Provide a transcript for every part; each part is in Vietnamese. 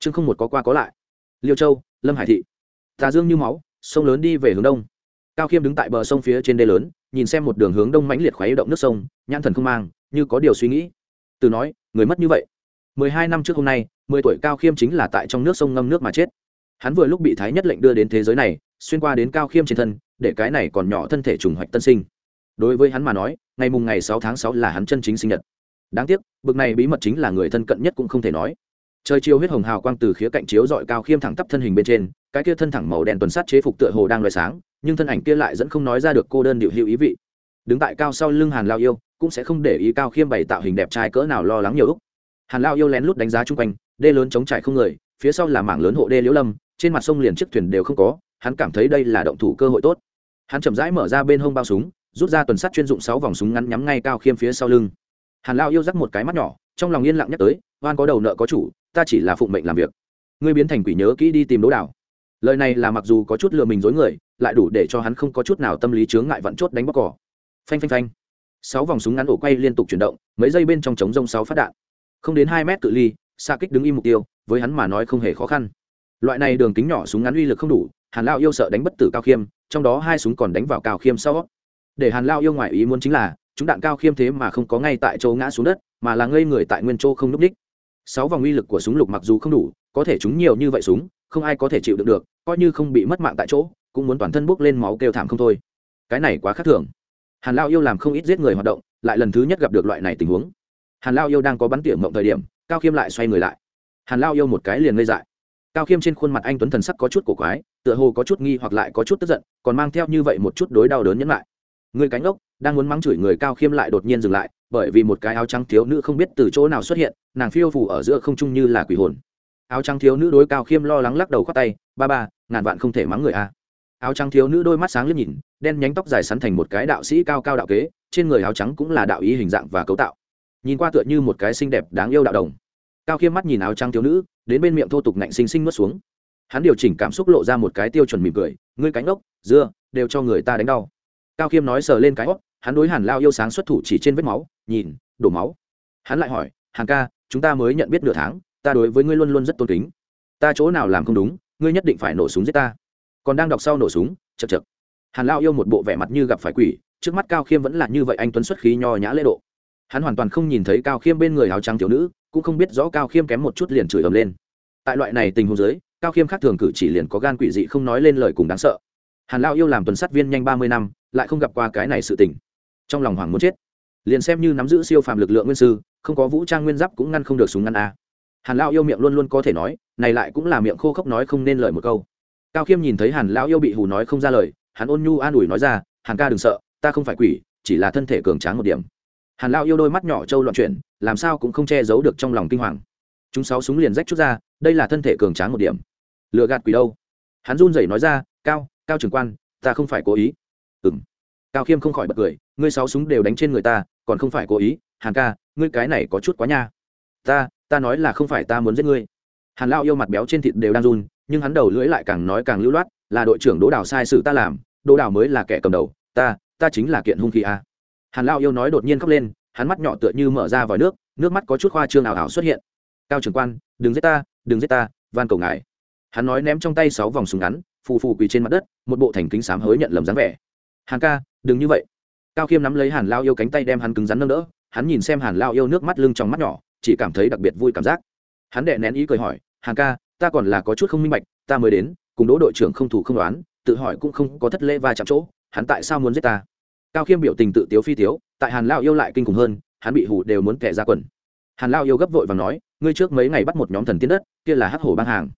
chương không một có qua có lại. Liêu châu, lâm hải thị. Tà dương như máu, sông lớn đi về hướng đông. Cao khiêm đứng tại bờ sông phía trên đê lớn, nhìn xem một đường hướng đông mãnh liệt khuấy động nước sông, nhãn thần không mang, như có điều suy nghĩ. Từ nói, người mất như vậy. Mười hai năm trước hôm nay, mười tuổi cao khiêm chính là tại trong nước sông ngâm nước mà chết. Hắn vừa lúc bị thái nhất lệnh đưa đến thế giới này, xuyên qua đến cao khiêm trên thân, để cái này còn nhỏ thân thể trùng hoạch tân sinh. Đối với hắn mà nói, ngày mùng ngày sáu tháng sáu là hắn chân chính sinh nhật. Đáng tiếc, bực này bí mật chính là người thân cận nhất cũng không thể nói trời chiều huyết hồng hào quang từ khía cạnh chiếu dọi cao khiêm thẳng tắp thân hình bên trên, cái kia thân thẳng màu đen tuần sát chế phục tựa hồ đang loại sáng, nhưng thân ảnh kia lại dẫn không nói ra được cô đơn điệu hữu ý vị. Đứng tại cao sau lưng hàn lao yêu, cũng sẽ không để ý cao khiêm bày tạo hình đẹp trai cỡ nào lo lắng nhiều lúc. Hàn lao yêu lén lút đánh giá chung quanh, đê lớn chống trải không người, phía sau là mảng lớn hộ đê liễu lâm, trên mặt sông liền chiếc thuyền đều không có, hắn cảm thấy đây là động thủ cơ hội tốt. Hắn chậm rãi mở ra bên hông bao súng, rút ra tuần sắt chuyên dụng sáu vòng súng ngắn nhắm ngay cao khiêm phía sau lưng. Hàn lao yêu rắc một cái mắt nhỏ, trong lòng yên lặng nhắc tới oan có đầu nợ có chủ, ta chỉ là phụng mệnh làm việc. Ngươi biến thành quỷ nhớ kỹ đi tìm đỗ đảo. Lời này là mặc dù có chút lừa mình dối người, lại đủ để cho hắn không có chút nào tâm lý chướng ngại vặn chốt đánh bóc cỏ. Phanh phanh phanh. Sáu vòng súng ngắn ổ quay liên tục chuyển động, mấy giây bên trong chống rông sáu phát đạn. Không đến hai mét cự ly xa kích đứng im mục tiêu, với hắn mà nói không hề khó khăn. Loại này đường kính nhỏ súng ngắn uy lực không đủ, hàn lao yêu sợ đánh bất tử cao khiêm, trong đó hai súng còn đánh vào cao khiêm sau. Để hàn lao yêu ngoài ý muốn chính là, chúng đạn cao khiêm thế mà không có ngay tại chỗ ngã xuống đất, mà là ngây người tại nguyên chỗ không núp đích sáu vòng uy lực của súng lục mặc dù không đủ, có thể chúng nhiều như vậy súng, không ai có thể chịu được được, coi như không bị mất mạng tại chỗ, cũng muốn toàn thân bốc lên máu kêu thảm không thôi. Cái này quá khác thường. Hàn lao yêu làm không ít giết người hoạt động, lại lần thứ nhất gặp được loại này tình huống. Hàn lao yêu đang có bắn tỉa mộng thời điểm, cao khiêm lại xoay người lại. Hàn lao yêu một cái liền ngây dại. Cao khiêm trên khuôn mặt anh tuấn thần sắc có chút cổ quái, tựa hồ có chút nghi hoặc lại có chút tức giận, còn mang theo như vậy một chút đối đau đớn nhẫn lại. Người cánh ốc, đang muốn mắng chửi người cao khiêm lại đột nhiên dừng lại bởi vì một cái áo trắng thiếu nữ không biết từ chỗ nào xuất hiện, nàng phiêu phủ ở giữa không trung như là quỷ hồn. Áo trắng thiếu nữ đối cao khiêm lo lắng lắc đầu khoác tay, ba ba, ngàn vạn không thể mắng người a. Áo trắng thiếu nữ đôi mắt sáng liếc nhìn, đen nhánh tóc dài sắn thành một cái đạo sĩ cao cao đạo kế, trên người áo trắng cũng là đạo ý hình dạng và cấu tạo. Nhìn qua tựa như một cái xinh đẹp đáng yêu đạo đồng. Cao khiêm mắt nhìn áo trắng thiếu nữ, đến bên miệng thô tục ngạnh xinh xinh nuốt xuống. Hắn điều chỉnh cảm xúc lộ ra một cái tiêu chuẩn mỉm cười, ngươi cánh ốc, dưa, đều cho người ta đánh đau. Cao khiêm nói sờ lên cái óc hắn đối hàn lao yêu sáng xuất thủ chỉ trên vết máu, nhìn, đổ máu. Hắn lại hỏi hàng ca, chúng ta mới nhận biết nửa tháng, ta đối với ngươi luôn luôn rất tôn kính. Ta chỗ nào làm không đúng, ngươi nhất định phải nổ súng giết ta. Còn đang đọc sau nổ súng chật chật hàn lao yêu một bộ vẻ mặt như gặp phải quỷ, trước mắt cao khiêm vẫn là như vậy anh tuấn xuất khí nho nhã lễ độ. Hắn hoàn toàn không nhìn thấy cao khiêm bên người áo trắng thiếu nữ, cũng không biết rõ cao khiêm kém một chút liền chửi ầm lên. Tại loại này tình huống giới cao khiêm khác thường cử chỉ liền có gan quỷ dị không nói lên lời cùng đáng sợ. Hàn lao yêu làm tuần sát viên nhanh ba mươi năm, lại không gặp qua cái này sự tình trong lòng hoàng muốn chết. Liền xem như nắm giữ siêu phàm lực lượng nguyên sư, không có vũ trang nguyên giáp cũng ngăn không được súng ngăn a. Hàn lao yêu miệng luôn luôn có thể nói, này lại cũng là miệng khô khốc nói không nên lời một câu. Cao khiêm nhìn thấy hàn lao yêu bị hù nói không ra lời, hắn ôn nhu an ủi nói ra, hàn ca đừng sợ, ta không phải quỷ, chỉ là thân thể cường tráng một điểm. Hàn lao yêu đôi mắt nhỏ trâu loạn chuyển, làm sao cũng không che giấu được trong lòng kinh hoàng. Chúng sáu súng liền rách chút ra, đây là thân thể cường tráng một điểm. Lựa gạt quỷ đâu? Hắn run rẩy nói ra, cao cao trưởng quan, ta không phải cố ý cao khiêm không khỏi bật cười, ngươi sáu súng đều đánh trên người ta, còn không phải cố ý, hàn ca, ngươi cái này có chút quá nha. Ta ta nói là không phải ta muốn giết ngươi. Hàn lao yêu mặt béo trên thịt đều đang run, nhưng hắn đầu lưỡi lại càng nói càng lưu loát, là đội trưởng đỗ đào sai sự ta làm, đỗ đào mới là kẻ cầm đầu, ta ta chính là kiện hung khí a. Hàn lao yêu nói đột nhiên khóc lên, hắn mắt nhỏ tựa như mở ra vòi nước nước mắt có chút khoa trương ảo ảo xuất hiện. Cao trưởng quan, đừng giết ta, đừng giết ta, van cầu ngài. Hắn nói ném trong tay sáu vòng súng ngắn, phù phù quỳ trên mặt đất, một bộ thành kính sám hới nhận lầm dáng vẻ. Hàn ca đừng như vậy. Cao khiêm nắm lấy hàn lao yêu cánh tay đem hắn cứng rắn nâng đỡ, hắn nhìn xem hàn lao yêu nước mắt lưng trong mắt nhỏ, chỉ cảm thấy đặc biệt vui cảm giác. Hắn đệ nén ý cười hỏi, hàn ca, ta còn là có chút không minh bạch, ta mới đến, cùng đỗ đội trưởng không thủ không đoán, tự hỏi cũng không có thất lễ va chạm chỗ, hắn tại sao muốn giết ta? Cao khiêm biểu tình tự tiếu phi tiếu, tại hàn lao yêu lại kinh khủng hơn, hắn bị hủ đều muốn kẻ ra quần. Hàn lao yêu gấp vội và nói, ngươi trước mấy ngày bắt một nhóm thần tiên đất, kia là hắc hổ bang hàng.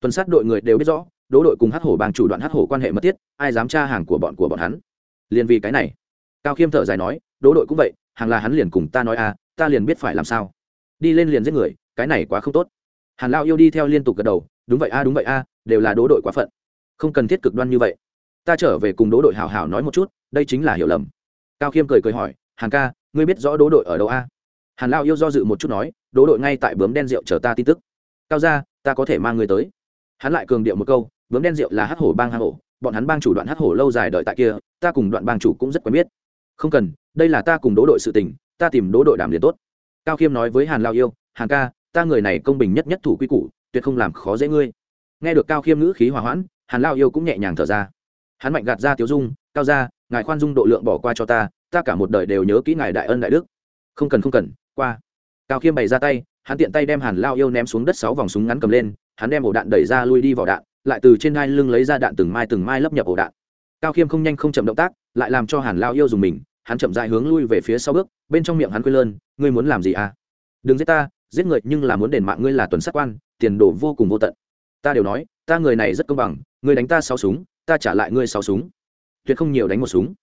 Tuần sát đội người đều biết rõ, đỗ đội cùng hắc hổ bang chủ đoạn hắc hổ quan hệ mật thiết, ai dám tra hàng của bọn của bọn hắn liền vì cái này. Cao khiêm thở dài nói đỗ đội cũng vậy hàng là hắn liền cùng ta nói a, à, ta liền biết phải làm sao. Đi lên liền giết người cái này quá không tốt. Hàn lao yêu đi theo liên tục gật đầu đúng vậy a đúng vậy a đều là đỗ đội quá phận. Không cần thiết cực đoan như vậy. Ta trở về cùng đỗ đội hảo hảo nói một chút đây chính là hiểu lầm. Cao khiêm cười cười hỏi hàn ca ngươi biết rõ đỗ đội ở đâu a? Hàn lao yêu do dự một chút nói đỗ đội ngay tại bướm đen rượu chờ ta tin tức. Cao ra ta có thể mang ngươi tới. Hắn lại cường điệu một câu bướm đen rượu là hát hổ bang hang hổ bọn hắn bang chủ đoạn hát hổ lâu dài đợi tại kia ta cùng đoạn bang chủ cũng rất quen biết. Không cần, đây là ta cùng đỗ đội sự tình, ta tìm đỗ đội đảm liền tốt. Cao khiêm nói với hàn lao yêu, hàn ca, ta người này công bình nhất nhất thủ quy củ, tuyệt không làm khó dễ ngươi. Nghe được cao khiêm ngữ khí hòa hoãn, hàn lao yêu cũng nhẹ nhàng thở ra. Hắn mạnh gạt ra tiếu dung, cao ra ngài khoan dung độ lượng bỏ qua cho ta ta cả một đời đều nhớ kỹ ngài đại ân đại đức. Không cần không cần, qua. Cao khiêm bày ra tay, hắn tiện tay đem hàn lao yêu ném xuống đất sáu vòng súng ngắn cầm lên, hắn đem ổ đạn đẩy ra lui đi vào đạn, lại từ trên hai lưng lấy ra đạn từng mai từng mai lấp nhập ổ đạn cao khiêm không nhanh không chậm động tác, lại làm cho hàn lao yêu dùng mình, hắn chậm dại hướng lui về phía sau bước, bên trong miệng hắn quê lơn, ngươi muốn làm gì à? Đừng giết ta, giết người, nhưng là muốn đền mạng ngươi là tuần sát quan, tiền đồ vô cùng vô tận. Ta đều nói, ta người này rất công bằng, ngươi đánh ta sáu súng, ta trả lại ngươi sáu súng. Tuyệt không nhiều đánh một súng.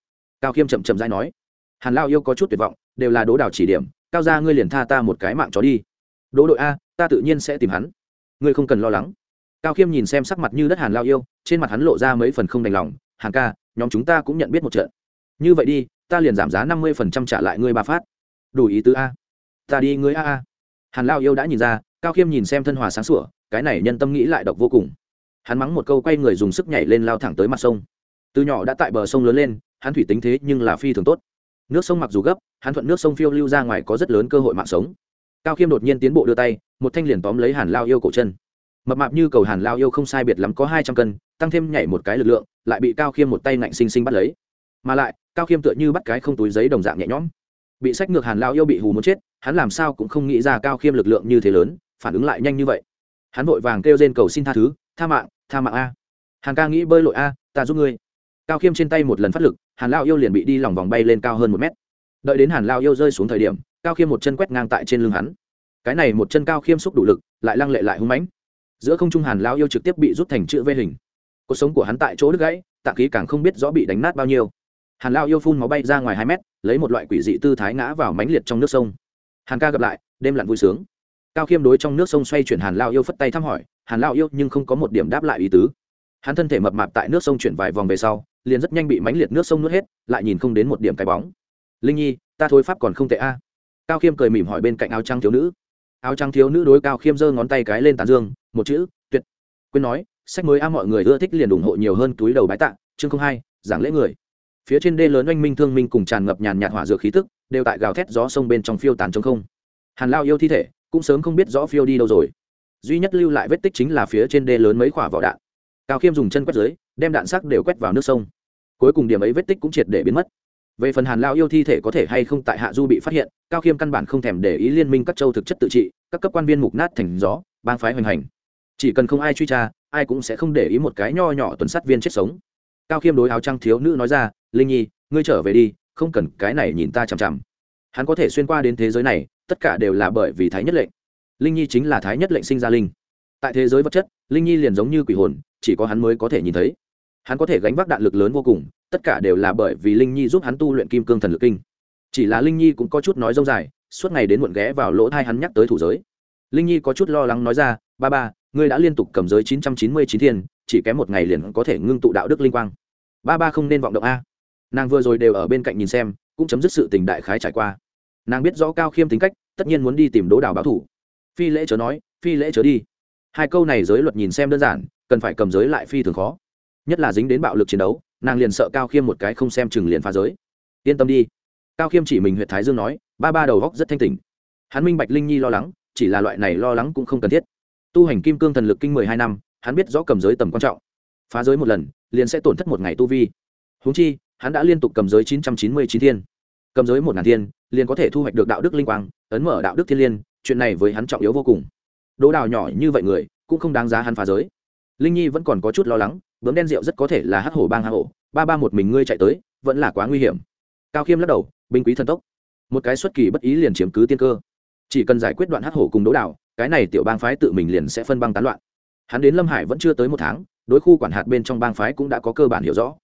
Cao khiêm chậm chậm dai nói. Hàn lao yêu có chút tuyệt vọng, đều là đố đảo chỉ điểm, cao ra ngươi liền tha ta một cái mạng chó đi. Đố đội a, ta tự nhiên sẽ tìm hắn. Ngươi không cần lo lắng. Cao khiêm nhìn xem sắc mặt như đất hàn lao yêu, trên mặt hắn lộ ra mấy phần không đành lòng hàng ca, nhóm chúng ta cũng nhận biết một trận. Như vậy đi, ta liền giảm giá năm mươi phần trăm trả lại ngươi ba phát. Đủ ý tứ a. Ta đi ngươi a a. Hàn lao yêu đã nhìn ra, cao khiêm nhìn xem thân hòa sáng sủa, cái này nhân tâm nghĩ lại độc vô cùng. Hắn mắng một câu quay người dùng sức nhảy lên lao thẳng tới mặt sông. Từ nhỏ đã tại bờ sông lớn lên, hắn thủy tính thế nhưng là phi thường tốt. Nước sông mặc dù gấp, hắn thuận nước sông phiêu lưu ra ngoài có rất lớn cơ hội mạng sống. Cao khiêm đột nhiên tiến bộ đưa tay, một thanh liền tóm lấy hàn lao yêu cổ chân mập mạp như cầu hàn lao yêu không sai biệt lắm có hai trăm cân, tăng thêm nhảy một cái lực lượng, lại bị cao khiêm một tay ngạnh xinh xinh bắt lấy. Mà lại, cao khiêm tựa như bắt cái không túi giấy đồng dạng nhẹ nhõm. Bị sách ngược hàn lao yêu bị hù muốn chết, hắn làm sao cũng không nghĩ ra cao khiêm lực lượng như thế lớn, phản ứng lại nhanh như vậy. Hắn vội vàng kêu trên cầu xin tha thứ, tha mạng tha mạng a. Hàn ca nghĩ bơi lội a, ta giúp ngươi. Cao khiêm trên tay một lần phát lực, hàn lao yêu liền bị đi lòng vòng bay lên cao hơn một mét. Đợi đến hàn lao yêu rơi xuống thời điểm, cao khiêm một chân quét ngang tại trên lưng hắn. Cái này một chân cao khiêm xúc đủ lực, lại lăng lệ lại hung mãnh giữa không trung hàn lao yêu trực tiếp bị rút thành chữ v hình. Cuộc sống của hắn tại chỗ đứt gãy tạ khí càng không biết rõ bị đánh nát bao nhiêu. Hàn lao yêu phun máu bay ra ngoài hai mét, lấy một loại quỷ dị tư thái ngã vào mánh liệt trong nước sông. Hàn ca gặp lại, đêm lặn vui sướng. Cao khiêm đối trong nước sông xoay chuyển hàn lao yêu phất tay thăm hỏi, hàn lao yêu nhưng không có một điểm đáp lại ý tứ. Hắn thân thể mập mạp tại nước sông chuyển vài vòng về sau, liền rất nhanh bị mánh liệt nước sông nuốt hết, lại nhìn không đến một điểm cái bóng. Linh nhi, ta thôi pháp còn không tệ a. Cao khiêm cười mỉm hỏi bên cạnh áo trăng thiếu nữ áo trắng thiếu nữ đối cao khiêm giơ ngón tay cái lên tán dương, một chữ, tuyệt. Quên nói, sách mới a, mọi người ưa thích liền ủng hộ nhiều hơn túi đầu bái tạ, chương không hai, giảng lễ người. Phía trên đê lớn oanh minh thương minh cùng tràn ngập nhàn nhạt hỏa dược khí tức, đều tại gào thét gió sông bên trong phiêu tàn trong không. Hàn lao yêu thi thể, cũng sớm không biết rõ phiêu đi đâu rồi. Duy nhất lưu lại vết tích chính là phía trên đê lớn mấy quả vỏ đạn. Cao khiêm dùng chân quét dưới, đem đạn sắc đều quét vào nước sông. Cuối cùng điểm ấy vết tích cũng triệt để biến mất về phần hàn lao yêu thi thể có thể hay không tại hạ du bị phát hiện, cao khiêm căn bản không thèm để ý liên minh các châu thực chất tự trị, các cấp quan viên mục nát thành gió, bang phái hoành hành. Chỉ cần không ai truy tra, ai cũng sẽ không để ý một cái nho nhỏ tuần sát viên chết sống. Cao khiêm đối áo trăng thiếu nữ nói ra, linh nhi, ngươi trở về đi, không cần cái này nhìn ta chằm chằm. Hắn có thể xuyên qua đến thế giới này, tất cả đều là bởi vì thái nhất lệnh. Linh nhi chính là thái nhất lệnh sinh ra linh. Tại thế giới vật chất, linh nhi liền giống như quỷ hồn, chỉ có hắn mới có thể nhìn thấy. Hắn có thể gánh vác đạn lực lớn vô cùng tất cả đều là bởi vì linh nhi giúp hắn tu luyện kim cương thần lực kinh. Chỉ là linh nhi cũng có chút nói dông dài, suốt ngày đến muộn ghé vào lỗ thai hắn nhắc tới thủ giới. Linh nhi có chút lo lắng nói ra, ba ba, ngươi đã liên tục cầm giới chín trăm chín mươi chín thiên, chỉ kém một ngày liền có thể ngưng tụ đạo đức linh quang. Ba ba không nên vọng động a. Nàng vừa rồi đều ở bên cạnh nhìn xem, cũng chấm dứt sự tình đại khái trải qua. Nàng biết rõ cao khiêm tính cách, tất nhiên muốn đi tìm đố đào báo thủ. Phi lễ chớ nói, phi lễ chớ đi. Hai câu này giới luật nhìn xem đơn giản, cần phải cầm giới lại phi thường khó. Nhất là dính đến bạo lực chiến đấu nàng liền sợ cao khiêm một cái không xem chừng liền phá giới. Yên tâm đi. Cao khiêm chỉ mình huyện thái dương nói, ba ba đầu góc rất thanh tỉnh. Hắn minh bạch linh nhi lo lắng, chỉ là loại này lo lắng cũng không cần thiết. Tu hành kim cương thần lực kinh mười hai năm, hắn biết rõ cầm giới tầm quan trọng. Phá giới một lần, liền sẽ tổn thất một ngày tu vi. Húng chi, hắn đã liên tục cầm giới chín trăm chín mươi chín thiên. Cầm giới một ngàn thiên, liền có thể thu hoạch được đạo đức linh quang, ấn mở đạo đức thiên liên, chuyện này với hắn trọng yếu vô cùng. Đỗ đào nhỏ như vậy người, cũng không đáng giá hắn phá giới linh nhi vẫn còn có chút lo lắng bướm đen rượu rất có thể là hắc hổ bang hạ hổ ba ba một mình ngươi chạy tới vẫn là quá nguy hiểm. Cao khiêm lắc đầu binh quý thần tốc. Một cái xuất kỳ bất ý liền chiếm cứ tiên cơ. Chỉ cần giải quyết đoạn hắc hổ cùng đỗ đảo, cái này tiểu bang phái tự mình liền sẽ phân băng tán loạn. Hắn đến lâm hải vẫn chưa tới một tháng đối khu quản hạt bên trong bang phái cũng đã có cơ bản hiểu rõ.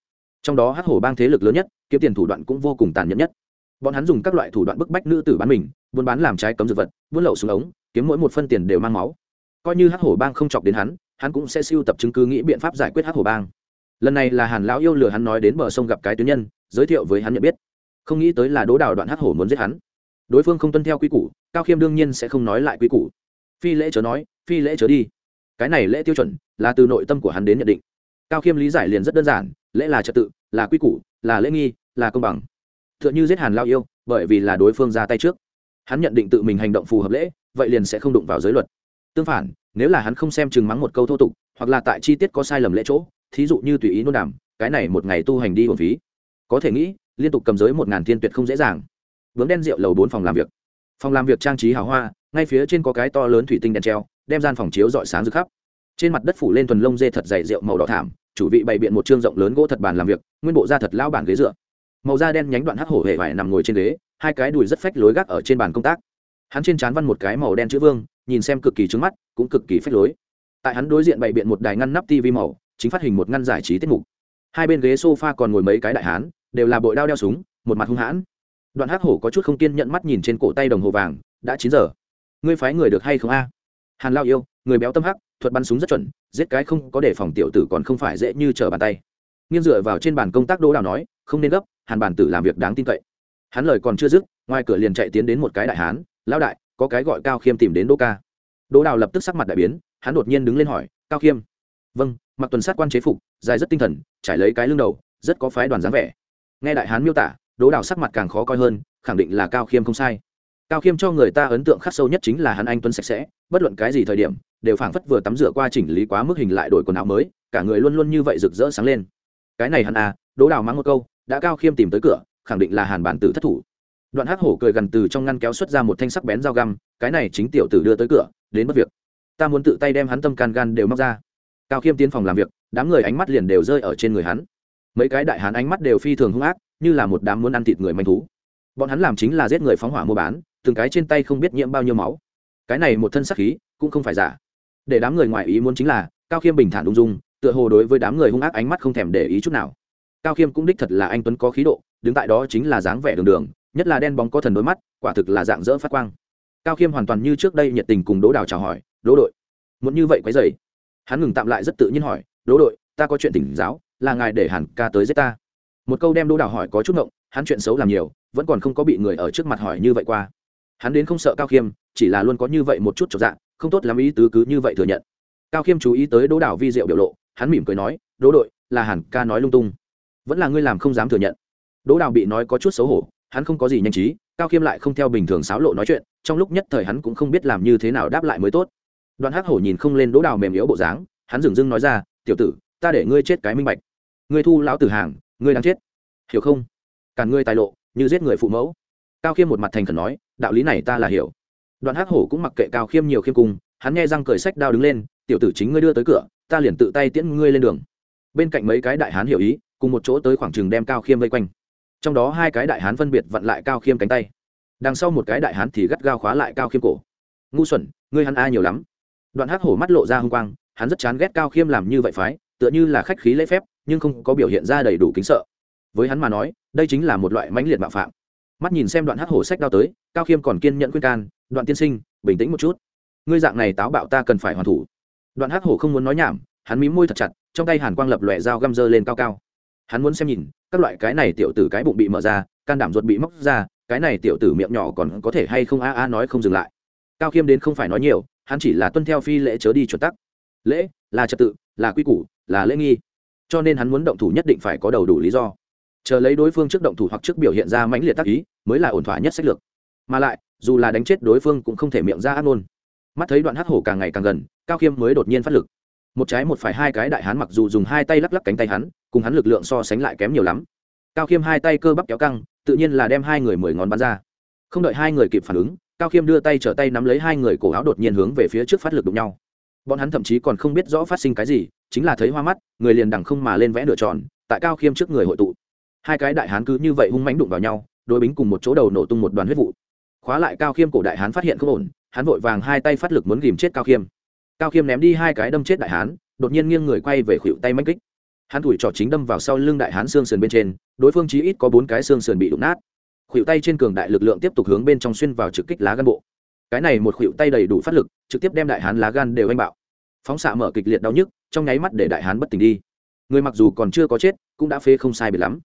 Trong đó hắc hổ bang thế lực lớn nhất kiếm tiền thủ đoạn cũng vô cùng tàn nhẫn nhất. Bọn hắn dùng các loại thủ đoạn bức bách nữ tử bán mình buôn bán làm trái cấm dược vật buôn lậu xuống ống kiếm mỗi một phân tiền đều mang máu. Coi như hắc hổ bang không chọc đến hắn hắn cũng sẽ siêu tập chứng cứ nghĩ biện pháp giải quyết hắc hổ bang. Lần này là hàn lão yêu lừa hắn nói đến bờ sông gặp cái tuyến nhân, giới thiệu với hắn nhận biết. Không nghĩ tới là đố đào đoạn hắc hổ muốn giết hắn. Đối phương không tuân theo quy củ, cao khiêm đương nhiên sẽ không nói lại quy củ. Phi lễ chớ nói, phi lễ chớ đi. Cái này lễ tiêu chuẩn là từ nội tâm của hắn đến nhận định. Cao khiêm lý giải liền rất đơn giản, lễ là trật tự, là quy củ, là lễ nghi, là công bằng. T h ư ợ n h ư giết hàn lao yêu, bởi vì là đối phương ra tay trước. Hắn nhận định tự mình hành động phù hợp lễ, vậy liền sẽ không đụng vào giới luật. Tương phản nếu là hắn không xem chừng mắng một câu thô tục, hoặc là tại chi tiết có sai lầm lễ chỗ, thí dụ như tùy ý nôn đàm, cái này một ngày tu hành đi hồn phí. Có thể nghĩ, liên tục cầm giới một ngàn thiên tuyệt không dễ dàng. Vướng đen rượu lầu bốn phòng làm việc. Phòng làm việc trang trí hào hoa, ngay phía trên có cái to lớn thủy tinh đèn treo, đem gian phòng chiếu rọi sáng rực khắp. Trên mặt đất phủ lên thuần lông dê thật dày rượu màu đỏ thảm, chủ vị bày biện một chương rộng lớn gỗ thật bàn làm việc, nguyên bộ da thật lao bản ghế dựa. Màu da đen nhánh đoạn hắc hổ hề vải nằm ngồi trên ghế, hai cái đùi rất phách lối gác ở trên bàn công tác. Hắn trên trán văn một cái màu đen chữ vương nhìn xem cực kỳ trứng mắt, cũng cực kỳ phách lối. Tại hắn đối diện bày biện một đài ngăn nắp tv màu, chính phát hình một ngăn giải trí tiết mục. Hai bên ghế sofa còn ngồi mấy cái đại hán, đều là bội đao đeo súng, một mặt hung hãn. Đoạn hắc hổ có chút không kiên nhận mắt nhìn trên cổ tay đồng hồ vàng, đã chín giờ. Ngươi phái người được hay không a? Hàn lao yêu, người béo tâm hắc, thuật bắn súng rất chuẩn, giết cái không có để phòng tiểu tử còn không phải dễ như trở bàn tay. Nghiêng dựa vào trên bàn công tác đỗ đào nói, không nên gấp, hàn bản tử làm việc đáng tin cậy. Hắn lời còn chưa dứt, ngoài cửa liền chạy tiến đến một cái đại hán, lão đại có cái gọi cao khiêm tìm đến đỗ ca. Đỗ đào lập tức sắc mặt đại biến, hắn đột nhiên đứng lên hỏi, cao khiêm? Vâng mặc tuần sát quan chế phục, dài rất tinh thần, trải lấy cái lưng đầu, rất có phái đoàn dáng vẻ. Nghe đại hán miêu tả, đỗ đào sắc mặt càng khó coi hơn, khẳng định là cao khiêm không sai. Cao khiêm cho người ta ấn tượng khắc sâu nhất chính là hắn anh tuấn sạch sẽ, bất luận cái gì thời điểm, đều phảng phất vừa tắm rửa qua chỉnh lý quá mức hình lại đổi quần áo mới, cả người luôn luôn như vậy rực rỡ sáng lên. Cái này hắn à? Đỗ đào mắng một câu, đã cao khiêm tìm tới cửa, khẳng định là hàn bản tử thất thủ đoạn hắc hổ cười gần từ trong ngăn kéo xuất ra một thanh sắc bén dao găm, cái này chính tiểu tử đưa tới cửa, đến mất việc. Ta muốn tự tay đem hắn tâm can gan đều móc ra. Cao khiêm tiến phòng làm việc, đám người ánh mắt liền đều rơi ở trên người hắn. Mấy cái đại hán ánh mắt đều phi thường hung ác, như là một đám muốn ăn thịt người manh thú. Bọn hắn làm chính là giết người phóng hỏa mua bán, từng cái trên tay không biết nhiễm bao nhiêu máu. Cái này một thân sắc khí, cũng không phải giả. Để đám người ngoài ý muốn chính là, cao khiêm bình thản ung dung, tựa hồ đối với đám người hung ác ánh mắt không thèm để ý chút nào. Cao khiêm cũng đích thật là anh tuấn có khí độ, đứng tại đó chính là dáng vẻ đường đường nhất là đen bóng có thần đôi mắt, quả thực là dạng dỡ phát quang. Cao khiêm hoàn toàn như trước đây nhiệt tình cùng đỗ đào chào hỏi, đỗ đội, muốn như vậy quấy dày hắn ngừng tạm lại rất tự nhiên hỏi, đỗ đội, ta có chuyện tỉnh giáo, là ngài để hẳn ca tới giết ta. Một câu đem đỗ đào hỏi có chút ngộng, hắn chuyện xấu làm nhiều, vẫn còn không có bị người ở trước mặt hỏi như vậy qua. Hắn đến không sợ cao khiêm, chỉ là luôn có như vậy một chút trọc dạng không tốt lắm ý tứ cứ như vậy thừa nhận. Cao khiêm chú ý tới đỗ đảo vi diệu biểu lộ, hắn mỉm cười nói, đỗ đội, là hàn ca nói lung tung, vẫn là ngươi làm không dám thừa nhận. Đỗ đào bị nói có chút xấu hổ hắn không có gì nhanh trí cao khiêm lại không theo bình thường xáo lộ nói chuyện trong lúc nhất thời hắn cũng không biết làm như thế nào đáp lại mới tốt. Đoạn hắc hổ nhìn không lên đỗ đào mềm yếu bộ dáng hắn dừng dưng nói ra tiểu tử ta để ngươi chết cái minh bạch. Ngươi thu lão tử hàng ngươi đang chết. Hiểu không? Cản ngươi tài lộ như giết người phụ mẫu. Cao khiêm một mặt thành khẩn nói đạo lý này ta là hiểu. Đoạn hắc hổ cũng mặc kệ cao khiêm nhiều khiêm cùng, hắn nghe răng cởi sách đao đứng lên tiểu tử chính ngươi đưa tới cửa ta liền tự tay tiễn ngươi lên đường. Bên cạnh mấy cái đại hán hiểu ý cùng một chỗ tới khoảng trường đem cao khiêm vây quanh trong đó hai cái đại hán phân biệt vặn lại cao khiêm cánh tay. Đằng sau một cái đại hán thì gắt gao khóa lại cao khiêm cổ. Ngu xuẩn, ngươi hắn a nhiều lắm. Đoạn hắc hổ mắt lộ ra h ư n g quang, hắn rất chán ghét cao khiêm làm như vậy phái, tựa như là khách khí lễ phép, nhưng không có biểu hiện ra đầy đủ kính sợ. Với hắn mà nói, đây chính là một loại mãnh liệt mạo phạm. Mắt nhìn xem đoạn hắc hổ sách đao tới, cao khiêm còn kiên nhẫn khuyên can, đoạn tiên sinh, bình tĩnh một chút. Ngươi dạng này táo bạo ta cần phải hoàn thủ. Đoạn hắc hổ không muốn nói nhảm, hắn mí môi thật chặt, trong tay hàn quang lập lòe dao găm dơ lên cao cao hắn muốn xem nhìn, các loại cái này tiểu tử cái bụng bị mở ra, can đảm ruột bị móc ra, cái này tiểu tử miệng nhỏ còn có thể hay không a a nói không dừng lại. Cao khiêm đến không phải nói nhiều, hắn chỉ là tuân theo phi lễ chớ đi chuẩn tắc. Lễ là trật tự, là quy củ, là lễ nghi. Cho nên hắn muốn động thủ nhất định phải có đầu đủ lý do. Chờ lấy đối phương trước động thủ hoặc trước biểu hiện ra mãnh liệt tác ý, mới là ổn thỏa nhất sách lược. Mà lại, dù là đánh chết đối phương cũng không thể miệng ra ác ngôn mắt thấy đoạn hắc hổ càng ngày càng gần, cao khiêm mới đột nhiên phát lực. Một trái một phải hai cái đại hán mặc dù dùng hai tay lắc lắc cánh tay hắn cùng hắn lực lượng so sánh lại kém nhiều lắm. Cao khiêm hai tay cơ bắp kéo căng, tự nhiên là đem hai người mười ngón bắn ra. Không đợi hai người kịp phản ứng, cao khiêm đưa tay trở tay nắm lấy hai người cổ áo đột nhiên hướng về phía trước phát lực đụng nhau. Bọn hắn thậm chí còn không biết rõ phát sinh cái gì, chính là thấy hoa mắt, người liền đằng không mà lên vẽ nửa tròn, tại cao khiêm trước người hội tụ. Hai cái đại hán cứ như vậy hung mánh đụng vào nhau đôi bính cùng một chỗ đầu nổ tung một đoàn huyết vụ. Khóa lại cao khiêm cổ đại hán phát hiện không ổn, hắn vội vàng hai tay phát lực muốn ghìm chết cao khiêm. Cao khiêm ném đi hai cái đâm chết đại hán, đột nhiên nghiêng người quay về khuỵu tay manh kích hắn thủi trò chính đâm vào sau lưng đại hán xương sườn bên trên, đối phương chí ít có bốn cái xương sườn bị đụng nát. Khuỵu tay trên cường đại lực lượng tiếp tục hướng bên trong xuyên vào trực kích lá gan bộ. Cái này một khuỵu tay đầy đủ phát lực, trực tiếp đem đại hán lá gan đều anh bạo. Phóng xạ mở kịch liệt đau nhức, trong nháy mắt để đại hán bất tỉnh đi. Người mặc dù còn chưa có chết, cũng đã phê không sai biệt lắm.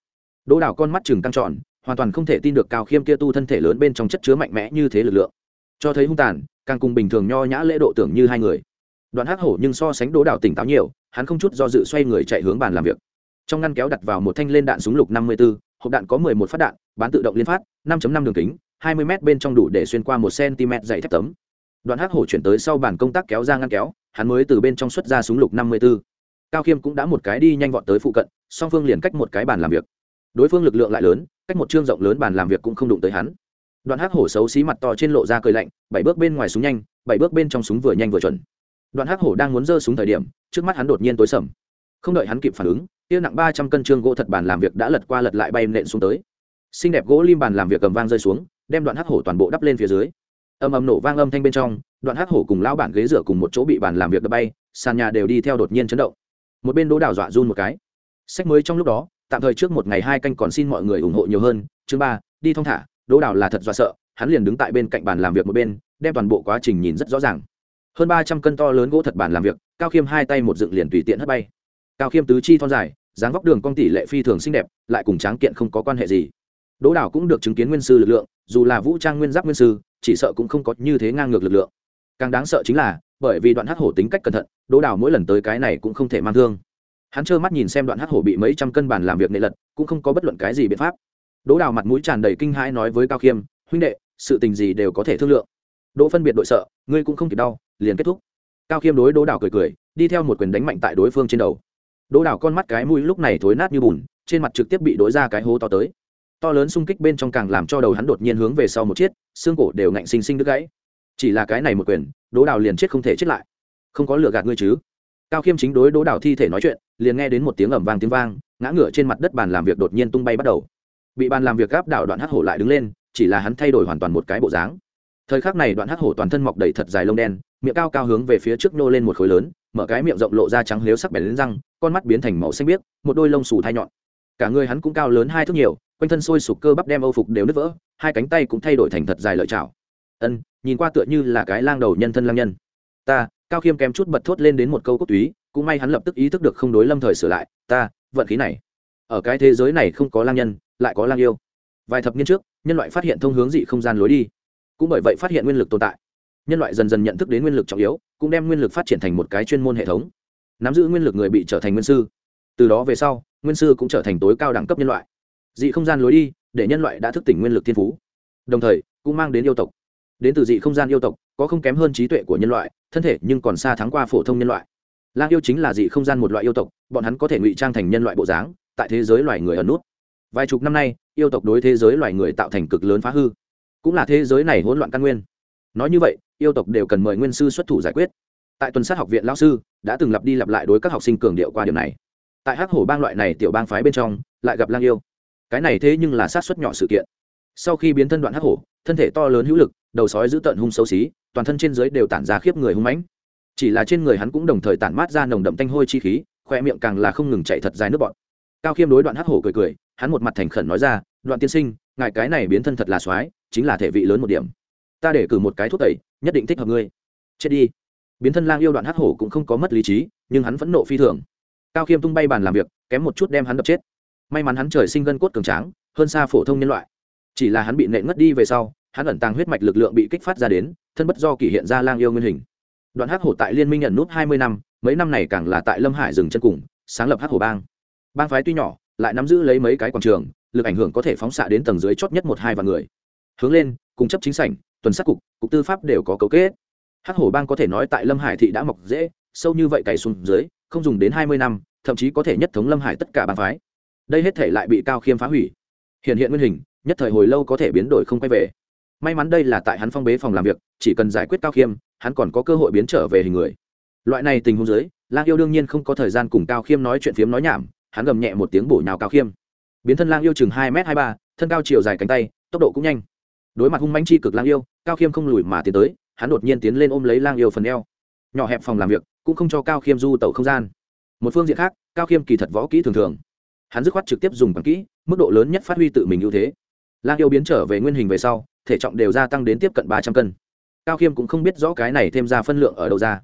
Đỗ đảo con mắt chừng căng tròn, hoàn toàn không thể tin được cao khiêm kia tu thân thể lớn bên trong chất chứa mạnh mẽ như thế lực lượng. Cho thấy hung tàn, càng cùng bình thường nho nhã lễ độ tưởng như hai người. Đoạn hắc hổ nhưng so sánh đỗ đảo tỉnh táo nhiều hắn không chút do dự xoay người chạy hướng bàn làm việc. Trong ngăn kéo đặt vào một thanh lên đạn súng lục năm mươi 54, hộp đạn có mười một phát đạn bán tự động liên phát 5 năm đường kính hai mươi m bên trong đủ để xuyên qua một cm dày thép tấm. Đoạn hắc hổ chuyển tới sau bàn công tác kéo ra ngăn kéo hắn mới từ bên trong xuất ra súng lục năm mươi b ố cao khiêm cũng đã một cái đi nhanh vọt tới phụ cận song phương liền cách một cái bàn làm việc. Đối phương lực lượng lại lớn cách một chương rộng lớn bàn làm việc cũng không đụng tới hắn. Đoạn hắc hổ xấu xí mặt to trên lộ ra cười lạnh bảy bước bên ngoài súng nhanh bảy bước bên trong súng vừa nhanh vừa chuẩn đoạn hắc hổ đang muốn giơ xuống thời điểm, trước mắt hắn đột nhiên tối sầm. Không đợi hắn kịp phản ứng tiêu nặng ba trăm cân trương gỗ thật bàn làm việc đã lật qua lật lại bay nện xuống tới. Xinh đẹp gỗ lim bàn làm việc cầm vang rơi xuống, đem đoạn hắc hổ toàn bộ đắp lên phía dưới. Âm ầm nổ vang âm thanh bên trong, đoạn hắc hổ cùng lão bản ghế rửa cùng một chỗ bị bàn làm việc đập bay, sàn nhà đều đi theo đột nhiên chấn động. Một bên đỗ đảo dọa run một cái. Sách mới trong lúc đó, tạm thời trước một ngày hai canh còn xin mọi người ủng hộ nhiều hơn. Chương ba, đi thong thả. Đỗ đảo là thật dọa sợ, hắn liền đứng tại bên cạnh bàn làm việc một bên, đem toàn bộ quá trình nhìn rất rõ ràng hơn ba trăm cân to lớn gỗ thật bàn làm việc, cao khiêm hai tay một dựng liền tùy tiện hất bay. Cao khiêm tứ chi thon dài, dáng vóc đường cong tỷ lệ phi thường xinh đẹp, lại cùng tráng kiện không có quan hệ gì. Đỗ đảo cũng được chứng kiến nguyên sư lực lượng, dù là vũ trang nguyên giáp nguyên sư, chỉ sợ cũng không có như thế ngang ngược lực lượng. Càng đáng sợ chính là, bởi vì đoạn hắc hổ tính cách cẩn thận, đỗ đảo mỗi lần tới cái này cũng không thể mang thương. Hắn trơ mắt nhìn xem đoạn hắc hổ bị mấy trăm cân bàn làm việc nệ lật, cũng không có bất luận cái gì biện pháp. Đỗ đảo mặt mũi tràn đầy kinh hãi nói với cao khiêm, huynh đệ, sự tình gì đều có thể thương lượng. Đỗ phân biệt đội sợ, ngươi cũng không kịp đau liền kết thúc. Cao khiêm đối đỗ đảo cười cười, đi theo một quyền đánh mạnh tại đối phương trên đầu. Đỗ đảo con mắt cái mũi lúc này thối nát như bùn, trên mặt trực tiếp bị đối ra cái hố to tới. To lớn xung kích bên trong càng làm cho đầu hắn đột nhiên hướng về sau một chiếc, xương cổ đều ngạnh xinh xinh đứt gãy. Chỉ là cái này một quyền, đỗ đào liền chết không thể chết lại. Không có lựa gạt ngươi chứ? Cao khiêm chính đối đỗ đào thi thể nói chuyện, liền nghe đến một tiếng ẩm vang tiếng vang, ngã ngửa trên mặt đất bàn làm việc đột nhiên tung bay bắt đầu. Bị bàn làm việc gáp đảo đoạn hắc hổ lại đứng lên, chỉ là hắn thay đổi hoàn toàn một cái bộ dáng thời khắc này đoạn hắc hổ toàn thân mọc đầy thật dài lông đen, miệng cao cao hướng về phía trước nô lên một khối lớn, mở cái miệng rộng lộ ra trắng lếu sắc bẻ lên răng, con mắt biến thành màu xanh biếc, một đôi lông xù thai nhọn. Cả người hắn cũng cao lớn hai thước nhiều, quanh thân sôi sục cơ bắp đem âu phục đều nứt vỡ, hai cánh tay cũng thay đổi thành thật dài lợi chảo. Ân, nhìn qua tựa như là cái lang đầu nhân thân lang nhân. Ta, cao khiêm kém chút bật thốt lên đến một câu cốt túy, cũng may hắn lập tức ý thức được không đối lâm thời sửa lại, ta, vận khí này. Ở cái thế giới này không có lang nhân, lại có lang yêu. Vài thập niên trước, nhân loại phát hiện thông hướng dị không gian lối đi cũng bởi vậy phát hiện nguyên lực tồn tại. Nhân loại dần dần nhận thức đến nguyên lực trọng yếu, cũng đem nguyên lực phát triển thành một cái chuyên môn hệ thống. Nắm giữ nguyên lực người bị trở thành nguyên sư. Từ đó về sau, nguyên sư cũng trở thành tối cao đẳng cấp nhân loại. Dị không gian lối đi, để nhân loại đã thức tỉnh nguyên lực thiên phú. Đồng thời, cũng mang đến yêu tộc. Đến từ dị không gian yêu tộc, có không kém hơn trí tuệ của nhân loại, thân thể nhưng còn xa thắng qua phổ thông nhân loại. Lang yêu chính là dị không gian một loại yêu tộc, bọn hắn có thể ngụy trang thành nhân loại bộ dáng, tại thế giới loài người ẩn nút. Vài chục năm nay, yêu tộc đối thế giới loài người tạo thành cực lớn phá hư cũng là thế giới này hỗn loạn căn nguyên. Nói như vậy, yêu tộc đều cần mời nguyên sư xuất thủ giải quyết. Tại tuần sát học viện lão sư đã từng lặp đi lặp lại đối các học sinh cường điệu qua điều này. Tại hắc hổ bang loại này tiểu bang phái bên trong, lại gặp lang yêu. Cái này thế nhưng là sát xuất nhỏ sự kiện. Sau khi biến thân đoạn hắc hổ, thân thể to lớn hữu lực, đầu sói giữ tận hung xấu xí, toàn thân trên dưới đều tản ra khiếp người hung mãnh. Chỉ là trên người hắn cũng đồng thời tản mát ra nồng đậm tanh hôi chi khí, khoe miệng càng là không ngừng chạy thật dài nước bọn cao khiêm đối đoạn hắc hổ cười cười, hắn một mặt thành khẩn nói ra, đoạn tiên sinh, ngài cái này biến thân thật là soái chính là thể vị lớn một điểm. Ta để cử một cái thuốc tẩy, nhất định thích hợp ngươi. Chết đi. Biến thân lang yêu đoạn hắc hổ cũng không có mất lý trí, nhưng hắn vẫn nộ phi thường. Cao khiêm tung bay bàn làm việc, kém một chút đem hắn đập chết. May mắn hắn trời sinh gân cốt cường tráng, hơn xa phổ thông nhân loại. Chỉ là hắn bị nện ngất đi về sau, hắn ẩn tàng huyết mạch lực lượng bị kích phát ra đến, thân bất do kỷ hiện ra lang yêu nguyên hình. Đoạn hắc hổ tại liên minh nhận nút hai mươi năm, mấy năm này càng là tại lâm hải dừng chân cùng, sáng lập hắc hổ bang. Bang phái tuy nhỏ, lại nắm giữ lấy mấy cái quảng trường, lực ảnh hưởng có thể phóng xạ đến tầng dưới chót nhất một hai vạn người hướng lên cung chấp chính sảnh, tuần sát cục cục tư pháp đều có cấu kết. Hắc hổ bang có thể nói tại lâm hải thị đã mọc dễ, sâu như vậy cày xuống dưới, không dùng đến hai mươi năm, thậm chí có thể nhất thống lâm hải tất cả bang phái. Đây hết thể lại bị cao khiêm phá hủy. Hiện hiện nguyên hình, nhất thời hồi lâu có thể biến đổi không quay về. May mắn đây là tại hắn phong bế phòng làm việc, chỉ cần giải quyết cao khiêm, hắn còn có cơ hội biến trở về hình người. Loại này tình huống dưới, lang yêu đương nhiên không có thời gian cùng cao khiêm nói chuyện phiếm nói nhảm, hắn gầm nhẹ một tiếng bổ nhào cao khiêm. Biến thân lang yêu chừng hai m hai ba, thân cao chiều dài cánh tay, tốc độ cũng nhanh đối mặt hung manh chi cực lang yêu, cao khiêm không lùi mà tiến tới, hắn đột nhiên tiến lên ôm lấy lang yêu phần eo. Nhỏ hẹp phòng làm việc, cũng không cho cao khiêm du tẩu không gian. Một phương diện khác, cao khiêm kỳ thật võ kỹ thường thường. Hắn dứt khoát trực tiếp dùng bằng kỹ, mức độ lớn nhất phát huy tự mình ưu thế. Lang yêu biến trở về nguyên hình về sau, thể trọng đều gia tăng đến tiếp cận ba trăm cân. Cao khiêm cũng không biết rõ cái này thêm ra phân lượng ở đâu ra.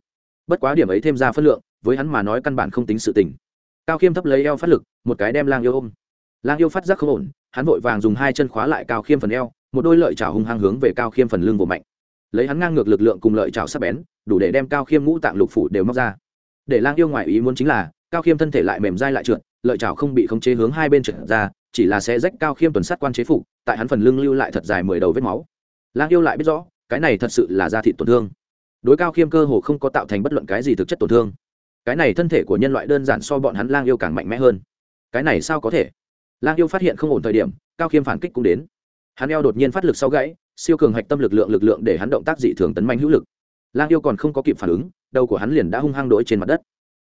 Bất quá điểm ấy thêm ra phân lượng, với hắn mà nói căn bản không tính sự tình. Cao khiêm thấp lấy eo phát lực, một cái đem lang yêu ôm. Lang yêu phát giác không ổn, hắn vội vàng dùng hai chân khóa lại cao khiêm phần eo một đôi lợi chảo hung hăng hướng về cao khiêm phần lưng vô mạnh. Lấy hắn ngang ngược lực lượng cùng lợi chảo sắc bén, đủ để đem cao khiêm ngũ tạng lục phủ đều móc ra. Để lang yêu ngoại ý muốn chính là, cao khiêm thân thể lại mềm dai lại trượt, lợi chảo không bị khống chế hướng hai bên trượt ra, chỉ là sẽ rách cao khiêm tuần sát quan chế phục, tại hắn phần lưng lưu lại thật dài mười đầu vết máu. Lang yêu lại biết rõ, cái này thật sự là da thịt tổn thương. Đối cao khiêm cơ hồ không có tạo thành bất luận cái gì thực chất tổn thương. Cái này thân thể của nhân loại đơn giản so bọn hắn lang yêu càng mạnh mẽ hơn. Cái này sao có thể? Lang yêu phát hiện không ổn thời điểm, cao khiêm phản kích cũng đến hắn eo đột nhiên phát lực sau gãy, siêu cường hạch tâm lực lượng lực lượng để hắn động tác dị thường tấn manh hữu lực. Lang yêu còn không có kịp phản ứng, đầu của hắn liền đã hung hăng đỗi trên mặt đất.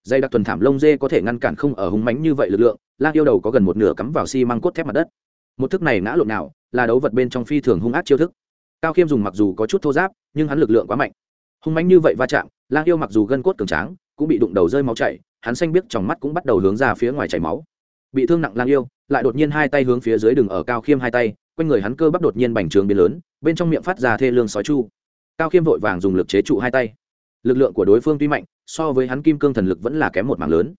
Dây đặc tuần thảm lông dê có thể ngăn cản không ở hung mánh như vậy lực lượng, lang yêu đầu có gần một nửa cắm vào xi、si、măng cốt thép mặt đất. Một thức này ngã lộn nào, là đấu vật bên trong phi thường hung ác chiêu thức. Cao khiêm dùng mặc dù có chút thô giáp, nhưng hắn lực lượng quá mạnh. Hung mánh như vậy va chạm, lang yêu mặc dù gân cốt cường tráng, cũng bị đụng đầu rơi máu chảy, hắn xanh biết trong mắt cũng bắt đầu hướng ra phía ngoài chảy máu. Bị thương nặng lang yêu, lại đột nhiên hai tay hướng phía dưới đường ở cao khiêm hai tay quanh người hắn cơ bắp đột nhiên bành trướng biến lớn, bên trong miệng phát ra thê lương sói chu. Cao khiêm vội vàng dùng lực chế trụ hai tay. Lực lượng của đối phương tuy mạnh, so với hắn kim cương thần lực vẫn là kém một mảng lớn.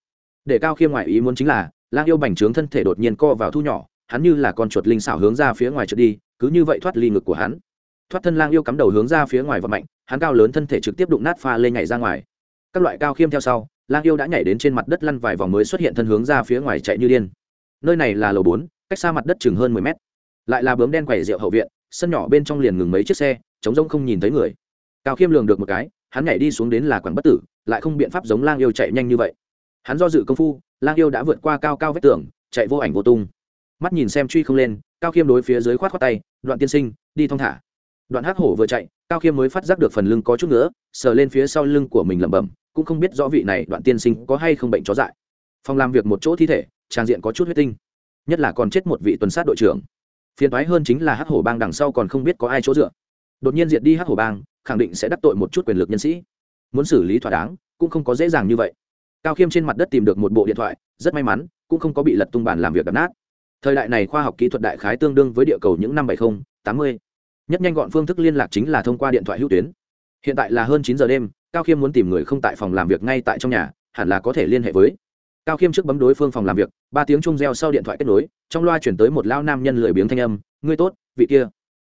Để cao khiêm ngoại ý muốn chính là, lang yêu bành trướng thân thể đột nhiên co vào thu nhỏ, hắn như là con chuột linh xảo hướng ra phía ngoài trượt đi, cứ như vậy thoát ly ngực của hắn. Thoát thân lang yêu cắm đầu hướng ra phía ngoài và mạnh, hắn cao lớn thân thể trực tiếp đụng nát pha lên nhảy ra ngoài. Các loại cao khiêm theo sau, lang yêu đã nhảy đến trên mặt đất lăn vài vòng mới xuất hiện thân hướng ra phía ngoài chạy như điên. Nơi này là lầu bốn, cách xa mặt đất chừng hơn mười mét lại là bướm đen quẩy rượu hậu viện, sân nhỏ bên trong liền ngừng mấy chiếc xe chống rông không nhìn thấy người. Cao khiêm lường được một cái, hắn nhảy đi xuống đến là quảng bất tử, lại không biện pháp giống lang yêu chạy nhanh như vậy. Hắn do dự công phu, lang yêu đã vượt qua cao cao vách tường, chạy vô ảnh vô tung. Mắt nhìn xem truy không lên, cao khiêm đối phía dưới khoát khoát tay, đoạn tiên sinh, đi thong thả. Đoạn hắc hổ vừa chạy, cao khiêm mới phát giác được phần lưng có chút nữa sờ lên phía sau lưng của mình lẩm bẩm, cũng không biết rõ vị này đoạn tiên sinh có hay không bệnh chó dại. Phòng làm việc một chỗ thi thể, trang diện có chút huyết tinh, nhất là còn chết một vị tuần sát đội trưởng phiền toái hơn chính là hắc hổ bang đằng sau còn không biết có ai chỗ dựa. Đột nhiên diệt đi hắc hổ bang, khẳng định sẽ đắc tội một chút quyền lực nhân sĩ. Muốn xử lý thỏa đáng, cũng không có dễ dàng như vậy. Cao khiêm trên mặt đất tìm được một bộ điện thoại, rất may mắn, cũng không có bị lật tung bản làm việc đập nát. Thời đại này khoa học kỹ thuật đại khái tương đương với địa cầu những năm bảy mươi tám mươi. Nhất nhanh gọn phương thức liên lạc chính là thông qua điện thoại hữu tuyến. Hiện tại là hơn chín giờ đêm, cao khiêm muốn tìm người không tại phòng làm việc ngay tại trong nhà, hẳn là có thể liên hệ với cao khiêm trước bấm đối phương phòng làm việc, ba tiếng chung reo sau điện thoại kết nối, trong loa chuyển tới một lao nam nhân lười biếng thanh âm, ngươi tốt, vị kia.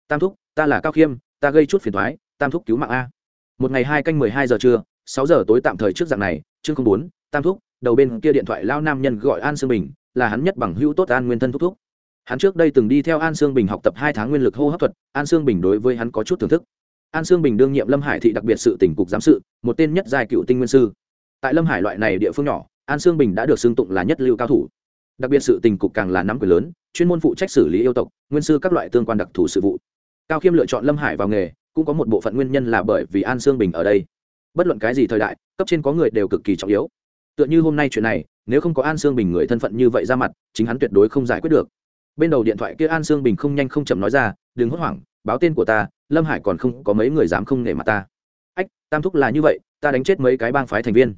Tam thúc, ta là cao khiêm, ta gây chút phiền thoái tam thúc cứu mạng a. Một ngày hai canh mười hai giờ trưa, sáu giờ tối tạm thời trước dạng này, chương không bốn, tam thúc, đầu bên kia điện thoại lao nam nhân gọi an sương bình, là hắn nhất bằng hữu tốt an nguyên thân thúc thúc. Hắn trước đây từng đi theo an sương bình học tập hai tháng nguyên lực hô hấp thuật, an sương bình đối với hắn có chút thưởng thức. An sương bình đương nhiệm lâm hải thị đặc biệt sự tỉnh cục giám sự, một tên nhất giai cựu tinh nguyên sư. Tại lâm hải loại này địa phương nhỏ an sương bình đã được xưng tụng là nhất lưu cao thủ. Đặc biệt sự tình cục càng là nắm quyền lớn, chuyên môn phụ trách xử lý yêu tộc, nguyên sư các loại tương quan đặc thù sự vụ. Cao khiêm lựa chọn lâm hải vào nghề, cũng có một bộ phận nguyên nhân là bởi vì an sương bình ở đây. Bất luận cái gì thời đại, cấp trên có người đều cực kỳ trọng yếu. Tựa như hôm nay chuyện này, nếu không có an sương bình người thân phận như vậy ra mặt, chính hắn tuyệt đối không giải quyết được. Bên đầu điện thoại kia an sương bình không nhanh không chậm nói ra, đừng hốt hoảng, báo tên của ta, lâm hải còn không có mấy người dám không nể mặt ta. Ách, tam thúc là như vậy, ta đánh chết mấy cái bang phái thành viên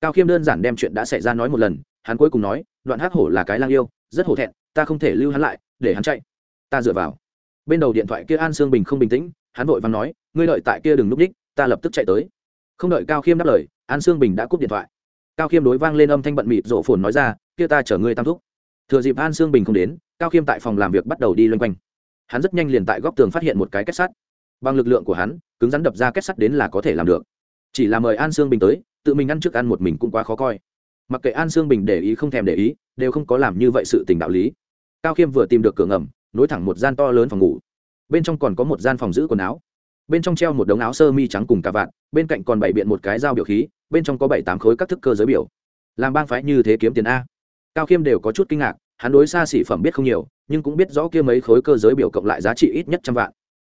cao khiêm đơn giản đem chuyện đã xảy ra nói một lần, hắn cuối cùng nói, đoạn hắc hổ là cái lang yêu, rất hổ thẹn, ta không thể lưu hắn lại, để hắn chạy. Ta dựa vào. Bên đầu điện thoại kia an sương bình không bình tĩnh, hắn vội vàng nói, ngươi đợi tại kia đừng núp đích, ta lập tức chạy tới. Không đợi cao khiêm đáp lời, an sương bình đã cúp điện thoại. Cao khiêm đối vang lên âm thanh bận mịt rộ phồn nói ra, kia ta chở ngươi tam thúc. Thừa dịp an sương bình không đến, cao khiêm tại phòng làm việc bắt đầu đi loanh quanh. Hắn rất nhanh liền tại góc tường phát hiện một cái kết sắt. Bằng lực lượng của hắn, cứng rắn đập ra kết sắt đến là có thể làm được. Chỉ là mời an sương bình tới tự mình ăn trước ăn một mình cũng quá khó coi. Mặc kệ an sương bình để ý không thèm để ý, đều không có làm như vậy sự tình đạo lý. Cao khiêm vừa tìm được cửa ngầm, nối thẳng một gian to lớn phòng ngủ. Bên trong còn có một gian phòng giữ quần áo. Bên trong treo một đống áo sơ mi trắng cùng cà vạt, bên cạnh còn bày biện một cái dao biểu khí, bên trong có bảy tám khối các thức cơ giới biểu. Làm bang phái như thế kiếm tiền a. Cao khiêm đều có chút kinh ngạc, hắn đối xa xỉ phẩm biết không nhiều, nhưng cũng biết rõ kia mấy khối cơ giới biểu cộng lại giá trị ít nhất trăm vạn.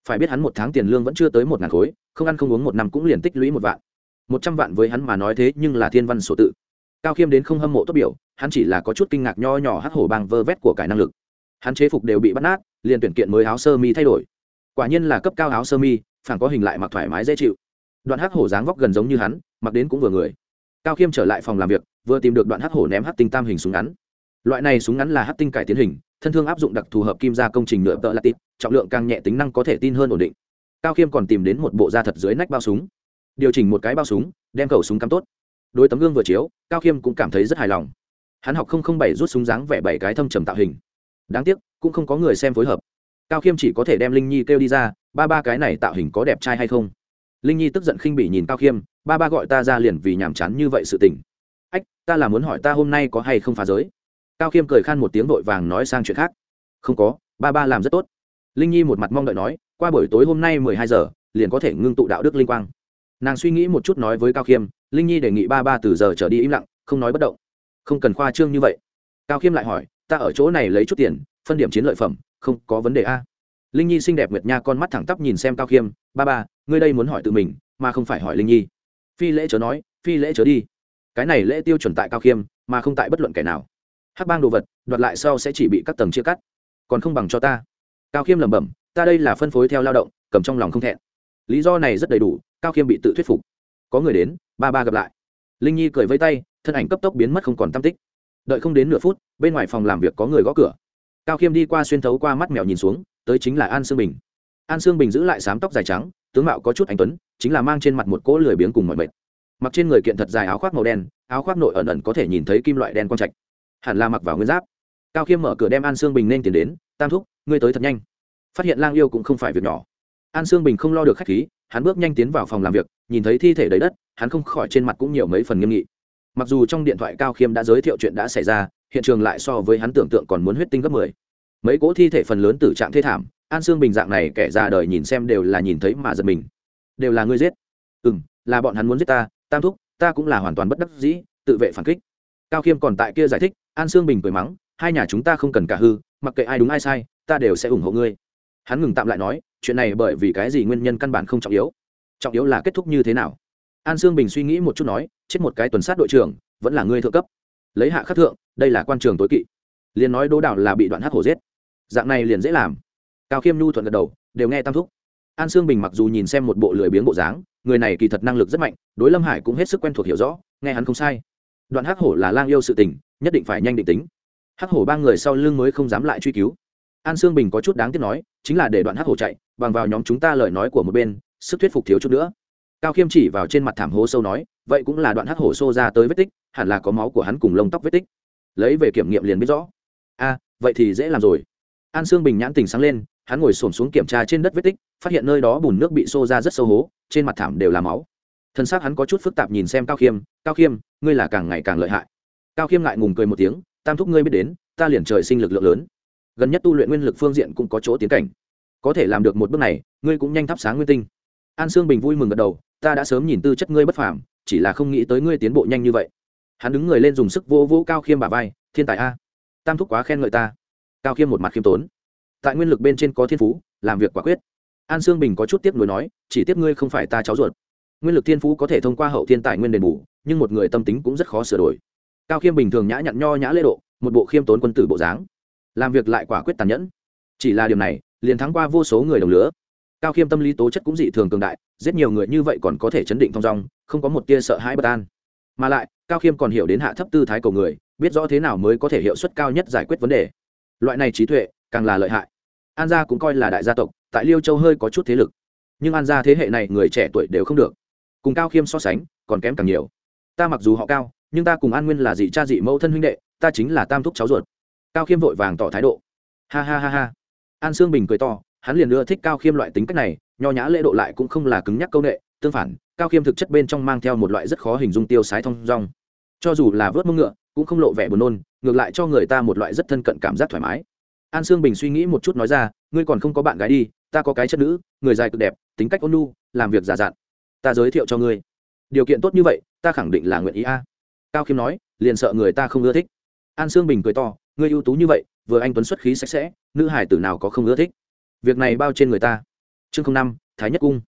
Phải biết hắn một tháng tiền lương vẫn chưa tới một ngàn khối, không ăn không uống một năm cũng liền tích lũy một vạn một trăm vạn với hắn mà nói thế nhưng là thiên văn sổ tự. Cao khiêm đến không hâm mộ tốt biểu, hắn chỉ là có chút kinh ngạc nho nhỏ hắc hổ bang vơ vét của cải năng lực. Hắn chế phục đều bị bắt nát, liền tuyển kiện mới áo sơ mi thay đổi. Quả nhiên là cấp cao áo sơ mi, phản có hình lại mặc thoải mái dễ chịu. Đoạn hắc hổ dáng vóc gần giống như hắn, mặc đến cũng vừa người. Cao khiêm trở lại phòng làm việc, vừa tìm được đoạn hắc hổ ném hắc tinh tam hình súng ngắn. Loại này súng ngắn là hắc tinh cải tiến hình, thân thương áp dụng đặc thù hợp kim ra công trình nửa tợ latit trọng lượng càng nhẹ tính năng có thể tin hơn ổn định. Cao khiêm còn tìm đến một bộ da thật dưới nách bao súng điều chỉnh một cái bao súng, đem khẩu súng cắm tốt. Đôi tấm gương vừa chiếu, cao khiêm cũng cảm thấy rất hài lòng. Hắn học không không bảy rút súng dáng vẽ bảy cái thâm trầm tạo hình. Đáng tiếc, cũng không có người xem phối hợp. Cao khiêm chỉ có thể đem linh nhi kêu đi ra, ba ba cái này tạo hình có đẹp trai hay không? Linh nhi tức giận khinh bỉ nhìn cao khiêm, ba ba gọi ta ra liền vì nhàm chán như vậy sự tình. Ách, ta là muốn hỏi ta hôm nay có hay không phá giới? Cao khiêm cười khan một tiếng vội vàng nói sang chuyện khác. Không có, ba ba làm rất tốt. Linh nhi một mặt mong đợi nói, qua buổi tối hôm nay mười hai giờ, liền có thể ngưng tụ đạo đức linh quang nàng suy nghĩ một chút nói với cao khiêm, linh nhi đề nghị ba ba từ giờ trở đi im lặng, không nói bất động. Không cần khoa trương như vậy. Cao khiêm lại hỏi, ta ở chỗ này lấy chút tiền, phân điểm chiến lợi phẩm, không có vấn đề a. Linh nhi xinh đẹp nguyệt nha con mắt thẳng tắp nhìn xem cao khiêm, ba ba, ngươi đây muốn hỏi tự mình, mà không phải hỏi linh nhi. Phi lễ chớ nói, phi lễ chớ đi. Cái này lễ tiêu chuẩn tại cao khiêm, mà không tại bất luận kẻ nào. Hắc bang đồ vật, đoạt lại sau sẽ chỉ bị các tầng chia cắt. Còn không bằng cho ta. Cao khiêm lẩm bẩm, ta đây là phân phối theo lao động, cầm trong lòng không thẹn lý do này rất đầy đủ, cao khiêm bị tự thuyết phục. Có người đến, ba ba gặp lại. Linh nhi cười vây tay, thân ảnh cấp tốc biến mất không còn tam tích. Đợi không đến nửa phút, bên ngoài phòng làm việc có người gõ cửa. Cao khiêm đi qua xuyên thấu qua mắt mèo nhìn xuống, tới chính là an sương bình. An sương bình giữ lại sám tóc dài trắng, tướng mạo có chút anh tuấn, chính là mang trên mặt một cỗ lười biếng cùng mọi mệt. Mặc trên người kiện thật dài áo khoác màu đen, áo khoác nội ẩn ẩn có thể nhìn thấy kim loại đen quang trạch. Hẳn là mặc vào nguyên giáp. Cao khiêm mở cửa đem an sương bình nên tiền đến, tam thúc, ngươi tới thật nhanh. Phát hiện lang yêu cũng không phải việc nhỏ an sương bình không lo được khách khí, hắn bước nhanh tiến vào phòng làm việc, nhìn thấy thi thể đầy đất, hắn không khỏi trên mặt cũng nhiều mấy phần nghiêm nghị. Mặc dù trong điện thoại cao khiêm đã giới thiệu chuyện đã xảy ra, hiện trường lại so với hắn tưởng tượng còn muốn huyết tinh gấp mười. Mấy cỗ thi thể phần lớn tử trạng thê thảm, an sương bình dạng này kẻ ra đời nhìn xem đều là nhìn thấy mà giật mình. Đều là người giết. Ừ m là bọn hắn muốn giết ta, tam thúc, ta cũng là hoàn toàn bất đắc dĩ, tự vệ phản kích. Cao khiêm còn tại kia giải thích, an sương bình cười mắng, hai nhà chúng ta không cần cả hư, mặc kệ ai đúng ai sai, ta đều sẽ ủng hộ ngươi. Hắn ngừng tạm lại nói chuyện này bởi vì cái gì nguyên nhân căn bản không trọng yếu. Trọng yếu là kết thúc như thế nào? An sương bình suy nghĩ một chút nói, chết một cái tuần sát đội trưởng, vẫn là ngươi thượng cấp. Lấy hạ khắc thượng, đây là quan trường tối kỵ. Liền nói đỗ đảo là bị đoạn hắc hổ giết. Dạng này liền dễ làm. Cao khiêm nhu thuận gật đầu, đều nghe tam thúc. An sương bình mặc dù nhìn xem một bộ lười biếng bộ dáng, người này kỳ thật năng lực rất mạnh, đối lâm hải cũng hết sức quen thuộc hiểu rõ, nghe hắn không sai. Đoạn hắc hổ là lang yêu sự tình, nhất định phải nhanh định tính. Hắc hổ ba người sau lưng mới không dám lại truy cứu. An sương bình có chút đáng tiếc nói, chính là để đoạn hắc hổ chạy bằng vào nhóm chúng ta lời nói của một bên, sức thuyết phục thiếu chút nữa. Cao khiêm chỉ vào trên mặt thảm hố sâu nói, vậy cũng là đoạn hắc hổ xô ra tới vết tích, hẳn là có máu của hắn cùng lông tóc vết tích. Lấy về kiểm nghiệm liền biết rõ. A vậy thì dễ làm rồi. An sương bình nhãn tình sáng lên, hắn ngồi xổm xuống kiểm tra trên đất vết tích, phát hiện nơi đó bùn nước bị xô ra rất sâu hố, trên mặt thảm đều là máu. Thân xác hắn có chút phức tạp nhìn xem cao khiêm cao khiêm, ngươi là càng ngày càng lợi hại. Cao khiêm ngại ngùng cười một tiếng, tam thúc ngươi biết đến, ta liền trời sinh lực lượng lớn. Gần nhất tu luyện nguyên lực phương diện cũng có chỗ tiến cảnh có thể làm được một bước này, ngươi cũng nhanh thắp sáng nguyên tinh. An sương bình vui mừng gật đầu, ta đã sớm nhìn tư chất ngươi bất phàm, chỉ là không nghĩ tới ngươi tiến bộ nhanh như vậy. Hắn đứng người lên dùng sức vô vô cao khiêm bà vai, thiên tài a. Tam thúc quá khen ngợi ta. Cao khiêm một mặt khiêm tốn. Tại nguyên lực bên trên có thiên phú, làm việc quả quyết. An sương bình có chút tiếp nối nói, chỉ tiếp ngươi không phải ta cháu ruột. Nguyên lực thiên phú có thể thông qua hậu thiên tài nguyên đền bù, nhưng một người tâm tính cũng rất khó sửa đổi. Cao khiêm bình thường nhã nhặn nho nhã lễ độ, một bộ khiêm tốn quân tử bộ dáng. Làm việc lại quả quyết tàn nhẫn. Chỉ là điều này liền thắng qua vô số người đồng lứa. Cao khiêm tâm lý tố chất cũng dị thường cường đại, giết nhiều người như vậy còn có thể chấn định thong dong, không có một tia sợ hãi bất an. Mà lại, cao khiêm còn hiểu đến hạ thấp tư thái cầu người, biết rõ thế nào mới có thể hiệu suất cao nhất giải quyết vấn đề. Loại này trí tuệ, càng là lợi hại. An gia cũng coi là đại gia tộc, tại liêu châu hơi có chút thế lực. Nhưng an gia thế hệ này người trẻ tuổi đều không được. Cùng cao khiêm so sánh, còn kém càng nhiều. Ta mặc dù họ cao, nhưng ta cùng an nguyên là dị cha dị mẫu thân huynh đệ, ta chính là tam thúc cháu ruột. Cao khiêm vội vàng tỏ thái độ. Ha ha ha ha an sương bình cười to, hắn liền ưa thích cao khiêm loại tính cách này, nho nhã lễ độ lại cũng không là cứng nhắc công nghệ tương phản, cao khiêm thực chất bên trong mang theo một loại rất khó hình dung tiêu sái thông dong. Cho dù là vớt mông ngựa, cũng không lộ vẻ buồn nôn, ngược lại cho người ta một loại rất thân cận cảm giác thoải mái. An sương bình suy nghĩ một chút nói ra, ngươi còn không có bạn gái đi, ta có cái chất nữ, người dài cực đẹp, tính cách ôn nu làm việc giả dặn. Ta giới thiệu cho ngươi. Điều kiện tốt như vậy, ta khẳng định là nguyện ý a. Cao khiêm nói, liền sợ người ta không ưa thích. An sương bình cười to, ngươi ưu tú như vậy vừa anh tuấn xuất khí sạch sẽ, nữ hải tử nào có không ưa thích. Việc này bao trên người ta. Chương năm, thái nhất cung.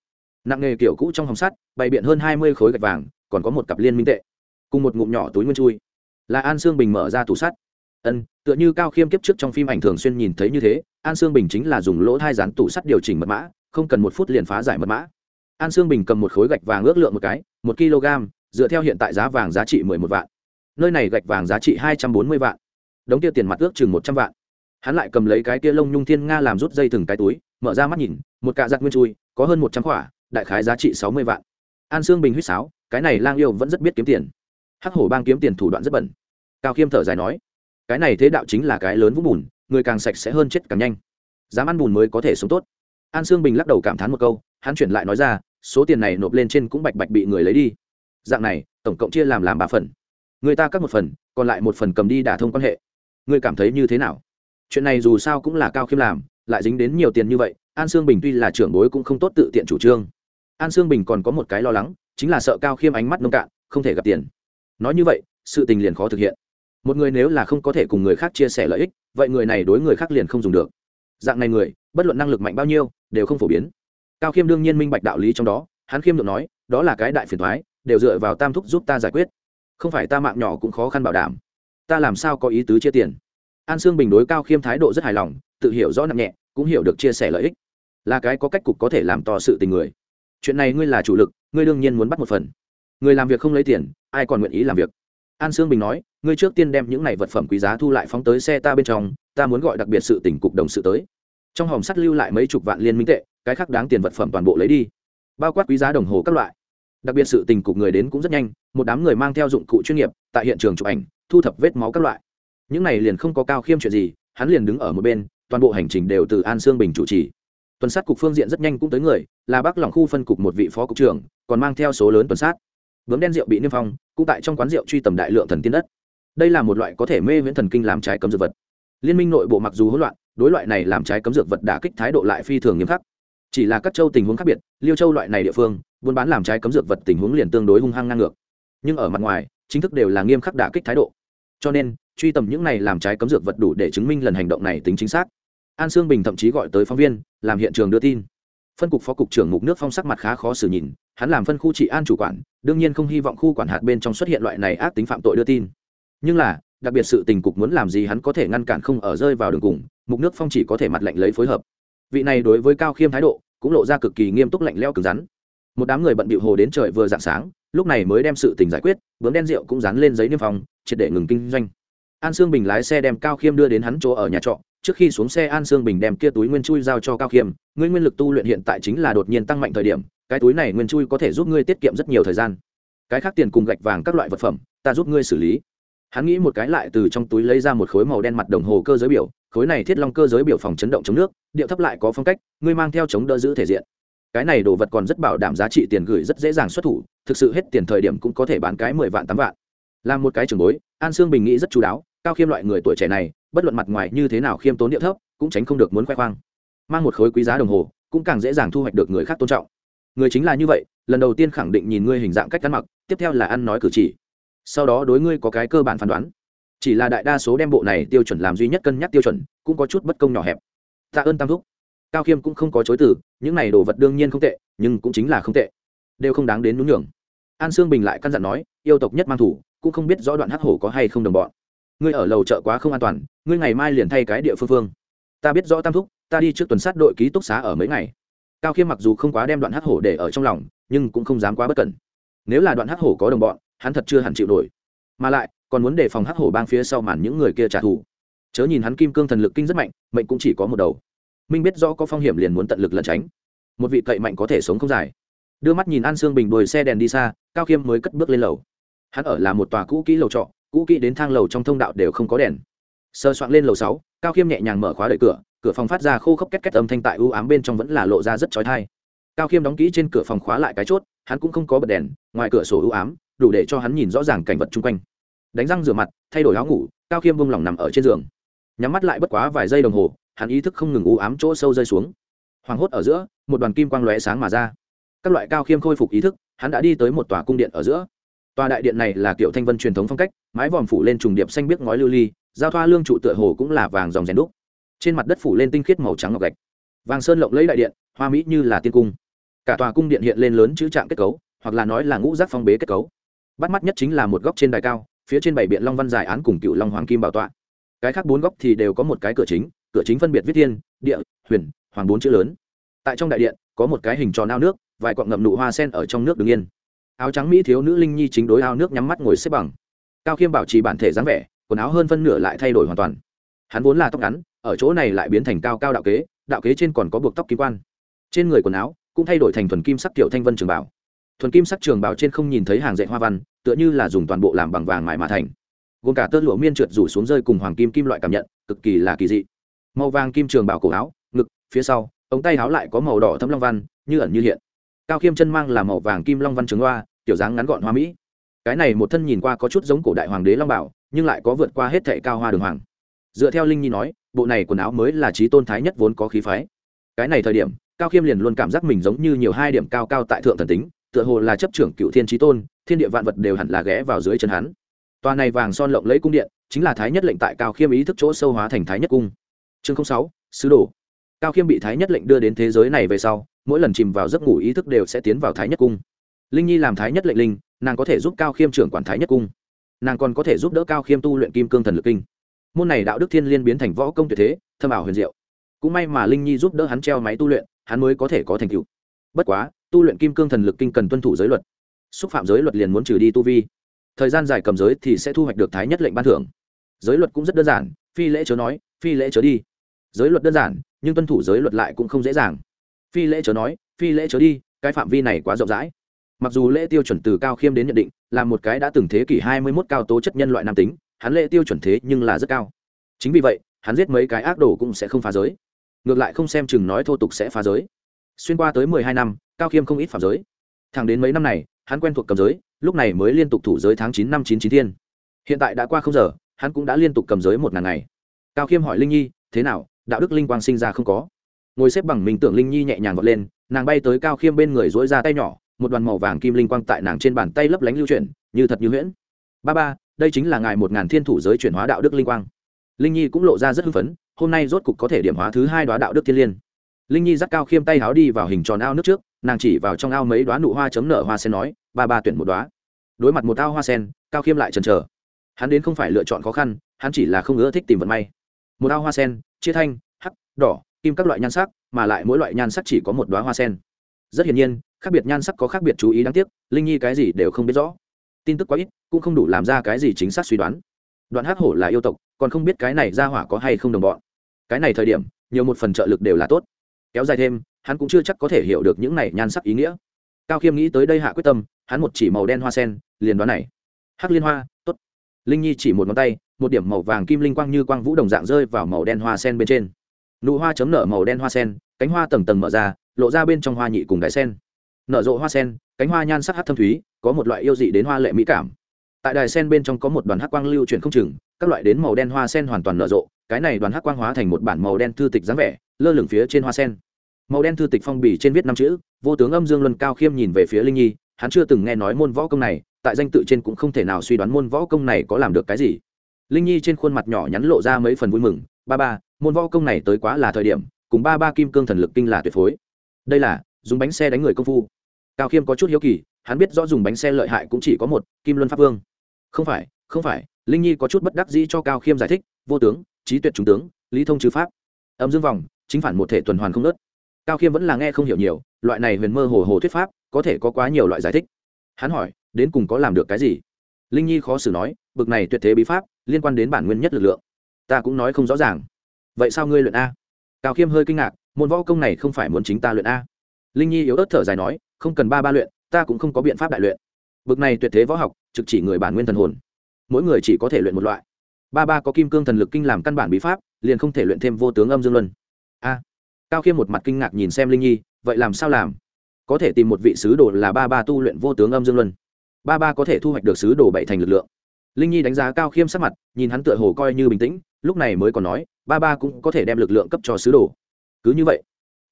Nặng nghề kiểu cũ trong hồng sắt, bày biện hơn hai mươi khối gạch vàng, còn có một cặp liên minh tệ. Cùng một ngụm nhỏ túi nguyên chui. Là an sương bình mở ra tủ sắt. Ân, tựa như cao khiêm kiếp trước trong phim ảnh thường xuyên nhìn thấy như thế, an sương bình chính là dùng lỗ thai rán tủ sắt điều chỉnh mật mã, không cần một phút liền phá giải mật mã. An sương bình cầm một khối gạch vàng ước lượng một cái, một kg, dựa theo hiện tại giá vàng giá trị mười một vạn. Nơi này gạch vàng giá trị hai trăm bốn mươi vạn đống kia tiền mặt ước chừng một trăm vạn. Hắn lại cầm lấy cái kia lông nhung thiên nga làm rút dây từng cái túi, mở ra mắt nhìn, một cạ giặc nguyên chui, có hơn một trăm khỏa, đại khái giá trị sáu mươi vạn. An sương bình huýt sáo, cái này lang yêu vẫn rất biết kiếm tiền. Hắc hổ bang kiếm tiền thủ đoạn rất bẩn. Cao khiêm thở dài nói, cái này thế đạo chính là cái lớn vũng bùn, người càng sạch sẽ hơn chết càng nhanh. Dám ăn bùn mới có thể sống tốt. An sương bình lắc đầu cảm thán một câu, hắn chuyển lại nói ra, số tiền này nộp lên trên cũng bạch bạch bị người lấy đi. Dạng này, tổng cộng chia làm làm ba phần. Người ta cắt một phần, còn lại một phần cầm đi đả thông quan hệ ngươi cảm thấy như thế nào? Chuyện này dù sao cũng là cao khiêm làm, lại dính đến nhiều tiền như vậy, an sương bình tuy là trưởng bối cũng không tốt tự tiện chủ trương. An sương bình còn có một cái lo lắng, chính là sợ cao khiêm ánh mắt nông cạn, không thể gặp tiền. Nói như vậy, sự tình liền khó thực hiện. Một người nếu là không có thể cùng người khác chia sẻ lợi ích, vậy người này đối người khác liền không dùng được. Dạng này người, bất luận năng lực mạnh bao nhiêu, đều không phổ biến. Cao khiêm đương nhiên minh bạch đạo lý trong đó, hắn khiêm được nói, đó là cái đại phiền thoái, đều dựa vào tam thúc giúp ta giải quyết. Không phải ta mạng nhỏ cũng khó khăn bảo đảm ta làm sao có ý tứ chia tiền? An sương bình đối cao khiêm thái độ rất hài lòng, tự hiểu rõ nặng nhẹ, cũng hiểu được chia sẻ lợi ích. Là cái có cách cục có thể làm to sự tình người. Chuyện này ngươi là chủ lực, ngươi đương nhiên muốn bắt một phần. Người làm việc không lấy tiền, ai còn nguyện ý làm việc? An sương bình nói, ngươi trước tiên đem những này vật phẩm quý giá thu lại phóng tới xe ta bên trong, ta muốn gọi đặc biệt sự tỉnh cục đồng sự tới. Trong hòm sắt lưu lại mấy chục vạn liên minh tệ, cái khác đáng tiền vật phẩm toàn bộ lấy đi. Bao quát quý giá đồng hồ các loại. Đặc biệt sự tình cục người đến cũng rất nhanh, một đám người mang theo dụng cụ chuyên nghiệp, tại hiện trường chụp ảnh thu thập vết máu các loại. Những này liền không có cao khiêm chuyện gì, hắn liền đứng ở một bên, toàn bộ hành trình đều từ an sương bình chủ trì. Tuần sát cục phương diện rất nhanh cũng tới người, là bác lòng khu phân cục một vị phó cục trưởng, còn mang theo số lớn tuần sát. Bướm đen rượu bị niêm phong, cũng tại trong quán rượu truy tầm đại lượng thần tiên đất. Đây là một loại có thể mê viễn thần kinh làm trái cấm dược vật. Liên minh nội bộ mặc dù hỗn loạn, đối loại này làm trái cấm dược vật đã kích thái độ lại phi thường nghiêm khắc. Chỉ là các châu tình huống khác biệt, liêu châu loại này địa phương, buôn bán làm trái cấm dược vật tình huống liền tương đối hung hăng ngang ngược. Nhưng ở mặt ngoài, chính thức đều là nghiêm khắc đả kích thái độ cho nên, truy tầm những này làm trái cấm dược vật đủ để chứng minh lần hành động này tính chính xác. An sương bình thậm chí gọi tới phóng viên, làm hiện trường đưa tin. Phân cục phó cục trưởng mục nước phong sắc mặt khá khó xử nhìn, hắn làm phân khu trị an chủ quản, đương nhiên không hy vọng khu quản hạt bên trong xuất hiện loại này ác tính phạm tội đưa tin. Nhưng là, đặc biệt sự tình cục muốn làm gì hắn có thể ngăn cản không ở rơi vào đường cùng, mục nước phong chỉ có thể mặt lạnh lấy phối hợp. Vị này đối với cao khiêm thái độ, cũng lộ ra cực kỳ nghiêm túc lạnh leo cứng rắn một đám người bận bịu hồ đến trời vừa dạng sáng, lúc này mới đem sự tình giải quyết vướng đen rượu cũng dán lên giấy niêm phong, triệt để ngừng kinh doanh. An sương bình lái xe đem cao khiêm đưa đến hắn chỗ ở nhà trọ, trước khi xuống xe an sương bình đem kia túi nguyên chui giao cho cao khiêm, ngươi nguyên lực tu luyện hiện tại chính là đột nhiên tăng mạnh thời điểm, cái túi này nguyên chui có thể giúp ngươi tiết kiệm rất nhiều thời gian. Cái khác tiền cùng gạch vàng các loại vật phẩm, ta giúp ngươi xử lý. Hắn nghĩ một cái lại từ trong túi lấy ra một khối màu đen mặt đồng hồ cơ giới biểu, khối này thiết long cơ giới biểu phòng chấn động chống nước, điệu thấp lại có phong cách, ngươi mang theo chống đỡ giữ thể diện cái này đồ vật còn rất bảo đảm giá trị tiền gửi rất dễ dàng xuất thủ, thực sự hết tiền thời điểm cũng có thể bán cái mười vạn tám vạn. Làm một cái trường bối, an sương bình nghĩ rất chú đáo, cao khiêm loại người tuổi trẻ này, bất luận mặt ngoài như thế nào khiêm tốn địa thấp, cũng tránh không được muốn khoe khoang. Mang một khối quý giá đồng hồ, cũng càng dễ dàng thu hoạch được người khác tôn trọng. Người chính là như vậy, lần đầu tiên khẳng định nhìn ngươi hình dạng cách ăn mặc, tiếp theo là ăn nói cử chỉ. Sau đó đối ngươi có cái cơ bản phán đoán. Chỉ là đại đa số đem bộ này tiêu chuẩn làm duy nhất cân nhắc tiêu chuẩn, cũng có chút bất công nhỏ hẹp. Tạ ơn tam thúc cao khiêm cũng không có chối từ, những này đồ vật đương nhiên không tệ, nhưng cũng chính là không tệ. Đều không đáng đến nhún nhường. An sương bình lại căn dặn nói, yêu tộc nhất mang thủ, cũng không biết rõ đoạn hắc hổ có hay không đồng bọn. Ngươi ở lầu chợ quá không an toàn, ngươi ngày mai liền thay cái địa phương phương. Ta biết rõ tam thúc, ta đi trước tuần sát đội ký túc xá ở mấy ngày. Cao khiêm mặc dù không quá đem đoạn hắc hổ để ở trong lòng, nhưng cũng không dám quá bất cẩn. Nếu là đoạn hắc hổ có đồng bọn, hắn thật chưa hẳn chịu nổi. Mà lại, còn muốn đề phòng hắc hổ bang phía sau màn những người kia trả thù. Chớ nhìn hắn kim cương thần lực kinh rất mạnh, mệnh cũng chỉ có một đầu minh biết rõ có phong hiểm liền muốn tận lực lẩn tránh. Một vị cậy mạnh có thể sống không dài. Đưa mắt nhìn an sương bình đuổi xe đèn đi xa, cao khiêm mới cất bước lên lầu. Hắn ở là một tòa cũ kỹ lầu trọ, cũ kỹ đến thang lầu trong thông đạo đều không có đèn. Sơ soạn lên lầu sáu, cao khiêm nhẹ nhàng mở khóa đợi cửa cửa phòng phát ra khô khốc két két âm thanh tại ưu ám bên trong vẫn là lộ ra rất trói thai cao khiêm đóng kỹ trên cửa phòng khóa lại cái chốt, hắn cũng không có bật đèn, ngoài cửa sổ ưu ám, đủ để cho hắn nhìn rõ ràng cảnh vật chung quanh. Đánh răng rửa mặt, thay đổi áo ngủ, cao khiêm bông lòng nằm ở trên giường. Nhắm mắt lại bất quá vài giây đồng hồ hắn ý thức không ngừng u ám chỗ sâu rơi xuống. Hoảng hốt ở giữa, một đoàn kim quang lóe sáng mà ra. Các loại cao khiêm khôi phục ý thức, hắn đã đi tới một tòa cung điện ở giữa. Tòa đại điện này là kiểu thanh vân truyền thống phong cách, mái vòm phủ lên trùng điệp xanh biếc ngói lưu ly, giao thoa lương trụ tựa hồ cũng là vàng dòng rèn đúc. Trên mặt đất phủ lên tinh khiết màu trắng ngọc gạch. Vàng sơn lộng lấy đại điện, hoa mỹ như là tiên cung. Cả tòa cung điện hiện lên lớn chữ trạng kết cấu, hoặc là nói là ngũ giác phong bế kết cấu. Bắt mắt nhất chính là một góc trên đài cao, phía trên bảy biện long văn dài án cùng cựu long hoàng kim bảo tọa. Cái khác bốn góc thì đều có một cái cửa chính cửa chính phân biệt viết thiên, địa, huyền, hoàng bốn chữ lớn. Tại trong đại điện, có một cái hình tròn ao nước, vài quặng ngậm nụ hoa sen ở trong nước đứng yên. Áo trắng mỹ thiếu nữ linh nhi chính đối ao nước nhắm mắt ngồi xếp bằng. Cao khiêm bảo trì bản thể dáng vẻ, quần áo hơn phân nửa lại thay đổi hoàn toàn. Hắn vốn là tóc ngắn, ở chỗ này lại biến thành cao cao đạo kế đạo kế trên còn có buộc tóc kim quan. Trên người quần áo cũng thay đổi thành thuần kim sắc tiểu thanh vân trường bảo. Thuần kim sắc trường bảo trên không nhìn thấy hàng dạy hoa văn, tựa như là dùng toàn bộ làm bằng vàng mài mà thành. Gồm cả tơ lụa miên trượt rủ xuống rơi cùng hoàng kim kim loại cảm nhận, cực kỳ là kỳ dị màu vàng kim trường bảo cổ áo, ngực, phía sau, ống tay áo lại có màu đỏ thâm long văn, như ẩn như hiện. Cao khiêm chân mang là màu vàng kim long văn trường hoa tiểu dáng ngắn gọn hoa mỹ. Cái này một thân nhìn qua có chút giống cổ đại hoàng đế long bảo, nhưng lại có vượt qua hết thệ cao hoa đường hoàng. Dựa theo linh nhi nói, bộ này quần áo mới là trí tôn thái nhất vốn có khí phái. Cái này thời điểm, cao khiêm liền luôn cảm giác mình giống như nhiều hai điểm cao cao tại thượng thần tính, tựa hồ là chấp trưởng cựu thiên trí tôn, thiên địa vạn vật đều hẳn là ghé vào dưới chân hắn. Tòa này vàng son lộng lấy cung điện, chính là thái nhất lệnh tại cao khiêm ý thức chỗ sâu hóa thành thái nhất cung chương sáu, sứ đồ. Cao khiêm bị thái nhất lệnh đưa đến thế giới này về sau, mỗi lần chìm vào giấc ngủ ý thức đều sẽ tiến vào thái nhất cung. Linh nhi làm thái nhất lệnh linh, nàng có thể giúp cao khiêm trưởng quản thái nhất cung. Nàng còn có thể giúp đỡ cao khiêm tu luyện kim cương thần lực kinh. Môn này đạo đức thiên liên biến thành võ công tuyệt thế, thâm ảo huyền diệu. Cũng may mà linh nhi giúp đỡ hắn treo máy tu luyện, hắn mới có thể có thành tựu. Bất quá, tu luyện kim cương thần lực kinh cần tuân thủ giới luật. Xúc phạm giới luật liền muốn trừ đi tu vi. Thời gian dài cầm giới thì sẽ thu hoạch được thái nhất lệnh ban thưởng. Giới luật cũng rất đơn giản, phi lễ chớ nói, phi lễ chớ đi giới luật đơn giản, nhưng tuân thủ giới luật lại cũng không dễ dàng. Phi lễ chớ nói, phi lễ chớ đi, cái phạm vi này quá rộng rãi. Mặc dù lễ tiêu chuẩn từ cao khiêm đến nhận định, là một cái đã từng thế kỷ hai mươi mốt cao tố chất nhân loại nam tính, hắn lễ tiêu chuẩn thế nhưng là rất cao. Chính vì vậy, hắn giết mấy cái ác đồ cũng sẽ không phá giới. Ngược lại không xem chừng nói thô tục sẽ phá giới. Xuyên qua tới mười hai năm, cao khiêm không ít phạm giới. Thẳng đến mấy năm này, hắn quen thuộc cầm giới, lúc này mới liên tục thủ giới tháng chín năm chín chín thiên. Hiện tại đã qua không giờ, hắn cũng đã liên tục cầm giới một ngàn ngày. Cao khiêm hỏi linh nhi, thế nào đạo đức linh quang sinh ra không có. Ngồi xếp bằng mình tưởng linh nhi nhẹ nhàng vọt lên, nàng bay tới cao khiêm bên người dỗi ra tay nhỏ, một đoàn màu vàng kim linh quang tại nàng trên bàn tay lấp lánh lưu chuyển, như thật như huyễn. Ba ba, đây chính là ngài một ngàn thiên thủ giới chuyển hóa đạo đức linh quang. Linh nhi cũng lộ ra rất hưng phấn, hôm nay rốt cục có thể điểm hóa thứ hai đoá đạo đức thiên liên. Linh nhi dắt cao khiêm tay háo đi vào hình tròn ao nước trước, nàng chỉ vào trong ao mấy đoá nụ hoa chấm nở hoa sen nói, ba ba tuyển một đoá đối mặt một ao hoa sen, cao khiêm lại chần chờ. Hắn đến không phải lựa chọn khó khăn, hắn chỉ là không ưa thích tìm vận may. Một ao hoa sen chia thanh, hắc, đỏ, kim các loại nhan sắc, mà lại mỗi loại nhan sắc chỉ có một đoá hoa sen. Rất hiển nhiên, khác biệt nhan sắc có khác biệt chú ý đáng tiếc, linh nhi cái gì đều không biết rõ. Tin tức quá ít, cũng không đủ làm ra cái gì chính xác suy đoán. Đoạn hắc hổ là yêu tộc, còn không biết cái này ra hỏa có hay không đồng bọn. Cái này thời điểm, nhiều một phần trợ lực đều là tốt. Kéo dài thêm, hắn cũng chưa chắc có thể hiểu được những này nhan sắc ý nghĩa. Cao khiêm nghĩ tới đây hạ quyết tâm, hắn một chỉ màu đen hoa sen, liền đoán này. Hắc liên hoa, tốt. Linh nhi chỉ một ngón tay một điểm màu vàng kim linh quang như quang vũ đồng dạng rơi vào màu đen hoa sen bên trên. Nụ hoa chấm nở màu đen hoa sen, cánh hoa tầng tầng mở ra, lộ ra bên trong hoa nhị cùng đại sen. Nở rộ hoa sen, cánh hoa nhan sắc hát thâm thúy, có một loại yêu dị đến hoa lệ mỹ cảm. Tại đài sen bên trong có một đoàn hát quang lưu chuyển không chừng, các loại đến màu đen hoa sen hoàn toàn nở rộ, cái này đoàn hát quang hóa thành một bản màu đen thư tịch dáng vẻ, lơ lửng phía trên hoa sen. Màu đen thư tịch phong bì trên viết năm chữ, vô tướng âm dương luân cao khiêm nhìn về phía linh nhi, hắn chưa từng nghe nói môn võ công này, tại danh tự trên cũng không thể nào suy đoán môn võ công này có làm được cái gì linh nhi trên khuôn mặt nhỏ nhắn lộ ra mấy phần vui mừng, ba ba, môn võ công này tới quá là thời điểm, cùng ba ba kim cương thần lực kinh là tuyệt phối. Đây là, dùng bánh xe đánh người công phu. Cao khiêm có chút hiếu kỳ, hắn biết rõ dùng bánh xe lợi hại cũng chỉ có một, kim luân pháp vương. Không phải không phải. Linh nhi có chút bất đắc dĩ cho cao khiêm giải thích, vô tướng trí tuyệt trung tướng, lý thông chư pháp. Âm dương vòng, chính phản một thể tuần hoàn không nớt cao khiêm vẫn là nghe không hiểu nhiều, loại này huyền mơ hồ hồ thuyết pháp, có thể có quá nhiều loại giải thích. Hắn hỏi, đến cùng có làm được cái gì? Linh nhi khó xử nói bực này tuyệt thế bí pháp liên quan đến bản nguyên nhất lực lượng. Ta cũng nói không rõ ràng. Vậy sao ngươi luyện a? Cao khiêm hơi kinh ngạc, môn võ công này không phải muốn chính ta luyện a. Linh nhi yếu ớt thở dài nói, không cần ba ba luyện, ta cũng không có biện pháp đại luyện. Bực này tuyệt thế võ học, trực chỉ người bản nguyên thần hồn. Mỗi người chỉ có thể luyện một loại. Ba ba có kim cương thần lực kinh làm căn bản bí pháp, liền không thể luyện thêm vô tướng âm dương luân. A. Cao khiêm một mặt kinh ngạc nhìn xem linh nhi, vậy làm sao làm? Có thể tìm một vị sứ đồ là ba ba tu luyện vô tướng âm dương luân. Ba ba có thể thu hoạch được sứ đồ bảy thành lực lượng linh nhi đánh giá cao khiêm sắc mặt, nhìn hắn tựa hồ coi như bình tĩnh, lúc này mới còn nói, ba ba cũng có thể đem lực lượng cấp cho sứ đồ. Cứ như vậy?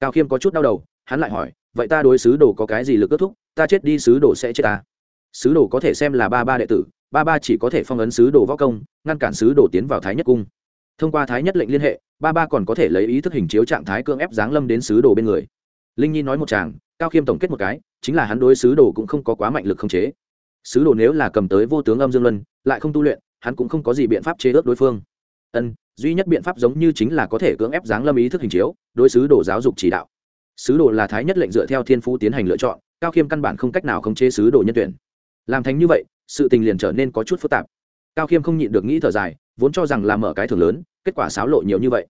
Cao khiêm có chút đau đầu, hắn lại hỏi, vậy ta đối sứ đồ có cái gì lực kết thúc? Ta chết đi sứ đồ sẽ chết ta. Sứ đồ có thể xem là ba ba đệ tử, ba ba chỉ có thể phong ấn sứ đồ võ công, ngăn cản sứ đồ tiến vào thái nhất cung. Thông qua thái nhất lệnh liên hệ, ba ba còn có thể lấy ý thức hình chiếu trạng thái cưỡng ép giáng lâm đến sứ đồ bên người. Linh nhi nói một chàng, cao khiêm tổng kết một cái, chính là hắn đối sứ đồ cũng không có quá mạnh lực khống chế sứ đồ nếu là cầm tới vô tướng âm dương luân, lại không tu luyện, hắn cũng không có gì biện pháp chế ước đối phương. Ân, duy nhất biện pháp giống như chính là có thể cưỡng ép giáng lâm ý thức hình chiếu, đối sứ đồ giáo dục chỉ đạo. Sứ đồ là thái nhất lệnh dựa theo thiên phú tiến hành lựa chọn, cao khiêm căn bản không cách nào khống chế sứ đồ nhân tuyển. Làm thành như vậy, sự tình liền trở nên có chút phức tạp. Cao khiêm không nhịn được nghĩ thở dài, vốn cho rằng là mở cái thưởng lớn, kết quả xáo lộ nhiều như vậy.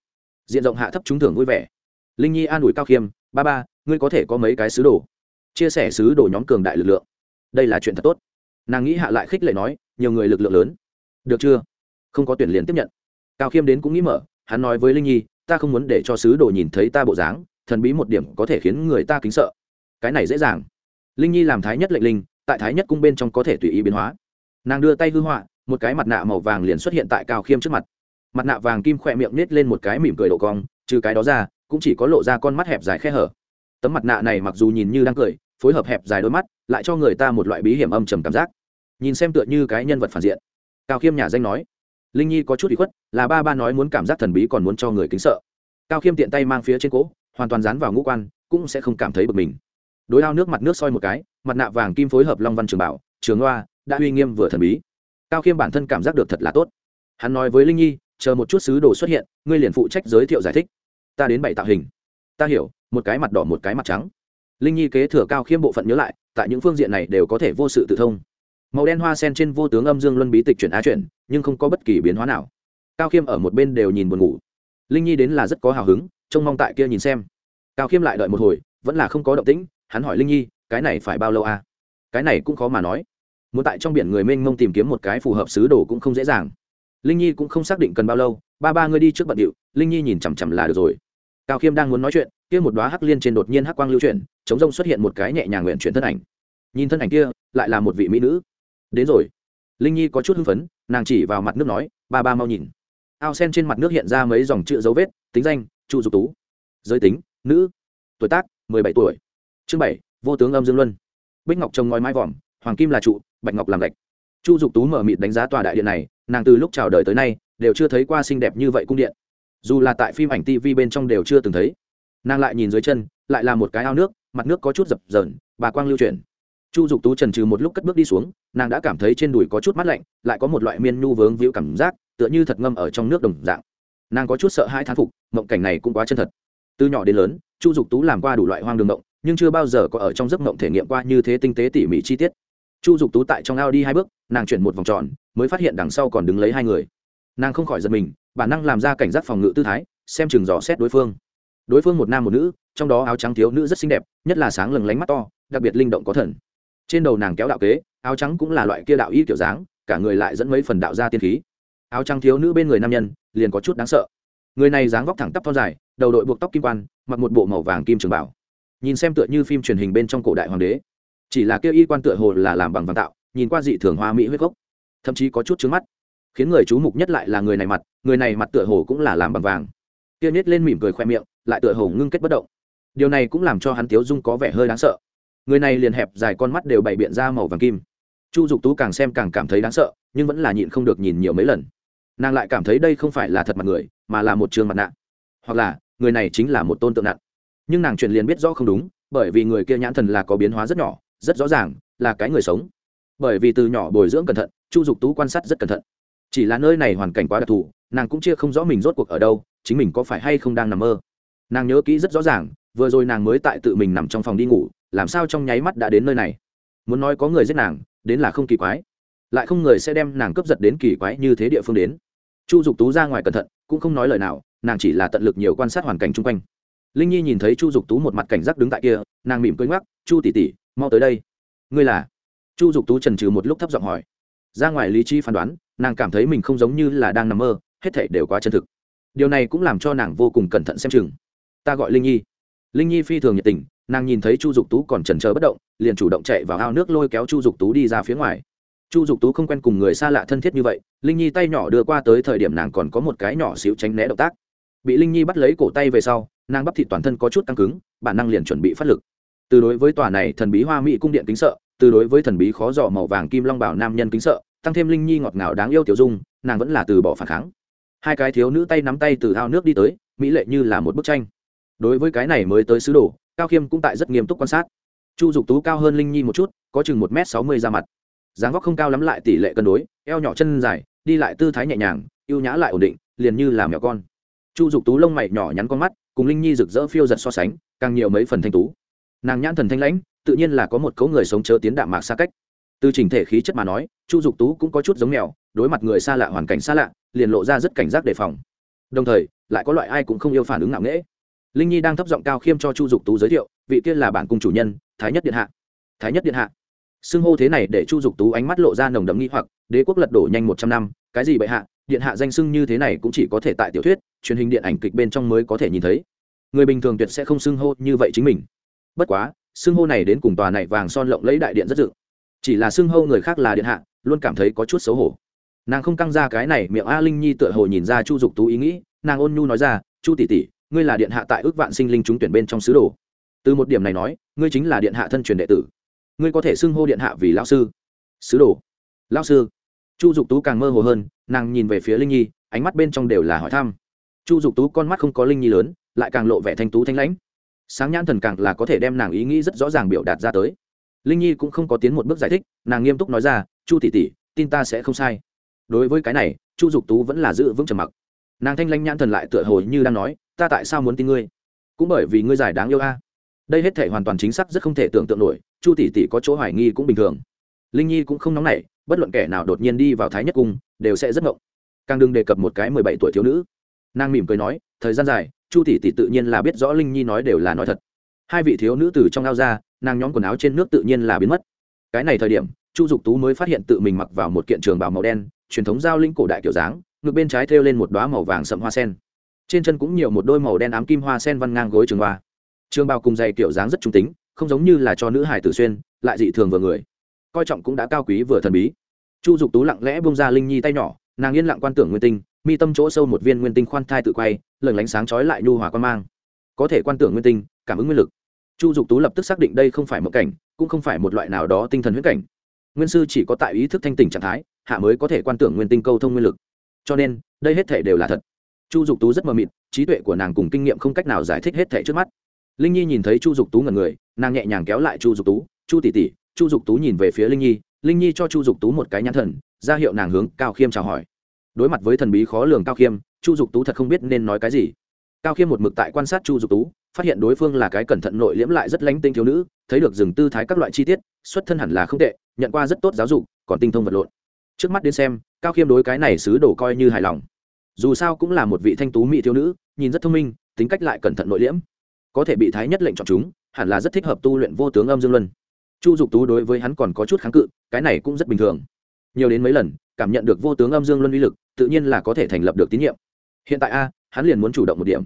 Diện rộng hạ thấp trúng thưởng vui vẻ. Linh nhi an ủi cao khiêm, ba ba, ngươi có thể có mấy cái sứ đồ? Chia sẻ sứ đồ nhóm cường đại lực lượng. Đây là chuyện thật tốt nàng nghĩ hạ lại khích lệ nói, nhiều người lực lượng lớn. Được chưa? Không có tuyển liền tiếp nhận. Cao khiêm đến cũng nghĩ mở, hắn nói với linh nhi, ta không muốn để cho sứ đồ nhìn thấy ta bộ dáng, thần bí một điểm có thể khiến người ta kính sợ. Cái này dễ dàng. Linh nhi làm thái nhất lệnh linh, tại thái nhất cung bên trong có thể tùy ý biến hóa. Nàng đưa tay hư họa, một cái mặt nạ màu vàng liền xuất hiện tại cao khiêm trước mặt. Mặt nạ vàng kim khỏe miệng nết lên một cái mỉm cười độ cong, trừ cái đó ra, cũng chỉ có lộ ra con mắt hẹp dài khe hở. Tấm mặt nạ này mặc dù nhìn như đang cười, phối hợp hẹp dài đôi mắt, lại cho người ta một loại bí hiểm âm trầm cảm giác nhìn xem tựa như cái nhân vật phản diện. Cao khiêm nhà danh nói, linh nhi có chút bị khuất, là ba ba nói muốn cảm giác thần bí còn muốn cho người kính sợ. Cao khiêm tiện tay mang phía trên cỗ hoàn toàn dán vào ngũ quan, cũng sẽ không cảm thấy bực mình. Đối ao nước mặt nước soi một cái, mặt nạ vàng kim phối hợp long văn trường bảo, trường loa đã uy nghiêm vừa thần bí. Cao khiêm bản thân cảm giác được thật là tốt. Hắn nói với linh nhi, chờ một chút sứ đồ xuất hiện, ngươi liền phụ trách giới thiệu giải thích. Ta đến bảy tạo hình. Ta hiểu, một cái mặt đỏ một cái mặt trắng. Linh nhi kế thừa cao khiêm bộ phận nhớ lại, tại những phương diện này đều có thể vô sự tự thông màu đen hoa sen trên vô tướng âm dương luân bí tịch chuyển á chuyển, nhưng không có bất kỳ biến hóa nào. Cao khiêm ở một bên đều nhìn buồn ngủ. Linh nhi đến là rất có hào hứng, trông mong tại kia nhìn xem. Cao khiêm lại đợi một hồi, vẫn là không có động tĩnh, hắn hỏi linh nhi, cái này phải bao lâu à? Cái này cũng khó mà nói. Muốn tại trong biển người mênh mông tìm kiếm một cái phù hợp xứ đồ cũng không dễ dàng. Linh nhi cũng không xác định cần bao lâu, ba ba ngươi đi trước bận điệu. Linh nhi nhìn chằm chằm là được rồi. Cao khiêm đang muốn nói chuyện, kia một đoá hắc liên trên đột nhiên hắc quang lưu chuyển, chống rông xuất hiện một cái nhẹ nhàng nguyện chuyển thân ảnh. Nhìn thân ảnh kia, lại là một vị mỹ nữ đến rồi. Linh nhi có chút hưng phấn, nàng chỉ vào mặt nước nói, ba ba mau nhìn. Ao sen trên mặt nước hiện ra mấy dòng chữ dấu vết, tính danh, chu dục tú. Giới tính, nữ. Tuổi tác, mười bảy tuổi. Chương bảy, vô tướng âm dương luân. Bích ngọc trông ngói mái vòm, hoàng kim là trụ, bạch ngọc làm gạch. Chu dục tú mở mịt đánh giá tòa đại điện này, nàng từ lúc chào đời tới nay, đều chưa thấy qua xinh đẹp như vậy cung điện. Dù là tại phim ảnh tv bên trong đều chưa từng thấy. Nàng lại nhìn dưới chân, lại là một cái ao nước, mặt nước có chút dập dờn bà quang lưu chuyển chu dục tú trần trừ một lúc cất bước đi xuống, nàng đã cảm thấy trên đùi có chút mát lạnh, lại có một loại miên nhu vướng víu cảm giác, tựa như thật ngâm ở trong nước đồng dạng. Nàng có chút sợ hai thán phục, mộng cảnh này cũng quá chân thật. Từ nhỏ đến lớn, chu dục tú làm qua đủ loại hoang đường mộng, nhưng chưa bao giờ có ở trong giấc mộng thể nghiệm qua như thế tinh tế tỉ mỉ chi tiết. Chu dục tú tại trong ao đi hai bước, nàng chuyển một vòng tròn, mới phát hiện đằng sau còn đứng lấy hai người. Nàng không khỏi giật mình, bản năng làm ra cảnh giác phòng ngự tư thái, xem chừng dò xét đối phương. Đối phương một nam một nữ, trong đó áo trắng thiếu nữ rất xinh đẹp, nhất là sáng lừng lánh mắt to, đặc biệt linh động có thần trên đầu nàng kéo đạo kế, áo trắng cũng là loại kia đạo y kiểu dáng, cả người lại dẫn mấy phần đạo ra tiên khí. Áo trắng thiếu nữ bên người nam nhân, liền có chút đáng sợ. Người này dáng vóc thẳng tắp thon dài, đầu đội buộc tóc kim quan, mặc một bộ màu vàng kim trường bảo. Nhìn xem tựa như phim truyền hình bên trong cổ đại hoàng đế. Chỉ là kia y quan tựa hồ là làm bằng vàng tạo, nhìn qua dị thường hoa mỹ huyết gốc. Thậm chí có chút trứng mắt. Khiến người chú mục nhất lại là người này mặt, người này mặt tựa hồ cũng là làm bằng vàng. Kia nhét lên mỉm cười khoe miệng, lại tựa hồ ngưng kết bất động. Điều này cũng làm cho hắn tiếu dung có vẻ hơi đáng sợ người này liền hẹp dài con mắt đều bày biện ra màu vàng kim. Chu dục tú càng xem càng cảm thấy đáng sợ, nhưng vẫn là nhịn không được nhìn nhiều mấy lần. Nàng lại cảm thấy đây không phải là thật mặt người, mà là một trường mặt nạ. Hoặc là, người này chính là một tôn tượng nặng nhưng nàng truyền liền biết rõ không đúng, bởi vì người kia nhãn thần là có biến hóa rất nhỏ, rất rõ ràng là cái người sống. Bởi vì từ nhỏ bồi dưỡng cẩn thận, chu dục tú quan sát rất cẩn thận. Chỉ là nơi này hoàn cảnh quá đặc thù, nàng cũng chưa không rõ mình rốt cuộc ở đâu, chính mình có phải hay không đang nằm mơ. Nàng nhớ kỹ rất rõ ràng, vừa rồi nàng mới tại tự mình nằm trong phòng đi ngủ làm sao trong nháy mắt đã đến nơi này? Muốn nói có người giết nàng, đến là không kỳ quái. Lại không người sẽ đem nàng cướp giật đến kỳ quái như thế địa phương đến. Chu dục tú ra ngoài cẩn thận, cũng không nói lời nào, nàng chỉ là tận lực nhiều quan sát hoàn cảnh chung quanh. Linh nhi nhìn thấy chu dục tú một mặt cảnh giác đứng tại kia, nàng mỉm cưới ngoắc, chu tỉ tỉ mau tới đây. Ngươi là? Chu dục tú trần trừ một lúc thấp giọng hỏi. Ra ngoài lý trí phán đoán, nàng cảm thấy mình không giống như là đang nằm mơ, hết thể đều quá chân thực. Điều này cũng làm cho nàng vô cùng cẩn thận xem chừng. Ta gọi linh nhi. Linh nhi phi thường nhiệt tình nàng nhìn thấy chu dục tú còn chần chờ bất động, liền chủ động chạy vào ao nước lôi kéo chu dục tú đi ra phía ngoài. Chu dục tú không quen cùng người xa lạ thân thiết như vậy, linh nhi tay nhỏ đưa qua tới thời điểm nàng còn có một cái nhỏ xíu tránh né động tác. Bị linh nhi bắt lấy cổ tay về sau, nàng bắp thịt toàn thân có chút tăng cứng, bản năng liền chuẩn bị phát lực. Từ đối với tòa này thần bí hoa mỹ cung điện kính sợ, từ đối với thần bí khó dò màu vàng kim long bảo nam nhân kính sợ, tăng thêm linh nhi ngọt ngào đáng yêu tiểu dung, nàng vẫn là từ bỏ phản kháng. Hai cái thiếu nữ tay nắm tay từ ao nước đi tới, mỹ lệ như là một bức tranh đối với cái này mới tới sứ đồ, cao khiêm cũng tại rất nghiêm túc quan sát. Chu dục tú cao hơn linh nhi một chút, có chừng một m sáu mươi ra mặt. Dáng vóc không cao lắm lại tỷ lệ cân đối, eo nhỏ chân dài, đi lại tư thái nhẹ nhàng y ê u nhã lại ổn định, liền như là mèo con. Chu dục tú lông mày nhỏ nhắn con mắt, cùng linh nhi rực rỡ phiêu giật so sánh, càng nhiều mấy phần thanh tú. Nàng nhãn thần thanh lãnh, tự nhiên là có một cấu người sống chớ tiến đạm mạc xa cách. Từ trình thể khí chất mà nói, chu dục tú cũng có chút giống mèo, đối mặt người xa lạ hoàn cảnh xa lạ, liền lộ ra rất cảnh giác đề phòng. Đồng thời, lại có loại ai cũng không yêu phản ứng ngạo nghễ linh nhi đang thấp giọng cao khiêm cho chu dục tú giới thiệu, vị kia là bản cung chủ nhân, thái nhất điện hạ. Thái nhất điện hạ. Xưng hô thế này để chu dục tú ánh mắt lộ ra nồng đậm nghi hoặc, đế quốc lật đổ nhanh một trăm năm, cái gì bệ hạ, điện hạ danh xưng như thế này cũng chỉ có thể tại tiểu thuyết, truyền hình điện ảnh kịch bên trong mới có thể nhìn thấy. Người bình thường tuyệt sẽ không xưng hô như vậy chính mình. Bất quá, xưng hô này đến cùng tòa này vàng son lộng lấy đại điện rất dự. Chỉ là xưng hô người khác là điện hạ, luôn cảm thấy có chút xấu hổ. Nàng không căng ra cái này, miệng a linh nhi tựa hồ nhìn ra chu dục tú ý nghĩ, nàng ôn nhu nói ra, chu tỷ tỷ ngươi là điện hạ tại ước vạn sinh linh chúng tuyển bên trong sứ đồ. Từ một điểm này nói, ngươi chính là điện hạ thân truyền đệ tử. Ngươi có thể xưng hô điện hạ vì lao sư. Sứ đồ. Lao sư. Chu dục tú càng mơ hồ hơn, nàng nhìn về phía linh nhi, ánh mắt bên trong đều là hỏi thăm. Chu dục tú con mắt không có linh nhi lớn, lại càng lộ vẻ thanh tú thanh lãnh. Sáng nhãn thần càng là có thể đem nàng ý nghĩ rất rõ ràng biểu đạt ra tới. Linh nhi cũng không có tiến một bước giải thích, nàng nghiêm túc nói ra, chu tỷ tỷ, tin ta sẽ không sai. Đối với cái này, chu dục tú vẫn là giữ vững trầm mặc nàng thanh lãnh nhãn thần lại tựa hồ như đang nói, ta tại sao muốn tin ngươi? Cũng bởi vì ngươi giải đáng yêu a. Đây hết thể hoàn toàn chính xác, rất không thể tưởng tượng nổi, chu tỷ tỷ có chỗ hoài nghi cũng bình thường. Linh nhi cũng không nóng nảy, bất luận kẻ nào đột nhiên đi vào thái nhất cung, đều sẽ rất ngộng. Càng đừng đề cập một cái mười bảy tuổi thiếu nữ. Nàng mỉm cười nói, thời gian dài, chu tỷ tỷ tự nhiên là biết rõ linh nhi nói đều là nói thật. Hai vị thiếu nữ từ trong ao ra, nàng nhóm quần áo trên nước tự nhiên là biến mất. Cái này thời điểm, chu dục tú mới phát hiện tự mình mặc vào một kiện trường bào màu đen, truyền thống giao linh cổ đại kiểu dáng ngực bên trái thêu lên một đoá màu vàng sậm hoa sen. Trên chân cũng nhiều một đôi màu đen ám kim hoa sen văn ngang gối trường hoa. Trường bào cùng dày kiểu dáng rất trung tính, không giống như là cho nữ hải tử xuyên, lại dị thường vừa người. Coi trọng cũng đã cao quý vừa thần bí. Chu dục tú lặng lẽ bông ra linh nhi tay nhỏ, nàng yên lặng quan tưởng nguyên tinh, mi tâm chỗ sâu một viên nguyên tinh khoan thai tự quay lờn lánh sáng chói lại nhu hòa quan mang. Có thể quan tưởng nguyên tinh, cảm ứng nguyên lực. Chu dục tú lập tức xác định đây không phải một cảnh, cũng không phải một loại nào đó tinh thần huyết cảnh. Nguyên sư chỉ có tại ý thức thanh tỉnh trạng thái, hạ mới có thể quan tưởng nguyên tinh câu thông nguyên lực cho nên, đây hết thể đều là thật. Chu dục tú rất mờ mịt, trí tuệ của nàng cùng kinh nghiệm không cách nào giải thích hết thể trước mắt. Linh nhi nhìn thấy chu dục tú ngần người, nàng nhẹ nhàng kéo lại chu dục tú. Chu tỷ tỷ, chu dục tú nhìn về phía linh nhi. Linh nhi cho chu dục tú một cái nhãn thần, ra hiệu nàng hướng cao khiêm chào hỏi. Đối mặt với thần bí khó lường cao khiêm, chu dục tú thật không biết nên nói cái gì. Cao khiêm một mực tại quan sát chu dục tú, phát hiện đối phương là cái cẩn thận nội liễm lại rất lánh tinh thiếu nữ, thấy được dừng tư thái các loại chi tiết, xuất thân hẳn là không tệ, nhận qua rất tốt giáo dục, còn tinh thông vật lộn. Trước mắt đến xem cao khiêm đối cái này sứ đồ coi như hài lòng. Dù sao cũng là một vị thanh tú mỹ thiếu nữ, nhìn rất thông minh, tính cách lại cẩn thận nội liễm. Có thể bị thái nhất lệnh chọn chúng, hẳn là rất thích hợp tu luyện vô tướng âm dương luân. Chu dục tú đối với hắn còn có chút kháng cự, cái này cũng rất bình thường. Nhiều đến mấy lần, cảm nhận được vô tướng âm dương luân uy lực, tự nhiên là có thể thành lập được tín nhiệm. Hiện tại a, hắn liền muốn chủ động một điểm.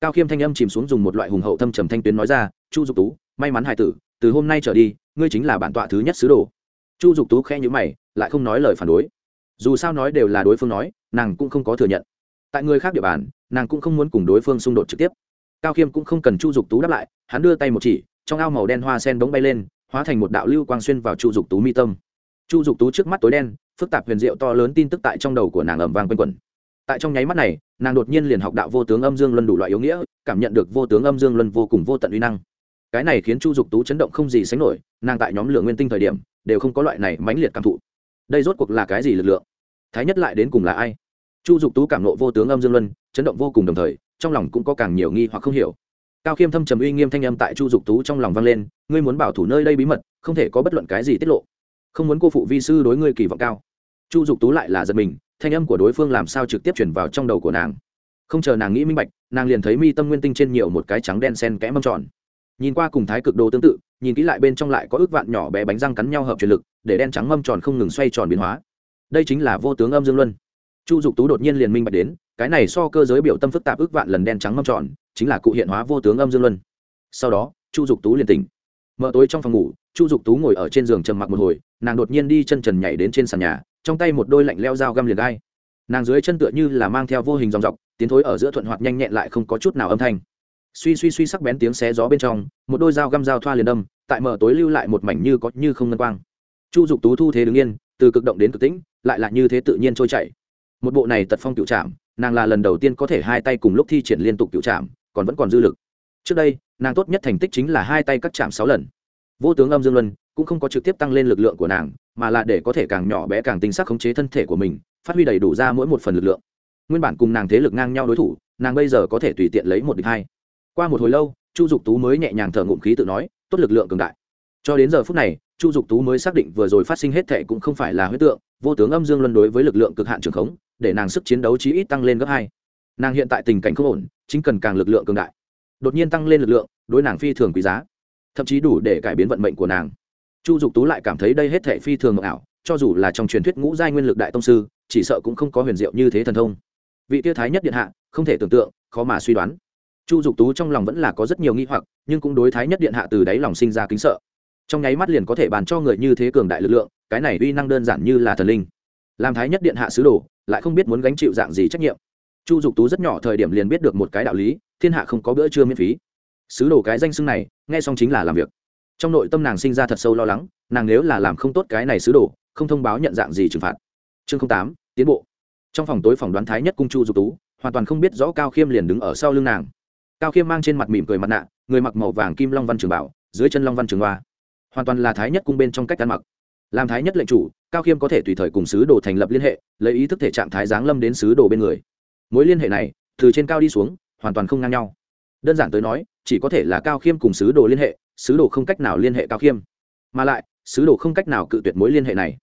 Cao khiêm thanh âm chìm xuống dùng một loại hùng hậu thâm trầm thanh tuyến nói ra, chu dục tú, may mắn hài tử, từ hôm nay trở đi, ngươi chính là bản tọa thứ nhất sứ đồ. Chu dục tú khe nhữ mày, lại không nói lời phản đối dù sao nói đều là đối phương nói, nàng cũng không có thừa nhận. Tại người khác địa bàn, nàng cũng không muốn cùng đối phương xung đột trực tiếp. Cao khiêm cũng không cần chu dục tú đáp lại, hắn đưa tay một chỉ, trong ao màu đen hoa sen bóng bay lên, hóa thành một đạo lưu quang xuyên vào chu dục tú mi tâm. Chu dục tú trước mắt tối đen, phức tạp huyền diệu to lớn tin tức tại trong đầu của nàng ẩm vang quanh quẩn. Tại trong nháy mắt này, nàng đột nhiên liền học đạo vô tướng âm dương luân đủ loại yếu nghĩa, cảm nhận được vô tướng âm dương luân vô cùng vô tận uy năng. Cái này khiến chu dục tú chấn động không gì sánh nổi, nàng tại nhóm lửa nguyên tinh thời điểm, đều không có loại này mãnh liệt cảm thụ. Đây rốt cuộc là cái gì lực lượng? Thái nhất lại đến cùng là ai? Chu dục tú cảm nộ vô tướng âm dương luân, chấn động vô cùng đồng thời, trong lòng cũng có càng nhiều nghi hoặc không hiểu. Cao khiêm thâm trầm uy nghiêm thanh âm tại chu dục tú trong lòng vang lên, ngươi muốn bảo thủ nơi đây bí mật, không thể có bất luận cái gì tiết lộ. Không muốn cô phụ vi sư đối ngươi kỳ vọng cao. Chu dục tú lại là giật mình, thanh âm của đối phương làm sao trực tiếp chuyển vào trong đầu của nàng. Không chờ nàng nghĩ minh bạch, nàng liền thấy mi tâm nguyên tinh trên nhiều một cái trắng đen sen kẽ mâm tròn. Nhìn qua cùng thái cực đồ tương tự, nhìn kỹ lại bên trong lại có ước vạn nhỏ bé bánh răng cắn nhau hợp truyền lực, để đen trắng mâm tròn không ngừng xoay tròn biến hóa đây chính là vô tướng âm dương luân. Chu dục tú đột nhiên liền minh bạch đến, cái này so cơ giới biểu tâm phức tạp ước vạn lần đen trắng mâm tròn, chính là cụ hiện hóa vô tướng âm dương luân. Sau đó, chu dục tú liền tỉnh. Mở tối trong phòng ngủ, chu dục tú ngồi ở trên giường trầm mặc một hồi, nàng đột nhiên đi chân trần nhảy đến trên sàn nhà, trong tay một đôi lạnh leo dao găm liền gai. Nàng dưới chân tựa như là mang theo vô hình dòng dọc, tiến thối ở giữa thuận hoạt nhanh nhẹn lại không có chút nào âm thanh. Suy suy suy sắc bén tiếng xé gió bên trong, một đôi dao găm dao thoa liền đâm, tại mở tối lưu lại một mảnh như có như không ngân quang. Chu dục tú thu thế đứng yên, từ cực động đến cực tĩnh lại là như thế tự nhiên trôi chảy. Một bộ này tật phong cựu trạm nàng là lần đầu tiên có thể hai tay cùng lúc thi triển liên tục cựu trạm còn vẫn còn dư lực. Trước đây, nàng tốt nhất thành tích chính là hai tay cắt chạm sáu lần. Vô tướng âm dương luân cũng không có trực tiếp tăng lên lực lượng của nàng, mà là để có thể càng nhỏ bé càng tinh sắc khống chế thân thể của mình, phát huy đầy đủ ra mỗi một phần lực lượng. Nguyên bản cùng nàng thế lực ngang nhau đối thủ, nàng bây giờ có thể tùy tiện lấy một địch hai. Qua một hồi lâu, chu dục tú mới nhẹ nhàng thở ngụm khí tự nói, tốt lực lượng cường đại. Cho đến giờ phút này chu dục tú mới xác định vừa rồi phát sinh hết thệ cũng không phải là huyết tượng, vô tướng âm dương luân đối với lực lượng cực hạn trường khống, để nàng sức chiến đấu chí ít tăng lên gấp hai. Nàng hiện tại tình cảnh không ổn, chính cần càng lực lượng cường đại. Đột nhiên tăng lên lực lượng, đối nàng phi thường quý giá, thậm chí đủ để cải biến vận mệnh của nàng. Chu dục tú lại cảm thấy đây hết thệ phi thường ảo, cho dù là trong truyền thuyết ngũ giai nguyên lực đại tông sư, chỉ sợ cũng không có huyền diệu như thế thần thông. Vị tiêu thái nhất điện hạ, không thể tưởng tượng, khó mà suy đoán. Chu dục tú trong lòng vẫn là có rất nhiều nghi hoặc, nhưng cũng đối thái nhất điện hạ từ đáy lòng sinh ra kính sợ trong nháy mắt liền có thể bàn cho người như thế cường đại lực lượng, cái này uy năng đơn giản như là thần linh. Làm thái nhất điện hạ sứ đồ, lại không biết muốn gánh chịu dạng gì trách nhiệm. Chu dục tú rất nhỏ thời điểm liền biết được một cái đạo lý, thiên hạ không có bữa trưa miễn phí. Sứ đồ cái danh xưng này, nghe xong chính là làm việc. Trong nội tâm nàng sinh ra thật sâu lo lắng, nàng nếu là làm không tốt cái này sứ đồ, không thông báo nhận dạng gì trừng phạt. Chương tám, tiến bộ. Trong phòng tối phỏng đoán thái nhất cung chu dục tú, hoàn toàn không biết rõ cao khiêm liền đứng ở sau lưng nàng. Cao khiêm mang trên mặt mỉm cười mặt nạ, người mặc màu vàng kim long văn trường bảo, dưới chân long văn trường hoa hoàn toàn là thái nhất cung bên trong cách ăn mặc. Làm thái nhất lệnh chủ, cao khiêm có thể tùy thời cùng sứ đồ thành lập liên hệ, lấy ý thức thể trạng thái giáng lâm đến sứ đồ bên người. Mối liên hệ này, từ trên cao đi xuống, hoàn toàn không ngang nhau. Đơn giản tới nói, chỉ có thể là cao khiêm cùng sứ đồ liên hệ, sứ đồ không cách nào liên hệ cao khiêm. Mà lại, sứ đồ không cách nào cự tuyệt mối liên hệ này.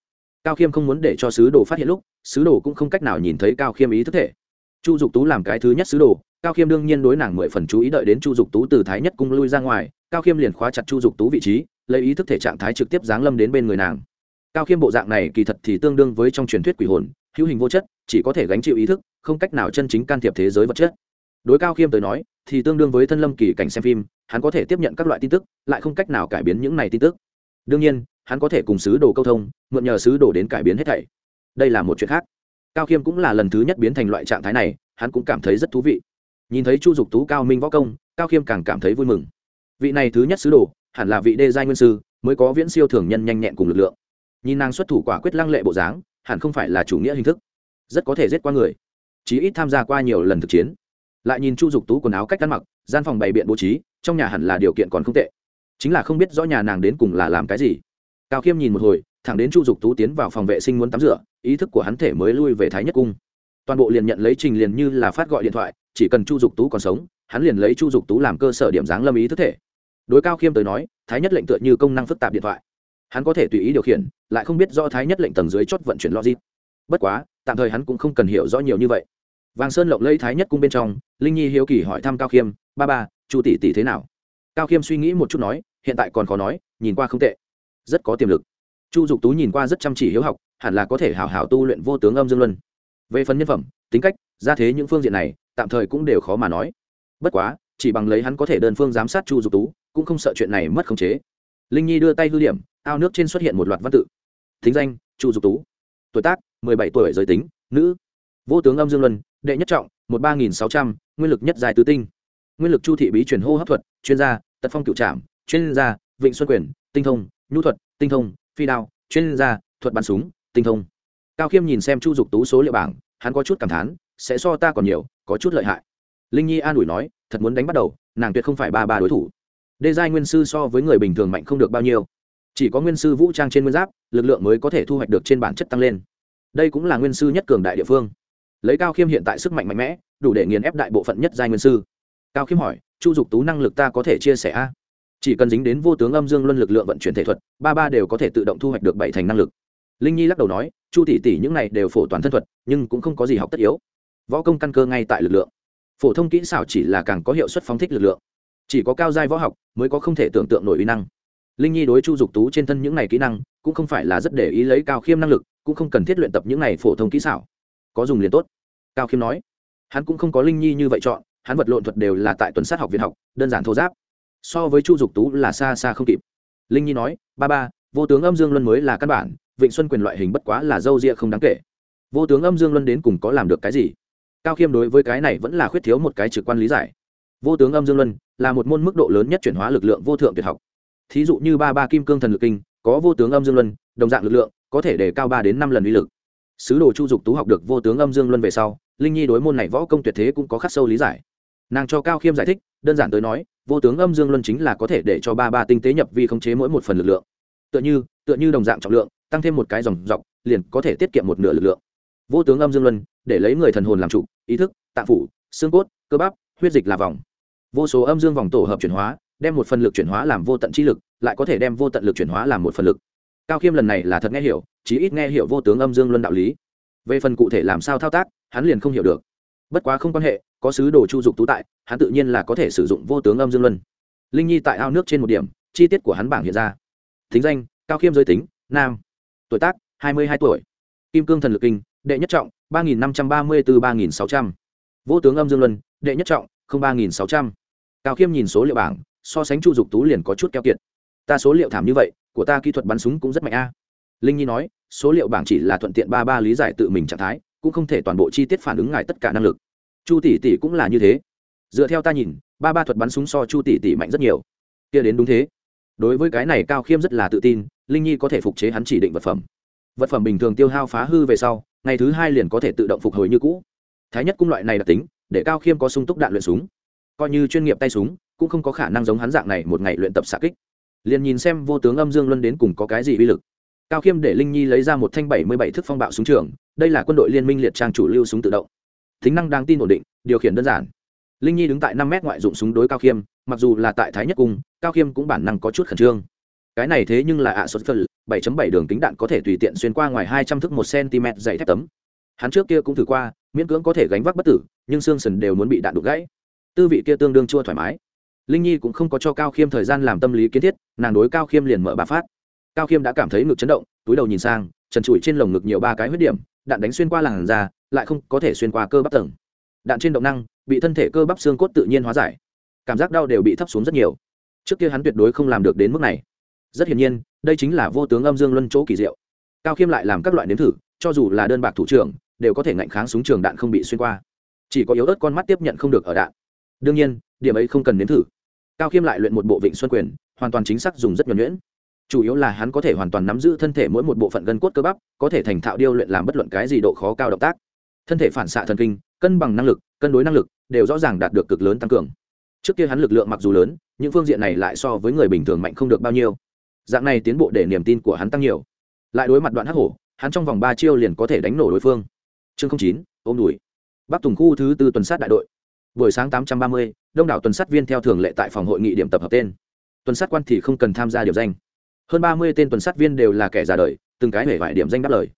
Cao khiêm không muốn để cho sứ đồ phát hiện lúc, sứ đồ cũng không cách nào nhìn thấy cao khiêm ý thức thể. Chu dục tú làm cái thứ nhất sứ đồ, cao khiêm đương nhiên đối nàng mười phần chú ý đợi đến chu dục tú từ thái nhất cung lui ra ngoài, cao khiêm liền khóa chặt chu dục tú vị trí lấy ý thức thể trạng thái trực tiếp giáng lâm đến bên người nàng. Cao khiêm bộ dạng này kỳ thật thì tương đương với trong truyền thuyết quỷ hồn, hữu hình vô chất, chỉ có thể gánh chịu ý thức, không cách nào chân chính can thiệp thế giới vật chất. Đối cao khiêm tới nói, thì tương đương với thân lâm kỳ cảnh xem phim, hắn có thể tiếp nhận các loại tin tức, lại không cách nào cải biến những này tin tức. Đương nhiên, hắn có thể cùng sứ đồ câu thông, mượn nhờ sứ đồ đến cải biến hết thảy. Đây là một chuyện khác. Cao khiêm cũng là lần thứ nhất biến thành loại trạng thái này, hắn cũng cảm thấy rất thú vị. Nhìn thấy chu dục tú cao minh võ công, cao khiêm càng cảm thấy vui mừng. Vị này thứ nhất sứ đồ hẳn là vị đê giai nguyên sư, mới có viễn siêu thường nhân nhanh nhẹn cùng lực lượng. Nhìn nàng xuất thủ quả quyết lăng lệ bộ dáng, hẳn không phải là chủ nghĩa hình thức. Rất có thể giết qua người, chí ít tham gia qua nhiều lần thực chiến. Lại nhìn chu dục tú quần áo cách ăn mặc, gian phòng bày biện bố trí, trong nhà hẳn là điều kiện còn không tệ. Chính là không biết rõ nhà nàng đến cùng là làm cái gì. Cao khiêm nhìn một hồi, thẳng đến chu dục tú tiến vào phòng vệ sinh muốn tắm rửa, ý thức của hắn thể mới lui về thái nhất cung. Toàn bộ liền nhận lấy trình liền như là phát gọi điện thoại, chỉ cần chu dục tú còn sống, hắn liền lấy chu dục tú làm cơ sở điểm dáng lâm ý thức thể đối cao khiêm tới nói, thái nhất lệnh tựa như công năng phức tạp điện thoại. Hắn có thể tùy ý điều khiển, lại không biết do thái nhất lệnh tầng dưới chốt vận chuyển logic. Bất quá, tạm thời hắn cũng không cần hiểu rõ nhiều như vậy. Vàng sơn lộng lấy thái nhất cung bên trong, linh nhi hiếu kỳ hỏi thăm cao khiêm, ba ba, chu tỷ tỷ thế nào? Cao khiêm suy nghĩ một chút nói, hiện tại còn khó nói, nhìn qua không tệ. Rất có tiềm lực. Chu dục tú nhìn qua rất chăm chỉ hiếu học, hẳn là có thể hảo hảo tu luyện vô tướng âm dương luân. Về phần nhân phẩm, tính cách ra thế những phương diện này, tạm thời cũng đều khó mà nói. Bất quá, chỉ bằng lấy hắn có thể đơn phương giám sát chu dục tú cũng không sợ chuyện này mất khống chế. Linh nhi đưa tay hư điểm, ao nước trên xuất hiện một loạt văn tự. Thính danh, chu dục tú. Tuổi tác, mười bảy tuổi giới tính, nữ. Vô tướng âm dương luân, đệ nhất trọng, một ba nghìn sáu trăm, nguyên lực nhất dài tứ tinh. Nguyên lực chu thị bí truyền hô hấp thuật, chuyên gia, tật phong cựu trạm chuyên gia, vịnh xuân quyền, tinh thông, nhu thuật, tinh thông, phi đao, chuyên gia, thuật bắn súng, tinh thông. Cao khiêm nhìn xem chu dục tú số liệu bảng, hắn có chút cảm thán, sẽ so ta còn nhiều, có chút lợi hại. Linh nhi an ủi nói, thật muốn đánh bắt đầu, nàng tuyệt không phải ba ba đối thủ đê giai nguyên sư so với người bình thường mạnh không được bao nhiêu. Chỉ có nguyên sư vũ trang trên nguyên giáp, lực lượng mới có thể thu hoạch được trên bản chất tăng lên. Đây cũng là nguyên sư nhất cường đại địa phương. Lấy cao khiêm hiện tại sức mạnh mạnh mẽ, đủ để nghiền ép đại bộ phận nhất giai nguyên sư. Cao khiêm hỏi, chu dục tú năng lực ta có thể chia sẻ a? Chỉ cần dính đến vô tướng âm dương luân lực lượng vận chuyển thể thuật, ba ba đều có thể tự động thu hoạch được bảy thành năng lực. Linh nhi lắc đầu nói, chu tỷ tỷ những này đều phổ toàn thân thuật, nhưng cũng không có gì học tất yếu. Võ công căn cơ ngay tại lực lượng. Phổ thông kỹ xảo chỉ là càng có hiệu suất phóng thích lực lượng chỉ có cao giai võ học mới có không thể tưởng tượng nổi uy năng. Linh nhi đối chu dục tú trên thân những này kỹ năng cũng không phải là rất để ý lấy cao khiêm năng lực, cũng không cần thiết luyện tập những này phổ thông kỹ xảo. Có dùng liền tốt. Cao khiêm nói, hắn cũng không có linh nhi như vậy chọn, hắn vật lộn thuật đều là tại tuần sát học viện học, đơn giản thô giáp. So với chu dục tú là xa xa không kịp. Linh nhi nói, ba ba, vô tướng âm dương luân mới là căn bản, vịnh xuân quyền loại hình bất quá là dâu ria không đáng kể. Vô tướng âm dương luân đến cùng có làm được cái gì? Cao khiêm đối với cái này vẫn là khuyết thiếu một cái trực quan lý giải. Vô tướng âm dương luân là một môn mức độ lớn nhất chuyển hóa lực lượng vô thượng tuyệt học. Thí dụ như ba ba kim cương thần lực kinh có vô tướng âm dương luân đồng dạng lực lượng có thể đề cao ba đến năm lần uy lực. Sứ đồ chu dục tú học được vô tướng âm dương luân về sau linh nhi đối môn này võ công tuyệt thế cũng có khắc sâu lý giải. Nàng cho cao khiêm giải thích đơn giản tới nói vô tướng âm dương luân chính là có thể để cho ba ba tinh tế nhập vi khống chế mỗi một phần lực lượng. Tựa như tựa như đồng dạng trọng lượng tăng thêm một cái dòng dọc liền có thể tiết kiệm một nửa lực lượng. Vô tướng âm dương luân để lấy người thần hồn làm chủ, ý thức tạng phủ xương cốt cơ bắp huyết dịch là vòng vô số âm dương vòng tổ hợp chuyển hóa, đem một phần lực chuyển hóa làm vô tận chi lực, lại có thể đem vô tận lực chuyển hóa làm một phần lực. Cao khiêm lần này là thật nghe hiểu, chí ít nghe hiểu vô tướng âm dương luân đạo lý. Về phần cụ thể làm sao thao tác, hắn liền không hiểu được. Bất quá không quan hệ, có sứ đồ chu dục tú tại, hắn tự nhiên là có thể sử dụng vô tướng âm dương luân. Linh nhi tại ao nước trên một điểm, chi tiết của hắn bảng hiện ra. Thính danh, cao khiêm giới tính, nam. Tuổi tác, hai mươi hai tuổi. Kim cương thần lực kinh, đệ nhất trọng, ba nghìn năm trăm ba mươi từ ba nghìn sáu trăm. Vô tướng âm dương luân, đệ nhất trọng ba nghìn sáu trăm. Cao khiêm nhìn số liệu bảng, so sánh chu dục tú liền có chút keo kiệt. Ta số liệu thảm như vậy, của ta kỹ thuật bắn súng cũng rất mạnh a. Linh nhi nói, số liệu bảng chỉ là thuận tiện ba ba lý giải tự mình trạng thái, cũng không thể toàn bộ chi tiết phản ứng ngài tất cả năng lực. Chu tỷ tỷ cũng là như thế. Dựa theo ta nhìn, ba ba thuật bắn súng so chu tỷ tỷ mạnh rất nhiều. Kia đến đúng thế. Đối với cái này cao khiêm rất là tự tin, linh nhi có thể phục chế hắn chỉ định vật phẩm. Vật phẩm bình thường tiêu hao phá hư về sau, ngày thứ hai liền có thể tự động phục hồi như cũ. Thái nhất cung loại này đặc tính để cao khiêm có sung túc đạn luyện súng. Coi như chuyên nghiệp tay súng, cũng không có khả năng giống hắn dạng này một ngày luyện tập xạ kích. Liền nhìn xem vô tướng âm dương luân đến cùng có cái gì uy lực. Cao khiêm để linh nhi lấy ra một thanh bảy mươi bảy thức phong bạo súng trường, đây là quân đội liên minh liệt trang chủ lưu súng tự động. Tính năng đáng tin ổn định, điều khiển đơn giản. Linh nhi đứng tại năm mét ngoại dụng súng đối cao khiêm, mặc dù là tại thái nhất cung, cao khiêm cũng bản năng có chút khẩn trương. Cái này thế nhưng là ạ xuất phân bảy bảy đường kính đạn có thể tùy tiện xuyên qua ngoài hai trăm thước một cm dày thép tấm hắn trước kia cũng thử qua, miễn cưỡng có thể gánh vác bất tử, nhưng xương sần đều muốn bị đạn đục gãy. Tư vị kia tương đương chua thoải mái. Linh nhi cũng không có cho cao khiêm thời gian làm tâm lý kiến thiết, nàng đối cao khiêm liền mở bà phát. Cao khiêm đã cảm thấy ngực chấn động, túi đầu nhìn sang, trần trụi trên lồng ngực nhiều ba cái huyết điểm, đạn đánh xuyên qua làn da, lại không có thể xuyên qua cơ bắp tầng. Đạn trên động năng, bị thân thể cơ bắp xương cốt tự nhiên hóa giải. Cảm giác đau đều bị thấp xuống rất nhiều. Trước kia hắn tuyệt đối không làm được đến mức này. Rất hiển nhiên, đây chính là vô tướng âm dương luân chỗ kỳ diệu. Cao khiêm lại làm các loại nếm thử, cho dù là đơn bạc thủ trưởng đều có thể ngạnh kháng súng trường đạn không bị xuyên qua. Chỉ có yếu ớt con mắt tiếp nhận không được ở đạn. Đương nhiên, điểm ấy không cần nếm thử. Cao khiêm lại luyện một bộ vịnh xuân quyền, hoàn toàn chính xác dùng rất nhuẩn nhuyễn. Chủ yếu là hắn có thể hoàn toàn nắm giữ thân thể mỗi một bộ phận gân cốt cơ bắp, có thể thành thạo điêu luyện làm bất luận cái gì độ khó cao động tác. Thân thể phản xạ thần kinh, cân bằng năng lực, cân đối năng lực đều rõ ràng đạt được cực lớn tăng cường. Trước kia hắn lực lượng mặc dù lớn, những phương diện này lại so với người bình thường mạnh không được bao nhiêu. Dạng này tiến bộ để niềm tin của hắn tăng nhiều. Lại đối mặt đoạn hắc hổ, hắn trong vòng ba chiêu liền có thể đánh nổ đối phương chương chín, ôm đùi. Bắc tùng khu thứ tư tuần sát đại đội. Buổi sáng tám trăm ba mươi, đông đảo tuần sát viên theo thường lệ tại phòng hội nghị điểm tập hợp tên. Tuần sát quan thì không cần tham gia điểm danh. Hơn ba mươi tên tuần sát viên đều là kẻ già đời, từng cái hể vải điểm danh đáp lời.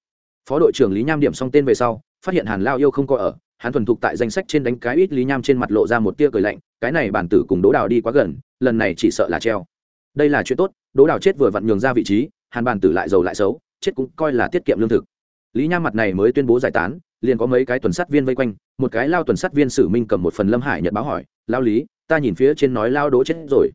Phó đội trưởng lý nham điểm xong tên về sau, phát hiện hàn lao yêu không có ở, hắn thuần thục tại danh sách trên đánh cái ít lý nham trên mặt lộ ra một tia cười lạnh, cái này bản tử cùng đỗ đào đi quá gần, lần này chỉ sợ là treo. Đây là chuyện tốt, đỗ đào chết vừa vặn nhường ra vị trí, hàn bản tử lại giàu lại xấu, chết cũng coi là tiết kiệm lương thực. Lý nham mặt này mới tuyên bố giải tán liền có mấy cái tuần sát viên vây quanh, một cái lao tuần sát viên sử minh cầm một phần lâm hải nhật báo hỏi, lao lý, ta nhìn phía trên nói lao đỗ chết rồi.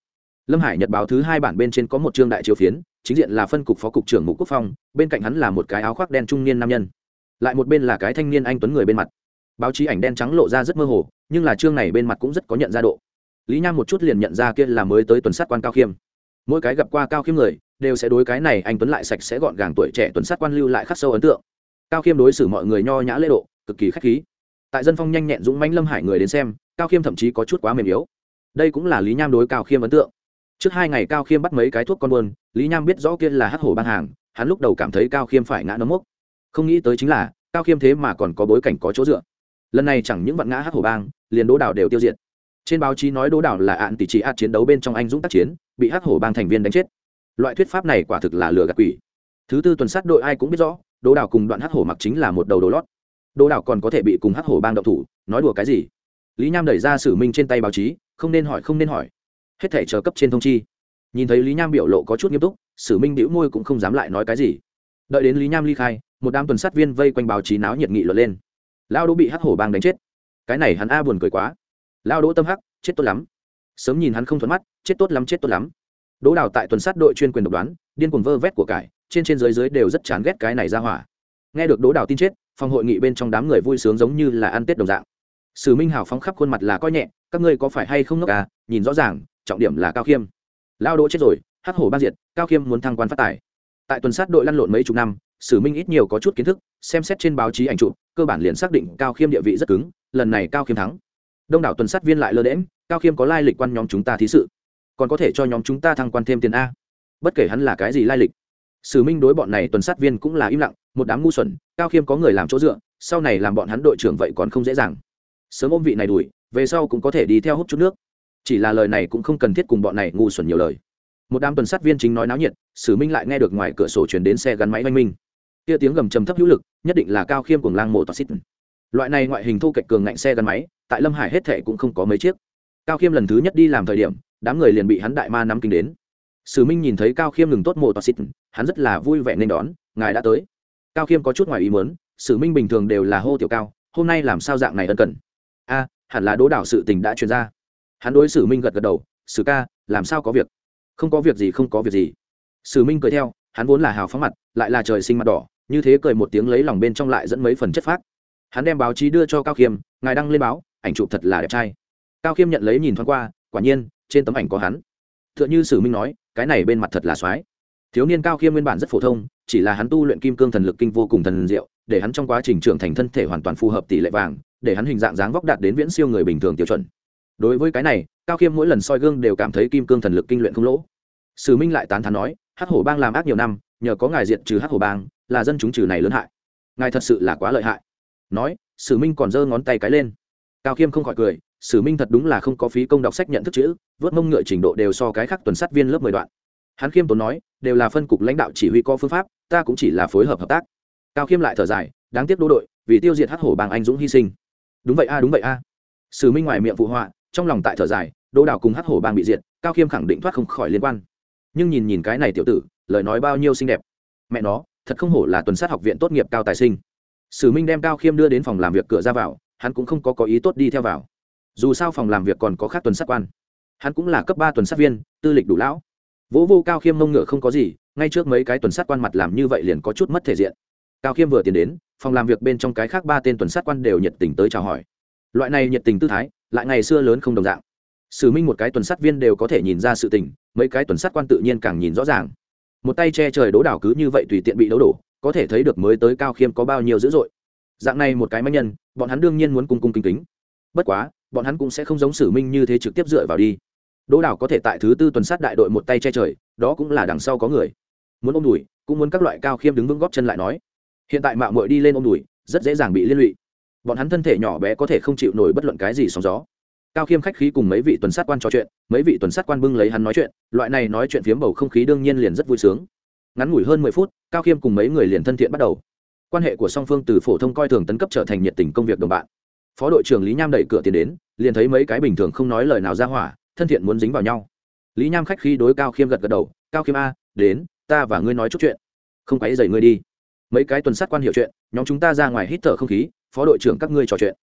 Lâm hải nhật báo thứ hai bản bên trên có một trương đại chiếu phiến, chính diện là phân cục phó cục trưởng mục quốc phong, bên cạnh hắn là một cái áo khoác đen trung niên nam nhân. Lại một bên là cái thanh niên anh tuấn người bên mặt. Báo chí ảnh đen trắng lộ ra rất mơ hồ, nhưng là chương này bên mặt cũng rất có nhận ra độ. Lý nham một chút liền nhận ra kia là mới tới tuần sát quan cao khiêm. Mỗi cái gặp qua cao khiêm người, đều sẽ đối cái này anh tuấn lại sạch sẽ gọn gàng tuổi trẻ tuần sát quan lưu lại khắc sâu ấn tượng cao khiêm đối xử mọi người nho nhã lễ độ, cực kỳ k h á c h khí. Tại dân phong nhanh nhẹn dũng mãnh lâm hải người đến xem, cao khiêm thậm chí có chút quá mềm yếu. Đây cũng là lý nham đối cao khiêm ấn tượng. Trước hai ngày cao khiêm bắt mấy cái thuốc con buôn, lý nham biết rõ kia là hắc hổ ban hàng, hắn lúc đầu cảm thấy cao khiêm phải ngã nấm mốc. Không nghĩ tới chính là, cao khiêm thế mà còn có bối cảnh có chỗ dựa. Lần này chẳng những vạn ngã hắc hổ bang, liền đỗ đảo đều tiêu diệt. Trên báo chí nói đỗ đảo là ạn tỷ trị ạt chiến đấu bên trong anh dũng tác chiến, bị hắc hổ bang thành viên đánh chết. Loại thuyết pháp này quả thực là lừa gạt quỷ. Thứ tư tuần sát đội ai cũng biết rõ đồ đảo cùng đoạn hắc hổ mặc chính là một đầu đồ lót. Đồ đảo còn có thể bị cùng hắc hổ bang động thủ, nói đùa cái gì? Lý nham đẩy ra sử minh trên tay báo chí, không nên hỏi, không nên hỏi. Hết thể chờ cấp trên thông chi. Nhìn thấy lý nham biểu lộ có chút nghiêm túc, sử minh đĩu môi cũng không dám lại nói cái gì. Đợi đến lý nham ly khai, một đám tuần sát viên vây quanh báo chí náo nhiệt nghị luận lên. Lao đỗ bị hắc hổ bang đánh chết. Cái này hắn a buồn cười quá. Lao đỗ tâm hắc, chết tốt lắm. Sớm nhìn hắn không thuận mắt, chết tốt lắm, chết tốt lắm. Đỗ đào tại tuần sát đội chuyên quyền độc đoán, điên cuồng vơ vét của cải trên trên dưới dưới đều rất chán ghét cái này ra hỏa. Nghe được đố đào tin chết, phòng hội nghị bên trong đám người vui sướng giống như là ăn tết đồng dạng. Sử minh hào phóng khắp khuôn mặt là coi nhẹ, các ngươi có phải hay không ngốc à nhìn rõ ràng, trọng điểm là cao khiêm. Lao đỗ chết rồi, hắc hổ ban diệt, cao khiêm muốn thăng quan phát tài. Tại tuần sát đội lăn lộn mấy chục năm, sử minh ít nhiều có chút kiến thức, xem xét trên báo chí ảnh chụp, cơ bản liền xác định cao khiêm địa vị rất cứng, lần này cao khiêm thắng. Đông đảo tuần sát viên lại lơ đễm cao khiêm có lai lịch quan nhóm chúng ta thí sự. Còn có thể cho nhóm chúng ta thăng quan thêm tiền a. Bất kể hắn là cái gì lai lịch sử minh đối bọn này tuần sát viên cũng là im lặng, một đám ngu xuẩn, cao khiêm có người làm chỗ dựa, sau này làm bọn hắn đội trưởng vậy còn không dễ dàng. Sớm ôm vị này đuổi, về sau cũng có thể đi theo hút chút nước. Chỉ là lời này cũng không cần thiết cùng bọn này ngu xuẩn nhiều lời. Một đám tuần sát viên chính nói náo nhiệt, sử minh lại nghe được ngoài cửa sổ chuyển đến xe gắn máy oanh minh. Kia tiếng gầm trầm thấp hữu lực, nhất định là cao khiêm cùng lang mộ toa xít. Loại này ngoại hình thu kệch cường ngạnh xe gắn máy, tại lâm hải hết thệ cũng không có mấy chiếc. Cao khiêm lần thứ nhất đi làm thời điểm, đám người liền bị hắn đại ma nắm kinh đến sử minh nhìn thấy cao khiêm ngừng tốt mộ toa xít, hắn rất là vui vẻ nên đón, ngài đã tới. cao khiêm có chút ngoài ý muốn, sử minh bình thường đều là hô tiểu cao, hôm nay làm sao dạng này ân cần? a, hẳn là đố đảo sự tình đã truyền ra. hắn đối sử minh gật gật đầu, sử ca, làm sao có việc? không có việc gì, không có việc gì. sử minh cười theo, hắn vốn là hào phóng mặt, lại là trời sinh mặt đỏ, như thế cười một tiếng lấy lòng bên trong lại dẫn mấy phần chất phác. hắn đem báo chí đưa cho cao khiêm, ngài đăng lên báo, ảnh chụp thật là đẹp trai. cao khiêm nhận lấy nhìn thoáng qua, quả nhiên, trên tấm ảnh có hắn. Tựa như sử minh nói, cái này bên mặt thật là soái. Thiếu niên cao khiêm nguyên bản rất phổ thông, chỉ là hắn tu luyện kim cương thần lực kinh vô cùng thần diệu, để hắn trong quá trình trưởng thành thân thể hoàn toàn phù hợp tỷ lệ vàng, để hắn hình dạng dáng vóc đạt đến viễn siêu người bình thường tiêu chuẩn. Đối với cái này, cao khiêm mỗi lần soi gương đều cảm thấy kim cương thần lực kinh luyện không lỗ. Sử minh lại tán thán nói Hát hổ bang làm ác nhiều năm, nhờ có ngài diệt trừ Hát hổ bang, là dân chúng trừ này lớn hại. Ngài thật sự là quá lợi hại. Nói, sử minh còn giơ ngón tay cái lên. Cao khiêm không khỏi cười sử minh thật đúng là không có phí công đọc sách nhận thức chữ, vớt mông ngựa trình độ đều so cái khác tuần sát viên lớp mười đoạn. Hắn khiêm tốn nói, đều là phân cục lãnh đạo chỉ huy có phương pháp, ta cũng chỉ là phối hợp hợp tác. Cao khiêm lại thở dài, đáng tiếc đô đội, vì tiêu diệt hắc hổ bang anh dũng hy sinh. Đúng vậy a, đúng vậy a. Sử minh ngoài miệng phụ họa, trong lòng tại thở dài, đô đào cùng hắc hổ bang bị diệt, cao khiêm khẳng định thoát không khỏi liên quan. Nhưng nhìn nhìn cái này tiểu tử, lời nói bao nhiêu xinh đẹp. Mẹ nó, thật không hổ là tuần sát học viện tốt nghiệp cao tài sinh. Sử minh đem cao khiêm đưa đến phòng làm việc cửa ra vào, hắn cũng không có có ý tốt đi theo vào dù sao phòng làm việc còn có khác tuần sát quan. Hắn cũng là cấp ba tuần sát viên, tư lịch đủ lão. Vỗ vô cao khiêm mông ngựa không có gì, ngay trước mấy cái tuần sát quan mặt làm như vậy liền có chút mất thể diện. Cao khiêm vừa tiến đến, phòng làm việc bên trong cái khác ba tên tuần sát quan đều nhiệt tình tới chào hỏi. Loại này nhiệt tình tư thái, lại ngày xưa lớn không đồng dạng. Sử minh một cái tuần sát viên đều có thể nhìn ra sự tình, mấy cái tuần sát quan tự nhiên càng nhìn rõ ràng. Một tay che trời đố đảo cứ như vậy tùy tiện bị đấu đổ, có thể thấy được mới tới cao khiêm có bao nhiêu dữ dội. Dạng này một cái máy nhân, bọn hắn đương nhiên muốn cung cung kính kính. Bất quá bọn hắn cũng sẽ không giống sử minh như thế trực tiếp dựa vào đi. Đỗ đảo có thể tại thứ tư tuần sát đại đội một tay che trời, đó cũng là đằng sau có người. Muốn ôm đùi, cũng muốn các loại cao khiêm đứng vững góp chân lại nói. Hiện tại mạo muội đi lên ôm đùi, rất dễ dàng bị liên lụy. Bọn hắn thân thể nhỏ bé có thể không chịu nổi bất luận cái gì sóng gió. Cao khiêm khách khí cùng mấy vị tuần sát quan trò chuyện, mấy vị tuần sát quan bưng lấy hắn nói chuyện, loại này nói chuyện phiếm bầu không khí đương nhiên liền rất vui sướng. Ngắn ngủi hơn mười phút, cao khiêm cùng mấy người liền thân thiện bắt đầu. Quan hệ của song phương từ phổ thông coi thường tấn cấp trở thành nhiệt tình công việc đồng bạn phó đội trưởng lý nham đẩy cửa tiến đến, liền thấy mấy cái bình thường không nói lời nào ra hỏa, thân thiện muốn dính vào nhau. Lý nham khách khi đối cao khiêm gật gật đầu, cao khiêm a, đến, ta và ngươi nói chút chuyện. Không quáy dày ngươi đi. Mấy cái tuần sát quan hiểu chuyện, nhóm chúng ta ra ngoài hít thở không khí, phó đội trưởng các ngươi trò chuyện.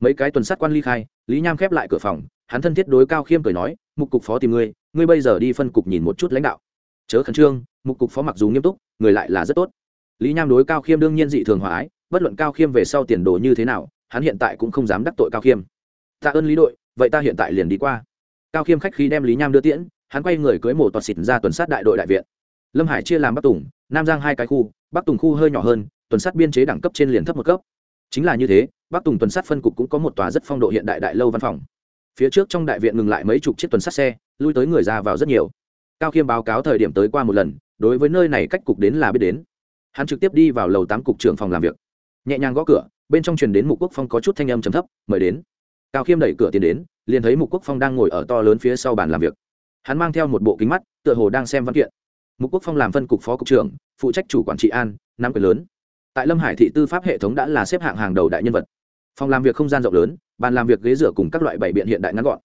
Mấy cái tuần sát quan ly khai, lý nham khép lại cửa phòng, hắn thân thiết đối cao khiêm cười nói, mục cục phó tìm ngươi ngươi bây giờ đi phân cục nhìn một chút lãnh đạo. Chớ khẩn trương, mục cục phó mặc dù nghiêm túc, người lại là rất tốt. Lý nham đối cao khiêm đương nhiên dị thường hòa ái, bất luận cao khiêm về sau tiền đồ như thế nào hắn hiện tại cũng không dám đắc tội cao khiêm. Tạ ơn lý đội, vậy ta hiện tại liền đi qua. Cao khiêm khách khi đem lý nham đưa tiễn, hắn quay người cưới một toàn xịt ra tuần sát đại đội đại viện. Lâm hải chia làm bắc tùng, nam giang hai cái khu, bắc tùng khu hơi nhỏ hơn, tuần sát biên chế đẳng cấp trên liền thấp một cấp. Chính là như thế, bắc tùng tuần sát phân cục cũng có một tòa rất phong độ hiện đại đại lâu văn phòng. Phía trước trong đại viện ngừng lại mấy chục chiếc tuần sát xe, lui tới người ra vào rất nhiều. Cao khiêm báo cáo thời điểm tới qua một lần, đối với nơi này cách cục đến là biết đến. Hắn trực tiếp đi vào lầu tám cục trưởng phòng làm việc. Nhẹ nhàng gõ cửa bên trong truyền đến mục quốc phong có chút thanh âm trầm thấp, mời đến. Cao khiêm đẩy cửa tiến đến, liền thấy mục quốc phong đang ngồi ở to lớn phía sau bàn làm việc. Hắn mang theo một bộ kính mắt, tựa hồ đang xem văn kiện. Mục quốc phong làm phân cục phó cục trưởng, phụ trách chủ quản trị an năm quyền lớn. Tại lâm hải thị tư pháp hệ thống đã là xếp hạng hàng đầu đại nhân vật. Phòng làm việc không gian rộng lớn, bàn làm việc ghế rửa cùng các loại bảy biện hiện đại ngắn gọn.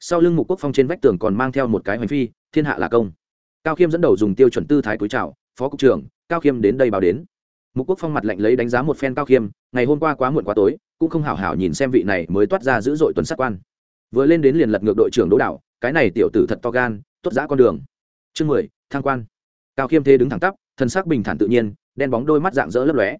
Sau lưng mục quốc phong trên vách tường còn mang theo một cái hoành phi, thiên hạ là công. Cao khiêm dẫn đầu dùng tiêu chuẩn tư thái túi trào phó cục trưởng, cao khiêm đến đây báo đến mục quốc phong mặt lạnh lấy đánh giá một phen cao khiêm, ngày hôm qua quá muộn quá tối, cũng không hảo hảo nhìn xem vị này mới toát ra dữ dội tuần sát quan. Vừa lên đến liền lật ngược đội trưởng đỗ đạo, cái này tiểu tử thật to gan, tốt giã con đường. Chương mười thang quan. Cao khiêm thế đứng thẳng tắp, thân xác bình thản tự nhiên, đen bóng đôi mắt dạng dỡ lấp lóe.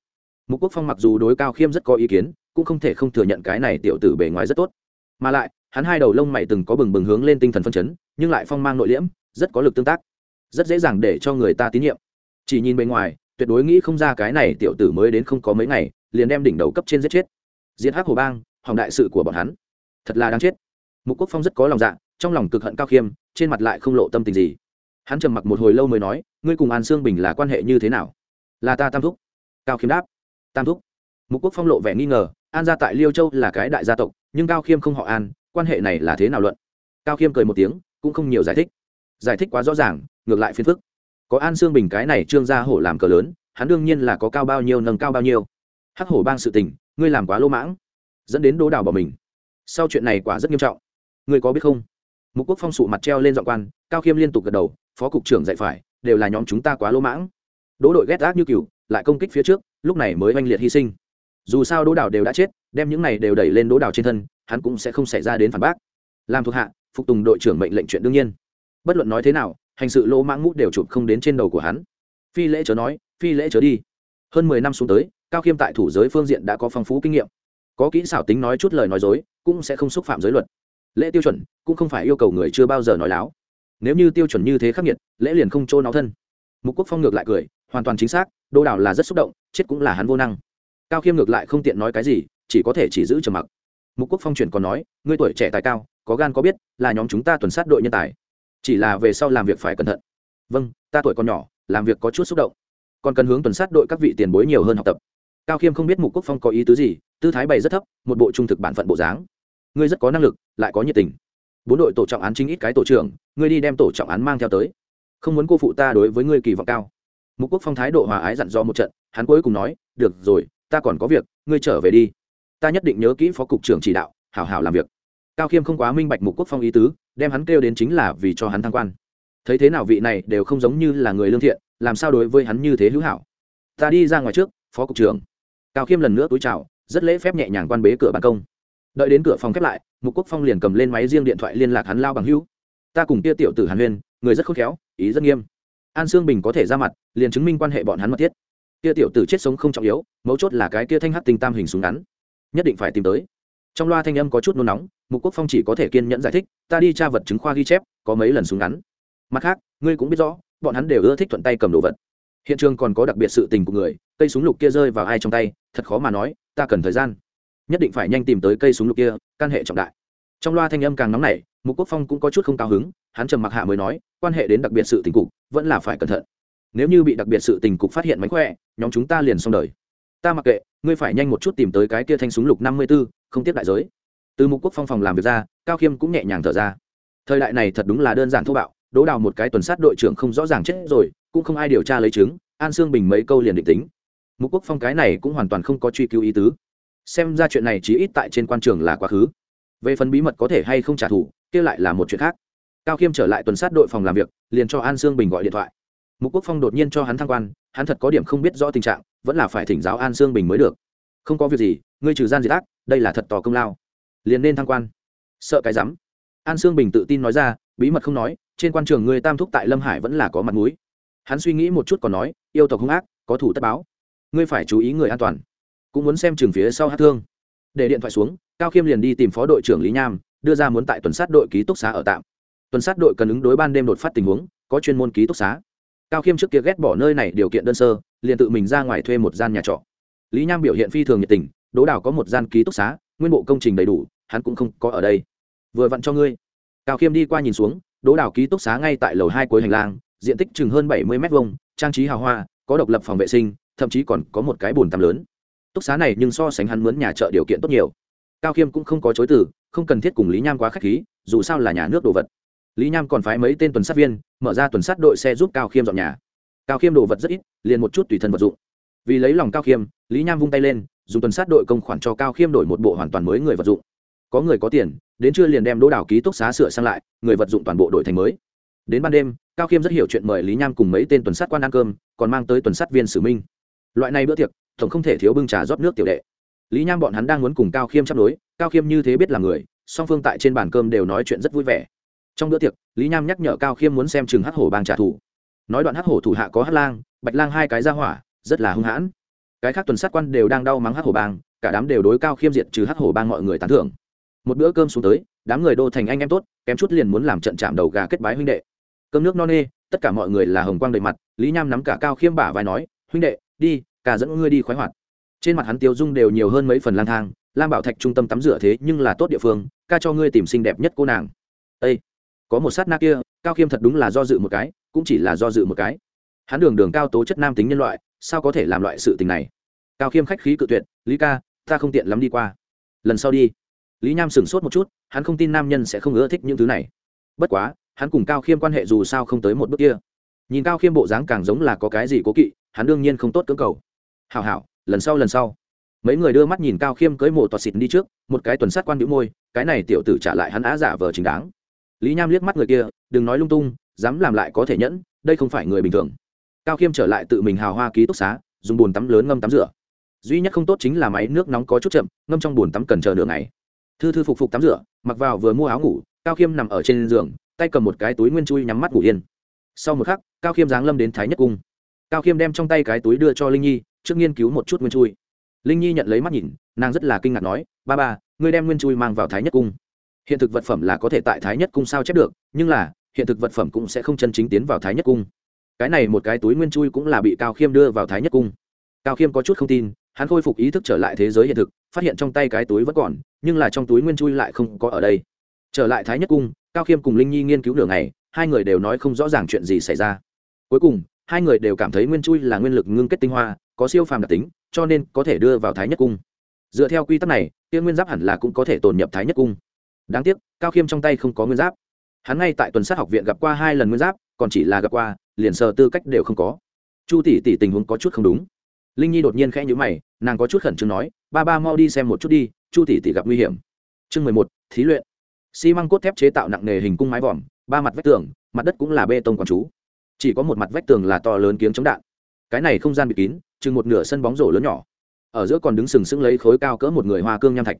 Mục quốc phong mặc dù đối cao khiêm rất có ý kiến, cũng không thể không thừa nhận cái này tiểu tử bề ngoài rất tốt. Mà lại, hắn hai đầu lông mày từng có bừng bừng hướng lên tinh thần phân chấn, nhưng lại phong mang nội liễm, rất có lực tương tác. Rất dễ dàng để cho người ta tín nhiệm. Chỉ nhìn bề ngoài tuyệt đối nghĩ không ra cái này tiểu tử mới đến không có mấy ngày, liền đem đỉnh đầu cấp trên giết chết. Diệt hắc hồ bang, hỏng đại sự của bọn hắn. Thật là đáng chết. Mục quốc phong rất có lòng dạ trong lòng cực hận cao khiêm, trên mặt lại không lộ tâm tình gì. Hắn trầm mặc một hồi lâu mới nói, ngươi cùng an sương bình là quan hệ như thế nào? Là ta tam thúc. Cao khiêm đáp, tam thúc. Mục quốc phong lộ vẻ nghi ngờ, an gia tại liêu châu là cái đại gia tộc, nhưng cao khiêm không họ an, quan hệ này là thế nào luận? Cao khiêm cười một tiếng, cũng không nhiều giải thích. Giải thích quá rõ ràng, ngược lại phiền phức có an xương bình cái này trương gia hổ làm cờ lớn, hắn đương nhiên là có cao bao nhiêu nâng cao bao nhiêu. Hắc hổ bang sự tình, ngươi làm quá lỗ mãng, dẫn đến đố đảo bỏ mình. Sau chuyện này quả rất nghiêm trọng. Ngươi có biết không? Mục quốc phong sụ mặt treo lên dọn quan, cao khiêm liên tục gật đầu, phó cục trưởng dạy phải, đều là nhóm chúng ta quá lỗ mãng. Đỗ đội ghét ác như cừu, lại công kích phía trước, lúc này mới oanh liệt hy sinh. Dù sao đỗ đảo đều đã chết, đem những này đều đẩy lên đỗ đảo trên thân, hắn cũng sẽ không xảy ra đến phản bác. Làm thuộc hạ, phục tùng đội trưởng mệnh lệnh chuyện đương nhiên. Bất luận nói thế nào hành sự lỗ mãng mút đều chụp không đến trên đầu của hắn. Phi lễ chớ nói, phi lễ chớ đi. Hơn mười năm xuống tới, cao khiêm tại thủ giới phương diện đã có phong phú kinh nghiệm. Có kỹ xảo tính nói chút lời nói dối, cũng sẽ không xúc phạm giới luật. Lễ tiêu chuẩn cũng không phải yêu cầu người chưa bao giờ nói láo. Nếu như tiêu chuẩn như thế khắc nghiệt, lễ liền không trôn áo thân. Mục quốc phong ngược lại cười, hoàn toàn chính xác, đô đảo là rất xúc động, chết cũng là hắn vô năng. Cao khiêm ngược lại không tiện nói cái gì, chỉ có thể chỉ giữ trầm mặc. Mục quốc phong chuyển còn nói, ngươi tuổi trẻ tài cao, có gan có biết, là nhóm chúng ta tuần sát đội nhân tài chỉ là về sau làm việc phải cẩn thận. Vâng ta tuổi còn nhỏ, làm việc có chút xúc động. Còn cần hướng tuần sát đội các vị tiền bối nhiều hơn học tập. Cao khiêm không biết mục quốc phong có ý tứ gì, tư thái bày rất thấp, một bộ trung thực bản phận bộ dáng. Ngươi rất có năng lực, lại có nhiệt tình. Bốn đội tổ trọng án chính ít cái tổ trưởng, ngươi đi đem tổ trọng án mang theo tới. Không muốn cô phụ ta đối với ngươi kỳ vọng cao. Mục quốc phong thái độ hòa ái dặn dò một trận, hắn cuối cùng nói, được rồi, ta còn có việc, ngươi trở về đi. Ta nhất định nhớ kỹ phó cục trưởng chỉ đạo, hảo hảo làm việc. Cao khiêm không quá minh bạch mục quốc phong ý tứ đem hắn kêu đến chính là vì cho hắn thăng quan. Thấy thế nào vị này đều không giống như là người lương thiện, làm sao đối với hắn như thế hữu hảo? Ta đi ra ngoài trước, phó cục trưởng. Cao khiêm lần nữa túi chào, rất lễ phép nhẹ nhàng quan bế cửa ban công. Đợi đến cửa phòng khép lại, mục quốc phong liền cầm lên máy riêng điện thoại liên lạc hắn lao bằng hữu. Ta cùng kia tiểu tử hàn huyên người rất khôn khéo, ý rất nghiêm. An sương bình có thể ra mặt, liền chứng minh quan hệ bọn hắn mật thiết. Kia tiểu tử chết sống không trọng yếu, mấu chốt là cái kia thanh hát tinh tam hình súng ngắn, nhất định phải tìm tới. Trong loa thanh âm có chút nôn nóng mục quốc phong chỉ có thể kiên nhẫn giải thích, ta đi tra vật chứng khoa ghi chép, có mấy lần súng ngắn. Mặt khác, ngươi cũng biết rõ, bọn hắn đều ưa thích thuận tay cầm đồ vật. Hiện trường còn có đặc biệt sự tình của người, cây súng lục kia rơi vào ai trong tay, thật khó mà nói, ta cần thời gian. Nhất định phải nhanh tìm tới cây súng lục kia, căn hệ trọng đại. Trong loa thanh âm càng nóng nảy, mục quốc phong cũng có chút không cao hứng, hắn trầm mặc hạ mới nói, quan hệ đến đặc biệt sự tình cục, vẫn là phải cẩn thận. Nếu như bị đặc biệt sự tình cục phát hiện mánh khỏe, nhóm chúng ta liền xong đời. Ta mặc kệ, ngươi phải nhanh một chút tìm tới cái kia thanh súng lục năm mươi b ố không tiếp đại giới từ mục quốc phong phòng làm việc ra, cao khiêm cũng nhẹ nhàng thở ra. Thời đại này thật đúng là đơn giản thô bạo, đố đào một cái tuần sát đội trưởng không rõ ràng chết rồi, cũng không ai điều tra lấy chứng, an sương bình mấy câu liền định tính. Mục quốc phong cái này cũng hoàn toàn không có truy cứu ý tứ. Xem ra chuyện này chỉ ít tại trên quan trường là quá khứ. Về phần bí mật có thể hay không trả thù, kia lại là một chuyện khác. Cao khiêm trở lại tuần sát đội phòng làm việc, liền cho an sương bình gọi điện thoại. Mục quốc phong đột nhiên cho hắn thăng quan, hắn thật có điểm không biết rõ tình trạng, vẫn là phải thỉnh giáo an sương bình mới được. Không có việc gì, ngươi trừ gian diệt ác, đây là thật tò công lao liền nên thăng quan. Sợ cái rắm. An sương bình tự tin nói ra, bí mật không nói, trên quan trường người tam thúc tại lâm hải vẫn là có mặt mũi. Hắn suy nghĩ một chút còn nói, yêu tộc hung ác, có thủ tất báo. Ngươi phải chú ý người an toàn. Cũng muốn xem trường phía sau hát thương. Để điện thoại xuống, cao khiêm liền đi tìm phó đội trưởng lý nham, đưa ra muốn tại tuần sát đội ký túc xá ở tạm. Tuần sát đội cần ứng đối ban đêm đột phát tình huống, có chuyên môn ký túc xá. Cao khiêm trước kia ghét bỏ nơi này điều kiện đơn sơ, liền tự mình ra ngoài thuê một gian nhà trọ. Lý nham biểu hiện phi thường nhiệt tình, đỗ đảo có một gian ký túc xá, nguyên bộ công trình đầy đủ hắn cũng không có ở đây. Vừa vặn cho ngươi. Cao khiêm đi qua nhìn xuống, đỗ đảo ký túc xá ngay tại lầu hai cuối hành lang, diện tích chừng hơn bảy mươi m hai trang trí hào hoa, có độc lập phòng vệ sinh, thậm chí còn có một cái bồn tắm lớn. Túc xá này nhưng so sánh hắn mướn nhà chợ điều kiện tốt nhiều. Cao khiêm cũng không có chối từ, không cần thiết cùng lý nham quá k h á c h khí, dù sao là nhà nước đồ vật. Lý nham còn phái mấy tên tuần sát viên, mở ra tuần sát đội xe giúp cao khiêm dọn nhà. Cao khiêm đồ vật rất ít, liền một chút tùy thân vật dụng. Vì lấy lòng cao khiêm, lý nham vung tay lên, dùng tuần sát đội công khoản cho cao khiêm đổi một bộ hoàn toàn mới người vật dụng có người có tiền, đến trưa liền đem đỗ đảo ký túc xá sửa sang lại, người vật dụng toàn bộ đổi thành mới. Đến ban đêm, cao khiêm rất hiểu chuyện mời lý nham cùng mấy tên tuần sát quan ăn cơm, còn mang tới tuần sát viên sử minh. Loại này bữa tiệc, tổng không thể thiếu bưng trà rót nước tiểu đệ. Lý nham bọn hắn đang muốn cùng cao khiêm chấp đối, cao khiêm như thế biết là người, song phương tại trên bàn cơm đều nói chuyện rất vui vẻ. Trong bữa tiệc, lý nham nhắc nhở cao khiêm muốn xem chừng hắc hổ bang trả thù. Nói đoạn hắc hổ thủ hạ có hắc lang, bạch lang hai cái ra hỏa, rất là hung hãn. Cái khác tuần sát quan đều đang đau mắng hắc hổ bang, cả đám đều đối cao khiêm diệt trừ hắc hổ bang mọi người tán thưởng một bữa cơm xuống tới đám người đô thành anh em tốt kém chút liền muốn làm trận chạm đầu gà kết bái huynh đệ. Cơm nước no nê tất cả mọi người là hồng quang đầy mặt lý nham nắm cả cao khiêm bả vai nói huynh đệ đi cả dẫn ngươi đi khoái hoạt. Trên mặt hắn tiêu dung đều nhiều hơn mấy phần lang thang lam bảo thạch trung tâm tắm rửa thế nhưng là tốt địa phương ca cho ngươi tìm xinh đẹp nhất cô nàng. Ê, có một sát na kia cao khiêm thật đúng là do dự một cái cũng chỉ là do dự một cái. Hắn đường đường cao tố chất nam tính nhân loại sao có thể làm loại sự tình này? Cao khiêm khách khí cự tuyệt lý ca ta không tiện lắm đi qua. Lần sau đi lý nham sửng sốt một chút, hắn không tin nam nhân sẽ không ưa thích những thứ này. Bất quá, hắn cùng cao khiêm quan hệ dù sao không tới một bước kia. Nhìn cao khiêm bộ dáng càng giống là có cái gì cố kỵ, hắn đương nhiên không tốt cưỡng cầu. H ả o h ả o lần sau lần sau. Mấy người đưa mắt nhìn cao khiêm cưới mộ toạt xịt đi trước, một cái tuần sát quan đĩu môi, cái này tiểu tử trả lại hắn á giả vờ chính đáng. Lý nham liếc mắt người kia, đừng nói lung tung, dám làm lại có thể nhẫn, đây không phải người bình thường. Cao khiêm trở lại tự mình hào hoa ký túc xá, dùng bồn tắm lớn ngâm tắm rửa. Duy nhất không tốt chính là máy nước nóng có chút chậm, ngâm trong bồn tắm cần chờ nửa ngày thư thư phục phục tắm rửa, mặc vào vừa mua áo ngủ, cao khiêm nằm ở trên giường, tay cầm một cái túi nguyên chui nhắm mắt ngủ yên. Sau một khắc, cao khiêm giáng lâm đến thái nhất cung. Cao khiêm đem trong tay cái túi đưa cho linh nhi, trước nghiên cứu một chút nguyên chui. Linh nhi nhận lấy mắt nhìn, nàng rất là kinh ngạc nói, ba ba, ngươi đem nguyên chui mang vào thái nhất cung. Hiện thực vật phẩm là có thể tại thái nhất cung sao chép được, nhưng là, hiện thực vật phẩm cũng sẽ không chân chính tiến vào thái nhất cung. Cái này một cái túi nguyên chui cũng là bị cao khiêm đưa vào thái nhất cung. Cao khiêm có chút không tin, hắn khôi phục ý thức trở lại thế giới hiện thực, phát hiện trong tay cái túi vẫn còn nhưng là trong túi nguyên chui lại không có ở đây. Trở lại thái nhất cung, cao khiêm cùng linh nhi nghiên cứu nửa ngày, hai người đều nói không rõ ràng chuyện gì xảy ra. Cuối cùng, hai người đều cảm thấy nguyên chui là nguyên lực ngưng kết tinh hoa, có siêu phàm đặc tính, cho nên có thể đưa vào thái nhất cung. Dựa theo quy tắc này tiên nguyên giáp hẳn là cũng có thể tồn nhập thái nhất cung. Đáng tiếc, cao khiêm trong tay không có nguyên giáp. Hắn ngay tại tuần sát học viện gặp qua hai lần nguyên giáp, còn chỉ là gặp qua, liền sờ tư cách đều không có. Chu tỷ tỷ tình huống có chút không đúng. Linh nhi đột nhiên khẽ nhữ mày, nàng có chút khẩn trương nói, ba ba mau đi xem một chút đi chu tỷ tỷ gặp nguy hiểm. Chương mười một, thí luyện. Xi măng cốt thép chế tạo nặng nề hình cung mái vòm, ba mặt vách tường, mặt đất cũng là bê tông quán chú. Chỉ có một mặt vách tường là to lớn kiếng chống đạn. Cái này không gian bị kín, chừng một nửa sân bóng rổ lớn nhỏ. Ở giữa còn đứng sừng sững lấy khối cao cỡ một người hoa cương nham thạch.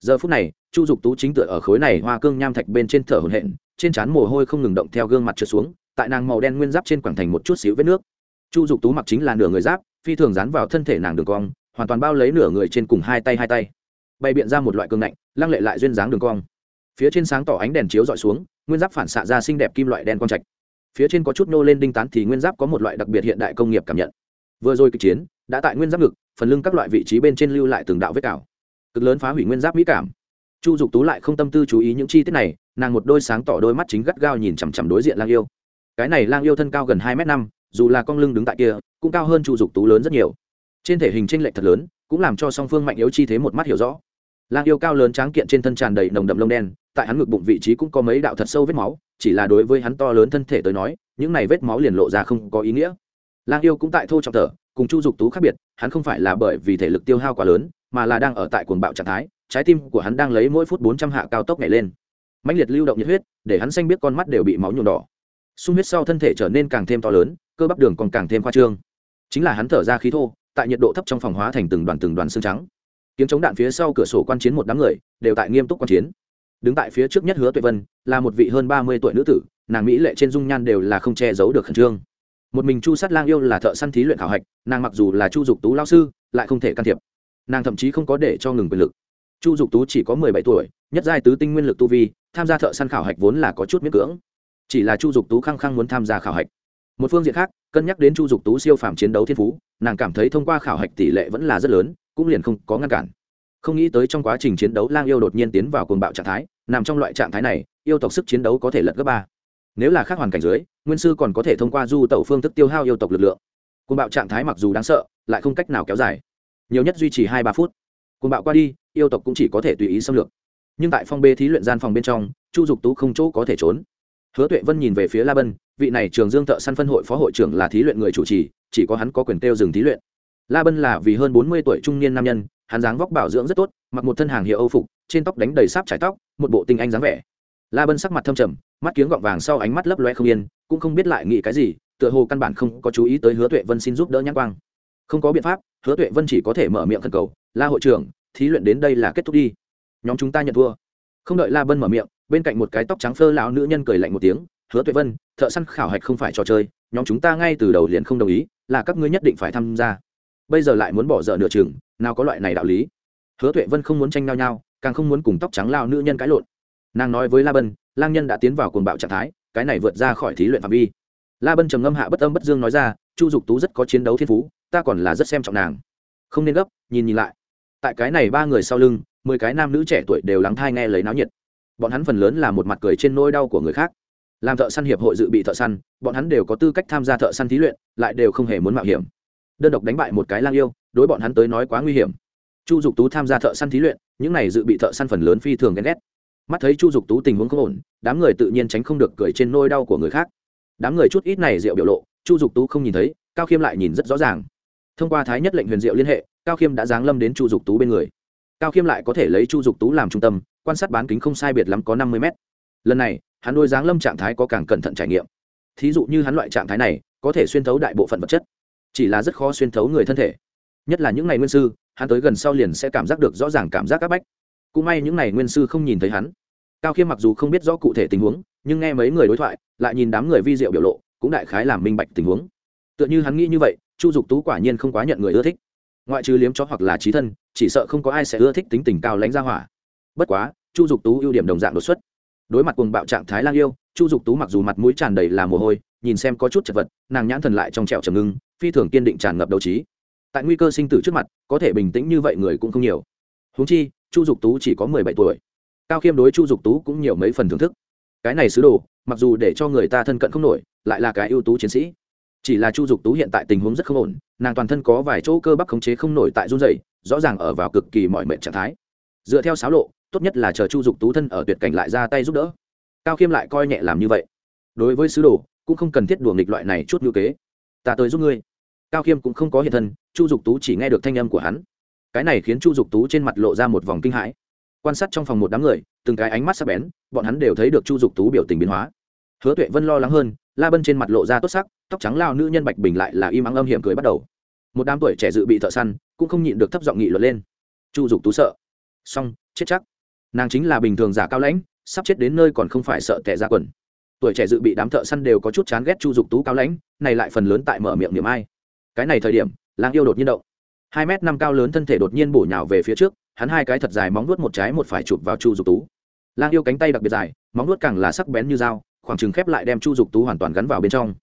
Giờ phút này, chu dục tú chính tựa ở khối này hoa cương nham thạch bên trên thở hồn hện trên trán mồ hôi không ngừng động theo gương mặt trượt xuống, tại nàng màu đen nguyên giáp trên quảng thành một chút xíu vết nước. Chu dục tú mặc chính là nửa người giáp, phi thường dán vào thân thể nàng đường cong, hoàn toàn bao lấy nửa người trên cùng hai tay hai tay bày biện ra một loại cường nạnh lăng lệ lại duyên dáng đường cong. Phía trên sáng tỏ ánh đèn chiếu dọi xuống, nguyên giáp phản xạ ra xinh đẹp kim loại đen quang trạch. Phía trên có chút nô lên đinh tán thì nguyên giáp có một loại đặc biệt hiện đại công nghiệp cảm nhận. Vừa rồi kịch chiến, đã tại nguyên giáp ngực, phần lưng các loại vị trí bên trên lưu lại từng đạo vết cào. Cực lớn phá hủy nguyên giáp mỹ cảm. Chu dục tú lại không tâm tư chú ý những chi tiết này, nàng một đôi sáng tỏ đôi mắt chính gắt gao nhìn chằm chằm đối diện lang yêu. Cái này lang yêu thân cao gần hai m năm, dù là con lưng đứng tại kia, cũng cao hơn chu dục tú lớn rất nhiều. Trên thể hình tranh lệch thật lớn cũng làm cho song phương mạnh yếu chi thế một mắt hiểu rõ. Lang yêu cao lớn tráng kiện trên thân tràn đầy nồng đậm lông đen, tại hắn ngực bụng vị trí cũng có mấy đạo thật sâu vết máu, chỉ là đối với hắn to lớn thân thể tới nói, những này vết máu liền lộ ra không có ý nghĩa. Lang yêu cũng tại thô trọng thở, cùng chu dục tú khác biệt, hắn không phải là bởi vì thể lực tiêu hao quá lớn, mà là đang ở tại cuồng bạo trạng thái, trái tim của hắn đang lấy mỗi phút bốn trăm hạ cao tốc nhảy lên. Mãnh liệt lưu động nhiệt huyết, để hắn xanh biết con mắt đều bị máu nhuộm đỏ. Sung huyết sau thân thể trở nên càng thêm to lớn, cơ bắp đường còn càng thêm khoa trương. Chính là hắn thở ra khí thô tại nhiệt độ thấp trong phòng hóa thành từng đoàn từng đoàn xương trắng. Kiếm chống đạn phía sau cửa sổ quan chiến một đám người, đều tại nghiêm túc quan chiến. Đứng tại phía trước nhất hứa tuệ vân, là một vị hơn ba mươi tuổi nữ tử, nàng mỹ lệ trên dung nhan đều là không che giấu được khẩn trương. Một mình chu sát lang yêu là thợ săn thí luyện khảo hạch, nàng mặc dù là chu dục tú lao sư, lại không thể can thiệp. Nàng thậm chí không có để cho ngừng quyền lực. Chu dục tú chỉ có mười bảy tuổi, nhất giai tứ tinh nguyên lực tu vi, tham gia thợ săn khảo hạch vốn là có chút miễn cưỡng. Chỉ là chu dục tú khăng khăng muốn tham gia khảo hạch một phương diện khác, cân nhắc đến chu dục tú siêu phàm chiến đấu thiên phú, nàng cảm thấy thông qua khảo hạch tỷ lệ vẫn là rất lớn, cũng liền không có ngăn cản. Không nghĩ tới trong quá trình chiến đấu lang yêu đột nhiên tiến vào cuồng bạo trạng thái, nằm trong loại trạng thái này, yêu tộc sức chiến đấu có thể lật gấp ba. Nếu là khác hoàn cảnh dưới, nguyên sư còn có thể thông qua du tẩu phương thức tiêu hao yêu tộc lực lượng. Cuồng bạo trạng thái mặc dù đáng sợ, lại không cách nào kéo dài. Nhiều nhất duy trì hai ba phút. Cuồng bạo qua đi, yêu tộc cũng chỉ có thể tùy ý xâm lược. Nhưng tại phong bê thí luyện gian phòng bên trong, chu dục tú không chỗ có thể trốn. Hứa tuệ vân nhìn về phía la bân vị này trường dương thợ săn phân hội phó hội trưởng là thí luyện người chủ trì, chỉ có hắn có quyền tiêu dừng thí luyện. La bân là vì hơn bốn mươi tuổi trung niên nam nhân, hắn dáng vóc bảo dưỡng rất tốt, mặc một thân hàng hiệu âu phục, trên tóc đánh đầy sáp trải tóc, một bộ tinh anh dáng vẻ. La bân sắc mặt thâm trầm, mắt kiếng gọng vàng sau ánh mắt lấp loe không yên, cũng không biết lại nghĩ cái gì, tựa hồ căn bản không có chú ý tới hứa tuệ vân xin giúp đỡ nhãn quang. Không có biện pháp, hứa tuệ vân chỉ có thể mở miệng khẩn cầu, la hội trưởng, thí luyện đến đây là kết thúc đi. Nhóm chúng ta nhận thua. Không đợi la bân mở miệng, bên cạnh một cái tóc trắng phơ lão nữ nhân cười lạnh một tiếng hứa tuệ vân, thợ săn khảo hạch không phải trò chơi, nhóm chúng ta ngay từ đầu liền không đồng ý, là các ngươi nhất định phải tham gia. Bây giờ lại muốn bỏ dở nửa chừng, nào có loại này đạo lý. Hứa tuệ vân không muốn tranh nhau nhau, càng không muốn cùng tóc trắng lao nữ nhân cãi lộn. Nàng nói với la bân, lang nhân đã tiến vào cuồng bạo trạng thái, cái này vượt ra khỏi thí luyện phạm vi. La bân trầm ngâm hạ bất âm bất dương nói ra, chu dục tú rất có chiến đấu thiên phú, ta còn là rất xem trọng nàng. Không nên gấp, nhìn nhìn lại. Tại cái này ba người sau lưng, mười cái nam nữ trẻ tuổi đều lắng thai nghe lấy náo nhiệt. Bọn hắn phần lớn là một mặt cười trên nỗi đau của người khác làm thợ săn hiệp hội dự bị thợ săn, bọn hắn đều có tư cách tham gia thợ săn thí luyện, lại đều không hề muốn mạo hiểm. Đơn độc đánh bại một cái lang yêu, đối bọn hắn tới nói quá nguy hiểm. Chu dục tú tham gia thợ săn thí luyện, những này dự bị thợ săn phần lớn phi thường ghen ghét. Mắt thấy chu dục tú tình huống không ổn, đám người tự nhiên tránh không được cười trên nôi đau của người khác. Đám người chút ít này rượu biểu lộ, chu dục tú không nhìn thấy, cao khiêm lại nhìn rất rõ ràng. Thông qua thái nhất lệnh huyền diệu liên hệ, cao khiêm đã giáng lâm đến chu dục tú bên người. Cao khiêm lại có thể lấy chu dục tú làm trung tâm, quan sát bán kính không sai biệt lắm có năm mươi mét. Lần này hắn đôi dáng lâm trạng thái có càng cẩn thận trải nghiệm. Thí dụ như hắn loại trạng thái này, có thể xuyên thấu đại bộ phận vật chất. Chỉ là rất khó xuyên thấu người thân thể. Nhất là những ngày nguyên sư, hắn tới gần sau liền sẽ cảm giác được rõ ràng cảm giác áp bách. Cũng may những ngày nguyên sư không nhìn thấy hắn. Cao khiêm mặc dù không biết rõ cụ thể tình huống, nhưng nghe mấy người đối thoại, lại nhìn đám người vi diệu biểu lộ, cũng đại khái làm minh bạch tình huống. Tựa như hắn nghĩ như vậy, chu dục tú quả nhiên không quá nhận người ưa thích. Ngoại trừ liếm chó hoặc là trí thân, chỉ sợ không có ai sẽ ưa thích tính tình cao lãnh ra hỏa. Bất quá, chu dục tú ưu điểm đồng dạng đột xuất đối mặt cùng bạo trạng thái lang yêu, chu dục tú mặc dù mặt mũi tràn đầy là mồ hôi, nhìn xem có chút chật vật, nàng nhãn thần lại trong trẹo trầm ngưng, phi thường kiên định tràn ngập đầu trí. Tại nguy cơ sinh tử trước mặt, có thể bình tĩnh như vậy người cũng không nhiều. Huống chi, chu dục tú chỉ có mười bảy tuổi. Cao khiêm đối chu dục tú cũng nhiều mấy phần thưởng thức. Cái này sứ đồ, mặc dù để cho người ta thân cận không nổi, lại là cái ưu tú chiến sĩ. Chỉ là chu dục tú hiện tại tình huống rất không ổn, nàng toàn thân có vài chỗ cơ bắp khống chế không nổi tại run dày rõ ràng ở vào cực kỳ mọi mệnh trạng thái. Dựa theo sáo lộ tốt nhất là chờ chu dục tú thân ở tuyệt cảnh lại ra tay giúp đỡ. Cao khiêm lại coi nhẹ làm như vậy. Đối với sứ đồ, cũng không cần thiết đùa nghịch loại này chút ngữ kế. Ta tới giúp ngươi. Cao khiêm cũng không có hiện thân, chu dục tú chỉ nghe được thanh âm của hắn. Cái này khiến chu dục tú trên mặt lộ ra một vòng kinh hãi. Quan sát trong phòng một đám người, từng cái ánh mắt sắc bén, bọn hắn đều thấy được chu dục tú biểu tình biến hóa. Hứa tuệ vân lo lắng hơn, la bân trên mặt lộ ra tốt sắc, tóc trắng lao nữ nhân bạch bình lại là im ắng âm hiểm cười bắt đầu. Một đám tuổi trẻ dự bị thợ săn, cũng không nhịn được thấp giọng nghị luận lên. Chu dục tú sợ. Xong, chết chắc nàng chính là bình thường giả cao lãnh, sắp chết đến nơi còn không phải sợ tệ ra quần. Tuổi trẻ dự bị đám thợ săn đều có chút chán ghét chu dục tú cao lãnh, này lại phần lớn tại mở miệng niệm ai. Cái này thời điểm lang yêu đột nhiên động. Hai m năm cao lớn thân thể đột nhiên bổ nhào về phía trước, hắn hai cái thật dài móng nuốt một trái một phải chụp vào chu dục tú. Lang yêu cánh tay đặc biệt dài, móng nuốt càng là sắc bén như dao, khoảng chừng khép lại đem chu dục tú hoàn toàn gắn vào bên trong.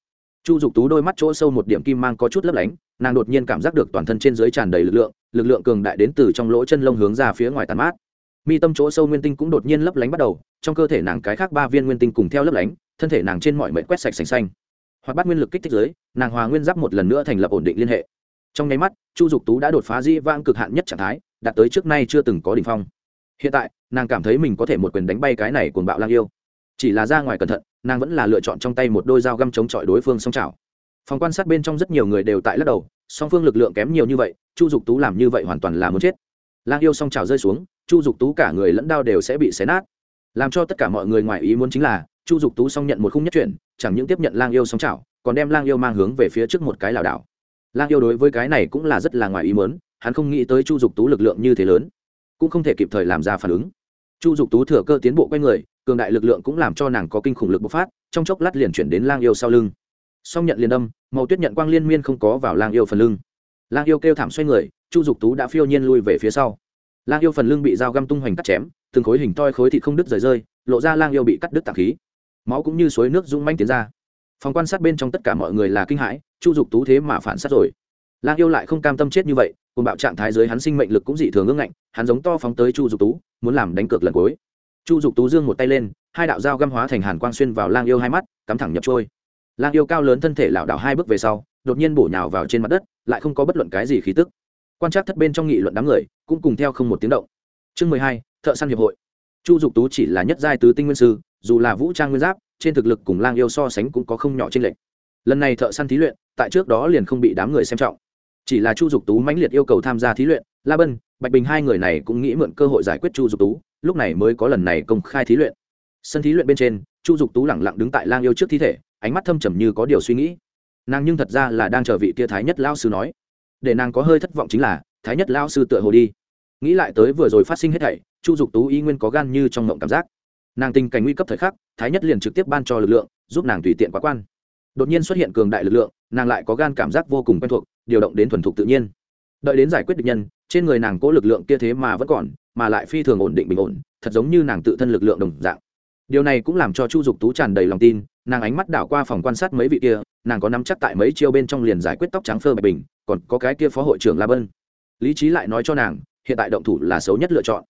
Chu dục tú đôi mắt chỗ sâu một điểm kim mang có chút lấp lánh, nàng đột nhiên cảm giác được toàn thân trên dưới tràn đầy lực lượng lực lượng cường đại đến từ trong lỗ chân lông hướng ra phía ngoài tàn mát mi tâm chỗ sâu nguyên tinh cũng đột nhiên lấp lánh bắt đầu, trong cơ thể nàng cái khác ba viên nguyên tinh cùng theo lấp lánh, thân thể nàng trên mọi mệnh quét sạch sành xanh. Hoặc bắt nguyên lực kích thích giới, nàng hòa nguyên giáp một lần nữa thành lập ổn định liên hệ. Trong nháy mắt, chu dục tú đã đột phá di vang cực hạn nhất trạng thái, đạt tới trước nay chưa từng có đ ỉ n h phong. Hiện tại, nàng cảm thấy mình có thể một quyền đánh bay cái này cuồng bạo lang yêu. Chỉ là ra ngoài cẩn thận, nàng vẫn là lựa chọn trong tay một đôi dao găm chống chọi đối phương song trào phòng quan sát bên trong rất nhiều người đều tại lắc đầu, song phương lực lượng kém nhiều như vậy, chu dục tú làm như vậy hoàn toàn là muốn chết lang yêu song trào rơi xuống chu dục tú cả người lẫn đao đều sẽ bị xé nát. Làm cho tất cả mọi người ngoài ý muốn chính là chu dục tú song nhận một khung nhất chuyển chẳng những tiếp nhận lang yêu song trào còn đem lang yêu mang hướng về phía trước một cái lảo đảo. Lang yêu đối với cái này cũng là rất là ngoài ý muốn hắn không nghĩ tới chu dục tú lực lượng như thế lớn cũng không thể kịp thời làm ra phản ứng. Chu dục tú thừa cơ tiến bộ q u a y người cường đại lực lượng cũng làm cho nàng có kinh khủng lực bộc phát trong chốc lát liền chuyển đến lang yêu sau lưng. Song nhận liền âm, màu tuyết nhận quang liên miên không có vào lang yêu phần lưng lang yêu kêu thảm xoay người, chu dục tú đã phiêu nhiên lui về phía sau. Lang yêu phần lưng bị dao găm tung hoành cắt chém, từng khối hình toi khối thịt không đứt rời rơi, lộ ra lang yêu bị cắt đứt tạc khí. Máu cũng như suối nước rung manh tiến ra. Phòng quan sát bên trong tất cả mọi người là kinh hãi, chu dục tú thế mà phản sát rồi. Lang yêu lại không cam tâm chết như vậy cùng bạo trạng thái dưới hắn sinh mệnh lực cũng dị thường ưng ngạnh, hắn giống to phóng tới chu dục tú, muốn làm đánh cược lần cuối. Chu dục tú giương một tay lên, hai đạo dao găm hóa thành hàn quang xuyên vào lang yêu hai mắt, cắm thẳng nhập trôi. Lang yêu cao lớn thân thể lảo đảo hai bước về sau đột nhiên bổ nhào vào trên mặt đất, lại không có bất luận cái gì khí tức. Quan trắc thất bên trong nghị luận đám người cũng cùng theo không một tiếng động. Chương mười hai, thợ săn hiệp hội. Chu dục tú chỉ là nhất giai tứ tinh nguyên sư, dù là vũ trang nguyên giáp, trên thực lực cùng lang yêu so sánh cũng có không nhỏ trên lệnh lần này thợ săn thí luyện, tại trước đó liền không bị đám người xem trọng. Chỉ là chu dục tú mãnh liệt yêu cầu tham gia thí luyện, la bân, bạch bình hai người này cũng nghĩ mượn cơ hội giải quyết chu dục tú, lúc này mới có lần này công khai thí luyện. Sân thí luyện bên trên, chu dục tú lẳng lặng đứng tại lang yêu trước thi thể, ánh mắt thâm trầm như có điều suy nghĩ nàng nhưng thật ra là đang chờ vị kia thái nhất lao sư nói. Để nàng có hơi thất vọng chính là, thái nhất lao sư tựa hồ đi. Nghĩ lại tới vừa rồi phát sinh hết thảy, chu dục tú y nguyên có gan như trong mộng cảm giác. Nàng tình cảnh nguy cấp thời khắc, thái nhất liền trực tiếp ban cho lực lượng, giúp nàng tùy tiện quá quan. Đột nhiên xuất hiện cường đại lực lượng, nàng lại có gan cảm giác vô cùng quen thuộc, điều động đến thuần thục tự nhiên. Đợi đến giải quyết địch nhân, trên người nàng cố lực lượng kia thế mà vẫn còn, mà lại phi thường ổn định bình ổn, thật giống như nàng tự thân lực lượng đồng dạng. Điều này cũng làm cho chu dục tú tràn đầy lòng tin nàng ánh mắt đảo qua phòng quan sát mấy vị kia, nàng có nắm chắc tại mấy chiêu bên trong liền giải quyết tóc trắng phơ bạch bình, còn có cái kia phó hội trưởng la bân. Lý trí lại nói cho nàng, hiện tại động thủ là xấu nhất lựa chọn.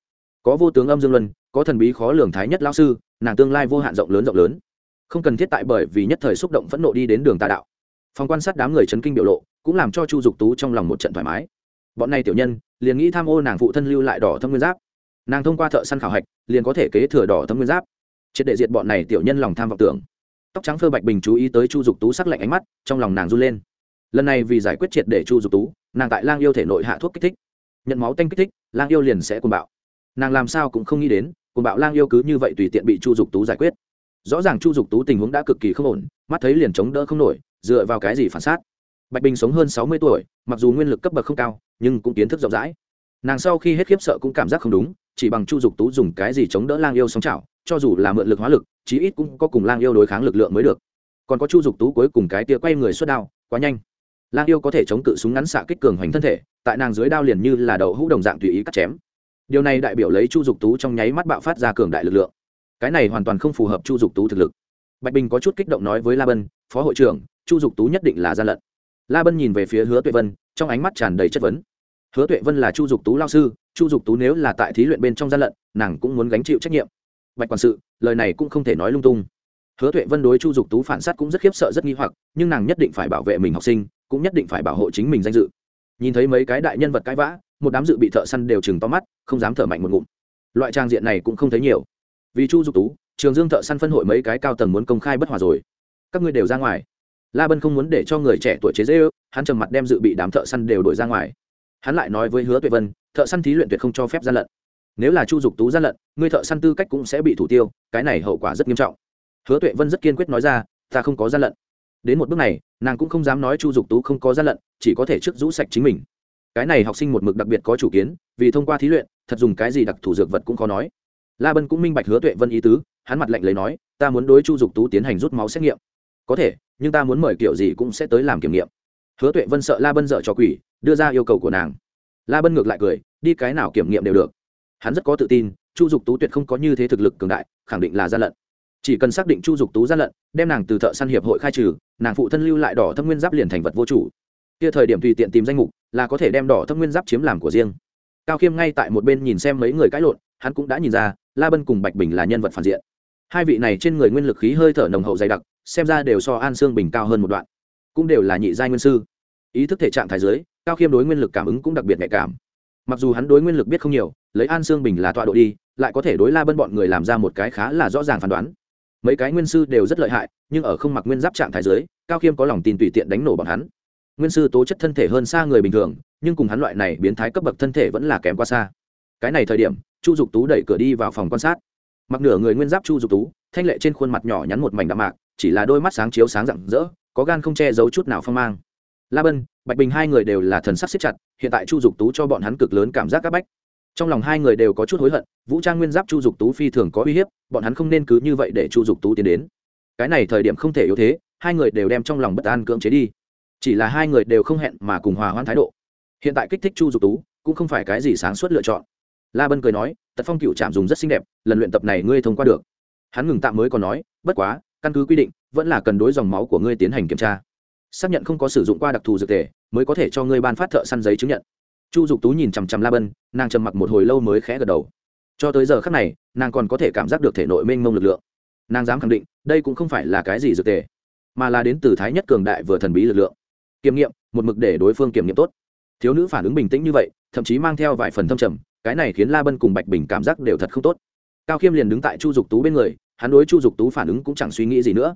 Có vô tướng âm dương luân, có thần bí khó lường thái nhất lao sư, nàng tương lai vô hạn rộng lớn rộng lớn. Không cần thiết tại bởi vì nhất thời xúc động phẫn nộ đi đến đường tà đạo. Phòng quan sát đám người chấn kinh biểu lộ, cũng làm cho chu dục tú trong lòng một trận thoải mái. Bọn này tiểu nhân, liền nghĩ tham ô nàng phụ thân lưu lại đỏ thâm nguyên giáp. Nàng thông qua thợ săn khảo hạch, liền có thể kế thừa đỏ thâm nguyên giáp. Triệt đệ diệt bọn này tiểu nhân lòng tham vọng tưởng tóc trắng phơ bạch bình chú ý tới chu dục tú sắc lạnh ánh mắt, trong lòng nàng run lên. Lần này vì giải quyết triệt để chu dục tú, nàng tại lang yêu thể nội hạ thuốc kích thích. Nhận máu tanh kích thích, lang yêu liền sẽ cùng bạo. Nàng làm sao cũng không nghĩ đến cùng bạo lang yêu cứ như vậy tùy tiện bị chu dục tú giải quyết. Rõ ràng chu dục tú tình huống đã cực kỳ không ổn, mắt thấy liền chống đỡ không nổi, dựa vào cái gì phản xác? Bạch bình sống hơn sáu mươi tuổi, mặc dù nguyên lực cấp bậc không cao, nhưng cũng kiến thức rộng rãi. Nàng sau khi hết khiếp sợ cũng cảm giác không đúng, chỉ bằng chu dục tú dùng cái gì chống đỡ lang yêu sống chảo, cho dù là mượn lực hóa lực chí ít cũng có cùng lang yêu đối kháng lực lượng mới được. Còn có chu dục tú cuối cùng cái tia quay người xuất đao, quá nhanh. Lang yêu có thể chống cự súng ngắn xạ kích cường hoành thân thể, tại nàng dưới đao liền như là đậu hũ đồng dạng tùy ý cắt chém. Điều này đại biểu lấy chu dục tú trong nháy mắt bạo phát ra cường đại lực lượng. Cái này hoàn toàn không phù hợp chu dục tú thực lực. Bạch bình có chút kích động nói với la bân, phó hội trưởng, chu dục tú nhất định là gian lận. La bân nhìn về phía hứa tuệ vân, trong ánh mắt tràn đầy chất vấn. Hứa tuệ vân là chu dục tú lao sư, chu dục tú nếu là tại thí luyện bên trong gian lận, nàng cũng muốn gánh chịu trách nhiệm bạch quản sự, lời này cũng không thể nói lung tung. Hứa tuệ vân đối chu dục tú phản s á t cũng rất khiếp sợ, rất nghi hoặc, nhưng nàng nhất định phải bảo vệ mình học sinh, cũng nhất định phải bảo hộ chính mình danh dự. Nhìn thấy mấy cái đại nhân vật cãi vã, một đám dự bị thợ săn đều chừng to mắt, không dám thở mạnh một ngụm. Loại trang diện này cũng không thấy nhiều. Vì chu dục tú, trường dương thợ săn phân hội mấy cái cao tầng muốn công khai bất hòa rồi. Các ngươi đều ra ngoài. La bân không muốn để cho người trẻ tuổi chế dễ ư hắn trầm mặt đem dự bị đám thợ săn đều đổi ra ngoài. Hắn lại nói với hứa tuệ vân, thợ săn thí luyện tuyệt không cho phép gian lận nếu là chu dục tú gian lận người thợ săn tư cách cũng sẽ bị thủ tiêu, cái này hậu quả rất nghiêm trọng. Hứa tuệ vân rất kiên quyết nói ra, ta không có gian lận. Đến một bước này, nàng cũng không dám nói chu dục tú không có gian lận, chỉ có thể trước rũ sạch chính mình. Cái này học sinh một mực đặc biệt có chủ kiến, vì thông qua thí luyện, thật dùng cái gì đặc thủ dược vật cũng khó nói. La bân cũng minh bạch hứa tuệ vân ý tứ, hắn mặt lạnh lấy nói, ta muốn đối chu dục tú tiến hành rút máu xét nghiệm. Có thể, nhưng ta muốn mời kiểu gì cũng sẽ tới làm kiểm nghiệm. Hứa tuệ vân sợ la bân dợ cho quỷ, đưa ra yêu cầu của nàng. La bân ngược lại cười, đi cái nào kiểm nghiệm đều được hắn rất có tự tin, chu dục tú tuyệt không có như thế thực lực cường đại, khẳng định là gian lận. Chỉ cần xác định chu dục tú gian lận, đem nàng từ thợ săn hiệp hội khai trừ, nàng phụ thân lưu lại đỏ thâm nguyên giáp liền thành vật vô chủ. Kia thời điểm tùy tiện tìm danh mục, là có thể đem đỏ thâm nguyên giáp chiếm làm của riêng. Cao khiêm ngay tại một bên nhìn xem mấy người cãi lộn, hắn cũng đã nhìn ra, la bân cùng bạch bình là nhân vật phản diện. Hai vị này trên người nguyên lực khí hơi thở nồng hậu dày đặc, xem ra đều so an xương bình cao hơn một đoạn. Cũng đều là nhị giai nguyên sư. Ý thức thể trạng thái giới cao khiêm đối nguyên lực cảm ứng cũng đặc biệt nhạy cảm mặc dù hắn đối nguyên lực biết không nhiều, lấy an sương bình là tọa độ đi, lại có thể đối la bân bọn người làm ra một cái khá là rõ ràng phán đoán. Mấy cái nguyên sư đều rất lợi hại, nhưng ở không mặc nguyên giáp trạng thái giới cao khiêm có lòng tin tùy tiện đánh nổ bọn hắn. Nguyên sư tố chất thân thể hơn xa người bình thường, nhưng cùng hắn loại này biến thái cấp bậc thân thể vẫn là kém quá xa. Cái này thời điểm, chu dục tú đẩy cửa đi vào phòng quan sát. Mặc nửa người nguyên giáp chu dục tú, thanh lệ trên khuôn mặt nhỏ nhắn một mảnh đạm mạc, chỉ là đôi mắt sáng chiếu sáng rạng rỡ, có gan không che giấu chút nào phong mang. La bân bạch bình hai người đều là thần sắc siết chặt, hiện tại chu dục tú cho bọn hắn cực lớn cảm giác c áp bách. Trong lòng hai người đều có chút hối hận, vũ trang nguyên giáp chu dục tú phi thường có uy hiếp, bọn hắn không nên cứ như vậy để chu dục tú tiến đến. Cái này thời điểm không thể yếu thế, hai người đều đem trong lòng bất an cưỡng chế đi. Chỉ là hai người đều không hẹn mà cùng hòa hoãn thái độ. Hiện tại kích thích chu dục tú, cũng không phải cái gì sáng suốt lựa chọn. La bân cười nói, tật phong cựu trạm dùng rất xinh đẹp, lần luyện tập này ngươi thông qua được. Hắn ngừng tạm mới còn nói, bất quá, căn cứ quy định, vẫn là cần đối dòng máu của ngươi tiến hành kiểm tra xác nhận không có sử dụng qua đặc thù dược thể mới có thể cho ngươi ban phát thợ săn giấy chứng nhận. Chu dục tú nhìn chằm chằm la bân, nàng trầm mặc một hồi lâu mới khẽ gật đầu. Cho tới giờ khắc này, nàng còn có thể cảm giác được thể nội mênh mông lực lượng. Nàng dám khẳng định, đây cũng không phải là cái gì dược tề, mà là đến từ thái nhất cường đại vừa thần bí lực lượng. Kiểm nghiệm, một mực để đối phương kiểm nghiệm tốt. Thiếu nữ phản ứng bình tĩnh như vậy, thậm chí mang theo vài phần thâm trầm, cái này khiến la bân cùng bạch bình cảm giác đều thật không tốt. Cao khiêm liền đứng tại chu dục tú bên người, hắn đối chu dục tú phản ứng cũng chẳng suy nghĩ gì nữa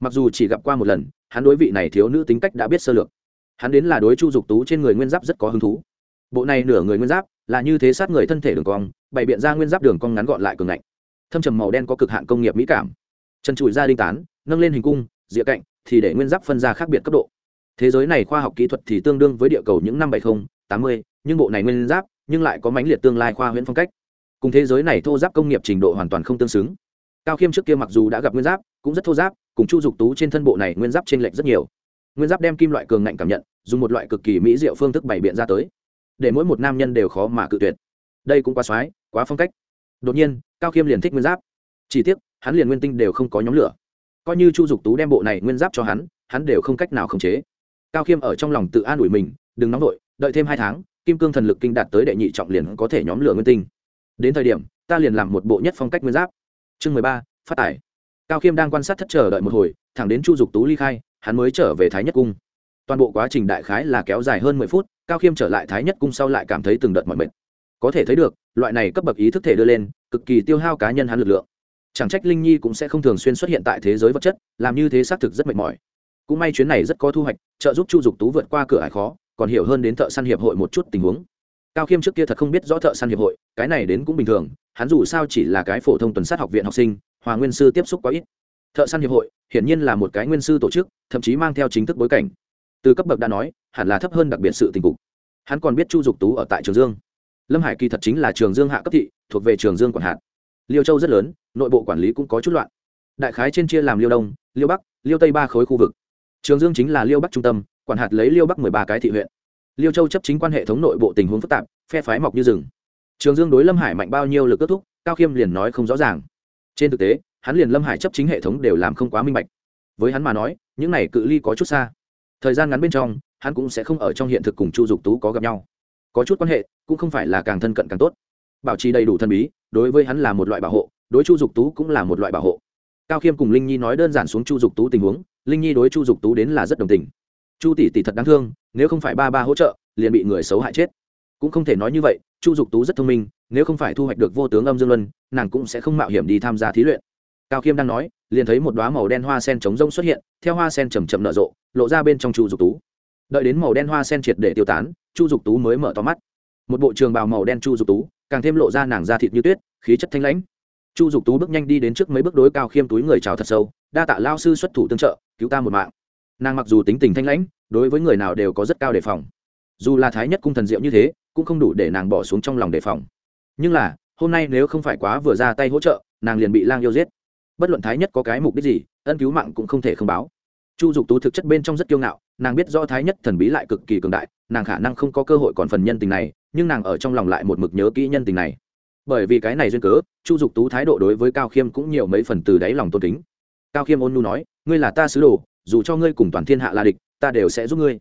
mặc dù chỉ gặp qua một lần, hắn đối vị này thiếu nữ tính cách đã biết sơ lược. Hắn đến là đối chu dục tú trên người nguyên giáp rất có hứng thú. Bộ này nửa người nguyên giáp, là như thế sát người thân thể đường cong, bày biện ra nguyên giáp đường cong ngắn gọn lại cường ngạnh. Thâm trầm màu đen có cực hạn công nghiệp mỹ cảm. Chân trụi ra đinh tán, nâng lên hình cung dịa cạnh, thì để nguyên giáp phân ra khác biệt cấp độ. Thế giới này khoa học kỹ thuật thì tương đương với địa cầu những năm bảy mươi tám mươi, nhưng bộ này nguyên giáp, nhưng lại có mãnh liệt tương lai khoa huyễn phong cách. Cùng thế giới này thô giáp công nghiệp trình độ hoàn toàn không tương xứng. Cao khiêm trước kia mặc dù đã gặp nguyên giáp cũng rất thô giáp, cùng chu dục tú trên thân bộ này nguyên giáp t r ê n lệch rất nhiều. Nguyên giáp đem kim loại cường ngạnh cảm nhận, dùng một loại cực kỳ mỹ diệu phương thức bày biện ra tới, để mỗi một nam nhân đều khó mà cự tuyệt. Đây cũng quá x quá phong cách. Đột nhiên, cao khiêm liền thích nguyên giáp. Chỉ tiếc, hắn liền nguyên tinh đều không có nhóm lửa. Coi như chu dục tú đem bộ này nguyên giáp cho hắn hắn đều không cách nào khống chế. Cao khiêm ở trong lòng tự an ủi mình, đừng nóng vội, đợi thêm hai tháng, kim cương thần lực kinh đạt tới đệ nhị trọng liền có thể nhóm lửa nguyên tinh. Đến thời điểm, ta liền làm một bộ nhất phong cách nguyên giáp. Chương mười ba, phát tải cao khiêm đang quan sát thất chờ đợi một hồi, thẳng đến chu dục tú ly khai, hắn mới trở về thái nhất cung. Toàn bộ quá trình đại khái là kéo dài hơn mười phút, cao khiêm trở lại thái nhất cung sau lại cảm thấy từng đợt mọi mệt. Có thể thấy được, loại này cấp bậc ý thức thể đưa lên, cực kỳ tiêu hao cá nhân hắn lực lượng. Chẳng trách linh nhi cũng sẽ không thường xuyên xuất hiện tại thế giới vật chất, làm như thế xác thực rất mệt mỏi. Cũng may chuyến này rất có thu hoạch, trợ giúp chu dục tú vượt qua cửa ải khó, còn hiểu hơn đến thợ săn hiệp hội một chút tình huống cao khiêm trước kia thật không biết rõ thợ săn hiệp hội, cái này đến cũng bình thường, hắn dù sao chỉ là cái phổ thông tuần sát học viện học sinh, hòa nguyên sư tiếp xúc quá ít. Thợ săn hiệp hội, hiển nhiên là một cái nguyên sư tổ chức, thậm chí mang theo chính thức bối cảnh. Từ cấp bậc đã nói, hẳn là thấp hơn đặc biệt sự tình cục. Hắn còn biết chu dục tú ở tại trường dương. Lâm hải kỳ thật chính là trường dương hạ cấp thị, thuộc về trường dương quản hạt. Liêu châu rất lớn, nội bộ quản lý cũng có chút loạn. Đại khái trên chia làm liêu đông, liêu bắc, liêu tây ba khối khu vực. Trường dương chính là liêu bắc trung tâm, quản hạt lấy liêu bắc mười ba cái thị huyện liêu châu chấp chính quan hệ thống nội bộ tình huống phức tạp, phe phái mọc như rừng. Trường dương đối lâm hải mạnh bao nhiêu lực kết thúc, cao khiêm liền nói không rõ ràng. Trên thực tế, hắn liền lâm hải chấp chính hệ thống đều làm không quá minh bạch. Với hắn mà nói, những này cự ly có chút xa. Thời gian ngắn bên trong, hắn cũng sẽ không ở trong hiện thực cùng chu dục tú có gặp nhau. Có chút quan hệ, cũng không phải là càng thân cận càng tốt. Bảo trì đầy đủ thân bí, đối với hắn là một loại bảo hộ, đối chu dục tú cũng là một loại bảo hộ. Cao khiêm cùng linh nhi nói đơn giản xuống chu dục tú tình huống, linh nhi đối chu dục tú đến là rất đồng tình chu tỷ tỷ thật đáng thương, nếu không phải ba ba hỗ trợ, liền bị người xấu hại chết. Cũng không thể nói như vậy, chu dục tú rất thông minh, nếu không phải thu hoạch được vô tướng âm dương luân, nàng cũng sẽ không mạo hiểm đi tham gia thí luyện. Cao khiêm đang nói, liền thấy một đoá màu đen hoa sen trống rông xuất hiện, theo hoa sen chầm chậm nở rộ, lộ ra bên trong chu dục tú. Đợi đến màu đen hoa sen triệt để tiêu tán, chu dục tú mới mở to mắt. Một bộ trường bào màu đen chu dục tú, càng thêm lộ ra nàng da thịt như tuyết, khí chất thanh lãnh. Chu dục tú bước nhanh đi đến trước mấy bước đối cao khiêm túi người chào thật sâu, đa tạ lao sư xuất thủ tương trợ, cứu ta một mạng nàng mặc dù tính tình thanh lãnh, đối với người nào đều có rất cao đề phòng. Dù là thái nhất cung thần diệu như thế, cũng không đủ để nàng bỏ xuống trong lòng đề phòng. Nhưng là, hôm nay nếu không phải quá vừa ra tay hỗ trợ, nàng liền bị lang yêu giết. Bất luận thái nhất có cái mục đích gì, ân cứu mạng cũng không thể không báo. Chu dục tú thực chất bên trong rất kiêu ngạo, nàng biết do thái nhất thần bí lại cực kỳ cường đại, nàng khả năng không có cơ hội còn phần nhân tình này, nhưng nàng ở trong lòng lại một mực nhớ kỹ nhân tình này. Bởi vì cái này duyên cớ, chu dục tú thái độ đối với cao khiêm cũng nhiều mấy phần từ đáy lòng tôn kính. Cao khiêm ôn nu nói, ngươi là ta sứ đồ dù cho ngươi cùng toàn thiên hạ là địch, ta đều sẽ giúp ngươi.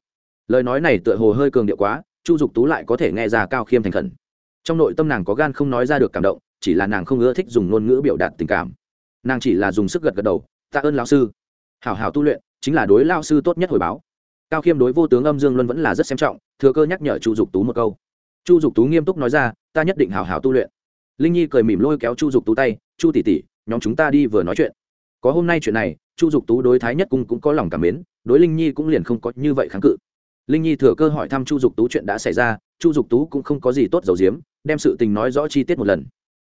Lời nói này tựa hồ hơi cường điệu quá, chu dục tú lại có thể nghe ra cao khiêm thành khẩn. Trong nội tâm nàng có gan không nói ra được cảm động, chỉ là nàng không ưa thích dùng ngôn ngữ biểu đạt tình cảm. Nàng chỉ là dùng sức gật gật đầu, tạ ơn lão sư. Hảo hảo tu luyện, chính là đối lao sư tốt nhất hồi báo. Cao khiêm đối vô tướng âm dương luân vẫn là rất xem trọng, thừa cơ nhắc nhở chu dục tú một câu. Chu dục tú nghiêm túc nói ra, ta nhất định hảo hảo tu luyện. Linh nhi cười mỉm lôi kéo chu dục tú tay, chu tỷ tỷ, nhóm chúng ta đi vừa nói chuyện có hôm nay chuyện này, chu dục tú đối thái nhất cung cũng có lòng cảm mến, đối linh nhi cũng liền không có như vậy kháng cự. Linh nhi thừa cơ hỏi thăm chu dục tú chuyện đã xảy ra, chu dục tú cũng không có gì tốt dầu diếm đem sự tình nói rõ chi tiết một lần.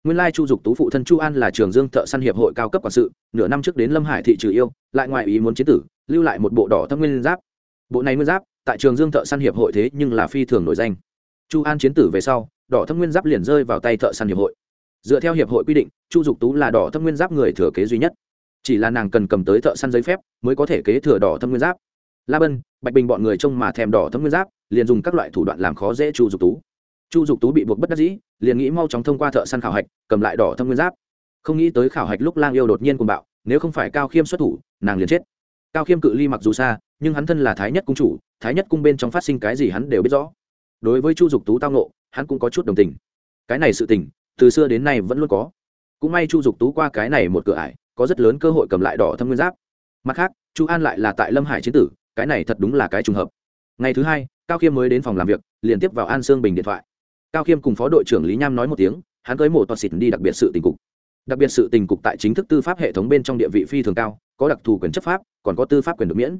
Nguyên lai chu dục tú phụ thân chu an là trường dương thợ săn hiệp hội cao cấp quản sự, nửa năm trước đến lâm hải thị trừ yêu, lại ngoại ý muốn chiến tử, lưu lại một bộ đỏ thâm nguyên giáp. Bộ này nguyên giáp, tại trường dương thợ săn hiệp hội thế nhưng là phi thường nổi danh. Chu an chiến tử về sau, đỏ thâm nguyên giáp liền rơi vào tay thợ săn hiệp hội. Dựa theo hiệp hội quy định, chu dục tú là đỏ thâm nguyên giáp người thừa kế duy nhất chỉ là nàng cần cầm tới thợ săn giấy phép mới có thể kế thừa đỏ thâm nguyên giáp. La bân, bạch bình bọn người trông mà thèm đỏ thâm nguyên giáp, liền dùng các loại thủ đoạn làm khó dễ chu dục tú. Chu dục tú bị buộc bất đắc dĩ, liền nghĩ mau chóng thông qua thợ săn khảo hạch, cầm lại đỏ thâm nguyên giáp. Không nghĩ tới khảo hạch lúc lang yêu đột nhiên cùng bạo, nếu không phải cao khiêm xuất thủ, nàng liền chết. Cao khiêm cự ly mặc dù xa, nhưng hắn thân là thái nhất cung chủ, thái nhất cung bên trong phát sinh cái gì hắn đều biết rõ. Đối với chu dục tú tao nộ hắn cũng có chút đồng tình. Cái này sự tình, từ xưa đến nay vẫn luôn có. Cũng may chu dục tú qua cái này một cửa ải có rất lớn cơ hội cầm lại đỏ thâm nguyên giáp. Mặt khác, chu an lại là tại lâm hải chiến tử, cái này thật đúng là cái trùng hợp. Ngày thứ hai, cao khiêm mới đến phòng làm việc, liền tiếp vào an sương bình điện thoại. Cao khiêm cùng phó đội trưởng lý nham nói một tiếng, hắn cưới mổ toa xịt đi đặc biệt sự tình cục. Đặc biệt sự tình cục tại chính thức tư pháp hệ thống bên trong địa vị phi thường cao, có đặc thù quyền chấp pháp, còn có tư pháp quyền được miễn.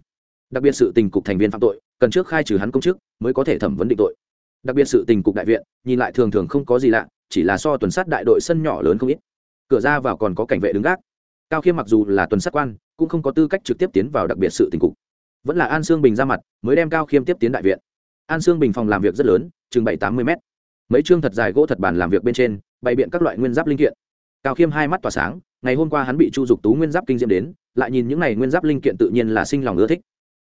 Đặc biệt sự tình cục thành viên phạm tội, cần trước khai trừ hắn công chức, mới có thể thẩm vấn định tội. Đặc biệt sự tình cục đại viện, nhìn lại thường thường không có gì lạ, chỉ là so tuần sát đại đội sân nhỏ lớn không ít. Cửa ra vào còn có cảnh vệ đứng gác cao khiêm mặc dù là tuần sát quan, cũng không có tư cách trực tiếp tiến vào đặc biệt sự tình cục. Vẫn là an sương bình ra mặt, mới đem cao khiêm tiếp tiến đại viện. An sương bình phòng làm việc rất lớn, chừng bảy tám mươi mét. Mấy chương thật dài gỗ thật bàn làm việc bên trên, bày biện các loại nguyên giáp linh kiện. Cao khiêm hai mắt tỏa sáng, ngày hôm qua hắn bị chu dục tú nguyên giáp kinh diễm đến, lại nhìn những n à y nguyên giáp linh kiện tự nhiên là sinh lòng ưa thích.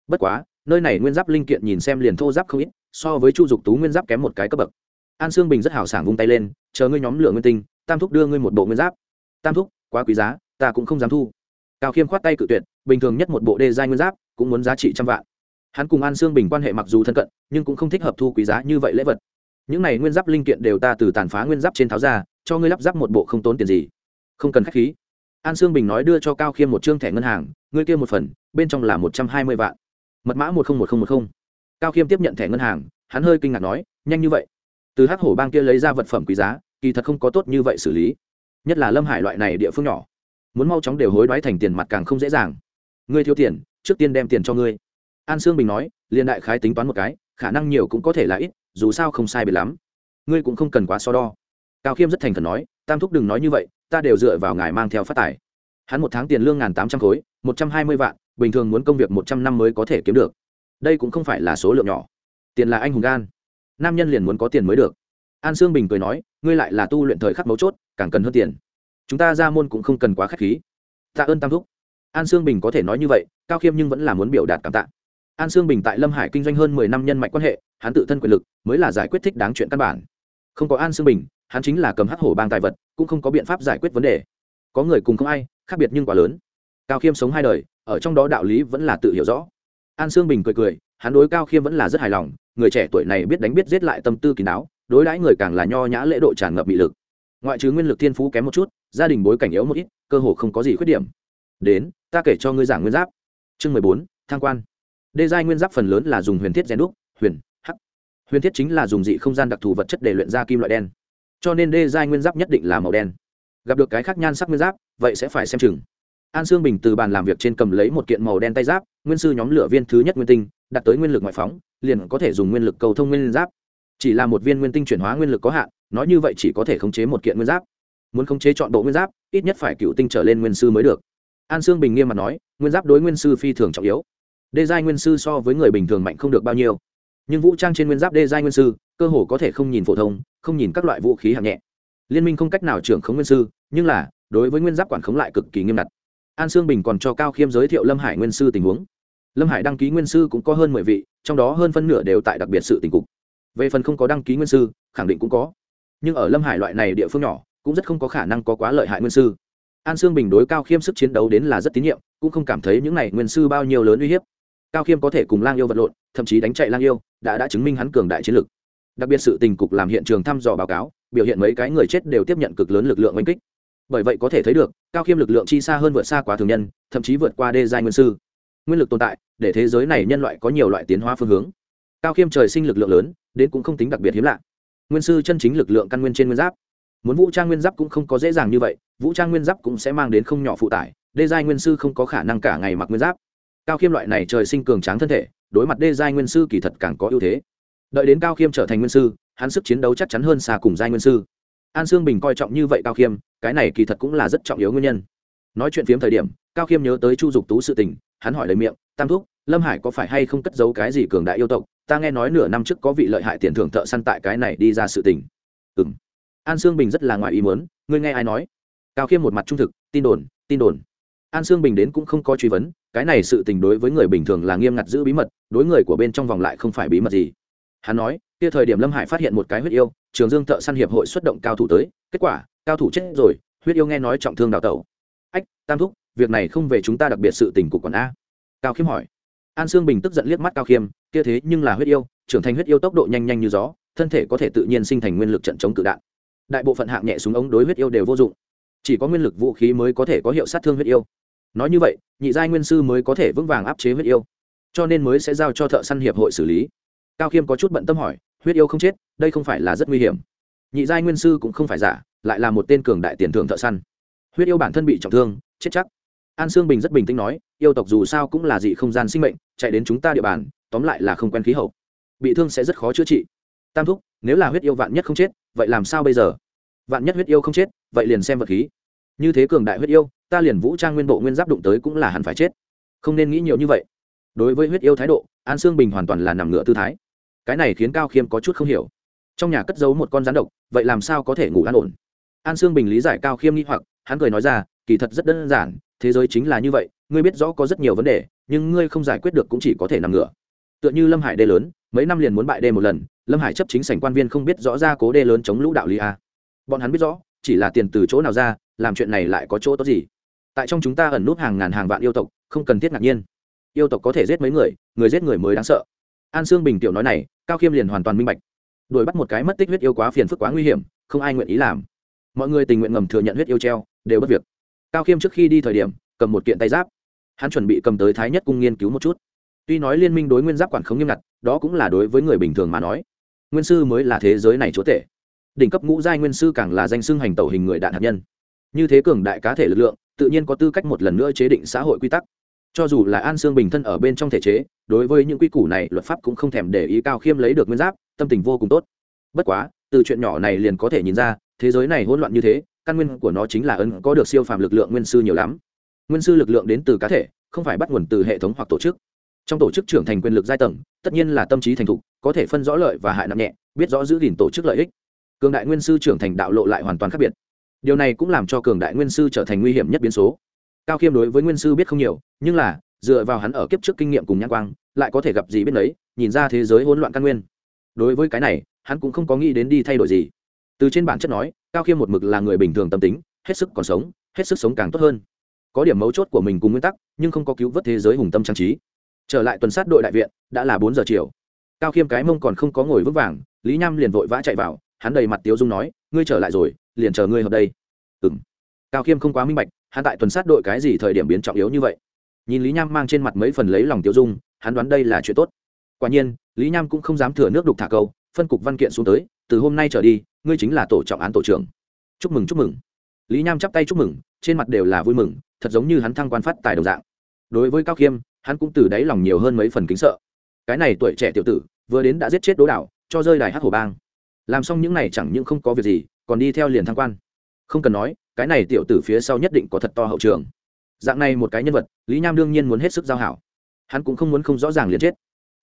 Bất quá, nơi này nguyên giáp linh kiện nhìn xem liền thô giáp không ít, so với chu dục tú nguyên giáp kém một cái cấp bậc. An sương bình rất hào sảng vung tay lên, chờ ngươi nhóm lửa nguyên tinh, tam thúc đưa ngươi một bộ nguyên giáp. Tam thúc, quá quý giá ta cũng không dám thu. Cao khiêm khoát tay cự tuyệt, bình thường nhất một bộ đê giai nguyên giáp, cũng muốn giá trị trăm vạn. Hắn cùng an sương bình quan hệ mặc dù thân cận, nhưng cũng không thích hợp thu quý giá như vậy lễ vật. Những này nguyên giáp linh kiện đều ta từ tàn phá nguyên giáp trên tháo ra, cho ngươi lắp ráp một bộ không tốn tiền gì. Không cần k h á c h khí. An sương bình nói đưa cho cao khiêm một chương thẻ ngân hàng, ngươi kia một phần, bên trong là một trăm hai mươi vạn. Mật mã một nghìn một nghìn một mươi cao khiêm tiếp nhận thẻ ngân hàng, hắn hơi kinh ngạc nói, nhanh như vậy. Từ hắc hổ bang kia lấy ra vật phẩm quý giá, kỳ thật không có tốt như vậy xử lý. Nhất là lâm hải loại này địa phương nhỏ muốn mau chóng đều hối đoái thành tiền mặt càng không dễ dàng. Ngươi thiếu tiền, trước tiên đem tiền cho ngươi. An sương bình nói, liên đại khái tính toán một cái, khả năng nhiều cũng có thể là ít, dù sao không sai biệt lắm. Ngươi cũng không cần quá so đo. Cao khiêm rất thành khẩn nói, tam thúc đừng nói như vậy, ta đều dựa vào ngài mang theo phát tài. Hắn một tháng tiền lương ngàn tám trăm khối, một trăm hai mươi vạn, bình thường muốn công việc một trăm năm mới có thể kiếm được. Đây cũng không phải là số lượng nhỏ. Tiền là anh hùng gan. Nam nhân liền muốn có tiền mới được. An sương bình cười nói, ngươi lại là tu luyện thời khắc mấu chốt, càng cần hơn tiền chúng ta ra môn cũng không cần quá k h á c h khí. Tạ ơn tam thúc. An sương bình có thể nói như vậy, cao khiêm nhưng vẫn là muốn biểu đạt cảm tạ. An sương bình tại lâm hải kinh doanh hơn mười năm nhân mạch quan hệ, hắn tự thân quyền lực mới là giải quyết thích đáng chuyện căn bản. Không có an xương bình, hắn chính là cầm hắc hổ bang tài vật, cũng không có biện pháp giải quyết vấn đề. Có người cùng không ai, khác biệt nhưng quá lớn. Cao khiêm sống hai đời, ở trong đó đạo lý vẫn là tự hiểu rõ. An sương bình cười cười, hắn đối cao khiêm vẫn là rất hài lòng, người trẻ tuổi này biết đánh biết giết lại tâm tư kín đáo, đối đãi người càng là nho nhã lễ độ tràn ngập bị lực. Ngoại trừ nguyên lực thiên phú kém một chút gia đình bối cảnh yếu một ít, cơ hồ không có gì khuyết điểm. Đến, ta kể cho ngươi giảng nguyên giáp. Chương mười bốn, thang quan. Đê giai nguyên giáp phần lớn là dùng huyền thiết rèn đúc, huyền, hắc. Huyền thiết chính là dùng dị không gian đặc thù vật chất để luyện ra kim loại đen. Cho nên đê giai nguyên giáp nhất định là màu đen. Gặp được cái khác nhan sắc nguyên giáp, vậy sẽ phải xem chừng. An sương bình từ bàn làm việc trên cầm lấy một kiện màu đen tay giáp, nguyên sư nhóm lửa viên thứ nhất nguyên tinh, đặt tới nguyên lực ngoại phóng, liền có thể dùng nguyên lực cầu thông nguyên giáp. Chỉ là một viên nguyên tinh chuyển hóa nguyên lực có hạn, nói như vậy chỉ có thể khống chế một kiện nguyên giáp muốn khống chế chọn bộ nguyên giáp, ít nhất phải cựu tinh trở lên nguyên sư mới được. An sương bình nghiêm mặt nói, nguyên giáp đối nguyên sư phi thường trọng yếu. Đê giai nguyên sư so với người bình thường mạnh không được bao nhiêu. Nhưng vũ trang trên nguyên giáp đê giai nguyên sư, cơ hồ có thể không nhìn phổ thông, không nhìn các loại vũ khí hạng nhẹ. Liên minh không cách nào trưởng khống nguyên sư, nhưng là, đối với nguyên giáp quản khống lại cực kỳ nghiêm ngặt. An sương bình còn cho cao khiêm giới thiệu lâm hải nguyên sư tình huống. Lâm hải đăng ký nguyên sư cũng có hơn mười vị, trong đó hơn phân nửa đều tại đặc biệt sự tình cục. Về phần không có đăng ký nguyên sư, khẳng định cũng có. Nhưng ở lâm hải loại này địa phương nhỏ cũng rất không có khả năng có quá lợi hại nguyên sư. An sương bình đối cao khiêm sức chiến đấu đến là rất tín nhiệm, cũng không cảm thấy những này nguyên sư bao nhiêu lớn uy hiếp. Cao khiêm có thể cùng lang yêu vật lộn, thậm chí đánh chạy lang yêu, đã đã chứng minh hắn cường đại chiến lực. Đặc biệt sự tình cục làm hiện trường thăm dò báo cáo, biểu hiện mấy cái người chết đều tiếp nhận cực lớn lực lượng oanh kích. Bởi vậy có thể thấy được, cao khiêm lực lượng chi xa hơn vượt xa quá thường nhân, thậm chí vượt qua đê giai nguyên sư. Nguyên lực tồn tại, để thế giới này nhân loại có nhiều loại tiến hóa phương hướng. Cao khiêm trời sinh lực lượng lớn, đến cũng không tính đặc biệt hiếm lạ. Nguyên sư chân chính lực lượng căn nguyên trên nguyên giáp muốn vũ trang nguyên giáp cũng không có dễ dàng như vậy, vũ trang nguyên giáp cũng sẽ mang đến không nhỏ phụ tải, đê giai nguyên sư không có khả năng cả ngày mặc nguyên giáp. Cao khiêm loại này trời sinh cường tráng thân thể, đối mặt đê giai nguyên sư kỳ thật càng có ưu thế. Đợi đến cao khiêm trở thành nguyên sư, hắn sức chiến đấu chắc chắn hơn xa cùng giai nguyên sư. An sương bình coi trọng như vậy cao khiêm, cái này kỳ thật cũng là rất trọng yếu nguyên nhân. Nói chuyện phiếm thời điểm, cao khiêm nhớ tới chu dục tú sự tình, hắn hỏi lời miệng, tam thúc, lâm hải có phải hay không cất giấu cái gì cường đại yêu tộc? Ta nghe nói nửa năm trước có vị lợi hại tiền thưởng thợ săn tại cái này đi ra sự tình. Ừ m an sương bình rất là ngoài ý muốn, ngươi nghe ai nói? Cao khiêm một mặt trung thực, tin đồn tin đồn. An sương bình đến cũng không có truy vấn, cái này sự tình đối với người bình thường là nghiêm ngặt giữ bí mật, đối người của bên trong vòng lại không phải bí mật gì. Hắn nói, kia thời điểm lâm hải phát hiện một cái huyết yêu, trường dương thợ săn hiệp hội xuất động cao thủ tới, kết quả, cao thủ chết rồi, huyết yêu nghe nói trọng thương đào tẩu. Ách, tam thúc, việc này không về chúng ta đặc biệt sự tình của còn a. Cao khiêm hỏi. An sương bình tức giận liếc mắt cao khiêm, kia thế nhưng là huyết yêu, trưởng thành huyết yêu tốc độ nhanh nhanh như gió, thân thể có thể tự nhiên sinh thành nguyên lực trận chống cự đạn đại bộ phận hạng nhẹ súng ống đối huyết yêu đều vô dụng. Chỉ có nguyên lực vũ khí mới có thể có hiệu sát thương huyết yêu. Nói như vậy, nhị giai nguyên sư mới có thể vững vàng áp chế huyết yêu, cho nên mới sẽ giao cho thợ săn hiệp hội xử lý. Cao khiêm có chút bận tâm hỏi, huyết yêu không chết, đây không phải là rất nguy hiểm. Nhị giai nguyên sư cũng không phải giả, lại là một tên cường đại tiền thưởng thợ săn. Huyết yêu bản thân bị trọng thương, chết chắc. An sương bình rất bình tĩnh nói, yêu tộc dù sao cũng là dị không gian sinh mệnh, chạy đến chúng ta địa bàn, tóm lại là không quen khí hậu. Bị thương sẽ rất khó chữa trị. Tam thúc nếu là huyết yêu vạn nhất không chết, vậy làm sao bây giờ? Vạn nhất huyết yêu không chết, vậy liền xem vật khí. Như thế cường đại huyết yêu, ta liền vũ trang nguyên bộ nguyên giáp đụng tới cũng là hẳn phải chết. Không nên nghĩ nhiều như vậy. Đối với huyết yêu thái độ, an sương bình hoàn toàn là nằm ngựa tư thái. Cái này khiến cao khiêm có chút không hiểu. Trong nhà cất giấu một con rắn độc, vậy làm sao có thể ngủ an ổn? An sương bình lý giải cao khiêm nghi hoặc, hắn cười nói ra, kỳ thật rất đơn giản, thế giới chính là như vậy, ngươi biết rõ có rất nhiều vấn đề, nhưng ngươi không giải quyết được cũng chỉ có thể nằm ngửa. Tựa như lâm hải đê lớn, mấy năm liền muốn bại đê một lần lâm hải chấp chính sảnh quan viên không biết rõ ra cố đê lớn chống lũ đạo lý a bọn hắn biết rõ, chỉ là tiền từ chỗ nào ra, làm chuyện này lại có chỗ tốt gì. Tại trong chúng ta ẩn nút hàng ngàn hàng vạn yêu tộc, không cần thiết ngạc nhiên. Yêu tộc có thể giết mấy người người giết người mới đáng sợ. An sương bình tiểu nói này, cao khiêm liền hoàn toàn minh bạch. Đuổi bắt một cái mất tích huyết yêu quá phiền phức quá nguy hiểm, không ai nguyện ý làm. Mọi người tình nguyện ngầm thừa nhận huyết yêu treo, đều bất việc. Cao khiêm trước khi đi thời điểm, cầm một kiện tay giáp. Hắn chuẩn bị cầm tới thái nhất cung nghiên cứu một chút. Tuy nói liên minh đối nguyên giáp quản không nghiêm ngặt, đó cũng là đối với người bình thường mà nói nguyên sư mới là thế giới này chúa tể. Đỉnh cấp ngũ giai nguyên sư càng là danh xưng hành tẩu hình người đạn hạt nhân. Như thế cường đại cá thể lực lượng, tự nhiên có tư cách một lần nữa chế định xã hội quy tắc. Cho dù là an sương bình thân ở bên trong thể chế, đối với những quy củ này, luật pháp cũng không thèm để ý cao khiêm lấy được nguyên giáp, tâm tình vô cùng tốt. Bất quá, từ chuyện nhỏ này liền có thể nhìn ra, thế giới này hỗn loạn như thế, căn nguyên của nó chính là ấn có được siêu phàm lực lượng nguyên sư nhiều lắm. Nguyên sư lực lượng đến từ cá thể, không phải bắt nguồn từ hệ thống hoặc tổ chức trong tổ chức trưởng thành quyền lực giai tầng, tất nhiên là tâm trí thành thục, có thể phân rõ lợi và hại nặng nhẹ, biết rõ giữ gìn tổ chức lợi ích. Cường đại nguyên sư trưởng thành đạo lộ lại hoàn toàn khác biệt. Điều này cũng làm cho cường đại nguyên sư trở thành nguy hiểm nhất biến số. Cao khiêm đối với nguyên sư biết không nhiều, nhưng là, dựa vào hắn ở kiếp trước kinh nghiệm cùng nhãn quang, lại có thể gặp gì biết đấy. nhìn ra thế giới hỗn loạn căn nguyên. Đối với cái này, hắn cũng không có nghĩ đến đi thay đổi gì. Từ trên bản chất nói, cao khiêm một mực là người bình thường tâm tính, hết sức còn sống, hết sức sống càng tốt hơn. Có điểm mấu chốt của mình cùng nguyên tắc, nhưng không có cứu vớt thế giới hùng tâm trang trí trở lại tuần sát đội đại viện, đã là bốn giờ chiều. Cao khiêm cái mông còn không có ngồi vững vàng, lý nham liền vội vã chạy vào, hắn đầy mặt tiếu dung nói, ngươi trở lại rồi, liền chờ ngươi hợp đây. Ừ m cao khiêm không quá minh bạch, hắn tại tuần sát đội cái gì thời điểm biến trọng yếu như vậy. Nhìn lý nham mang trên mặt mấy phần lấy lòng tiếu dung, hắn đoán đây là chuyện tốt. Quả nhiên, lý nham cũng không dám thừa nước đục thả câu, phân cục văn kiện xuống tới, từ hôm nay trở đi, ngươi chính là tổ trọng án tổ trưởng. Chúc mừng chúc mừng. Lý nham chắp tay chúc mừng, trên mặt đều là vui mừng, thật giống như hắn thăng quan phát tài đồng dạng. Đối với cao khiêm hắn cũng từ đáy lòng nhiều hơn mấy phần kính sợ. Cái này tuổi trẻ tiểu tử, vừa đến đã giết chết đố đảo, cho rơi đài hát hổ bang. Làm xong những này chẳng những không có việc gì, còn đi theo liền thăng quan. Không cần nói, cái này tiểu tử phía sau nhất định có thật to hậu trường. Dạng này một cái nhân vật, lý nham đương nhiên muốn hết sức giao hảo. Hắn cũng không muốn không rõ ràng liền chết.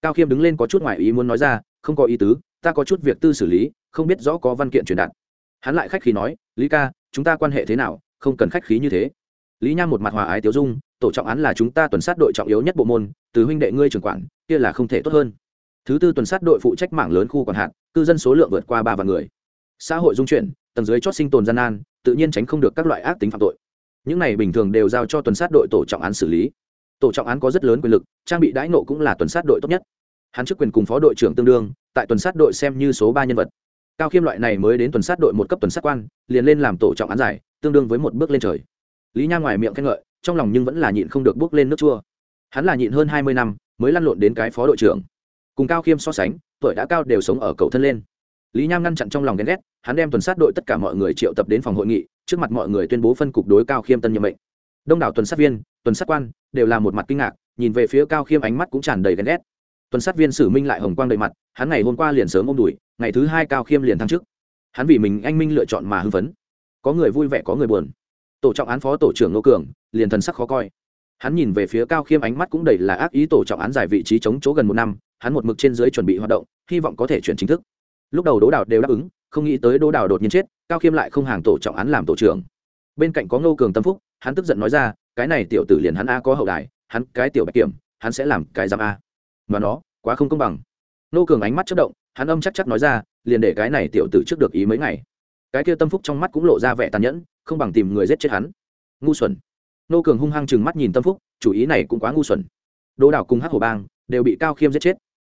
Cao khiêm đứng lên có chút ngoại ý muốn nói ra, không có ý tứ, ta có chút việc tư xử lý, không biết rõ có văn kiện truyền đạt. Hắn lại khách khí nói, lý ca, chúng ta quan hệ thế nào, không cần khách khí như thế. Lý nham một mặt hòa ái tiếu dung tổ trọng án là chúng ta tuần sát đội trọng yếu nhất bộ môn, từ huynh đệ ngươi trưởng quản, kia là không thể tốt hơn. Thứ tư tuần sát đội phụ trách mảng lớn khu quản hạt, cư dân số lượng vượt qua ba vạn người. Xã hội dung chuyển, tầng dưới chót sinh tồn gian nan, tự nhiên tránh không được các loại ác tính phạm tội. Những này bình thường đều giao cho tuần sát đội tổ trọng án xử lý. Tổ trọng án có rất lớn quyền lực, trang bị đãi nộ cũng là tuần sát đội tốt nhất. Hắn chức quyền cùng phó đội trưởng tương đương, tại tuần sát đội xem như số ba nhân vật. Cao khiêm loại này mới đến tuần sát đội một cấp tuần sát quan, liền lên làm tổ trọng án giải, tương đương với một bước lên trời. Lý nha ngoài miệng khen ngợi trong lòng nhưng vẫn là nhịn không được bước lên nước chua. Hắn là nhịn hơn hai mươi năm, mới lăn lộn đến cái phó đội trưởng. Cùng cao khiêm so sánh, tuổi đã cao đều sống ở cầu thân lên. Lý nham ngăn chặn trong lòng ghen ghét, hắn đem tuần sát đội tất cả mọi người triệu tập đến phòng hội nghị, trước mặt mọi người tuyên bố phân cục đối cao khiêm tân nhiệm mệnh. Đông đảo tuần sát viên, tuần sát quan, đều là một mặt kinh ngạc, nhìn về phía cao khiêm ánh mắt cũng tràn đầy ghen ghét. Tuần sát viên sử minh lại hồng quang đầy mặt, hắn ngày hôm qua liền sớm ôm đùi ngày thứ hai cao khiêm liền thăng chức. Hắn vì mình anh minh lựa chọn mà hưng phấn. Có người vui vẻ, có người buồn. Tổ trọng án phó tổ trưởng ngô cường liền thần sắc khó coi. Hắn nhìn về phía cao khiêm ánh mắt cũng đầy là ác ý tổ trọng án giải vị trí chống chỗ gần một năm, hắn một mực trên dưới chuẩn bị hoạt động, hy vọng có thể chuyển chính thức. Lúc đầu đỗ đào đều đáp ứng, không nghĩ tới đỗ đào đột nhiên chết, cao khiêm lại không hàng tổ trọng án làm tổ trưởng. Bên cạnh có ngô cường tâm phúc, hắn tức giận nói ra, cái này tiểu tử liền hắn a có hậu đài, hắn cái tiểu bạch kiểm, hắn sẽ làm cái giam a. Mà nó, quá không công bằng. Ngô cường ánh mắt chất động, hắn âm chắc chắc nói ra, liền để cái này tiểu tử trước được ý mấy ngày. Cái kia tâm phúc trong mắt cũng lộ ra vẻ tàn nhẫn, không bằng tìm người giết chết hắn. Ngu xuẩn nô cường hung hăng chừng mắt nhìn tâm phúc, chủ ý này cũng quá ngu xuẩn. Đỗ đảo cùng hắc hồ bang đều bị cao khiêm giết chết.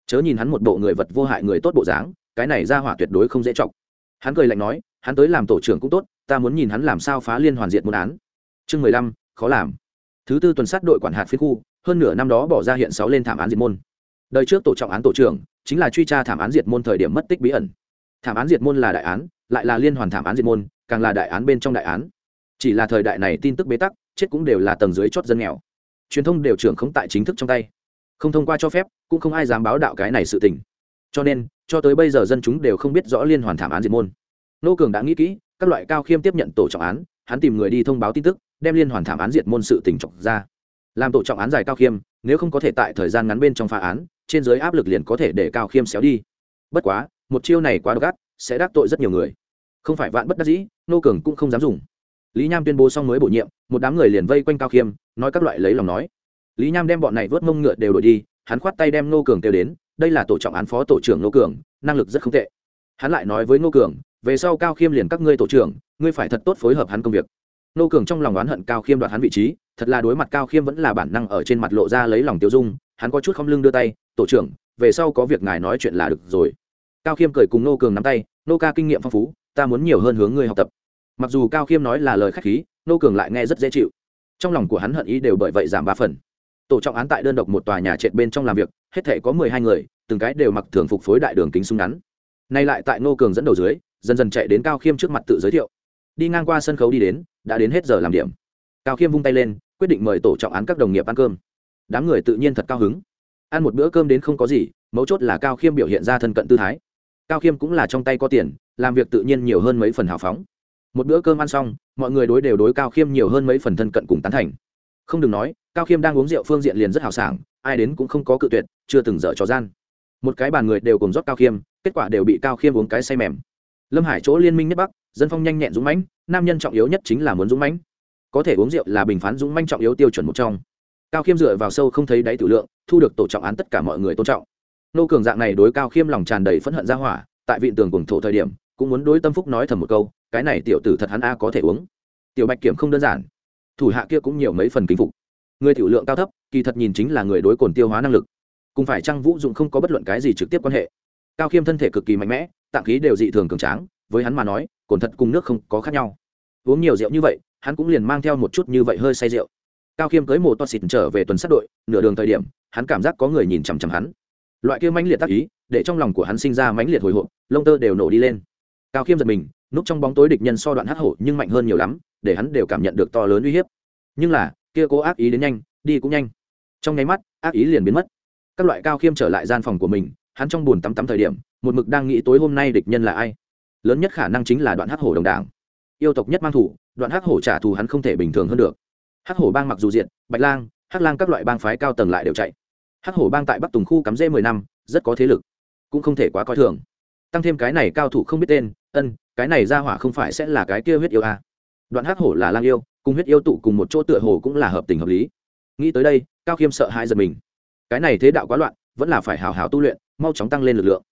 Chớ nhìn hắn một bộ người vật vô hại người tốt bộ dáng, cái này ra hỏa tuyệt đối không dễ chọc. Hắn cười lạnh nói, hắn tới làm tổ trưởng cũng tốt, ta muốn nhìn hắn làm sao phá liên hoàn diện muôn án. Chương mười lăm, khó làm. Thứ tư tuần sát đội quản hạt phía khu, hơn nửa năm đó bỏ ra hiện sáu lên thảm án diệt môn. Đời trước tổ trọng án tổ trưởng, chính là truy tra thảm án diệt môn thời điểm mất tích bí ẩn. Thảm án diệt môn là đại án, lại là liên hoàn thảm án diệt môn, càng là đại án bên trong đại án. Chỉ là thời đại này tin tức bế tắc chết cũng đều là tầng dưới chót dân nghèo. Truyền thông đều trưởng không tại chính thức trong tay. Không thông qua cho phép, cũng không ai dám báo đạo cái này sự tình. Cho nên, cho tới bây giờ dân chúng đều không biết rõ liên hoàn thảm án diệt môn. Nô cường đã nghĩ kỹ, các loại cao khiêm tiếp nhận tổ trọng án, hắn tìm người đi thông báo tin tức, đem liên hoàn thảm án diệt môn sự tình trọng ra. Làm tổ trọng án dài cao khiêm, nếu không có thể tại thời gian ngắn bên trong phá án, trên giới áp lực liền có thể để cao khiêm xéo đi. Bất quá, một chiêu này quá độc ác, sẽ đắc tội rất nhiều người. Không phải vạn bất đắc dĩ, nô cường cũng không dám dùng lý nham tuyên bố xong mới bổ nhiệm, một đám người liền vây quanh cao khiêm, nói các loại lấy lòng nói. Lý nham đem bọn này vớt mông ngựa đều đổi đi, hắn khoát tay đem nô cường kêu đến, đây là tổ trọng án phó tổ trưởng nô cường, năng lực rất không tệ. Hắn lại nói với nô cường, về sau cao khiêm liền các ngươi tổ trưởng, ngươi phải thật tốt phối hợp hắn công việc. Nô cường trong lòng oán hận cao khiêm đoạt hắn vị trí, thật là đối mặt cao khiêm vẫn là bản năng ở trên mặt lộ ra lấy lòng tiêu dung, hắn có chút không lưng đưa tay, tổ trưởng, về sau có việc ngài nói chuyện là được rồi. Cao khiêm cười cùng nô cường nắm tay nô ca kinh nghiệm phong phú, ta muốn nhiều hơn hướng ngươi học tập mặc dù cao khiêm nói là lời khách khí, nô cường lại nghe rất dễ chịu. Trong lòng của hắn hận ý đều bởi vậy giảm ba phần. Tổ trọng án tại đơn độc một tòa nhà trệt bên trong làm việc, hết thể có mười hai người, từng cái đều mặc thường phục phối đại đường kính súng ngắn. Nay lại tại nô cường dẫn đầu dưới, dần dần chạy đến cao khiêm trước mặt tự giới thiệu. Đi ngang qua sân khấu đi đến, đã đến hết giờ làm điểm. Cao khiêm vung tay lên, quyết định mời tổ trọng án các đồng nghiệp ăn cơm. Đám người tự nhiên thật cao hứng. Ăn một bữa cơm đến không có gì, mấu chốt là cao khiêm biểu hiện ra thân cận tư thái. Cao khiêm cũng là trong tay có tiền, làm việc tự nhiên nhiều hơn mấy phần hào phóng một bữa cơm ăn xong, mọi người đối đều đối cao khiêm nhiều hơn mấy phần thân cận cùng tán thành. Không đừng nói, cao khiêm đang uống rượu phương diện liền rất hào sảng, ai đến cũng không có cự tuyệt, chưa từng dở trò gian. Một cái bàn người đều cùng rót cao khiêm, kết quả đều bị cao khiêm uống cái say mềm. Lâm hải chỗ liên minh nhất bắc, dân phong nhanh nhẹn dũng mãnh, nam nhân trọng yếu nhất chính là muốn dũng mãnh. Có thể uống rượu là bình phán dũng mãnh trọng yếu tiêu chuẩn một trong. Cao khiêm dựa vào sâu không thấy đáy tử lượng, thu được tổ trọng án tất cả mọi người tôn trọng. Nô cường dạng này đối cao khiêm lòng tràn đầy phẫn hận ra hỏa, tại vị tường cùng thổ thời điểm, cũng muốn đối tâm phúc nói thầm một câu cái này tiểu tử thật hắn a có thể uống. Tiểu bạch kiểm không đơn giản. Thủ hạ kia cũng nhiều mấy phần kính phục. Người tiểu lượng cao thấp, kỳ thật nhìn chính là người đối cồn tiêu hóa năng lực. Cùng phải chăng vũ dụng không có bất luận cái gì trực tiếp quan hệ. Cao khiêm thân thể cực kỳ mạnh mẽ, tạng khí đều dị thường cường tráng, với hắn mà nói, cồn thật cùng nước không có khác nhau. Uống nhiều rượu như vậy, hắn cũng liền mang theo một chút như vậy hơi say rượu. Cao khiêm cưới một to xịt trở về tuần sát đội, nửa đường thời điểm, hắn cảm giác có người nhìn chằm chằm hắn. Loại kia mãnh liệt tác ý, để trong lòng của hắn sinh ra mãnh liệt hồi hộp, lông tơ đều nổ đi lên. Cao khiêm giật mình núp trong bóng tối địch nhân so đoạn hắc hổ nhưng mạnh hơn nhiều lắm, để hắn đều cảm nhận được to lớn uy hiếp. Nhưng là, kia cố ác ý đến nhanh, đi cũng nhanh. Trong nháy mắt, ác ý liền biến mất. Các loại cao khiêm trở lại gian phòng của mình, hắn trong buồn tắm tắm thời điểm, một mực đang nghĩ tối hôm nay địch nhân là ai. Lớn nhất khả năng chính là đoạn hắc hổ đồng đảng. Yêu tộc nhất mang thủ, đoạn hắc hổ trả thù hắn không thể bình thường hơn được. Hắc hổ bang mặc dù diện bạch lang, hắc lang các loại bang phái cao tầng lại đều chạy. Hắc hổ bang tại bắc tùng khu cắm rễ mười năm, rất có thế lực, cũng không thể quá coi thường. Tăng thêm cái này cao thủ không biết tên, ân cái này ra hỏa không phải sẽ là cái kia huyết yêu à. đoạn hắc hổ là lang yêu, cùng huyết yêu tụ cùng một chỗ tựa hồ cũng là hợp tình hợp lý. Nghĩ tới đây, cao khiêm sợ hãi giật mình. Cái này thế đạo quá loạn, vẫn là phải hào hào tu luyện, mau chóng tăng lên lực lượng.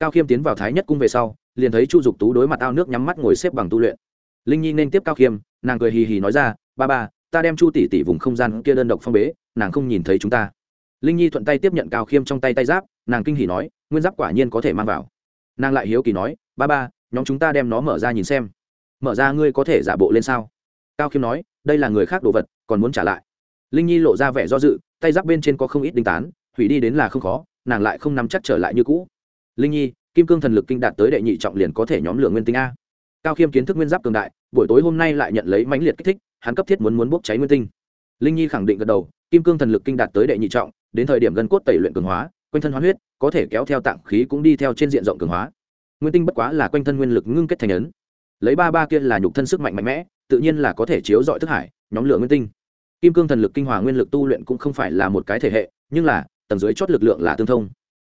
Cao khiêm tiến vào thái nhất cung về sau, liền thấy chu dục tú đối mặt ao nước nhắm mắt ngồi xếp bằng tu luyện. Linh nhi nên tiếp cao khiêm, nàng cười hì hì nói ra, ba ba, ta đem chu tỷ tỷ vùng không gian kia đơn độc phong bế, nàng không nhìn thấy chúng ta. Linh nhi thuận tay tiếp nhận cao khiêm trong tay tay giáp, nàng kinh hỉ nói, nguyên giáp quả nhiên có thể mang vào. Nàng lại hiếu kỳ nói, ba ba nhóm chúng ta đem nó mở ra nhìn xem. Mở ra ngươi có thể giả bộ lên sao? Cao khiêm nói, đây là người khác đồ vật, còn muốn trả lại. Linh nhi lộ ra vẻ do dự, tay giáp bên trên có không ít đinh tán, hủy đi đến là không khó, nàng lại không nắm chắc trở lại như cũ. Linh nhi, kim cương thần lực kinh đạt tới đệ nhị trọng liền có thể nhóm lửa nguyên tinh a. Cao khiêm kiến thức nguyên giáp cường đại, buổi tối hôm nay lại nhận lấy mãnh liệt kích thích, hắn cấp thiết muốn muốn bốc cháy nguyên tinh. Linh nhi khẳng định gật đầu, kim cương thần lực kinh đạt tới đệ nhị trọng, đến thời điểm gần cốt tẩy luyện cường hóa, quanh thân hóa huyết, có thể kéo theo tạng khí cũng đi theo trên diện rộng cường hóa nguyên tinh bất quá là quanh thân nguyên lực ngưng kết thành ấn. Lấy ba ba kia là nhục thân sức mạnh mạnh mẽ, tự nhiên là có thể chiếu dọi thức hải, nhóm lửa nguyên tinh. Kim cương thần lực kinh hòa nguyên lực tu luyện cũng không phải là một cái thể hệ, nhưng là, tầng dưới chót lực lượng là tương thông.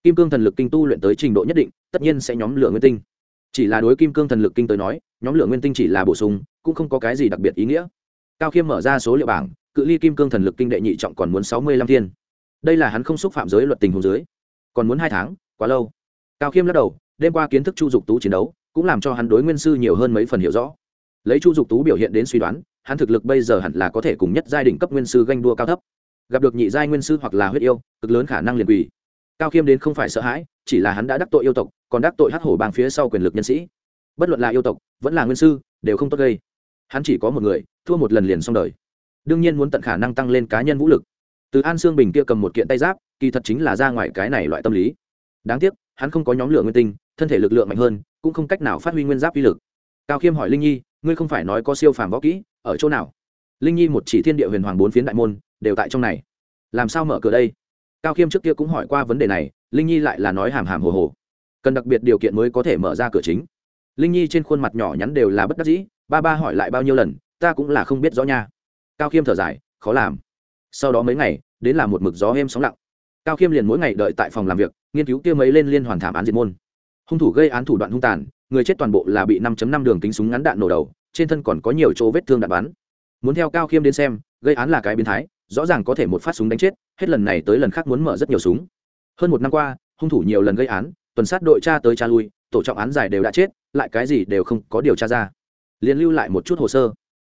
Kim cương thần lực kinh tu luyện tới trình độ nhất định, tất nhiên sẽ nhóm lửa nguyên tinh. Chỉ là đối kim cương thần lực kinh tới nói, nhóm lửa nguyên tinh chỉ là bổ sung, cũng không có cái gì đặc biệt ý nghĩa. Cao khiêm mở ra số liệu bảng, cự ly kim cương thần lực kinh đệ nhị trọng còn muốn sáu mươi lăm thiên. Đây là hắn không xúc phạm giới luật tình hồ dưới. Còn muốn hai tháng, quá lâu. Cao khiêm lắc đầu đêm qua kiến thức chu dục tú chiến đấu cũng làm cho hắn đối nguyên sư nhiều hơn mấy phần hiểu rõ. Lấy chu dục tú biểu hiện đến suy đoán, hắn thực lực bây giờ hẳn là có thể cùng nhất giai đ cấp nguyên sư ganh đua cao thấp. Gặp được nhị giai nguyên sư hoặc là huyết yêu, cực lớn khả năng liền quỳ. Cao khiêm đến không phải sợ hãi, chỉ là hắn đã đắc tội yêu tộc, còn đắc tội hắc hổ bang phía sau quyền lực nhân sĩ. Bất luận là yêu tộc, vẫn là nguyên sư, đều không tốt gây. Hắn chỉ có một người, thua một lần liền xong đời. Đương nhiên muốn tận khả năng tăng lên cá nhân vũ lực. Từ an sương bình kia cầm một kiện tay giáp, kỳ thật chính là ra ngoài cái này loại tâm lý. Đáng tiếc, hắn không có nhóm lửa nguyên tinh thân thể lực lượng mạnh hơn, cũng không cách nào phát huy nguyên giáp uy lực. Cao khiêm hỏi linh nhi, ngươi không phải nói có siêu phàm võ kỹ, ở chỗ nào? Linh nhi một chỉ thiên địa huyền hoàng bốn phiến đại môn, đều tại trong này. Làm sao mở cửa đây? Cao khiêm trước kia cũng hỏi qua vấn đề này, linh nhi lại là nói hàm hàm hồ hồ. Cần đặc biệt điều kiện mới có thể mở ra cửa chính. Linh nhi trên khuôn mặt nhỏ nhắn đều là bất đắc dĩ, ba ba hỏi lại bao nhiêu lần, ta cũng là không biết rõ nha. Cao khiêm thở dài, khó làm. Sau đó mấy ngày, đến là một mực gió êm sóng lặng. Cao khiêm liền mỗi ngày đợi tại phòng làm việc, nghiên cứu kia mấy lên liên hoàn thảm án diệt môn hung thủ gây án thủ đoạn hung tàn, người chết toàn bộ là bị 5.5 đường kính súng ngắn đạn nổ đầu, trên thân còn có nhiều chỗ vết thương đạn bắn. Muốn theo cao khiêm đến xem, gây án là cái biến thái, rõ ràng có thể một phát súng đánh chết, hết lần này tới lần khác muốn mở rất nhiều súng. Hơn một năm qua, hung thủ nhiều lần gây án, tuần sát đội tra tới tra lui, tổ trọng án dài đều đã chết, lại cái gì đều không có điều tra ra. Liền lưu lại một chút hồ sơ.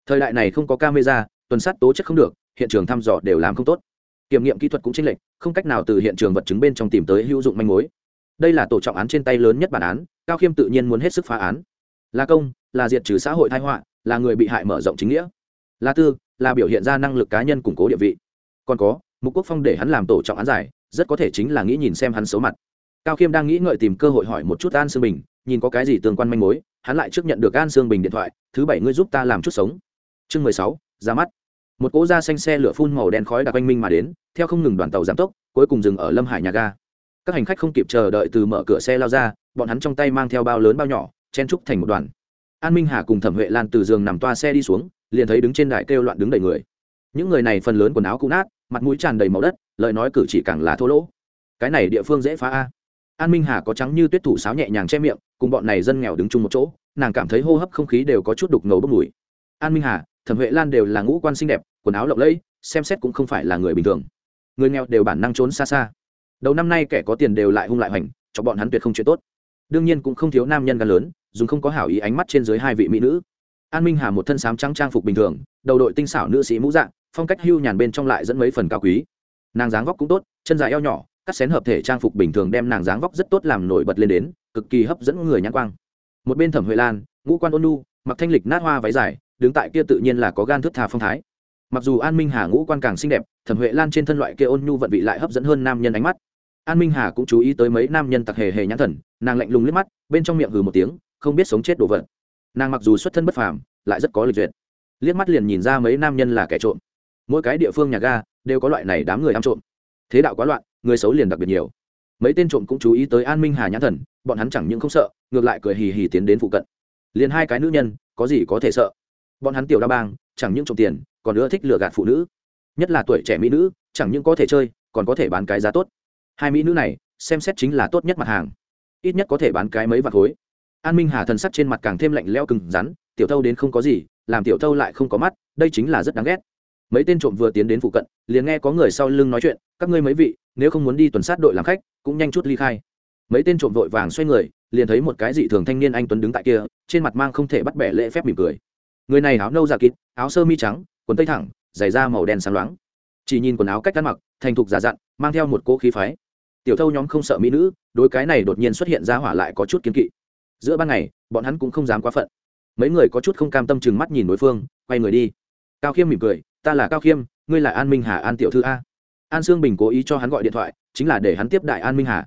Thời đại này không có camera, tuần sát tố chất không được, hiện trường thăm dò đều làm không tốt. Kiểm nghiệm kỹ thuật cũng chênh lệch, không cách nào từ hiện trường vật chứng bên trong tìm tới hữu dụng manh mối đây là tổ trọng án trên tay lớn nhất bản án, cao khiêm tự nhiên muốn hết sức phá án. Là công, là diệt trừ xã hội thái họa, là người bị hại mở rộng chính nghĩa. Là tư, là biểu hiện ra năng lực cá nhân củng cố địa vị. Còn có, mục quốc phong để hắn làm tổ trọng án giải, rất có thể chính là nghĩ nhìn xem hắn xấu mặt. Cao khiêm đang nghĩ ngợi tìm cơ hội hỏi một chút an sương bình, nhìn có cái gì tương quan manh mối, hắn lại trước nhận được an sương bình điện thoại, thứ bảy ngươi giúp ta làm chút sống. Chương mười sáu, ra mắt. Một cỗ da xanh xe lửa phun màu đen khói đặc quanh minh mà đến, theo không ngừng đoàn tàu giảm tốc, cuối cùng dừng ở lâm hải nhà ga các hành khách không kịp chờ đợi từ mở cửa xe lao ra, bọn hắn trong tay mang theo bao lớn bao nhỏ, chen trúc thành một đoàn. An minh hà cùng thẩm huệ lan từ giường nằm toa xe đi xuống, liền thấy đứng trên đài kêu loạn đứng đầy người. Những người này phần lớn quần áo cũ nát, mặt mũi tràn đầy màu đất, lời nói cử chỉ càng là thô lỗ. Cái này địa phương dễ phá a. An minh hà có trắng như tuyết thủ sáo nhẹ nhàng che miệng, cùng bọn này dân nghèo đứng chung một chỗ, nàng cảm thấy hô hấp không khí đều có chút đục ngầu bốc mùi. An minh hà, thẩm huệ lan đều là ngũ quan xinh đẹp, quần áo lộng lẫy, xem xét cũng không phải là người bình thường. Người nghèo đều bản năng trốn xa xa đầu năm nay kẻ có tiền đều lại hung lại hoành, cho bọn hắn tuyệt không chuyện tốt. Đương nhiên cũng không thiếu nam nhân gan lớn, dùng không có hảo ý ánh mắt trên dưới hai vị mỹ nữ. An minh hà một thân sám trắng trang phục bình thường, đầu đội tinh xảo nữ sĩ mũ dạng, phong cách hưu nhàn bên trong lại dẫn mấy phần cao quý. Nàng dáng vóc cũng tốt, chân dài eo nhỏ, cắt xén hợp thể trang phục bình thường đem nàng dáng vóc rất tốt làm nổi bật lên đến, cực kỳ hấp dẫn người nhãn quang. Một bên thẩm huệ lan, ngũ quan ôn nu mặc thanh lịch nát hoa váy dài, đứng tại kia tự nhiên là có gan thức thà phong thái. Mặc dù an minh hà ngũ quan càng xinh đẹp, thẩm huệ lan trên thân loại kia ôn nhu vận vị lại hấp dẫn hơn nam nhân ánh mắt an minh hà cũng chú ý tới mấy nam nhân tặc hề hề nhãn thần, nàng lạnh lùng liếc mắt, bên trong miệng hừ một tiếng, không biết sống chết đồ vật. Nàng mặc dù xuất thân bất phàm, lại rất có lịch duyệt. Liếc mắt liền nhìn ra mấy nam nhân là kẻ trộm. Mỗi cái địa phương nhà ga đều có loại này đám người ăn trộm. Thế đạo quá loạn, người xấu liền đặc biệt nhiều. Mấy tên trộm cũng chú ý tới an minh hà nhãn thần, bọn hắn chẳng những không sợ, ngược lại cười hì hì tiến đến phụ cận. Liền hai cái nữ nhân, có gì có thể sợ? Bọn hắn tiểu đa bang, chẳng những trộm tiền, còn nữa thích lừa gạt phụ nữ. Nhất là tuổi trẻ mỹ nữ, chẳng những có thể chơi, còn có thể bán cái giá tốt hai mỹ nữ này, xem xét chính là tốt nhất mặt hàng. Ít nhất có thể bán cái mấy vạt khối. An minh hà thần sắc trên mặt càng thêm lạnh leo cứng rắn, tiểu thâu đến không có gì, làm tiểu thâu lại không có mắt, đây chính là rất đáng ghét. Mấy tên trộm vừa tiến đến phụ cận, liền nghe có người sau lưng nói chuyện, các ngươi mấy vị, nếu không muốn đi tuần sát đội làm khách, cũng nhanh chút ly khai. Mấy tên trộm vội vàng xoay người, liền thấy một cái dị thường thanh niên anh tuấn đứng tại kia, trên mặt mang không thể bắt bẻ lễ phép mỉm cười. Người này áo nâu dạ giả kín áo sơ mi trắng, quần tây thẳng, giày da màu đen sáng loáng. Chỉ nhìn quần áo cách ăn mặc, thành thục giả dặn, mang theo một cỗ khí phái tiểu thâu nhóm không sợ mỹ nữ, đối cái này đột nhiên xuất hiện ra hỏa lại có chút kiến kỵ. Giữa ban ngày, bọn hắn cũng không dám quá phận. Mấy người có chút không cam tâm chừng mắt nhìn đối phương, quay người đi. Cao khiêm mỉm cười, ta là cao khiêm, ngươi là an minh hà an tiểu thư a. An sương bình cố ý cho hắn gọi điện thoại, chính là để hắn tiếp đại an minh hà.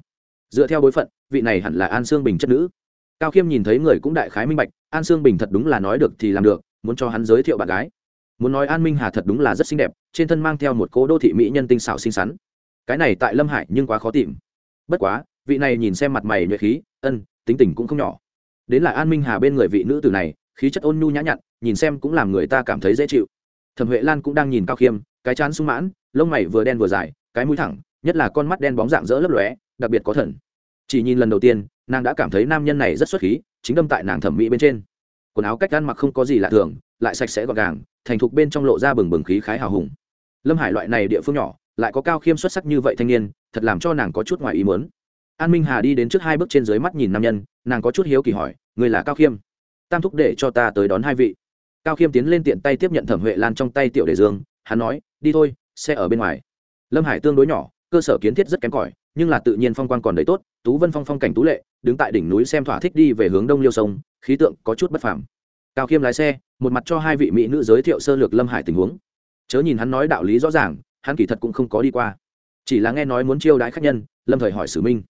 Dựa theo bối phận, vị này hẳn là an sương bình chất nữ. Cao khiêm nhìn thấy người cũng đại khái minh bạch, an sương bình thật đúng là nói được thì làm được, muốn cho hắn giới thiệu bạn gái. Muốn nói an minh hà thật đúng là rất xinh đẹp, trên thân mang theo một cố đô thị mỹ nhân tinh xảo xinh xắn cái này tại lâm hải nhưng quá khó tìm. Bất quá, vị này nhìn xem mặt mày nhuệ khí, ân, tính tình cũng không nhỏ. Đến là an minh hà bên người vị nữ tử này, khí chất ôn nhu nhã nhặn, nhìn xem cũng làm người ta cảm thấy dễ chịu. Thẩm huệ lan cũng đang nhìn cao khiêm, cái chán sung mãn, lông mày vừa đen vừa dài, cái mũi thẳng, nhất là con mắt đen bóng dạng dỡ lấp lóe, đặc biệt có thần. Chỉ nhìn lần đầu tiên, nàng đã cảm thấy nam nhân này rất xuất khí, chính đâm tại nàng thẩm mỹ bên trên. Quần áo cách ăn mặc không có gì lạ thường, lại sạch sẽ gọn gàng, thành thục bên trong lộ ra bừng bừng khí khái hào hùng. Lâm hải loại này địa phương nhỏ lại có cao khiêm xuất sắc như vậy thanh niên, thật làm cho nàng có chút ngoài ý muốn. An minh hà đi đến trước hai bước trên dưới mắt nhìn nam nhân, nàng có chút hiếu kỳ hỏi người là cao khiêm? Tam thúc để cho ta tới đón hai vị. Cao khiêm tiến lên tiện tay tiếp nhận thẩm huệ lan trong tay tiểu đề dương hắn nói, đi thôi, xe ở bên ngoài. Lâm hải tương đối nhỏ, cơ sở kiến thiết rất kém cỏi, nhưng là tự nhiên phong quan còn đầy tốt, tú vân phong phong cảnh tú lệ, đứng tại đỉnh núi xem thỏa thích đi về hướng đông liêu sông, khí tượng có chút bất phẳng cao khiêm lái xe, một mặt cho hai vị mỹ nữ giới thiệu sơ lược lâm hải tình huống. Chớ nhìn hắn nói đạo lý rõ ràng hắn kỳ thật cũng không có đi qua. Chỉ là nghe nói muốn chiêu đãi khách nhân, lâm thời hỏi sử minh.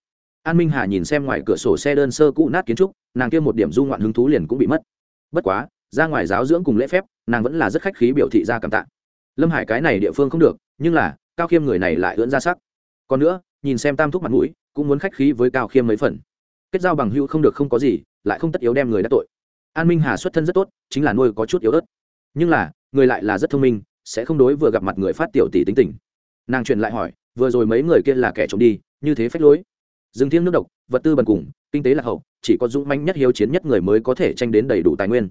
An minh hà nhìn xem ngoài cửa sổ xe đơn sơ cũ nát kiến trúc, nàng kia một điểm du ngoạn hứng thú liền cũng bị mất. Bất quá, ra ngoài giáo dưỡng cùng lễ phép, nàng vẫn là rất khách khí biểu thị ra cảm tạ. Lâm hải cái này địa phương không được, nhưng là, cao khiêm người này lại ưỡn ra sắc. Còn nữa, nhìn xem tam thúc mặt mũi, cũng muốn khách khí với cao khiêm mấy phần. Kết giao bằng hữu không được không có gì, lại không tất yếu đem người đắc tội. An minh hà xuất thân rất tốt, chính là nuôi có chút yếu ớt. Nhưng là, người lại là rất thông minh sẽ không đối vừa gặp mặt người phát tiểu tỷ tính tình. Nàng truyền lại hỏi, vừa rồi mấy người kia là kẻ trộm đi, như thế phách lối. Rừng thiêng nước độc, vật tư bần cùng, kinh tế lạc hậu, chỉ có dũng manh nhất hiếu chiến nhất người mới có thể tranh đến đầy đủ tài nguyên.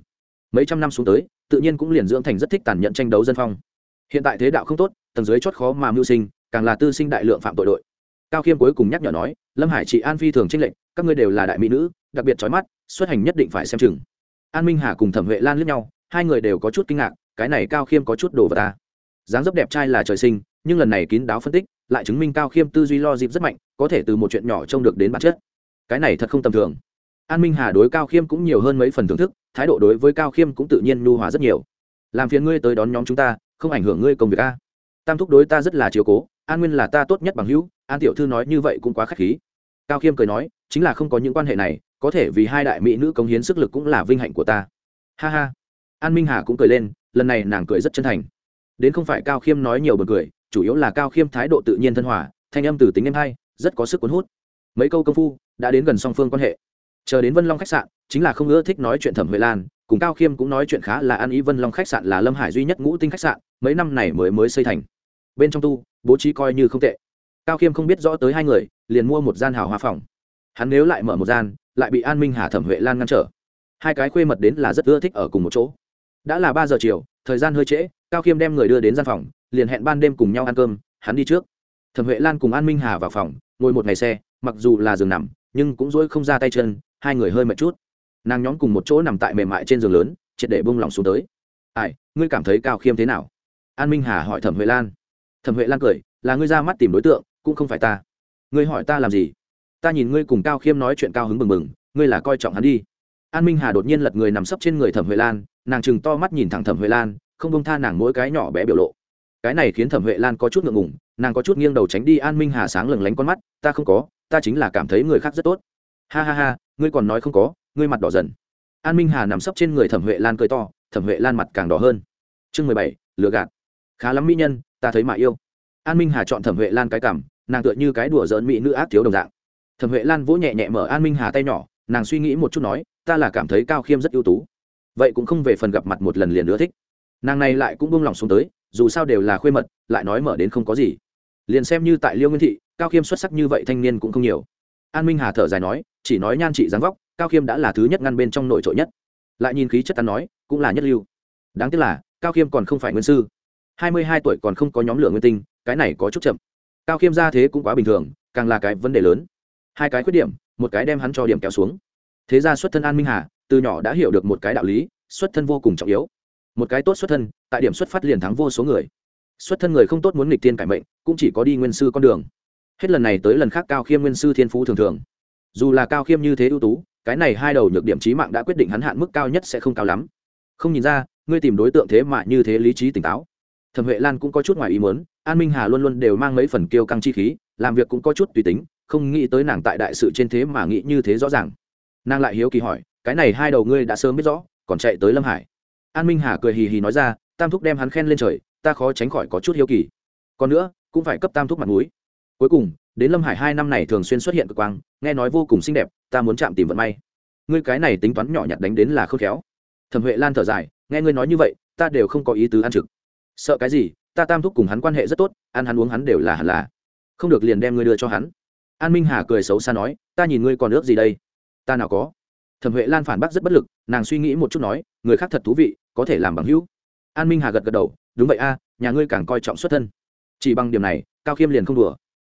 Mấy trăm năm xuống tới, tự nhiên cũng liền dưỡng thành rất thích tàn nhẫn tranh đấu dân phong. Hiện tại thế đạo không tốt, tầng dưới chót khó mà mưu sinh, càng là tư sinh đại lượng phạm tội đội. Cao khiêm cuối cùng nhắc nhở nói, lâm hải chị an phi thường tranh lệnh các ngươi đều là đại mỹ nữ, đặc biệt trói mắt, xuất hành nhất định phải xem chừng. An minh hà cùng thẩm huệ lan lướt nhau, hai người đều có chút kinh ngạc cái này cao khiêm có chút đồ vào ta. Dáng dấp đẹp trai là trời sinh, nhưng lần này kín đáo phân tích, lại chứng minh cao khiêm tư duy lo dịp rất mạnh, có thể từ một chuyện nhỏ trông được đến bản chất. Cái này thật không tầm thường. An minh hà đối cao khiêm cũng nhiều hơn mấy phần thưởng thức, thái độ đối với cao khiêm cũng tự nhiên nhu hòa rất nhiều. Làm phiền ngươi tới đón nhóm chúng ta, không ảnh hưởng ngươi công việc a. Tam thúc đối ta rất là chiều cố, an nguyên là ta tốt nhất bằng hữu, an tiểu thư nói như vậy cũng quá k h á c h khí. Cao khiêm cười nói, chính là không có những quan hệ này, có thể vì hai đại mỹ nữ cống hiến sức lực cũng là vinh hạnh của ta. Ha ha. An minh hà cũng cười lên lần này nàng cười rất chân thành. Đến không phải cao khiêm nói nhiều bật cười, chủ yếu là cao khiêm thái độ tự nhiên thân hòa, thanh âm từ tính em hay, rất có sức cuốn hút. Mấy câu công phu, đã đến gần song phương quan hệ. Chờ đến vân long khách sạn, chính là không ưa thích nói chuyện thẩm huệ lan, cùng cao khiêm cũng nói chuyện khá là ăn ý vân long khách sạn là lâm hải duy nhất ngũ tinh khách sạn, mấy năm này mới mới xây thành. Bên trong tu, bố trí coi như không tệ. Cao khiêm không biết rõ tới hai người, liền mua một gian hào hoa phòng. Hắn nếu lại mở một gian, lại bị an minh hà thẩm huệ lan ngăn trở. Hai cái khuê mật đến là rất ưa thích ở cùng một chỗ đã là ba giờ chiều, thời gian hơi trễ, cao khiêm đem người đưa đến gian phòng, liền hẹn ban đêm cùng nhau ăn cơm, hắn đi trước. Thẩm huệ lan cùng an minh hà vào phòng, ngồi một ngày xe, mặc dù là giường nằm, nhưng cũng dỗi không ra tay chân, hai người hơi mệt chút. Nàng nhóm cùng một chỗ nằm tại mềm mại trên giường lớn, triệt để bông lỏng xuống tới. Ai, ngươi cảm thấy cao khiêm thế nào? An minh hà hỏi thẩm huệ lan. Thẩm huệ lan cười, là ngươi ra mắt tìm đối tượng, cũng không phải ta. Ngươi hỏi ta làm gì? Ta nhìn ngươi cùng cao khiêm nói chuyện cao hứng bừng bừng, ngươi là coi trọng hắn đi an minh hà đột nhiên lật người nằm sấp trên người thẩm huệ lan, nàng chừng to mắt nhìn thẳng thẩm huệ lan, không bông tha nàng mỗi cái nhỏ bé biểu lộ. Cái này khiến thẩm huệ lan có chút ngượng ngùng, nàng có chút nghiêng đầu tránh đi an minh hà sáng lừng lánh con mắt, ta không có, ta chính là cảm thấy người khác rất tốt. Ha ha ha, ngươi còn nói không có, ngươi mặt đỏ dần. An minh hà nằm sấp trên người thẩm huệ lan cười to, thẩm huệ lan mặt càng đỏ hơn. Chương mười bảy, lừa gạt. Khá lắm mỹ nhân, ta thấy mà yêu. An minh hà chọn thẩm huệ lan cái cảm, nàng tựa như cái đùa giỡn mỹ nữ ác thiếu đồng dạng. Thẩm huệ lan vỗ nhẹ nhẹ mở an minh hà tay nhỏ, nàng suy nghĩ một chút nói ta là cảm thấy cao khiêm rất ưu tú. Vậy cũng không về phần gặp mặt một lần liền nữa thích. Nàng này lại cũng buông lòng xuống tới, dù sao đều là khuê mật, lại nói mở đến không có gì. Liền xem như tại liêu nguyên thị, cao khiêm xuất sắc như vậy thanh niên cũng không nhiều. An minh hà thở dài nói, chỉ nói nhan trị dáng vóc, cao khiêm đã là thứ nhất ngăn bên trong nội trội nhất. Lại nhìn khí chất ta nói, cũng là nhất lưu. Đáng tiếc là, cao khiêm còn không phải nguyên sư. Hai mươi hai tuổi còn không có nhóm lửa nguyên tinh, cái này có chút chậm. Cao khiêm ra thế cũng quá bình thường, càng là cái vấn đề lớn. Hai cái khuyết điểm, một cái đem hắn cho điểm kéo xuống thế ra xuất thân an minh hà, từ nhỏ đã hiểu được một cái đạo lý, xuất thân vô cùng trọng yếu. Một cái tốt xuất thân, tại điểm xuất phát liền thắng vô số người. Xuất thân người không tốt muốn nghịch tiên cải mệnh, cũng chỉ có đi nguyên sư con đường. Hết lần này tới lần khác cao khiêm nguyên sư thiên phú thường thường. Dù là cao khiêm như thế ưu tú, cái này hai đầu nhược điểm trí mạng đã quyết định hắn hạn mức cao nhất sẽ không cao lắm. Không nhìn ra, ngươi tìm đối tượng thế mà như thế lý trí tỉnh táo. Thẩm huệ lan cũng có chút ngoài ý muốn, an minh hà luôn luôn đều mang mấy phần kiêu căng chi khí, làm việc cũng có chút tùy tính, không nghĩ tới nàng tại đại sự trên thế mà nghĩ như thế rõ ràng nàng lại hiếu kỳ hỏi, cái này hai đầu ngươi đã sớm biết rõ, còn chạy tới lâm hải? An minh hà cười hì hì nói ra, tam thúc đem hắn khen lên trời, ta khó tránh khỏi có chút hiếu kỳ. Còn nữa, cũng phải cấp tam thúc mặt mũi. Cuối cùng, đến lâm hải hai năm này thường xuyên xuất hiện cực quang, nghe nói vô cùng xinh đẹp, ta muốn chạm tìm vận may. Ngươi cái này tính toán nhỏ nhặt đánh đến là khôn khéo. Thẩm huệ lan thở dài, nghe ngươi nói như vậy, ta đều không có ý tứ ăn trực. Sợ cái gì, ta tam thúc cùng hắn quan hệ rất tốt, ăn hắn uống hắn đều là hẳn là. Không được liền đem ngươi đưa cho hắn. An minh hà cười xấu xa nói, ta nhìn ngươi còn ước gì đây? Ta nào có. Thẩm huệ lan phản bác rất bất lực, nàng suy nghĩ một chút nói, người khác thật thú vị, có thể làm bằng hữu. An minh hà gật gật đầu, đúng vậy a, nhà ngươi càng coi trọng xuất thân. Chỉ bằng điểm này, cao khiêm liền không đùa.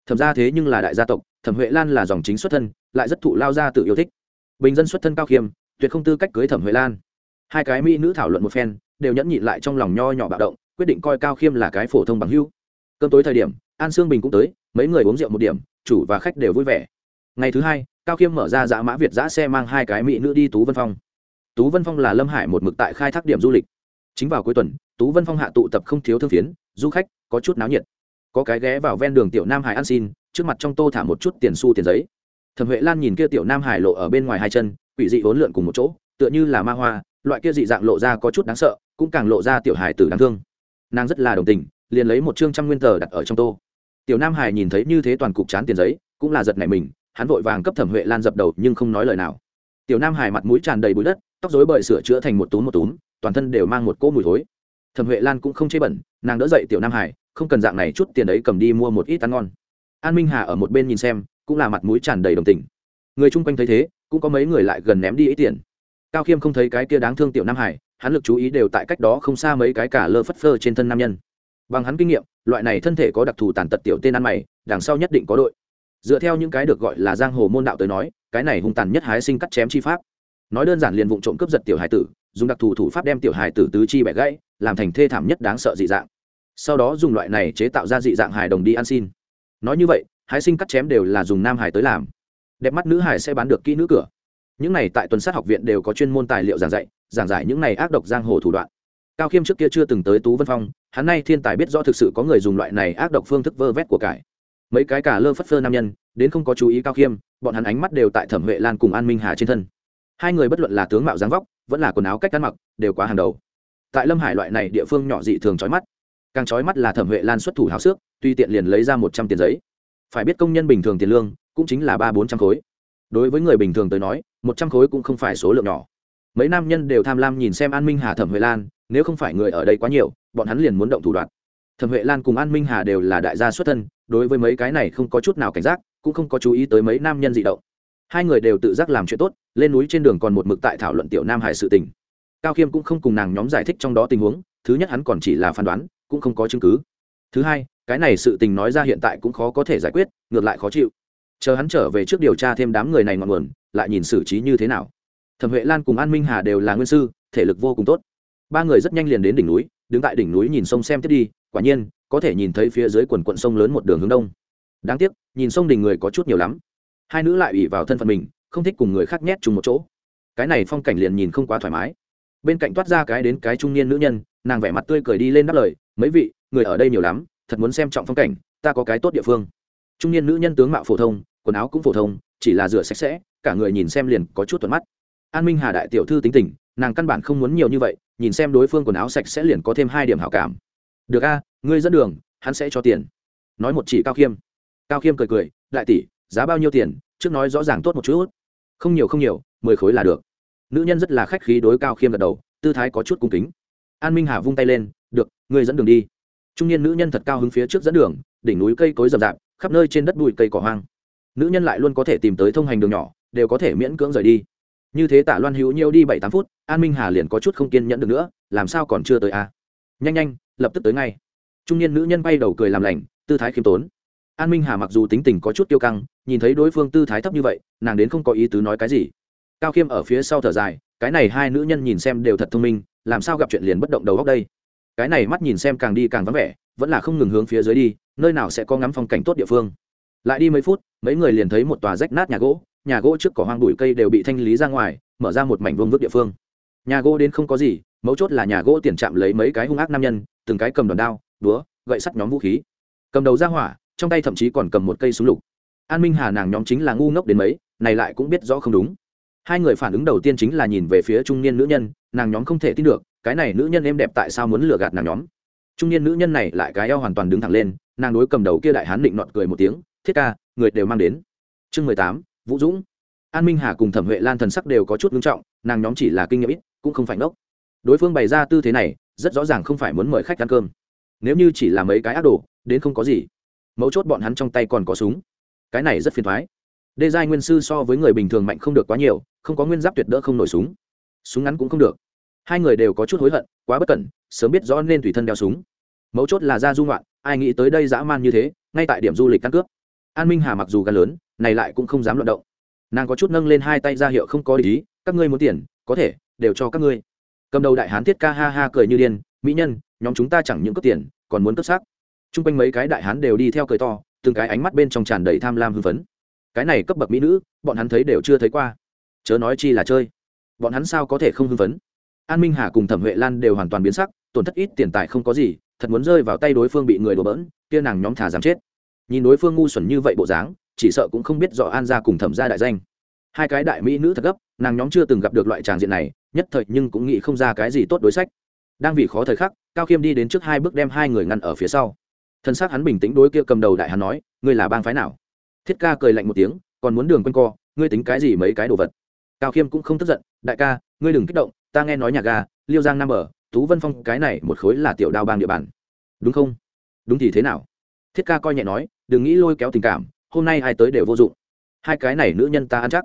Thẩm ra thế nhưng là đại gia tộc, thẩm huệ lan là dòng chính xuất thân, lại rất thụ lao ra tự yêu thích. Bình dân xuất thân cao khiêm, tuyệt không tư cách cưới thẩm huệ lan. Hai cái mỹ nữ thảo luận một phen, đều nhẫn nhịn lại trong lòng nho nhỏ bạo động, quyết định coi cao khiêm là cái phổ thông bằng hữu. Cơm tối thời điểm, an sương bình cũng tới, mấy người uống rượu một điểm, chủ và khách đều vui vẻ. Ngày thứ hai cao khiêm mở ra dã mã việt giã xe mang hai cái mỹ nữ đi tú vân phong. Tú vân phong là lâm hải một mực tại khai thác điểm du lịch. Chính vào cuối tuần, tú vân phong hạ tụ tập không thiếu thương phiến, du khách, có chút náo nhiệt. Có cái ghé vào ven đường tiểu nam hải ăn xin, trước mặt trong tô thả một chút tiền xu tiền giấy. Thẩm huệ lan nhìn kia tiểu nam hải lộ ở bên ngoài hai chân, quỷ dị vốn lượn cùng một chỗ, tựa như là ma hoa, loại kia dị dạng lộ ra có chút đáng sợ, cũng càng lộ ra tiểu hải tử đáng thương. Nàng rất là đồng tình, liền lấy một chương trăm nguyên tờ đặt ở trong tô. Tiểu nam hải nhìn thấy như thế toàn cục chán tiền giấy, cũng là giật nảy mình hắn vội vàng cấp thẩm huệ lan dập đầu nhưng không nói lời nào. Tiểu nam hải mặt mũi tràn đầy bụi đất, tóc dối bời sửa chữa thành một túm một túm, toàn thân đều mang một cỗ mùi thối. Thẩm huệ lan cũng không chê bẩn, nàng đỡ dậy tiểu nam hải, không cần dạng này chút tiền đấy cầm đi mua một ít ăn ngon. An minh hà ở một bên nhìn xem, cũng là mặt mũi tràn đầy đồng tình. Người chung quanh thấy thế, cũng có mấy người lại gần ném đi ít tiền. Cao khiêm không thấy cái kia đáng thương tiểu nam hải, hắn lực chú ý đều tại cách đó không xa mấy cái cả lơ phất phơ trên thân nam nhân. Bằng hắn kinh nghiệm, loại này thân thể có đặc thù tàn tật tiểu tên ăn mày, đằng sau nhất định có đội dựa theo những cái được gọi là giang hồ môn đạo tới nói, cái này hung tàn nhất hái sinh cắt chém chi pháp. Nói đơn giản liền vụ trộm cướp giật tiểu hải tử, dùng đặc thù thủ pháp đem tiểu hải tử tứ chi bẻ gãy, làm thành thê thảm nhất đáng sợ dị dạng. Sau đó dùng loại này chế tạo ra dị dạng hài đồng đi ăn xin. Nói như vậy, hái sinh cắt chém đều là dùng nam hải tới làm. Đẹp mắt nữ hải sẽ bán được kỹ nữ cửa. Những này tại tuần sát học viện đều có chuyên môn tài liệu giảng dạy, giảng giải những này ác độc giang hồ thủ đoạn. Cao khiêm trước kia chưa từng tới tú vân phong, hắn nay thiên tài biết rõ thực sự có người dùng loại này ác độc phương thức vơ vét của cải mấy cái cả lơ phất phơ nam nhân, đến không có chú ý cao khiêm, bọn hắn ánh mắt đều tại thẩm huệ lan cùng an minh hà trên thân. Hai người bất luận là tướng mạo dáng vóc, vẫn là quần áo cách ăn mặc, đều quá hàng đầu. Tại lâm hải loại này địa phương nhỏ dị thường trói mắt. Càng trói mắt là thẩm huệ lan xuất thủ hào xước, tuy tiện liền lấy ra một trăm tiền giấy. Phải biết công nhân bình thường tiền lương, cũng chính là ba bốn trăm khối. Đối với người bình thường tới nói, một trăm khối cũng không phải số lượng nhỏ. Mấy nam nhân đều tham lam nhìn xem an minh hà thẩm huệ lan, nếu không phải người ở đây quá nhiều, bọn hắn liền muốn động thủ đoạn thẩm huệ lan cùng an minh hà đều là đại gia xuất thân, đối với mấy cái này không có chút nào cảnh giác, cũng không có chú ý tới mấy nam nhân dị động. Hai người đều tự giác làm chuyện tốt, lên núi trên đường còn một mực tại thảo luận tiểu nam hải sự tình. Cao khiêm cũng không cùng nàng nhóm giải thích trong đó tình huống, thứ nhất hắn còn chỉ là phán đoán, cũng không có chứng cứ. Thứ hai, cái này sự tình nói ra hiện tại cũng khó có thể giải quyết, ngược lại khó chịu. Chờ hắn trở về trước điều tra thêm đám người này ngọn nguồn, lại nhìn xử trí như thế nào. Thẩm huệ lan cùng an minh hà đều là nguyên sư, thể lực vô cùng tốt. Ba người rất nhanh liền đến đỉnh núi, đứng tại đỉnh núi nhìn sông xem tiếp đi quả nhiên, có thể nhìn thấy phía dưới quần quận sông lớn một đường hướng đông. Đáng tiếc, nhìn sông đình người có chút nhiều lắm. Hai nữ lại ủy vào thân phận mình, không thích cùng người khác nhét chung một chỗ. Cái này phong cảnh liền nhìn không quá thoải mái. Bên cạnh toát ra cái đến cái trung niên nữ nhân, nàng vẻ mặt tươi cười đi lên đáp lời, mấy vị, người ở đây nhiều lắm, thật muốn xem trọng phong cảnh, ta có cái tốt địa phương. Trung niên nữ nhân tướng mạo phổ thông, quần áo cũng phổ thông, chỉ là rửa sạch sẽ, cả người nhìn xem liền có chút thuận mắt. An minh hà đại tiểu thư tính tình, nàng căn bản không muốn nhiều như vậy, nhìn xem đối phương quần áo sạch sẽ liền có thêm hai điểm hảo cảm được a, ngươi dẫn đường, hắn sẽ cho tiền. Nói một chỉ cao khiêm. Cao khiêm cười cười, đại tỷ, giá bao nhiêu tiền, trước nói rõ ràng tốt một chút. Không nhiều không nhiều, mười khối là được. Nữ nhân rất là khách khí đối cao khiêm gật đầu, tư thái có chút cung kính. An minh hà vung tay lên, được, ngươi dẫn đường đi. Trung niên nữ nhân thật cao hứng phía trước dẫn đường, đỉnh núi cây cối rậm rạp, khắp nơi trên đất bụi cây cỏ hoang. Nữ nhân lại luôn có thể tìm tới thông hành đường nhỏ, đều có thể miễn cưỡng rời đi. Như thế tả loan hữu nhiêu đi bảy tám phút, an minh hà liền có chút không kiên nhẫn được nữa, làm sao còn chưa tới a à? Nhanh nhanh, lập tức tới ngay. Trung niên nữ nhân bay đầu cười làm lành, tư thái khiêm tốn. An minh hà mặc dù tính tình có chút kiêu căng, nhìn thấy đối phương tư thái thấp như vậy, nàng đến không có ý tứ nói cái gì. Cao khiêm ở phía sau thở dài, cái này hai nữ nhân nhìn xem đều thật thông minh, làm sao gặp chuyện liền bất động đầu góc đây? Cái này mắt nhìn xem càng đi càng vắng vẻ, vẫn là không ngừng hướng phía dưới đi, nơi nào sẽ có ngắm phong cảnh tốt địa phương. Lại đi mấy phút, mấy người liền thấy một tòa rách nát nhà gỗ nhà gỗ trước cỏ hoang bụi cây đều bị thanh lý ra ngoài, mở ra một mảnh vương vức địa phương. Nhà gỗ đến không có gì mấu chốt là nhà gỗ tiền chạm lấy mấy cái hung ác nam nhân, từng cái cầm đòn đao đúa gậy sắt nhóm vũ khí. Cầm đầu ra hỏa, trong tay thậm chí còn cầm một cây súng lục. An minh hà nàng nhóm chính là ngu ngốc đến mấy, này lại cũng biết rõ không đúng. Hai người phản ứng đầu tiên chính là nhìn về phía trung niên nữ nhân, nàng nhóm không thể tin được, cái này nữ nhân êm đẹp tại sao muốn lừa gạt nàng nhóm. Trung niên nữ nhân này lại cái eo hoàn toàn đứng thẳng lên, nàng đối cầm đầu kia đại hán định nọt cười một tiếng, thiết ca, người đều mang đến. Chương mười tám, vũ dũng. An minh hà cùng thẩm huệ lan thần sắc đều có chút ngưng trọng, nàng nhóm chỉ là kinh nghiệm ít, cũng không phải ngốc đối phương bày ra tư thế này, rất rõ ràng không phải muốn mời khách ăn cơm. Nếu như chỉ là mấy cái ác đồ, đến không có gì. Mấu chốt bọn hắn trong tay còn có súng. Cái này rất phiền thoái. Đê giai nguyên sư so với người bình thường mạnh không được quá nhiều, không có nguyên giáp tuyệt đỡ không nổi súng. Súng ngắn cũng không được. Hai người đều có chút hối hận, quá bất cẩn, sớm biết rõ nên tùy thân đeo súng. Mấu chốt là ra du ngoạn, ai nghĩ tới đây dã man như thế, ngay tại điểm du lịch căn cước. an minh hà mặc dù gan lớn, này lại cũng không dám luận động. Nàng có chút nâng lên hai tay ra hiệu không có ý, các ngươi muốn tiền, có thể, đều cho các ngươi cầm đầu đại hán thiết ca ha ha cười như điên, mỹ nhân, nhóm chúng ta chẳng những cướp tiền, còn muốn cướp xác. T r u n g quanh mấy cái đại hán đều đi theo cười to, từng cái ánh mắt bên trong tràn đầy tham lam hưng phấn. Cái này cấp bậc mỹ nữ, bọn hắn thấy đều chưa thấy qua. Chớ nói chi là chơi. Bọn hắn sao có thể không hưng phấn? An minh hà cùng thẩm huệ lan đều hoàn toàn biến sắc, tổn thất ít tiền tài không có gì, thật muốn rơi vào tay đối phương bị người đổ bỡn, kia nàng nhóm thả dám chết. Nhìn đối phương ngu xuẩn như vậy bộ dáng, chỉ sợ cũng không biết rõ an gia cùng thẩm gia đại danh. Hai cái đại mỹ nữ thật gấp, nàng nhóm chưa từng gặp được loại tràng diện này nhất thời nhưng cũng nghĩ không ra cái gì tốt đối sách. Đang vì khó thời khắc, cao khiêm đi đến trước hai bước đem hai người ngăn ở phía sau. Thân xác hắn bình tĩnh đối kia cầm đầu đại hắn nói, ngươi là bang phái nào? Thiết ca cười lạnh một tiếng, còn muốn đường quanh co, ngươi tính cái gì mấy cái đồ vật? Cao khiêm cũng không tức giận, đại ca, ngươi đừng kích động, ta nghe nói nhà ga liêu giang nam ở, tú vân phong cái này một khối là tiểu đao bang địa bàn. Đúng không? Đúng thì thế nào? Thiết ca coi nhẹ nói, đừng nghĩ lôi kéo tình cảm, hôm nay ai tới đều vô dụng. Hai cái này nữ nhân ta ăn chắc.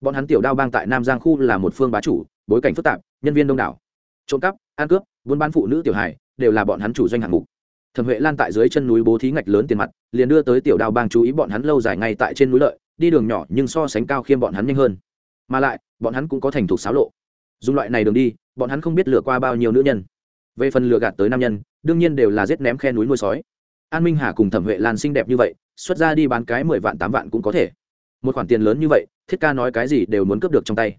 Bọn hắn tiểu đao bang tại nam giang khu là một phương bá chủ bối cảnh phức tạp, nhân viên đông đảo. Trộm cắp, ăn cướp, buôn bán phụ nữ tiểu hải đều là bọn hắn chủ doanh hạng mục. Thẩm huệ lan tại dưới chân núi bố thí ngạch lớn tiền mặt, liền đưa tới tiểu đao bang chú ý bọn hắn lâu dài ngay tại trên núi lợi, đi đường nhỏ nhưng so sánh cao khiêm bọn hắn nhanh hơn. Mà lại, bọn hắn cũng có thành thục xáo lộ. Dùng loại này đường đi, bọn hắn không biết lừa qua bao nhiêu nữ nhân. Về phần lừa gạt tới nam nhân, đương nhiên đều là giết ném khe núi nuôi sói. An minh hà cùng thẩm huệ lan xinh đẹp như vậy, xuất ra đi bán cái mười vạn tám vạn cũng có thể. Một khoản tiền lớn như vậy, thiết ca nói cái gì đều muốn cướp được trong tay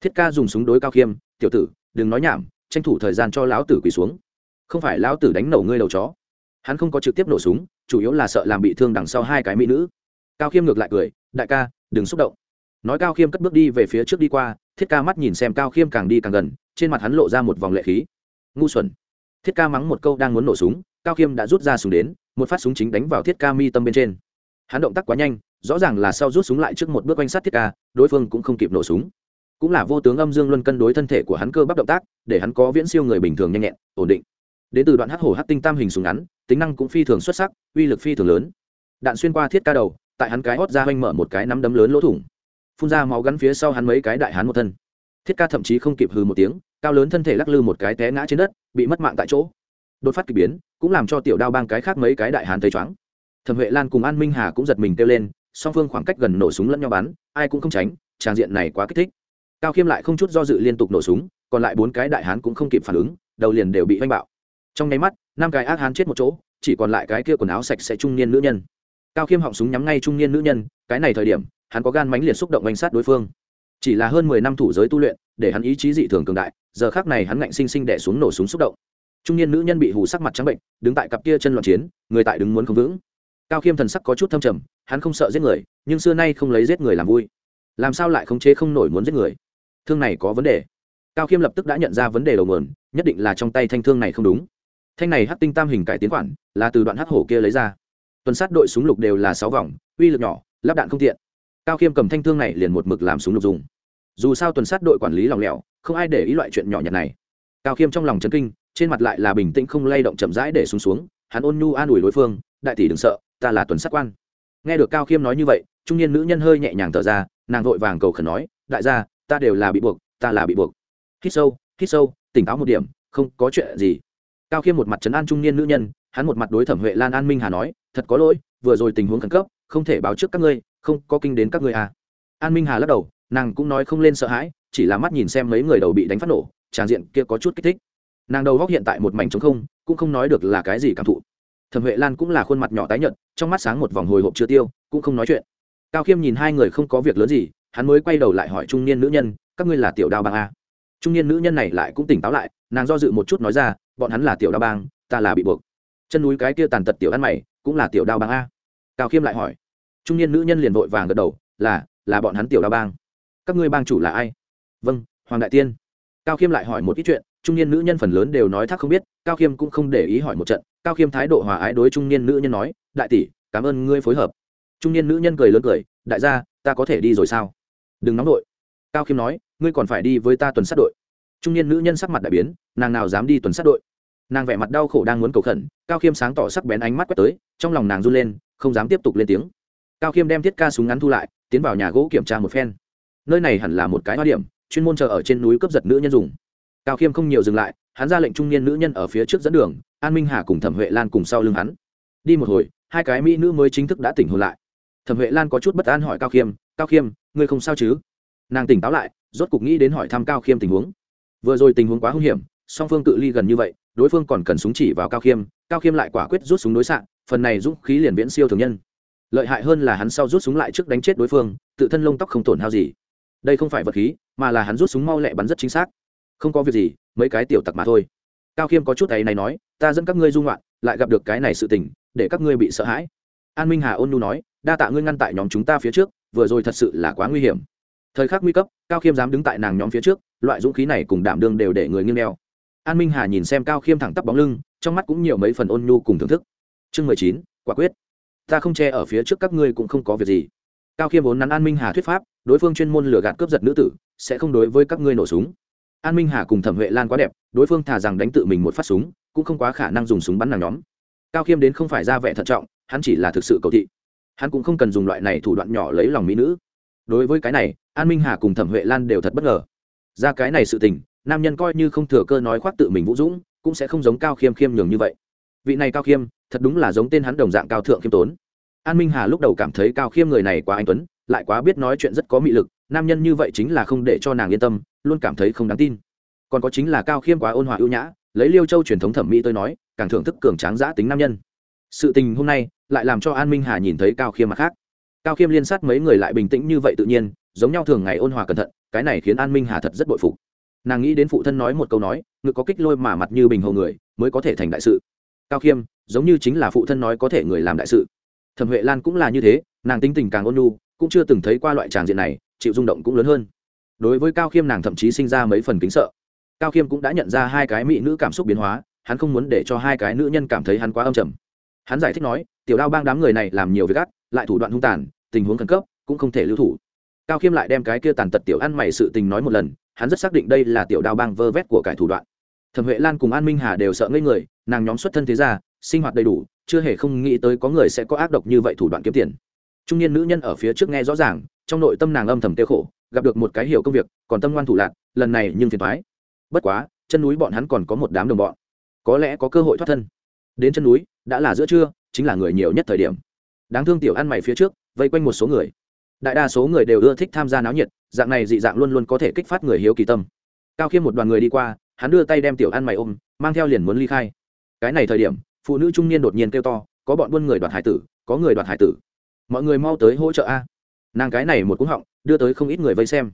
thiết ca dùng súng đối cao khiêm, tiểu tử, đừng nói nhảm, tranh thủ thời gian cho lão tử quỳ xuống. Không phải lão tử đánh nổ ngươi đầu chó. Hắn không có trực tiếp nổ súng, chủ yếu là sợ làm bị thương đằng sau hai cái mỹ nữ. Cao khiêm ngược lại cười, đại ca, đừng xúc động. Nói cao khiêm cất bước đi về phía trước đi qua, thiết ca mắt nhìn xem cao khiêm càng đi càng gần, trên mặt hắn lộ ra một vòng lệ khí. Ngu xuẩn. Thiết ca mắng một câu đang muốn nổ súng, cao khiêm đã rút ra súng đến, một phát súng chính đánh vào thiết ca mi tâm bên trên. Hắn động tác quá nhanh, rõ ràng là sau rút súng lại trước một bước quanh sát thiết ca, đối phương cũng không kịp nổ súng cũng là vô tướng âm dương luân cân đối thân thể của hắn cơ bắp động tác, để hắn có viễn siêu người bình thường nhanh nhẹn, ổn định. Đến từ đoạn hắc hổ hắc tinh tam hình súng ngắn, tính năng cũng phi thường xuất sắc, uy lực phi thường lớn. Đạn xuyên qua thiết ca đầu, tại hắn cái hót ra hoanh mở một cái nắm đấm lớn lỗ thủng. Phun ra máu gắn phía sau hắn mấy cái đại hắn một thân. Thiết ca thậm chí không kịp hừ một tiếng, cao lớn thân thể lắc lư một cái té ngã trên đất, bị mất mạng tại chỗ. Đột phát k ỳ biến, cũng làm cho tiểu đao bang cái khác mấy cái đại hán thấy chóng thẩm huệ lan cùng an minh hà cũng giật mình kêu lên, song phương khoảng cách gần nổ súng lẫn nhau bắn, ai cũng không tránh trang diện này quá kích thích cao khiêm lại không chút do dự liên tục nổ súng, còn lại bốn cái đại hán cũng không kịp phản ứng, đầu liền đều bị oanh bạo. Trong nháy mắt, năm cái ác hán chết một chỗ, chỉ còn lại cái kia quần áo sạch sẽ trung niên nữ nhân. Cao khiêm họng súng nhắm ngay trung niên nữ nhân, cái này thời điểm, hắn có gan mánh liệt xúc động bánh sát đối phương. Chỉ là hơn mười năm thủ giới tu luyện, để hắn ý chí dị thường cường đại, giờ khác này hắn ngạnh sinh sinh đẻ xuống nổ súng xúc động. Trung niên nữ nhân bị hù sắc mặt trắng bệnh, đứng tại cặp kia chân loạn chiến, người tại đứng muốn không vững. Cao khiêm thần sắc có chút thâm trầm, hắn không sợ giết người, nhưng xưa nay không lấy giết người làm vui. Làm sao lại khống chế không nổi muốn giết người? Thương này có vấn đề. Cao khiêm lập tức đã nhận ra vấn đề đầu nguồn, nhất định là trong tay thanh thương này không đúng. Thanh này hắc tinh tam hình cải tiến khoản, là từ đoạn hắc hổ kia lấy ra. Tuần sát đội súng lục đều là sáu vòng, uy lực nhỏ, lắp đạn không tiện. Cao khiêm cầm thanh thương này liền một mực làm súng lục dùng. Dù sao tuần sát đội quản lý lòng lẻo, không ai để ý loại chuyện nhỏ nhặt này. Cao khiêm trong lòng chấn kinh, trên mặt lại là bình tĩnh không lay động chậm rãi để xuống xuống, hắn ôn nhu an ủi đối phương, đại tỷ đừng sợ, ta là tuần sát quan. Nghe được cao khiêm nói như vậy, trung niên nữ nhân hơi nhẹ nhàng thở ra, nàng vội vàng cầu khẩn nói, đại gia ta đều là bị buộc, ta là bị buộc. Hít sâu hít sâu, tỉnh táo một điểm, không có chuyện gì. Cao khiêm một mặt trấn an trung niên nữ nhân, hắn một mặt đối thẩm huệ lan an minh hà nói, thật có lỗi, vừa rồi tình huống khẩn cấp, không thể báo trước các ngươi, không có kinh đến các ngươi à. an minh hà lắc đầu, nàng cũng nói không lên sợ hãi, chỉ là mắt nhìn xem mấy người đầu bị đánh phát nổ tràn diện kia có chút kích thích. Nàng đầu góc hiện tại một mảnh trống không, cũng không nói được là cái gì cảm thụ. Thẩm huệ lan cũng là khuôn mặt nhỏ tái nhợt, trong mắt sáng một vòng hồi hộp chưa tiêu, cũng không nói chuyện. Cao khiêm nhìn hai người không có việc lớn gì hắn mới quay đầu lại hỏi trung niên nữ nhân, các ngươi là tiểu đao bang a? Trung niên nữ nhân này lại cũng tỉnh táo lại, nàng do dự một chút nói ra, bọn hắn là tiểu đao bang, ta là bị buộc. Chân núi cái kia tàn tật tiểu ăn mày, cũng là tiểu đao bang a. Cao khiêm lại hỏi. Trung niên nữ nhân liền vội vàng gật đầu, là là bọn hắn tiểu đao bang. Các ngươi bang chủ là ai? Vâng hoàng đại tiên. Cao khiêm lại hỏi một ít chuyện, trung niên nữ nhân phần lớn đều nói thắc không biết, cao khiêm cũng không để ý hỏi một trận. Cao khiêm thái độ hòa ái đối trung niên nữ nhân nói, đại tỷ, cảm ơn ngươi phối hợp. Trung niên nữ nhân cười lớn cười, đại gia, ta có thể đi rồi sao? Đừng nóng đội cao khiêm nói, ngươi còn phải đi với ta tuần sát đội. Trung niên nữ nhân sắc mặt đại biến, nàng nào dám đi tuần sát đội. Nàng vẻ mặt đau khổ đang muốn cầu khẩn, cao khiêm sáng tỏ sắc bén ánh mắt quét tới, trong lòng nàng run lên, không dám tiếp tục lên tiếng. Cao khiêm đem thiết ca súng ngắn thu lại, tiến vào nhà gỗ kiểm tra một phen. Nơi này hẳn là một cái hoa điểm, chuyên môn chờ ở trên núi cướp giật nữ nhân dùng. Cao khiêm không nhiều dừng lại, hắn ra lệnh trung niên nữ nhân ở phía trước dẫn đường, an minh hà cùng thẩm huệ lan cùng sau lưng hắn. Đi một hồi, hai cái mỹ nữ mới chính thức đã tỉnh hồn lại. Thẩm huệ lan có chút bất an hỏi cao khiêm cao khiêm, ngươi không sao chứ? Nàng tỉnh táo lại, rốt cục nghĩ đến hỏi thăm cao khiêm tình huống. Vừa rồi tình huống quá hung hiểm, song phương cự ly gần như vậy, đối phương còn cần súng chỉ vào cao khiêm cao khiêm lại quả quyết rút súng đối xạ, phần này dũng khí liền viễn siêu thường nhân. Lợi hại hơn là hắn sau rút súng lại trước đánh chết đối phương, tự thân lông tóc không tổn hao gì. Đây không phải vật khí, mà là hắn rút súng mau lẹ bắn rất chính xác. Không có việc gì, mấy cái tiểu tặc mà thôi. Cao khiêm có chút ấy này nói, ta dẫn các ngươi dung loạn lại gặp được cái này sự tình, để các ngươi bị sợ hãi. An minh hà ôn nu nói, đa tạ ngươi ngăn tại nhóm chúng ta phía trước vừa rồi thật sự là quá nguy hiểm. Thời khắc nguy cấp, cao khiêm dám đứng tại nàng nhóm phía trước, loại dũng khí này cùng đảm đương đều để người nghiêng đeo. An minh hà nhìn xem cao khiêm thẳng tắp bóng lưng, trong mắt cũng nhiều mấy phần ôn nhu cùng thưởng thức. Chương mười chín, quả quyết. Ta không che ở phía trước các ngươi cũng không có việc gì. Cao khiêm vốn nắn an minh hà thuyết pháp, đối phương chuyên môn lừa gạt cướp giật nữ tử, sẽ không đối với các ngươi nổ súng. An minh hà cùng thẩm huệ lan quá đẹp, đối phương thà rằng đánh tự mình một phát súng, cũng không quá khả năng dùng súng bắn nàng nhóm. Cao khiêm đến không phải ra vẻ thận trọng, hắn chỉ là thực sự cầu thị hắn cũng không cần dùng loại này thủ đoạn nhỏ lấy lòng mỹ nữ. Đối với cái này, an minh hà cùng thẩm huệ lan đều thật bất ngờ. Ra cái này sự tình, nam nhân coi như không thừa cơ nói khoác tự mình vũ dũng, cũng sẽ không giống cao khiêm khiêm nhường như vậy. Vị này cao khiêm, thật đúng là giống tên hắn đồng dạng cao thượng khiêm tốn. An minh hà lúc đầu cảm thấy cao khiêm người này quá anh tuấn, lại quá biết nói chuyện rất có mị lực, nam nhân như vậy chính là không để cho nàng yên tâm, luôn cảm thấy không đáng tin. Còn có chính là cao khiêm quá ôn hòa ưu nhã, lấy liêu châu truyền thống thẩm mỹ tôi nói, càng thưởng thức cường tráng giã tính nam nhân. Sự tình hôm nay lại làm cho an minh hà nhìn thấy cao khiêm mặt khác. Cao khiêm liên sát mấy người lại bình tĩnh như vậy tự nhiên, giống nhau thường ngày ôn hòa cẩn thận, cái này khiến an minh hà thật rất bội phục. Nàng nghĩ đến phụ thân nói một câu nói ngự có kích lôi mà mặt như bình hồ người, mới có thể thành đại sự. Cao khiêm, giống như chính là phụ thân nói có thể người làm đại sự. Thẩm huệ lan cũng là như thế, nàng tính tình càng ôn nhu, cũng chưa từng thấy qua loại tràng diện này, chịu rung động cũng lớn hơn. Đối với cao khiêm nàng thậm chí sinh ra mấy phần kính sợ. Cao khiêm cũng đã nhận ra hai cái mỹ nữ cảm xúc biến hóa, hắn không muốn để cho hai cái nữ nhân cảm thấy hắn quá âm trầm. Hắn giải thích nói tiểu đao bang đám người này làm nhiều việc ác lại thủ đoạn hung tàn, tình huống khẩn cấp, cũng không thể lưu thủ. Cao khiêm lại đem cái kia tàn tật tiểu ăn mày sự tình nói một lần, hắn rất xác định đây là tiểu đao bang vơ vét của cải thủ đoạn. Thẩm huệ lan cùng an minh hà đều sợ ngây người, nàng nhóm xuất thân thế ra sinh hoạt đầy đủ, chưa hề không nghĩ tới có người sẽ có ác độc như vậy thủ đoạn kiếm tiền. Trung niên nữ nhân ở phía trước nghe rõ ràng, trong nội tâm nàng âm thầm tiêu khổ, gặp được một cái hiểu công việc, còn tâm ngoan thủ lạc, lần này nhưng phiền thoái bất quá, chân núi bọn hắn còn có một đám đồng bọn. Có lẽ có cơ hội thoát thân. Đến chân núi, đã là giữa trưa chính là người nhiều nhất thời điểm. Đáng thương tiểu ăn mày phía trước, vây quanh một số người. Đại đa số người đều ưa thích tham gia náo nhiệt, dạng này dị dạng luôn luôn có thể kích phát người hiếu kỳ tâm. Cao khiêm một đoàn người đi qua, hắn đưa tay đem tiểu ăn mày ôm, mang theo liền muốn ly khai. Cái này thời điểm, phụ nữ trung niên đột nhiên kêu to, có bọn buôn người đoạt hải tử, có người đoạt hải tử. Mọi người mau tới hỗ trợ a. Nàng cái này một cú họng, đưa tới không ít người vây xem.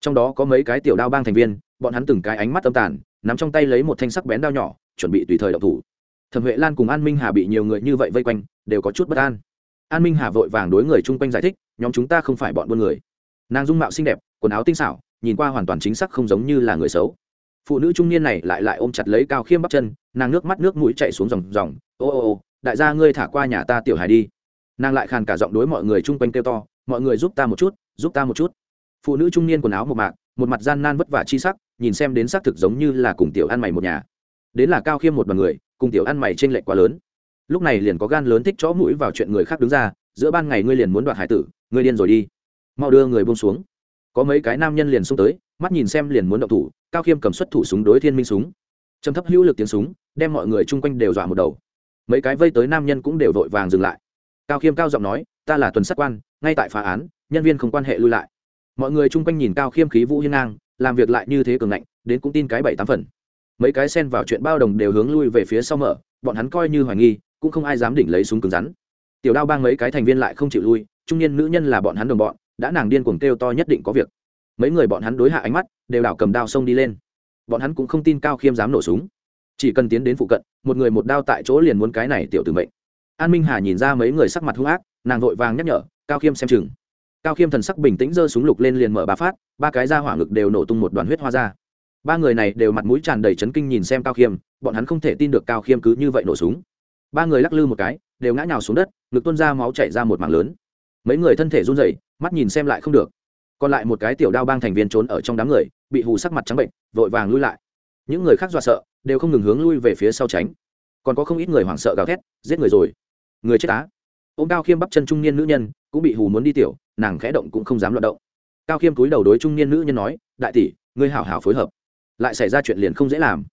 Trong đó có mấy cái tiểu đao bang thành viên, bọn hắn từng cái ánh mắt âm tàn, nắm trong tay lấy một thanh sắc bén đao nhỏ, chuẩn bị tùy thời đậu thủ thẩm huệ lan cùng an minh hà bị nhiều người như vậy vây quanh, đều có chút bất an. An minh hà vội vàng đối người chung quanh giải thích, nhóm chúng ta không phải bọn buôn người. Nàng dung mạo xinh đẹp, quần áo tinh xảo, nhìn qua hoàn toàn chính xác không giống như là người xấu. Phụ nữ trung niên này lại lại ôm chặt lấy cao khiêm bắp chân, nàng nước mắt nước mũi chạy xuống dòng dòng ô ô ô, đại gia ngươi thả qua nhà ta tiểu hài đi. Nàng lại khàn cả giọng đối mọi người chung quanh kêu to, mọi người giúp ta một chút, giúp ta một chút. Phụ nữ trung niên quần áo một mạc, một mặt gian nan vất vả chi sắc, nhìn xem đến xác thực giống như là cùng tiểu ăn mày một nhà. Đến là cao khiêm một bằng người cùng tiểu ăn mày trên lệch quá lớn. Lúc này liền có gan lớn thích chó mũi vào chuyện người khác đứng ra, giữa ban ngày ngươi liền muốn đoạt hải tử, ngươi điên rồi đi. Mau đưa người buông xuống. Có mấy cái nam nhân liền xông tới, mắt nhìn xem liền muốn động thủ, cao khiêm cầm xuất thủ súng đối thiên minh súng. Trầm thấp hữu lực tiếng súng, đem mọi người chung quanh đều dọa một đầu. Mấy cái vây tới nam nhân cũng đều vội vàng dừng lại. Cao khiêm cao giọng nói, ta là tuần sát quan, ngay tại phá án, nhân viên không quan hệ lui lại. Mọi người chung quanh nhìn cao khiêm khí vũ hiên ngang, làm việc lại như thế cường ngạnh, đến cũng tin cái bảy tám phần mấy cái xen vào chuyện bao đồng đều hướng lui về phía sau mở, bọn hắn coi như hoài nghi, cũng không ai dám đỉnh lấy súng cứng rắn. Tiểu đao bang mấy cái thành viên lại không chịu lui, trung niên nữ nhân là bọn hắn đồng bọn, đã nàng điên cuồng kêu to nhất định có việc. Mấy người bọn hắn đối hạ ánh mắt, đều đảo cầm đao xông đi lên. Bọn hắn cũng không tin cao khiêm dám nổ súng. Chỉ cần tiến đến phụ cận, một người một đao tại chỗ liền muốn cái này tiểu tử mệnh. An minh hà nhìn ra mấy người sắc mặt hung ác, nàng vội vàng nhắc nhở, cao khiêm xem chừng. Cao khiêm thần sắc bình tĩnh giơ súng lục lên liền mở ba phát, ba cái ra hỏa ngực đều nổ tung một đoàn huyết hoa ra ba người này đều mặt mũi tràn đầy chấn kinh nhìn xem cao khiêm, bọn hắn không thể tin được cao khiêm cứ như vậy nổ súng. Ba người lắc lư một cái, đều ngã nhào xuống đất, ngực tuôn ra máu chảy ra một mảng lớn. Mấy người thân thể run rẩy, mắt nhìn xem lại không được. Còn lại một cái tiểu đao bang thành viên trốn ở trong đám người, bị hù sắc mặt trắng bệnh, vội vàng lui lại. Những người khác dọa sợ, đều không ngừng hướng lui về phía sau tránh. Còn có không ít người hoảng sợ gào thét, giết người rồi. Người chết á. Ô cao khiêm bắp chân trung niên nữ nhân, cũng bị hù muốn đi tiểu, nàng khẽ động cũng không dám loạt động. Cao khiêm cúi đầu đối trung niên nữ nhân nói, đại tỷ, ngươi hảo hảo phối hợp lại xảy ra chuyện liền không dễ làm.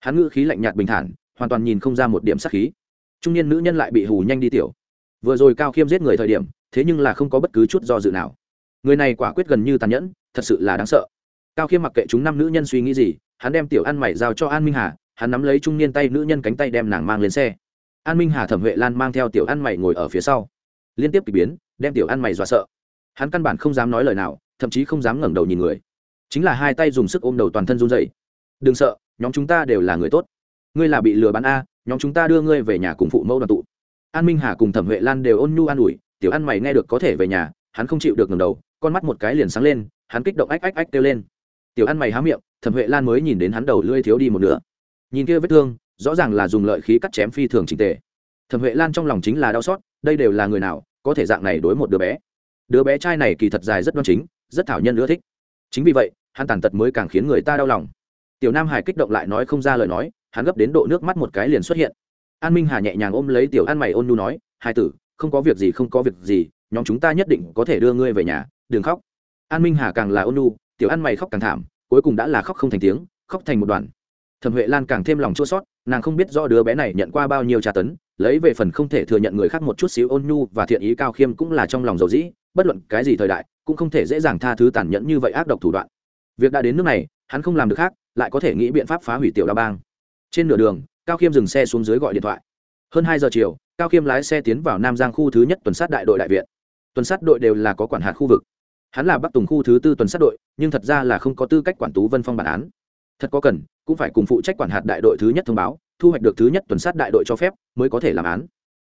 Hắn ngữ khí lạnh nhạt bình thản, hoàn toàn nhìn không ra một điểm sắc khí. Trung niên nữ nhân lại bị hù nhanh đi tiểu. Vừa rồi cao khiêm giết người thời điểm, thế nhưng là không có bất cứ chút do dự nào. Người này quả quyết gần như tàn nhẫn, thật sự là đáng sợ. Cao khiêm mặc kệ chúng năm nữ nhân suy nghĩ gì, hắn đem tiểu ăn mày giao cho an minh hà, hắn nắm lấy trung niên tay nữ nhân cánh tay đem nàng mang lên xe. An minh hà thẩm huệ lan mang theo tiểu ăn mày ngồi ở phía sau. Liên tiếp k ỳ biến, đem tiểu ăn mày dọa sợ. Hắn căn bản không dám nói lời nào, thậm chí không dám ngẩng đầu nhìn người chính là hai tay dùng sức ôm đầu toàn thân run dậy đừng sợ, nhóm chúng ta đều là người tốt. Ngươi là bị lừa bán a, nhóm chúng ta đưa ngươi về nhà cùng phụ mẫu đoàn tụ. An minh hà cùng thẩm huệ lan đều ôn nhu an ủi, tiểu ăn mày nghe được có thể về nhà, hắn không chịu được ngầm đầu, con mắt một cái liền sáng lên, hắn kích động ách ách ách kêu lên. Tiểu ăn mày há miệng, thẩm huệ lan mới nhìn đến hắn đầu lưỡi thiếu đi một nửa. Nhìn kia vết thương, rõ ràng là dùng lợi khí cắt chém phi thường trình tề. Thẩm huệ lan trong lòng chính là đau xót, đây đều là người nào, có thể dạng này đối một đứa bé? Đứa bé trai này kỳ thật dài rất đoan chính, rất thảo nhân ưa thích. Chính vì vậy hắn tàn tật mới càng khiến người ta đau lòng. Tiểu nam hải kích động lại nói không ra lời nói, hắn gấp đến độ nước mắt một cái liền xuất hiện. An minh hà nhẹ nhàng ôm lấy tiểu an mày ôn nu nói hai tử, không có việc gì, không có việc gì, nhóm chúng ta nhất định có thể đưa ngươi về nhà, đừng khóc. An minh hà càng là ôn nu tiểu an mày khóc càng thảm, cuối cùng đã là khóc không thành tiếng, khóc thành một đoàn. Thẩm huệ lan càng thêm lòng chua sót nàng không biết do đứa bé này nhận qua bao nhiêu tra tấn, lấy về phần không thể thừa nhận người khác một chút xíu ôn nhu và thiện ý cao khiêm cũng là trong lòng dầu dĩ, bất luận cái gì thời đại, cũng không thể dễ dàng tha thứ tàn nhẫn như vậy ác độc thủ đoạn việc đã đến nước này, hắn không làm được khác, lại có thể nghĩ biện pháp phá hủy tiểu đa bang. Trên nửa đường, cao khiêm dừng xe xuống dưới gọi điện thoại. Hơn hai giờ chiều, cao khiêm lái xe tiến vào nam giang khu thứ nhất tuần sát đại đội đại viện. Tuần sát đội đều là có quản hạt khu vực. Hắn là bắc tùng khu thứ tư tuần sát đội, nhưng thật ra là không có tư cách quản tú vân phong bản án. Thật có cần, cũng phải cùng phụ trách quản hạt đại đội thứ nhất thông báo, thu hoạch được thứ nhất tuần sát đại đội cho phép, mới có thể làm án.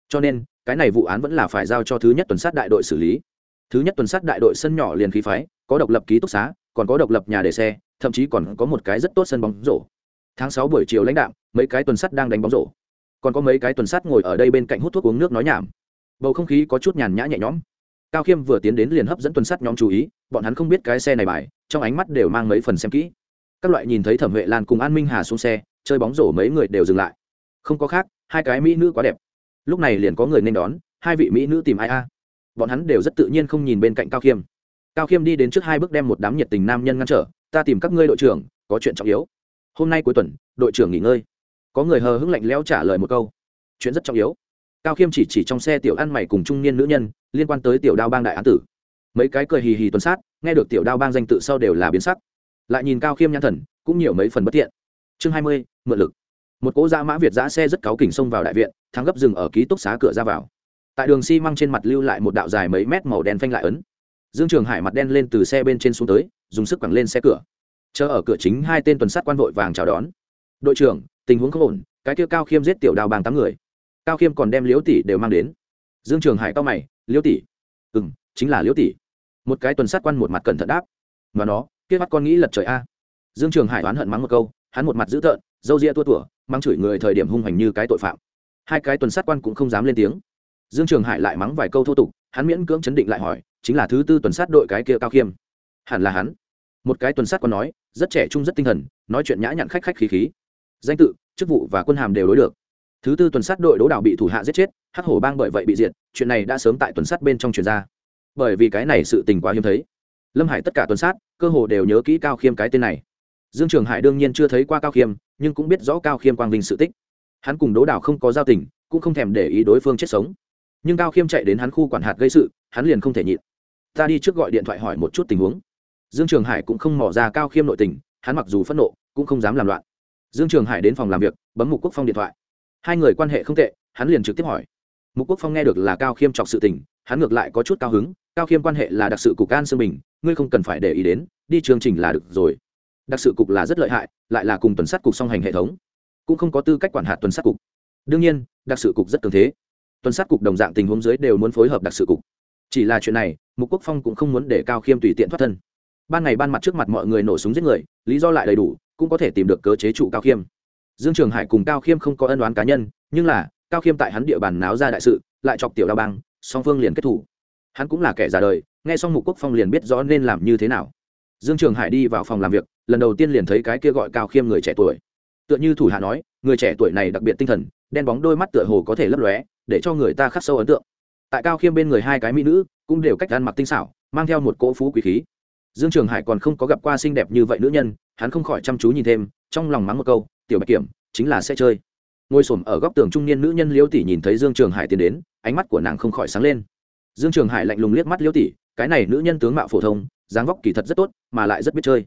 Cho nên, cái này vụ án vẫn là phải giao cho thứ nhất tuần sát đại đội xử lý. Thứ nhất tuần sát đại đội sân nhỏ liền khí phái, có độc lập ký túc xá còn có độc lập nhà để xe, thậm chí còn có một cái rất tốt sân bóng rổ. Tháng sáu buổi chiều lãnh đạo mấy cái tuần sắt đang đánh bóng rổ. Còn có mấy cái tuần sắt ngồi ở đây bên cạnh hút thuốc uống nước nói nhảm. Bầu không khí có chút nhàn nhã nhẹ nhõm. Cao khiêm vừa tiến đến liền hấp dẫn tuần sắt nhóm chú ý, bọn hắn không biết cái xe này bài, trong ánh mắt đều mang mấy phần xem kỹ. Các loại nhìn thấy thẩm huệ lan cùng an minh hà xuống xe, chơi bóng rổ mấy người đều dừng lại. Không có khác, hai cái mỹ nữ quá đẹp. Lúc này liền có người nên đón, hai vị mỹ nữ tìm ai a? Bọn hắn đều rất tự nhiên không nhìn bên cạnh cao khiêm cao khiêm đi đến trước hai bước đem một đám nhiệt tình nam nhân ngăn trở, ta tìm các ngươi đội trưởng, có chuyện trọng yếu. Hôm nay cuối tuần, đội trưởng nghỉ ngơi. Có người hờ hững lạnh lẽo trả lời một câu, chuyện rất trọng yếu. Cao khiêm chỉ chỉ trong xe tiểu ăn mày cùng trung niên nữ nhân, liên quan tới tiểu đao bang đại án tử. Mấy cái cười hì hì tuần sát, nghe được tiểu đao bang danh tự sau đều là biến sắc. Lại nhìn cao khiêm nhãn thần, cũng nhiều mấy phần bất tiện chương hai mươi, mượn lực. Một cỗ dã mã việt giã xe rất cáu kỉnh xông vào đại viện, thắng gấp rừng ở ký túc xá cửa ra vào. Tại đường xi măng trên mặt lưu lại một đạo dài mấy mét màu đen phanh lại ấn dương trường hải mặt đen lên từ xe bên trên xuống tới, dùng sức quẳng lên xe cửa. Chờ ở cửa chính hai tên tuần sát quan vội vàng chào đón. Đội trưởng, tình huống không ổn, cái kia cao khiêm giết tiểu đào bàng tám người. Cao khiêm còn đem liễu tỷ đều mang đến. Dương trường hải cao mày, liễu tỷ? Ừ m chính là liễu tỷ. Một cái tuần sát quan một mặt cẩn thận đáp. Và nó, kia mắt con nghĩ lật trời a. Dương trường hải oán hận mắng một câu, hắn một mặt dữ tợn, dâu ria tua tủa, mắng chửi người thời điểm hung hành như cái tội phạm. Hai cái tuần sát quan cũng không dám lên tiếng dương trường hải lại mắng vài câu thô tục, hắn miễn cưỡng chấn định lại hỏi, chính là thứ tư tuần sát đội cái kia cao khiêm. Hẳn là hắn. Một cái tuần sát còn nói, rất trẻ trung rất tinh thần, nói chuyện nhã nhặn khách khách khí khí. Danh tự, chức vụ và quân hàm đều đối được. Thứ tư tuần sát đội đỗ đảo bị thủ hạ giết chết, hắc hổ bang bởi vậy bị diệt, chuyện này đã sớm tại tuần sát bên trong truyền ra. Bởi vì cái này sự tình quá hiếm thấy. Lâm hải tất cả tuần sát, cơ hồ đều nhớ kỹ cao khiêm cái tên này. Dương trường hải đương nhiên chưa thấy qua cao khiêm, nhưng cũng biết rõ cao khiêm quang vinh sự tích. Hắn cùng đỗ đảo không có giao tình, cũng không thèm để ý đối phương chết sống nhưng cao khiêm chạy đến hắn khu quản hạt gây sự, hắn liền không thể nhịn. Ta đi trước gọi điện thoại hỏi một chút tình huống. Dương trường hải cũng không mỏ ra cao khiêm nội tình, hắn mặc dù phẫn nộ, cũng không dám làm loạn. Dương trường hải đến phòng làm việc, bấm mục quốc phong điện thoại. Hai người quan hệ không tệ, hắn liền trực tiếp hỏi. Mục quốc phong nghe được là cao khiêm chọc sự tình, hắn ngược lại có chút cao hứng, cao khiêm quan hệ là đặc sự cục an sương bình, ngươi không cần phải để ý đến, đi chương trình là được rồi. Đặc sự cục là rất lợi hại, lại là cùng tuần sát cục song hành hệ thống. Cũng không có tư cách quản hạt tuần sát cục. Đương nhiên, đặc sự cục rất cường thế tuần sát cục đồng dạng tình huống dưới đều muốn phối hợp đặc sự cục. Chỉ là chuyện này, mục quốc phong cũng không muốn để cao khiêm tùy tiện thoát thân. Ban ngày ban mặt trước mặt mọi người nổ súng giết người, lý do lại đầy đủ, cũng có thể tìm được cơ chế trụ cao khiêm. Dương trường hải cùng cao khiêm không có ân đoán cá nhân, nhưng là, cao khiêm tại hắn địa bàn náo ra đại sự, lại chọc tiểu đao bang, song phương liền kết thủ. Hắn cũng là kẻ già đời, nghe xong mục quốc phong liền biết rõ nên làm như thế nào. Dương trường hải đi vào phòng làm việc, lần đầu tiên liền thấy cái kia gọi cao khiêm người trẻ tuổi. Tựa như thủ hạ nói, người trẻ tuổi này đặc biệt tinh thần, đen bóng đôi mắt tựa hồ có thể lấp lóe để cho người ta khắc sâu ấn tượng. Tại cao khiêm bên người hai cái mỹ nữ cũng đều cách ăn mặc tinh xảo, mang theo một cỗ phú quý khí. Dương trường hải còn không có gặp qua xinh đẹp như vậy nữ nhân, hắn không khỏi chăm chú nhìn thêm, trong lòng mắng một câu, tiểu bạch kiểm, chính là sẽ chơi. Ngồi s ở góc tường trung niên nữ nhân liễu tỷ nhìn thấy dương trường hải tiến đến, ánh mắt của nàng không khỏi sáng lên. Dương trường hải lạnh lùng liếc mắt liễu tỷ, cái này nữ nhân tướng mạo phổ thông, dáng vóc kỳ thật rất tốt, mà lại rất biết chơi.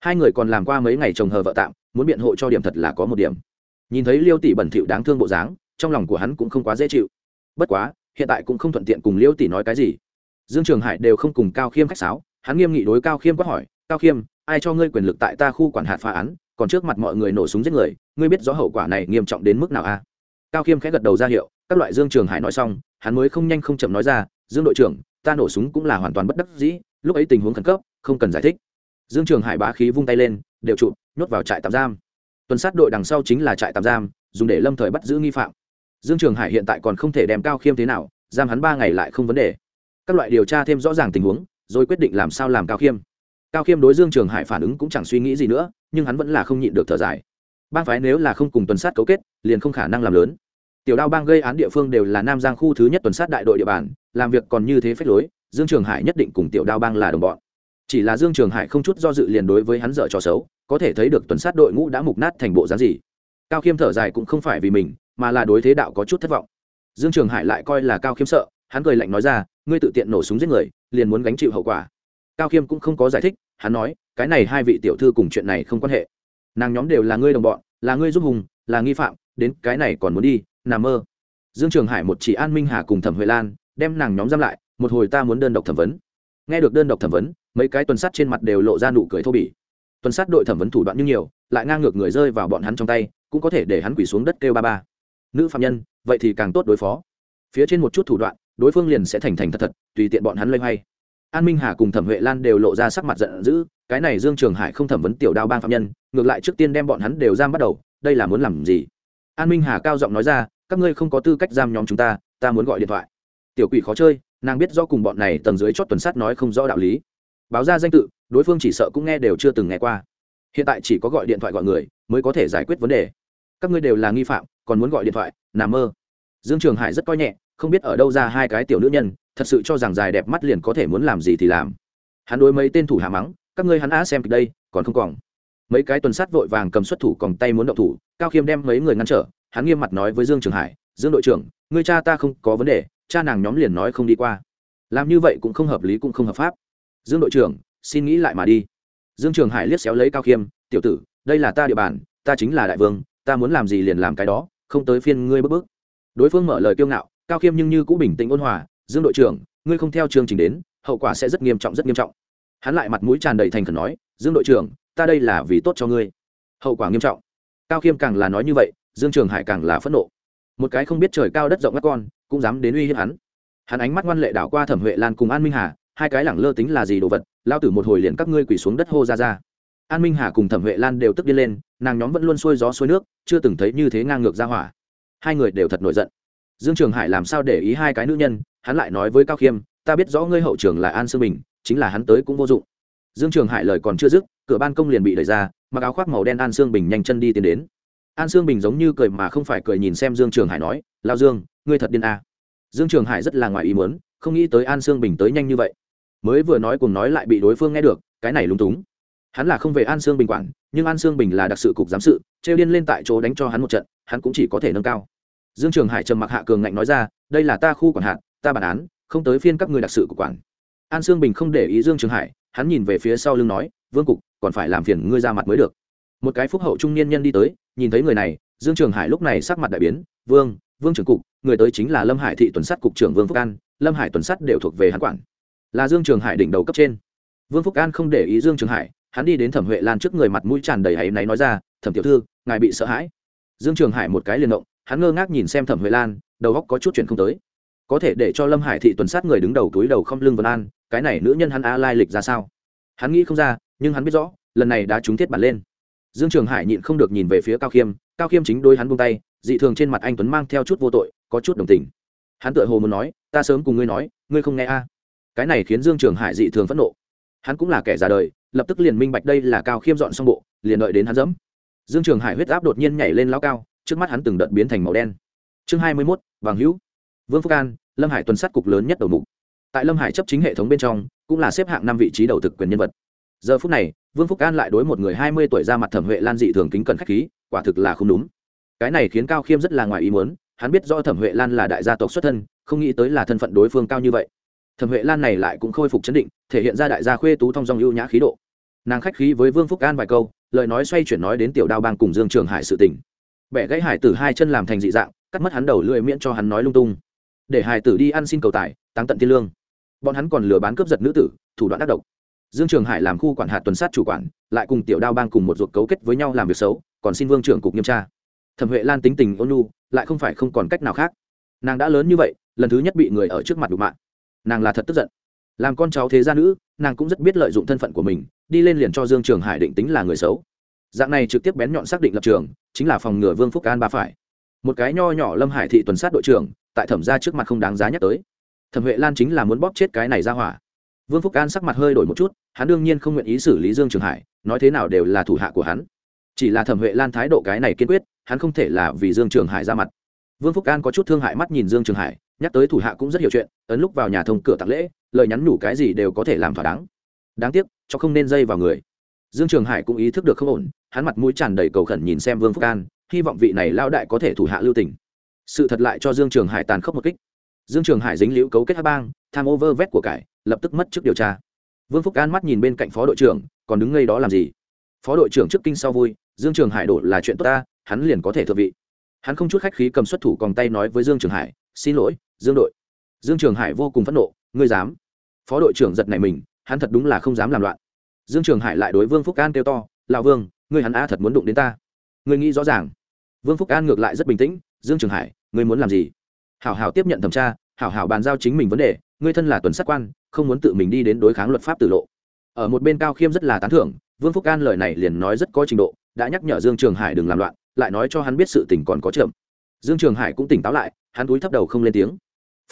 Hai người còn làm qua mấy ngày chồng hờ vợ tạm, muốn biện hộ cho điểm thật là có một điểm. Nhìn thấy liêu tỷ bẩn thỉu đáng thương bộ dáng trong lòng của hắn cũng không quá dễ chịu. Bất quá, hiện tại cũng không thuận tiện cùng liêu tỷ nói cái gì. Dương trường hải đều không cùng cao khiêm khách sáo, hắn nghiêm nghị đối cao khiêm quát hỏi, cao khiêm, ai cho ngươi quyền lực tại ta khu quản hạt phá án, còn trước mặt mọi người nổ súng giết người, ngươi biết rõ hậu quả này nghiêm trọng đến mức nào a à? cao khiêm khẽ gật đầu ra hiệu, các loại dương trường hải nói xong, hắn mới không nhanh không chậm nói ra, dương đội trưởng, ta nổ súng cũng là hoàn toàn bất đắc dĩ, lúc ấy tình huống khẩn cấp, không cần giải thích. Dương trường hải bá khí vung tay lên, đều trụ nhốt vào trại tạm giam. Tuần sát đội đằng sau chính là trại tạm giam, dùng để lâm thời bắt giữ nghi phạm dương trường hải hiện tại còn không thể đem cao khiêm thế nào, giam hắn ba ngày lại không vấn đề. Các loại điều tra thêm rõ ràng tình huống, rồi quyết định làm sao làm cao khiêm. Cao khiêm đối dương trường hải phản ứng cũng chẳng suy nghĩ gì nữa, nhưng hắn vẫn là không nhịn được thở dài. Bang phái nếu là không cùng tuần sát cấu kết, liền không khả năng làm lớn. Tiểu đao bang gây án địa phương đều là nam giang khu thứ nhất tuần sát đại đội địa bàn, làm việc còn như thế phép lối, dương trường hải nhất định cùng tiểu đao bang là đồng bọn. Chỉ là dương trường hải không chút do dự liền đối với hắn dở trò xấu, có thể thấy được tuần sát đội ngũ đã mục nát thành bộ dáng gì. Cao khiêm thở dài cũng không phải vì mình mà là đối thế đạo có chút thất vọng. Dương trường hải lại coi là cao khiêm sợ, hắn cười lạnh nói ra, ngươi tự tiện nổ súng giết người, liền muốn gánh chịu hậu quả. Cao khiêm cũng không có giải thích, hắn nói, cái này hai vị tiểu thư cùng chuyện này không quan hệ. Nàng nhóm đều là ngươi đồng bọn, là ngươi giúp hùng, là nghi phạm, đến cái này còn muốn đi, nằm mơ. Dương trường hải một chỉ an minh hà cùng thẩm huệ lan, đem nàng nhóm giam lại, một hồi ta muốn đơn độc thẩm vấn. Nghe được đơn độc thẩm vấn, mấy cái tuần sắt trên mặt đều lộ ra nụ cười thô bỉ. Tuần sát đội thẩm vấn thủ đoạn như nhiều, lại ngang ngược người rơi vào bọn hắn trong tay, cũng có thể để hắn quỳ xuống đất kêu ba ba nữ phạm nhân, vậy thì càng tốt đối phó. Phía trên một chút thủ đoạn, đối phương liền sẽ thành thành thật thật, tùy tiện bọn hắn lây hoay. An minh hà cùng thẩm huệ lan đều lộ ra sắc mặt giận dữ, cái này dương trường hải không thẩm vấn tiểu đao bang phạm nhân, ngược lại trước tiên đem bọn hắn đều giam bắt đầu, đây là muốn làm gì? An minh hà cao giọng nói ra, các ngươi không có tư cách giam nhóm chúng ta ta muốn gọi điện thoại. Tiểu quỷ khó chơi, nàng biết do cùng bọn này tầng dưới chót tuần sát nói không rõ đạo lý. Báo ra danh tự, đối phương chỉ sợ cũng nghe đều chưa từng nghe qua. Hiện tại chỉ có gọi điện thoại gọi người, mới có thể giải quyết vấn đề. Các ngươi đều là nghi phạm còn muốn gọi điện thoại nằm mơ. Dương trường hải rất coi nhẹ, không biết ở đâu ra hai cái tiểu nữ nhân, thật sự cho rằng dài đẹp mắt liền có thể muốn làm gì thì làm. Hắn đối mấy tên thủ hạ mắng, các ngươi hắn á xem kịch đây, còn không còn. Mấy cái tuần sát vội vàng cầm xuất thủ còn tay muốn động thủ, cao khiêm đem mấy người ngăn trở, hắn nghiêm mặt nói với dương trường hải, dương đội trưởng, ngươi cha ta không có vấn đề, cha nàng nhóm liền nói không đi qua. Làm như vậy cũng không hợp lý cũng không hợp pháp. Dương đội trưởng, xin nghĩ lại mà đi. Dương trường hải liếc xéo lấy cao khiêm, tiểu tử, đây là ta địa bàn, ta chính là đại vương, ta muốn làm gì liền làm cái đó không tới phiên ngươi bước bước. Đối phương mở lời kiêu ngạo, cao khiêm nhưng như cũng bình tĩnh ôn hòa, dương đội trưởng, ngươi không theo chương trình đến, hậu quả sẽ rất nghiêm trọng, rất nghiêm trọng. Hắn lại mặt mũi tràn đầy thành khẩn nói, dương đội trưởng, ta đây là vì tốt cho ngươi. Hậu quả nghiêm trọng. Cao khiêm càng là nói như vậy, dương trường hải càng là phẫn nộ. Một cái không biết trời cao đất rộng các con, cũng dám đến uy hiếp hắn. Hắn ánh mắt ngoan lệ đảo qua thẩm huệ lan cùng an minh hà, hai cái lẳng lơ tính là gì đồ vật, lao tử một hồi liền các ngươi quỳ xuống đất hô ra ra an minh hà cùng thẩm huệ lan đều tức đi lên, nàng nhóm vẫn luôn xuôi gió xuôi nước, chưa từng thấy như thế ngang ngược ra hỏa. Hai người đều thật nổi giận. Dương trường hải làm sao để ý hai cái nữ nhân, hắn lại nói với cao khiêm, ta biết rõ ngươi hậu trường là an sương bình, chính là hắn tới cũng vô dụng. Dương trường hải lời còn chưa dứt, cửa ban công liền bị đẩy ra, mặc áo khoác màu đen an sương bình nhanh chân đi tiến đến. An sương bình giống như cười mà không phải cười nhìn xem dương trường hải nói lao dương, ngươi thật điên à. dương trường hải rất là ngoài ý muốn, không nghĩ tới an sương bình tới nhanh như vậy. Mới vừa nói cùng nói lại bị đối phương nghe được, cái này lung túng hắn là không về an sương bình quản, nhưng an sương bình là đặc sự cục giám sự, trêu điên lên tại chỗ đánh cho hắn một trận, hắn cũng chỉ có thể nâng cao. Dương trường hải trầm mặc hạ cường ngạnh nói ra, đây là ta khu quản hạt, ta bản án, không tới phiên các người đặc sự của quản. An sương bình không để ý dương trường hải, hắn nhìn về phía sau lưng nói, vương cục, còn phải làm phiền ngươi ra mặt mới được. Một cái phúc hậu trung niên nhân đi tới, nhìn thấy người này, dương trường hải lúc này sắc mặt đại biến, vương vương trưởng cục, người tới chính là lâm hải thị tuần sát cục trưởng vương phúc an, lâm hải tuần sát đều thuộc về hắn quản. Là dương trường hải đỉnh đầu cấp trên. Vương phúc an không để ý dương trường hải hắn đi đến thẩm huệ lan trước người mặt mũi tràn đầy hãy náy nói ra, thẩm tiểu thư, ngài bị sợ hãi. Dương trường hải một cái liền động, hắn ngơ ngác nhìn xem thẩm huệ lan, đầu góc có chút chuyện không tới. Có thể để cho lâm hải thị tuần sát người đứng đầu túi đầu không lưng vân an, cái này nữ nhân hắn a lai lịch ra sao? Hắn nghĩ không ra, nhưng hắn biết rõ, lần này đã trúng thiết bản lên. Dương trường hải nhịn không được nhìn về phía cao khiêm cao khiêm chính đôi hắn buông tay, dị thường trên mặt anh tuấn mang theo chút vô tội, có chút đồng tình. Hắn tựa hồ muốn nói, ta sớm cùng ngươi nói, ngươi không nghe a. Cái này khiến dương trường hải dị thường phẫn nộ hắn cũng là kẻ già đời, lập tức liền minh bạch đây là cao khiêm dọn xong bộ, liền đợi đến hắn dẫm. Dương trường hải huyết áp đột nhiên nhảy lên lao cao, trước mắt hắn từng đợt biến thành màu đen. Chương hai mươi mốt vàng hữu. Vương phúc an, lâm hải tuần sát cục lớn nhất đầu mục. Tại lâm hải chấp chính hệ thống bên trong, cũng là xếp hạng năm vị trí đầu thực quyền nhân vật. Giờ phút này, vương phúc an lại đối một người hai mươi tuổi ra mặt thẩm huệ lan dị thường kính cẩn k h á c h khí, quả thực là không đúng. Cái này khiến cao khiêm rất là ngoài ý muốn, hắn biết do thẩm huệ lan là đại gia tộc xuất thân, không nghĩ tới là thân phận đối phương cao như vậy thẩm huệ lan này lại cũng khôi phục chấn định, thể hiện ra đại gia khuê tú thong dong ưu nhã khí độ. Nàng khách khí với vương phúc an vài câu, lời nói xoay chuyển nói đến tiểu đao bang cùng dương trường hải sự tình. Bẻ gãy hải tử hai chân làm thành dị dạng, cắt mất hắn đầu lưỡi miễn cho hắn nói lung tung. Để hải tử đi ăn xin cầu tài tăng tận tiên lương. Bọn hắn còn lừa bán cướp giật nữ tử, thủ đoạn tác độc. Dương trường hải làm khu quản hạt tuần sát chủ quản, lại cùng tiểu đao bang cùng một ruột cấu kết với nhau làm việc xấu, còn xin vương trưởng cục nghiêm tra. Thẩm huệ lan tính tình ôn nhu, lại không phải không còn cách nào khác. Nàng đã lớn như vậy, lần thứ nhất bị người ở trước mặt đục mạng nàng là thật tức giận. Làm con cháu thế gia nữ, nàng cũng rất biết lợi dụng thân phận của mình, đi lên liền cho dương trường hải định tính là người xấu. Dạng này trực tiếp bén nhọn xác định lập trường, chính là phòng ngừa vương phúc an ba phải. Một cái nho nhỏ lâm hải thị tuần sát đội trưởng, tại thẩm ra trước mặt không đáng giá nhắc tới. Thẩm huệ lan chính là muốn bóp chết cái này ra hỏa. Vương phúc an sắc mặt hơi đổi một chút, hắn đương nhiên không nguyện ý xử lý dương trường hải, nói thế nào đều là thủ hạ của hắn. Chỉ là thẩm huệ lan thái độ cái này kiên quyết, hắn không thể là vì dương trường hải ra mặt. Vương phúc an có chút thương hại mắt nhìn dương trường hải nhắc tới thủ hạ cũng rất hiểu chuyện, ấn lúc vào nhà thông cửa tặng lễ, lời nhắn nhủ cái gì đều có thể làm thỏa đáng. Đáng tiếc, cho không nên dây vào người. Dương trường hải cũng ý thức được không ổn, hắn mặt mũi tràn đầy cầu khẩn nhìn xem vương phúc an, hy vọng vị này lao đại có thể thủ hạ lưu tình. Sự thật lại cho dương trường hải tàn khốc một kích. Dương trường hải dính liễu cấu kết hai bang, tham ô vơ vét của cải, lập tức mất trước điều tra. Vương phúc an mắt nhìn bên cạnh phó đội trưởng, còn đứng ngây đó làm gì? Phó đội trưởng trước kinh sau vui, dương trường hải đổ là chuyện tốt ta, hắn liền có thể thượng vị. Hắn không chút khách khí cầm xuất thủ còn tay nói với dương trường hải xin lỗi, dương đội. Dương trường hải vô cùng phẫn nộ, ngươi dám. Phó đội trưởng giật này mình, hắn thật đúng là không dám làm loạn. Dương trường hải lại đối vương phúc an kêu to, lão vương, ngươi hắn a thật muốn đụng đến ta. Ngươi nghĩ rõ ràng. Vương phúc an ngược lại rất bình tĩnh, dương trường hải, ngươi muốn làm gì? Hảo hảo tiếp nhận thẩm tra, hảo hảo bàn giao chính mình vấn đề, ngươi thân là tuần sát quan, không muốn tự mình đi đến đối kháng luật pháp tử lộ. Ở một bên cao khiêm rất là tán thưởng, vương phúc an lời này liền nói rất có trình độ, đã nhắc nhở dương trường hải đừng làm loạn, lại nói cho hắn biết sự tình còn có chậm dương trường hải cũng tỉnh táo lại, hắn túi thấp đầu không lên tiếng.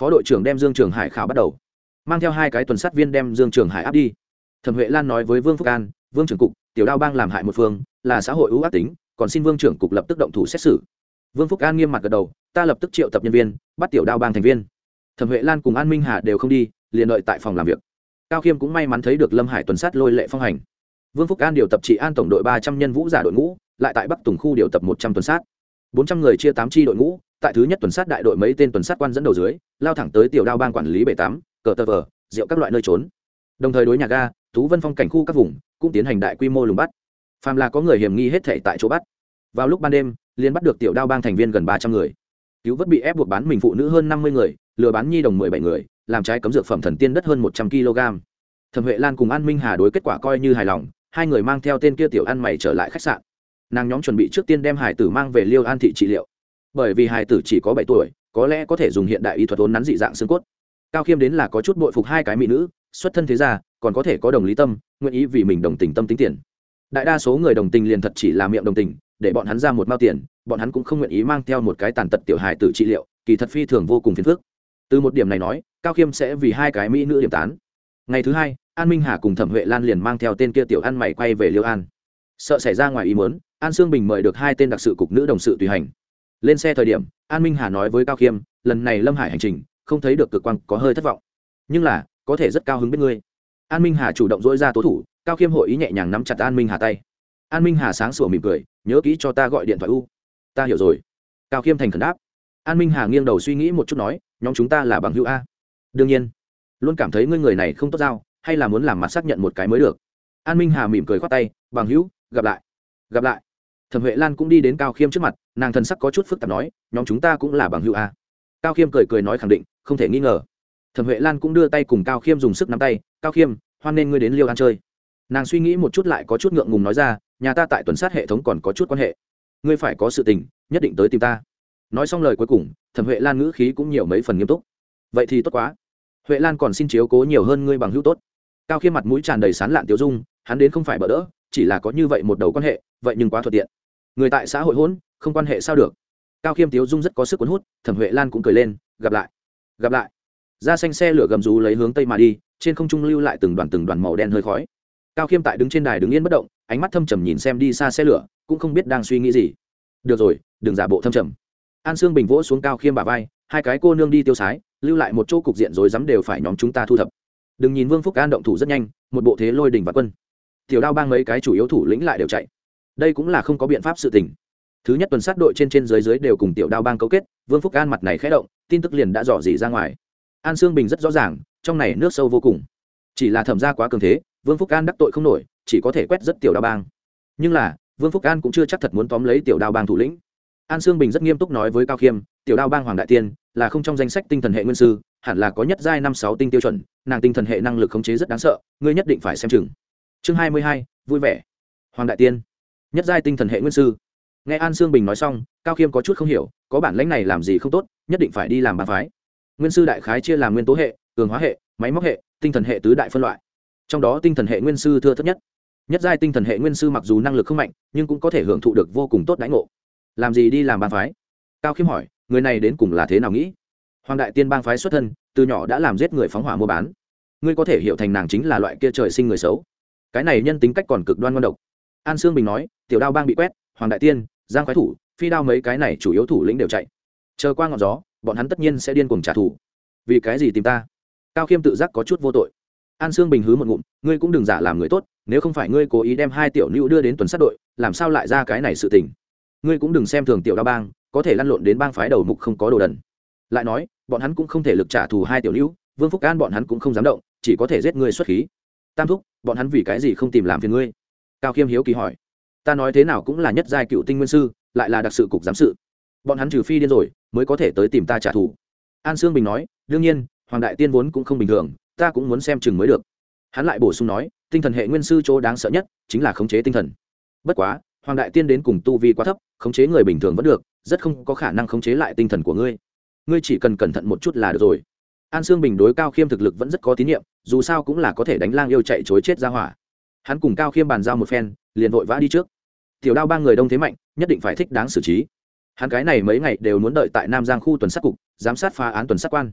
Phó đội trưởng đem dương trường hải khảo bắt đầu. Mang theo hai cái tuần sát viên đem dương trường hải áp đi. Thẩm huệ lan nói với vương phúc an, vương trưởng cục, tiểu đao bang làm hại một phương, là xã hội ưu ác tính, còn xin vương trưởng cục lập tức động thủ xét xử. Vương phúc an nghiêm mặt gật đầu, ta lập tức triệu tập nhân viên, bắt tiểu đao bang thành viên. Thẩm huệ lan cùng an minh hà đều không đi, liền đợi tại phòng làm việc. Cao khiêm cũng may mắn thấy được lâm hải tuần sát lôi lệ phong hành. Vương phúc an điều tập trị an tổng đội ba trăm nhân vũ giả đội ngũ, lại tại bắc tùng khu điều tập một trăm tuần sát bốn trăm người chia tám tri đội ngũ, tại thứ nhất tuần sát đại đội mấy tên tuần sát quan dẫn đầu dưới, lao thẳng tới tiểu đao bang quản lý bể tám, cờ tờ vờ, rượu các loại nơi trốn. Đồng thời đối nhà ga, tú vân phong cảnh khu các vùng, cũng tiến hành đại quy mô lùng bắt. Phàm là có người hiểm nghi hết thể tại chỗ bắt. Vào lúc ban đêm liên bắt được tiểu đao bang thành viên gần ba trăm người. Cứu vớt bị ép buộc bán mình phụ nữ hơn năm mươi người, lừa bán nhi đồng mười bảy người, làm trái cấm dược phẩm thần tiên đất hơn một trăm kg. Thẩm huệ lan cùng an minh hà đối kết quả coi như hài lòng, hai người mang theo tên kia tiểu ăn mày trở lại khách sạn nàng nhóm chuẩn bị trước tiên đem hải tử mang về liêu an thị trị liệu. Bởi vì hải tử chỉ có bảy tuổi, có lẽ có thể dùng hiện đại y thuật ốn nắn dị dạng xương cốt. Cao khiêm đến là có chút bội phục hai cái mỹ nữ, xuất thân thế gia, còn có thể có đồng lý tâm, nguyện ý vì mình đồng tình tâm tính tiền. Đại đa số người đồng tình liền thật chỉ là miệng đồng tình, để bọn hắn ra một mao tiền, bọn hắn cũng không nguyện ý mang theo một cái tàn tật tiểu hài tử trị liệu, kỳ thật phi thường vô cùng phiền phức. Từ một điểm này nói, cao khiêm sẽ vì hai cái mỹ nữ điểm tán. Ngày thứ hai, an minh hà cùng thẩm huệ lan liền mang theo tên kia tiểu ăn mày quay về liêu an. Sợ xảy ra ngoài ý muốn an sương bình mời được hai tên đặc sự cục nữ đồng sự tùy hành. Lên xe thời điểm, an minh hà nói với cao khiêm, lần này lâm hải hành trình, không thấy được cực quan có hơi thất vọng. Nhưng là, có thể rất cao hứng biết ngươi. An minh hà chủ động dỗi ra tố thủ, cao khiêm hội ý nhẹ nhàng nắm chặt an minh hà tay. An minh hà sáng sủa mỉm cười, nhớ kỹ cho ta gọi điện thoại u. Ta hiểu rồi. Cao khiêm thành khẩn đáp. An minh hà nghiêng đầu suy nghĩ một chút nói, nhóm chúng ta là bằng hữu a. Đương nhiên. Luôn cảm thấy ngươi người này không tốt giao, hay là muốn làm mặt xác nhận một cái mới được. An minh hà mỉm cười khoát tay, bằng hữu, gặp lại. Gặp lại thẩm huệ lan cũng đi đến cao khiêm trước mặt nàng thần sắc có chút phức tạp nói nhóm chúng ta cũng là bằng hữu a cao khiêm cười cười nói khẳng định không thể nghi ngờ thẩm huệ lan cũng đưa tay cùng cao khiêm dùng sức nắm tay cao khiêm hoan nên ngươi đến liêu ăn chơi nàng suy nghĩ một chút lại có chút ngượng ngùng nói ra nhà ta tại tuần sát hệ thống còn có chút quan hệ ngươi phải có sự tình nhất định tới tìm ta nói xong lời cuối cùng thẩm huệ lan ngữ khí cũng nhiều mấy phần nghiêm túc vậy thì tốt quá huệ lan còn xin chiếu cố nhiều hơn ngươi bằng hữu tốt cao khiêm mặt mũi tràn đầy sán lạn tiêu dung hắn đến không phải bỡ đỡ chỉ là có như vậy một đầu quan hệ, vậy nhưng quá thuận tiện. Người tại xã hội hỗn, không quan hệ sao được. Cao khiêm tiếu dung rất có sức cuốn hút, thẩm huệ lan cũng cười lên, gặp lại. Gặp lại. Ra xanh xe lửa gầm rú lấy hướng tây mà đi, trên không trung lưu lại từng đoàn từng đoàn màu đen hơi khói. Cao khiêm tại đứng trên đài đứng yên bất động, ánh mắt thâm trầm nhìn xem đi xa xe lửa, cũng không biết đang suy nghĩ gì. Được rồi, đừng giả bộ thâm trầm. An sương bình vỗ xuống cao khiêm bà vai, hai cái cô nương đi tiêu sái, lưu lại một chỗ cục diện rồi dám đều phải nhóm chúng ta thu thập. Đừng nhìn vương phúc an động thủ rất nhanh, một bộ thế lôi đình và quân tiểu đao bang mấy cái chủ yếu thủ lĩnh lại đều chạy. Đây cũng là không có biện pháp sự tình. Thứ nhất tuần sát đội trên trên dưới dưới đều cùng tiểu đao bang cấu kết, vương phúc an mặt này khẽ động, tin tức liền đã dò dỉ ra ngoài. An sương bình rất rõ ràng, trong này nước sâu vô cùng. Chỉ là thẩm ra quá cường thế, vương phúc an đắc tội không nổi, chỉ có thể quét rất tiểu đao bang. Nhưng là, vương phúc an cũng chưa chắc thật muốn tóm lấy tiểu đao bang thủ lĩnh. An sương bình rất nghiêm túc nói với cao khiêm, tiểu đao bang hoàng đại tiên, là không trong danh sách tinh thần hệ nguyên sư, hẳn là có nhất giai năm sáu tinh tiêu chuẩn, nàng tinh thần hệ năng lực khống chế rất đáng sợ, ngươi nhất định phải xem chừng chương hai mươi hai, vui vẻ. Hoàng đại tiên. Nhất giai tinh thần hệ nguyên sư. Nghe an sương bình nói xong, cao khiêm có chút không hiểu, có bản lãnh này làm gì không tốt, nhất định phải đi làm bàn phái. Nguyên sư đại khái chia làm nguyên tố hệ, cường hóa hệ, máy móc hệ, tinh thần hệ tứ đại phân loại. Trong đó tinh thần hệ nguyên sư thưa thất nhất. Nhất giai tinh thần hệ nguyên sư mặc dù năng lực không mạnh, nhưng cũng có thể hưởng thụ được vô cùng tốt đánh ngộ. Làm gì đi làm bàn phái? Cao khiêm hỏi, người này đến cùng là thế nào nghĩ? Hoàng đại tiên bang phái xuất thân, từ nhỏ đã làm giết người phóng hỏa mua bán. Ngươi có thể hiểu thành nàng chính là loại kia trời sinh người xấu cái này nhân tính cách còn cực đoan ngon độc. An sương bình nói, tiểu đao bang bị quét, hoàng đại tiên, giang khoái thủ, phi đao mấy cái này chủ yếu thủ lĩnh đều chạy. Chờ qua ngọn gió, bọn hắn tất nhiên sẽ điên cuồng trả thù. Vì cái gì tìm ta? Cao khiêm tự giác có chút vô tội. An sương bình hứ một ngụm, ngươi cũng đừng giả làm người tốt, nếu không phải ngươi cố ý đem hai tiểu nữ đưa đến tuần sát đội, làm sao lại ra cái này sự tình? Ngươi cũng đừng xem thường tiểu đao bang, có thể lăn lộn đến bang phái đầu mục không có đồ đần. Lại nói, bọn hắn cũng không thể lực trả thù hai tiểu nữ, vương phúc an bọn hắn cũng không dám động, chỉ có thể giết ngươi xuất khí tam thúc, bọn hắn vì cái gì không tìm làm phiền ngươi? Cao khiêm hiếu kỳ hỏi. Ta nói thế nào cũng là nhất giai cựu tinh nguyên sư, lại là đặc sự cục giám sự. Bọn hắn trừ phi điên rồi, mới có thể tới tìm ta trả thù. An sương bình nói, đương nhiên, hoàng đại tiên vốn cũng không bình thường, ta cũng muốn xem chừng mới được. Hắn lại bổ sung nói, tinh thần hệ nguyên sư chỗ đáng sợ nhất, chính là khống chế tinh thần. Bất quá, hoàng đại tiên đến cùng tu vi quá thấp, khống chế người bình thường vẫn được, rất không có khả năng khống chế lại tinh thần của ngươi. Ngươi chỉ cần cẩn thận một chút là được rồi an sương bình đối cao khiêm thực lực vẫn rất có tín nhiệm, dù sao cũng là có thể đánh lang yêu chạy chối chết ra hỏa. Hắn cùng cao khiêm bàn giao một phen, liền vội vã đi trước. Tiểu đao ba người đông thế mạnh, nhất định phải thích đáng xử trí. Hắn cái này mấy ngày đều muốn đợi tại nam giang khu tuần sát cục, giám sát phá án tuần sát quan.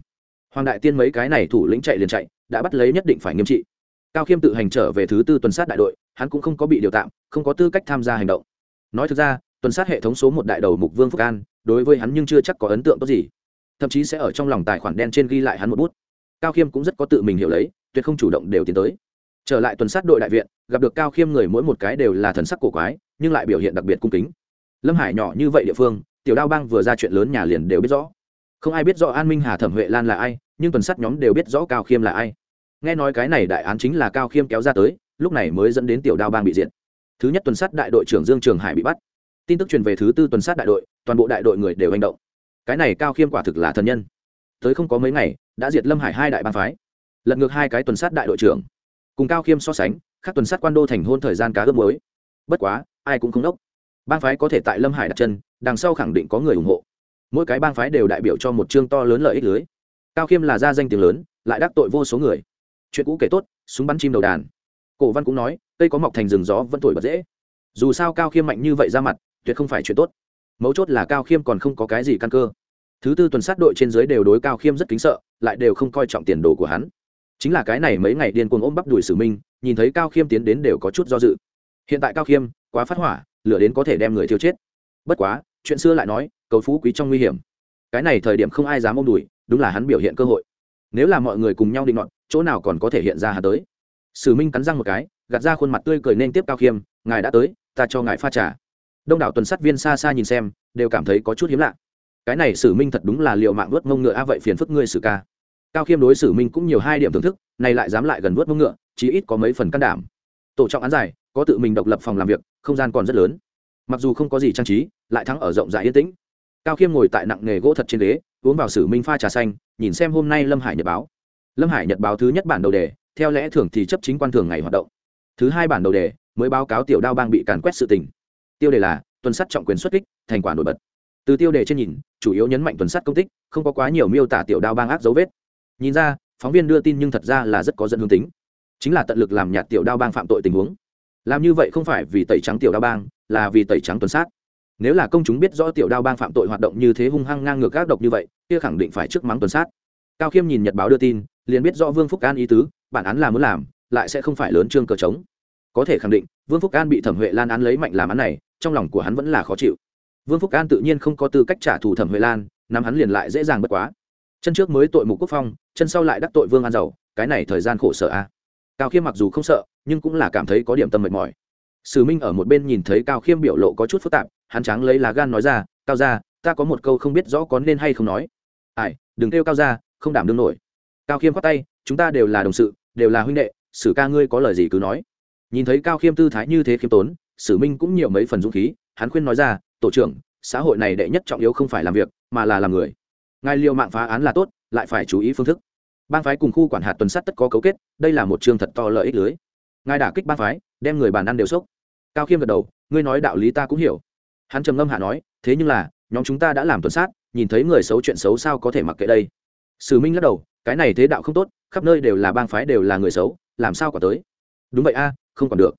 Hoàng đại tiên mấy cái này thủ lĩnh chạy liền chạy, đã bắt lấy nhất định phải nghiêm trị. Cao khiêm tự hành trở về thứ tư tuần sát đại đội, hắn cũng không có bị điều tạm, không có tư cách tham gia hành động. Nói thực ra, tuần sát hệ thống số một đại đầu mục vương phúc an, đối với hắn nhưng chưa chắc có ấn tượng tốt gì thậm chí sẽ ở trong lòng tài khoản đen trên ghi lại hắn một bút. Cao khiêm cũng rất có tự mình hiểu lấy, tuyệt không chủ động đều tiến tới. Trở lại tuần sát đội đại viện, gặp được cao khiêm người mỗi một cái đều là thần sắc cổ quái, nhưng lại biểu hiện đặc biệt cung kính. Lâm hải nhỏ như vậy địa phương, tiểu đao bang vừa ra chuyện lớn nhà liền đều biết rõ. Không ai biết rõ an minh hà thẩm huệ lan là ai, nhưng tuần sát nhóm đều biết rõ cao khiêm là ai. Nghe nói cái này đại án chính là cao khiêm kéo ra tới, lúc này mới dẫn đến tiểu đao bang bị diện thứ nhất tuần sát đại đội trưởng dương trường hải bị bắt. Tin tức truyền về thứ tư tuần sát đại đội, toàn bộ đại đội người đều hành động cái này cao khiêm quả thực là thần nhân. Tới không có mấy ngày, đã diệt lâm hải hai đại bang phái, lật ngược hai cái tuần sát đại đội trưởng. Cùng cao khiêm so sánh các tuần sát quan đô thành hôn thời gian cá ướp mới bất quá, ai cũng không đốc. Bang phái có thể tại lâm hải đặt chân, đằng sau khẳng định có người ủng hộ. Mỗi cái bang phái đều đại biểu cho một chương to lớn lợi ích lưới. Cao khiêm là gia danh tiếng lớn, lại đắc tội vô số người. Chuyện cũ kể tốt, súng bắn chim đầu đàn. Cổ văn cũng nói, cây có mọc thành rừng gió vẫn thổi bật dễ. Dù sao cao khiêm mạnh như vậy ra mặt, tuyệt không phải chuyện tốt mấu chốt là cao khiêm còn không có cái gì căn cơ. Thứ tư tuần sát đội trên dưới đều đối cao khiêm rất kính sợ, lại đều không coi trọng tiền đồ của hắn. Chính là cái này mấy ngày điên cuồng ôm bắp đùi sử minh, nhìn thấy cao khiêm tiến đến đều có chút do dự. Hiện tại cao khiêm, quá phát hỏa, lửa đến có thể đem người thiêu chết. Bất quá, chuyện xưa lại nói, cầu phú quý trong nguy hiểm. Cái này thời điểm không ai dám ôm đùi đúng là hắn biểu hiện cơ hội. Nếu là mọi người cùng nhau định đoạn, chỗ nào còn có thể hiện ra hà tới? Sử minh cắn răng một cái, gạt ra khuôn mặt tươi cười nên tiếp cao khiêm, ngài đã tới, ta cho ngài pha trà đông đảo tuần sát viên xa xa nhìn xem, đều cảm thấy có chút hiếm lạ. Cái này sử minh thật đúng là liệu mạng vớt mông ngựa a, vậy phiền phức ngươi sử ca. Cao khiêm đối sử minh cũng nhiều hai điểm thưởng thức, này lại dám lại gần vớt mông ngựa, chí ít có mấy phần can đảm. Tổ trọng án dài có tự mình độc lập phòng làm việc, không gian còn rất lớn. Mặc dù không có gì trang trí, lại thắng ở rộng rãi yên tĩnh. Cao khiêm ngồi tại nặng nghề gỗ thật trên ghế, uống vào sử minh pha trà xanh, nhìn xem hôm nay lâm hải nhật báo. Lâm hải nhật báo thứ nhất bản đầu đề, theo lẽ thường thì chấp chính quan thường ngày hoạt động. Thứ hai bản đầu đề, mới báo cáo tiểu đao bang bị càn quét sự tình tiêu đề là, tuần sắt trọng quyền xuất kích, thành quả nổi bật. Từ tiêu đề trên nhìn, chủ yếu nhấn mạnh tuần sắt công tích, không có quá nhiều miêu tả tiểu đao bang ác dấu vết. Nhìn ra, phóng viên đưa tin nhưng thật ra là rất có dẫn hướng tính. Chính là tận lực làm nhạt tiểu đao bang phạm tội tình huống. Làm như vậy không phải vì tẩy trắng tiểu đao bang, là vì tẩy trắng tuần sát. Nếu là công chúng biết rõ tiểu đao bang phạm tội hoạt động như thế hung hăng ngang ngược các độc như vậy, kia khẳng định phải trước mắng tuần sát. Cao khiêm nhìn nhật báo đưa tin, liền biết rõ vương phúc an ý tứ, bản án là muốn làm, lại sẽ không phải lớn trương cờ trống. Có thể khẳng định, vương phúc an bị thẩm huệ lan án lấy mạnh làm án này trong lòng của hắn vẫn là khó chịu. Vương phúc an tự nhiên không có tư cách trả thù thẩm huệ lan, nắm hắn liền lại dễ dàng bất quá. Chân trước mới tội mục quốc phong, chân sau lại đắc tội vương an giàu, cái này thời gian khổ sở a. Cao khiêm mặc dù không sợ, nhưng cũng là cảm thấy có điểm tâm mệt mỏi. Sử minh ở một bên nhìn thấy cao khiêm biểu lộ có chút phức tạp, hắn trắng lấy lá gan nói ra, cao ra ta có một câu không biết rõ có nên hay không nói. Ai, đừng kêu cao ra không đảm đương nổi. Cao khiêm khoát tay, chúng ta đều là đồng sự, đều là huynh đệ, sử ca ngươi có lời gì cứ nói. Nhìn thấy cao khiêm tư thái như thế khiêm tốn sử minh cũng nhiều mấy phần dũng khí, hắn khuyên nói ra, tổ trưởng, xã hội này đệ nhất trọng yếu không phải làm việc, mà là làm người. Ngài liệu mạng phá án là tốt, lại phải chú ý phương thức. Bang phái cùng khu quản hạt tuần sát tất có cấu kết, đây là một trường thật to lợi ích lưới. Ngài đả kích bang phái, đem người bàn ăn đều sốc. Cao khiêm gật đầu, ngươi nói đạo lý ta cũng hiểu. Hắn trầm ngâm hạ nói, thế nhưng là, nhóm chúng ta đã làm tuần sát, nhìn thấy người xấu chuyện xấu sao có thể mặc kệ đây? Sử minh lắc đầu, cái này thế đạo không tốt, khắp nơi đều là bang phái đều là người xấu, làm sao quả tới? Đúng vậy a, không còn được.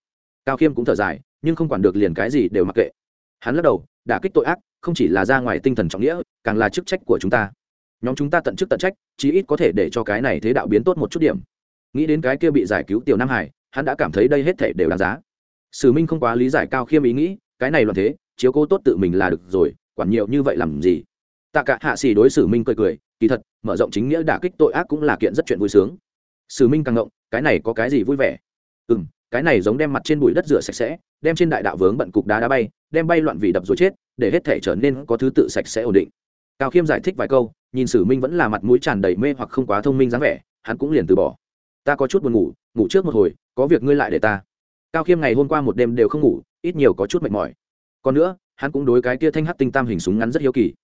Cao khiêm cũng thở dài nhưng không quản được liền cái gì đều mặc kệ. Hắn lắc đầu, đả kích tội ác, không chỉ là ra ngoài tinh thần trọng nghĩa, càng là chức trách của chúng ta. Nhóm chúng ta tận chức tận trách, chí ít có thể để cho cái này thế đạo biến tốt một chút điểm. Nghĩ đến cái kia bị giải cứu tiểu nam hải, hắn đã cảm thấy đây hết thể đều đáng giá. Sử minh không quá lý giải cao khiêm ý nghĩ, cái này loạn thế, chiếu cố tốt tự mình là được rồi, quản nhiều như vậy làm gì? Tạ cả hạ xì đối sử minh cười cười, kỳ thật, mở rộng chính nghĩa đả kích tội ác cũng là kiện rất chuyện vui sướng. Sử minh càng ngộng, cái này có cái gì vui vẻ? Ừ m cái này giống đem mặt trên bụi đất rửa sạch sẽ đem trên đại đạo vướng bận cục đá đá bay, đem bay loạn vị đập rồi chết, để hết thể trở nên có thứ tự sạch sẽ ổn định. Cao khiêm giải thích vài câu, nhìn sử minh vẫn là mặt mũi tràn đầy mê hoặc không quá thông minh dáng vẻ, hắn cũng liền từ bỏ. Ta có chút buồn ngủ ngủ trước một hồi, có việc ngươi lại để ta. Cao khiêm ngày hôm qua một đêm đều không ngủ, ít nhiều có chút mệt mỏi. Còn nữa, hắn cũng đối cái kia thanh hắc tinh tam hình súng ngắn rất hiếu kỳ.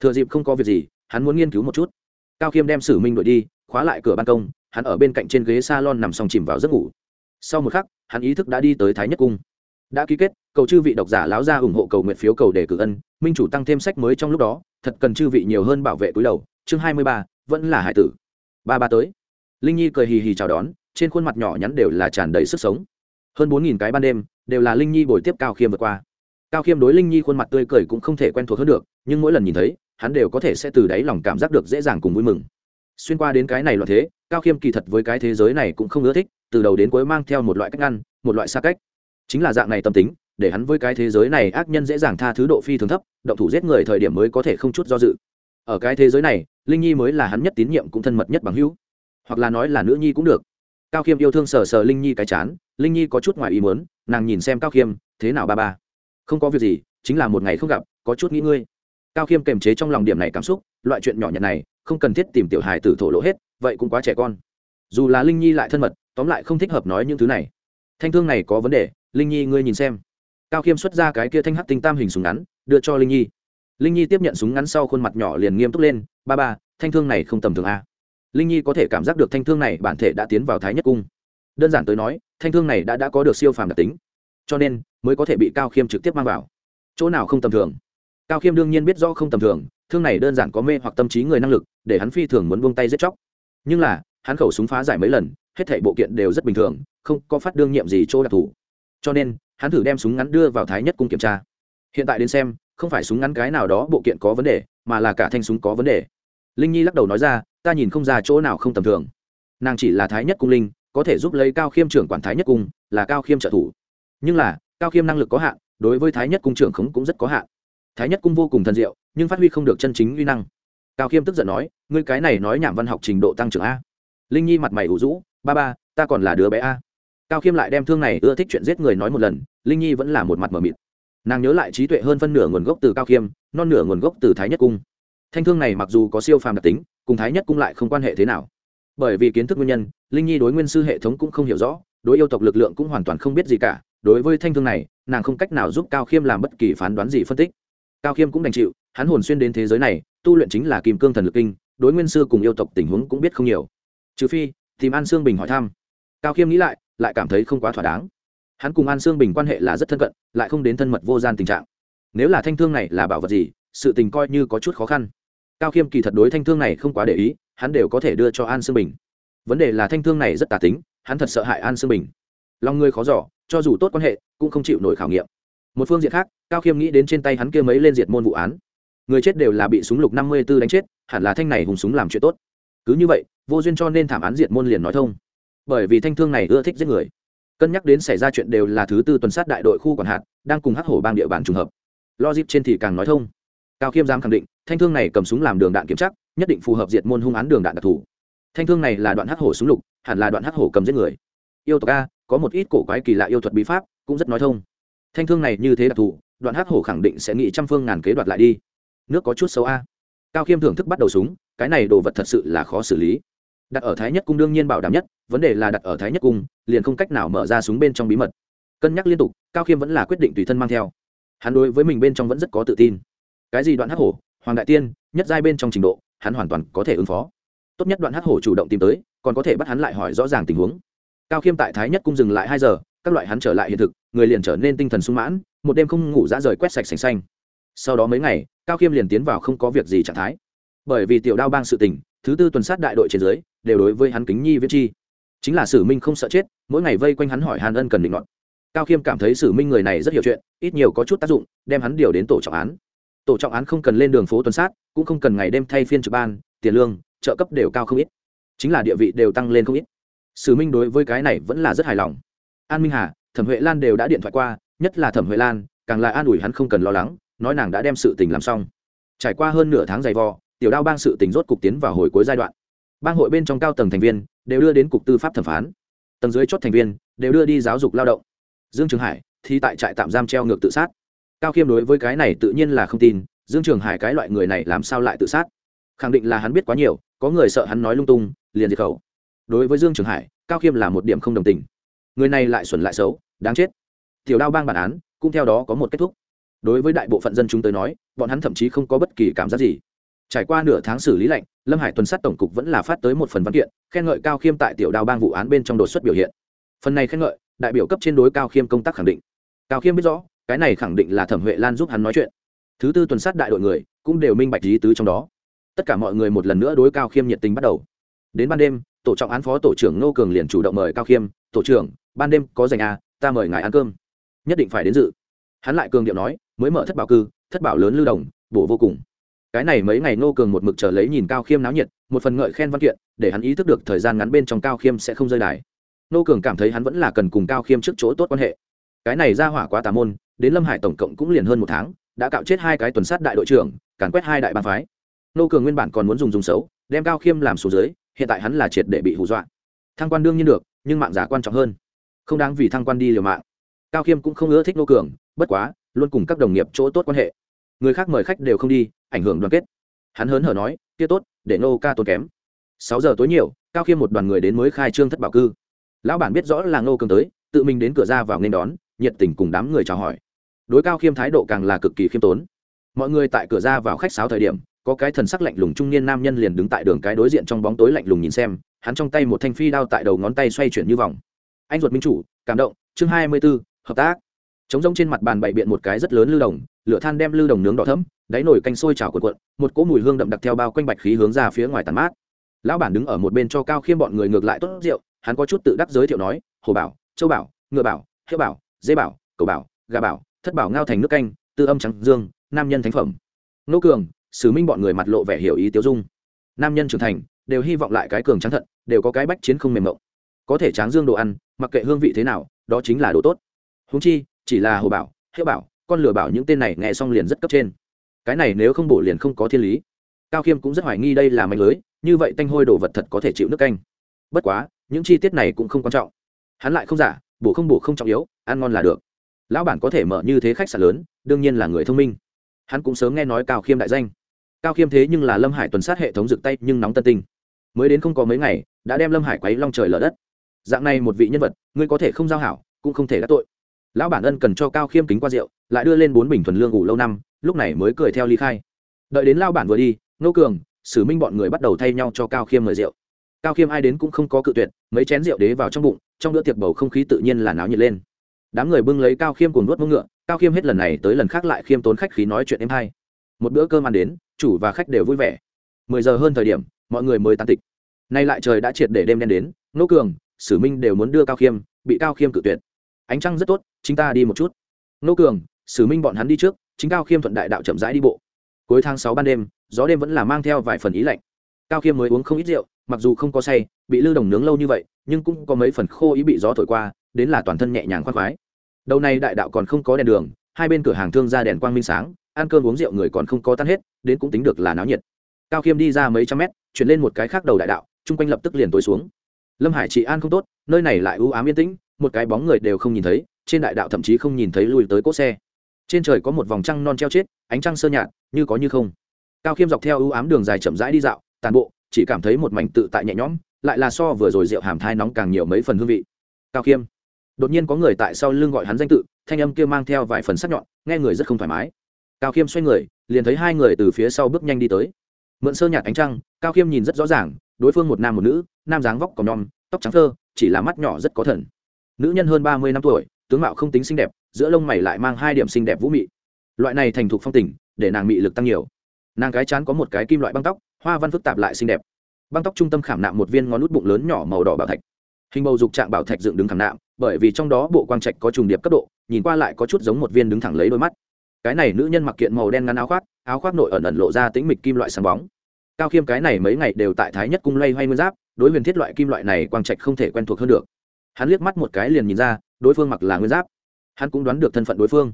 Thừa dịp không có việc gì, hắn muốn nghiên cứu một chút. Cao khiêm đem sử minh đuổi đi, khóa lại cửa ban công, hắn ở bên cạnh trên ghế s a lon nằm xong chìm vào giấc ngủ. Sau một khắc, hắn ý thức đã đi tới thái nhất cung đã ký kết, cầu chư vị độc giả láo ra ủng hộ cầu nguyện phiếu cầu đề cử ân, minh chủ tăng thêm sách mới trong lúc đó, thật cần chư vị nhiều hơn bảo vệ túi đầu. Chương hai mươi ba, vẫn là hải tử. Ba ba tới. Linh nhi cười hì hì chào đón, trên khuôn mặt nhỏ nhắn đều là tràn đầy sức sống. Hơn bốn nghìn cái ban đêm, đều là linh nhi bồi tiếp cao khiêm vượt qua. Cao khiêm đối linh nhi khuôn mặt tươi cười cũng không thể quen thuộc hơn được, nhưng mỗi lần nhìn thấy, hắn đều có thể sẽ từ đáy lòng cảm giác được dễ dàng cùng vui mừng. Xuyên qua đến cái này loạn thế, cao khiêm kỳ thật với cái thế giới này cũng không ưa thích, từ đầu đến cuối mang theo một loại cách ngăn, một loại xa cách chính là dạng này tâm tính, để hắn với cái thế giới này ác nhân dễ dàng tha thứ độ phi thường thấp, động thủ giết người thời điểm mới có thể không chút do dự. Ở cái thế giới này, linh nhi mới là hắn nhất tín nhiệm cũng thân mật nhất bằng hữu. Hoặc là nói là nữ nhi cũng được. Cao khiêm yêu thương sờ sờ linh nhi cái chán, linh nhi có chút ngoài ý muốn, nàng nhìn xem cao khiêm, thế nào ba ba? Không có việc gì, chính là một ngày không gặp, có chút nghĩ ngươi. Cao khiêm kềm chế trong lòng điểm này cảm xúc, loại chuyện nhỏ nhặt này, không cần thiết tìm tiểu hài tử thổ lộ hết, vậy cũng quá trẻ con. Dù là linh nhi lại thân mật, tóm lại không thích hợp nói những thứ này. Thanh thương này có vấn đề linh nhi, ngươi nhìn xem. Cao khiêm xuất ra cái kia thanh hắc tinh tam hình súng ngắn, đưa cho linh nhi. Linh nhi tiếp nhận súng ngắn sau khuôn mặt nhỏ liền nghiêm túc lên, ba ba, thanh thương này không tầm thường a. Linh nhi có thể cảm giác được thanh thương này bản thể đã tiến vào thái nhất cung. Đơn giản tới nói, thanh thương này đã đã có được siêu phàm đặc tính, cho nên mới có thể bị cao khiêm trực tiếp mang vào. Chỗ nào không tầm thường? Cao khiêm đương nhiên biết rõ không tầm thường, thương này đơn giản có mê hoặc tâm trí người năng lực, để hắn phi thường muốn buông tay giết chóc. Nhưng là, hắn khẩu súng phá giải mấy lần, hết thảy bộ kiện đều rất bình thường, không có phát đương nhiệm gì chỗ đặc thù cho nên, hắn thử đem súng ngắn đưa vào thái nhất cung kiểm tra. Hiện tại đến xem, không phải súng ngắn cái nào đó bộ kiện có vấn đề, mà là cả thanh súng có vấn đề. Linh nhi lắc đầu nói ra, ta nhìn không ra chỗ nào không tầm thường. Nàng chỉ là thái nhất cung linh, có thể giúp lấy cao khiêm trưởng quản thái nhất cung, là cao khiêm trợ thủ. Nhưng là, cao khiêm năng lực có hạn, đối với thái nhất cung trưởng khống cũng rất có hạn. Thái nhất cung vô cùng thần diệu, nhưng phát huy không được chân chính uy năng. Cao khiêm tức giận nói, ngươi cái này nói nhảm văn học trình độ tăng trưởng a. Linh nhi mặt mày ủ rũ, ba ba, ta còn là đứa bé a cao khiêm lại đem thương này ưa thích chuyện giết người nói một lần, linh nhi vẫn là một mặt mờ mịt. Nàng nhớ lại trí tuệ hơn phân nửa nguồn gốc từ cao khiêm, non nửa nguồn gốc từ thái nhất cung. Thanh thương này mặc dù có siêu phàm đặc tính, cùng thái nhất cung lại không quan hệ thế nào. Bởi vì kiến thức nguyên nhân, linh nhi đối nguyên sư hệ thống cũng không hiểu rõ, đối yêu tộc lực lượng cũng hoàn toàn không biết gì cả, đối với thanh thương này, nàng không cách nào giúp cao khiêm làm bất kỳ phán đoán gì phân tích. Cao khiêm cũng đành chịu, hắn hồn xuyên đến thế giới này, tu luyện chính là kim cương thần lực kinh, đối nguyên sư cùng yêu tộc tình huống cũng biết không nhiều. Trừ phi, tìm an sương bình hỏi thăm. Cao khiêm nghĩ lại lại cảm thấy không quá thỏa đáng. Hắn cùng an sương bình quan hệ là rất thân cận, lại không đến thân mật vô gian tình trạng. Nếu là thanh thương này là bảo vật gì, sự tình coi như có chút khó khăn. Cao khiêm kỳ thật đối thanh thương này không quá để ý, hắn đều có thể đưa cho an sương bình. Vấn đề là thanh thương này rất tà tính, hắn thật sợ hại an sương bình. Lòng người khó giỏ cho dù tốt quan hệ, cũng không chịu nổi khảo nghiệm. Một phương diện khác, cao khiêm nghĩ đến trên tay hắn kia mấy lên diệt môn vụ án. Người chết đều là bị súng lục năm mươi b ố đánh chết, hẳn là thanh này hùng súng làm chuyện tốt. Cứ như vậy, vô duyên cho nên thảm án diệt môn liền nói thông bởi vì thanh thương này ưa thích giết người. Cân nhắc đến xảy ra chuyện đều là thứ tư tuần sát đại đội khu quản hạt, đang cùng hắc hổ bang địa bàn trùng hợp. Logic trên thì càng nói thông. Cao khiêm giám khẳng định, thanh thương này cầm súng làm đường đạn kiểm chắc nhất định phù hợp diệt môn hung án đường đạn đặc thù. Thanh thương này là đoạn hắc hổ súng lục, hẳn là đoạn hắc hổ cầm giết người. Yêu tộc a, có một ít cổ quái kỳ lạ yêu thuật bí pháp, cũng rất nói thông. Thanh thương này như thế đặc thù, đoạn hắc hổ khẳng định sẽ nghĩ trăm phương ngàn kế đoạt lại đi. Nước có chút xấu a. Cao khiêm thưởng thức bắt đầu súng, cái này đồ vật thật sự là khó xử lý. Đặt ở thái nhất cung đương nhiên bảo đảm nhất vấn đề là đặt ở thái nhất cung, liền không cách nào mở ra súng bên trong bí mật. Cân nhắc liên tục, cao khiêm vẫn là quyết định tùy thân mang theo. Hắn đối với mình bên trong vẫn rất có tự tin. Cái gì đoạn hắc hổ, hoàng đại tiên, nhất giai bên trong trình độ, hắn hoàn toàn có thể ứng phó. Tốt nhất đoạn hắc hổ chủ động tìm tới, còn có thể bắt hắn lại hỏi rõ ràng tình huống. Cao khiêm tại thái nhất cung dừng lại hai giờ, các loại hắn trở lại hiện thực, người liền trở nên tinh thần sung mãn, một đêm không ngủ ra rời quét sạch sành xanh. Sau đó mấy ngày, cao khiêm liền tiến vào không có việc gì trạng thái. Bởi vì tiểu đao bang sự tình, thứ tư tuần sát đại đội trên dưới, đều đối với hắn kính nhi viết chi chính là sử minh không sợ chết, mỗi ngày vây quanh hắn hỏi hàn ân cần định luận cao khiêm cảm thấy sử minh người này rất hiểu chuyện, ít nhiều có chút tác dụng, đem hắn điều đến tổ trọng án. Tổ trọng án không cần lên đường phố tuần sát, cũng không cần ngày đêm thay phiên trực ban, tiền lương, trợ cấp đều cao không ít. Chính là địa vị đều tăng lên không ít. Sử minh đối với cái này vẫn là rất hài lòng. An minh hà, thẩm huệ lan đều đã điện thoại qua, nhất là thẩm huệ lan, càng là an ủi hắn không cần lo lắng, nói nàng đã đem sự tình làm xong. Trải qua hơn nửa tháng dày vò, tiểu đao bang sự tình rốt cục tiến vào hồi cuối giai đoạn bang hội bên trong cao tầng thành viên đều đưa đến cục tư pháp thẩm phán. Tầng dưới chốt thành viên đều đưa đi giáo dục lao động. Dương trường hải thì tại trại tạm giam treo ngược tự sát. Cao khiêm đối với cái này tự nhiên là không tin, dương trường hải cái loại người này làm sao lại tự sát? Khẳng định là hắn biết quá nhiều, có người sợ hắn nói lung tung, liền diệt khẩu. Đối với dương trường hải, cao khiêm là một điểm không đồng tình. Người này lại xuẩn lại xấu, đáng chết. Tiểu đao bang bản án cũng theo đó có một kết thúc. Đối với đại bộ phận dân chúng tới nói, bọn hắn thậm chí không có bất kỳ cảm giác gì trải qua nửa tháng xử lý lệnh lâm hải tuần sát tổng cục vẫn là phát tới một phần văn kiện, khen ngợi cao khiêm tại tiểu đao bang vụ án bên trong đột xuất biểu hiện. Phần này khen ngợi, đại biểu cấp trên đối cao khiêm công tác khẳng định. Cao khiêm biết rõ, cái này khẳng định là thẩm huệ lan giúp hắn nói chuyện. Thứ tư tuần sát đại đội người cũng đều minh bạch lý tứ trong đó. Tất cả mọi người một lần nữa đối cao khiêm nhiệt tình bắt đầu. Đến ban đêm, tổ trọng án phó tổ trưởng ngô cường liền chủ động mời cao khiêm, tổ trưởng, ban đêm có dành à ta mời ngài ăn cơm. Nhất định phải đến dự. Hắn lại cường điệu nói, mới mở thất bảo cư, thất bảo lớn lưu đồng, bổ vô cùng cái này mấy ngày nô cường một mực chờ lấy nhìn cao khiêm náo nhiệt, một phần ngợi khen văn kiện, để hắn ý thức được thời gian ngắn bên trong cao khiêm sẽ không rơi đài. Nô cường cảm thấy hắn vẫn là cần cùng cao khiêm trước chỗ tốt quan hệ. Cái này ra hỏa quá tà môn, đến lâm hải tổng cộng cũng liền hơn một tháng, đã cạo chết hai cái tuần sát đại đội trưởng, càn quét hai đại bàn phái. Nô cường nguyên bản còn muốn dùng dùng xấu, đem cao khiêm làm xuống dưới, hiện tại hắn là triệt để bị hù dọa. Thăng quan đương nhiên được, nhưng mạng giả quan trọng hơn. Không đáng vì thăng quan đi liều mạng. Cao khiêm cũng không ưa thích nô cường, bất quá, luôn cùng các đồng nghiệp chỗ tốt quan hệ. Người khác mời khách đều không đi ảnh hưởng đoàn kết. Hắn hớn hở nói, kia tốt, để nô ca tốn kém. Sáu giờ tối nhiều, cao khiêm một đoàn người đến mới khai trương thất bảo cư. Lão bản biết rõ là nô cường tới, tự mình đến cửa ra vào nên đón, nhiệt tình cùng đám người chào hỏi. Đối cao khiêm thái độ càng là cực kỳ khiêm tốn. Mọi người tại cửa ra vào khách sáo thời điểm, có cái thần sắc lạnh lùng trung niên nam nhân liền đứng tại đường cái đối diện trong bóng tối lạnh lùng nhìn xem, hắn trong tay một thanh phi đao tại đầu ngón tay xoay chuyển như vòng. Anh ruột minh chủ, cảm động, chương hai mươi b ố hợp tác. Chống rông trên mặt bàn bày biện một cái rất lớn lưu đồng lửa than đem lưu đồng nướng đỏ thấm đáy nồi canh sôi trào cuộn cuộn, một cỗ mùi hương đậm đặc theo bao quanh bạch khí hướng ra phía ngoài tàn mát. Lão bản đứng ở một bên cho cao khiêm bọn người ngược lại tốt rượu, hắn có chút tự đắc giới thiệu nói, hồ bảo, châu bảo, ngựa bảo hiệu bảo, dê bảo, cầu bảo, gà bảo, thất bảo ngao thành nước canh, tư âm trắng dương, nam nhân thánh phẩm. Nô cường sứ minh bọn người mặt lộ vẻ hiểu ý tiêu dung. Nam nhân trưởng thành, đều hy vọng lại cái cường trắng thận, đều có cái bách chiến không mềm mộng. Có thể tráng dương đồ ăn, mặc kệ hương vị thế nào, đó chính là đồ tốt. Húng chi, chỉ là hồ bảo hiệu bảo con lừa bảo những tên này nghe xong liền rất cấp trên. Cái này nếu không bổ liền không có thiên lý. Cao khiêm cũng rất hoài nghi đây là mạnh lưới, như vậy tanh hôi đồ vật thật có thể chịu nước canh. Bất quá, những chi tiết này cũng không quan trọng. Hắn lại không giả, bổ không bổ không trọng yếu, ăn ngon là được. Lão bản có thể mở như thế khách sạn lớn, đương nhiên là người thông minh. Hắn cũng sớm nghe nói cao khiêm đại danh. Cao khiêm thế nhưng là lâm hải tuần sát hệ thống rực tay nhưng nóng tân tinh. Mới đến không có mấy ngày, đã đem lâm hải quấy long trời lở đất. Dạng này một vị nhân vật, ngươi có thể không giao hảo, cũng không thể đắc tội lão bản ân cần cho cao khiêm kính qua rượu, lại đưa lên bốn bình thuần lương ngủ lâu năm, lúc này mới cười theo ly khai. Đợi đến lao bản vừa đi nô cường, sử minh bọn người bắt đầu thay nhau cho cao khiêm mời rượu. Cao khiêm ai đến cũng không có cự tuyệt, mấy chén rượu đế vào trong bụng, trong bữa tiệc bầu không khí tự nhiên là náo nhiệt lên. Đám người bưng lấy cao khiêm cùng nuốt mông ngựa, cao khiêm hết lần này tới lần khác lại khiêm tốn khách khí nói chuyện em hay. Một bữa cơm ăn đến, chủ và khách đều vui vẻ. Mười giờ hơn thời điểm, mọi người mới tan tịch. Nay lại trời đã triệt để đêm đen đến nô cường, sử minh đều muốn đưa cao khiêm, bị cao khiêm cự tuyệt ánh trăng rất tốt chúng ta đi một chút. Nô cường, sử minh bọn hắn đi trước, chính cao khiêm thuận đại đạo chậm rãi đi bộ. Cuối tháng sáu ban đêm, gió đêm vẫn là mang theo vài phần ý lạnh. Cao khiêm mới uống không ít rượu, mặc dù không có say, bị lưu đồng nướng lâu như vậy, nhưng cũng có mấy phần khô ý bị gió thổi qua, đến là toàn thân nhẹ nhàng khoác khoái. Đầu này đại đạo còn không có đèn đường, hai bên cửa hàng thương ra đèn quang minh sáng, ăn cơm uống rượu người còn không có tan hết, đến cũng tính được là náo nhiệt. Cao khiêm đi ra mấy trăm mét, chuyển lên một cái khác đầu đại đạo, chung quanh lập tức liền tối xuống. Lâm hải trị an không tốt, nơi này lại ưu ám yên tĩnh một cái bóng người đều không nhìn thấy, trên đại đạo thậm chí không nhìn thấy lùi tới cỗ xe. Trên trời có một vòng trăng non treo chết, ánh trăng sơ nhạt, như có như không. Cao khiêm dọc theo ưu ám đường dài chậm rãi đi dạo, tàn bộ, chỉ cảm thấy một mảnh tự tại nhẹ nhõm, lại là so vừa rồi rượu hàm thai nóng càng nhiều mấy phần hương vị. Cao khiêm, đột nhiên có người tại sau lưng gọi hắn danh tự, thanh âm kia mang theo vài phần sắc nhọn, nghe người rất không thoải mái. Cao khiêm xoay người, liền thấy hai người từ phía sau bước nhanh đi tới. Mượn sơ nhạt ánh trăng, cao khiêm nhìn rất rõ ràng, đối phương một nam một nữ, nam dáng vóc còn nhom tóc trắng thơ chỉ là mắt nhỏ rất có thần nữ nhân hơn ba mươi năm tuổi, tướng mạo không tính xinh đẹp, giữa lông mày lại mang hai điểm xinh đẹp vũ mị. Loại này thành thục phong tình, để nàng mị lực tăng nhiều. Nàng cái chán có một cái kim loại băng tóc, hoa văn phức tạp lại xinh đẹp. Băng tóc trung tâm khảm nạm một viên ngón nút bụng lớn nhỏ màu đỏ bảo thạch. Hình bầu dục trạng bảo thạch dựng đứng khảm nạm, bởi vì trong đó bộ quang trạch có trùng điệp cấp độ, nhìn qua lại có chút giống một viên đứng thẳng lấy đôi mắt. Cái này nữ nhân mặc kiện màu đen ngắn áo khoác áo khoác nội ẩn ẩn lộ ra tĩnh mịch kim loại sáng bóng. Cao khiêm cái này mấy ngày đều tại thái nhất cung lay hoay nguyên giáp, đối huyền thiết loại kim loại này quang trạch không thể quen thuộc hơn được hắn liếc mắt một cái liền nhìn ra, đối phương mặc là nguyên giáp. Hắn cũng đoán được thân phận đối phương.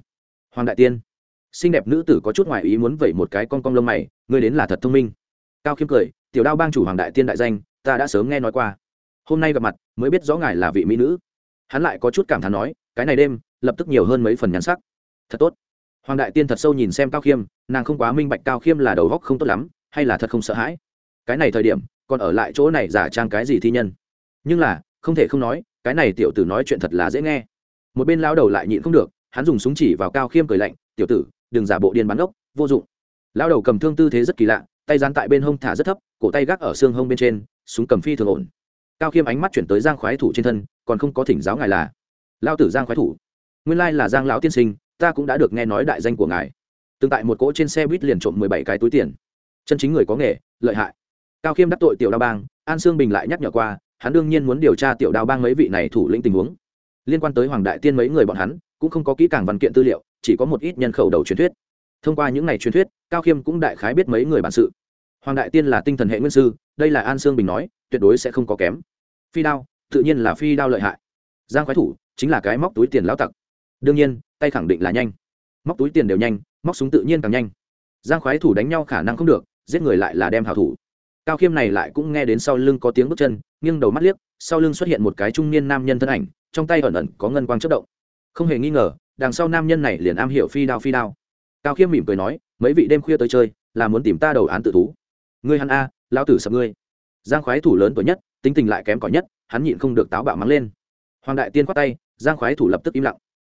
Hoàng đại tiên, xinh đẹp nữ tử có chút ngoại ý muốn vẩy một cái con con lông mày, ngươi đến là thật thông minh. Cao khiêm cười, tiểu đao bang chủ hoàng đại tiên đại danh, ta đã sớm nghe nói qua. Hôm nay gặp mặt, mới biết rõ ngài là vị mỹ nữ. Hắn lại có chút cảm thán nói, cái này đêm, lập tức nhiều hơn mấy phần nhắn sắc. Thật tốt. Hoàng đại tiên thật sâu nhìn xem cao khiêm, nàng không quá minh bạch cao khiêm là đầu góc không tốt lắm, hay là thật không sợ hãi. Cái này thời điểm, còn ở lại chỗ này giả trang cái gì thi nhân. Nhưng là, không thể không nói cái này tiểu tử nói chuyện thật là dễ nghe. Một bên lao đầu lại nhịn không được, hắn dùng súng chỉ vào cao khiêm cười lạnh, tiểu tử, đừng giả bộ điên bắn ốc, vô dụng. Lao đầu cầm thương tư thế rất kỳ lạ, tay dán tại bên hông thả rất thấp, cổ tay gác ở xương hông bên trên, súng cầm phi thường ổn. Cao khiêm ánh mắt chuyển tới giang khoái thủ trên thân, còn không có thỉnh giáo ngài là? Lao tử giang khoái thủ, nguyên lai là giang lão tiên sinh, ta cũng đã được nghe nói đại danh của ngài. Từng tại một cỗ trên xe buýt liền trộm mười bảy cái túi tiền. Chân chính người có nghề, lợi hại. Cao khiêm đắc tội tiểu đa bang, an sương bình lại nhắc nhở qua hắn đương nhiên muốn điều tra tiểu đao bang mấy vị này thủ lĩnh tình huống. Liên quan tới hoàng đại tiên mấy người bọn hắn, cũng không có kỹ càng văn kiện tư liệu, chỉ có một ít nhân khẩu đầu truyền thuyết. Thông qua những ngày truyền thuyết, cao khiêm cũng đại khái biết mấy người bản sự. Hoàng đại tiên là tinh thần hệ nguyên sư, đây là an sương bình nói, tuyệt đối sẽ không có kém. Phi đao, tự nhiên là phi đao lợi hại. Giang khoái thủ, chính là cái móc túi tiền lão tặc. Đương nhiên, tay khẳng định là nhanh. Móc túi tiền đều nhanh, móc súng tự nhiên càng nhanh. Giang khoái thủ đánh nhau khả năng không được, giết người lại là đem hảo thủ cao khiêm này lại cũng nghe đến sau lưng có tiếng bước chân, nghiêng đầu mắt liếc, sau lưng xuất hiện một cái trung niên nam nhân thân ảnh, trong tay ẩn ẩn có ngân quang chất động. Không hề nghi ngờ, đằng sau nam nhân này liền am hiểu phi đao phi đao. Cao khiêm mỉm cười nói, mấy vị đêm khuya tới chơi, là muốn tìm ta đầu án tự thú. Ngươi hắn a, lão tử sập ngươi. Giang khoái thủ lớn tuổi nhất, tính tình lại kém cỏi nhất, hắn nhịn không được táo bạo mắng lên. Hoàng đại tiên khoát tay, giang khoái thủ lập tức im lặng.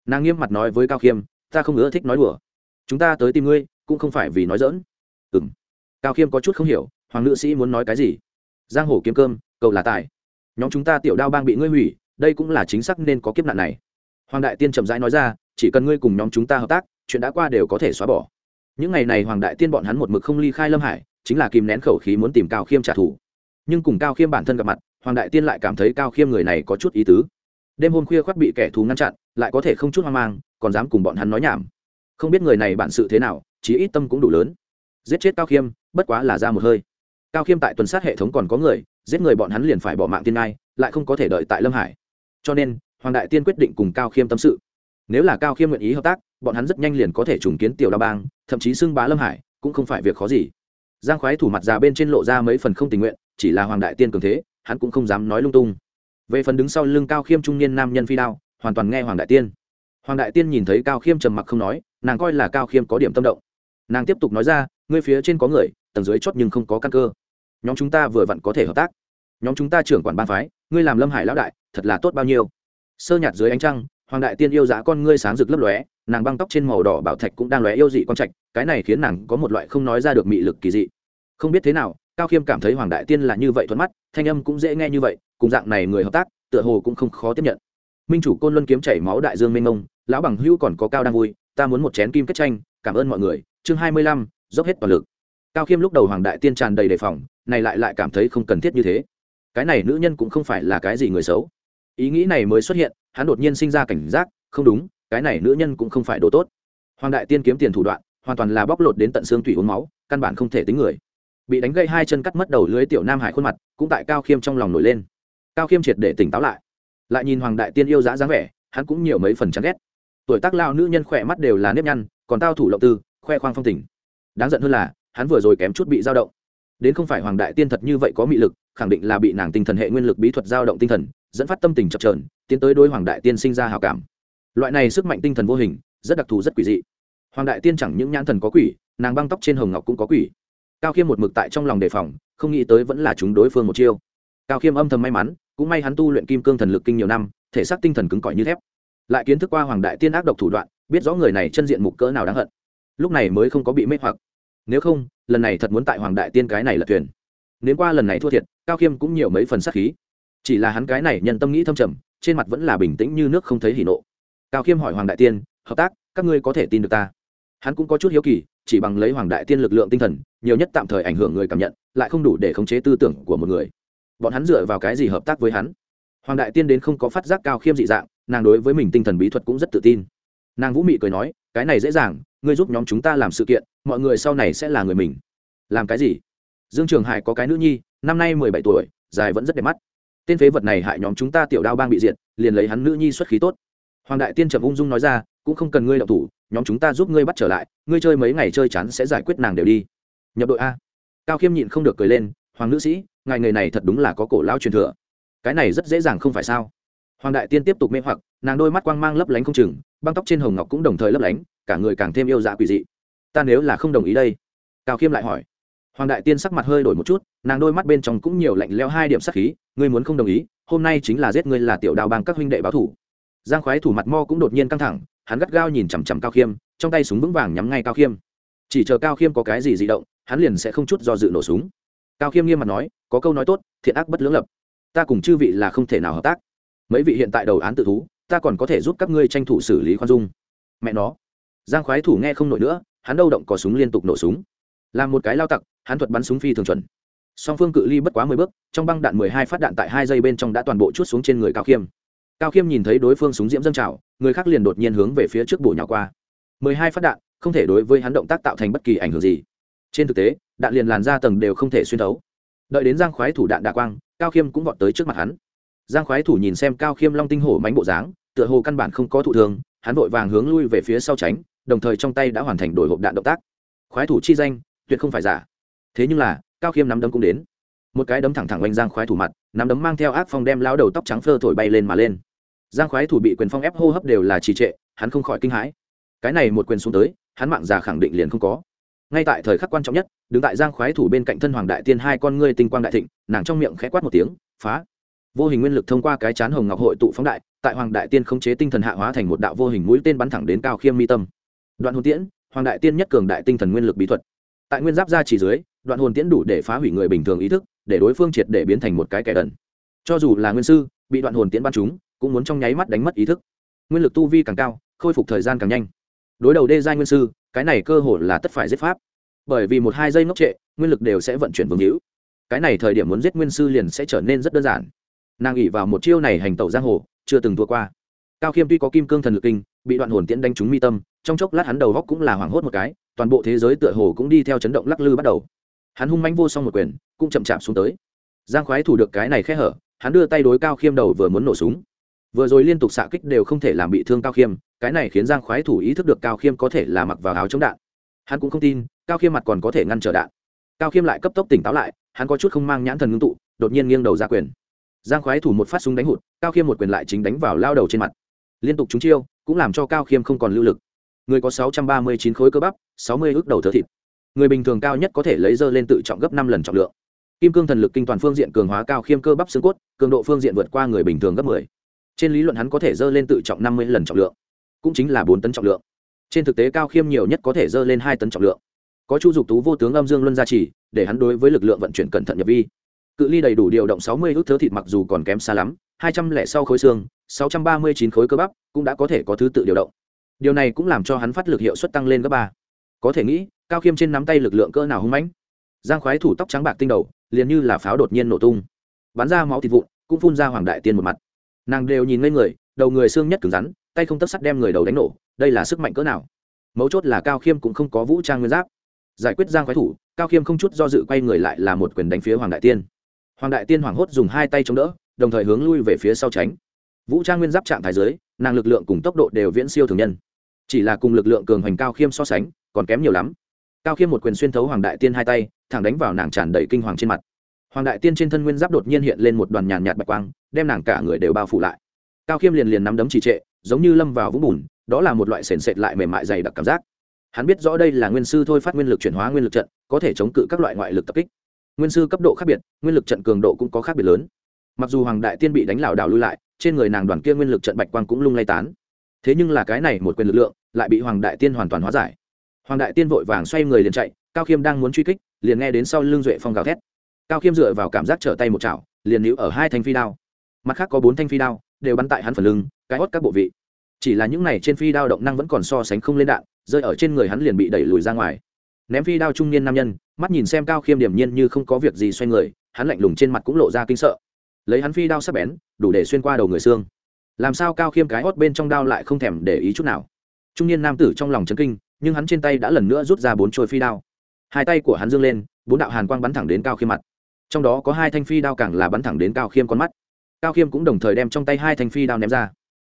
Nàng nghiêm mặt nói với cao khiêm, ta không ưa thích nói đùa. Chúng ta tới tìm ngươi, cũng không phải vì nói dỡn ừ m cao khiêm có chút không hiểu hoàng nữ sĩ muốn nói cái gì? Giang hồ kiếm cơm, cầu là tài. Nhóm chúng ta tiểu đao bang bị ngươi hủy, đây cũng là chính xác nên có kiếp nạn này. Hoàng đại tiên chậm rãi nói ra, chỉ cần ngươi cùng nhóm chúng ta hợp tác, chuyện đã qua đều có thể xóa bỏ. Những ngày này hoàng đại tiên bọn hắn một mực không ly khai lâm hải, chính là kìm nén khẩu khí muốn tìm cao khiêm trả thù. Nhưng cùng cao khiêm bản thân gặp mặt, hoàng đại tiên lại cảm thấy cao khiêm người này có chút ý tứ. Đêm hôm khuya khoác bị kẻ thù ngăn chặn, lại có thể không chút hoang mang, còn dám cùng bọn hắn nói nhảm. Không biết người này bản sự thế nào, chí ít tâm cũng đủ lớn. Giết chết cao khiêm, bất quá là ra một hơi cao khiêm tại tuần sát hệ thống còn có người, giết người bọn hắn liền phải bỏ mạng tiên ngai, lại không có thể đợi tại lâm hải. Cho nên, hoàng đại tiên quyết định cùng cao khiêm tâm sự. Nếu là cao khiêm nguyện ý hợp tác, bọn hắn rất nhanh liền có thể trùng kiến tiểu đa bang, thậm chí xưng bá lâm hải, cũng không phải việc khó gì. Giang khoái thủ mặt già bên trên lộ ra mấy phần không tình nguyện, chỉ là hoàng đại tiên cường thế, hắn cũng không dám nói lung tung. Về phần đứng sau lưng cao khiêm trung niên nam nhân phi đao, hoàn toàn nghe hoàng đại tiên. Hoàng đại tiên nhìn thấy cao khiêm trầm mặc không nói, nàng coi là cao khiêm có điểm tâm động. Nàng tiếp tục nói ra, ngươi phía trên có người, tầng dưới chót nhưng không có căn cơ nhóm chúng ta vừa vặn có thể hợp tác. Nhóm chúng ta trưởng quản ban phái, ngươi làm lâm hải lão đại, thật là tốt bao nhiêu. Sơ nhạt dưới ánh trăng, hoàng đại tiên yêu giá con ngươi sáng rực lấp lóe, nàng băng tóc trên màu đỏ bảo thạch cũng đang lóe yêu dị con trạch, cái này khiến nàng có một loại không nói ra được mị lực kỳ dị. Không biết thế nào, cao khiêm cảm thấy hoàng đại tiên là như vậy thuận mắt, thanh âm cũng dễ nghe như vậy, cùng dạng này người hợp tác, tựa hồ cũng không khó tiếp nhận. Minh chủ côn luân kiếm chảy máu đại dương mênh mông, lão bằng hữu còn có cao đang vui, ta muốn một chén kim kết tranh, cảm ơn mọi người, chương hai mươi lăm, dốc hết toàn lực cao khiêm lúc đầu hoàng đại tiên tràn đầy đề phòng, này lại lại cảm thấy không cần thiết như thế. Cái này nữ nhân cũng không phải là cái gì người xấu. Ý nghĩ này mới xuất hiện, hắn đột nhiên sinh ra cảnh giác, không đúng, cái này nữ nhân cũng không phải đồ tốt. Hoàng đại tiên kiếm tiền thủ đoạn, hoàn toàn là bóc lột đến tận xương thủy uống máu, căn bản không thể tính người. Bị đánh gây hai chân cắt mất đầu lưới tiểu nam hải khuôn mặt, cũng tại cao khiêm trong lòng nổi lên. Cao khiêm triệt để tỉnh táo lại. Lại nhìn hoàng đại tiên yêu dã dáng vẻ, hắn cũng nhiều mấy phần chán ghét. Tuổi tác lao nữ nhân khỏe mắt đều là nếp nhăn, còn tao thủ lộng tư, khoe khoang phong tình. Đáng giận hơn là hắn vừa rồi kém chút bị dao động. Đến không phải hoàng đại tiên thật như vậy có mị lực, khẳng định là bị nàng tinh thần hệ nguyên lực bí thuật dao động tinh thần, dẫn phát tâm tình chập trờn tiến tới đôi hoàng đại tiên sinh ra hào cảm. Loại này sức mạnh tinh thần vô hình, rất đặc thù, rất quỷ dị. Hoàng đại tiên chẳng những nhãn thần có quỷ, nàng băng tóc trên hồng ngọc cũng có quỷ. Cao khiêm một mực tại trong lòng đề phòng, không nghĩ tới vẫn là chúng đối phương một chiêu. Cao khiêm âm thầm may mắn, cũng may hắn tu luyện kim cương thần lực kinh nhiều năm, thể xác tinh thần cứng cỏi như thép. Lại kiến thức qua hoàng đại tiên ác độc thủ đoạn, biết rõ người này chân diện mục cỡ nào đáng hận. Lúc này mới không có bị mê hoặc nếu không, lần này thật muốn tại hoàng đại tiên cái này là thuyền. Nếu qua lần này thua thiệt, cao khiêm cũng nhiều mấy phần sát khí. Chỉ là hắn cái này nhận tâm nghĩ thâm trầm, trên mặt vẫn là bình tĩnh như nước không thấy hỉ nộ. Cao khiêm hỏi hoàng đại tiên, hợp tác, các ngươi có thể tin được ta? Hắn cũng có chút hiếu kỳ, chỉ bằng lấy hoàng đại tiên lực lượng tinh thần, nhiều nhất tạm thời ảnh hưởng người cảm nhận, lại không đủ để khống chế tư tưởng của một người. Bọn hắn dựa vào cái gì hợp tác với hắn? Hoàng đại tiên đến không có phát giác cao khiêm dị dạng, nàng đối với mình tinh thần bí thuật cũng rất tự tin. Nàng vũ mị cười nói cái này dễ dàng, ngươi giúp nhóm chúng ta làm sự kiện, mọi người sau này sẽ là người mình. Làm cái gì? Dương trường hải có cái nữ nhi, năm nay mười bảy tuổi, dài vẫn rất đẹp mắt. Tên phế vật này hại nhóm chúng ta tiểu đao bang bị diệt, liền lấy hắn nữ nhi xuất khí tốt. Hoàng đại tiên trầm ung dung nói ra, cũng không cần ngươi đậu thủ, nhóm chúng ta giúp ngươi bắt trở lại, ngươi chơi mấy ngày chơi chán sẽ giải quyết nàng đều đi. Nhập đội a. Cao khiêm nhịn không được cười lên, hoàng nữ sĩ, ngài người này thật đúng là có cổ lao truyền thừa. Cái này rất dễ dàng không phải sao? Hoàng đại tiên tiếp tục mê hoặc, nàng đôi mắt quang mang lấp lánh không chừng băng tóc trên hồng ngọc cũng đồng thời lấp lánh, cả người càng thêm yêu dạ quỷ dị. Ta nếu là không đồng ý đây? Cao khiêm lại hỏi. Hoàng đại tiên sắc mặt hơi đổi một chút, nàng đôi mắt bên trong cũng nhiều lạnh leo hai điểm sắc khí, ngươi muốn không đồng ý, hôm nay chính là giết ngươi là tiểu đào bang các huynh đệ báo thủ. Giang khoái thủ mặt mo cũng đột nhiên căng thẳng, hắn gắt gao nhìn chằm chằm cao khiêm, trong tay súng vững vàng nhắm ngay cao khiêm. Chỉ chờ cao khiêm có cái gì di động, hắn liền sẽ không chút do dự nổ súng. Cao khiêm nghiêm mặt nói, có câu nói tốt, thiện ác bất lưỡng lập. Ta cùng chư vị là không thể nào hợp tác. Mấy vị hiện tại đầu án tự thú ta còn có thể giúp các ngươi tranh thủ xử lý khoan dung. Mẹ nó. Giang khoái thủ nghe không nổi nữa, hắn đâu động cò súng liên tục nổ súng. Làm một cái lao tặc, hắn thuật bắn súng phi thường chuẩn. Song phương cự ly bất quá mười bước, trong băng đạn mười hai phát đạn tại hai giây bên trong đã toàn bộ chút xuống trên người cao khiêm. Cao khiêm nhìn thấy đối phương súng diễm dâng trào, người khác liền đột nhiên hướng về phía trước bổ nhỏ qua. Mười hai phát đạn, không thể đối với hắn động tác tạo thành bất kỳ ảnh hưởng gì. Trên thực tế, đạn liền làn ra tầng đều không thể xuyên thấu. Đợi đến giang khoái thủ đạn đạ quang, cao khiêm cũng vọt tới trước mặt hắn giang khoái thủ nhìn xem cao khiêm long tinh hổ mánh bộ dáng, tựa hồ căn bản không có thụ thường hắn vội vàng hướng lui về phía sau tránh, đồng thời trong tay đã hoàn thành đổi hộp đạn động tác. Khoái thủ chi danh, tuyệt không phải giả. Thế nhưng là, cao khiêm nắm đấm cũng đến. Một cái đấm thẳng thẳng oanh giang khoái thủ mặt, nắm đấm mang theo ác phong đem lao đầu tóc trắng phơ thổi bay lên mà lên. Giang khoái thủ bị quyền phong ép hô hấp đều là trì trệ, hắn không khỏi kinh hãi. Cái này một quyền xuống tới, hắn mạng già khẳng định liền không có. Ngay tại thời khắc quan trọng nhất, đứng tại giang khoái thủ bên cạnh thân hoàng đại tiên hai con ngươi tinh quang đại thịnh, nàng trong miệng khẽ quát một tiếng, phá! Vô hình nguyên lực thông qua cái chán hồng ngọc hội tụ phóng đại, tại hoàng đại tiên khống chế tinh thần hạ hóa thành một đạo vô hình mũi tên bắn thẳng đến cao khiêm mi tâm. Đoạn hồn tiễn, hoàng đại tiên nhất cường đại tinh thần nguyên lực bí thuật. Tại nguyên giáp ra chỉ dưới, đoạn hồn tiễn đủ để phá hủy người bình thường ý thức, để đối phương triệt để biến thành một cái kẻ đần. Cho dù là nguyên sư, bị đoạn hồn tiễn bắn chúng cũng muốn trong nháy mắt đánh mất ý thức. Nguyên lực tu vi càng cao, khôi phục thời gian càng nhanh. Đối đầu đê giai nguyên sư, cái này cơ hội là tất phải giết pháp. Bởi vì một hai giây ngốc trệ, nguyên lực đều sẽ vận chuyển vương hữu. Cái này thời điểm muốn giết nguyên sư liền sẽ trở nên rất đơn giản nàng ỉ vào một chiêu này hành tẩu giang hồ, chưa từng thua qua. Cao khiêm tuy có kim cương thần lực kinh, bị đoạn hồn tiễn đánh trúng mi tâm, trong chốc lát hắn đầu góc cũng là hoảng hốt một cái, toàn bộ thế giới tựa hồ cũng đi theo chấn động lắc lư bắt đầu. Hắn hung mánh vô xong một quyền, cũng chậm chạm xuống tới. Giang khoái thủ được cái này khẽ hở, hắn đưa tay đối cao khiêm đầu vừa muốn nổ súng. Vừa rồi liên tục xạ kích đều không thể làm bị thương cao khiêm, cái này khiến giang khoái thủ ý thức được cao khiêm có thể là mặc vào áo chống đạn. Hắn cũng không tin, cao khiêm mặt còn có thể ngăn trở đạn. Cao khiêm lại cấp tốc tỉnh táo lại, hắn có chút không mang nhãn thần ngưng tụ, đột nhiên nghiêng đầu ra quyền giang khoái thủ một phát súng đánh hụt, cao khiêm một quyền lại chính đánh vào lao đầu trên mặt. Liên tục trúng chiêu, cũng làm cho cao khiêm không còn lưu lực. Người có sáu trăm ba mươi chín khối cơ bắp, sáu mươi ước đầu thớ thịt. Người bình thường cao nhất có thể lấy dơ lên tự trọng gấp năm lần trọng lượng. Kim cương thần lực kinh toàn phương diện cường hóa cao khiêm cơ bắp xương cốt, cường độ phương diện vượt qua người bình thường gấp mười. Trên lý luận hắn có thể dơ lên tự trọng năm mươi lần trọng lượng, cũng chính là bốn tấn trọng lượng. Trên thực tế cao khiêm nhiều nhất có thể dơ lên hai tấn trọng lượng. Có chu dục tú vô tướng âm dương luân gia trì, để hắn đối với lực lượng vận chuyển cẩn thận nhập vi cự ly đầy đủ điều động sáu mươi ước thớ thịt mặc dù còn kém xa lắm, hai trăm lẻ sau khối xương, sáu trăm ba mươi chín khối cơ bắp, cũng đã có thể có thứ tự điều động. Điều này cũng làm cho hắn phát lực hiệu suất tăng lên gấp ba. Có thể nghĩ, cao khiêm trên nắm tay lực lượng cỡ nào hung mãnh. Giang khoái thủ tóc trắng bạc tinh đầu, liền như là pháo đột nhiên nổ tung. Bắn ra máu thịt vụn, cũng phun ra hoàng đại tiên một mặt. Nàng đều nhìn ngây người, đầu người xương nhất cứng rắn, tay không tấp sắt đem người đầu đánh nổ, đây là sức mạnh cỡ nào? Mấu chốt là cao khiêm cũng không có vũ trang nguyên giáp. Giải quyết giang khoái thủ, cao khiêm không chút do dự quay người lại là một quyền đánh phía hoàng đại tiên hoàng đại tiên hoảng hốt dùng hai tay chống đỡ, đồng thời hướng lui về phía sau tránh. Vũ trang nguyên giáp trạng thái giới nàng lực lượng cùng tốc độ đều viễn siêu thường nhân. Chỉ là cùng lực lượng cường hoành cao khiêm so sánh, còn kém nhiều lắm. Cao khiêm một quyền xuyên thấu hoàng đại tiên hai tay, thẳng đánh vào nàng tràn đầy kinh hoàng trên mặt. Hoàng đại tiên trên thân nguyên giáp đột nhiên hiện lên một đoàn nhàn nhạt bạch quang, đem nàng cả người đều bao phủ lại. Cao khiêm liền liền nắm đấm trì trệ, giống như lâm vào vũng bùn, đó là một loại sền sệt lại mềm mại dày đặc cảm giác. Hắn biết rõ đây là nguyên sư thôi phát nguyên lực chuyển hóa nguyên lực trận, có thể chống cự các loại ngoại lực tập kích nguyên sư cấp độ khác biệt, nguyên lực trận cường độ cũng có khác biệt lớn. Mặc dù hoàng đại tiên bị đánh lảo đảo lui lại, trên người nàng đoàn kia nguyên lực trận bạch quang cũng lung lay tán. Thế nhưng là cái này một quyền lực lượng, lại bị hoàng đại tiên hoàn toàn hóa giải. Hoàng đại tiên vội vàng xoay người liền chạy, cao khiêm đang muốn truy kích, liền nghe đến sau lưng duệ phong gào thét. Cao khiêm dựa vào cảm giác trở tay một chảo, liền níu ở hai thanh phi đao. Mặt khác có bốn thanh phi đao, đều bắn tại hắn phần lưng, cái hót các bộ vị. Chỉ là những này trên phi đao động năng vẫn còn so sánh không lên đạn, rơi ở trên người hắn liền bị đẩy lùi ra ngoài. Ném phi đao trung niên nam nhân mắt nhìn xem cao khiêm điểm nhiên như không có việc gì xoay người, hắn lạnh lùng trên mặt cũng lộ ra kinh sợ. Lấy hắn phi đao sắp bén, đủ để xuyên qua đầu người xương. Làm sao cao khiêm cái hót bên trong đao lại không thèm để ý chút nào? Trung niên nam tử trong lòng chấn kinh, nhưng hắn trên tay đã lần nữa rút ra bốn trôi phi đao. Hai tay của hắn dương lên, bốn đạo hàn quang bắn thẳng đến cao khiêm mặt. Trong đó có hai thanh phi đao càng là bắn thẳng đến cao khiêm con mắt. Cao khiêm cũng đồng thời đem trong tay hai thanh phi đao ném ra.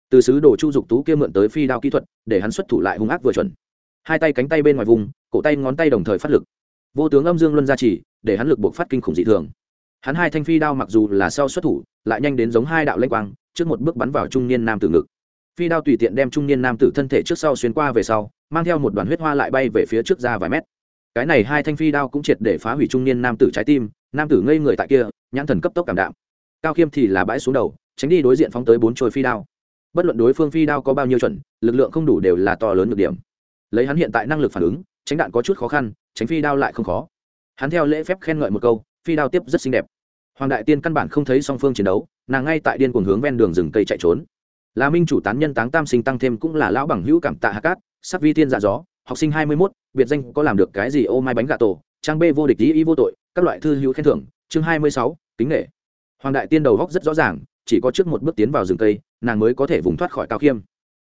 Từ sứ đồ chu dục tú kia mượn tới phi đao kỹ thuật, để hắn xuất thủ lại hung ác vừa chuẩn. Hai tay cánh tay bên ngoài vùng, cổ tay ngón tay đồng thời phát lực vô tướng âm dương luân gia trì, để hắn lực buộc phát kinh khủng dị thường. Hắn hai thanh phi đao mặc dù là sau xuất thủ, lại nhanh đến giống hai đạo lanh quang, trước một bước bắn vào trung niên nam tử ngực. Phi đao tùy tiện đem trung niên nam tử thân thể trước sau xuyên qua về sau, mang theo một đoàn huyết hoa lại bay về phía trước ra vài mét. Cái này hai thanh phi đao cũng triệt để phá hủy trung niên nam tử trái tim, nam tử ngây người tại kia, nhãn thần cấp tốc cảm đạm. Cao khiêm thì là bãi xuống đầu, tránh đi đối diện phóng tới bốn trôi phi đao. Bất luận đối phương phi đao có bao nhiêu chuẩn, lực lượng không đủ đều là to lớn được điểm. Lấy hắn hiện tại năng lực phản ứng, tránh đạn có chút khó khăn tránh phi đao lại không khó. Hắn theo lễ phép khen ngợi một câu phi đao tiếp rất xinh đẹp. Hoàng đại tiên căn bản không thấy song phương chiến đấu nàng ngay tại điên cuồng hướng ven đường rừng cây chạy trốn. Là minh chủ tán nhân táng tam sinh tăng thêm cũng là lão bằng hữu cảm tạ hạ cát sắc vi tiên dạ gió học sinh hai mươi 21, biệt danh có làm được cái gì ô mai bánh gà tổ trang bê vô địch ý ý vô tội các loại thư hữu khen thưởng chương hai mươi sáu kính nghệ. Hoàng đại tiên đầu góc rất rõ ràng chỉ có trước một bước tiến vào rừng cây nàng mới có thể vùng thoát khỏi cao khiêm.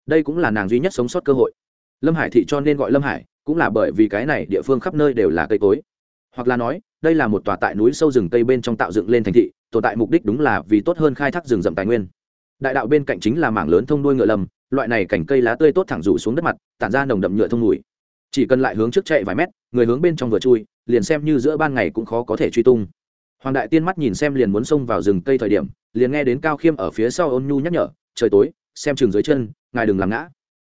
Đây cũng là nàng duy nhất sống sót cơ hội. Lâm hải thị cho nên gọi lâm hải cũng là bởi vì cái này địa phương khắp nơi đều là cây cối. Hoặc là nói, đây là một tòa tại núi sâu rừng cây bên trong tạo dựng lên thành thị, tồn tại mục đích đúng là vì tốt hơn khai thác rừng rậm tài nguyên. Đại đạo bên cạnh chính là mảng lớn thông đuôi ngựa lầm, loại này cảnh cây lá tươi tốt thẳng rủ xuống đất mặt, tản ra nồng đậm nhựa thông mùi. Chỉ cần lại hướng trước chạy vài mét, người hướng bên trong vừa chui, liền xem như giữa ban ngày cũng khó có thể truy tung. Hoàng đại tiên mắt nhìn xem liền muốn xông vào rừng cây thời điểm, liền nghe đến cao khiêm ở phía sau ôn nhu nhắc nhở, trời tối, xem chừng dưới chân, ngài đừng làm ngã.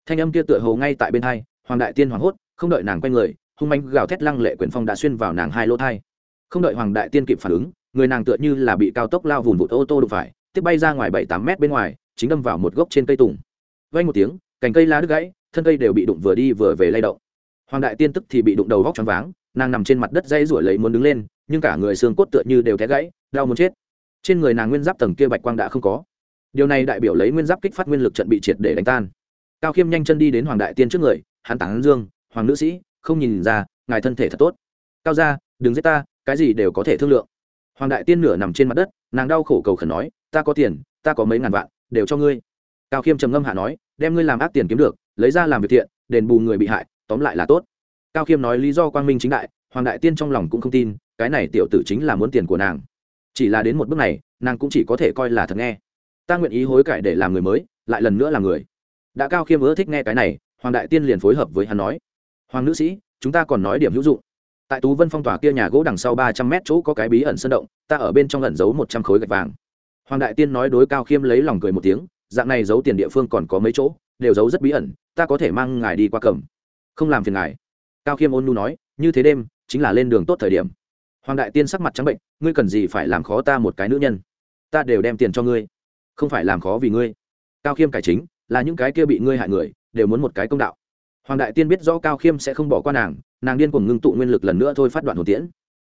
Thanh âm kia tựa hồ ngay tại bên hai, hoàng đại tiên hoảng hốt không đợi nàng quay người, hung manh gào thét lăng lệ quyền phong đã xuyên vào nàng hai lỗ thai. Không đợi hoàng đại tiên kịp phản ứng, người nàng tựa như là bị cao tốc lao vùn vụt ô tô đục phải, tiếp bay ra ngoài bảy tám mét bên ngoài, chính đâm vào một gốc trên cây tùng. Vay một tiếng, cành cây lá đứt gãy, thân cây đều bị đụng vừa đi vừa về lay động. Hoàng đại tiên tức thì bị đụng đầu vóc choáng váng, nàng nằm trên mặt đất dây rủi lấy muốn đứng lên, nhưng cả người xương cốt tựa như đều té gãy, đau muốn chết. Trên người nàng nguyên giáp tầng kia bạch quang đã không có. Điều này đại biểu lấy nguyên giáp kích phát nguyên lực trận bị triệt để đánh tan. Cao khiêm nhanh chân đi đến hoàng đại tiên trước người, hắn tán dương hoàng nữ sĩ, không nhìn ra, ngài thân thể thật tốt. Cao ra đừng giết ta, cái gì đều có thể thương lượng. Hoàng đại tiên nửa nằm trên mặt đất, nàng đau khổ cầu khẩn nói, ta có tiền, ta có mấy ngàn vạn, đều cho ngươi. Cao khiêm trầm ngâm hạ nói, đem ngươi làm ác tiền kiếm được, lấy ra làm việc thiện, đền bù người bị hại, tóm lại là tốt. Cao khiêm nói lý do quang minh chính đại, hoàng đại tiên trong lòng cũng không tin, cái này tiểu tử chính là muốn tiền của nàng. Chỉ là đến một bước này, nàng cũng chỉ có thể coi là thật nghe. Ta nguyện ý hối cải để làm người mới, lại lần nữa làm người. Đã cao khiêm ưa thích nghe cái này, hoàng đại tiên liền phối hợp với hắn nói hoàng nữ sĩ, chúng ta còn nói điểm hữu dụng. Tại tú vân phong tỏa kia nhà gỗ đằng sau ba trăm mét chỗ có cái bí ẩn sân động, ta ở bên trong ẩn giấu một trăm khối gạch vàng. Hoàng đại tiên nói đối cao khiêm lấy lòng cười một tiếng, dạng này giấu tiền địa phương còn có mấy chỗ, đều giấu rất bí ẩn, ta có thể mang ngài đi qua cầm. Không làm phiền ngài. Cao khiêm ôn nu nói, như thế đêm, chính là lên đường tốt thời điểm. Hoàng đại tiên sắc mặt trắng bệnh, ngươi cần gì phải làm khó ta một cái nữ nhân? Ta đều đem tiền cho ngươi. Không phải làm khó vì ngươi. Cao khiêm cải chính, là những cái kia bị ngươi hại người, đều muốn một cái công đạo hoàng đại tiên biết rõ cao khiêm sẽ không bỏ qua nàng nàng điên cuồng ngưng tụ nguyên lực lần nữa thôi phát đoạn hồn tiễn.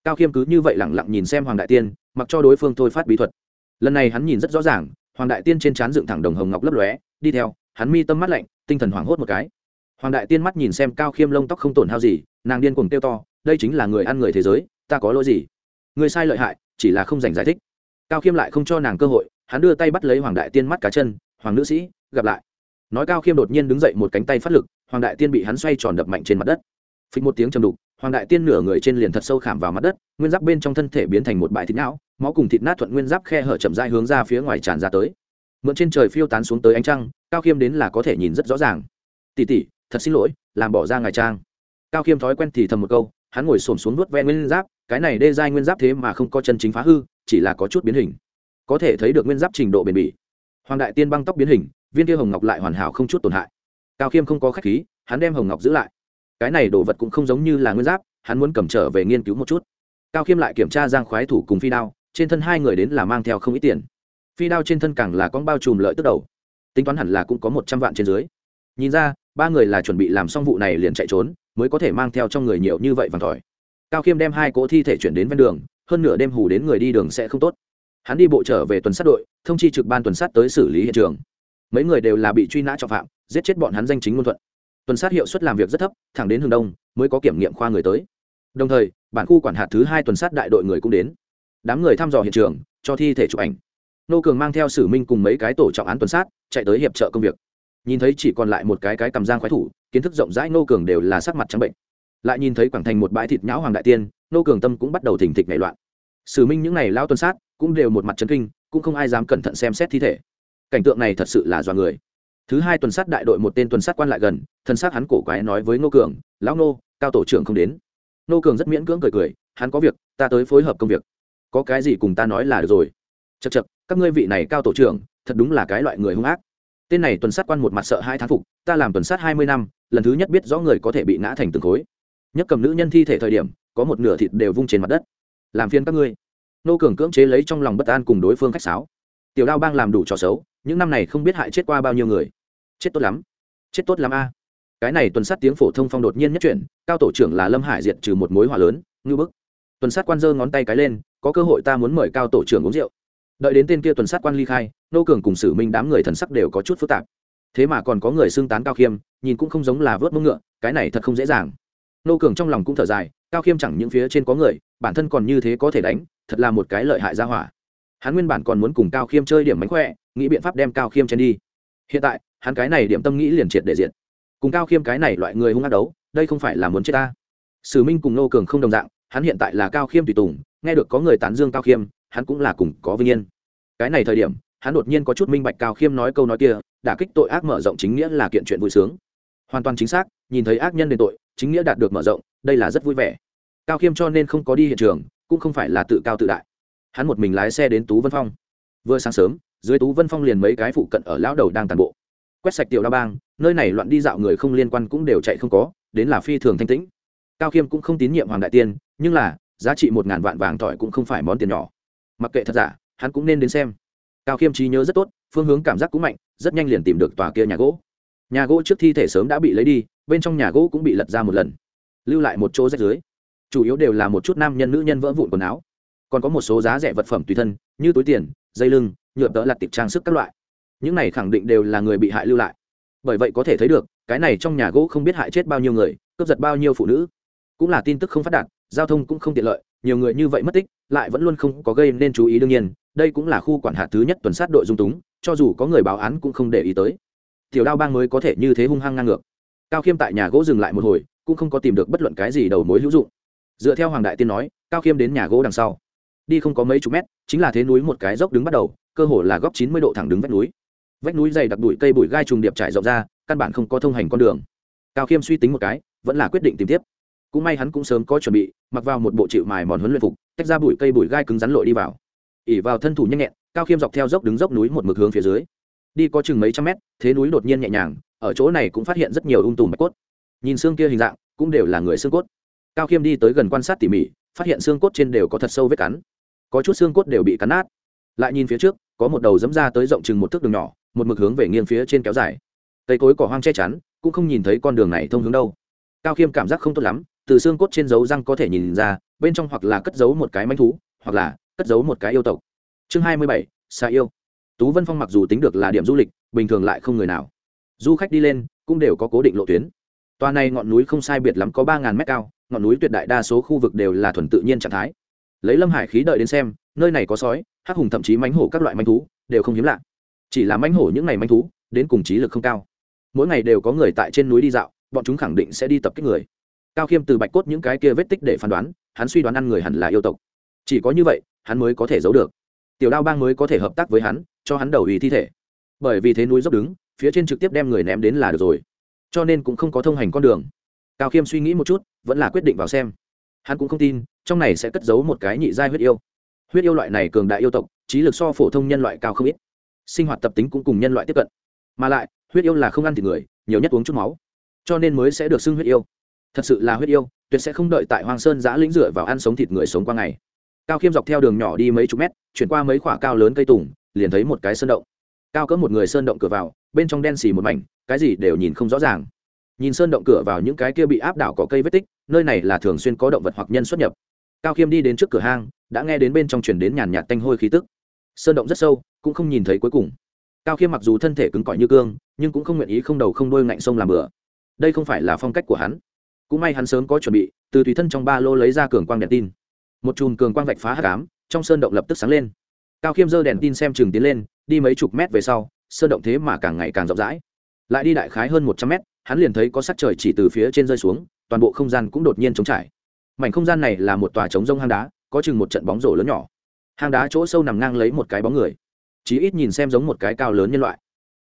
Cao khiêm cứ như vậy lẳng lặng nhìn xem hoàng đại tiên, mặc cho đối phương thôi phát bí thuật. Lần này hắn nhìn rất rõ ràng, hoàng đại tiên trên trán dựng thẳng đồng hồng ngọc lấp lóe, đi theo, hắn mi tâm mắt lạnh, tinh thần hoảng hốt một cái. Hoàng đại tiên mắt nhìn xem cao khiêm lông tóc không tổn hao gì, nàng điên cuồng tiêu to, đây chính là người ăn người thế giới, ta có lỗi gì? Người sai lợi hại, chỉ là không dành giải thích. Cao khiêm lại không cho nàng cơ hội, hắn đưa tay bắt lấy hoàng đại tiên mắt cá chân, hoàng nữ sĩ, gặp lại nói cao khiêm đột nhiên đứng dậy một cánh tay phát lực, hoàng đại tiên bị hắn xoay tròn đập mạnh trên mặt đất. Phịch một tiếng chầm đục, hoàng đại tiên nửa người trên liền thật sâu khảm vào mặt đất, nguyên giáp bên trong thân thể biến thành một bãi thịt não, máu cùng thịt nát thuận nguyên giáp khe hở chậm dai hướng ra phía ngoài tràn ra tới. Mượn trên trời phiêu tán xuống tới ánh trăng, cao khiêm đến là có thể nhìn rất rõ ràng. Tỉ tỉ thật xin lỗi, làm bỏ ra ngài trang. Cao khiêm thói quen thì thầm một câu, hắn ngồi xổm xuống nuốt ve nguyên giáp, cái này đê giai nguyên giáp thế mà không có chân chính phá hư, chỉ là có chút biến hình. Có thể thấy được nguyên giáp trình độ bền bỉ. Hoàng đại tiên băng tóc biến hình viên kia hồng ngọc lại hoàn hảo không chút tổn hại. Cao khiêm không có khách khí, hắn đem hồng ngọc giữ lại. Cái này đồ vật cũng không giống như là nguyên giáp, hắn muốn cầm trở về nghiên cứu một chút. Cao khiêm lại kiểm tra giang khoái thủ cùng phi đao, trên thân hai người đến là mang theo không ít tiền. Phi đao trên thân càng là con bao trùm lợi tức đầu. Tính toán hẳn là cũng có một trăm vạn trên dưới. Nhìn ra, ba người là chuẩn bị làm xong vụ này liền chạy trốn, mới có thể mang theo trong người nhiều như vậy vàng tỏi cao khiêm đem hai cỗ thi thể chuyển đến ven đường, hơn nửa đêm hù đến người đi đường sẽ không tốt. Hắn đi bộ trở về tuần sát đội, thông chi trực ban tuần sát tới xử lý hiện trường mấy người đều là bị truy nã trọng phạm, giết chết bọn hắn danh chính ngôn thuận. Tuần sát hiệu suất làm việc rất thấp, thẳng đến hướng đông mới có kiểm nghiệm khoa người tới. Đồng thời, bản khu quản hạt thứ hai tuần sát đại đội người cũng đến. Đám người thăm dò hiện trường, cho thi thể chụp ảnh. Nô cường mang theo sử minh cùng mấy cái tổ trọng án tuần sát, chạy tới hiệp trợ công việc. Nhìn thấy chỉ còn lại một cái cái cầm giang khoái thủ, kiến thức rộng rãi nô cường đều là sắc mặt trắng bệnh. Lại nhìn thấy quảng thành một bãi thịt nhão hoàng đại tiên, nô cường tâm cũng bắt đầu thỉnh thịch nảy loạn. Sử minh những ngày lao tuần sát cũng đều một mặt trấn kinh, cũng không ai dám cẩn thận xem xét thi thể cảnh tượng này thật sự là dọa người. Thứ hai tuần sát đại đội một tên tuần sát quan lại gần, thân xác hắn cổ quái nói với nô cường, lão nô cao tổ trưởng không đến. Nô cường rất miễn cưỡng cười cười, hắn có việc, ta tới phối hợp công việc. Có cái gì cùng ta nói là được rồi. Chật chật các ngươi vị này cao tổ trưởng, thật đúng là cái loại người hung ác. Tên này tuần sát quan một mặt sợ hai thán phục, ta làm tuần sát hai mươi năm, lần thứ nhất biết rõ người có thể bị ngã thành từng khối. Nhất cầm nữ nhân thi thể thời điểm, có một nửa thịt đều vung trên mặt đất. Làm phiên các ngươi. Nô cường cưỡng chế lấy trong lòng bất an cùng đối phương khách sáo. Tiểu đao bang làm đủ trò xấu những năm này không biết hại chết qua bao nhiêu người. Chết tốt lắm. Chết tốt lắm a. Cái này tuần sát tiếng phổ thông phong đột nhiên nhất chuyển, cao tổ trưởng là lâm hải diệt trừ một mối hòa lớn ngư bức. Tuần sát quan giơ ngón tay cái lên, có cơ hội ta muốn mời cao tổ trưởng uống rượu. Đợi đến tên kia tuần sát quan ly khai, nô cường cùng sử minh đám người thần sắc đều có chút phức tạp. Thế mà còn có người xưng tán cao khiêm, nhìn cũng không giống là vớt mông ngựa, cái này thật không dễ dàng. Nô cường trong lòng cũng thở dài, cao khiêm chẳng những phía trên có người, bản thân còn như thế có thể đánh, thật là một cái lợi hại ra hỏa. Hắn nguyên bản còn muốn cùng cao khiêm chơi điểm mánh khỏe nghĩ biện pháp đem cao khiêm chen đi. Hiện tại, hắn cái này điểm tâm nghĩ liền triệt để diện cùng cao khiêm cái này loại người hung ác đấu, đây không phải là muốn chết ta. Sử minh cùng nô cường không đồng dạng, hắn hiện tại là cao khiêm tùy tùng, nghe được có người tán dương cao khiêm, hắn cũng là cùng có vinh yên. Cái này thời điểm, hắn đột nhiên có chút minh bạch cao khiêm nói câu nói kia, đả kích tội ác mở rộng chính nghĩa là kiện chuyện vui sướng. Hoàn toàn chính xác, nhìn thấy ác nhân đền tội, chính nghĩa đạt được mở rộng, đây là rất vui vẻ. Cao khiêm cho nên không có đi hiện trường, cũng không phải là tự cao tự đại. Hắn một mình lái xe đến tú vân phong. Vừa sáng sớm dưới tú vân phong liền mấy cái phụ cận ở lão đầu đang tàn bộ. Quét sạch tiểu đa bang, nơi này loạn đi dạo người không liên quan cũng đều chạy không có, đến là phi thường thanh tĩnh. Cao khiêm cũng không tín nhiệm hoàng đại tiên, nhưng là, giá trị một ngàn vạn vàng tỏi cũng không phải món tiền nhỏ. Mặc kệ thật giả, hắn cũng nên đến xem. Cao khiêm trí nhớ rất tốt, phương hướng cảm giác cũng mạnh, rất nhanh liền tìm được tòa kia nhà gỗ. Nhà gỗ trước thi thể sớm đã bị lấy đi, bên trong nhà gỗ cũng bị lật ra một lần. Lưu lại một chỗ rách dưới. Chủ yếu đều là một chút nam nhân nữ nhân vỡ vụn quần áo. Còn có một số giá rẻ vật phẩm tùy thân, như túi tiền, dây lưng nhựa tợ lặt tiệp trang sức các loại. Những này khẳng định đều là người bị hại lưu lại. Bởi vậy có thể thấy được, cái này trong nhà gỗ không biết hại chết bao nhiêu người, cướp giật bao nhiêu phụ nữ. Cũng là tin tức không phát đạt, giao thông cũng không tiện lợi, nhiều người như vậy mất tích, lại vẫn luôn không có gây nên chú ý đương nhiên, đây cũng là khu quản hạt thứ nhất tuần sát đội dung túng, cho dù có người báo án cũng không để ý tới. Tiểu đao bang mới có thể như thế hung hăng ngang ngược. Cao khiêm tại nhà gỗ dừng lại một hồi, cũng không có tìm được bất luận cái gì đầu mối hữu dụng. Dựa theo hoàng đại tiên nói, cao khiêm đến nhà gỗ đằng sau. Đi không có mấy chục mét, chính là thế núi một cái dốc đứng bắt đầu cơ hồ là góc chín mươi độ thẳng đứng vách núi. Vách núi dày đặc bụi cây bụi gai trùng điệp trải rộng ra, căn bản không có thông hành con đường. Cao khiêm suy tính một cái, vẫn là quyết định tìm tiếp. Cũng may hắn cũng sớm có chuẩn bị, mặc vào một bộ chịu mài mòn huấn luyện phục, tách ra bụi cây bụi gai cứng rắn lội đi vào. Ỉ vào thân thủ nhanh nhẹn, cao khiêm dọc theo dốc đứng dốc núi một mực hướng phía dưới. Đi có chừng mấy trăm mét, thế núi đột nhiên nhẹ nhàng, ở chỗ này cũng phát hiện rất nhiều ung tùm bạch cốt. Nhìn xương kia hình dạng, cũng đều là người xương cốt. Cao khiêm đi tới gần quan sát tỉ mỉ, phát hiện xương cốt trên đều có thật sâu vết cắn. Có chút xương cốt đều bị cắn nát. Lại nhìn phía trước có một đầu dẫm ra tới rộng chừng một thước đường nhỏ, một mực hướng về nghiêng phía trên kéo dài. Cây cối cỏ hoang che chắn, cũng không nhìn thấy con đường này thông hướng đâu. Cao khiêm cảm giác không tốt lắm, từ xương cốt trên dấu răng có thể nhìn ra, bên trong hoặc là cất giấu một cái manh thú, hoặc là cất giấu một cái yêu tộc. Chương hai mươi bảy xa yêu. Tú vân phong mặc dù tính được là điểm du lịch, bình thường lại không người nào. Du khách đi lên, cũng đều có cố định lộ tuyến. Toa này ngọn núi không sai biệt lắm có ba ngàn mét cao, ngọn núi tuyệt đại đa số khu vực đều là thuần tự nhiên trạng thái. Lấy lâm hải khí đợi đến xem nơi này có sói, hắc hùng thậm chí mánh hổ các loại manh thú, đều không hiếm lạ. Chỉ là manh hổ những ngày manh thú, đến cùng trí lực không cao. Mỗi ngày đều có người tại trên núi đi dạo, bọn chúng khẳng định sẽ đi tập kích người. Cao khiêm từ bạch cốt những cái kia vết tích để phán đoán, hắn suy đoán ăn người hẳn là yêu tộc. Chỉ có như vậy, hắn mới có thể giấu được. Tiểu đao bang mới có thể hợp tác với hắn, cho hắn đầu ý thi thể. Bởi vì thế núi dốc đứng, phía trên trực tiếp đem người ném đến là được rồi. Cho nên cũng không có thông hành con đường. Cao khiêm suy nghĩ một chút, vẫn là quyết định vào xem. Hắn cũng không tin, trong này sẽ cất giấu một cái nhị giai huyết yêu huyết yêu loại này cường đại yêu tộc, trí lực so phổ thông nhân loại cao không ít. Sinh hoạt tập tính cũng cùng nhân loại tiếp cận. Mà lại, huyết yêu là không ăn thịt người, nhiều nhất uống chút máu. Cho nên mới sẽ được xưng huyết yêu. Thật sự là huyết yêu, tuyệt sẽ không đợi tại hoàng sơn giã lĩnh dựa vào ăn sống thịt người sống qua ngày. Cao khiêm dọc theo đường nhỏ đi mấy chục mét, chuyển qua mấy khoả cao lớn cây tùng, liền thấy một cái sơn động. Cao cỡ một người sơn động cửa vào, bên trong đen xì một mảnh, cái gì đều nhìn không rõ ràng. Nhìn sơn động cửa vào những cái kia bị áp đảo có cây vết tích, nơi này là thường xuyên có động vật hoặc nhân xuất nhập cao khiêm đi đến trước cửa hang, đã nghe đến bên trong chuyển đến nhàn nhạt tanh hôi khí tức. Sơn động rất sâu, cũng không nhìn thấy cuối cùng. Cao khiêm mặc dù thân thể cứng cỏi như cương, nhưng cũng không nguyện ý không đầu không đôi ngạnh sông làm bừa. Đây không phải là phong cách của hắn. Cũng may hắn sớm có chuẩn bị, từ tùy thân trong ba lô lấy ra cường quang đèn tin. Một chùm cường quang vạch phá hạ cám trong sơn động lập tức sáng lên. Cao khiêm giơ đèn tin xem chừng tiến lên, đi mấy chục mét về sau, sơn động thế mà càng ngày càng rộng rãi. Lại đi đại khái hơn một trăm mét, hắn liền thấy có sắc trời chỉ từ phía trên rơi xuống, toàn bộ không gian cũng đột nhiên trống trải mảnh không gian này là một tòa trống rông hang đá, có chừng một trận bóng rổ lớn nhỏ. Hang đá chỗ sâu nằm ngang lấy một cái bóng người. Chí ít nhìn xem giống một cái cao lớn nhân loại.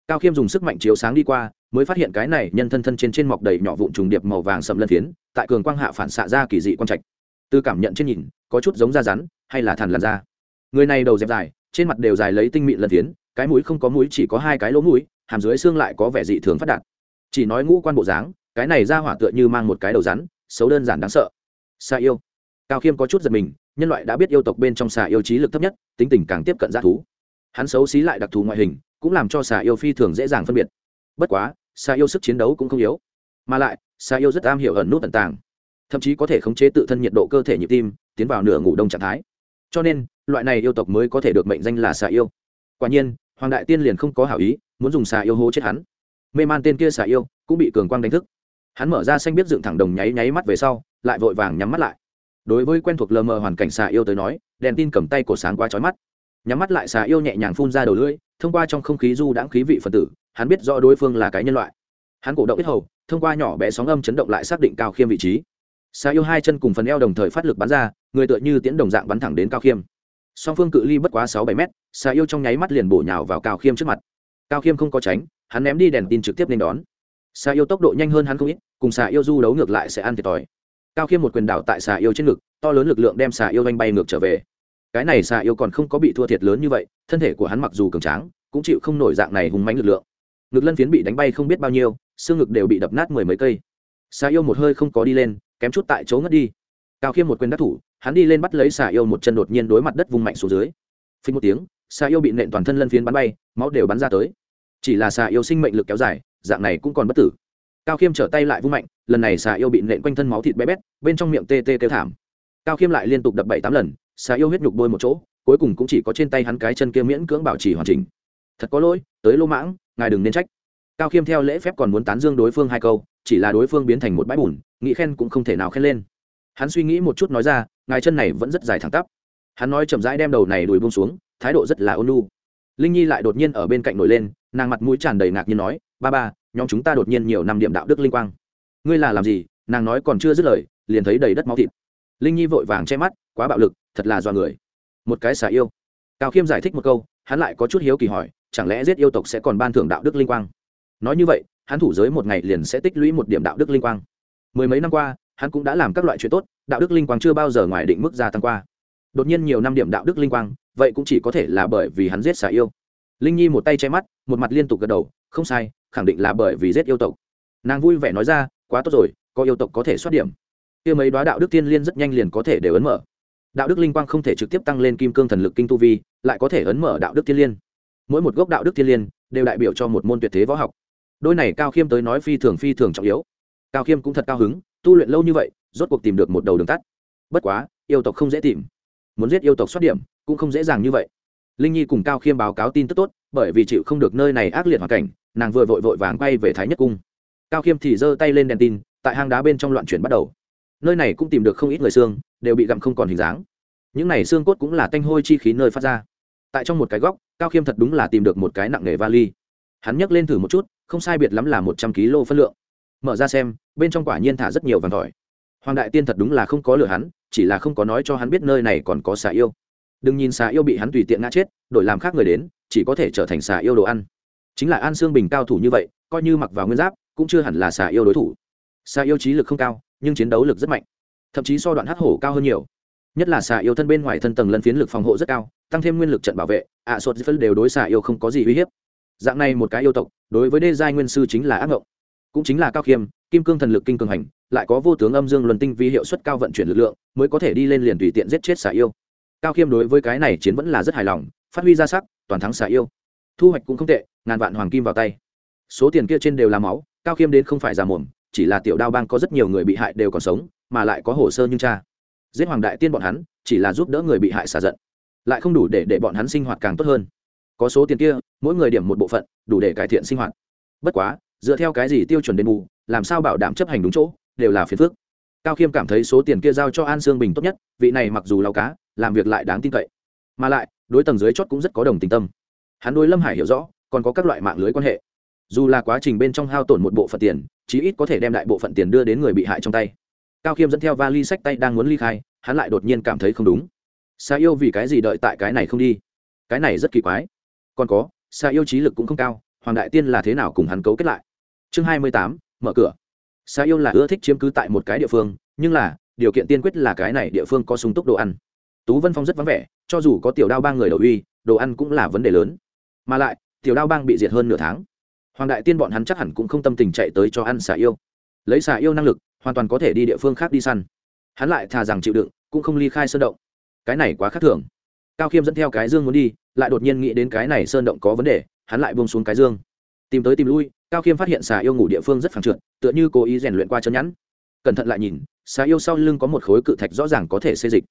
Cao khiêm dùng sức mạnh chiếu sáng đi qua, mới phát hiện cái này nhân thân thân trên trên mọc đầy nhỏ vụn trùng điệp màu vàng sầm lân phiến, tại cường quang hạ phản xạ ra kỳ dị quang trạch. Từ cảm nhận trên nhìn, có chút giống da rắn, hay là thằn làn da. Người này đầu dẹp dài, trên mặt đều dài lấy tinh mịn lân phiến, cái mũi không có mũi, chỉ có hai cái lỗ mũi, hàm dưới xương lại có vẻ dị thường phát đạt. Chỉ nói ngũ quan bộ dáng, cái này ra hỏa tựa như mang một cái đầu rắn, xấu đơn giản đáng sợ xà yêu. Cao khiêm có chút giật mình, nhân loại đã biết yêu tộc bên trong xà yêu trí lực thấp nhất, tính tình càng tiếp cận g thú. Hắn xấu xí lại đặc thù ngoại hình, cũng làm cho xà yêu phi thường dễ dàng phân biệt. Bất quá, xà yêu sức chiến đấu cũng không yếu. Mà lại, xà yêu rất am hiểu ẩn nút tận tàng. Thậm chí có thể khống chế tự thân nhiệt độ cơ thể nhịp tim, tiến vào nửa ngủ đông trạng thái. Cho nên, loại này yêu tộc mới có thể được mệnh danh là xà yêu. Quả nhiên, hoàng đại tiên liền không có hảo ý, muốn dùng xà yêu hố chết hắn. Mê man tên kia xà yêu cũng bị cường quang đánh thức hắn mở ra xanh biết dựng thẳng đồng nháy nháy mắt về sau, lại vội vàng nhắm mắt lại. Đối với quen thuộc lờ mờ hoàn cảnh xà yêu tới nói, đèn tin cầm tay cổ sáng quá trói mắt. Nhắm mắt lại xà yêu nhẹ nhàng phun ra đầu lưỡi, thông qua trong không khí du đãng khí vị phần tử, hắn biết rõ đối phương là cái nhân loại. Hắn cổ động ít hầu, thông qua nhỏ bé sóng âm chấn động lại xác định cao khiêm vị trí. Xà yêu hai chân cùng phần eo đồng thời phát lực bắn ra, người tựa như tiễn đồng dạng bắn thẳng đến cao khiêm. Song phương cự ly bất quá sáu bảy mét, xà yêu trong nháy mắt liền bổ nhào vào cao khiêm trước mặt. Cao khiêm không có tránh, hắn ném đi đèn tin trực tiếp nên đón xà yêu tốc độ nhanh hơn hắn không ít, cùng xà yêu du đấu ngược lại sẽ ăn thiệt thòi. Cao khiêm một quyền đảo tại xà yêu trên ngực, to lớn lực lượng đem xà yêu anh bay ngược trở về. Cái này xà yêu còn không có bị thua thiệt lớn như vậy, thân thể của hắn mặc dù cường tráng, cũng chịu không nổi dạng này hùng mánh lực lượng. Ngực lân phiến bị đánh bay không biết bao nhiêu, xương ngực đều bị đập nát mười mấy cây. Xà yêu một hơi không có đi lên, kém chút tại chỗ ngất đi. Cao khiêm một quyền đắc thủ, hắn đi lên bắt lấy xà yêu một chân đột nhiên đối mặt đất vùng mạnh xuống dưới. Phình một tiếng, xà yêu bị nện toàn thân lân phiến bắn bay, máu đều bắn ra tới. Chỉ là xà yêu sinh mệnh lực kéo dài dạng này cũng còn bất tử. Cao khiêm trở tay lại vung mạnh, lần này xà yêu bị nện quanh thân máu thịt bé bét, bên trong miệng tê tê kêu thảm. Cao khiêm lại liên tục đập bảy tám lần, xà yêu huyết nhục bôi một chỗ, cuối cùng cũng chỉ có trên tay hắn cái chân kia miễn cưỡng bảo trì hoàn chỉnh. Thật có lỗi, tới lô mãng, ngài đừng nên trách. Cao khiêm theo lễ phép còn muốn tán dương đối phương hai câu, chỉ là đối phương biến thành một bãi bùn, nghĩ khen cũng không thể nào khen lên. Hắn suy nghĩ một chút nói ra, ngài chân này vẫn rất dài thẳng tắp. Hắn nói chậm rãi đem đầu này đùi bông xuống, thái độ rất là ôn lu linh nhi lại đột nhiên ở bên cạnh nổi lên, nàng mặt mũi tràn đầy ngạc nhiên nói ba ba, nhóm chúng ta đột nhiên nhiều năm điểm đạo đức linh quang. Ngươi là làm gì? Nàng nói còn chưa dứt lời, liền thấy đầy đất máu thịt. Linh nhi vội vàng che mắt, quá bạo lực, thật là do người. Một cái xả yêu. Cao khiêm giải thích một câu, hắn lại có chút hiếu kỳ hỏi, chẳng lẽ giết yêu tộc sẽ còn ban thưởng đạo đức linh quang? Nói như vậy, hắn thủ giới một ngày liền sẽ tích lũy một điểm đạo đức linh quang. Mười mấy năm qua, hắn cũng đã làm các loại chuyện tốt, đạo đức linh quang chưa bao giờ ngoài định mức gia tăng qua. Đột nhiên nhiều năm điểm đạo đức linh quang, vậy cũng chỉ có thể là bởi vì hắn giết xả yêu. Linh nhi một tay che mắt, một mặt liên tục gật đầu, không sai khẳng định là bởi vì giết yêu tộc. Nàng vui vẻ nói ra, quá tốt rồi, có yêu tộc có thể xuất điểm. Kia mấy đoá đạo đức tiên liên rất nhanh liền có thể đều ấn mở. Đạo đức linh quang không thể trực tiếp tăng lên kim cương thần lực kinh tu vi, lại có thể ấn mở đạo đức tiên liên. Mỗi một gốc đạo đức tiên liên đều đại biểu cho một môn tuyệt thế võ học. Đôi này cao khiêm tới nói phi thường phi thường trọng yếu. Cao khiêm cũng thật cao hứng, tu luyện lâu như vậy, rốt cuộc tìm được một đầu đường tắt. Bất quá, yêu tộc không dễ tìm. Muốn giết yêu tộc xuất điểm, cũng không dễ dàng như vậy linh nhi cùng cao khiêm báo cáo tin tức tốt, bởi vì chịu không được nơi này ác liệt hoàn cảnh, nàng vừa vội vội vàng quay về thái nhất cung. Cao khiêm thì giơ tay lên đèn tin, tại hang đá bên trong loạn chuyển bắt đầu. Nơi này cũng tìm được không ít người xương, đều bị gặm không còn hình dáng. Những này xương cốt cũng là tanh hôi chi khí nơi phát ra. Tại trong một cái góc, cao khiêm thật đúng là tìm được một cái nặng nghề vali. Hắn nhấc lên thử một chút, không sai biệt lắm là một trăm kg phân lượng. Mở ra xem, bên trong quả nhiên thả rất nhiều vàng tỏi. Hoàng đại tiên thật đúng là không có lừa hắn, chỉ là không có nói cho hắn biết nơi này còn có xà yêu đừng nhìn xà yêu bị hắn tùy tiện ngã chết đổi làm khác người đến chỉ có thể trở thành xà yêu đồ ăn. Chính là an xương bình cao thủ như vậy coi như mặc vào nguyên giáp cũng chưa hẳn là xà yêu đối thủ. Xà yêu trí lực không cao nhưng chiến đấu lực rất mạnh. Thậm chí so đoạn hắc hổ cao hơn nhiều. Nhất là xà yêu thân bên ngoài thân tầng lân phiến lực phòng hộ rất cao tăng thêm nguyên lực trận bảo vệ ạ à, sốt phân đều đối xà yêu không có gì uy hiếp. Dạng này một cái yêu tộc đối với đê giai nguyên sư chính là ác ngộng. Cũng chính là cao khiêm kim cương thần lực kinh cường hành lại có vô tướng âm dương luân tinh vi hiệu suất cao vận chuyển lực lượng mới có thể đi lên liền tùy tiện giết chết xà yêu cao khiêm đối với cái này chiến vẫn là rất hài lòng, phát huy ra sắc, toàn thắng xả yêu. Thu hoạch cũng không tệ, ngàn vạn hoàng kim vào tay. Số tiền kia trên đều là máu, cao khiêm đến không phải già mồm, chỉ là tiểu đao bang có rất nhiều người bị hại đều còn sống, mà lại có hồ sơ nhưng cha. Giết hoàng đại tiên bọn hắn, chỉ là giúp đỡ người bị hại xả giận. Lại không đủ để để bọn hắn sinh hoạt càng tốt hơn. Có số tiền kia, mỗi người điểm một bộ phận, đủ để cải thiện sinh hoạt. Bất quá, dựa theo cái gì tiêu chuẩn đền bù, làm sao bảo đảm chấp hành đúng chỗ, đều là phiền phức cao khiêm cảm thấy số tiền kia giao cho an sương bình tốt nhất, vị này mặc dù lao cá, làm việc lại đáng tin cậy. Mà lại, đối tầng dưới chót cũng rất có đồng tình tâm. Hắn đối lâm hải hiểu rõ, còn có các loại mạng lưới quan hệ. Dù là quá trình bên trong hao tổn một bộ phận tiền, chí ít có thể đem đại bộ phận tiền đưa đến người bị hại trong tay. Cao khiêm dẫn theo vali sách tay đang muốn ly khai, hắn lại đột nhiên cảm thấy không đúng. Xa yêu vì cái gì đợi tại cái này không đi? Cái này rất kỳ quái. Còn có xa yêu trí lực cũng không cao, hoàng đại tiên là thế nào cùng hắn cấu kết lại? Chương hai mươi tám, mở cửa xa yêu là ưa thích chiếm cứ tại một cái địa phương, nhưng là, điều kiện tiên quyết là cái này địa phương có sung túc đồ ăn. Tú vân phong rất vắng vẻ, cho dù có tiểu đao ba người đầu uy, đồ ăn cũng là vấn đề lớn. Mà lại, tiểu đao bang bị diệt hơn nửa tháng. Hoàng đại tiên bọn hắn chắc hẳn cũng không tâm tình chạy tới cho ăn xà yêu. Lấy xà yêu năng lực, hoàn toàn có thể đi địa phương khác đi săn. Hắn lại thà rằng chịu đựng, cũng không ly khai sơn động. Cái này quá khác thường. Cao khiêm dẫn theo cái dương muốn đi, lại đột nhiên nghĩ đến cái này sơn động có vấn đề, hắn lại buông xuống cái dương tìm tới tìm lui, cao khiêm phát hiện xà yêu ngủ địa phương rất phẳng trượt, tựa như cố ý rèn luyện qua chân nhắn. Cẩn thận lại nhìn, xà yêu sau lưng có một khối cự thạch rõ ràng có thể xê dịch.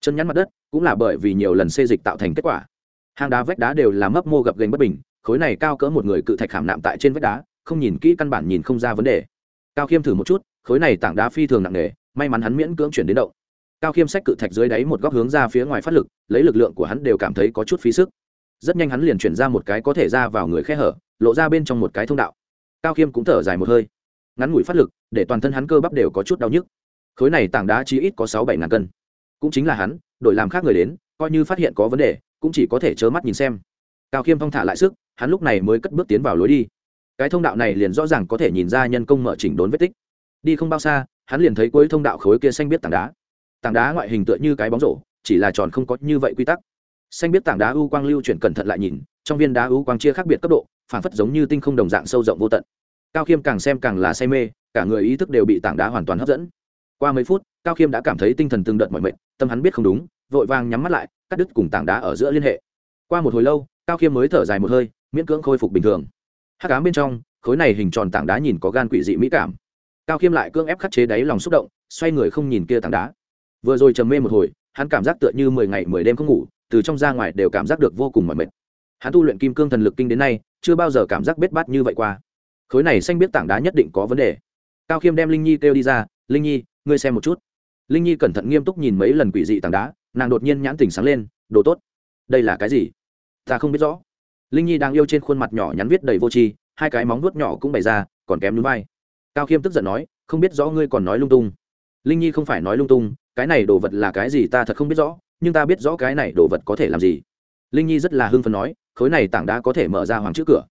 Chân nhắn mặt đất cũng là bởi vì nhiều lần xê dịch tạo thành kết quả. Hang đá vách đá đều là mấp mô gập gành bất bình, khối này cao cỡ một người cự thạch khảm nạm tại trên vách đá, không nhìn kỹ căn bản nhìn không ra vấn đề. Cao khiêm thử một chút, khối này tảng đá phi thường nặng nề, may mắn hắn miễn cưỡng chuyển đến động. Cao khiêm sách cự thạch dưới đáy một góc hướng ra phía ngoài phát lực, lấy lực lượng của hắn đều cảm thấy có chút phí sức. Rất nhanh hắn liền chuyển ra một cái có thể ra vào người khe hở lộ ra bên trong một cái thông đạo. Cao khiêm cũng thở dài một hơi. Ngắn ngủi phát lực, để toàn thân hắn cơ bắp đều có chút đau nhức. Khối này tảng đá chỉ ít có sáu bảy ngàn cân. Cũng chính là hắn, đổi làm khác người đến, coi như phát hiện có vấn đề, cũng chỉ có thể chớ mắt nhìn xem. Cao khiêm thong thả lại sức, hắn lúc này mới cất bước tiến vào lối đi. Cái thông đạo này liền rõ ràng có thể nhìn ra nhân công mở chỉnh đốn vết tích. Đi không bao xa, hắn liền thấy cuối thông đạo khối kia xanh biết tảng đá. Tảng đá ngoại hình tựa như cái bóng rổ, chỉ là tròn không có như vậy quy tắc. Xanh biết tảng đá u quang lưu chuyển cẩn thận lại nhìn, trong viên đá u quang chia khác biệt cấp độ phản phất giống như tinh không đồng dạng sâu rộng vô tận. Cao khiêm càng xem càng là say mê, cả người ý thức đều bị tảng đá hoàn toàn hấp dẫn. Qua mấy phút, cao khiêm đã cảm thấy tinh thần từng đợt mọi mệt, tâm hắn biết không đúng, vội vàng nhắm mắt lại, cắt đứt cùng tảng đá ở giữa liên hệ. Qua một hồi lâu, cao khiêm mới thở dài một hơi, miễn cưỡng khôi phục bình thường. Hát cám bên trong, khối này hình tròn tảng đá nhìn có gan quỷ dị mỹ cảm. Cao khiêm lại cưỡng ép khắc chế đáy lòng xúc động, xoay người không nhìn kia tảng đá. Vừa rồi trầm mê một hồi, hắn cảm giác tựa như mười ngày mười đêm không ngủ, từ trong ra ngoài đều cảm giác được vô cùng mỏi mệt hắn tu luyện kim cương thần lực kinh đến nay, chưa bao giờ cảm giác bết bát như vậy qua. Khối này xanh biết tảng đá nhất định có vấn đề. Cao khiêm đem linh nhi kêu đi ra, linh nhi, ngươi xem một chút. Linh nhi cẩn thận nghiêm túc nhìn mấy lần quỷ dị tảng đá, nàng đột nhiên nhãn tỉnh sáng lên, đồ tốt. Đây là cái gì? Ta không biết rõ. Linh nhi đang yêu trên khuôn mặt nhỏ nhắn viết đầy vô tri, hai cái móng vuốt nhỏ cũng bày ra, còn kém núi vai. Cao khiêm tức giận nói, không biết rõ ngươi còn nói lung tung. Linh nhi không phải nói lung tung, cái này đồ vật là cái gì ta thật không biết rõ, nhưng ta biết rõ cái này đồ vật có thể làm gì. Linh nhi rất là hưng phấn nói khối này tảng đá có thể mở ra hoàng chữ cửa.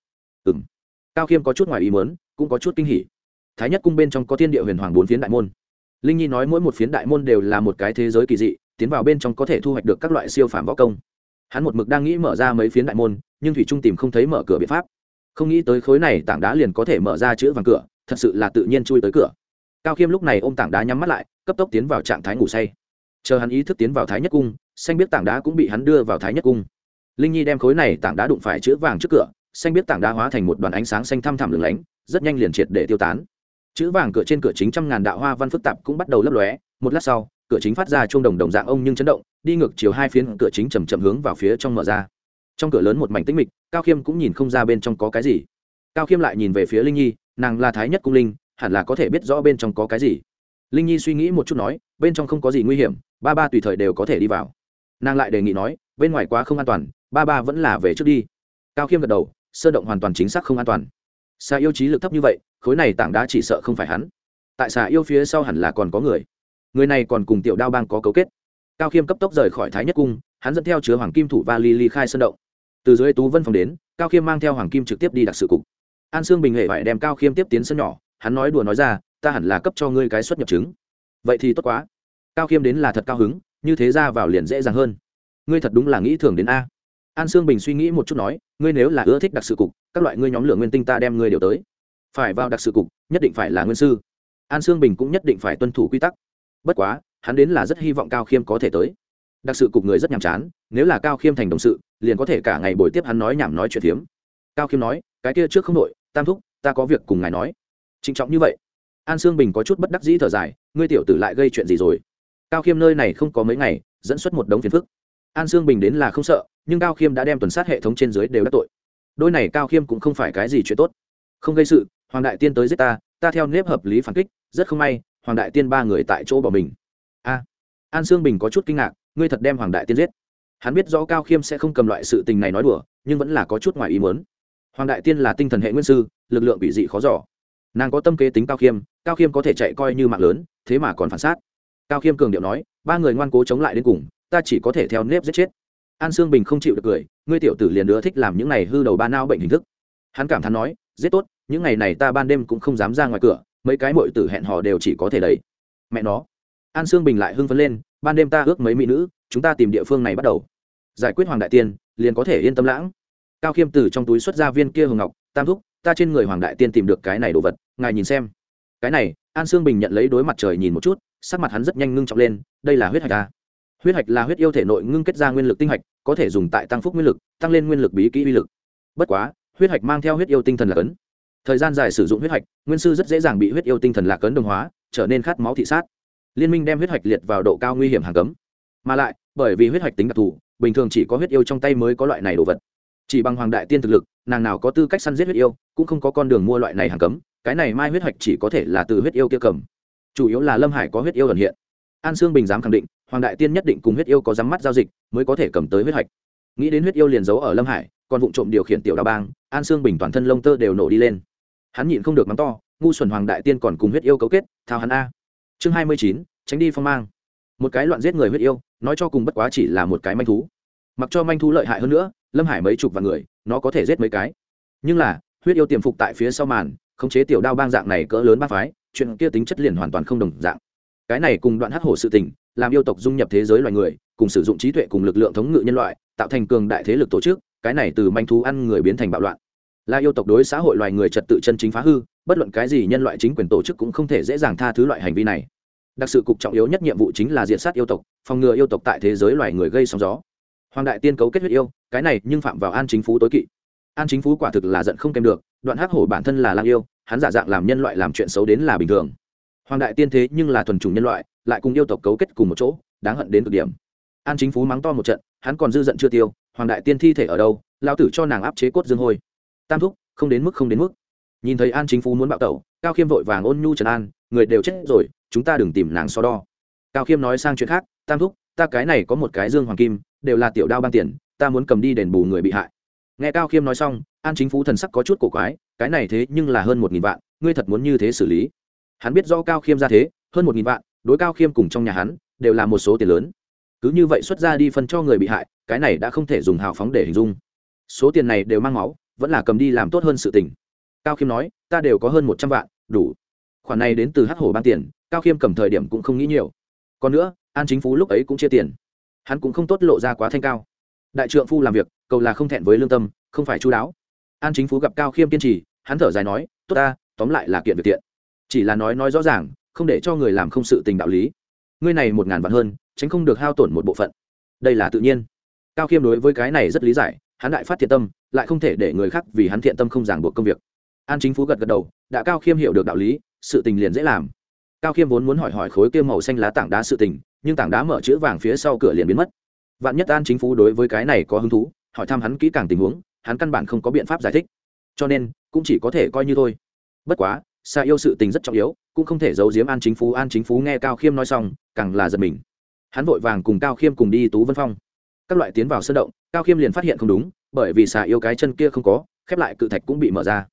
Ừ m cao khiêm có chút ngoài ý mớn cũng có chút kinh hỉ. Thái nhất cung bên trong có thiên địa huyền hoàng bốn phiến đại môn. Linh nhi nói mỗi một phiến đại môn đều là một cái thế giới kỳ dị, tiến vào bên trong có thể thu hoạch được các loại siêu phàm võ công. Hắn một mực đang nghĩ mở ra mấy phiến đại môn, nhưng thủy trung tìm không thấy mở cửa biện pháp. Không nghĩ tới khối này tảng đá liền có thể mở ra chữ vàng cửa, thật sự là tự nhiên chui tới cửa. Cao khiêm lúc này ôm tảng đá nhắm mắt lại, cấp tốc tiến vào trạng thái ngủ say. Chờ hắn ý thức tiến vào thái nhất cung, xanh biết tảng đá cũng bị hắn đưa vào thái nhất cung linh nhi đem khối này tảng đá đụng phải chữ vàng trước cửa, xanh biết tảng đá hóa thành một đoàn ánh sáng xanh thăm thẳm lửng lánh, rất nhanh liền triệt để tiêu tán. Chữ vàng cửa trên cửa chính trăm ngàn đạo hoa văn phức tạp cũng bắt đầu lấp lóe, một lát sau, cửa chính phát ra chuông đồng đồng dạng ông nhưng chấn động, đi ngược chiều hai phiến cửa chính chầm chậm hướng vào phía trong mở ra. Trong cửa lớn một mảnh tĩnh mịch, cao khiêm cũng nhìn không ra bên trong có cái gì. Cao khiêm lại nhìn về phía linh nhi, nàng là thái nhất cung linh, hẳn là có thể biết rõ bên trong có cái gì. Linh nhi suy nghĩ một chút nói, bên trong không có gì nguy hiểm, ba ba tùy thời đều có thể đi vào. Nàng lại đề nghị nói, bên ngoài quá không an toàn ba ba vẫn là về trước đi. Cao khiêm gật đầu, sơ động hoàn toàn chính xác không an toàn. Xà yêu trí lực thấp như vậy, khối này tảng đá chỉ sợ không phải hắn. Tại xà yêu phía sau hẳn là còn có người. Người này còn cùng tiểu đao bang có cấu kết. Cao khiêm cấp tốc rời khỏi thái nhất cung, hắn dẫn theo chứa hoàng kim thủ và ly ly khai sơn động. Từ dưới tú vân phòng đến, cao khiêm mang theo hoàng kim trực tiếp đi đặc sự cục. An sương bình hệ phải đem cao khiêm tiếp tiến sân nhỏ, hắn nói đùa nói ra, ta hẳn là cấp cho ngươi cái xuất nhập chứng. Vậy thì tốt quá. Cao khiêm đến là thật cao hứng, như thế ra vào liền dễ dàng hơn. Ngươi thật đúng là nghĩ thường đến a an sương bình suy nghĩ một chút nói, ngươi nếu là ưa thích đặc sự cục, các loại ngươi nhóm lửa nguyên tinh ta đem ngươi đều tới. Phải vào đặc sự cục, nhất định phải là nguyên sư. An sương bình cũng nhất định phải tuân thủ quy tắc. Bất quá, hắn đến là rất hy vọng cao khiêm có thể tới. Đặc sự cục người rất nhàm chán, nếu là cao khiêm thành đồng sự, liền có thể cả ngày buổi tiếp hắn nói nhảm nói chuyện phiếm. Cao khiêm nói, cái kia trước không đội tam thúc, ta có việc cùng ngài nói. Trịnh trọng như vậy, an sương bình có chút bất đắc dĩ thở dài, ngươi tiểu tử lại gây chuyện gì rồi? Cao khiêm nơi này không có mấy ngày, dẫn xuất một đống phiền phức. An sương bình đến là không sợ nhưng cao khiêm đã đem tuần sát hệ thống trên dưới đều đắc tội. Đôi này cao khiêm cũng không phải cái gì chuyện tốt. Không gây sự, hoàng đại tiên tới giết ta ta theo nếp hợp lý phản kích, rất không may, hoàng đại tiên ba người tại chỗ bỏ mình. A, an sương bình có chút kinh ngạc, ngươi thật đem hoàng đại tiên giết. Hắn biết rõ cao khiêm sẽ không cầm loại sự tình này nói đùa, nhưng vẫn là có chút ngoài ý muốn. Hoàng đại tiên là tinh thần hệ nguyên sư, lực lượng bị dị khó giỏ nàng có tâm kế tính cao khiêm cao khiêm có thể chạy coi như mạng lớn, thế mà còn phản xác cao khiêm cường điệu nói, ba người ngoan cố chống lại đến cùng, ta chỉ có thể theo nếp giết chết an sương bình không chịu được cười, ngươi tiểu tử liền nữa thích làm những này hư đầu ba nao bệnh hình thức. Hắn cảm thán nói, giết tốt, những ngày này ta ban đêm cũng không dám ra ngoài cửa, mấy cái mội tử hẹn hò đều chỉ có thể đấy mẹ nó. An sương bình lại hưng phấn lên, ban đêm ta ước mấy mỹ nữ, chúng ta tìm địa phương này bắt đầu. Giải quyết hoàng đại tiên, liền có thể yên tâm lãng. Cao khiêm từ trong túi xuất ra viên kia hồng ngọc, tam thúc, ta trên người hoàng đại tiên tìm được cái này đồ vật, ngài nhìn xem. Cái này, an sương bình nhận lấy đối mặt trời nhìn một chút, sắc mặt hắn rất nhanh ngưng trọng lên, đây là huyết hạch ta huyết hạch là huyết yêu thể nội ngưng kết ra nguyên lực tinh hạch có thể dùng tại tăng phúc nguyên lực, tăng lên nguyên lực bí kỹ uy lực. Bất quá, huyết hạch mang theo huyết yêu tinh thần lạc ấn thời gian dài sử dụng huyết hạch, nguyên sư rất dễ dàng bị huyết yêu tinh thần lạc ấn đồng hóa, trở nên khát máu thị sát. Liên minh đem huyết hạch liệt vào độ cao nguy hiểm hàng cấm. Mà lại, bởi vì huyết hạch tính đặc thù, bình thường chỉ có huyết yêu trong tay mới có loại này đồ vật. Chỉ bằng hoàng đại tiên thực lực, nàng nào có tư cách săn giết huyết yêu, cũng không có con đường mua loại này hàng cấm, cái này mai huyết hạch chỉ có thể là từ huyết yêu kia cầm. Chủ yếu là lâm hải có huyết yêu ẩn hiện an sương bình dám khẳng định, hoàng đại tiên nhất định cùng huyết yêu có dám mắt giao dịch, mới có thể cầm tới huyết hạch. Nghĩ đến huyết yêu liền giấu ở lâm hải, còn vụ trộm điều khiển tiểu đa bang, an sương bình toàn thân lông tơ đều nổ đi lên. Hắn nhịn không được mắng to, ngu xuẩn hoàng đại tiên còn cùng huyết yêu cấu kết, thao hắn a. Chương hai mươi chín, tránh đi phong mang. Một cái loạn giết người huyết yêu, nói cho cùng bất quá chỉ là một cái manh thú. Mặc cho manh thú lợi hại hơn nữa, lâm hải mấy chục vạn người, nó có thể giết mấy cái. Nhưng là, huyết yêu tiềm phục tại phía sau màn, khống chế tiểu đao bang dạng này cỡ lớn ba phái, chuyện kia tính chất liền hoàn toàn không đồng dạng cái này cùng đoạn hắc hổ sự tình, làm yêu tộc dung nhập thế giới loài người, cùng sử dụng trí tuệ cùng lực lượng thống ngự nhân loại, tạo thành cường đại thế lực tổ chức, cái này từ manh thú ăn người biến thành bạo loạn. Là yêu tộc đối xã hội loài người trật tự chân chính phá hư, bất luận cái gì nhân loại chính quyền tổ chức cũng không thể dễ dàng tha thứ loại hành vi này. Đặc sự cục trọng yếu nhất nhiệm vụ chính là diện sát yêu tộc, phòng ngừa yêu tộc tại thế giới loài người gây sóng gió. Hoàng đại tiên cấu kết huyết yêu, cái này nhưng phạm vào an chính phú tối kỵ. An chính phú quả thực là giận không kèm được, đoạn hắc hổ bản thân là lang yêu, hắn giả dạng làm nhân loại làm chuyện xấu đến là bình thường hoàng đại tiên thế nhưng là thuần chủng nhân loại, lại cùng yêu tộc cấu kết cùng một chỗ, đáng hận đến cực điểm. An chính phú mắng to một trận, hắn còn dư giận chưa tiêu, hoàng đại tiên thi thể ở đâu lao tử cho nàng áp chế cốt dương hôi. Tam thúc, không đến mức, không đến mức. Nhìn thấy an chính phú muốn bạo tẩu, cao khiêm vội vàng ôn nhu trần an, người đều chết rồi, chúng ta đừng tìm nàng so đo. Cao khiêm nói sang chuyện khác, tam thúc, ta cái này có một cái dương hoàng kim, đều là tiểu đao ban tiền, ta muốn cầm đi đền bù người bị hại. Nghe cao khiêm nói xong, an chính phú thần sắc có chút cổ quái, cái này thế nhưng là hơn một nghìn vạn, ngươi thật muốn như thế xử lý hắn biết do cao khiêm ra thế, hơn một nghìn vạn, đối cao khiêm cùng trong nhà hắn, đều là một số tiền lớn. Cứ như vậy xuất ra đi phân cho người bị hại, cái này đã không thể dùng hào phóng để hình dung. Số tiền này đều mang máu, vẫn là cầm đi làm tốt hơn sự tình. Cao khiêm nói, ta đều có hơn một trăm vạn, đủ. Khoản này đến từ hắc hổ ban tiền, cao khiêm cầm thời điểm cũng không nghĩ nhiều. Còn nữa, an chính phú lúc ấy cũng chia tiền. Hắn cũng không tốt lộ ra quá thanh cao. Đại trượng phu làm việc, cầu là không thẹn với lương tâm, không phải chú đáo. An chính phú gặp cao khiêm kiên trì, hắn thở dài nói, tốt ta, tóm lại là kiện việc tiện chỉ là nói nói rõ ràng, không để cho người làm không sự tình đạo lý. Ngươi này một ngàn vạn hơn, tránh không được hao tổn một bộ phận. Đây là tự nhiên. Cao khiêm đối với cái này rất lý giải, hắn đại phát thiện tâm, lại không thể để người khác vì hắn thiện tâm không ràng buộc công việc. An chính phú gật gật đầu, đã cao khiêm hiểu được đạo lý, sự tình liền dễ làm. Cao khiêm vốn muốn hỏi hỏi khối kia màu xanh lá tảng đá sự tình, nhưng tảng đá mở chữ vàng phía sau cửa liền biến mất. Vạn nhất an chính phú đối với cái này có hứng thú, hỏi thăm hắn kỹ càng tình huống, hắn căn bản không có biện pháp giải thích. Cho nên, cũng chỉ có thể coi như thôi. Bất quá xa yêu sự tình rất trọng yếu, cũng không thể giấu giếm an chính phú. An chính phú nghe cao khiêm nói xong, càng là giật mình. Hắn vội vàng cùng cao khiêm cùng đi tú vân phong. Các loại tiến vào sân động, cao khiêm liền phát hiện không đúng, bởi vì xà yêu cái chân kia không có, khép lại cự thạch cũng bị mở ra.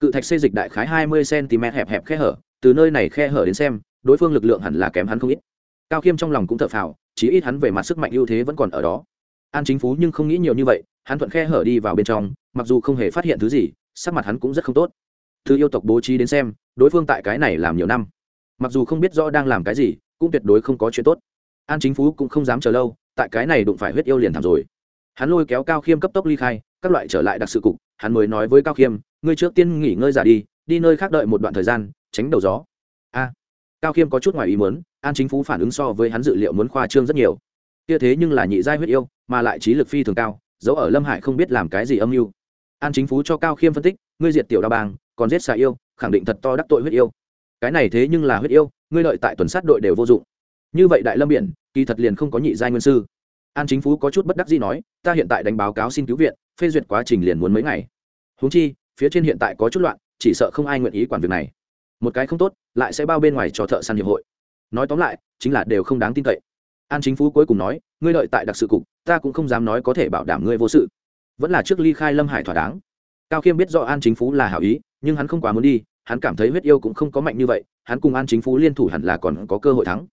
Cự thạch xây dịch đại khái hai mươi cm hẹp hẹp khe hở, từ nơi này khe hở đến xem, đối phương lực lượng hẳn là kém hắn không ít. Cao khiêm trong lòng cũng thở phào, chí ít hắn về mặt sức mạnh ưu thế vẫn còn ở đó. An chính phú nhưng không nghĩ nhiều như vậy, hắn thuận khe hở đi vào bên trong, mặc dù không hề phát hiện thứ gì, sắc mặt hắn cũng rất không tốt thứ yêu tộc bố trí đến xem, đối phương tại cái này làm nhiều năm. Mặc dù không biết rõ đang làm cái gì, cũng tuyệt đối không có chuyện tốt. An chính phú cũng không dám chờ lâu, tại cái này đụng phải huyết yêu liền thảm rồi. Hắn lôi kéo cao khiêm cấp tốc ly khai, các loại trở lại đặc sự cục, hắn mới nói với cao khiêm, ngươi trước tiên nghỉ ngơi giả đi đi nơi khác đợi một đoạn thời gian, tránh đầu gió. A. À, cao khiêm có chút ngoài ý muốn, an chính phú phản ứng so với hắn dự liệu muốn khoa trương rất nhiều. Kia thế nhưng là nhị giai huyết yêu, mà lại trí lực phi thường cao dẫu ở lâm hải không biết làm cái gì âm mưu. An chính phú cho cao khiêm phân tích ngươi diệt tiểu đa bang, còn giết xà yêu, khẳng định thật to đắc tội huyết yêu. Cái này thế nhưng là huyết yêu, ngươi lợi tại tuần sát đội đều vô dụng. Như vậy đại lâm biển, kỳ thật liền không có nhị giai nguyên sư. An chính phú có chút bất đắc gì nói, ta hiện tại đánh báo cáo xin cứu viện, phê duyệt quá trình liền muốn mấy ngày. Húng chi, phía trên hiện tại có chút loạn, chỉ sợ không ai nguyện ý quản việc này. Một cái không tốt, lại sẽ bao bên ngoài cho thợ săn hiệp hội. Nói tóm lại, chính là đều không đáng tin cậy. An chính phú cuối cùng nói, ngươi lợi tại đặc sự cục, ta cũng không dám nói có thể bảo đảm ngươi vô sự. Vẫn là trước ly khai lâm hải thỏa đáng cao khiêm biết rõ an chính phú là hảo ý, nhưng hắn không quá muốn đi, hắn cảm thấy huyết yêu cũng không có mạnh như vậy, hắn cùng an chính phú liên thủ hẳn là còn có cơ hội thắng.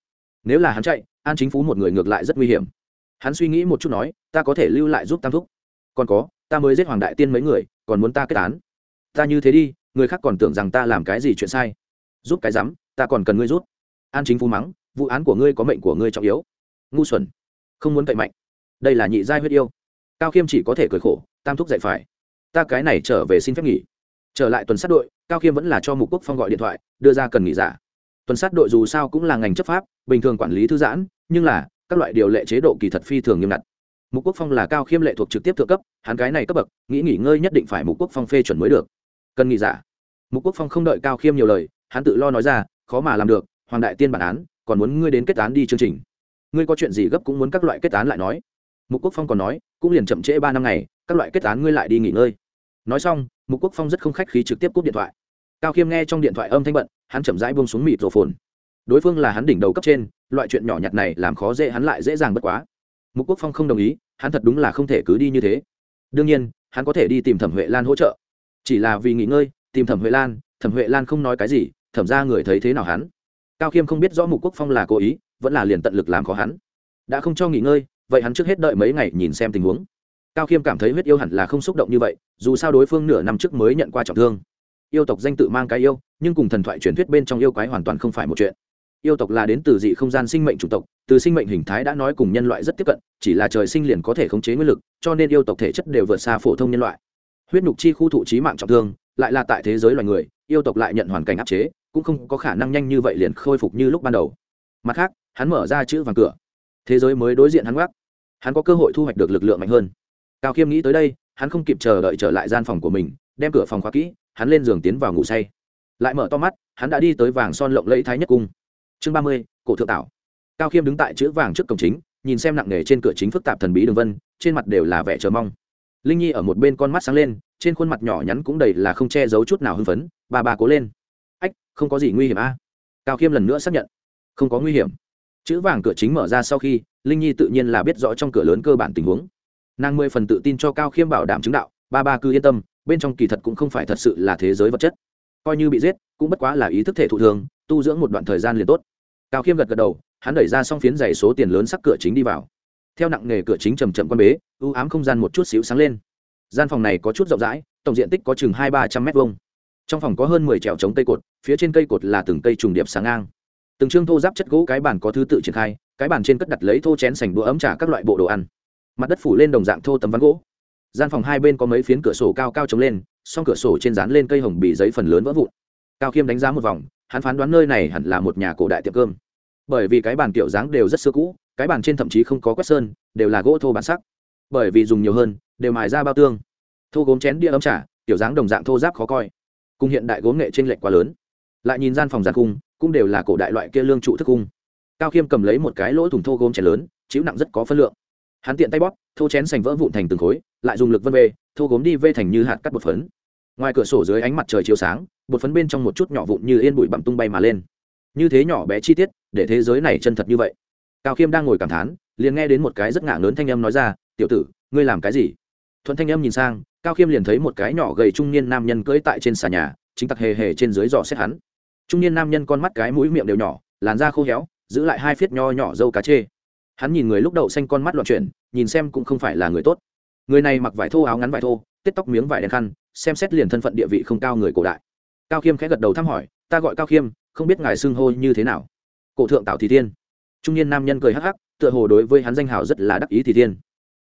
Nếu là hắn chạy, an chính phú một người ngược lại rất nguy hiểm. Hắn suy nghĩ một chút nói, ta có thể lưu lại giúp tam thúc. Còn có, ta mới giết hoàng đại tiên mấy người, còn muốn ta kết án. Ta như thế đi, người khác còn tưởng rằng ta làm cái gì chuyện sai. Giúp cái rắm, ta còn cần ngươi rút an chính phú mắng, vụ án của ngươi có mệnh của ngươi trọng yếu. Ngu xuẩn, không muốn cậy mạnh. Đây là nhị giai huyết yêu. Cao khiêm chỉ có thể cười khổ, tam thúc dạy phải ta cái này trở về xin phép nghỉ. Trở lại tuần sát đội, cao khiêm vẫn là cho mục quốc phong gọi điện thoại, đưa ra cần nghỉ giả. Tuần sát đội dù sao cũng là ngành chấp pháp, bình thường quản lý thư giãn, nhưng là, các loại điều lệ chế độ kỳ thật phi thường nghiêm ngặt. Mục quốc phong là cao khiêm lệ thuộc trực tiếp thượng cấp, hắn cái này cấp bậc, nghĩ nghỉ ngơi nhất định phải mục quốc phong phê chuẩn mới được. Cần nghỉ giả. Mục quốc phong không đợi cao khiêm nhiều lời, hắn tự lo nói ra, khó mà làm được, hoàng đại tiên bản án, còn muốn ngươi đến kết án đi chương trình. Ngươi có chuyện gì gấp cũng muốn các loại kết án lại nói. Mục quốc phong còn nói, cũng liền chậm trễ ba năm ngày các loại kết án ngươi lại đi nghỉ ngơi. Nói xong, mục quốc phong rất không khách khí trực tiếp cúp điện thoại. Cao khiêm nghe trong điện thoại âm thanh bận, hắn chậm rãi buông xuống mịt rổ phồn đối phương là hắn đỉnh đầu cấp trên, loại chuyện nhỏ nhặt này làm khó dễ hắn lại dễ dàng bất quá. Mục quốc phong không đồng ý, hắn thật đúng là không thể cứ đi như thế. Đương nhiên, hắn có thể đi tìm thẩm huệ lan hỗ trợ. Chỉ là vì nghỉ ngơi, tìm thẩm huệ lan, thẩm huệ lan không nói cái gì, thẩm ra người thấy thế nào hắn? Cao khiêm không biết rõ mục quốc phong là cố ý, vẫn là liền tận lực làm khó hắn. Đã không cho nghỉ ngơi, vậy hắn trước hết đợi mấy ngày nhìn xem tình huống cao khiêm cảm thấy huyết yêu hẳn là không xúc động như vậy, dù sao đối phương nửa năm trước mới nhận qua trọng thương. Yêu tộc danh tự mang cái yêu, nhưng cùng thần thoại truyền thuyết bên trong yêu quái hoàn toàn không phải một chuyện. Yêu tộc là đến từ dị không gian sinh mệnh chủng tộc, từ sinh mệnh hình thái đã nói cùng nhân loại rất tiếp cận, chỉ là trời sinh liền có thể khống chế nguyên lực, cho nên yêu tộc thể chất đều vượt xa phổ thông nhân loại. Huyết nhục chi khu thụ trí mạng trọng thương, lại là tại thế giới loài người, yêu tộc lại nhận hoàn cảnh áp chế, cũng không có khả năng nhanh như vậy liền khôi phục như lúc ban đầu. Mặt khác, hắn mở ra chữ vàng cửa. Thế giới mới đối diện hắn gác hắn có cơ hội thu hoạch được lực lượng mạnh hơn cao khiêm nghĩ tới đây, hắn không kịp chờ đợi trở lại gian phòng của mình, đem cửa phòng khóa kỹ, hắn lên giường tiến vào ngủ say. Lại mở to mắt, hắn đã đi tới vàng son lộng lẫy thái nhất cung. Chương ba mươi, cổ thượng tảo. Cao khiêm đứng tại chữ vàng trước cổng chính, nhìn xem nặng nề trên cửa chính phức tạp thần bí đường vân, trên mặt đều là vẻ chờ mong. Linh nhi ở một bên con mắt sáng lên, trên khuôn mặt nhỏ nhắn cũng đầy là không che giấu chút nào hưng phấn, bà bà cố lên. Ách, không có gì nguy hiểm a. Cao khiêm lần nữa xác nhận. Không có nguy hiểm. Chữ vàng cửa chính mở ra sau khi, linh nhi tự nhiên là biết rõ trong cửa lớn cơ bản tình huống nàng mười phần tự tin cho cao khiêm bảo đảm chứng đạo, ba ba cứ yên tâm, bên trong kỳ thật cũng không phải thật sự là thế giới vật chất. Coi như bị giết, cũng bất quá là ý thức thể thụ thường, tu dưỡng một đoạn thời gian liền tốt. Cao khiêm gật gật đầu, hắn đẩy ra xong phiến dày số tiền lớn sắc cửa chính đi vào. Theo nặng nghề cửa chính chầm chậm quan bế ưu ám không gian một chút xíu sáng lên. Gian phòng này có chút rộng rãi, tổng diện tích có chừng hai ba trăm m hai trong phòng có hơn mười trèo chống cây cột, phía trên cây cột là từng cây trùng điệp sáng ngang. Từng chương thô giáp chất gỗ cái bàn có thứ tự triển khai, cái bàn trên cất đặt lấy thô chén sành đũa ấm trà các loại bộ đồ ăn mặt đất phủ lên đồng dạng thô tấm ván gỗ. Gian phòng hai bên có mấy phiến cửa sổ cao cao trống lên, song cửa sổ trên dán lên cây hồng bì giấy phần lớn vỡ vụn. Cao khiêm đánh giá một vòng, hắn phán đoán nơi này hẳn là một nhà cổ đại tiệm cơm. Bởi vì cái bàn kiểu dáng đều rất xưa cũ, cái bàn trên thậm chí không có quét sơn, đều là gỗ thô bản sắc. Bởi vì dùng nhiều hơn, đều mài ra bao tương. Thô gốm chén đĩa ấm trả kiểu dáng đồng dạng thô giáp khó coi. Cùng hiện đại gốm nghệ trên lệch quá lớn. Lại nhìn gian phòng giàn cung, cũng đều là cổ đại loại kia lương trụ thức cung. Cao khiêm cầm lấy một cái lỗ thùng thô gốm chén lớn, chịu nặng rất có phân lượng hắn tiện tay bóp, thô chén sành vỡ vụn thành từng khối, lại dùng lực vân vê thô gốm đi vê thành như hạt cắt bột phấn. Ngoài cửa sổ dưới ánh mặt trời chiếu sáng, bột phấn bên trong một chút nhỏ vụn như yên bụi bặm tung bay mà lên. Như thế nhỏ bé chi tiết, để thế giới này chân thật như vậy. Cao khiêm đang ngồi cảm thán, liền nghe đến một cái rất ngả lớn thanh âm nói ra, tiểu tử, ngươi làm cái gì? Thuận thanh âm nhìn sang, cao khiêm liền thấy một cái nhỏ gầy trung niên nam nhân cưỡi tại trên xà nhà, chính tặc hề hề trên dưới giò xét hắn. Trung niên nam nhân con mắt cái mũi miệng đều nhỏ, làn da khô héo, giữ lại hai phiết nho nhỏ dâu cá chê hắn nhìn người lúc đậu xanh con mắt loạn chuyển, nhìn xem cũng không phải là người tốt. Người này mặc vải thô, áo ngắn vải thô, tết tóc miếng vải đen khăn, xem xét liền thân phận địa vị không cao người cổ đại. Cao khiêm khẽ gật đầu thăm hỏi, ta gọi cao khiêm, không biết ngài xưng hô như thế nào? Cổ thượng tạo thì thiên. Trung niên nam nhân cười hắc hắc, tựa hồ đối với hắn danh hào rất là đắc ý thì thiên.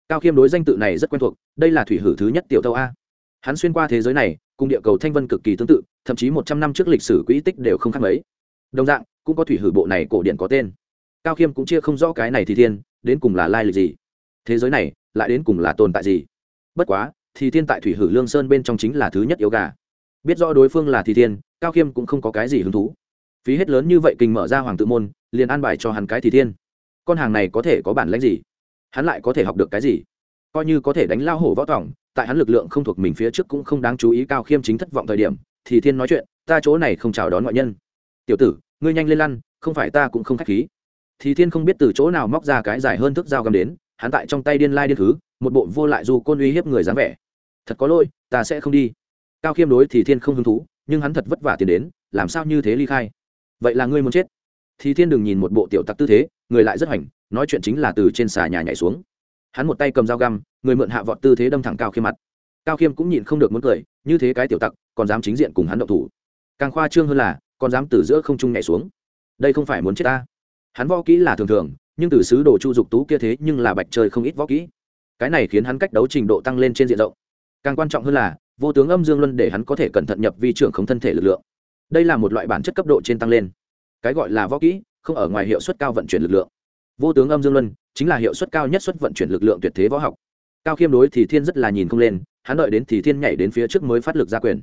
Cao khiêm đối danh tự này rất quen thuộc, đây là thủy hử thứ nhất tiểu tâu a. Hắn xuyên qua thế giới này, cùng địa cầu thanh vân cực kỳ tương tự, thậm chí một trăm năm trước lịch sử quỹ tích đều không khác mấy. Đồng dạng, cũng có thủy hử bộ này cổ điện có tên cao khiêm cũng chia không rõ cái này thì thiên, đến cùng là lai lịch gì. Thế giới này, lại đến cùng là tồn tại gì? Bất quá, thì thiên tại thủy hử lương sơn bên trong chính là thứ nhất yếu gà. Biết rõ đối phương là thì thiên, cao khiêm cũng không có cái gì hứng thú. Phí hết lớn như vậy kình mở ra hoàng tự môn, liền an bài cho hắn cái thì thiên. Con hàng này có thể có bản lãnh gì? Hắn lại có thể học được cái gì? Coi như có thể đánh lao hổ võ tỏng tại hắn lực lượng không thuộc mình phía trước cũng không đáng chú ý cao khiêm chính thất vọng thời điểm, thì thiên nói chuyện, ta chỗ này không chào đón ngoại nhân. Tiểu tử, ngươi nhanh lên lăn, không phải ta cũng không k h á c h khí thì thiên không biết từ chỗ nào móc ra cái dài hơn thước dao găm đến, hắn tại trong tay điên lai điên thứ một bộ vô lại du côn uy hiếp người dáng vẻ. Thật có lỗi, ta sẽ không đi. Cao khiêm đối thì thiên không hứng thú, nhưng hắn thật vất vả tiền đến, làm sao như thế ly khai? Vậy là ngươi muốn chết. Thì thiên đừng nhìn một bộ tiểu tặc tư thế, người lại rất hoành, nói chuyện chính là từ trên xà nhà nhảy xuống. Hắn một tay cầm dao găm, người mượn hạ vọt tư thế đâm thẳng cao khiêm mặt. Cao khiêm cũng nhịn không được muốn cười, như thế cái tiểu tặc, còn dám chính diện cùng hắn động thủ. Càng khoa trương hơn là, còn dám từ giữa không trung nhảy xuống. Đây không phải muốn chết ta hắn võ kỹ là thường thường, nhưng từ sứ đồ chu dục tú kia thế nhưng là bạch chơi không ít võ kỹ. Cái này khiến hắn cách đấu trình độ tăng lên trên diện rộng. Càng quan trọng hơn là, vô tướng âm dương luân để hắn có thể cẩn thận nhập vi trưởng không thân thể lực lượng. Đây là một loại bản chất cấp độ trên tăng lên. Cái gọi là võ kỹ, không ở ngoài hiệu suất cao vận chuyển lực lượng. Vô tướng âm dương luân chính là hiệu suất cao nhất suất vận chuyển lực lượng tuyệt thế võ học. Cao khiêm đối thì thiên rất là nhìn không lên, hắn đợi đến thì thiên nhảy đến phía trước mới phát lực ra quyền.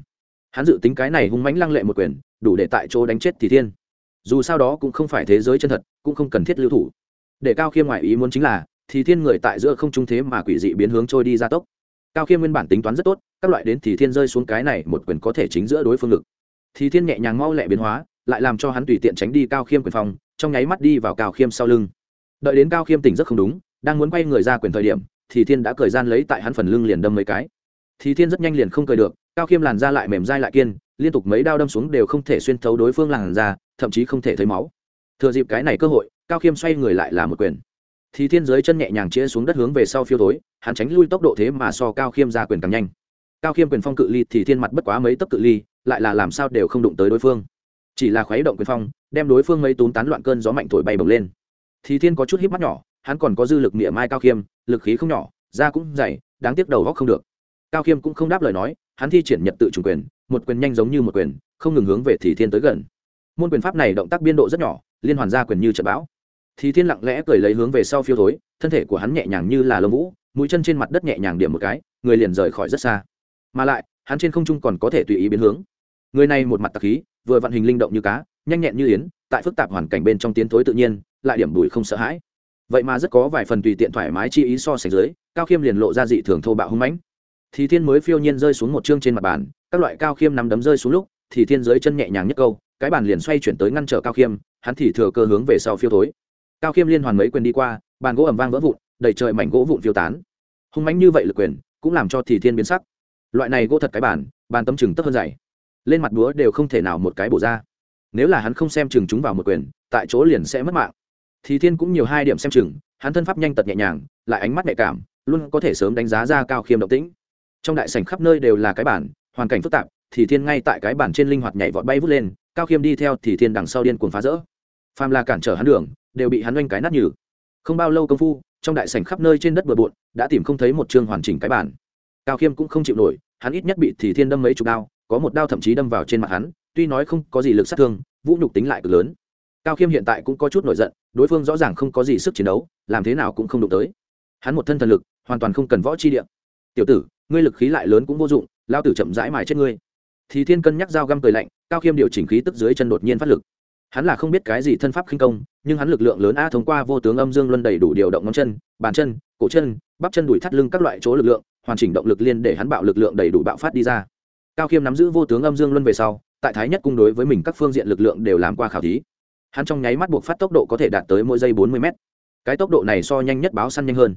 Hắn dự tính cái này hung mãnh lăng lệ một quyền, đủ để tại chỗ đánh chết thì thiên dù sao đó cũng không phải thế giới chân thật, cũng không cần thiết lưu thủ. Để cao khiêm ngoại ý muốn chính là, thì thiên người tại giữa không trung thế mà quỷ dị biến hướng trôi đi ra tốc. Cao khiêm nguyên bản tính toán rất tốt, các loại đến thì thiên rơi xuống cái này một quyền có thể chính giữa đối phương lực thì thiên nhẹ nhàng mau lẹ biến hóa, lại làm cho hắn tùy tiện tránh đi cao khiêm quyền phòng, trong nháy mắt đi vào cao khiêm sau lưng. Đợi đến cao khiêm tỉnh rất không đúng, đang muốn quay người ra quyền thời điểm, thì thiên đã cởi gian lấy tại hắn phần lưng liền đâm mấy cái. Thì thiên rất nhanh liền không cười được, cao khiêm làn ra lại mềm dai lại kiên, liên tục mấy đao đâm xuống đều không thể xuyên thấu đối phương làn ra thậm chí không thể thấy máu. Thừa dịp cái này cơ hội cao khiêm xoay người lại là một quyền. Thì thiên giới chân nhẹ nhàng chia xuống đất hướng về sau phiêu tối, hắn tránh lui tốc độ thế mà so cao khiêm ra quyền càng nhanh. Cao khiêm quyền phong cự ly thì thiên mặt bất quá mấy tấc cự ly lại là làm sao đều không đụng tới đối phương. Chỉ là khuấy động quyền phong đem đối phương mấy tún tán loạn cơn gió mạnh thổi bay bồng lên. Thì thiên có chút híp mắt nhỏ hắn còn có dư lực mỉa mai cao khiêm lực khí không nhỏ da cũng dày đáng tiếc đầu góc không được. Cao khiêm cũng không đáp lời nói hắn thi triển nhật tự chủ quyền một quyền nhanh giống như một quyền không ngừng hướng về thì thiên tới gần môn quyền pháp này động tác biên độ rất nhỏ, liên hoàn ra quyền như trận bão. Thì thiên lặng lẽ cười lấy hướng về sau phiêu thối, thân thể của hắn nhẹ nhàng như là lông vũ, mũi chân trên mặt đất nhẹ nhàng điểm một cái, người liền rời khỏi rất xa. Mà lại, hắn trên không trung còn có thể tùy ý biến hướng. Người này một mặt tặc khí, vừa vận hình linh động như cá, nhanh nhẹn như yến, tại phức tạp hoàn cảnh bên trong tiến thối tự nhiên, lại điểm đùi không sợ hãi. Vậy mà rất có vài phần tùy tiện thoải mái chi ý so sánh dưới, cao khiêm liền lộ ra dị thường thô bạo hung mãnh. Thì thiên mới phiêu nhiên rơi xuống một chương trên mặt bàn, các loại cao khiêm nắm đấm rơi xuống lúc thì thiên giới chân nhẹ nhàng nhất câu, cái bàn liền xoay chuyển tới ngăn trở cao khiêm, hắn thì thừa cơ hướng về sau phiêu thối. Cao khiêm liên hoàn mấy quyền đi qua, bàn gỗ ẩm vang vỡ vụn, đầy trời mảnh gỗ vụn phiêu tán. Hung mãnh như vậy lực quyền, cũng làm cho thì thiên biến sắc. Loại này gỗ thật cái bàn bàn tấm chừng tấp hơn dày. Lên mặt búa đều không thể nào một cái bổ ra. Nếu là hắn không xem chừng chúng vào một quyền, tại chỗ liền sẽ mất mạng. Thì thiên cũng nhiều hai điểm xem chừng, hắn thân pháp nhanh tật nhẹ nhàng, lại ánh mắt nhạy cảm, luôn có thể sớm đánh giá ra cao khiêm động tĩnh. Trong đại sảnh khắp nơi đều là cái bản hoàn cảnh phức tạp thì thiên ngay tại cái bản trên linh hoạt nhảy vọt bay vút lên, cao khiêm đi theo thì thiên đằng sau điên cuồng phá rỡ. Phàm là cản trở hắn đường, đều bị hắn oanh cái nát nhừ. Không bao lâu công phu, trong đại sảnh khắp nơi trên đất bừa bộn, đã tìm không thấy một chương hoàn chỉnh cái bản cao khiêm cũng không chịu nổi, hắn ít nhất bị thì thiên đâm mấy chục đao, có một đao thậm chí đâm vào trên mặt hắn, tuy nói không có gì lực sát thương, vũ nhục tính lại cực lớn. Cao khiêm hiện tại cũng có chút nổi giận, đối phương rõ ràng không có gì sức chiến đấu, làm thế nào cũng không đụng tới. Hắn một thân thần lực, hoàn toàn không cần võ chi địa. Tiểu tử, ngươi lực khí lại lớn cũng vô dụng lao tử chậm rãi mài chết ngươi thì thiên cân nhắc dao găm cười lạnh, cao khiêm điều chỉnh khí tức dưới chân đột nhiên phát lực. Hắn là không biết cái gì thân pháp khinh công, nhưng hắn lực lượng lớn a thông qua vô tướng âm dương luân đầy đủ điều động ngón chân, bàn chân, cổ chân, bắp chân đùi thắt lưng các loại chỗ lực lượng, hoàn chỉnh động lực liên để hắn bạo lực lượng đầy đủ bạo phát đi ra. Cao khiêm nắm giữ vô tướng âm dương luân về sau, tại thái nhất cung đối với mình các phương diện lực lượng đều làm qua khảo thí. Hắn trong nháy mắt buộc phát tốc độ có thể đạt tới mỗi giây bốn mươi m cái tốc độ này so nhanh nhất báo săn nhanh hơn.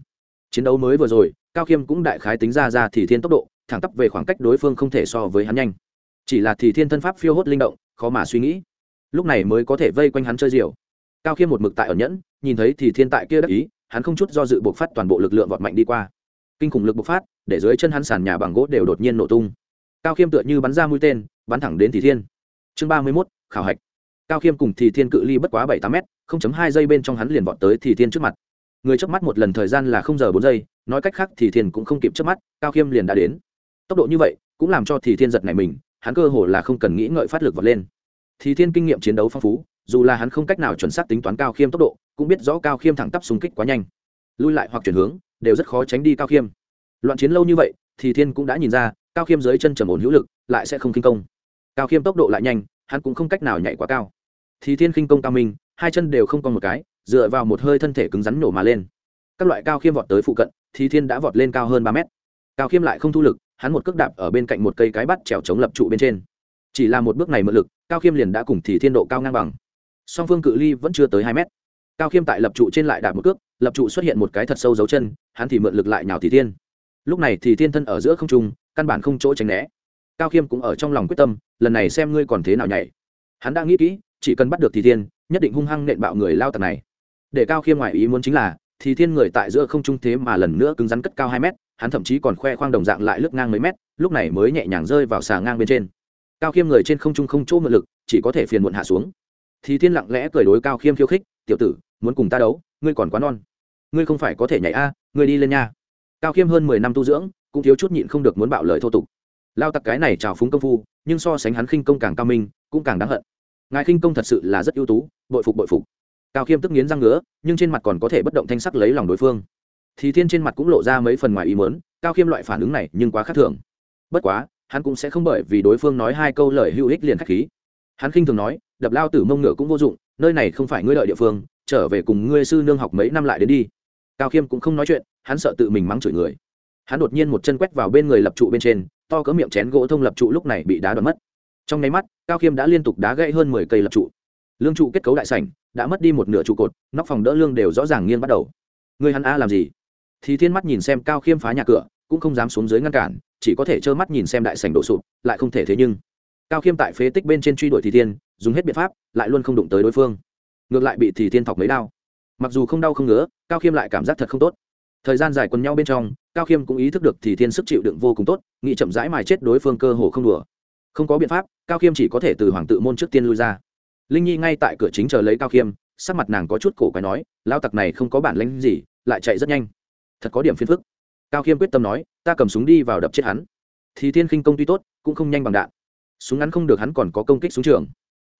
Chiến đấu mới vừa rồi, cao khiêm cũng đại khái tính ra ra thì thiên tốc độ, thẳng tắp về khoảng cách đối phương không thể so với hắn nhanh chỉ là thì thiên thân pháp phiêu hốt linh động, khó mà suy nghĩ. Lúc này mới có thể vây quanh hắn chơi diều. Cao khiêm một mực tại ở nhẫn, nhìn thấy thì thiên tại kia đắc ý, hắn không chút do dự buộc phát toàn bộ lực lượng vọt mạnh đi qua. Kinh khủng lực bộc phát, để dưới chân hắn sàn nhà bằng gỗ đều đột nhiên nổ tung. Cao khiêm tựa như bắn ra mũi tên, bắn thẳng đến thì thiên. Chương ba mươi mốt, khảo hạch. Cao khiêm cùng thì thiên cự ly bất quá bảy tám m hai giây bên trong hắn liền vọt tới thì thiên trước mặt. Người trước mắt một lần thời gian là không giờ bốn giây, nói cách khác thì thiên cũng không kịp trước mắt, cao khiêm liền đã đến. Tốc độ như vậy, cũng làm cho thì thiên giật này mình hắn cơ hồ là không cần nghĩ ngợi phát lực vọt lên. Thì thiên kinh nghiệm chiến đấu phong phú, dù là hắn không cách nào chuẩn xác tính toán cao khiêm tốc độ, cũng biết rõ cao khiêm thẳng tắp xung kích quá nhanh. Lui lại hoặc chuyển hướng, đều rất khó tránh đi cao khiêm. Loạn chiến lâu như vậy, thì thiên cũng đã nhìn ra, cao khiêm dưới chân trầm ổn hữu lực, lại sẽ không kinh công. Cao khiêm tốc độ lại nhanh, hắn cũng không cách nào nhảy quá cao. Thì thiên khinh công cao minh, hai chân đều không còn một cái, dựa vào một hơi thân thể cứng rắn nổ mà lên. Các loại cao khiêm vọt tới phụ cận, thì thiên đã vọt lên cao hơn ba mét. Cao khiêm lại không thu lực hắn một cước đạp ở bên cạnh một cây cái bắt trèo chống lập trụ bên trên. Chỉ là một bước này mượn lực, cao khiêm liền đã cùng thì thiên độ cao ngang bằng. Song phương cự ly vẫn chưa tới hai mét. Cao khiêm tại lập trụ trên lại đạp một cước, lập trụ xuất hiện một cái thật sâu dấu chân, hắn thì mượn lực lại nhào thì thiên. Lúc này thì thiên thân ở giữa không trung, căn bản không chỗ tránh né. Cao khiêm cũng ở trong lòng quyết tâm, lần này xem ngươi còn thế nào nhảy. Hắn đã nghĩ kỹ, chỉ cần bắt được thì thiên, nhất định hung hăng nện bạo người lao tặc này. Để cao khiêm ngoài ý muốn chính là, thì thiên người tại giữa không trung thế mà lần nữa cứng rắn cất cao hai mét hắn thậm chí còn khoe khoang đồng dạng lại lướt ngang mấy mét, lúc này mới nhẹ nhàng rơi vào xà ngang bên trên. Cao khiêm người trên không trung không chỗ mượn lực, chỉ có thể phiền muộn hạ xuống. Thì thiên lặng lẽ cười đối cao khiêm khiêu khích, tiểu tử, muốn cùng ta đấu, ngươi còn quá non. Ngươi không phải có thể nhảy a, ngươi đi lên nha. Cao khiêm hơn mười năm tu dưỡng, cũng thiếu chút nhịn không được muốn bạo lời thô tục. Lao tặc cái này trào phúng công phu, nhưng so sánh hắn khinh công càng cao minh, cũng càng đáng hận. Ngài khinh công thật sự là rất ưu tú, bội phục bội phục. Cao khiêm tức nghiến răng ngứa, nhưng trên mặt còn có thể bất động thanh sắc lấy lòng đối phương thì thiên trên mặt cũng lộ ra mấy phần ngoài ý mớn cao khiêm loại phản ứng này nhưng quá khác thường. Bất quá, hắn cũng sẽ không bởi vì đối phương nói hai câu lời hữu ích liền k h á c h khí. Hắn khinh thường nói, đập lao tử mông ngựa cũng vô dụng, nơi này không phải ngươi lợi địa phương, trở về cùng ngươi sư nương học mấy năm lại đến đi. Cao khiêm cũng không nói chuyện, hắn sợ tự mình mắng chửi người. Hắn đột nhiên một chân quét vào bên người lập trụ bên trên, to cỡ miệng chén gỗ thông lập trụ lúc này bị đá đoán mất. Trong nháy mắt, cao khiêm đã liên tục đá gãy hơn mười cây lập trụ. Lương trụ kết cấu đại sảnh, đã mất đi một nửa trụ cột, nóc phòng đỡ lương đều rõ ràng nghiêng bắt đầu. Người hắn a làm gì? Thì thiên mắt nhìn xem cao khiêm phá nhà cửa, cũng không dám xuống dưới ngăn cản, chỉ có thể trơ mắt nhìn xem đại sảnh đổ sụp, lại không thể thế nhưng. Cao khiêm tại phế tích bên trên truy đuổi thì thiên, dùng hết biện pháp, lại luôn không đụng tới đối phương. Ngược lại bị thì thiên thọc mấy đao. Mặc dù không đau không ngứa, cao khiêm lại cảm giác thật không tốt. Thời gian dài quần nhau bên trong, cao khiêm cũng ý thức được thì thiên sức chịu đựng vô cùng tốt nghị chậm rãi mài chết đối phương cơ hồ không đùa. Không có biện pháp, cao khiêm chỉ có thể từ hoàng tự môn trước tiên lui ra. Linh nhi ngay tại cửa chính chờ lấy cao khiêm, sắc mặt nàng có chút cổ quái nói lao tặc này không có bản lãnh gì, lại chạy rất nhanh thật có điểm phiền phức. Cao khiêm quyết tâm nói, ta cầm súng đi vào đập chết hắn. Thì thiên khinh công tuy tốt, cũng không nhanh bằng đạn. Súng ngắn không được hắn còn có công kích súng trường.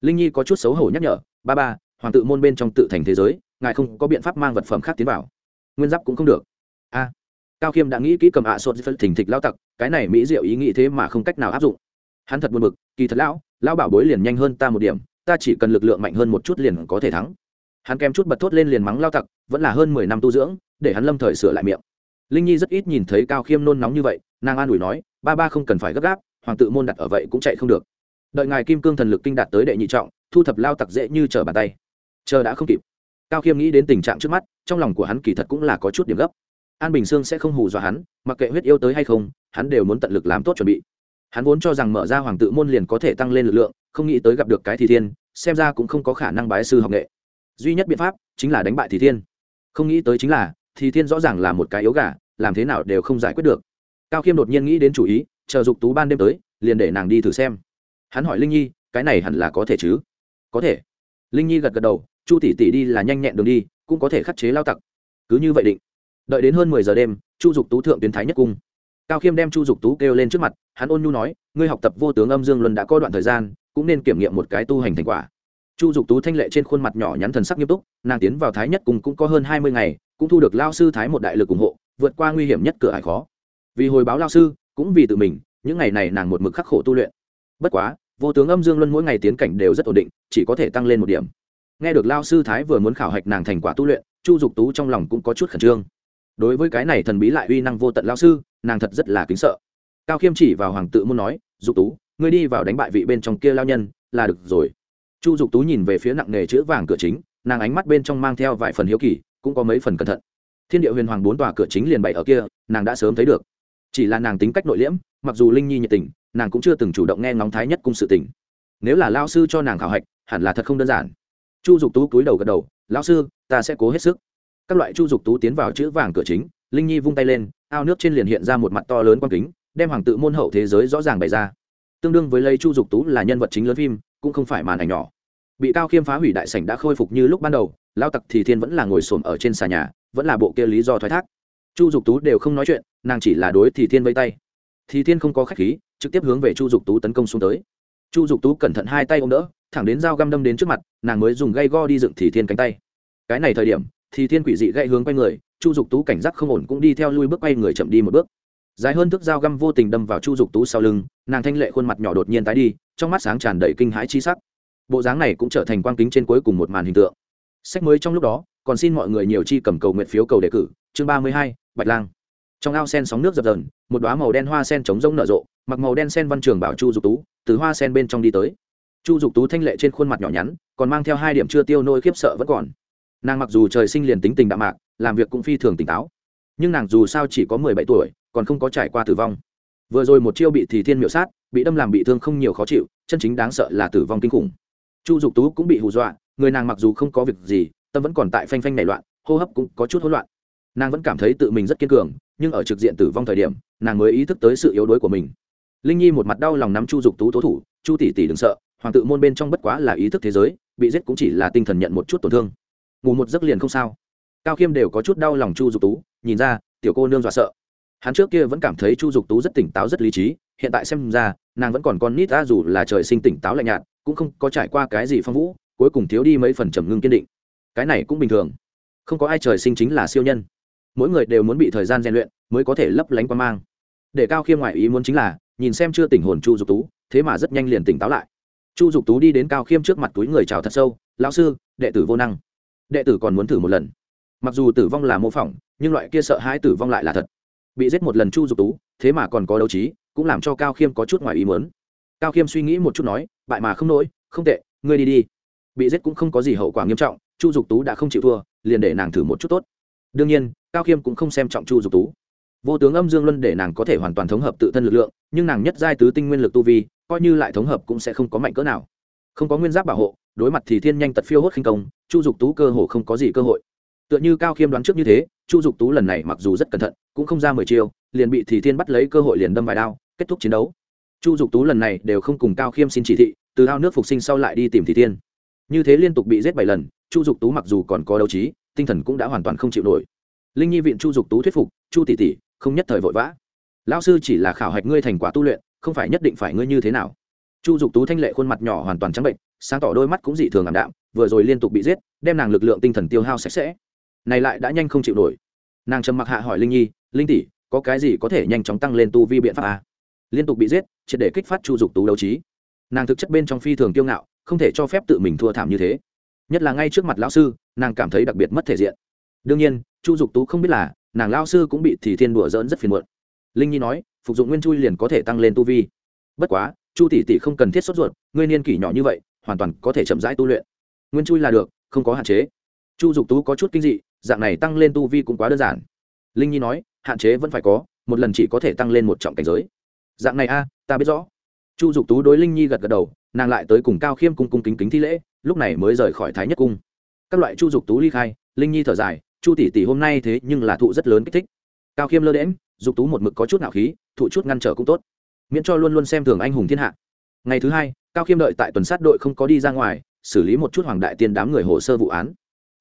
Linh nhi có chút xấu hổ nhắc nhở, ba ba, hoàng tự môn bên trong tự thành thế giới, ngài không có biện pháp mang vật phẩm khác tiến vào. Nguyên giáp cũng không được. A. Cao khiêm đã nghĩ kỹ cầm ạ à sốt phân thỉnh thịch lao tặc, cái này mỹ diệu ý nghĩ thế mà không cách nào áp dụng. Hắn thật buồn bực, kỳ thật lão lão bảo bối liền nhanh hơn ta một điểm, ta chỉ cần lực lượng mạnh hơn một chút liền có thể thắng. Hắn kèm chút bật thốt lên liền mắng lao tặc, vẫn là hơn mười năm tu dưỡng để hắn lâm thời sửa lại miệng. Linh nhi rất ít nhìn thấy cao khiêm nôn nóng như vậy, nàng an ủi nói, ba ba không cần phải gấp gáp, hoàng tự môn đặt ở vậy cũng chạy không được. Đợi ngài kim cương thần lực kinh đạt tới đệ nhị trọng, thu thập lao tặc dễ như trở bàn tay. Chờ đã không kịp. Cao khiêm nghĩ đến tình trạng trước mắt, trong lòng của hắn kỳ thật cũng là có chút điểm gấp. An bình sương sẽ không hù dọa hắn, mặc kệ huyết yêu tới hay không, hắn đều muốn tận lực làm tốt chuẩn bị. Hắn vốn cho rằng mở ra hoàng tự môn liền có thể tăng lên lực lượng, không nghĩ tới gặp được cái thì thiên, xem ra cũng không có khả năng bái sư học nghệ. Duy nhất biện pháp chính là đánh bại thì thiên. Không nghĩ tới chính là thì thiên rõ ràng là một cái yếu gà, làm thế nào đều không giải quyết được. Cao khiêm đột nhiên nghĩ đến chủ ý, chờ dục tú ban đêm tới, liền để nàng đi thử xem. Hắn hỏi linh nhi, cái này hẳn là có thể chứ? Có thể. Linh nhi gật gật đầu, chu tỷ tỷ đi là nhanh nhẹn đường đi, cũng có thể khắc chế lao tặc. Cứ như vậy định. Đợi đến hơn mười giờ đêm, chu dục tú thượng tuyến thái nhất cung. Cao khiêm đem chu dục tú kêu lên trước mặt, hắn ôn nhu nói, ngươi học tập vô tướng âm dương luân đã có đoạn thời gian, cũng nên kiểm nghiệm một cái tu hành thành quả chu dục tú thanh lệ trên khuôn mặt nhỏ nhắn thần sắc nghiêm túc, nàng tiến vào thái nhất cùng cũng có hơn hai mươi ngày, cũng thu được lao sư thái một đại lực ủng hộ, vượt qua nguy hiểm nhất cửa hải khó. Vì hồi báo lao sư, cũng vì tự mình, những ngày này nàng một mực khắc khổ tu luyện. Bất quá, vô tướng âm dương luân mỗi ngày tiến cảnh đều rất ổn định, chỉ có thể tăng lên một điểm. Nghe được lao sư thái vừa muốn khảo hạch nàng thành quả tu luyện, chu dục tú trong lòng cũng có chút khẩn trương. Đối với cái này thần bí lại uy năng vô tận lao sư, nàng thật rất là kính sợ. Cao khiêm chỉ vào hoàng tự muốn nói, dục tú, ngươi đi vào đánh bại vị bên trong kia lao nhân, là được rồi chu dục tú nhìn về phía nặng nghề chữ vàng cửa chính, nàng ánh mắt bên trong mang theo vài phần hiếu kỳ, cũng có mấy phần cẩn thận. Thiên địa huyền hoàng bốn tòa cửa chính liền bày ở kia, nàng đã sớm thấy được. Chỉ là nàng tính cách nội liễm, mặc dù linh nhi nhiệt tình, nàng cũng chưa từng chủ động nghe ngóng thái nhất cung sự tình. Nếu là lao sư cho nàng khảo hạch, hẳn là thật không đơn giản. Chu dục tú cúi đầu gật đầu lao sư, ta sẽ cố hết sức. Các loại chu dục tú tiến vào chữ vàng cửa chính, linh nhi vung tay lên, ao nước trên liền hiện ra một mặt to lớn quang kính, đem hoàng tự môn hậu thế giới rõ ràng bày ra. Tương đương với lấy chu dục tú là nhân vật chính lớn phim cũng không phải màn ảnh nhỏ. Bị cao khiêm phá hủy đại sảnh đã khôi phục như lúc ban đầu, lao tặc thì thiên vẫn là ngồi xổm ở trên xà nhà, vẫn là bộ kia lý do thoái thác. Chu dục tú đều không nói chuyện, nàng chỉ là đối thì thiên vây tay. Thì thiên không có khách khí, trực tiếp hướng về chu dục tú tấn công xuống tới. Chu dục tú cẩn thận hai tay ôm đỡ, thẳng đến dao găm đâm đến trước mặt, nàng mới dùng gay go đi dựng thì thiên cánh tay. Cái này thời điểm, thì thiên quỷ dị gãy hướng quay người, chu dục tú cảnh giác không ổn cũng đi theo lui bước quay người chậm đi một bước dài hơn thước dao găm vô tình đâm vào chu dục tú sau lưng, nàng thanh lệ khuôn mặt nhỏ đột nhiên tái đi, trong mắt sáng tràn đầy kinh hãi chi sắc. Bộ dáng này cũng trở thành quang kính trên cuối cùng một màn hình tượng. Sách mới trong lúc đó, còn xin mọi người nhiều chi cầm cầu nguyện phiếu cầu đề cử. Chương ba mươi hai, bạch lang. Trong ao sen sóng nước dập dần một đoá màu đen hoa sen chống rông nở rộ, mặc màu đen sen văn trường bảo chu dục tú, từ hoa sen bên trong đi tới. Chu dục tú thanh lệ trên khuôn mặt nhỏ nhắn, còn mang theo hai điểm chưa tiêu nôi khiếp sợ vẫn còn. Nàng mặc dù trời sinh liền tính tình đạm mạc, làm việc cũng phi thường tỉnh táo. Nhưng nàng dù sao chỉ có mười bảy tuổi còn không có trải qua tử vong. Vừa rồi một chiêu bị thì thiên miệu sát, bị đâm làm bị thương không nhiều khó chịu, chân chính đáng sợ là tử vong kinh khủng. Chu dục tú cũng bị hù dọa, người nàng mặc dù không có việc gì, tâm vẫn còn tại phanh phanh nảy loạn, hô hấp cũng có chút hỗn loạn. Nàng vẫn cảm thấy tự mình rất kiên cường, nhưng ở trực diện tử vong thời điểm, nàng mới ý thức tới sự yếu đuối của mình. Linh nhi một mặt đau lòng nắm chu dục tú tố thủ, chu tỷ tỷ đừng sợ, hoàng tự môn bên trong bất quá là ý thức thế giới, bị giết cũng chỉ là tinh thần nhận một chút tổn thương. Ngủ một giấc liền không sao. Cao khiêm đều có chút đau lòng chu dục tú, nhìn ra, tiểu cô nương dọa sợ hắn trước kia vẫn cảm thấy chu dục tú rất tỉnh táo, rất lý trí, hiện tại xem ra, nàng vẫn còn con nít ta dù là trời sinh tỉnh táo lạnh nhạt, cũng không có trải qua cái gì phong vũ, cuối cùng thiếu đi mấy phần trầm ngưng kiên định. Cái này cũng bình thường. Không có ai trời sinh chính là siêu nhân. Mỗi người đều muốn bị thời gian rèn luyện, mới có thể lấp lánh qua mang. Để cao khiêm ngoại ý muốn chính là, nhìn xem chưa tỉnh hồn chu dục tú, thế mà rất nhanh liền tỉnh táo lại. Chu dục tú đi đến cao khiêm trước mặt túi người chào thật sâu, lão sư, đệ tử vô năng. Đệ tử còn muốn thử một lần. Mặc dù tử vong là mô phỏng, nhưng loại kia sợ hãi tử vong lại là thật bị giết một lần chu dục tú, thế mà còn có đấu trí, cũng làm cho cao khiêm có chút ngoài ý muốn. Cao khiêm suy nghĩ một chút nói, bại mà không nổi, không tệ, ngươi đi đi. Bị giết cũng không có gì hậu quả nghiêm trọng, chu dục tú đã không chịu thua, liền để nàng thử một chút tốt. Đương nhiên, cao khiêm cũng không xem trọng chu dục tú. Vô tướng âm dương luân để nàng có thể hoàn toàn thống hợp tự thân lực lượng, nhưng nàng nhất giai tứ tinh nguyên lực tu vi, coi như lại thống hợp cũng sẽ không có mạnh cỡ nào. Không có nguyên giáp bảo hộ, đối mặt thì thiên nhanh tật phiêu hốt khinh công, chu dục tú cơ hồ không có gì cơ hội. Tựa như cao khiêm đoán trước như thế, chu dục tú lần này mặc dù rất cẩn thận cũng không ra mười chiêu, liền bị thì thiên bắt lấy cơ hội liền đâm vài đao, kết thúc chiến đấu. Chu dục tú lần này đều không cùng cao khiêm xin chỉ thị, từ ao nước phục sinh sau lại đi tìm thì thiên. Như thế liên tục bị giết bảy lần, chu dục tú mặc dù còn có đấu trí, tinh thần cũng đã hoàn toàn không chịu nổi. Linh nhi viện chu dục tú thuyết phục, chu tỷ tỷ, không nhất thời vội vã. Lão sư chỉ là khảo hạch ngươi thành quả tu luyện, không phải nhất định phải ngươi như thế nào. Chu dục tú thanh lệ khuôn mặt nhỏ hoàn toàn trắng bệnh, sáng tỏ đôi mắt cũng dị thường ảm đạm, vừa rồi liên tục bị giết, đem nàng lực lượng tinh thần tiêu hao sạch sẽ. Này lại đã nhanh không chịu nổi. Nàng trầm mặc hạ hỏi linh nhi linh tỷ, có cái gì có thể nhanh chóng tăng lên tu vi biện pháp a liên tục bị giết, triệt để kích phát chu dục tú đấu trí. Nàng thực chất bên trong phi thường kiêu ngạo, không thể cho phép tự mình thua thảm như thế. Nhất là ngay trước mặt lão sư, nàng cảm thấy đặc biệt mất thể diện. Đương nhiên, chu dục tú không biết là, nàng lao sư cũng bị thì thiên đùa dỡn rất phiền muộn. Linh nhi nói, phục dụng nguyên chui liền có thể tăng lên tu vi. Bất quá, chu tỷ tỷ không cần thiết sốt ruột, ngươi niên kỷ nhỏ như vậy, hoàn toàn có thể chậm rãi tu luyện. Nguyên chui là được, không có hạn chế. Chu dục tú có chút kinh dị, dạng này tăng lên tu vi cũng quá đơn giản. Linh nhi nói hạn chế vẫn phải có, một lần chỉ có thể tăng lên một trọng cảnh giới. Dạng này a, ta biết rõ. Chu dục tú đối linh nhi gật gật đầu, nàng lại tới cùng cao khiêm cung cung kính kính thi lễ, lúc này mới rời khỏi thái nhất cung. Các loại chu dục tú ly khai, linh nhi thở dài, chu tỷ tỷ hôm nay thế nhưng là thụ rất lớn kích thích. Cao khiêm lơ đễm dục tú một mực có chút nạo khí, thụ chút ngăn trở cũng tốt. Miễn cho luôn luôn xem thường anh hùng thiên hạ. Ngày thứ hai, cao khiêm đợi tại tuần sát đội không có đi ra ngoài, xử lý một chút hoàng đại tiên đám người hồ sơ vụ án.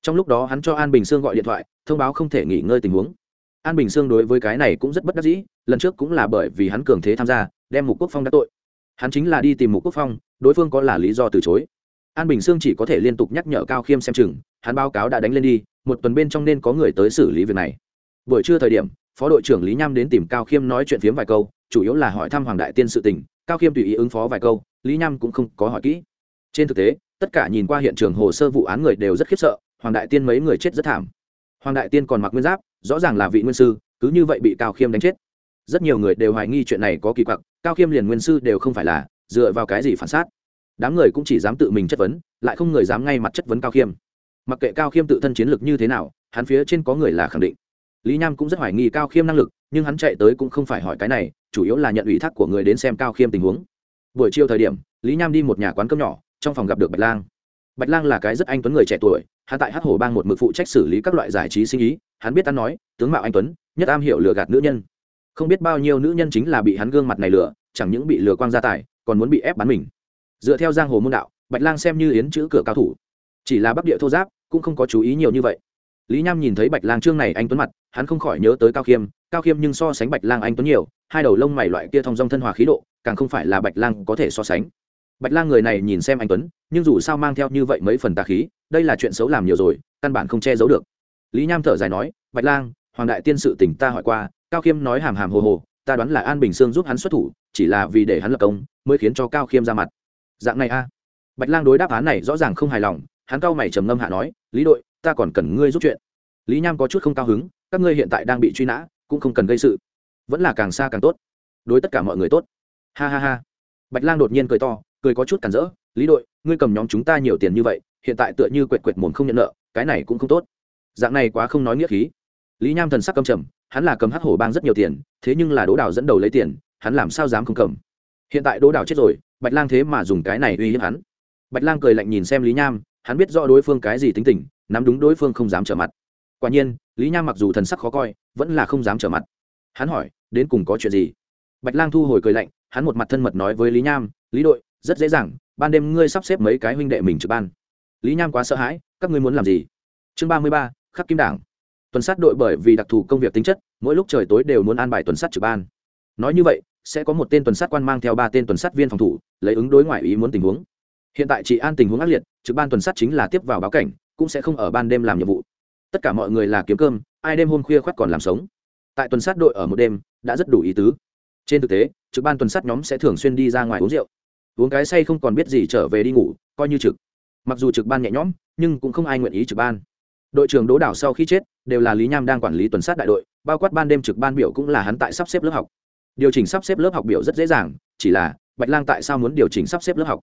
Trong lúc đó hắn cho an bình sương gọi điện thoại, thông báo không thể nghỉ ngơi tình huống an bình sương đối với cái này cũng rất bất đắc dĩ, lần trước cũng là bởi vì hắn cường thế tham gia, đem mục quốc phong đã tội. Hắn chính là đi tìm mục quốc phong, đối phương có là lý do từ chối. An bình sương chỉ có thể liên tục nhắc nhở cao khiêm xem chừng, hắn báo cáo đã đánh lên đi, một tuần bên trong nên có người tới xử lý việc này. Buổi trưa thời điểm, phó đội trưởng lý nham đến tìm cao khiêm nói chuyện phiếm vài câu, chủ yếu là hỏi thăm hoàng đại tiên sự tình, cao khiêm tùy ý ứng phó vài câu, lý nham cũng không có hỏi kỹ. Trên thực tế, tất cả nhìn qua hiện trường hồ sơ vụ án người đều rất khiếp sợ, hoàng đại tiên mấy người chết rất thảm. Hoàng đại tiên còn mặc nguyên giáp rõ ràng là vị nguyên sư, cứ như vậy bị cao khiêm đánh chết. Rất nhiều người đều hoài nghi chuyện này có kỳ quặc, cao khiêm liền nguyên sư đều không phải là, dựa vào cái gì phản xác. Đám người cũng chỉ dám tự mình chất vấn, lại không người dám ngay mặt chất vấn cao khiêm. Mặc kệ cao khiêm tự thân chiến lược như thế nào, hắn phía trên có người là khẳng định. Lý nham cũng rất hoài nghi cao khiêm năng lực, nhưng hắn chạy tới cũng không phải hỏi cái này, chủ yếu là nhận ủy thác của người đến xem cao khiêm tình huống. Buổi chiều thời điểm, lý nham đi một nhà quán cơm nhỏ, trong phòng gặp được bạch lang bạch lang là cái rất anh tuấn người trẻ tuổi, hắn tại hát hồ bang một mực phụ trách xử lý các loại giải trí sinh ý, hắn biết ăn nói, tướng mạo anh tuấn, nhất am hiểu lừa gạt nữ nhân. Không biết bao nhiêu nữ nhân chính là bị hắn gương mặt này lừa, chẳng những bị lừa quang gia tài, còn muốn bị ép bán mình. Dựa theo giang hồ môn đạo, bạch lang xem như yến chữ cửa cao thủ. Chỉ là bắc địa thô giáp, cũng không có chú ý nhiều như vậy. Lý nham nhìn thấy bạch lang trương này anh tuấn mặt, hắn không khỏi nhớ tới cao khiêm cao khiêm nhưng so sánh bạch lang anh tuấn nhiều, hai đầu lông mày loại kia thong dong thân hòa khí độ, càng không phải là bạch lang có thể so sánh bạch lang người này nhìn xem anh tuấn, nhưng dù sao mang theo như vậy mấy phần tà khí, đây là chuyện xấu làm nhiều rồi, căn bản không che giấu được. Lý nham thở dài nói, bạch lang, hoàng đại tiên sự tỉnh ta hỏi qua, cao khiêm nói hàm hàm hồ hồ, ta đoán là an bình sương giúp hắn xuất thủ, chỉ là vì để hắn lập công, mới khiến cho cao khiêm ra mặt. Dạng này a. Bạch lang đối đáp án này rõ ràng không hài lòng, hắn cao mày trầm ngâm hạ nói, lý đội, ta còn cần ngươi giúp chuyện. Lý nham có chút không cao hứng, các ngươi hiện tại đang bị truy nã, cũng không cần gây sự. Vẫn là càng xa càng tốt. Đối tất cả mọi người tốt. Ha ha ha. Bạch lang đột nhiên cười to cười có chút cản rỡ, lý đội, ngươi cầm nhóm chúng ta nhiều tiền như vậy, hiện tại tựa như quệt quệt mồm không nhận nợ, cái này cũng không tốt. Dạng này quá không nói nghĩa khí. Lý nham thần sắc cầm trầm, hắn là cầm hắc hổ bang rất nhiều tiền, thế nhưng là đỗ đào dẫn đầu lấy tiền, hắn làm sao dám không cầm? Hiện tại đỗ đào chết rồi, bạch lang thế mà dùng cái này uy hiếp hắn. Bạch lang cười lạnh nhìn xem lý nham, hắn biết rõ đối phương cái gì tính tình, nắm đúng đối phương không dám trở mặt. Quả nhiên, lý nham mặc dù thần sắc khó coi, vẫn là không dám trở mặt. Hắn hỏi, đến cùng có chuyện gì? Bạch lang thu hồi cười lạnh, hắn một mặt thân mật nói với lý nham, lý đội rất dễ dàng, ban đêm ngươi sắp xếp mấy cái huynh đệ mình trực ban. Lý nham quá sợ hãi, các ngươi muốn làm gì? Chương ba mươi ba, khắc kim đảng. Tuần sát đội bởi vì đặc thù công việc tính chất, mỗi lúc trời tối đều muốn an bài tuần sát trực ban. Nói như vậy, sẽ có một tên tuần sát quan mang theo ba tên tuần sát viên phòng thủ, lấy ứng đối ngoại ý muốn tình huống. Hiện tại chị an tình huống ác liệt, trực ban tuần sát chính là tiếp vào báo cảnh, cũng sẽ không ở ban đêm làm nhiệm vụ. Tất cả mọi người là kiếm cơm, ai đêm hôm khuya khoác còn làm sống. Tại tuần sát đội ở một đêm, đã rất đủ ý tứ. Trên thực tế, trực ban tuần sát nhóm sẽ thường xuyên đi ra ngoài uống rượu uống cái say không còn biết gì trở về đi ngủ, coi như trực. Mặc dù trực ban nhẹ nhõm, nhưng cũng không ai nguyện ý trực ban. Đội trưởng đỗ đảo sau khi chết, đều là lý nham đang quản lý tuần sát đại đội, bao quát ban đêm trực ban biểu cũng là hắn tại sắp xếp lớp học. Điều chỉnh sắp xếp lớp học biểu rất dễ dàng, chỉ là, bạch lang tại sao muốn điều chỉnh sắp xếp lớp học?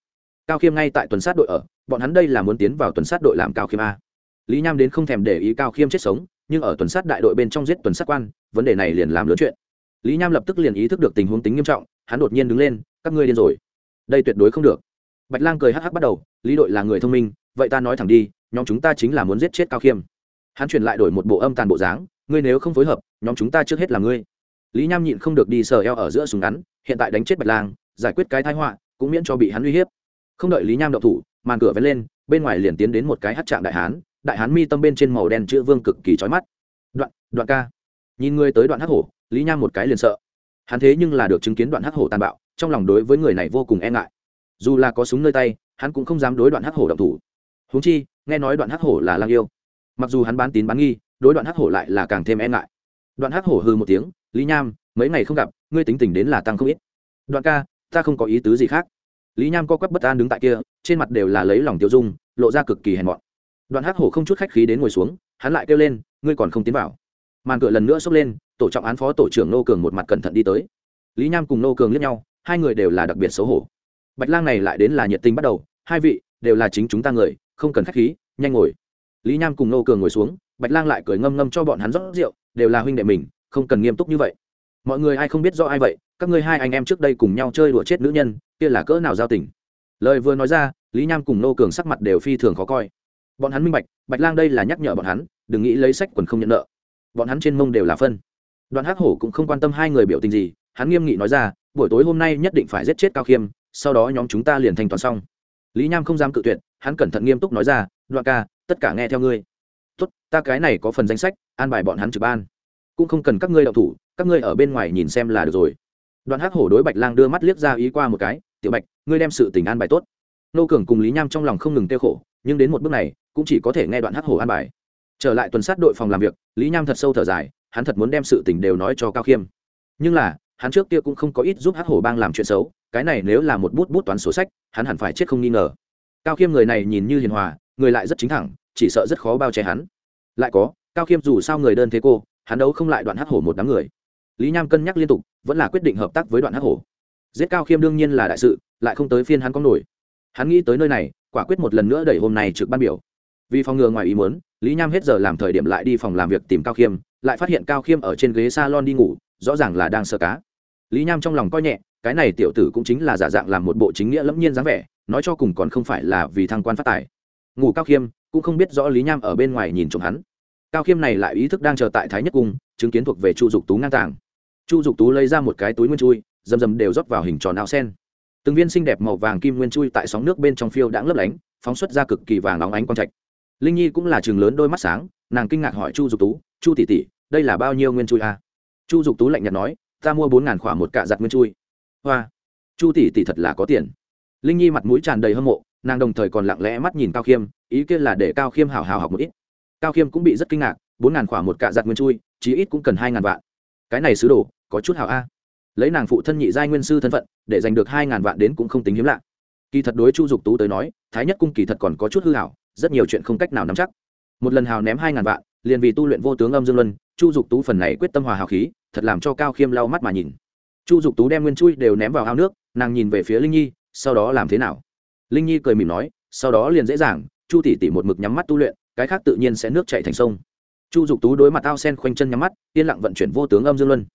Cao khiêm ngay tại tuần sát đội ở, bọn hắn đây là muốn tiến vào tuần sát đội làm cao khiêm a. Lý nham đến không thèm để ý cao khiêm chết sống, nhưng ở tuần sát đại đội bên trong giết tuần sát quan, vấn đề này liền làm lớn chuyện. Lý nham lập tức liền ý thức được tình huống tính nghiêm trọng, hắn đột nhiên đứng lên, các ngươi điên rồi đây tuyệt đối không được. Bạch lang cười hắc hắc bắt đầu, lý đội là người thông minh, vậy ta nói thẳng đi, nhóm chúng ta chính là muốn giết chết cao khiêm. Hắn chuyển lại đổi một bộ âm tàn bộ dáng, ngươi nếu không phối hợp, nhóm chúng ta trước hết là ngươi. Lý nham nhịn không được đi sờ eo ở giữa súng ngắn, hiện tại đánh chết bạch lang, giải quyết cái thái họa, cũng miễn cho bị hắn uy hiếp. Không đợi lý nham đậu thủ, màn cửa vén lên, bên ngoài liền tiến đến một cái hát trạng đại hán đại hán mi tâm bên trên màu đen chữ vương cực kỳ trói mắt. Đoạn đoạn ca. Nhìn ngươi tới đoạn hắc hổ, lý nham một cái liền sợ hắn thế nhưng là được chứng kiến đoạn hắc hổ tàn bạo, trong lòng đối với người này vô cùng e ngại. Dù là có súng nơi tay, hắn cũng không dám đối đoạn hắc hổ động thủ. Huống chi, nghe nói đoạn hắc hổ là lang yêu. Mặc dù hắn bán tín bán nghi, đối đoạn hắc hổ lại là càng thêm e ngại. Đoạn hắc hổ hư một tiếng, lý nham, mấy ngày không gặp, ngươi tính tình đến là tăng không ít. Đoạn ca, ta không có ý tứ gì khác. Lý nham co quắp bất an đứng tại kia, trên mặt đều là lấy lòng tiêu dung, lộ ra cực kỳ hèn mọn. Đoạn hắc hổ không chút khách khí đến ngồi xuống, hắn lại kêu lên, ngươi còn không tiến vào màn cửa lần nữa xốc lên, tổ trọng án phó tổ trưởng nô cường một mặt cẩn thận đi tới. Lý nham cùng nô cường liếc nhau, hai người đều là đặc biệt xấu hổ. Bạch lang này lại đến là nhiệt tình bắt đầu, hai vị, đều là chính chúng ta người, không cần khách khí, nhanh ngồi. Lý nham cùng nô cường ngồi xuống, bạch lang lại cười ngâm ngâm cho bọn hắn rót rượu, đều là huynh đệ mình, không cần nghiêm túc như vậy. Mọi người ai không biết do ai vậy, các ngươi hai anh em trước đây cùng nhau chơi đùa chết nữ nhân, kia là cỡ nào giao tình. Lời vừa nói ra, lý nham cùng nô cường sắc mặt đều phi thường khó coi. Bọn hắn minh bạch bạch lang đây là nhắc nhở bọn hắn, đừng nghĩ lấy sách quần không nhận nợ bọn hắn trên mông đều là phân. Đoàn hắc hổ cũng không quan tâm hai người biểu tình gì, hắn nghiêm nghị nói ra, buổi tối hôm nay nhất định phải giết chết cao khiêm, sau đó nhóm chúng ta liền thành toàn xong. Lý nham không dám cự tuyệt, hắn cẩn thận nghiêm túc nói ra, đoạn ca, tất cả nghe theo ngươi. Tốt, ta cái này có phần danh sách, an bài bọn hắn trực ban. Cũng không cần các ngươi đậu thủ, các ngươi ở bên ngoài nhìn xem là được rồi. Đoạn hắc hổ đối bạch lang đưa mắt liếc ra ý qua một cái, tiểu bạch, ngươi đem sự tình an bài tốt. Nô cường cùng lý nham trong lòng không ngừng tiêu khổ, nhưng đến một bước này, cũng chỉ có thể nghe đoạn hắc hổ an bài trở lại tuần sát đội phòng làm việc, lý nham thật sâu thở dài, hắn thật muốn đem sự tình đều nói cho cao khiêm. Nhưng là, hắn trước kia cũng không có ít giúp hắc hổ bang làm chuyện xấu, cái này nếu là một bút bút toán số sách, hắn hẳn phải chết không nghi ngờ. Cao khiêm người này nhìn như hiền hòa, người lại rất chính thẳng, chỉ sợ rất khó bao che hắn. Lại có, cao khiêm dù sao người đơn thế cô, hắn đấu không lại đoạn hắc hổ một đám người. Lý nham cân nhắc liên tục, vẫn là quyết định hợp tác với đoạn hắc hổ. Giết cao khiêm đương nhiên là đại sự, lại không tới phiên hắn có nổi. Hắn nghĩ tới nơi này, quả quyết một lần nữa đẩy hôm nay trực ban biểu. Vì phòng ngừa ngoài ý muốn lý nham hết giờ làm thời điểm lại đi phòng làm việc tìm cao khiêm, lại phát hiện cao khiêm ở trên ghế s a lon đi ngủ, rõ ràng là đang sơ cá. Lý nham trong lòng coi nhẹ, cái này tiểu tử cũng chính là giả dạng làm một bộ chính nghĩa lẫm nhiên dáng vẻ, nói cho cùng còn không phải là vì thăng quan phát tài. Ngủ cao khiêm, cũng không biết rõ lý nham ở bên ngoài nhìn trộm hắn. Cao khiêm này lại ý thức đang chờ tại thái nhất cung, chứng kiến thuộc về chu dục tú ngang tàng. Chu dục tú lấy ra một cái túi nguyên chui, rầm rầm đều rót vào hình tròn áo sen. Từng viên xinh đẹp màu vàng kim nguyên chui tại sóng nước bên trong phiêu đãng lấp lánh, phóng xuất ra cực kỳ vàng óng ánh quang trạch linh nhi cũng là trường lớn đôi mắt sáng, nàng kinh ngạc hỏi chu dục tú, chu tỷ tỷ, đây là bao nhiêu nguyên chui à? chu dục tú lạnh nhạt nói, ta mua bốn ngàn khỏa một cạ giặt nguyên chui. Hoa, chu tỷ tỷ thật là có tiền. Linh nhi mặt mũi tràn đầy hâm mộ, nàng đồng thời còn lặng lẽ mắt nhìn cao khiêm, ý kiến là để cao khiêm hào hào học một ít. Cao khiêm cũng bị rất kinh ngạc, bốn ngàn khỏa một cạ giặt nguyên chui, chí ít cũng cần hai ngàn vạn. Cái này sứ đồ, có chút hào a. Lấy nàng phụ thân nhị giai nguyên sư thân phận, để giành được hai ngàn vạn đến cũng không tính hiếm lạ. Kỳ thật đối chu dục tú tới nói, thái nhất cung kỳ thật còn có chút hư hảo rất nhiều chuyện không cách nào nắm chắc. Một lần hào ném hai ngàn vạn, liền vì tu luyện vô tướng âm dương luân, chu dục tú phần này quyết tâm hòa hào khí, thật làm cho cao khiêm lau mắt mà nhìn. Chu dục tú đem nguyên chui đều ném vào ao nước, nàng nhìn về phía linh nhi, sau đó làm thế nào? Linh nhi cười mỉm nói, sau đó liền dễ dàng, chu tỷ tỷ một mực nhắm mắt tu luyện, cái khác tự nhiên sẽ nước chạy thành sông. Chu dục tú đối mặt ao sen khoanh chân nhắm mắt, yên lặng vận chuyển vô tướng âm dương luân.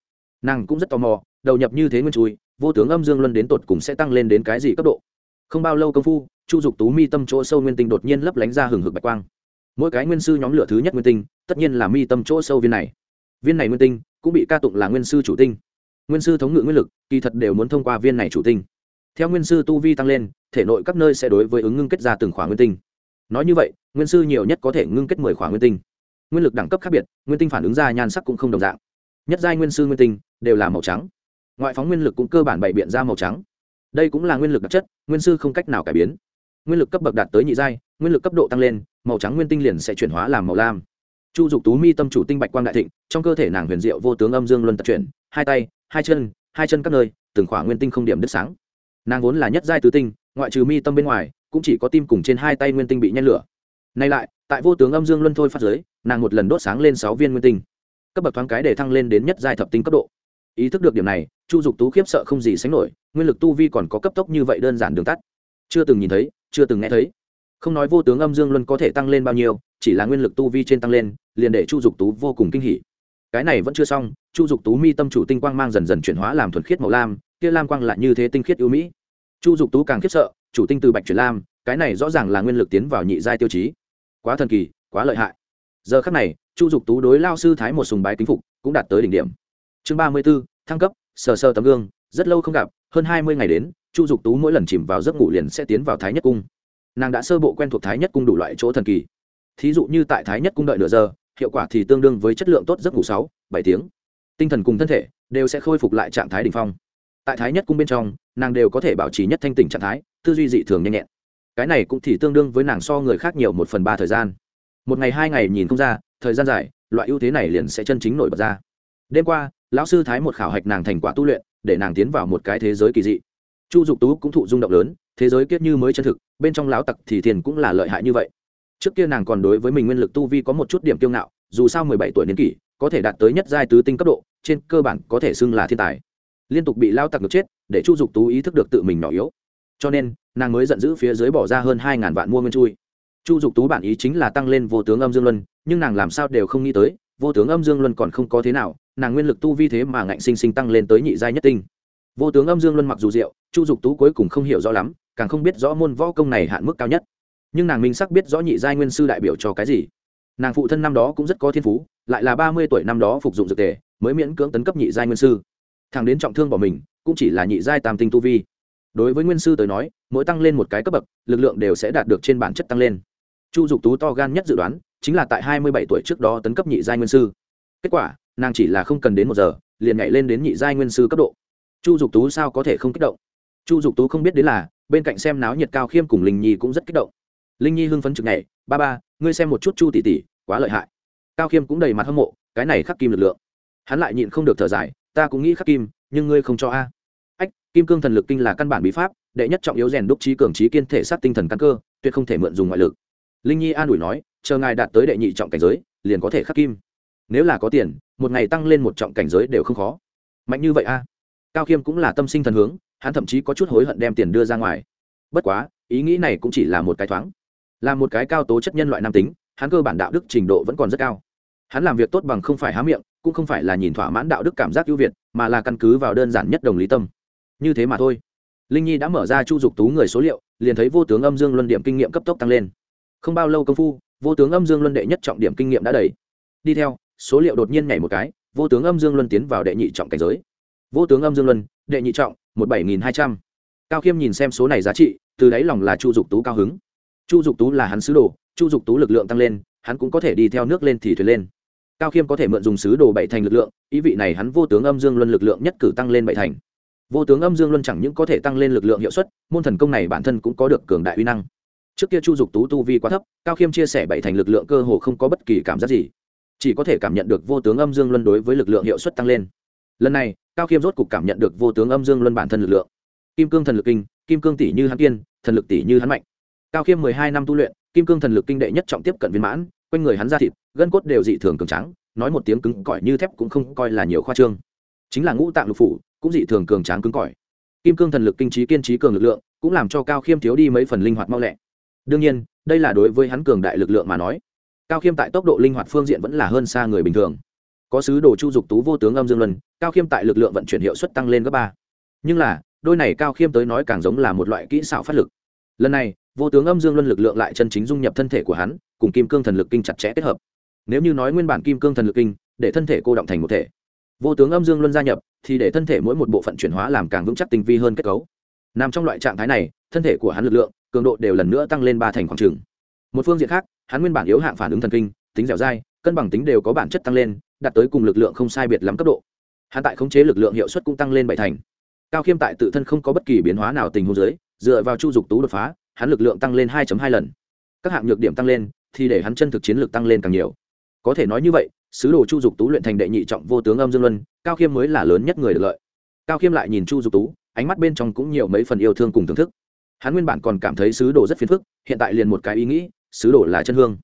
Nàng cũng rất tò mò, đầu nhập như thế nguyên chui, vô tướng âm dương luân đến tột cùng sẽ tăng lên đến cái gì cấp độ? Không bao lâu công phu, chu dục tú mi tâm chỗ sâu nguyên tinh đột nhiên lấp lánh ra hừng hực bạch quang. Mỗi cái nguyên sư nhóm lửa thứ nhất nguyên tinh, tất nhiên là mi tâm chỗ sâu viên này. Viên này nguyên tinh cũng bị ca tụng là nguyên sư chủ tinh. Nguyên sư thống ngự nguyên lực, kỳ thật đều muốn thông qua viên này chủ tinh. Theo nguyên sư tu vi tăng lên, thể nội các nơi sẽ đối với ứng ngưng kết ra từng khỏa nguyên tinh. Nói như vậy, nguyên sư nhiều nhất có thể ngưng kết mười khỏa nguyên tinh. Nguyên lực đẳng cấp khác biệt, nguyên tinh phản ứng ra nhan sắc cũng không đồng dạng. Nhất giai nguyên sư nguyên tinh đều là màu trắng. Ngoại phóng nguyên lực cũng cơ bản bày biện ra màu trắng đây cũng là nguyên lực đặc chất, nguyên sư không cách nào cải biến. Nguyên lực cấp bậc đạt tới nhị giai, nguyên lực cấp độ tăng lên, màu trắng nguyên tinh liền sẽ chuyển hóa làm màu lam. Chu dục tú mi tâm chủ tinh bạch quang đại thịnh, trong cơ thể nàng huyền diệu vô tướng âm dương luân tập chuyển, hai tay, hai chân hai chân các nơi, từng khoảng nguyên tinh không điểm đứt sáng. Nàng vốn là nhất giai tứ tinh, ngoại trừ mi tâm bên ngoài, cũng chỉ có tim cùng trên hai tay nguyên tinh bị nhen lửa. Nay lại, tại vô tướng âm dương luân thôi phát giới, nàng một lần đốt sáng lên sáu viên nguyên tinh. Cấp bậc thoáng cái để thăng lên đến nhất giai thập tinh cấp độ ý thức được điểm này, chu dục tú khiếp sợ không gì sánh nổi, nguyên lực tu vi còn có cấp tốc như vậy đơn giản đường tắt. Chưa từng nhìn thấy, chưa từng nghe thấy. Không nói vô tướng âm dương luân có thể tăng lên bao nhiêu, chỉ là nguyên lực tu vi trên tăng lên, liền để chu dục tú vô cùng kinh hỉ. Cái này vẫn chưa xong, chu dục tú mi tâm chủ tinh quang mang dần dần chuyển hóa làm thuần khiết màu lam, kia lam quang lại như thế tinh khiết ưu mỹ. Chu dục tú càng khiếp sợ, chủ tinh từ bạch chuyển lam, cái này rõ ràng là nguyên lực tiến vào nhị giai tiêu chí. Quá thần kỳ, quá lợi hại. Giờ khắc này, chu dục tú đối lao sư thái một sùng bái kính phục, cũng đạt tới đỉnh điểm chương ba mươi b ố thăng cấp, sờ sờ tấm gương, rất lâu không gặp, hơn hai mươi ngày đến, chu dục tú mỗi lần chìm vào giấc ngủ liền sẽ tiến vào thái nhất cung. Nàng đã sơ bộ quen thuộc thái nhất cung đủ loại chỗ thần kỳ. Thí dụ như tại thái nhất cung đợi nửa giờ, hiệu quả thì tương đương với chất lượng tốt giấc ngủ sáu, bảy tiếng. Tinh thần cùng thân thể đều sẽ khôi phục lại trạng thái đ ỉ n h phong. Tại thái nhất cung bên trong, nàng đều có thể bảo trì nhất thanh tỉnh trạng thái, tư duy dị thường nhanh nhẹn. Cái này cũng thì tương đương với nàng so người khác nhiều một phần ba thời gian. Một ngày hai ngày nhìn không ra, thời gian dài, loại ưu thế này liền sẽ chân chính nổi bật ra. Đêm qua lão sư thái một khảo hạch nàng thành quả tu luyện, để nàng tiến vào một cái thế giới kỳ dị. Chu dục tú cũng thụ rung động lớn, thế giới kiết như mới chân thực, bên trong lão tặc thì thiền cũng là lợi hại như vậy. Trước kia nàng còn đối với mình nguyên lực tu vi có một chút điểm kiêu ngạo, dù sao mười bảy tuổi niên kỷ, có thể đạt tới nhất giai tứ tinh cấp độ, trên cơ bản có thể xưng là thiên tài. Liên tục bị lao tặc ngược chết, để chu dục tú ý thức được tự mình nhỏ yếu. Cho nên, nàng mới giận dữ phía dưới bỏ ra hơn hai ngàn vạn mua nguyên chui. Chu dục tú bản ý chính là tăng lên vô tướng âm dương luân, nhưng nàng làm sao đều không nghĩ tới vô tướng âm dương luân còn không có thế nào, nàng nguyên lực tu vi thế mà ngạnh sinh sinh tăng lên tới nhị giai nhất tinh. Vô tướng âm dương luân mặc dù diệu, chu dục tú cuối cùng không hiểu rõ lắm, càng không biết rõ môn võ công này hạn mức cao nhất. Nhưng nàng minh sắc biết rõ nhị giai nguyên sư đại biểu cho cái gì. Nàng phụ thân năm đó cũng rất có thiên phú, lại là ba mươi tuổi năm đó phục dụng dược tề, mới miễn cưỡng tấn cấp nhị giai nguyên sư. Thằng đến trọng thương bỏ mình, cũng chỉ là nhị giai tam tinh tu vi. Đối với nguyên sư tới nói, mỗi tăng lên một cái cấp bậc, lực lượng đều sẽ đạt được trên bản chất tăng lên. Chu dục tú to gan nhất dự đoán chính là tại hai mươi bảy tuổi trước đó tấn cấp nhị giai nguyên sư. Kết quả, nàng chỉ là không cần đến một giờ, liền nhảy lên đến nhị giai nguyên sư cấp độ. Chu dục tú sao có thể không kích động? Chu dục tú không biết đến là, bên cạnh xem náo nhiệt cao khiêm cùng linh nhi cũng rất kích động. Linh nhi hưng phấn chực nhảy, ba ba, ngươi xem một chút chu tỷ tỷ, quá lợi hại. Cao khiêm cũng đầy mặt hâm mộ, cái này khắc kim lực lượng. Hắn lại nhịn không được thở dài, ta cũng nghĩ khắc kim, nhưng ngươi không cho a. Ách, kim cương thần lực kinh là căn bản bí pháp, đệ nhất trọng yếu rèn đúc trí cường trí kiên thể sát tinh thần căn cơ, tuyệt không thể mượn dùng ngoại lực. Linh nhi an ủi nói chờ ngài đạt tới đệ nhị trọng cảnh giới, liền có thể khắc kim. Nếu là có tiền, một ngày tăng lên một trọng cảnh giới đều không khó. Mạnh như vậy a? Cao khiêm cũng là tâm sinh thần hướng, hắn thậm chí có chút hối hận đem tiền đưa ra ngoài. Bất quá, ý nghĩ này cũng chỉ là một cái thoáng. Là một cái cao tố chất nhân loại nam tính, hắn cơ bản đạo đức trình độ vẫn còn rất cao. Hắn làm việc tốt bằng không phải há miệng, cũng không phải là nhìn thỏa mãn đạo đức cảm giác ưu việt, mà là căn cứ vào đơn giản nhất đồng lý tâm. Như thế mà thôi. Linh nhi đã mở ra chu dục tú người số liệu, liền thấy vô tướng âm dương luân điểm kinh nghiệm cấp tốc tăng lên. Không bao lâu công phu vô tướng âm dương luân đệ nhất trọng điểm kinh nghiệm đã đầy. Đi theo, số liệu đột nhiên nhảy một cái, vô tướng âm dương luân tiến vào đệ nhị trọng cảnh giới. Vô tướng âm dương luân, đệ nhị trọng, một bảy nghìn hai trăm. Cao khiêm nhìn xem số này giá trị, từ đáy lòng là chu dục tú cao hứng. Chu dục tú là hắn sứ đồ, chu dục tú lực lượng tăng lên, hắn cũng có thể đi theo nước lên thì thuyền lên. Cao khiêm có thể mượn dùng sứ đồ bảy thành lực lượng, ý vị này hắn vô tướng âm dương luân lực lượng nhất cử tăng lên bảy thành. Vô tướng âm dương luân chẳng những có thể tăng lên lực lượng hiệu suất, môn thần công này bản thân cũng có được cường đại uy năng trước kia chu dục tú tu vi quá thấp, cao khiêm chia sẻ bảy thành lực lượng cơ hồ không có bất kỳ cảm giác gì. Chỉ có thể cảm nhận được vô tướng âm dương luân đối với lực lượng hiệu suất tăng lên. Lần này, cao khiêm rốt cục cảm nhận được vô tướng âm dương luân bản thân lực lượng. Kim cương thần lực kinh, kim cương tỷ như hắn kiên, thần lực tỷ như hắn mạnh. Cao khiêm mười hai năm tu luyện, kim cương thần lực kinh đệ nhất trọng tiếp cận viên mãn, quanh người hắn ra thịt, gân cốt đều dị thường cường trắng nói một tiếng cứng cỏi như thép cũng không coi là nhiều khoa trương. Chính là ngũ tạng lục phủ, cũng dị thường cường tráng cứng cỏi. Kim cương thần lực kinh trí kiên trí cường lực lượng, cũng làm cho cao khiêm thiếu đi mấy phần linh hoạt mau lẹ đương nhiên, đây là đối với hắn cường đại lực lượng mà nói. Cao khiêm tại tốc độ linh hoạt phương diện vẫn là hơn xa người bình thường. Có sứ đồ chu dục tú vô tướng âm dương luân, cao khiêm tại lực lượng vận chuyển hiệu suất tăng lên gấp ba. Nhưng là, đôi này cao khiêm tới nói càng giống là một loại kỹ xảo phát lực. Lần này, vô tướng âm dương luân lực lượng lại chân chính dung nhập thân thể của hắn, cùng kim cương thần lực kinh chặt chẽ kết hợp. Nếu như nói nguyên bản kim cương thần lực kinh, để thân thể cô động thành một thể. Vô tướng âm dương luân gia nhập, thì để thân thể mỗi một bộ phận chuyển hóa làm càng vững chắc tinh vi hơn kết cấu. Nằm trong loại trạng thái này, thân thể của hắn lực lượng cường độ đều lần nữa tăng lên ba thành khoảng trừng một phương diện khác, hắn nguyên bản yếu hạng phản ứng thần kinh, tính dẻo dai, cân bằng tính đều có bản chất tăng lên, đạt tới cùng lực lượng không sai biệt lắm cấp độ. Hắn tại khống chế lực lượng hiệu suất cũng tăng lên bảy thành. Cao khiêm tại tự thân không có bất kỳ biến hóa nào tình huống dưới, dựa vào chu dục tú đột phá, hắn lực lượng tăng lên 2 hai lần. Các hạng nhược điểm tăng lên, thì để hắn chân thực chiến lược tăng lên càng nhiều. Có thể nói như vậy, sứ đồ chu dục tú luyện thành đệ nhị trọng vô tướng âm dương luân, cao khiêm mới là lớn nhất người được lợi. Cao khiêm lại nhìn chu dục tú, ánh mắt bên trong cũng nhiều mấy phần yêu thương cùng thưởng thức hắn nguyên bản còn cảm thấy sứ đồ rất phiền phức, hiện tại liền một cái ý nghĩ, sứ đồ là chân hương.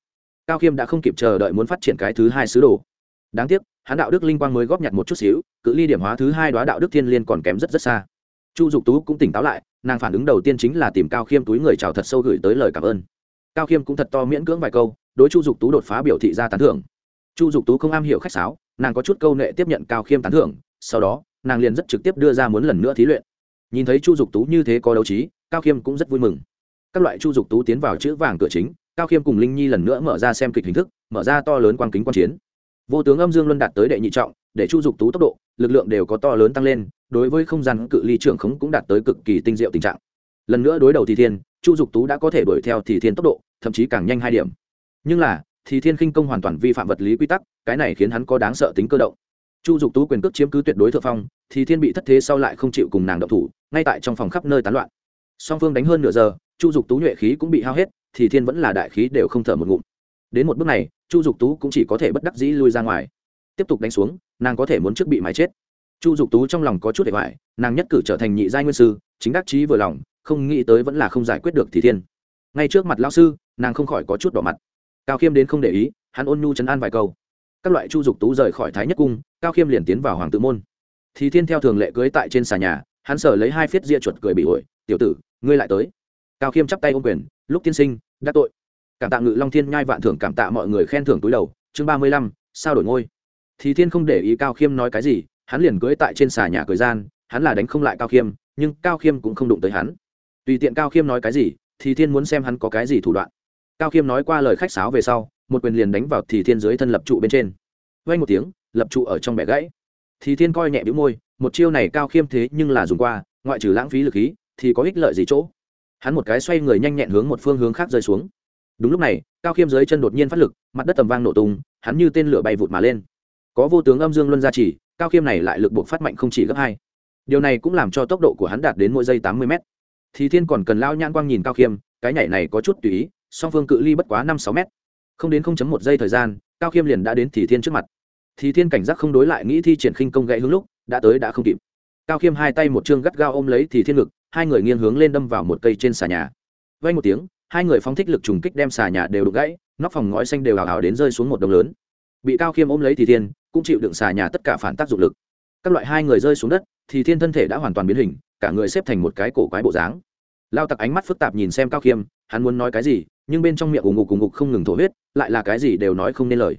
Cao khiêm đã không kịp chờ đợi muốn phát triển cái thứ hai sứ đồ. Đáng tiếc, hắn đạo đức linh quang mới góp nhặt một chút xíu, cự ly điểm hóa thứ hai đoá đạo đức thiên liên còn kém rất rất xa. Chu dục tú cũng tỉnh táo lại, nàng phản ứng đầu tiên chính là tìm cao khiêm túi người chào thật sâu gửi tới lời cảm ơn. Cao khiêm cũng thật to miễn cưỡng vài câu, đối chu dục tú đột phá biểu thị ra tán thưởng. Chu dục tú không am hiểu khách sáo, nàng có chút câu nệ tiếp nhận cao khiêm tán thưởng, sau đó, nàng liền rất trực tiếp đưa ra muốn lần nữa thí luyện. Nhìn thấy chu dục tú như thế có đấu trí cao khiêm cũng rất vui mừng. Các loại chu dục tú tiến vào chữ vàng cửa chính, cao khiêm cùng linh nhi lần nữa mở ra xem kịch hình thức, mở ra to lớn quang kính quan chiến. Vô tướng âm dương luân đạt tới đệ nhị trọng, để chu dục tú tốc độ, lực lượng đều có to lớn tăng lên, đối với không gian cự ly trưởng khống cũng đạt tới cực kỳ tinh diệu tình trạng. Lần nữa đối đầu thì thiên, chu dục tú đã có thể đuổi theo thì thiên tốc độ, thậm chí càng nhanh hai điểm. Nhưng là, thì thiên khinh công hoàn toàn vi phạm vật lý quy tắc, cái này khiến hắn có đáng sợ tính cơ động. Chu dục tú quyền cước chiếm cứ tuyệt đối thượng phong, thì thiên bị thất thế sau lại không chịu cùng nàng động thủ, ngay tại trong phòng khắp nơi tán loạn song phương đánh hơn nửa giờ, chu dục tú nhuệ khí cũng bị hao hết, thì thiên vẫn là đại khí đều không thở một ngụm. Đến một bước này, chu dục tú cũng chỉ có thể bất đắc dĩ lui ra ngoài. Tiếp tục đánh xuống, nàng có thể muốn trước bị mái chết. Chu dục tú trong lòng có chút để hoại nàng nhất cử trở thành nhị giai nguyên sư, chính đắc chí vừa lòng, không nghĩ tới vẫn là không giải quyết được thì thiên. Ngay trước mặt lão sư, nàng không khỏi có chút đỏ mặt. Cao khiêm đến không để ý, hắn ôn nhu chấn an vài câu. Các loại chu dục tú rời khỏi thái nhất cung, cao khiêm liền tiến vào hoàng tự môn. Thì thiên theo thường lệ cưới tại trên xà nhà, hắn sở lấy hai phiết ria chuột cười bị ổi, tiểu tử ngươi lại tới. Cao khiêm chắp tay ôm quyền, lúc tiên sinh đắc tội. Cảm tạ ngự long thiên nhai vạn thưởng, cảm tạ mọi người khen thưởng túi đầu. Chương ba mươi lăm, sao đổi ngôi? Thì thiên không để ý cao khiêm nói cái gì, hắn liền cưỡi tại trên xà nhà cười gian, hắn là đánh không lại cao khiêm, nhưng cao khiêm cũng không đụng tới hắn. Tùy tiện cao khiêm nói cái gì, thì thiên muốn xem hắn có cái gì thủ đoạn. Cao khiêm nói qua lời khách sáo về sau, một quyền liền đánh vào thì thiên dưới thân lập trụ bên trên. Vay một tiếng, lập trụ ở trong bẻ gãy. Thì thiên coi nhẹ bĩu môi, một chiêu này cao khiêm thế nhưng là dùng qua, ngoại trừ lãng phí lực khí thì có ích lợi gì chỗ? Hắn một cái xoay người nhanh nhẹn hướng một phương hướng khác rơi xuống. Đúng lúc này, cao khiêm dưới chân đột nhiên phát lực, mặt đất tầm vang nổ tung, hắn như tên lửa bay vụt mà lên. Có vô tướng âm dương luân gia trì, cao khiêm này lại lực buộc phát mạnh không chỉ gấp hai. Điều này cũng làm cho tốc độ của hắn đạt đến mỗi giây tám mươi m thì thiên còn cần lao nhãn quang nhìn cao khiêm, cái nhảy này có chút tùy ý, song phương cự ly bất quá năm sáu m không đến không chấm một giây thời gian, cao khiêm liền đã đến thì thiên trước mặt. Thì thiên cảnh giác không đối lại nghĩ thi triển khinh công gãy hướng lúc, đã tới đã không kịp. Cao khiêm hai tay một chương gắt gao ôm lấy thì thiên ngực hai người nghiêng hướng lên đâm vào một cây trên xà nhà. Vay một tiếng, hai người phóng thích lực trùng kích đem xà nhà đều đục gãy, nóc phòng ngói xanh đều hào hào đến rơi xuống một đồng lớn. Bị cao khiêm ôm lấy thì thiên, cũng chịu đựng xà nhà tất cả phản tác dụng lực. Các loại hai người rơi xuống đất, thì thiên thân thể đã hoàn toàn biến hình, cả người xếp thành một cái cổ quái bộ dáng. Lao tặc ánh mắt phức tạp nhìn xem cao khiêm, hắn muốn nói cái gì, nhưng bên trong miệng ủng ngục ủng ngục không ngừng thổ huyết, lại là cái gì đều nói không nên lời.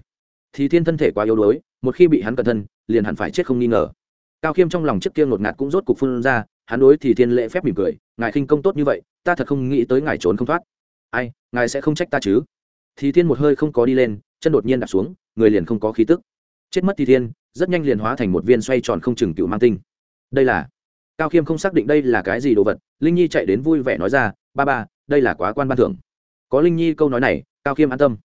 Thì thiên thân thể quá yếu đuối, một khi bị hắn cẩn thân, liền hẳn phải chết không nghi ngờ. Cao khiêm trong lòng trước kia ngột ngạt cũng rốt cục phun ra hắn đối thì thiên lễ phép mỉm cười, ngài khinh công tốt như vậy, ta thật không nghĩ tới ngài trốn không thoát. Ai, ngài sẽ không trách ta chứ? Thì thiên một hơi không có đi lên, chân đột nhiên đạp xuống, người liền không có khí tức. Chết mất thì thiên, rất nhanh liền hóa thành một viên xoay tròn không chừng cựu mang tinh. Đây là cao khiêm không xác định đây là cái gì đồ vật, linh nhi chạy đến vui vẻ nói ra, ba ba, đây là quá quan ban thưởng. Có linh nhi câu nói này, cao khiêm an tâm.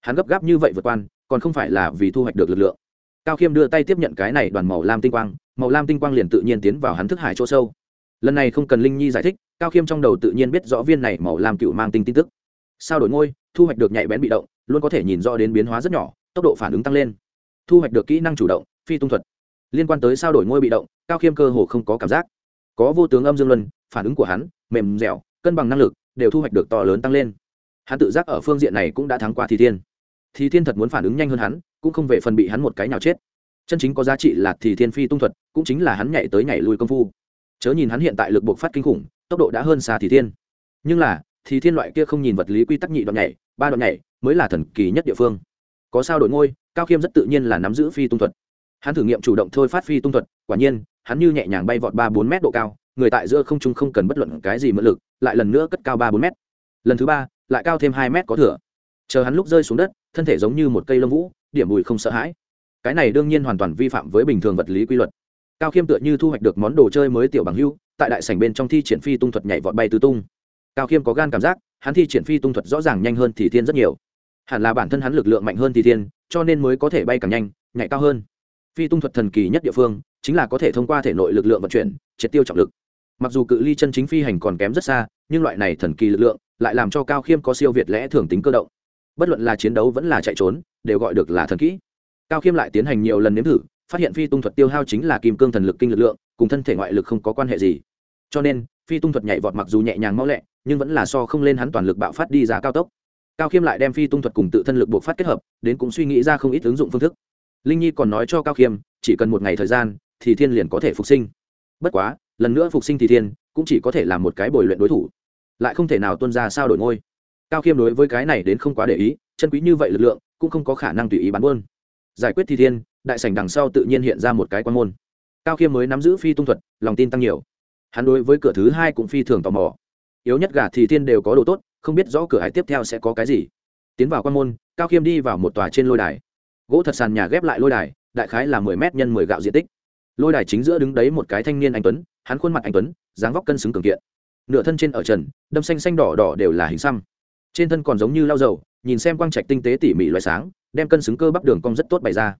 Hắn gấp gáp như vậy vượt quan, còn không phải là vì thu hoạch được lực lượng. Cao khiêm đưa tay tiếp nhận cái này đoàn màu lam tinh quang, màu lam tinh quang liền tự nhiên tiến vào hắn thức hải chỗ sâu lần này không cần linh nhi giải thích, cao khiêm trong đầu tự nhiên biết rõ viên này màu làm cựu mang tinh tin tức. Sao đổi ngôi, thu hoạch được nhạy bén bị động, luôn có thể nhìn rõ đến biến hóa rất nhỏ, tốc độ phản ứng tăng lên. Thu hoạch được kỹ năng chủ động, phi tung thuật. Liên quan tới sao đổi ngôi bị động, cao khiêm cơ hồ không có cảm giác. Có vô tướng âm dương luân, phản ứng của hắn, mềm dẻo, cân bằng năng lực, đều thu hoạch được to lớn tăng lên. Hắn tự giác ở phương diện này cũng đã thắng qua thì thiên. Thì thiên thật muốn phản ứng nhanh hơn hắn, cũng không về phần bị hắn một cái nào chết. Chân chính có giá trị là thì thiên phi tung thuật, cũng chính là hắn nhảy tới nhảy lui công phu chớ nhìn hắn hiện tại lực buộc phát kinh khủng, tốc độ đã hơn xa thì thiên. Nhưng là, thì thiên loại kia không nhìn vật lý quy tắc nhị đoạn nhảy, ba đoạn nhảy mới là thần kỳ nhất địa phương. Có sao đổi ngôi, cao khiêm rất tự nhiên là nắm giữ phi tung thuật. Hắn thử nghiệm chủ động thôi phát phi tung thuật, quả nhiên, hắn như nhẹ nhàng bay vọt ba bốn mét độ cao, người tại giữa không trung không cần bất luận cái gì mượn lực, lại lần nữa cất cao ba bốn mét. Lần thứ ba, lại cao thêm hai mét có thừa. Chờ hắn lúc rơi xuống đất, thân thể giống như một cây lông vũ, điểm bùi không sợ hãi. Cái này đương nhiên hoàn toàn vi phạm với bình thường vật lý quy luật cao khiêm tựa như thu hoạch được món đồ chơi mới tiểu bằng hưu, tại đại sảnh bên trong thi triển phi tung thuật nhảy vọt bay tứ tung. Cao khiêm có gan cảm giác, hắn thi triển phi tung thuật rõ ràng nhanh hơn thì thiên rất nhiều. Hẳn là bản thân hắn lực lượng mạnh hơn thì thiên, cho nên mới có thể bay càng nhanh, nhảy cao hơn. Phi tung thuật thần kỳ nhất địa phương, chính là có thể thông qua thể nội lực lượng vận chuyển, triệt tiêu trọng lực. Mặc dù cự ly chân chính phi hành còn kém rất xa, nhưng loại này thần kỳ lực lượng lại làm cho cao khiêm có siêu việt lẽ thường tính cơ động. Bất luận là chiến đấu vẫn là chạy trốn, đều gọi được là thần kỹ. Cao khiêm lại tiến hành nhiều lần nếm thử phát hiện phi tung thuật tiêu hao chính là kim cương thần lực kinh lực lượng, cùng thân thể ngoại lực không có quan hệ gì. Cho nên, phi tung thuật nhảy vọt mặc dù nhẹ nhàng mau lẹ, nhưng vẫn là so không lên hắn toàn lực bạo phát đi ra cao tốc. Cao khiêm lại đem phi tung thuật cùng tự thân lực buộc phát kết hợp, đến cũng suy nghĩ ra không ít ứng dụng phương thức. Linh nhi còn nói cho cao khiêm, chỉ cần một ngày thời gian, thì thiên liền có thể phục sinh. Bất quá, lần nữa phục sinh thì thiên, cũng chỉ có thể là một cái bồi luyện đối thủ. Lại không thể nào tuân ra sao đổi ngôi. Cao khiêm đối với cái này đến không quá để ý, chân quý như vậy lực lượng, cũng không có khả năng tùy ý bán buôn. Giải quyết thì thiên đại sảnh đằng sau tự nhiên hiện ra một cái quan môn. Cao khiêm mới nắm giữ phi tung thuật, lòng tin tăng nhiều. Hắn đối với cửa thứ hai cũng phi thường tò mò. Yếu nhất gà thì thiên đều có đồ tốt, không biết rõ cửa hải tiếp theo sẽ có cái gì. Tiến vào quan môn, cao khiêm đi vào một tòa trên lôi đài. Gỗ thật sàn nhà ghép lại lôi đài, đại khái là mười m x mười gạo diện tích. Lôi đài chính giữa đứng đấy một cái thanh niên anh tuấn, hắn khuôn mặt anh tuấn, dáng vóc cân xứng cường kiện. Nửa thân trên ở trần, đâm xanh xanh đỏ đỏ đều là hình xăm. Trên thân còn giống như lau dầu, nhìn xem quang trạch tinh tế tỉ mỉ loại sáng, đem cân xứng cơ bắp đường cong rất tốt bày ra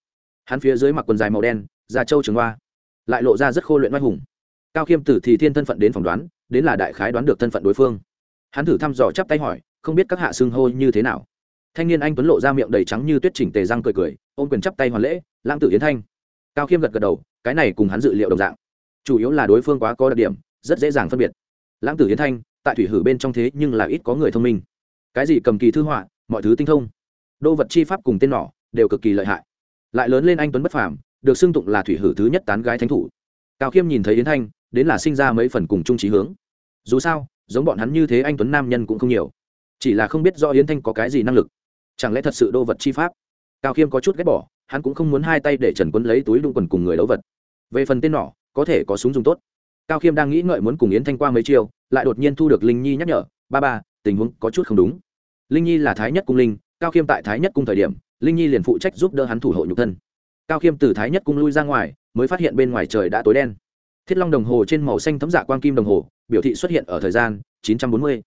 hắn phía dưới mặc quần dài màu đen, da trâu trường hoa, lại lộ ra rất khô luyện oai hùng. Cao khiêm tử thì thiên thân phận đến phỏng đoán, đến là đại khái đoán được thân phận đối phương. Hắn thử thăm dò chắp tay hỏi, không biết các hạ xưng hô như thế nào. Thanh niên anh tuấn lộ ra miệng đầy trắng như tuyết chỉnh tề răng cười cười, ôm quyền chắp tay hoàn lễ, lãng tử yến thanh. Cao khiêm gật gật đầu, cái này cùng hắn dự liệu đồng dạng. Chủ yếu là đối phương quá có đặc điểm, rất dễ dàng phân biệt. Lãng tử yến thanh, tại thủy hử bên trong thế nhưng là ít có người thông minh. Cái gì cầm kỳ thư họa, mọi thứ tinh thông. Đô vật chi pháp cùng tên nỏ đều cực kỳ lợi hại lại lớn lên anh tuấn bất phàm, được xưng tụng là thủy hử thứ nhất tán gái thánh thủ. Cao khiêm nhìn thấy yến thanh, đến là sinh ra mấy phần cùng chung trí hướng. Dù sao, giống bọn hắn như thế anh tuấn nam nhân cũng không nhiều. Chỉ là không biết do yến thanh có cái gì năng lực. Chẳng lẽ thật sự đô vật chi pháp? Cao khiêm có chút ghét bỏ, hắn cũng không muốn hai tay để trần quân lấy túi đụng quần cùng người đấu vật. Về phần tên nỏ có thể có súng dùng tốt. Cao khiêm đang nghĩ ngợi muốn cùng yến thanh qua mấy chiêu, lại đột nhiên thu được linh nhi nhắc nhở, ba ba, tình huống có chút không đúng. Linh nhi là thái nhất cung linh, cao khiêm tại thái nhất cung thời điểm linh nhi liền phụ trách giúp đỡ hắn thủ hộ nhục thân cao khiêm từ thái nhất cung lui ra ngoài mới phát hiện bên ngoài trời đã tối đen thiết long đồng hồ trên màu xanh thấm dạ quang kim đồng hồ biểu thị xuất hiện ở thời gian 940.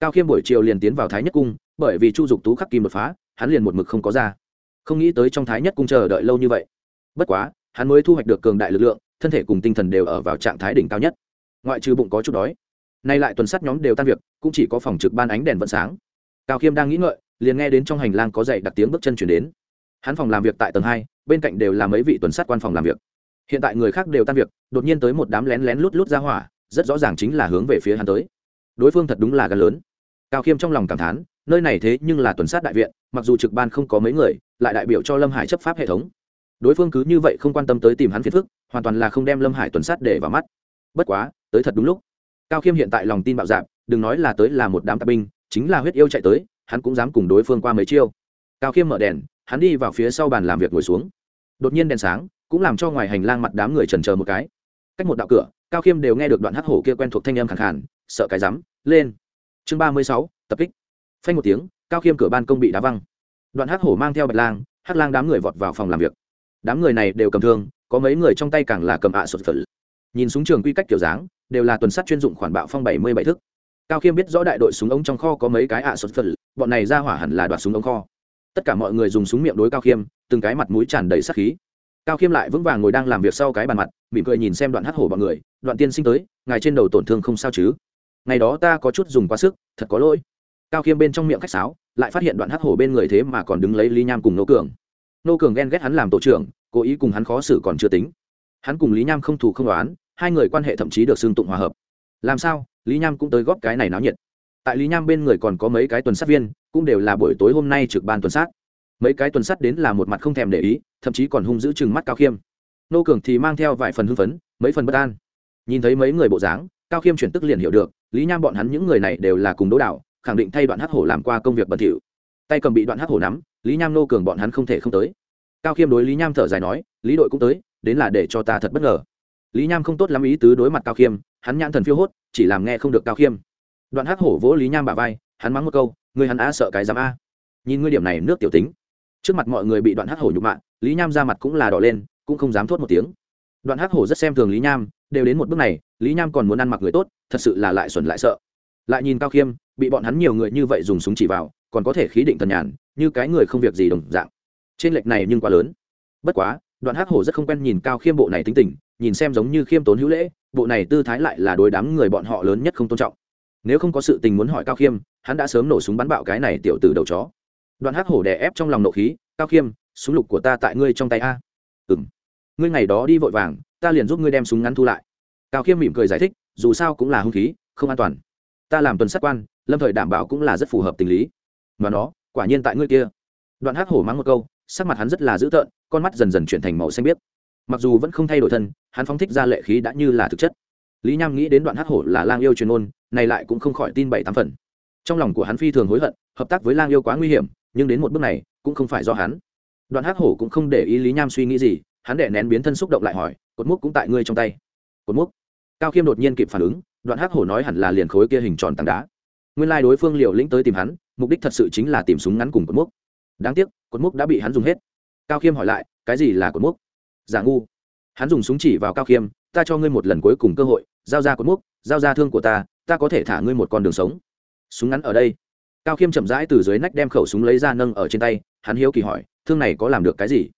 cao khiêm buổi chiều liền tiến vào thái nhất cung bởi vì chu dục tú khắc kim đột phá hắn liền một mực không có ra không nghĩ tới trong thái nhất cung chờ đợi lâu như vậy bất quá hắn mới thu hoạch được cường đại lực lượng thân thể cùng tinh thần đều ở vào trạng thái đỉnh cao nhất ngoại trừ bụng có chút đói nay lại tuần sát nhóm đều tan việc cũng chỉ có phòng trực ban ánh đèn vẫn sáng cao khiêm đang nghĩ ngợi liền nghe đến trong hành lang có dậy đặc tiếng bước chân chuyển đến. Hắn phòng làm việc tại tầng hai, bên cạnh đều là mấy vị tuần sát quan phòng làm việc. Hiện tại người khác đều tan việc, đột nhiên tới một đám lén lén lút lút ra hỏa, rất rõ ràng chính là hướng về phía hắn tới. Đối phương thật đúng là gan lớn. Cao khiêm trong lòng cảm thán, nơi này thế nhưng là tuần sát đại viện, mặc dù trực ban không có mấy người, lại đại biểu cho lâm hải chấp pháp hệ thống. Đối phương cứ như vậy không quan tâm tới tìm hắn phiền phức, hoàn toàn là không đem lâm hải tuần sát để vào mắt. Bất quá, tới thật đúng lúc. Cao khiêm hiện tại lòng tin bạo dạp đừng nói là tới là một đám tạp binh, chính là huyết yêu chạy tới hắn cũng dám cùng đối phương qua mấy chiêu. Cao khiêm mở đèn hắn đi vào phía sau bàn làm việc ngồi xuống. Đột nhiên đèn sáng cũng làm cho ngoài hành lang mặt đám người trần chờ một cái. Cách một đạo cửa cao khiêm đều nghe được đoạn hắc hổ kia quen thuộc thanh âm khẳng khàn, sợ cái rắm lên. Chương ba mươi sáu tập kích. Phanh một tiếng cao khiêm cửa ban công bị đá văng. Đoạn hắc hổ mang theo bạch lang hắc lang đám người vọt vào phòng làm việc. Đám người này đều cầm thương có mấy người trong tay càng là cầm ạ sụt phật nhìn súng trường quy cách kiểu dáng đều là tuần sắt chuyên dụng khoản bạo phong bảy mươi bảy thức cao khiêm biết rõ đại đội súng ống trong kho có mấy cái ạ sốt phật, bọn này ra hỏa hẳn là đoạt súng ống kho. Tất cả mọi người dùng súng miệng đối cao khiêm, từng cái mặt mũi tràn đầy sắc khí. Cao khiêm lại vững vàng ngồi đang làm việc sau cái bàn mặt, mỉm cười nhìn xem đoạn hắc hổ bọn người, đoạn tiên sinh tới, ngài trên đầu tổn thương không sao chứ? Ngày đó ta có chút dùng quá sức, thật có lỗi. Cao khiêm bên trong miệng khách sáo, lại phát hiện đoạn hắc hổ bên người thế mà còn đứng lấy lý nham cùng nô cường. Nô cường ghen ghét hắn làm tổ trưởng, cố ý cùng hắn khó xử còn chưa tính. Hắn cùng lý nham không thù không đoán hai người quan hệ thậm chí được xưng tụng hòa hợp. Làm sao? Lý nham cũng tới góp cái này náo nhiệt. Tại lý nham bên người còn có mấy cái tuần sát viên, cũng đều là buổi tối hôm nay trực ban tuần sát. Mấy cái tuần sát đến là một mặt không thèm để ý, thậm chí còn hung giữ chừng mắt cao khiêm. Nô cường thì mang theo vài phần hưng phấn, mấy phần bất an. Nhìn thấy mấy người bộ dáng, cao khiêm chuyển tức liền hiểu được, lý nham bọn hắn những người này đều là cùng đỗ đạo khẳng định thay đoạn hắc hổ làm qua công việc bẩn thỉu. Tay cầm bị đoạn hắc hổ nắm, lý nham, nô cường bọn hắn không thể không tới. Cao khiêm đối lý nham thở dài nói, lý đội cũng tới, đến là để cho ta thật bất ngờ. Lý nham không tốt lắm ý tứ đối mặt cao khiêm hắn nhãn thần phiêu hốt, chỉ làm nghe không được cao khiêm. Đoạn hắc hổ vỗ lý nham bà vai, hắn mắng một câu người hắn á sợ cái dám a. Nhìn ngươi điểm này, nước tiểu tính. Trước mặt mọi người bị đoạn hắc hổ nhục mạ, lý nham ra mặt cũng là đỏ lên, cũng không dám thốt một tiếng. Đoạn hắc hổ rất xem thường lý nham, đều đến một bước này, lý nham còn muốn ăn mặc người tốt, thật sự là lại xuẩn lại sợ. Lại nhìn cao khiêm, bị bọn hắn nhiều người như vậy dùng súng chỉ vào, còn có thể khí định thần nhàn, như cái người không việc gì đồng dạng. Trên lệch này nhưng quá lớn. Bất quá, đoạn hắc hổ rất không quen nhìn cao khiêm bộ này tính tình, nhìn xem giống như khiêm tốn hữu lễ bộ này tư thái lại là đối đám người bọn họ lớn nhất không tôn trọng. Nếu không có sự tình muốn hỏi cao khiêm, hắn đã sớm nổ súng bắn bạo cái này tiểu từ đầu chó. Đoạn hắc hổ đè ép trong lòng nộ khí, cao khiêm, súng lục của ta tại ngươi trong tay a. Ừ m ngươi ngày đó đi vội vàng, ta liền giúp ngươi đem súng ngắn thu lại. Cao khiêm mỉm cười giải thích, dù sao cũng là hung khí, không an toàn. Ta làm tuần sát quan, lâm thời đảm bảo cũng là rất phù hợp tình lý. Mà nó, quả nhiên tại ngươi kia. Đoạn hắc hổ mắng một câu, sắc mặt hắn rất là dữ tợn, con mắt dần dần chuyển thành màu xanh biếc mặc dù vẫn không thay đổi thân, hắn phóng thích ra lệ khí đã như là thực chất. Lý nham nghĩ đến đoạn hắc hổ là lang yêu truyền ôn này lại cũng không khỏi tin bảy tám phần. Trong lòng của hắn phi thường hối hận, hợp tác với lang yêu quá nguy hiểm, nhưng đến một bước này, cũng không phải do hắn. Đoạn hắc hổ cũng không để ý lý nham suy nghĩ gì, hắn đệ nén biến thân xúc động lại hỏi, cột múc cũng tại ngươi trong tay. Cột múc cao khiêm đột nhiên kịp phản ứng, đoạn hắc hổ nói hẳn là liền khối kia hình tròn tảng đá. Nguyên lai đối phương liều lĩnh tới tìm hắn, mục đích thật sự chính là tìm súng ngắn cùng cột múc đáng tiếc, cột múc đã bị hắn dùng hết. Cao khiêm hỏi lại, cái gì là cột múc giả ngu. Hắn dùng súng chỉ vào cao khiêm, ta cho ngươi một lần cuối cùng cơ hội, giao ra cột múc giao ra thương của ta ta có thể thả ngươi một con đường sống. Súng ngắn ở đây. Cao khiêm chậm rãi từ dưới nách đem khẩu súng lấy ra nâng ở trên tay, hắn hiếu kỳ hỏi, thương này có làm được cái gì?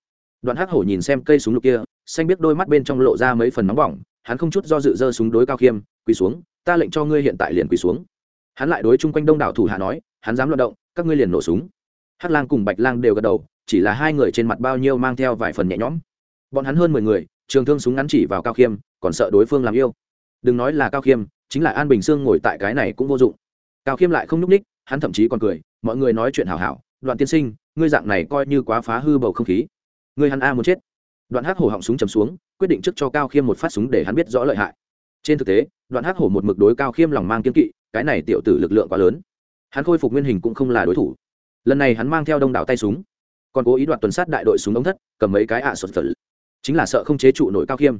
Đoạn hắc hổ nhìn xem cây súng lục kia, xanh biết đôi mắt bên trong lộ ra mấy phần nóng bỏng, hắn không chút do dự dơ súng đối cao khiêm, quỳ xuống, ta lệnh cho ngươi hiện tại liền quỳ xuống. Hắn lại đối chung quanh đông đảo thủ hạ nói, hắn dám luận động, các ngươi liền nổ súng. Hắc lang cùng bạch lang đều gật đầu, chỉ là hai người trên mặt bao nhiêu mang theo vài phần nhẹ nhõm bọn hắn hơn mười người, trường thương súng ngắn chỉ vào cao khiêm, còn sợ đối phương làm yêu. Đừng nói là cao khiêm, chính là an bình sương ngồi tại cái này cũng vô dụng. Cao khiêm lại không nhúc ních hắn thậm chí còn cười, mọi người nói chuyện hào hảo, đoạn tiên sinh, ngươi dạng này coi như quá phá hư bầu không khí. Ngươi hắn a muốn chết. Đoạn hắc hổ họng súng chầm xuống, quyết định trước cho cao khiêm một phát súng để hắn biết rõ lợi hại. Trên thực tế, đoạn hắc hổ một mực đối cao khiêm lòng mang kiên kỵ, cái này tiểu tử lực lượng quá lớn. Hắn khôi phục nguyên hình cũng không là đối thủ. Lần này hắn mang theo đông đảo tay súng. Còn cố ý Đoạn tuần sát đại đội súng ống thất, cầm mấy cái ạ à sột phật chính là sợ không chế trụ nổi cao khiêm.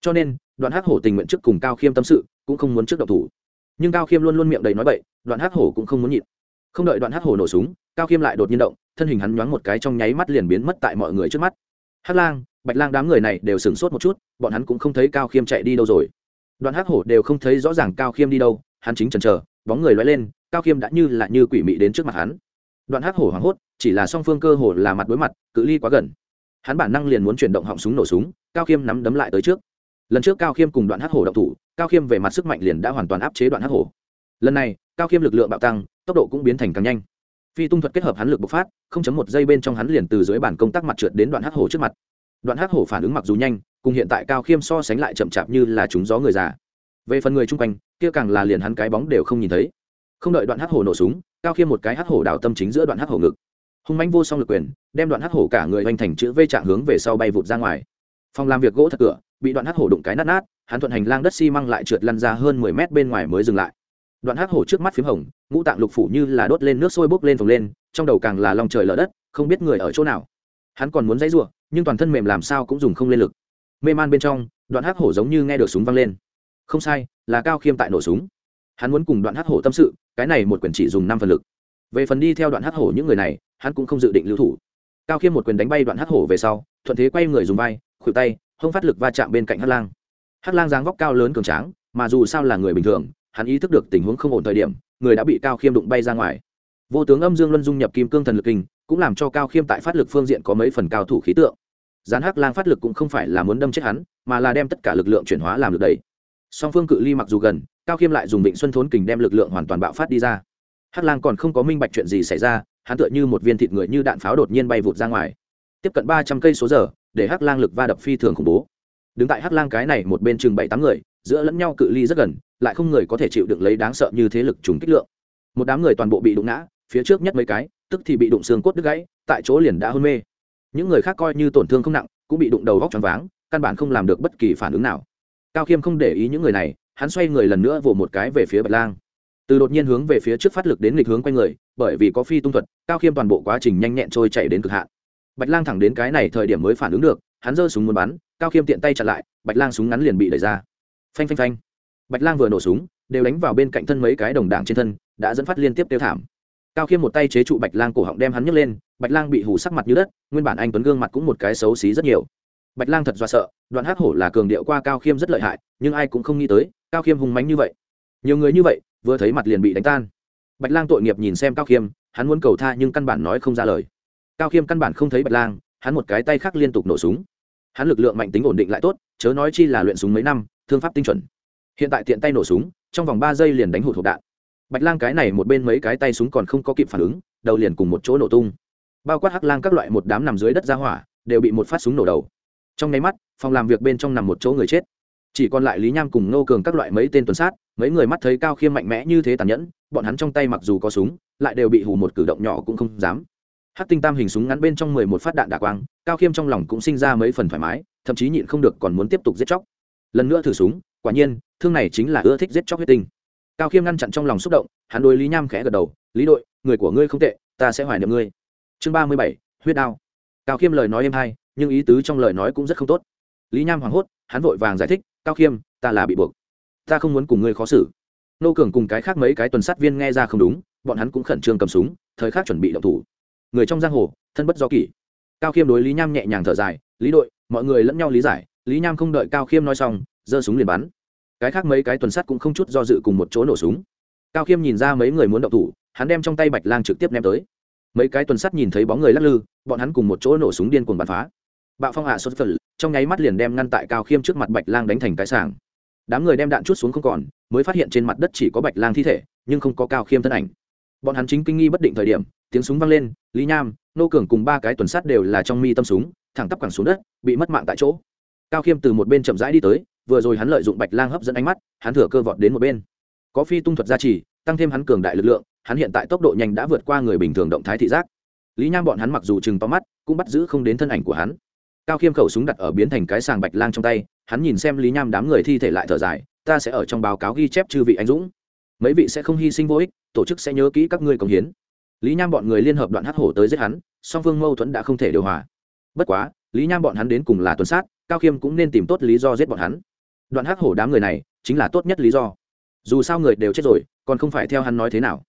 Cho nên, đoạn hắc hổ tình nguyện trước cùng cao khiêm tâm sự, cũng không muốn trước độc thủ. Nhưng cao khiêm luôn luôn miệng đầy nói bậy, đoạn hắc hổ cũng không muốn nhịn. Không đợi đoạn hắc hổ nổ súng, cao khiêm lại đột nhiên động, thân hình hắn nhoáng một cái trong nháy mắt liền biến mất tại mọi người trước mắt. Hắc lang, bạch lang đám người này đều sửng sốt một chút, bọn hắn cũng không thấy cao khiêm chạy đi đâu rồi. Đoạn hắc hổ đều không thấy rõ ràng cao khiêm đi đâu, hắn chính chần chờ, bóng người loay lên, cao khiêm đã như là như quỷ mị đến trước mặt hắn. Đoạn hắc hổ hoảng hốt, chỉ là song phương cơ hồ là mặt đối mặt, cự ly quá gần hắn bản năng liền muốn chuyển động họng súng nổ súng, cao khiêm nắm đấm lại tới trước. Lần trước cao khiêm cùng đoạn hắc hổ động thủ, cao khiêm về mặt sức mạnh liền đã hoàn toàn áp chế đoạn hắc hổ. Lần này, cao khiêm lực lượng bạo tăng, tốc độ cũng biến thành càng nhanh. Phi tung thuật kết hợp hắn lực bộc phát, không chấm một giây bên trong hắn liền từ dưới bản công tác mặt trượt đến đoạn hắc hổ trước mặt. Đoạn hắc hổ phản ứng mặc dù nhanh, cùng hiện tại cao khiêm so sánh lại chậm chạp như là chúng gió người già. Về phần người chung quanh, kia càng là liền hắn cái bóng đều không nhìn thấy. Không đợi đoạn hắc hổ nổ súng, cao khiêm một cái hắc hổ đào tâm chính giữa đoạn hắc hổ ngực hung mãnh vô song lực quyền, đem đoạn hắc hổ cả người hoành thành chữ v trạng hướng về sau bay vụt ra ngoài. Phòng làm việc gỗ thật cửa, bị đoạn hắc hổ đụng cái nát nát, hắn thuận hành lang đất xi măng lại trượt lăn ra hơn mười mét bên ngoài mới dừng lại. Đoạn hắc hổ trước mắt p h í m hồng, ngũ tạng lục phủ như là đốt lên nước sôi bốc lên phồng lên, trong đầu càng là lòng trời lở đất, không biết người ở chỗ nào. Hắn còn muốn dãy r u ộ nhưng toàn thân mềm làm sao cũng dùng không lên lực. Mê man bên trong, đoạn hắc hổ giống như nghe được súng văng lên. Không sai, là cao khiêm tại nổ súng. Hắn muốn cùng đoạn hắc hổ tâm sự, cái này một quyển chỉ dùng năm phần lực về phần đi theo đoạn hắc hổ những người này, hắn cũng không dự định lưu thủ. Cao khiêm một quyền đánh bay đoạn hắc hổ về sau, thuận thế quay người dùng vai, khuỷu tay không phát lực va chạm bên cạnh hắc lang. Hắc lang dáng vóc cao lớn cường tráng, mà dù sao là người bình thường, hắn ý thức được tình huống không ổn thời điểm, người đã bị cao khiêm đụng bay ra ngoài. Vô tướng âm dương luân dung nhập kim cương thần lực kinh, cũng làm cho cao khiêm tại phát lực phương diện có mấy phần cao thủ khí tượng. Gián hắc lang phát lực cũng không phải là muốn đâm chết hắn, mà là đem tất cả lực lượng chuyển hóa làm lực đầy song phương cự ly mặc dù gần, cao khiêm lại dùng vịnh xuân thốn kình đem lực lượng hoàn toàn bạo phát đi ra hắc lang còn không có minh bạch chuyện gì xảy ra, hắn tựa như một viên thịt người như đạn pháo đột nhiên bay vụt ra ngoài. Tiếp cận ba trăm cây số giờ, để hắc lang lực va đập phi thường khủng bố. Đứng tại hắc lang cái này một bên chừng bảy tám người, giữa lẫn nhau cự ly rất gần, lại không người có thể chịu đựng lấy đáng sợ như thế lực trùng kích lượng. Một đám người toàn bộ bị đụng ngã, phía trước nhất mấy cái, tức thì bị đụng xương cốt đứt gãy, tại chỗ liền đã hôn mê. Những người khác coi như tổn thương không nặng, cũng bị đụng đầu vóc choáng váng, căn bản không làm được bất kỳ phản ứng nào. Cao khiêm không để ý những người này, hắn xoay người lần nữa vỗ một cái về phía bạch lang từ đột nhiên hướng về phía trước phát lực đến nghịch hướng quanh người, bởi vì có phi tung thuật, cao khiêm toàn bộ quá trình nhanh nhẹn trôi chạy đến cực hạn. Bạch lang thẳng đến cái này thời điểm mới phản ứng được, hắn giơ súng muốn bắn, cao khiêm tiện tay chặn lại, bạch lang súng ngắn liền bị đẩy ra. Phanh phanh phanh. Bạch lang vừa nổ súng, đều đánh vào bên cạnh thân mấy cái đồng đảng trên thân, đã dẫn phát liên tiếp tiêu thảm. Cao khiêm một tay chế trụ bạch lang cổ họng đem hắn nhấc lên, bạch lang bị hù sắc mặt như đất, nguyên bản anh tuấn gương mặt cũng một cái xấu xí rất nhiều. Bạch lang thật do sợ, đoạn hắc hổ là cường điệu qua cao khiêm rất lợi hại, nhưng ai cũng không nghĩ tới, cao khiêm hùng mánh như vậy. Nhiều người như vậy vừa thấy mặt liền bị đánh tan. Bạch lang tội nghiệp nhìn xem cao khiêm, hắn muốn cầu tha nhưng căn bản nói không ra lời. Cao khiêm căn bản không thấy bạch lang, hắn một cái tay khác liên tục nổ súng. Hắn lực lượng mạnh tính ổn định lại tốt, chớ nói chi là luyện súng mấy năm, thương pháp tinh chuẩn. Hiện tại tiện tay nổ súng, trong vòng ba giây liền đánh hụt hộp đạn. Bạch lang cái này một bên mấy cái tay súng còn không có kịp phản ứng, đầu liền cùng một chỗ nổ tung. Bao quát hắc lang các loại một đám nằm dưới đất ra hỏa, đều bị một phát súng nổ đầu. Trong nháy mắt, phòng làm việc bên trong nằm một chỗ người chết. Chỉ còn lại lý nham cùng nô cường các loại mấy tên tuần sát mấy người mắt thấy cao khiêm mạnh mẽ như thế tàn nhẫn, bọn hắn trong tay mặc dù có súng, lại đều bị hù một cử động nhỏ cũng không dám. Hát tinh tam hình súng ngắn bên trong mười một phát đạn đạ quang, cao khiêm trong lòng cũng sinh ra mấy phần thoải mái, thậm chí nhịn không được còn muốn tiếp tục giết chóc. Lần nữa thử súng, quả nhiên, thương này chính là ưa thích giết chóc huyết tinh. Cao khiêm ngăn chặn trong lòng xúc động, hắn đối lý nham khẽ gật đầu, lý đội, người của ngươi không tệ, ta sẽ hoài niệm ngươi. Chương ba mươi bảy, huyết đao. Cao khiêm lời nói êm hay, nhưng ý tứ trong lời nói cũng rất không tốt. Lý nham hoảng hốt, hắn vội vàng giải thích, cao khiêm, ta là bị buộc ta không muốn cùng ngươi khó xử. Nô cường cùng cái khác mấy cái tuần sát viên nghe ra không đúng, bọn hắn cũng khẩn trương cầm súng, thời khắc chuẩn bị động thủ. Người trong giang hồ, thân bất do kỷ. Cao khiêm đối lý nham nhẹ nhàng thở dài, lý đội, mọi người lẫn nhau lý giải. Lý nham không đợi cao khiêm nói xong, giơ súng liền bắn. Cái khác mấy cái tuần sắt cũng không chút do dự cùng một chỗ nổ súng. Cao khiêm nhìn ra mấy người muốn động thủ, hắn đem trong tay bạch lang trực tiếp ném tới. Mấy cái tuần sắt nhìn thấy bóng người lắc lư, bọn hắn cùng một chỗ nổ súng điên cuồng bắn phá. Bạo phong hạ xuất phật, trong nháy mắt liền đem ngăn tại cao khiêm trước mặt bạch lang đánh thành cái sàng đám người đem đạn chút xuống không còn, mới phát hiện trên mặt đất chỉ có bạch lang thi thể, nhưng không có cao khiêm thân ảnh. Bọn hắn chính kinh nghi bất định thời điểm, tiếng súng vang lên, lý nham, nô cường cùng ba cái tuần sát đều là trong mi tâm súng, thẳng tắp quẳng xuống đất, bị mất mạng tại chỗ. Cao khiêm từ một bên chậm rãi đi tới, vừa rồi hắn lợi dụng bạch lang hấp dẫn ánh mắt, hắn thừa cơ vọt đến một bên. Có phi tung thuật gia trì, tăng thêm hắn cường đại lực lượng, hắn hiện tại tốc độ nhanh đã vượt qua người bình thường động thái thị giác. Lý nham bọn hắn mặc dù chừng to mắt, cũng bắt giữ không đến thân ảnh của hắn cao khiêm khẩu súng đặt ở biến thành cái sàng bạch lang trong tay, hắn nhìn xem lý nham đám người thi thể lại thở dài, ta sẽ ở trong báo cáo ghi chép chư vị anh dũng. Mấy vị sẽ không hy sinh vô ích, tổ chức sẽ nhớ kỹ các ngươi công hiến. Lý nham bọn người liên hợp đoạn hắc hổ tới giết hắn, song phương mâu thuẫn đã không thể điều hòa. Bất quá, lý nham bọn hắn đến cùng là tuần sát, cao khiêm cũng nên tìm tốt lý do giết bọn hắn. Đoạn hắc hổ đám người này, chính là tốt nhất lý do. Dù sao người đều chết rồi, còn không phải theo hắn nói thế nào.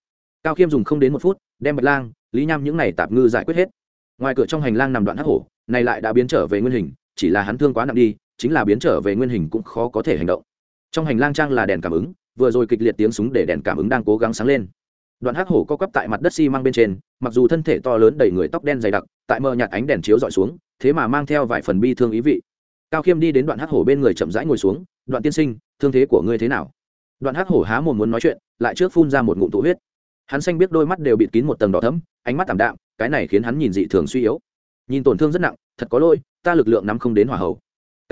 Cao khiêm dùng không đến một phút, đem bạch lang, lý nham những n à y tạp ngư giải quyết hết ngoài cửa trong hành lang nằm đoạn hắc hổ, này lại đã biến trở về nguyên hình, chỉ là hắn thương quá nặng đi, chính là biến trở về nguyên hình cũng khó có thể hành động. Trong hành lang trang là đèn cảm ứng, vừa rồi kịch liệt tiếng súng để đèn cảm ứng đang cố gắng sáng lên. Đoạn hắc hổ co quắp tại mặt đất xi、si、măng bên trên, mặc dù thân thể to lớn đầy người tóc đen dày đặc, tại mờ nhạt ánh đèn chiếu d ọ i xuống, thế mà mang theo vài phần bi thương ý vị. Cao khiêm đi đến đoạn hắc hổ bên người chậm rãi ngồi xuống, đoạn tiên sinh, thương thế của ngươi thế nào? Đoạn hắc hổ há mồm muốn nói chuyện, lại trước phun ra một ngụm tụ huyết. Hắn xanh biết đôi mắt đều bịt kín một tầng đỏ thấm ánh mắt t đạm cái này khiến hắn nhìn dị thường suy yếu. Nhìn tổn thương rất nặng, thật có lỗi, ta lực lượng nắm không đến hỏa hậu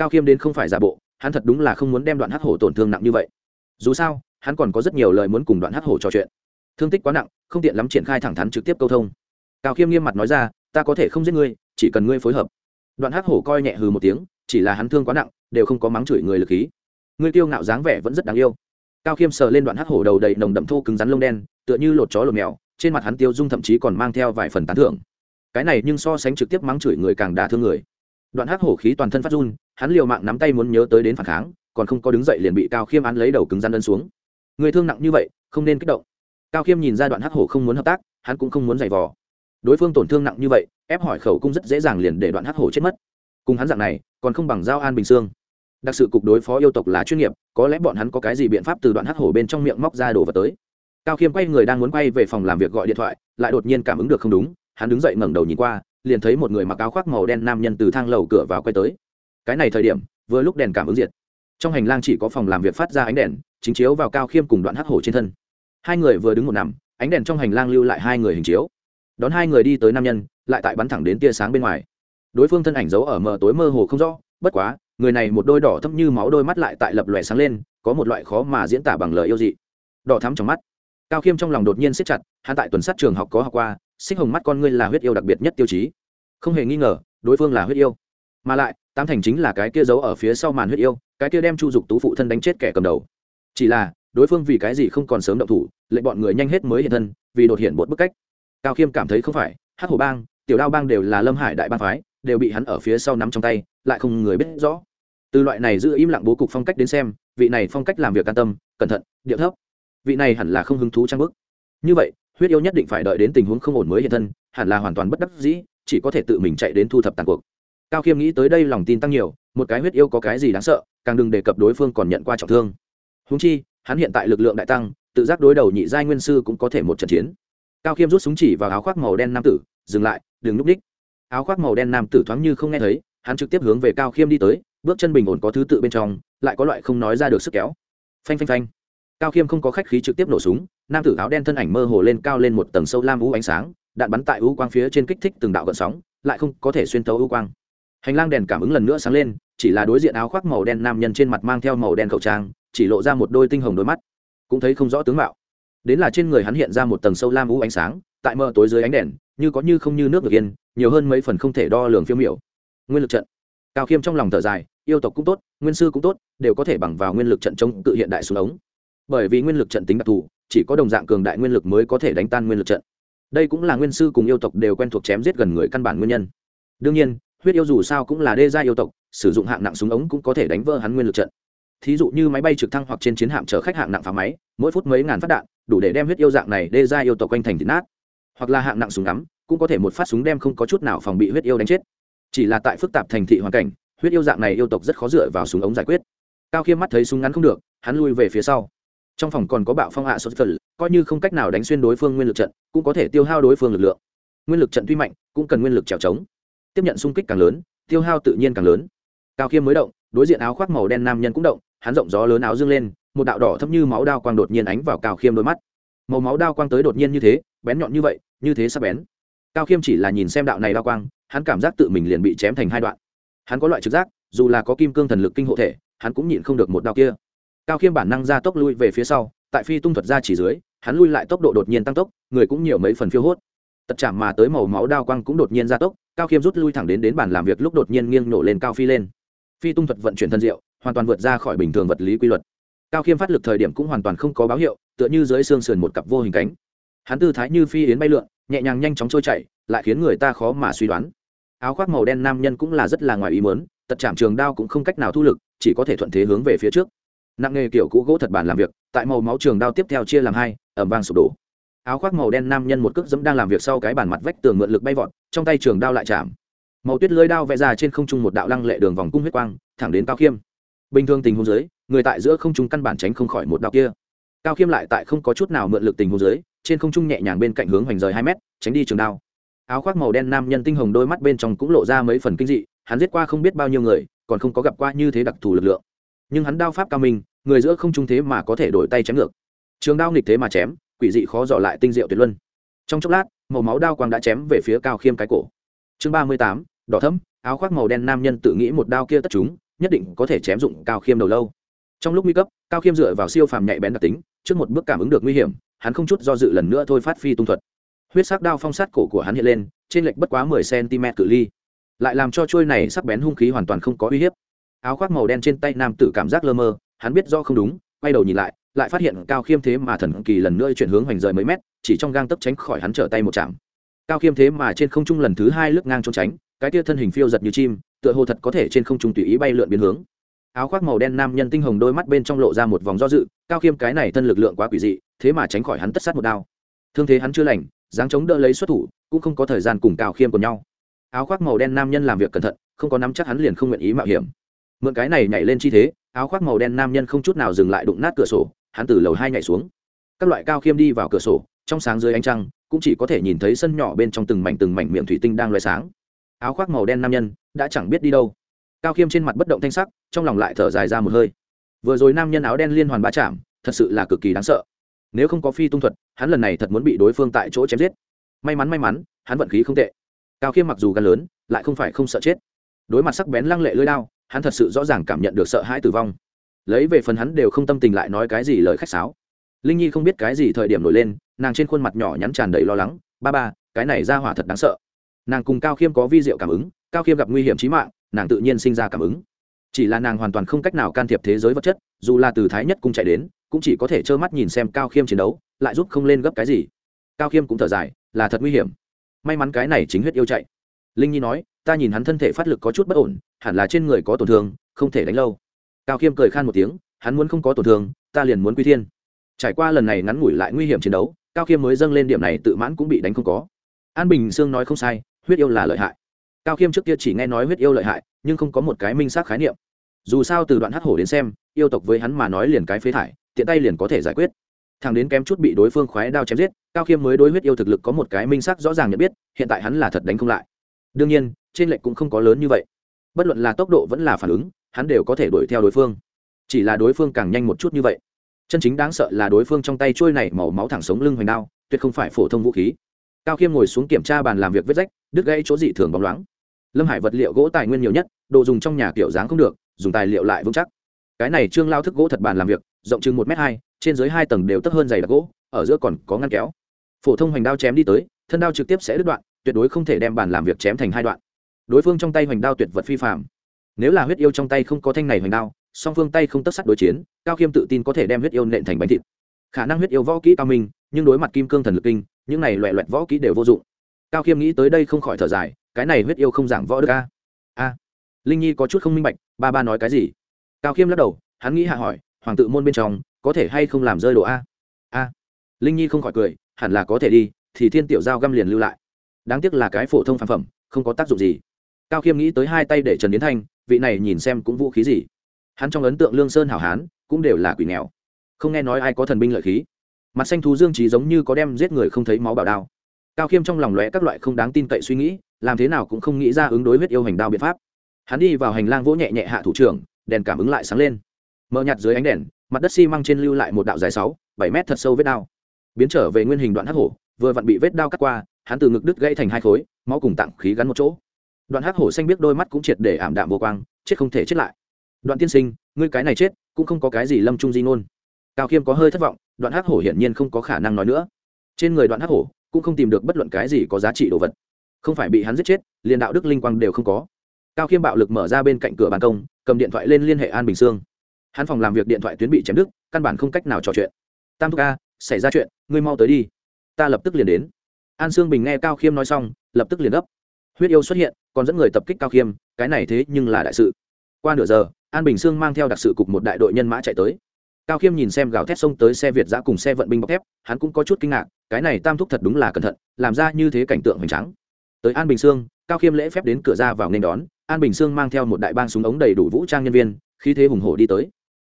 cao khiêm đến không phải giả bộ, hắn thật đúng là không muốn đem đoạn hắc hổ tổn thương nặng như vậy. Dù sao, hắn còn có rất nhiều lời muốn cùng đoạn hắc hổ trò chuyện. Thương tích quá nặng, không tiện lắm triển khai thẳng thắn trực tiếp câu thông. Cao khiêm nghiêm mặt nói ra, ta có thể không giết ngươi, chỉ cần ngươi phối hợp. Đoạn hắc hổ coi nhẹ hừ một tiếng, chỉ là hắn thương quá nặng, đều không có mắng chửi người lực khí. Ngươi kiêu ngạo dáng vẻ vẫn rất đáng yêu. Cao khiêm sờ lên đoạn hắc hổ đầu đầy nồng đậm thô cứng rắn lông đen, tựa như lột chó lột mèo trên mặt hắn tiêu dung thậm chí còn mang theo vài phần tán thưởng. Cái này nhưng so sánh trực tiếp mắng chửi người càng đả thương người. Đoạn hắc hổ khí toàn thân phát run, hắn liều mạng nắm tay muốn nhớ tới đến phản kháng, còn không có đứng dậy liền bị cao khiêm án lấy đầu cứng gian ân xuống. Người thương nặng như vậy, không nên kích động. Cao khiêm nhìn ra đoạn hắc hổ không muốn hợp tác, hắn cũng không muốn giày vò. Đối phương tổn thương nặng như vậy, ép hỏi khẩu cung rất dễ dàng liền để đoạn hắc hổ chết mất. Cùng hắn dạng này, còn không bằng giao an bình xương. Đặc sự cục đối phó yêu tộc là chuyên nghiệp, có lẽ bọn hắn có cái gì biện pháp từ đoạn hắc hổ bên trong miệng móc ra đồ vật tới cao khiêm quay người đang muốn quay về phòng làm việc gọi điện thoại, lại đột nhiên cảm ứng được không đúng, hắn đứng dậy ngẩng đầu nhìn qua, liền thấy một người mặc áo khoác màu đen nam nhân từ thang lầu cửa vào quay tới. Cái này thời điểm, vừa lúc đèn cảm ứng diệt. Trong hành lang chỉ có phòng làm việc phát ra ánh đèn, chính chiếu vào cao khiêm cùng đoạn hắc hổ trên thân. Hai người vừa đứng một nằm, ánh đèn trong hành lang lưu lại hai người hình chiếu. Đón hai người đi tới nam nhân, lại tại bắn thẳng đến tia sáng bên ngoài. Đối phương thân ảnh giấu ở mờ tối mơ hồ không rõ, bất quá, người này một đôi đỏ thấp như máu đôi mắt lại tại lập lòe sáng lên, có một loại khó mà diễn tả bằng lời yêu dị. Đỏ thắm trong mắt cao khiêm trong lòng đột nhiên siết chặt, hắn tại tuần sát trường học có học qua, xích hồng mắt con ngươi là huyết yêu đặc biệt nhất tiêu chí. Không hề nghi ngờ, đối phương là huyết yêu. Mà lại tam thành chính là cái kia giấu ở phía sau màn huyết yêu, cái kia đem chu dục tú phụ thân đánh chết kẻ cầm đầu. Chỉ là, đối phương vì cái gì không còn sớm động thủ, lệnh bọn người nhanh hết mới hiện thân, vì đột hiện một bức cách. Cao khiêm cảm thấy không phải hát hồ bang, tiểu đao bang đều là lâm hải đại bang phái, đều bị hắn ở phía sau nắm trong tay, lại không người biết rõ. Từ loại này giữ im lặng bố cục phong cách đến xem, vị này phong cách làm việc can tâm, cẩn thận, điệu thấp vị này hẳn là không hứng thú trang bức. Như vậy, huyết yêu nhất định phải đợi đến tình huống không ổn mới hiện thân, hẳn là hoàn toàn bất đắc dĩ, chỉ có thể tự mình chạy đến thu thập tàn cuộc. Cao khiêm nghĩ tới đây lòng tin tăng nhiều, một cái huyết yêu có cái gì đáng sợ, càng đừng đề cập đối phương còn nhận qua trọng thương. Húng chi, hắn hiện tại lực lượng đại tăng, tự giác đối đầu nhị giai nguyên sư cũng có thể một trận chiến. Cao khiêm rút súng chỉ vào áo khoác màu đen nam tử, dừng lại, đừng núp đích áo khoác màu đen nam tử thoáng như không nghe thấy, hắn trực tiếp hướng về cao khiêm đi tới, bước chân bình ổn có thứ tự bên trong, lại có loại không nói ra được sức kéo. Phanh phanh phanh cao khiêm không có khách khí trực tiếp nổ súng, nam tử áo đen thân ảnh mơ hồ lên cao lên một tầng sâu lam u ánh sáng, đạn bắn tại u quang phía trên kích thích từng đạo gợn sóng, lại không có thể xuyên tấu u quang. Hành lang đèn cảm ứng lần nữa sáng lên, chỉ là đối diện áo khoác màu đen nam nhân trên mặt mang theo màu đen khẩu trang, chỉ lộ ra một đôi tinh hồng đôi mắt. Cũng thấy không rõ tướng mạo. Đến là trên người hắn hiện ra một tầng sâu lam u ánh sáng, tại mờ tối dưới ánh đèn, như có như không như nước ngược yên, nhiều hơn mấy phần không thể đo lường phiêu miểu. Nguyên lực trận. Cao khiêm trong lòng thở dài, yêu tộc cũng tốt, nguyên sư cũng tốt, đều có thể bằng vào nguyên lực trận chống cự hiện đại xuống ống bởi vì nguyên lực trận tính đặc thù, chỉ có đồng dạng cường đại nguyên lực mới có thể đánh tan nguyên lực trận. Đây cũng là nguyên sư cùng yêu tộc đều quen thuộc chém giết gần người căn bản nguyên nhân. Đương nhiên, huyết yêu dù sao cũng là đê gia yêu tộc, sử dụng hạng nặng súng ống cũng có thể đánh vỡ hắn nguyên lực trận. Thí dụ như máy bay trực thăng hoặc trên chiến hạm chở khách hạng nặng phá máy, mỗi phút mấy ngàn phát đạn, đủ để đem huyết yêu dạng này đê gia yêu tộc quanh thành thịt nát. Hoặc là hạng nặng súng ngắm, cũng có thể một phát súng đem không có chút nào phòng bị huyết yêu đánh chết. Chỉ là tại phức tạp thành thị hoàn cảnh, huyết yêu dạng này yêu tộc rất khó dựa vào súng ống giải quyết. Cao khiêm mắt thấy súng ngắn không được, hắn lui về phía sau trong phòng còn có bạo phong hạ sốt phật coi như không cách nào đánh xuyên đối phương nguyên lực trận, cũng có thể tiêu hao đối phương lực lượng. Nguyên lực trận tuy mạnh, cũng cần nguyên lực trèo trống. Tiếp nhận xung kích càng lớn, tiêu hao tự nhiên càng lớn. Cao khiêm mới động, đối diện áo khoác màu đen nam nhân cũng động, hắn rộng gió lớn áo dương lên, một đạo đỏ thấp như máu đao quang đột nhiên ánh vào cao khiêm đôi mắt. Màu máu đao quang tới đột nhiên như thế, bén nhọn như vậy, như thế sắp bén. Cao khiêm chỉ là nhìn xem đạo này đao quang, hắn cảm giác tự mình liền bị chém thành hai đoạn. Hắn có loại trực giác, dù là có kim cương thần lực kinh hộ thể, hắn cũng nhịn không được một đao kia cao khiêm bản năng ra tốc lui về phía sau, tại phi tung thuật ra chỉ dưới, hắn lui lại tốc độ đột nhiên tăng tốc, người cũng nhiều mấy phần phiêu hốt. Tật chạm mà tới màu máu đao quang cũng đột nhiên ra tốc, cao khiêm rút lui thẳng đến đến bàn làm việc lúc đột nhiên nghiêng nổ lên cao phi lên. Phi tung thuật vận chuyển thân diệu, hoàn toàn vượt ra khỏi bình thường vật lý quy luật. Cao khiêm phát lực thời điểm cũng hoàn toàn không có báo hiệu, tựa như dưới xương sườn một cặp vô hình cánh. Hắn tư thái như phi yến bay lượn, nhẹ nhàng nhanh chóng trôi chạy, lại khiến người ta khó mà suy đoán. Áo khoác màu đen nam nhân cũng là rất là ngoài ý mớn tật chạm trường đao cũng không cách nào thu lực, chỉ có thể thuận thế hướng về phía trước nặng nghề kiểu cũ gỗ thật bản làm việc, tại màu máu trường đao tiếp theo chia làm hai, ẩm vang sụp đổ. Áo khoác màu đen nam nhân một cước dẫm đang làm việc sau cái bản mặt vách tường mượn lực bay vọt, trong tay trường đao lại chạm. Màu tuyết lưới đao vẽ ra trên không trung một đạo lăng lệ đường vòng cung huyết quang, thẳng đến cao khiêm. Bình thường tình huống dưới, người tại giữa không trung căn bản tránh không khỏi một đạo kia. Cao khiêm lại tại không có chút nào mượn lực tình huống dưới, trên không trung nhẹ nhàng bên cạnh hướng hoành rời hai mét, tránh đi trường đao. Áo khoác màu đen nam nhân tinh hồng đôi mắt bên trong cũng lộ ra mấy phần kinh dị, hắn giết qua không biết bao nhiêu người, còn không có gặp qua như thế đặc thù lực lượng. Nhưng hắn đao pháp cao minh người giữa không trung thế mà có thể đổi tay chém ngược. Trường đao nghịch thế mà chém, quỷ dị khó dò lại tinh diệu tuyệt luân. Trong chốc lát, màu máu đao quang đã chém về phía cao khiêm cái cổ. Chương ba mươi tám, đỏ thấm áo khoác màu đen nam nhân tự nghĩ một đao kia tất chúng, nhất định có thể chém dụng cao khiêm đầu lâu. Trong lúc nguy cấp, cao khiêm dựa vào siêu phàm nhạy bén đặc tính, trước một bước cảm ứng được nguy hiểm, hắn không chút do dự lần nữa thôi phát phi tung thuật. Huyết sắc đao phong sát cổ của hắn hiện lên, trên lệch bất quá mười cm cự ly. Lại làm cho trôi này sắc bén hung khí hoàn toàn không có uy hiếp. Áo khoác màu đen trên tay nam tử cảm giác lơ mơ hắn biết do không đúng, quay đầu nhìn lại lại phát hiện cao khiêm thế mà thần kỳ lần nữa chuyển hướng hoành rời mấy mét, chỉ trong gang tấp tránh khỏi hắn trở tay một chạm. Cao khiêm thế mà trên không trung lần thứ hai lướt ngang trốn tránh, cái tia thân hình phiêu giật như chim, tựa hồ thật có thể trên không trung tùy ý bay lượn biến hướng. Áo khoác màu đen nam nhân tinh hồng đôi mắt bên trong lộ ra một vòng do dự, cao khiêm cái này thân lực lượng quá quỷ dị, thế mà tránh khỏi hắn tất sát một đao. Thương thế hắn chưa lành, dáng chống đỡ lấy xuất thủ, cũng không có thời gian cùng cao khiêm cùng nhau. Áo khoác màu đen nam nhân làm việc cẩn thận, không có nắm chắc hắn liền không nguyện ý mạo hiểm. Mượn cái này nhảy lên chi thế áo khoác màu đen nam nhân không chút nào dừng lại đụng nát cửa sổ, hắn từ lầu hai nhảy xuống. Các loại cao khiêm đi vào cửa sổ, trong sáng dưới ánh trăng, cũng chỉ có thể nhìn thấy sân nhỏ bên trong từng mảnh từng mảnh miệng thủy tinh đang loay sáng. Áo khoác màu đen nam nhân, đã chẳng biết đi đâu. Cao khiêm trên mặt bất động thanh sắc, trong lòng lại thở dài ra một hơi. Vừa rồi nam nhân áo đen liên hoàn bá chạm thật sự là cực kỳ đáng sợ. Nếu không có phi tung thuật, hắn lần này thật muốn bị đối phương tại chỗ chém giết. May mắn may mắn, hắn vận khí không tệ. Cao khiêm mặc dù gan lớn, lại không phải không sợ chết. Đối mặt sắc bén lăng lệ lưỡi đao hắn thật sự rõ ràng cảm nhận được sợ hãi tử vong. Lấy về phần hắn đều không tâm tình lại nói cái gì lời khách sáo. Linh nhi không biết cái gì thời điểm nổi lên, nàng trên khuôn mặt nhỏ nhắn tràn đầy lo lắng, ba ba, cái này ra hỏa thật đáng sợ. Nàng cùng cao khiêm có vi diệu cảm ứng, cao khiêm gặp nguy hiểm trí mạng, nàng tự nhiên sinh ra cảm ứng. Chỉ là nàng hoàn toàn không cách nào can thiệp thế giới vật chất, dù là từ thái nhất cung chạy đến, cũng chỉ có thể trơ mắt nhìn xem cao khiêm chiến đấu, lại giúp không lên gấp cái gì. Cao khiêm cũng thở dài, là thật nguy hiểm. May mắn cái này chính huyết yêu chạy. Linh nhi nói ta nhìn hắn thân thể phát lực có chút bất ổn, hẳn là trên người có tổn thương, không thể đánh lâu. Cao khiêm cười khan một tiếng, hắn muốn không có tổn thương, ta liền muốn quy thiên. Trải qua lần này ngắn ngủi lại nguy hiểm chiến đấu, cao khiêm mới dâng lên điểm này tự mãn cũng bị đánh không có. An bình sương nói không sai, huyết yêu là lợi hại. Cao khiêm trước kia chỉ nghe nói huyết yêu lợi hại, nhưng không có một cái minh xác khái niệm. Dù sao từ đoạn hắc hổ đến xem, yêu tộc với hắn mà nói liền cái phế thải, tiện tay liền có thể giải quyết. Thằng đến kém chút bị đối phương khoái đao chém giết, cao khiêm mới đối huyết yêu thực lực có một cái minh xác rõ ràng nhận biết, hiện tại hắn là thật đánh không lại. Đương nhiên trên lệch cũng không có lớn như vậy. Bất luận là tốc độ vẫn là phản ứng, hắn đều có thể đuổi theo đối phương. Chỉ là đối phương càng nhanh một chút như vậy. Chân chính đáng sợ là đối phương trong tay trôi này màu máu thẳng sống lưng hoành đao, tuyệt không phải phổ thông vũ khí. Cao khiêm ngồi xuống kiểm tra bàn làm việc vết rách, đứt gãy chỗ dị thường bóng loáng. Lâm hải vật liệu gỗ tài nguyên nhiều nhất, đồ dùng trong nhà kiểu dáng không được, dùng tài liệu lại vững chắc. Cái này trương lao thức gỗ thật bàn làm việc, rộng chừng một m hai, trên dưới hai tầng đều tấp hơn dày đặc gỗ, ở giữa còn có ngăn kéo. Phổ thông hoành đao chém đi tới, thân đao trực tiếp sẽ đứt đoạn, tuyệt đối không thể đem bàn làm việc chém thành hai đoạn đối phương trong tay hoành đao tuyệt vật phi phạm. Nếu là huyết yêu trong tay không có thanh này hoành đao, song phương tay không tất sắt đối chiến, cao khiêm tự tin có thể đem huyết yêu nện thành bánh thịt. Khả năng huyết yêu võ kỹ cao minh, nhưng đối mặt kim cương thần lực kinh, những này loẹ loẹt võ kỹ đều vô dụng. Cao khiêm nghĩ tới đây không khỏi thở dài, cái này huyết yêu không giảng võ được a? A. Linh nhi có chút không minh bạch, ba ba nói cái gì? Cao khiêm lắc đầu, hắn nghĩ hạ hỏi, hoàng tự môn bên trong, có thể hay không làm rơi đồ a? A. Linh nhi không khỏi cười, hẳn là có thể đi, thì thiên tiểu giao găm liền lưu lại. Đáng tiếc là cái phổ thông phản phẩm, không có tác dụng gì cao khiêm nghĩ tới hai tay để trần yến thanh, vị này nhìn xem cũng vũ khí gì. Hắn trong ấn tượng lương sơn hảo hán, cũng đều là quỷ nghèo. Không nghe nói ai có thần binh lợi khí. Mặt xanh thú dương trí giống như có đem giết người không thấy máu bảo đao. Cao khiêm trong lòng lóe các loại không đáng tin cậy suy nghĩ, làm thế nào cũng không nghĩ ra ứng đối huyết yêu hành đao biện pháp. Hắn đi vào hành lang vỗ nhẹ nhẹ hạ thủ trưởng, đèn cảm ứng lại sáng lên. Mờ nhạt dưới ánh đèn, mặt đất xi măng trên lưu lại một đạo dài sáu, bảy mét thật sâu vết đao. Biến trở về nguyên hình đoạn hắc hổ, vừa vặn bị vết đao cắt qua, hắn từ ngực đứt gãy thành hai khối, máu cùng tạng khí gắn một chỗ đoạn hắc hổ xanh biết đôi mắt cũng triệt để ảm đạm vô quang, chết không thể chết lại. Đoạn tiên sinh, ngươi cái này chết, cũng không có cái gì lâm trung di ngôn. Cao khiêm có hơi thất vọng, đoạn hắc hổ hiển nhiên không có khả năng nói nữa. Trên người đoạn hắc hổ cũng không tìm được bất luận cái gì có giá trị đồ vật. Không phải bị hắn giết chết, liền đạo đức linh quang đều không có. Cao khiêm bạo lực mở ra bên cạnh cửa bàn công, cầm điện thoại lên liên hệ an bình sương. Hắn phòng làm việc điện thoại tuyến bị chém đứt, căn bản không cách nào trò chuyện. Tam thúc a xảy ra chuyện, ngươi mau tới đi. Ta lập tức liền đến. An sương bình nghe cao khiêm nói xong, lập tức liền gấp. Huyết yêu xuất hiện còn dẫn người tập kích cao khiêm, cái này thế nhưng là đại sự. Qua nửa giờ, an bình sương mang theo đặc sự cục một đại đội nhân mã chạy tới. Cao khiêm nhìn xem gào thét xông tới xe việt giã cùng xe vận binh bọc thép, hắn cũng có chút kinh ngạc, cái này tam thúc thật đúng là cẩn thận, làm ra như thế cảnh tượng hoành tráng. Tới an bình sương, cao khiêm lễ phép đến cửa ra vào nên đón, an bình sương mang theo một đại bang súng ống đầy đủ vũ trang nhân viên khi thế hùng hổ đi tới.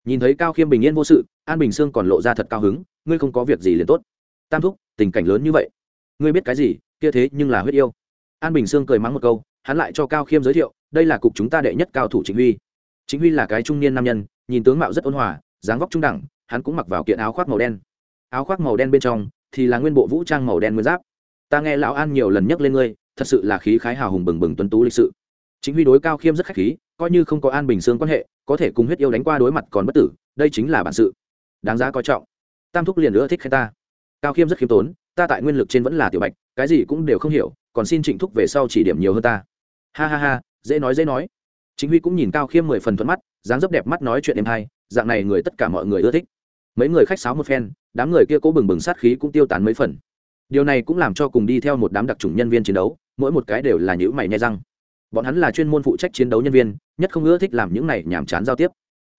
Nhìn thấy cao khiêm bình yên vô sự, an bình sương còn lộ ra thật cao hứng, ngươi không có việc gì liền tốt. Tam thúc, tình cảnh lớn như vậy. Ngươi biết cái gì, kia thế nhưng là huyết yêu. An bình sương cười mắng một câu hắn lại cho cao khiêm giới thiệu, đây là cục chúng ta đệ nhất cao thủ chính huy. Chính huy là cái trung niên nam nhân, nhìn tướng mạo rất ôn hòa, dáng vóc trung đẳng, hắn cũng mặc vào kiện áo khoác màu đen. Áo khoác màu đen bên trong thì là nguyên bộ vũ trang màu đen nguyên giáp. Ta nghe lão an nhiều lần nhắc lên ngươi, thật sự là khí khái hào hùng bừng bừng tuấn tú lịch sự. Chính huy đối cao khiêm rất khách khí, coi như không có an bình xương quan hệ, có thể cùng huyết yêu đánh qua đối mặt còn bất tử, đây chính là bản sự. Đáng giá coi trọng. Tam thúc liền nữa thích khen ta. Cao khiêm rất khiêm tốn, ta tại nguyên lực trên vẫn là tiểu bạch, cái gì cũng đều không hiểu, còn xin trịnh thúc về sau chỉ điểm nhiều hơn ta ha ha ha, dễ nói dễ nói. Chính huy cũng nhìn cao khiêm mười phần thuận mắt, dáng dấp đẹp mắt nói chuyện em hay, dạng này người tất cả mọi người ưa thích. Mấy người khách sáo một phen, đám người kia cố bừng bừng sát khí cũng tiêu tán mấy phần. Điều này cũng làm cho cùng đi theo một đám đặc trùng nhân viên chiến đấu, mỗi một cái đều là nhữ mày nhai răng. Bọn hắn là chuyên môn phụ trách chiến đấu nhân viên, nhất không ưa thích làm những này nhàm chán giao tiếp.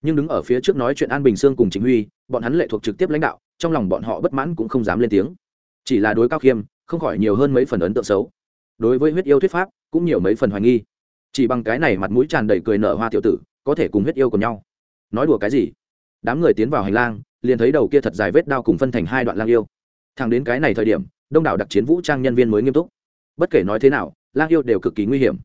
Nhưng đứng ở phía trước nói chuyện an bình sương cùng chính huy, bọn hắn lệ thuộc trực tiếp lãnh đạo, trong lòng bọn họ bất mãn cũng không dám lên tiếng. Chỉ là đối cao khiêm, không khỏi nhiều hơn mấy phần ấn tượng xấu. Đối với huyết yêu thuyết pháp cũng nhiều mấy phần hoài nghi. Chỉ bằng cái này mặt mũi tràn đầy cười nở hoa tiểu tử, có thể cùng huyết yêu cùng nhau. Nói đùa cái gì? Đám người tiến vào hành lang, liền thấy đầu kia thật dài vết đao cùng phân thành hai đoạn lang yêu. Thẳng đến cái này thời điểm, đông đảo đặc chiến vũ trang nhân viên mới nghiêm túc. Bất kể nói thế nào, lang yêu đều cực kỳ nguy hiểm.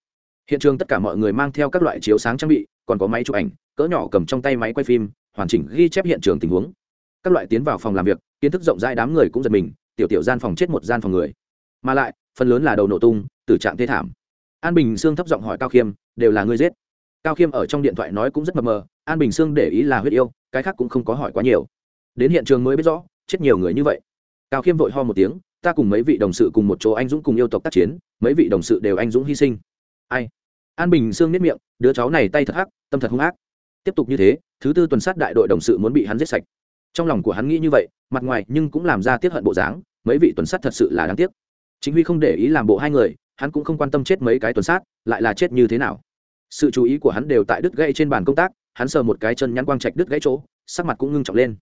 Hiện trường tất cả mọi người mang theo các loại chiếu sáng trang bị, còn có máy chụp ảnh, cỡ nhỏ cầm trong tay máy quay phim, hoàn chỉnh ghi chép hiện trường tình huống. Các loại tiến vào phòng làm việc, kiến thức rộng rãi đám người cũng giật mình, tiểu tiểu gian phòng chết một gian phòng người. Mà lại, phần lớn là đầu nổ tung, tử trạng thế thảm an bình sương thấp giọng hỏi cao khiêm, đều là ngươi giết? Cao khiêm ở trong điện thoại nói cũng rất mập mờ, an bình sương để ý là huyết yêu, cái khác cũng không có hỏi quá nhiều. Đến hiện trường mới biết rõ, chết nhiều người như vậy. Cao khiêm vội ho một tiếng, ta cùng mấy vị đồng sự cùng một chỗ anh dũng cùng yêu tộc tác chiến, mấy vị đồng sự đều anh dũng hy sinh. Ai? An bình sương nếp miệng, đứa cháu này tay thật hắc, tâm thật hung ác. Tiếp tục như thế, thứ tư tuần sát đại đội đồng sự muốn bị hắn giết sạch. Trong lòng của hắn nghĩ như vậy, mặt ngoài nhưng cũng làm ra tiết hận bộ dáng, mấy vị tuần sát thật sự là đáng tiếc. Chính huy không để ý làm bộ hai người hắn cũng không quan tâm chết mấy cái tuần sát, lại là chết như thế nào. Sự chú ý của hắn đều tại đứt gãy trên bàn công tác, hắn sờ một cái chân nhăn quang trạch đứt gãy chỗ, sắc mặt cũng ngưng trọng lên.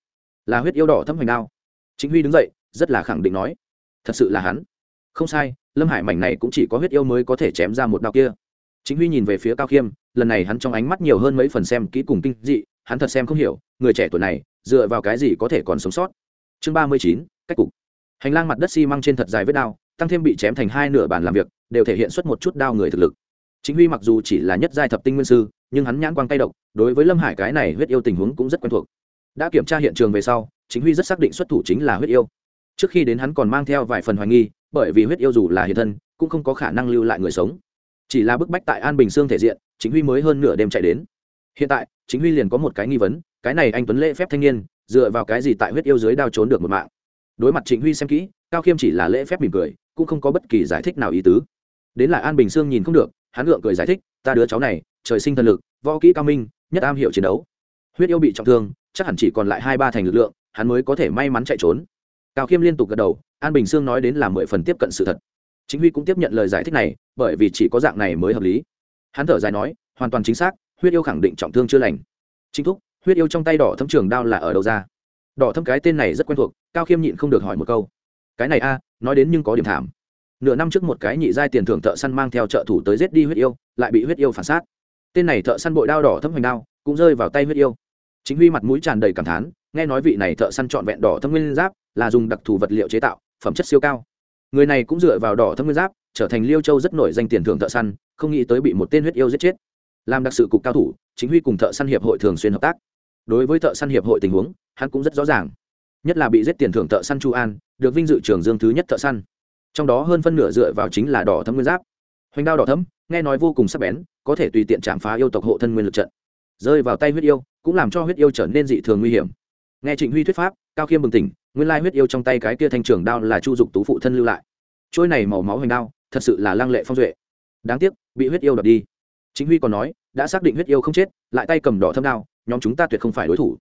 Là huyết yêu đỏ thâm hoành đao. Chính huy đứng dậy, rất là khẳng định nói, thật sự là hắn. Không sai, lâm hải mảnh này cũng chỉ có huyết yêu mới có thể chém ra một đao kia. Chính huy nhìn về phía cao khiêm, lần này hắn trong ánh mắt nhiều hơn mấy phần xem kỹ cùng kinh dị, hắn thật xem không hiểu, người trẻ tuổi này, dựa vào cái gì có thể còn sống sót. Chương ba mươi chín, cách cục. Hành lang mặt đất xi、si、măng trên thật dài vết đao, tăng thêm bị chém thành hai nửa bàn làm việc đều thể hiện xuất một chút đao người thực lực. Chính huy mặc dù chỉ là nhất giai thập tinh nguyên sư, nhưng hắn nhãn quang tay độc, đối với lâm hải cái này huyết yêu tình huống cũng rất quen thuộc. Đã kiểm tra hiện trường về sau, chính huy rất xác định xuất thủ chính là huyết yêu. Trước khi đến hắn còn mang theo vài phần hoài nghi, bởi vì huyết yêu dù là hiện thân, cũng không có khả năng lưu lại người sống. Chỉ là bức bách tại an bình sương thể diện, chính huy mới hơn nửa đêm chạy đến. Hiện tại, chính huy liền có một cái nghi vấn, cái này anh tuấn lễ phép thanh niên, dựa vào cái gì tại huyết yêu dưới đao trốn được một mạng? Đối mặt chính huy xem kỹ, cao khiêm chỉ là lễ phép mỉm cười, cũng không có bất kỳ giải thích nào ý tứ đến là an bình sương nhìn không được, hắn gượng cười giải thích, ta đứa cháu này, trời sinh thần lực, võ kỹ cao minh, nhất am hiểu chiến đấu. Huyết yêu bị trọng thương, chắc hẳn chỉ còn lại hai ba thành lực lượng, hắn mới có thể may mắn chạy trốn. Cao khiêm liên tục gật đầu, an bình sương nói đến là mười phần tiếp cận sự thật. Chính huy cũng tiếp nhận lời giải thích này, bởi vì chỉ có dạng này mới hợp lý. Hắn thở dài nói, hoàn toàn chính xác, huyết yêu khẳng định trọng thương chưa lành. Chính thúc, huyết yêu trong tay đỏ thâm trường đao là ở đâu ra? Đỏ thâm cái tên này rất quen thuộc, cao khiêm nhịn không được hỏi một câu. Cái này a, nói đến nhưng có điểm thảm nửa năm trước một cái nhị giai tiền thưởng thợ săn mang theo trợ thủ tới giết đi huyết yêu, lại bị huyết yêu phản sát. Tên này thợ săn bội đao đỏ thâm hoành đao, cũng rơi vào tay huyết yêu. Chính huy mặt mũi tràn đầy cảm thán, nghe nói vị này thợ săn trọn vẹn đỏ thâm nguyên giáp, là dùng đặc thù vật liệu chế tạo, phẩm chất siêu cao. Người này cũng dựa vào đỏ thâm nguyên giáp, trở thành liêu châu rất nổi danh tiền thưởng thợ săn, không nghĩ tới bị một tên huyết yêu giết chết. Làm đặc sự cục cao thủ, chính huy cùng thợ săn hiệp hội thường xuyên hợp tác. Đối với thợ săn hiệp hội tình huống, hắn cũng rất rõ ràng. Nhất là bị giết tiền thưởng thợ săn chu an, được vinh dự trường dương thứ nhất thợ săn trong đó hơn phân nửa dựa vào chính là đỏ thấm nguyên giáp. Hoành đao đỏ thấm, nghe nói vô cùng sắc bén, có thể tùy tiện chạm phá yêu tộc hộ thân nguyên lực trận. Rơi vào tay huyết yêu, cũng làm cho huyết yêu trở nên dị thường nguy hiểm. Nghe trịnh huy thuyết pháp, cao khiêm bừng tỉnh, nguyên lai huyết yêu trong tay cái kia thanh trường đao là chu dục tú phụ thân lưu lại. Trôi này màu máu hoành đao, thật sự là lăng lệ phong duệ. Đáng tiếc, bị huyết yêu đập đi. Chính huy còn nói, đã xác định huyết yêu không chết, lại tay cầm đỏ thâm đao, nhóm chúng ta tuyệt không phải đối thủ.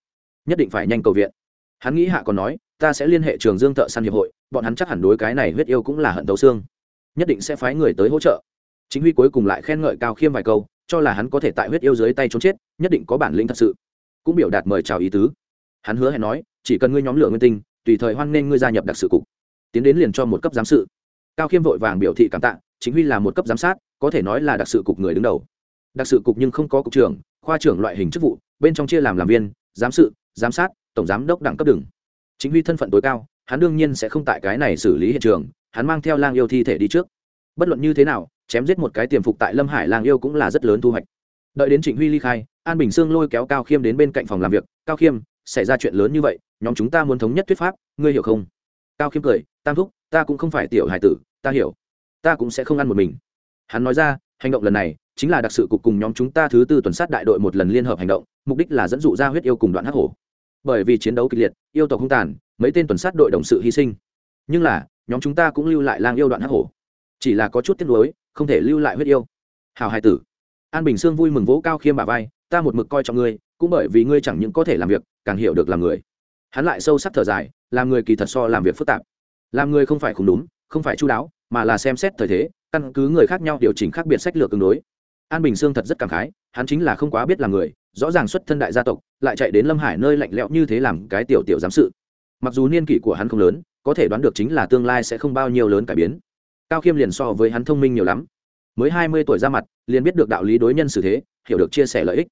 Nhất định phải nhanh cầu viện. Hắn nghĩ hạ còn nói, ta sẽ liên hệ trường dương thợ săn hiệp hội bọn hắn chắc hẳn đối cái này huyết yêu cũng là hận tấu xương. Nhất định sẽ phái người tới hỗ trợ. Chính huy cuối cùng lại khen ngợi cao khiêm vài câu, cho là hắn có thể tại huyết yêu dưới tay trốn chết, nhất định có bản lĩnh thật sự. Cũng biểu đạt mời chào ý tứ. Hắn hứa hẹn nói, chỉ cần ngươi nhóm lửa nguyên tinh, tùy thời hoan nghênh ngươi gia nhập đặc sự cục. Tiến đến liền cho một cấp giám sự. Cao khiêm vội vàng biểu thị cảm tạ, chính huy là một cấp giám sát, có thể nói là đặc sự cục người đứng đầu. Đặc sự cục nhưng không có cục trưởng, khoa trưởng loại hình chức vụ, bên trong chia làm làm viên, giám sự, giám sát, tổng giám đốc đẳng cấp đừng chính huy thân phận tối cao hắn đương nhiên sẽ không tại cái này xử lý hiện trường, hắn mang theo lang yêu thi thể đi trước. Bất luận như thế nào, chém giết một cái tiềm phục tại lâm hải lang yêu cũng là rất lớn thu hoạch. Đợi đến trịnh huy ly khai, an bình sương lôi kéo cao khiêm đến bên cạnh phòng làm việc. Cao khiêm, xảy ra chuyện lớn như vậy, nhóm chúng ta muốn thống nhất thuyết pháp, ngươi hiểu không? Cao khiêm cười, tam thúc, ta cũng không phải tiểu hải tử, ta hiểu. Ta cũng sẽ không ăn một mình. Hắn nói ra, hành động lần này chính là đặc sự cục cùng nhóm chúng ta thứ tư tuần sát đại đội một lần liên hợp hành động, mục đích là dẫn dụ ra huyết yêu cùng đoạn hắc hổ. Bởi vì chiến đấu kịch liệt, yêu tộc hung tàn mấy tên tuần sát đội đồng sự hy sinh. Nhưng là, nhóm chúng ta cũng lưu lại lang yêu đoạn hắc hổ. Chỉ là có chút tiếc nuối, không thể lưu lại huyết yêu. Hào hai tử. An bình sương vui mừng vỗ cao khiêm bà vai, ta một mực coi trọng ngươi, cũng bởi vì ngươi chẳng những có thể làm việc, càng hiểu được làm người. Hắn lại sâu sắc thở dài, làm người kỳ thật so làm việc phức tạp. Làm người không phải không đúng không phải chú đáo, mà là xem xét thời thế, căn cứ người khác nhau điều chỉnh khác biệt sách lược tương đối. An bình sương thật rất cảm khái, hắn chính là không quá biết làm người, rõ ràng xuất thân đại gia tộc, lại chạy đến lâm hải nơi lạnh lẽo như thế làm cái tiểu tiểu giám sự mặc dù niên kỷ của hắn không lớn, có thể đoán được chính là tương lai sẽ không bao nhiêu lớn cải biến. Cao khiêm liền so với hắn thông minh nhiều lắm. Mới hai mươi tuổi ra mặt, liền biết được đạo lý đối nhân xử thế, hiểu được chia sẻ lợi ích.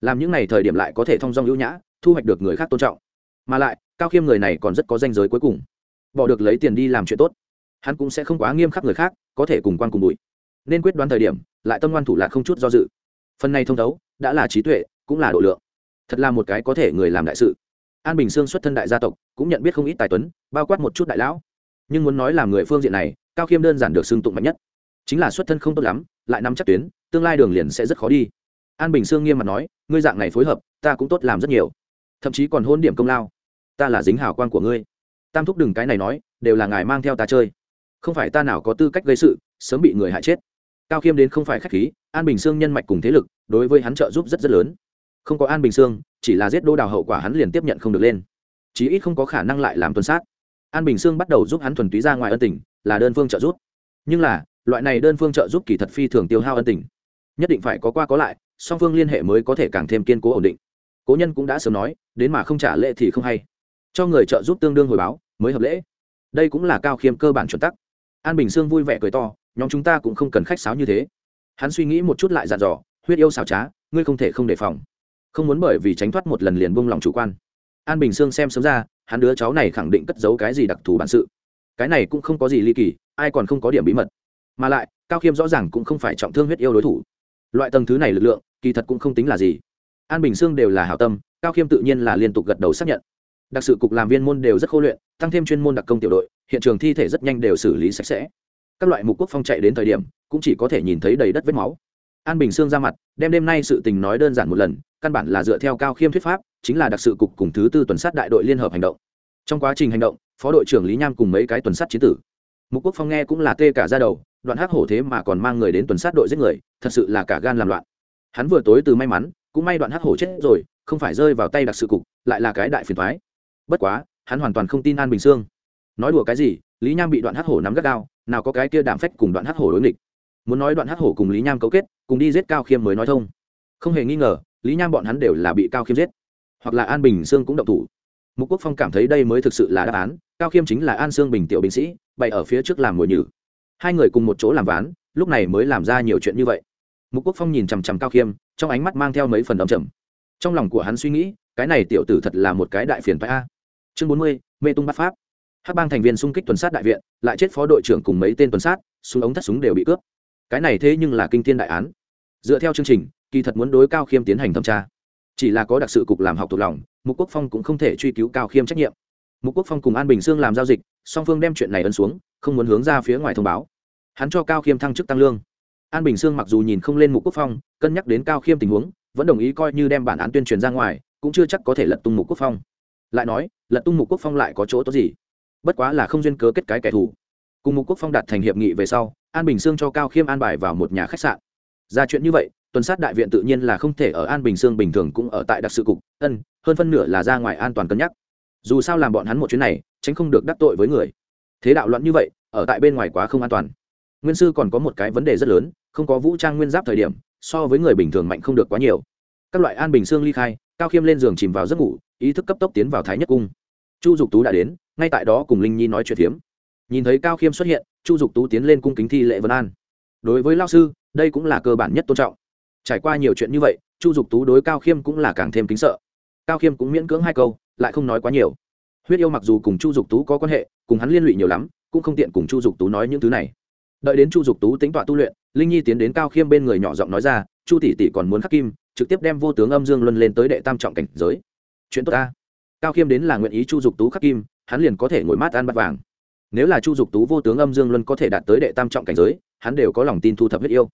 Làm những n à y thời điểm lại có thể thong dong ưu nhã, thu hoạch được người khác tôn trọng. Mà lại, cao khiêm người này còn rất có danh giới cuối cùng. Bỏ được lấy tiền đi làm chuyện tốt. Hắn cũng sẽ không quá nghiêm khắc người khác, có thể cùng quan cùng bụi. Nên quyết đoán thời điểm, lại tâm ngoan thủ lạc không chút do dự. Phần này thông thấu, đã là trí tuệ, cũng là độ lượng. Thật là một cái có thể người làm đại sự an bình sương xuất thân đại gia tộc cũng nhận biết không ít tài tuấn bao quát một chút đại lão nhưng muốn nói làm người phương diện này cao khiêm đơn giản được xưng tụng mạnh nhất chính là xuất thân không tốt lắm lại nắm chắc tuyến tương lai đường liền sẽ rất khó đi an bình sương nghiêm mặt nói ngươi dạng này phối hợp ta cũng tốt làm rất nhiều thậm chí còn hôn điểm công lao ta là dính hào quan của ngươi tam thúc đừng cái này nói đều là ngài mang theo ta chơi không phải ta nào có tư cách gây sự sớm bị người hại chết cao khiêm đến không phải k h á c h khí an bình sương nhân mạch cùng thế lực đối với hắn trợ giúp rất rất lớn không có an bình sương chỉ là giết đô đào hậu quả hắn liền tiếp nhận không được lên. Chí ít không có khả năng lại làm tuần sát. An bình sương bắt đầu giúp hắn thuần túy ra ngoài ân tình, là đơn phương trợ giúp. Nhưng là, loại này đơn phương trợ giúp kỳ thật phi thường tiêu hao ân tình. Nhất định phải có qua có lại, song phương liên hệ mới có thể càng thêm kiên cố ổn định. Cố nhân cũng đã sớm nói, đến mà không trả lễ thì không hay. Cho người trợ giúp tương đương hồi báo, mới hợp lễ. Đây cũng là cao khiêm cơ bản chuẩn tắc. An bình sương vui vẻ cười to, nhóm chúng ta cũng không cần khách sáo như thế. Hắn suy nghĩ một chút lại dặn dò, huyết yêu xảo trá, ngươi không thể không đề phòng không muốn bởi vì tránh thoát một lần liền buông lòng chủ quan. An bình sương xem sớm ra, hắn đứa cháu này khẳng định cất giấu cái gì đặc thù bản sự. Cái này cũng không có gì ly kỳ, ai còn không có điểm bí mật. Mà lại, cao khiêm rõ ràng cũng không phải trọng thương huyết yêu đối thủ. Loại tầng thứ này lực lượng, kỳ thật cũng không tính là gì. An bình sương đều là hảo tâm, cao khiêm tự nhiên là liên tục gật đầu xác nhận. Đặc sự cục làm viên môn đều rất khô luyện, tăng thêm chuyên môn đặc công tiểu đội, hiện trường thi thể rất nhanh đều xử lý sạch sẽ. Các loại mục quốc phong chạy đến thời điểm, cũng chỉ có thể nhìn thấy đầy đất vết máu an bình sương ra mặt, đem đêm nay sự tình nói đơn giản một lần, căn bản là dựa theo cao khiêm thuyết pháp, chính là đặc sự cục cùng thứ tư tuần sát đại đội liên hợp hành động. Trong quá trình hành động, phó đội trưởng lý nham cùng mấy cái tuần sát chiến tử. Mục quốc phong nghe cũng là tê cả ra đầu, đoạn hắc hổ thế mà còn mang người đến tuần sát đội giết người, thật sự là cả gan làm loạn. Hắn vừa tối từ may mắn, cũng may đoạn hắc hổ chết rồi, không phải rơi vào tay đặc sự cục, lại là cái đại phiền thoái bất quá, hắn hoàn toàn không tin an bình sương. Nói đùa cái gì, lý nham bị đoạn hắc hổ nắm gắt gao, nào có cái kia đảm phách cùng đoạn hắc hổ đối nghịch muốn nói đoạn hắc hổ cùng lý nham cấu kết, cùng đi giết cao khiêm mới nói thông. Không hề nghi ngờ, lý nham bọn hắn đều là bị cao khiêm giết. Hoặc là an bình sương cũng động thủ. Mục quốc phong cảm thấy đây mới thực sự là đáp án, cao khiêm chính là an sương bình tiểu binh sĩ, bày ở phía trước làm mồi nhử. Hai người cùng một chỗ làm ván, lúc này mới làm ra nhiều chuyện như vậy. Mục quốc phong nhìn chằm chằm cao khiêm, trong ánh mắt mang theo mấy phần đ trầm. Trong lòng của hắn suy nghĩ, cái này tiểu tử thật là một cái đại phiền phái a. Chương bốn mươi, mê tung bắt pháp. Hắc bang thành viên xung kích tuần sát đại viện, lại chết phó đội trưởng cùng mấy tên tuần sát, súng ống thắt súng đều bị cướp cái này thế nhưng là kinh thiên đại án. Dựa theo chương trình, kỳ thật muốn đối cao khiêm tiến hành thẩm tra. Chỉ là có đặc sự cục làm học thuộc lòng, mục quốc phong cũng không thể truy cứu cao khiêm trách nhiệm. Mục quốc phong cùng an bình sương làm giao dịch, song phương đem chuyện này ấn xuống, không muốn hướng ra phía ngoài thông báo. Hắn cho cao khiêm thăng chức tăng lương. An bình sương mặc dù nhìn không lên mục quốc phong, cân nhắc đến cao khiêm tình huống, vẫn đồng ý coi như đem bản án tuyên truyền ra ngoài, cũng chưa chắc có thể lật tung mục quốc phong. Lại nói, lật tung mục quốc phong lại có chỗ tốt gì? Bất quá là không duyên cớ kết cái kẻ thù cùng mục quốc phong đạt thành hiệp nghị về sau, an bình sương cho cao khiêm an bài vào một nhà khách sạn. Ra chuyện như vậy, tuần sát đại viện tự nhiên là không thể ở an bình sương bình thường cũng ở tại đặc sự cục, ân, hơn phân nửa là ra ngoài an toàn cân nhắc. Dù sao làm bọn hắn một chuyến này, tránh không được đắc tội với người. Thế đạo loạn như vậy, ở tại bên ngoài quá không an toàn. Nguyên sư còn có một cái vấn đề rất lớn, không có vũ trang nguyên giáp thời điểm, so với người bình thường mạnh không được quá nhiều. Các loại an bình xương ly khai, cao khiêm lên giường chìm vào giấc ngủ, ý thức cấp tốc tiến vào thái nhất cung. Chu dục tú đã đến, ngay tại đó cùng linh nhi nói chuyện phiếm nhìn thấy cao khiêm xuất hiện, chu dục tú tiến lên cung kính thi lệ vân an. Đối với lao sư, đây cũng là cơ bản nhất tôn trọng. Trải qua nhiều chuyện như vậy, chu dục tú đối cao khiêm cũng là càng thêm kính sợ. Cao khiêm cũng miễn cưỡng hai câu, lại không nói quá nhiều. Huyết yêu mặc dù cùng chu dục tú có quan hệ, cùng hắn liên lụy nhiều lắm, cũng không tiện cùng chu dục tú nói những thứ này. Đợi đến chu dục tú tính tọa tu luyện, linh nhi tiến đến cao khiêm bên người nhỏ giọng nói ra, chu tỷ tỷ còn muốn khắc kim, trực tiếp đem vô tướng âm dương luân lên tới đệ tam trọng cảnh giới. Chuyện tốt ta. Cao khiêm đến là nguyện ý chu dục tú khắc kim, hắn liền có thể ngồi mát ăn bát vàng nếu là chu dục tú vô tướng âm dương luân có thể đạt tới đệ tam trọng cảnh giới, hắn đều có lòng tin thu thập huyết yêu.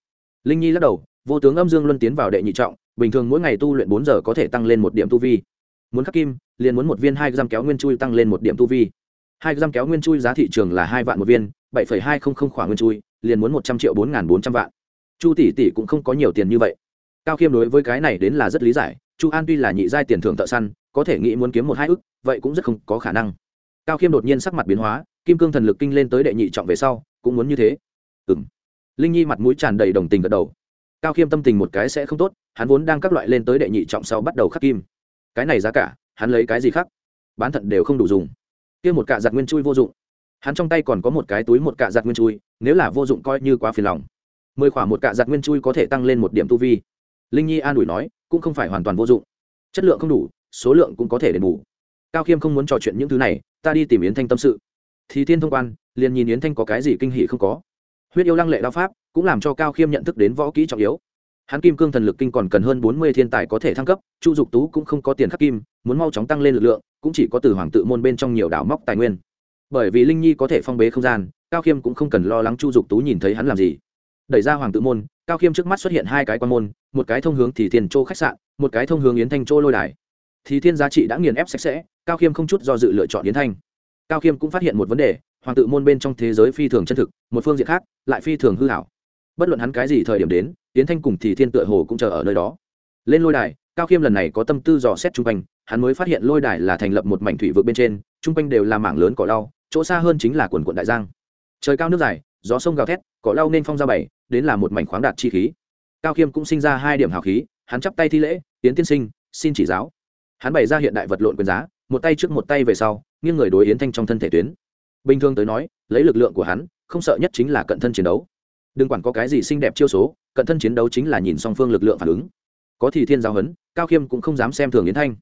Linh nhi lắc đầu, vô tướng âm dương luân tiến vào đệ nhị trọng, bình thường mỗi ngày tu luyện bốn giờ có thể tăng lên một điểm tu vi. Muốn khắc kim, liền muốn một viên hai giam kéo nguyên chui tăng lên một điểm tu vi. Hai giam kéo nguyên chui giá thị trường là hai vạn một viên, bảy phẩy hai không không khoảng nguyên chui, liền muốn một trăm triệu bốn n g h n bốn trăm vạn. Chu tỷ tỷ cũng không có nhiều tiền như vậy. Cao khiêm đối với cái này đến là rất lý giải, chu an tuy là nhị giai tiền thưởng thợ săn, có thể nghĩ muốn kiếm một hai ức, vậy cũng rất không có khả năng. Cao khiêm đột nhiên sắc mặt biến hóa kim cương thần lực kinh lên tới đệ nhị trọng về sau, cũng muốn như thế. Ừ m linh nhi mặt mũi tràn đầy đồng tình gật đầu. Cao khiêm tâm tình một cái sẽ không tốt, hắn vốn đang các loại lên tới đệ nhị trọng sau bắt đầu khắc kim. Cái này giá cả, hắn lấy cái gì khác? Bán thận đều không đủ dùng. Kia một cạ giặt nguyên chui vô dụng. Hắn trong tay còn có một cái túi một cạ giặt nguyên chui, nếu là vô dụng coi như quá phiền lòng. Mười khoảng một cạ giặt nguyên chui có thể tăng lên một điểm tu vi. Linh nhi an ủi nói, cũng không phải hoàn toàn vô dụng. Chất lượng không đủ, số lượng cũng có thể đền bù. Cao khiêm không muốn trò chuyện những thứ này, ta đi tìm yến thanh tâm sự thì thiên thông quan, liền nhìn yến thanh có cái gì kinh hỷ không có. Huyết yêu lăng lệ đao pháp, cũng làm cho cao khiêm nhận thức đến võ kỹ trọng yếu. Hắn kim cương thần lực kinh còn cần hơn bốn mươi thiên tài có thể thăng cấp, chu dục tú cũng không có tiền khắc kim, muốn mau chóng tăng lên lực lượng, cũng chỉ có từ hoàng tự môn bên trong nhiều đảo móc tài nguyên. Bởi vì linh nhi có thể phong bế không gian, cao khiêm cũng không cần lo lắng chu dục tú nhìn thấy hắn làm gì. Đẩy ra hoàng tự môn, cao khiêm trước mắt xuất hiện hai cái quan môn, một cái thông hướng thì tiền châu khách sạn, một cái thông hướng yến thanh châu lôi đài. Thì thiên giá trị đã nghiền ép sạch sẽ, cao khiêm không chút do dự lựa chọn yến thanh cao khiêm cũng phát hiện một vấn đề, hoàng tự môn bên trong thế giới phi thường chân thực, một phương diện khác, lại phi thường hư hảo. Bất luận hắn cái gì thời điểm đến tiến thanh cùng thì thiên tựa hồ cũng chờ ở nơi đó. Lên lôi đài, cao khiêm lần này có tâm tư dò xét chung quanh, hắn mới phát hiện lôi đài là thành lập một mảnh thủy vực bên trên, chung quanh đều là mảng lớn cỏ lau, chỗ xa hơn chính là quần quận đại giang. Trời cao nước dài, gió sông gào thét, cỏ lau nên phong ra bảy, đến là một mảnh khoáng đạt chi khí. Cao khiêm cũng sinh ra hai điểm hào khí, hắn chắp tay thi lễ tiến tiên sinh, xin chỉ giáo. Hắn bày ra hiện đại vật lộn quyền giá, một tay trước một tay về sau nghiêng người đối yến thanh trong thân thể tuyến. Bình thường tới nói lấy lực lượng của hắn không sợ nhất chính là cận thân chiến đấu. Đừng quản có cái gì xinh đẹp chiêu số cận thân chiến đấu chính là nhìn song phương lực lượng phản ứng. Có thì thiên giáo hấn, cao khiêm cũng không dám xem thường yến thanh.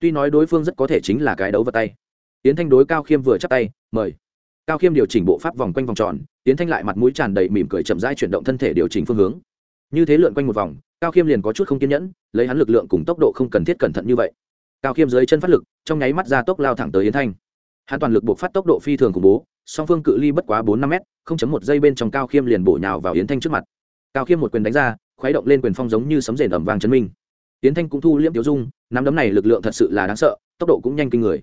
Tuy nói đối phương rất có thể chính là cái đấu vật tay. Yến thanh đối cao khiêm vừa chắc tay mời. Cao khiêm điều chỉnh bộ pháp vòng quanh vòng tròn yến thanh lại mặt mũi tràn đầy mỉm cười chậm rãi chuyển động thân thể điều chỉnh phương hướng. Như thế lượn quanh một vòng cao khiêm liền có chút không kiên nhẫn lấy hắn lực lượng cùng tốc độ không cần thiết cẩn thận như vậy cao khiêm dưới chân phát lực, trong nháy mắt ra tốc lao thẳng tới yến thanh. Hắn toàn lực buộc phát tốc độ phi thường khủng bố, song phương cự ly bất quá bốn năm m không chấm một giây bên trong cao khiêm liền bổ nhào vào yến thanh trước mặt. Cao khiêm một quyền đánh ra, khuấy động lên quyền phong giống như sấm rền ẩm vàng chân minh. Yến thanh cũng thu liễm tiêu dung, nắm đấm này lực lượng thật sự là đáng sợ, tốc độ cũng nhanh kinh người.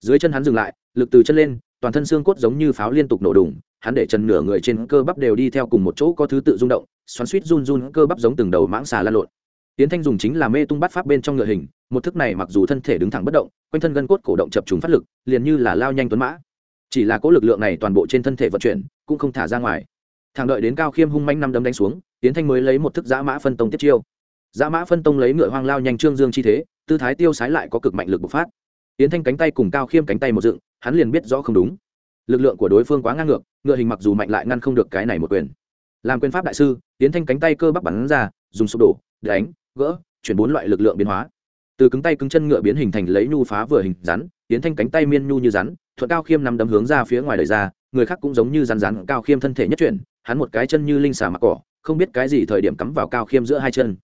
Dưới chân hắn dừng lại, lực từ chân lên, toàn thân xương cốt giống như pháo liên tục nổ đùng, hắn để chân nửa người trên cơ bắp đều đi theo cùng một chỗ có thứ tự rung động, xoắn suýt run run, cơ bắp giống từng đầu mãng xà lan lộn. Tiễn Thanh dùng chính là mê tung bắt pháp bên trong ngựa hình, một thức này mặc dù thân thể đứng thẳng bất động, quanh thân gân cốt cổ động chập trùng phát lực, liền như là lao nhanh tuấn mã. Chỉ là cỗ lực lượng này toàn bộ trên thân thể vận chuyển, cũng không thả ra ngoài. thẳng đợi đến Cao Khiêm hung manh năm đấm đánh xuống, Tiễn Thanh mới lấy một thức giã mã phân tông tiếp chiêu. Giã mã phân tông lấy ngựa hoang lao nhanh trương dương chi thế, tư thái tiêu sái lại có cực mạnh lực bộc phát. Tiễn Thanh cánh tay cùng Cao Khiêm cánh tay một dựng, hắn liền biết rõ không đúng. Lực lượng của đối phương quá ngang ngược, ngựa hình mặc dù mạnh lại ngăn không được cái này một quyền. Làm quyền pháp đại sư, Tiễn Thanh cánh tay cơ bắp bắn ra, dùng sụp đổ, đánh, gỡ, chuyển bốn loại lực lượng biến hóa. Từ cứng tay cứng chân ngựa biến hình thành lấy nhu phá vừa hình rắn, tiến thanh cánh tay miên nhu như rắn, thuận cao khiêm nằm đấm hướng ra phía ngoài đời ra, người khác cũng giống như rắn rắn, cao khiêm thân thể nhất chuyển, hắn một cái chân như linh xà mặc cỏ, không biết cái gì thời điểm cắm vào cao khiêm giữa hai chân.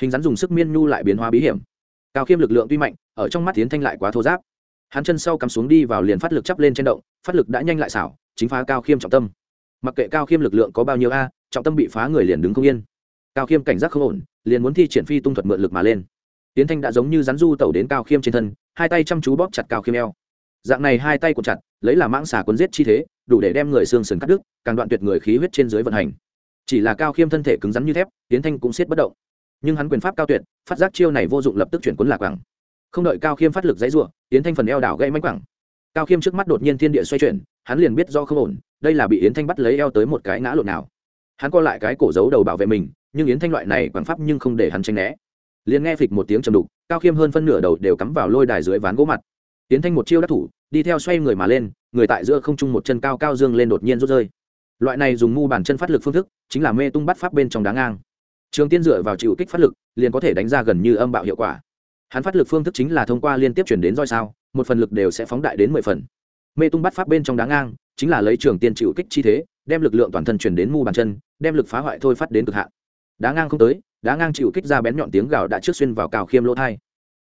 Hình rắn dùng sức miên nhu lại biến hóa bí hiểm. Cao khiêm lực lượng tuy mạnh, ở trong mắt tiến thanh lại quá thô giáp. Hắn chân sau cắm xuống đi vào liền phát lực chắp lên trên động, phát lực đã nhanh lại xảo, chính phá cao khiêm trọng tâm. Mặc kệ cao khiêm lực lượng có bao nhiêu a, trọng tâm bị phá người liền đứng không yên. Cao khiêm cảnh giác không ổn liền muốn thi triển phi tung thuật mượn lực mà lên. Tiến thanh đã giống như rắn du tẩu đến cao khiêm trên thân, hai tay chăm chú bóp chặt cao khiêm eo. Dạng này hai tay cuộn chặt, lấy là mãng xà cuốn giết chi thế, đủ để đem người xương sườn cắt đứt, càng đoạn tuyệt người khí huyết trên dưới vận hành. Chỉ là cao khiêm thân thể cứng rắn như thép, tiến thanh cũng siết bất động. Nhưng hắn quyền pháp cao tuyệt, phát giác chiêu này vô dụng lập tức chuyển cuốn lạc quẳng. Không đợi cao khiêm phát lực dãy ruộng tiến thanh phần eo đảo gây mánh quẳng. Cao khiêm trước mắt đột nhiên thiên địa xoay chuyển, hắn liền biết do không ổn, đây là bị yến thanh bắt lấy eo tới một cái ngã lộn nào. Hắn co lại cái cổ giấu đầu bảo vệ mình nhưng yến thanh loại này quảng pháp nhưng không để hắn tranh né. Liền nghe phịch một tiếng trầm đục, cao khiêm hơn phân nửa đầu đều cắm vào lôi đài dưới ván gỗ mặt. Yến thanh một chiêu đắc thủ, đi theo xoay người mà lên, người tại giữa không trung một chân cao cao dương lên đột nhiên rút rơi. Loại này dùng mu bàn chân phát lực phương thức, chính là mê tung bắt pháp bên trong đá ngang. Trường tiên dựa vào chịu kích phát lực, liền có thể đánh ra gần như âm bạo hiệu quả. Hắn phát lực phương thức chính là thông qua liên tiếp chuyển đến roi sao, một phần lực đều sẽ phóng đại đến mười phần. Mê tung bắt pháp bên trong đá ngang, chính là lấy trường tiên chịu kích chi thế, đem lực lượng toàn thân chuyển đến mu bàn chân, đem lực phá hoại thôi phát đến cực hạn đá ngang không tới, đá ngang chịu kích ra bén nhọn tiếng gào đã trước xuyên vào cao khiêm lỗ thai.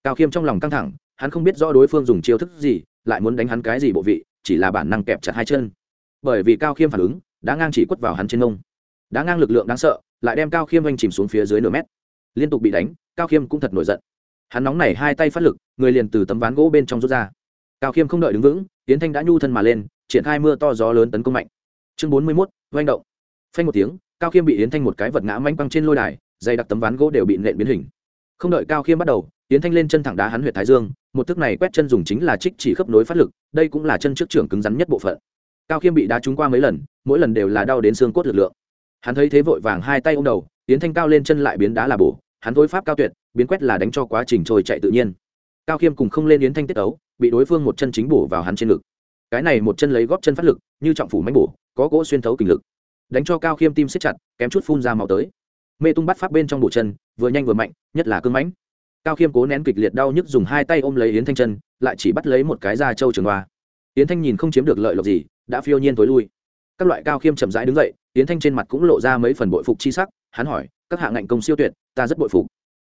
Cao khiêm trong lòng căng thẳng, hắn không biết rõ đối phương dùng chiêu thức gì, lại muốn đánh hắn cái gì bộ vị, chỉ là bản năng kẹp chặt hai chân. Bởi vì cao khiêm phản ứng, đá ngang chỉ quất vào hắn trên nông đá ngang lực lượng đáng sợ, lại đem cao khiêm oanh chìm xuống phía dưới nửa mét. Liên tục bị đánh, cao khiêm cũng thật nổi giận. Hắn nóng nảy hai tay phát lực, người liền từ tấm ván gỗ bên trong rút ra. Cao khiêm không đợi đứng vững tiến thanh đã nhu thân mà lên, triển khai mưa to gió lớn tấn công mạnh. Chương bốn mươi mốt, oanh động. Phanh một tiếng cao khiêm bị yến thanh một cái vật ngã manh băng trên lôi đài, dày đặc tấm ván gỗ đều bị nện biến hình. Không đợi cao khiêm bắt đầu, yến thanh lên chân thẳng đá hắn huyện thái dương, một thức này quét chân dùng chính là trích chỉ khớp nối phát lực, đây cũng là chân trước trưởng cứng rắn nhất bộ phận. Cao khiêm bị đá trúng qua mấy lần, mỗi lần đều là đau đến xương cốt lực lượng. Hắn thấy thế vội vàng hai tay ô m đầu, yến thanh cao lên chân lại biến đá là bổ, hắn thối pháp cao tuyệt, biến quét là đánh cho quá trình trôi chạy tự nhiên. Cao khiêm cùng không lên yến thanh tiết ấu, bị đối phương một chân chính bổ vào hắn trên ngực. Cái này một chân lấy góp chân phát lực, như trọng phủ mánh bổ, có gỗ xuyên thấu kình lực đánh cho cao khiêm tim xếp chặt, kém chút phun ra màu tới. Mê tung bắt pháp bên trong bộ chân, vừa nhanh vừa mạnh, nhất là cưng mãnh. Cao khiêm cố nén kịch liệt đau nhức dùng hai tay ôm lấy yến thanh chân lại chỉ bắt lấy một cái da trâu trường hoa. Yến thanh nhìn không chiếm được lợi lộc gì, đã phiêu nhiên tối lui. Các loại cao khiêm chậm rãi đứng dậy, yến thanh trên mặt cũng lộ ra mấy phần bội phục chi sắc, hắn hỏi, các hạ ngạnh công siêu tuyệt, ta rất bội phục.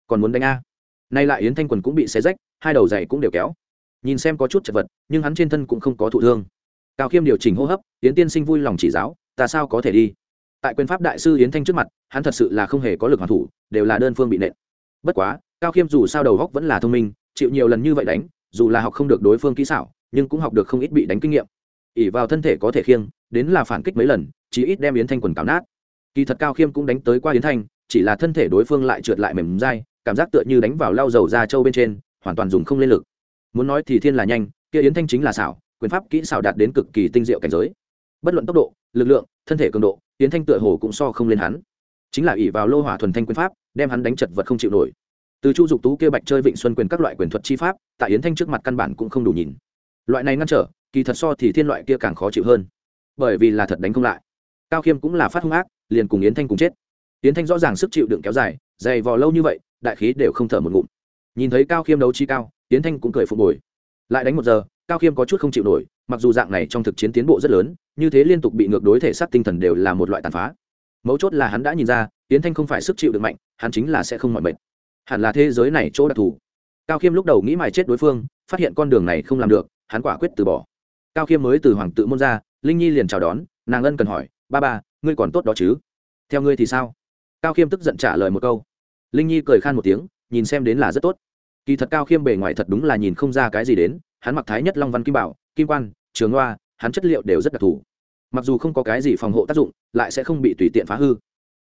Còn muốn đánh a? Nay lại yến thanh quần cũng bị xé rách, hai đầu giày cũng đều kéo. Nhìn xem có chút chật vật, nhưng hắn trên thân cũng không có thụ thương. Cao khiêm điều chỉnh hô hấp, yến tiên sinh vui lòng chỉ giáo ta sao có thể đi? Tại quyền pháp đại sư yến thanh trước mặt, hắn thật sự là không hề có lực hoàn thủ, đều là đơn phương bị nện. Bất quá, cao khiêm dù sao đầu góc vẫn là thông minh, chịu nhiều lần như vậy đánh, dù là học không được đối phương kỹ xảo, nhưng cũng học được không ít bị đánh kinh nghiệm. Ỉ vào thân thể có thể khiêng, đến là phản kích mấy lần chỉ ít đem yến thanh quần cào nát. Kỳ thật cao khiêm cũng đánh tới qua yến thanh, chỉ là thân thể đối phương lại trượt lại mềm dai, cảm giác tựa như đánh vào lau dầu da trâu bên trên, hoàn toàn dùng không lên lực. Muốn nói thì thiên là nhanh, kia yến thanh chính là xảo, quyền pháp kỹ xảo đạt đến cực kỳ tinh diệu cảnh giới bất luận tốc độ, lực lượng, thân thể cường độ tiến thanh tựa hồ cũng so không lên hắn. Chính là ỷ vào lô hỏa thuần thanh quyền pháp, đem hắn đánh chật vật không chịu nổi. Từ chu dục tú kia bạch chơi vịnh xuân quyền các loại quyền thuật chi pháp, tại yến thanh trước mặt căn bản cũng không đủ nhìn. Loại này ngăn trở, kỳ thật so thì thiên loại kia càng khó chịu hơn. Bởi vì là thật đánh không lại. Cao khiêm cũng là phát hung ác, liền cùng yến thanh cùng chết. Yến thanh rõ ràng sức chịu đựng kéo dài, dày vò lâu như vậy, đại khí đều không thở một ngụm. Nhìn thấy cao khiêm đấu chi cao, yến thanh cũng cười phục hồi. Lại đánh một giờ, cao khiêm có chút không chịu nổi, mặc dù dạng này trong thực chiến tiến bộ rất lớn như thế liên tục bị ngược đối thể xác tinh thần đều là một loại tàn phá. Mấu chốt là hắn đã nhìn ra, yến thanh không phải sức chịu được mạnh, hắn chính là sẽ không mọi mệt. Hẳn là thế giới này chỗ đặc thù. Cao khiêm lúc đầu nghĩ mài chết đối phương, phát hiện con đường này không làm được, hắn quả quyết từ bỏ. Cao khiêm mới từ hoàng tự môn ra, linh nhi liền chào đón, nàng ân cần hỏi, ba ba, ngươi còn tốt đó chứ? Theo ngươi thì sao? Cao khiêm tức giận trả lời một câu. Linh nhi cười khan một tiếng, nhìn xem đến là rất tốt. Kỳ thật cao khiêm bề ngoài thật đúng là nhìn không ra cái gì đến, hắn mặc thái nhất long văn kim bảo, kim quan, trường loa hắn chất liệu đều rất đặc thù. Mặc dù không có cái gì phòng hộ tác dụng, lại sẽ không bị tùy tiện phá hư.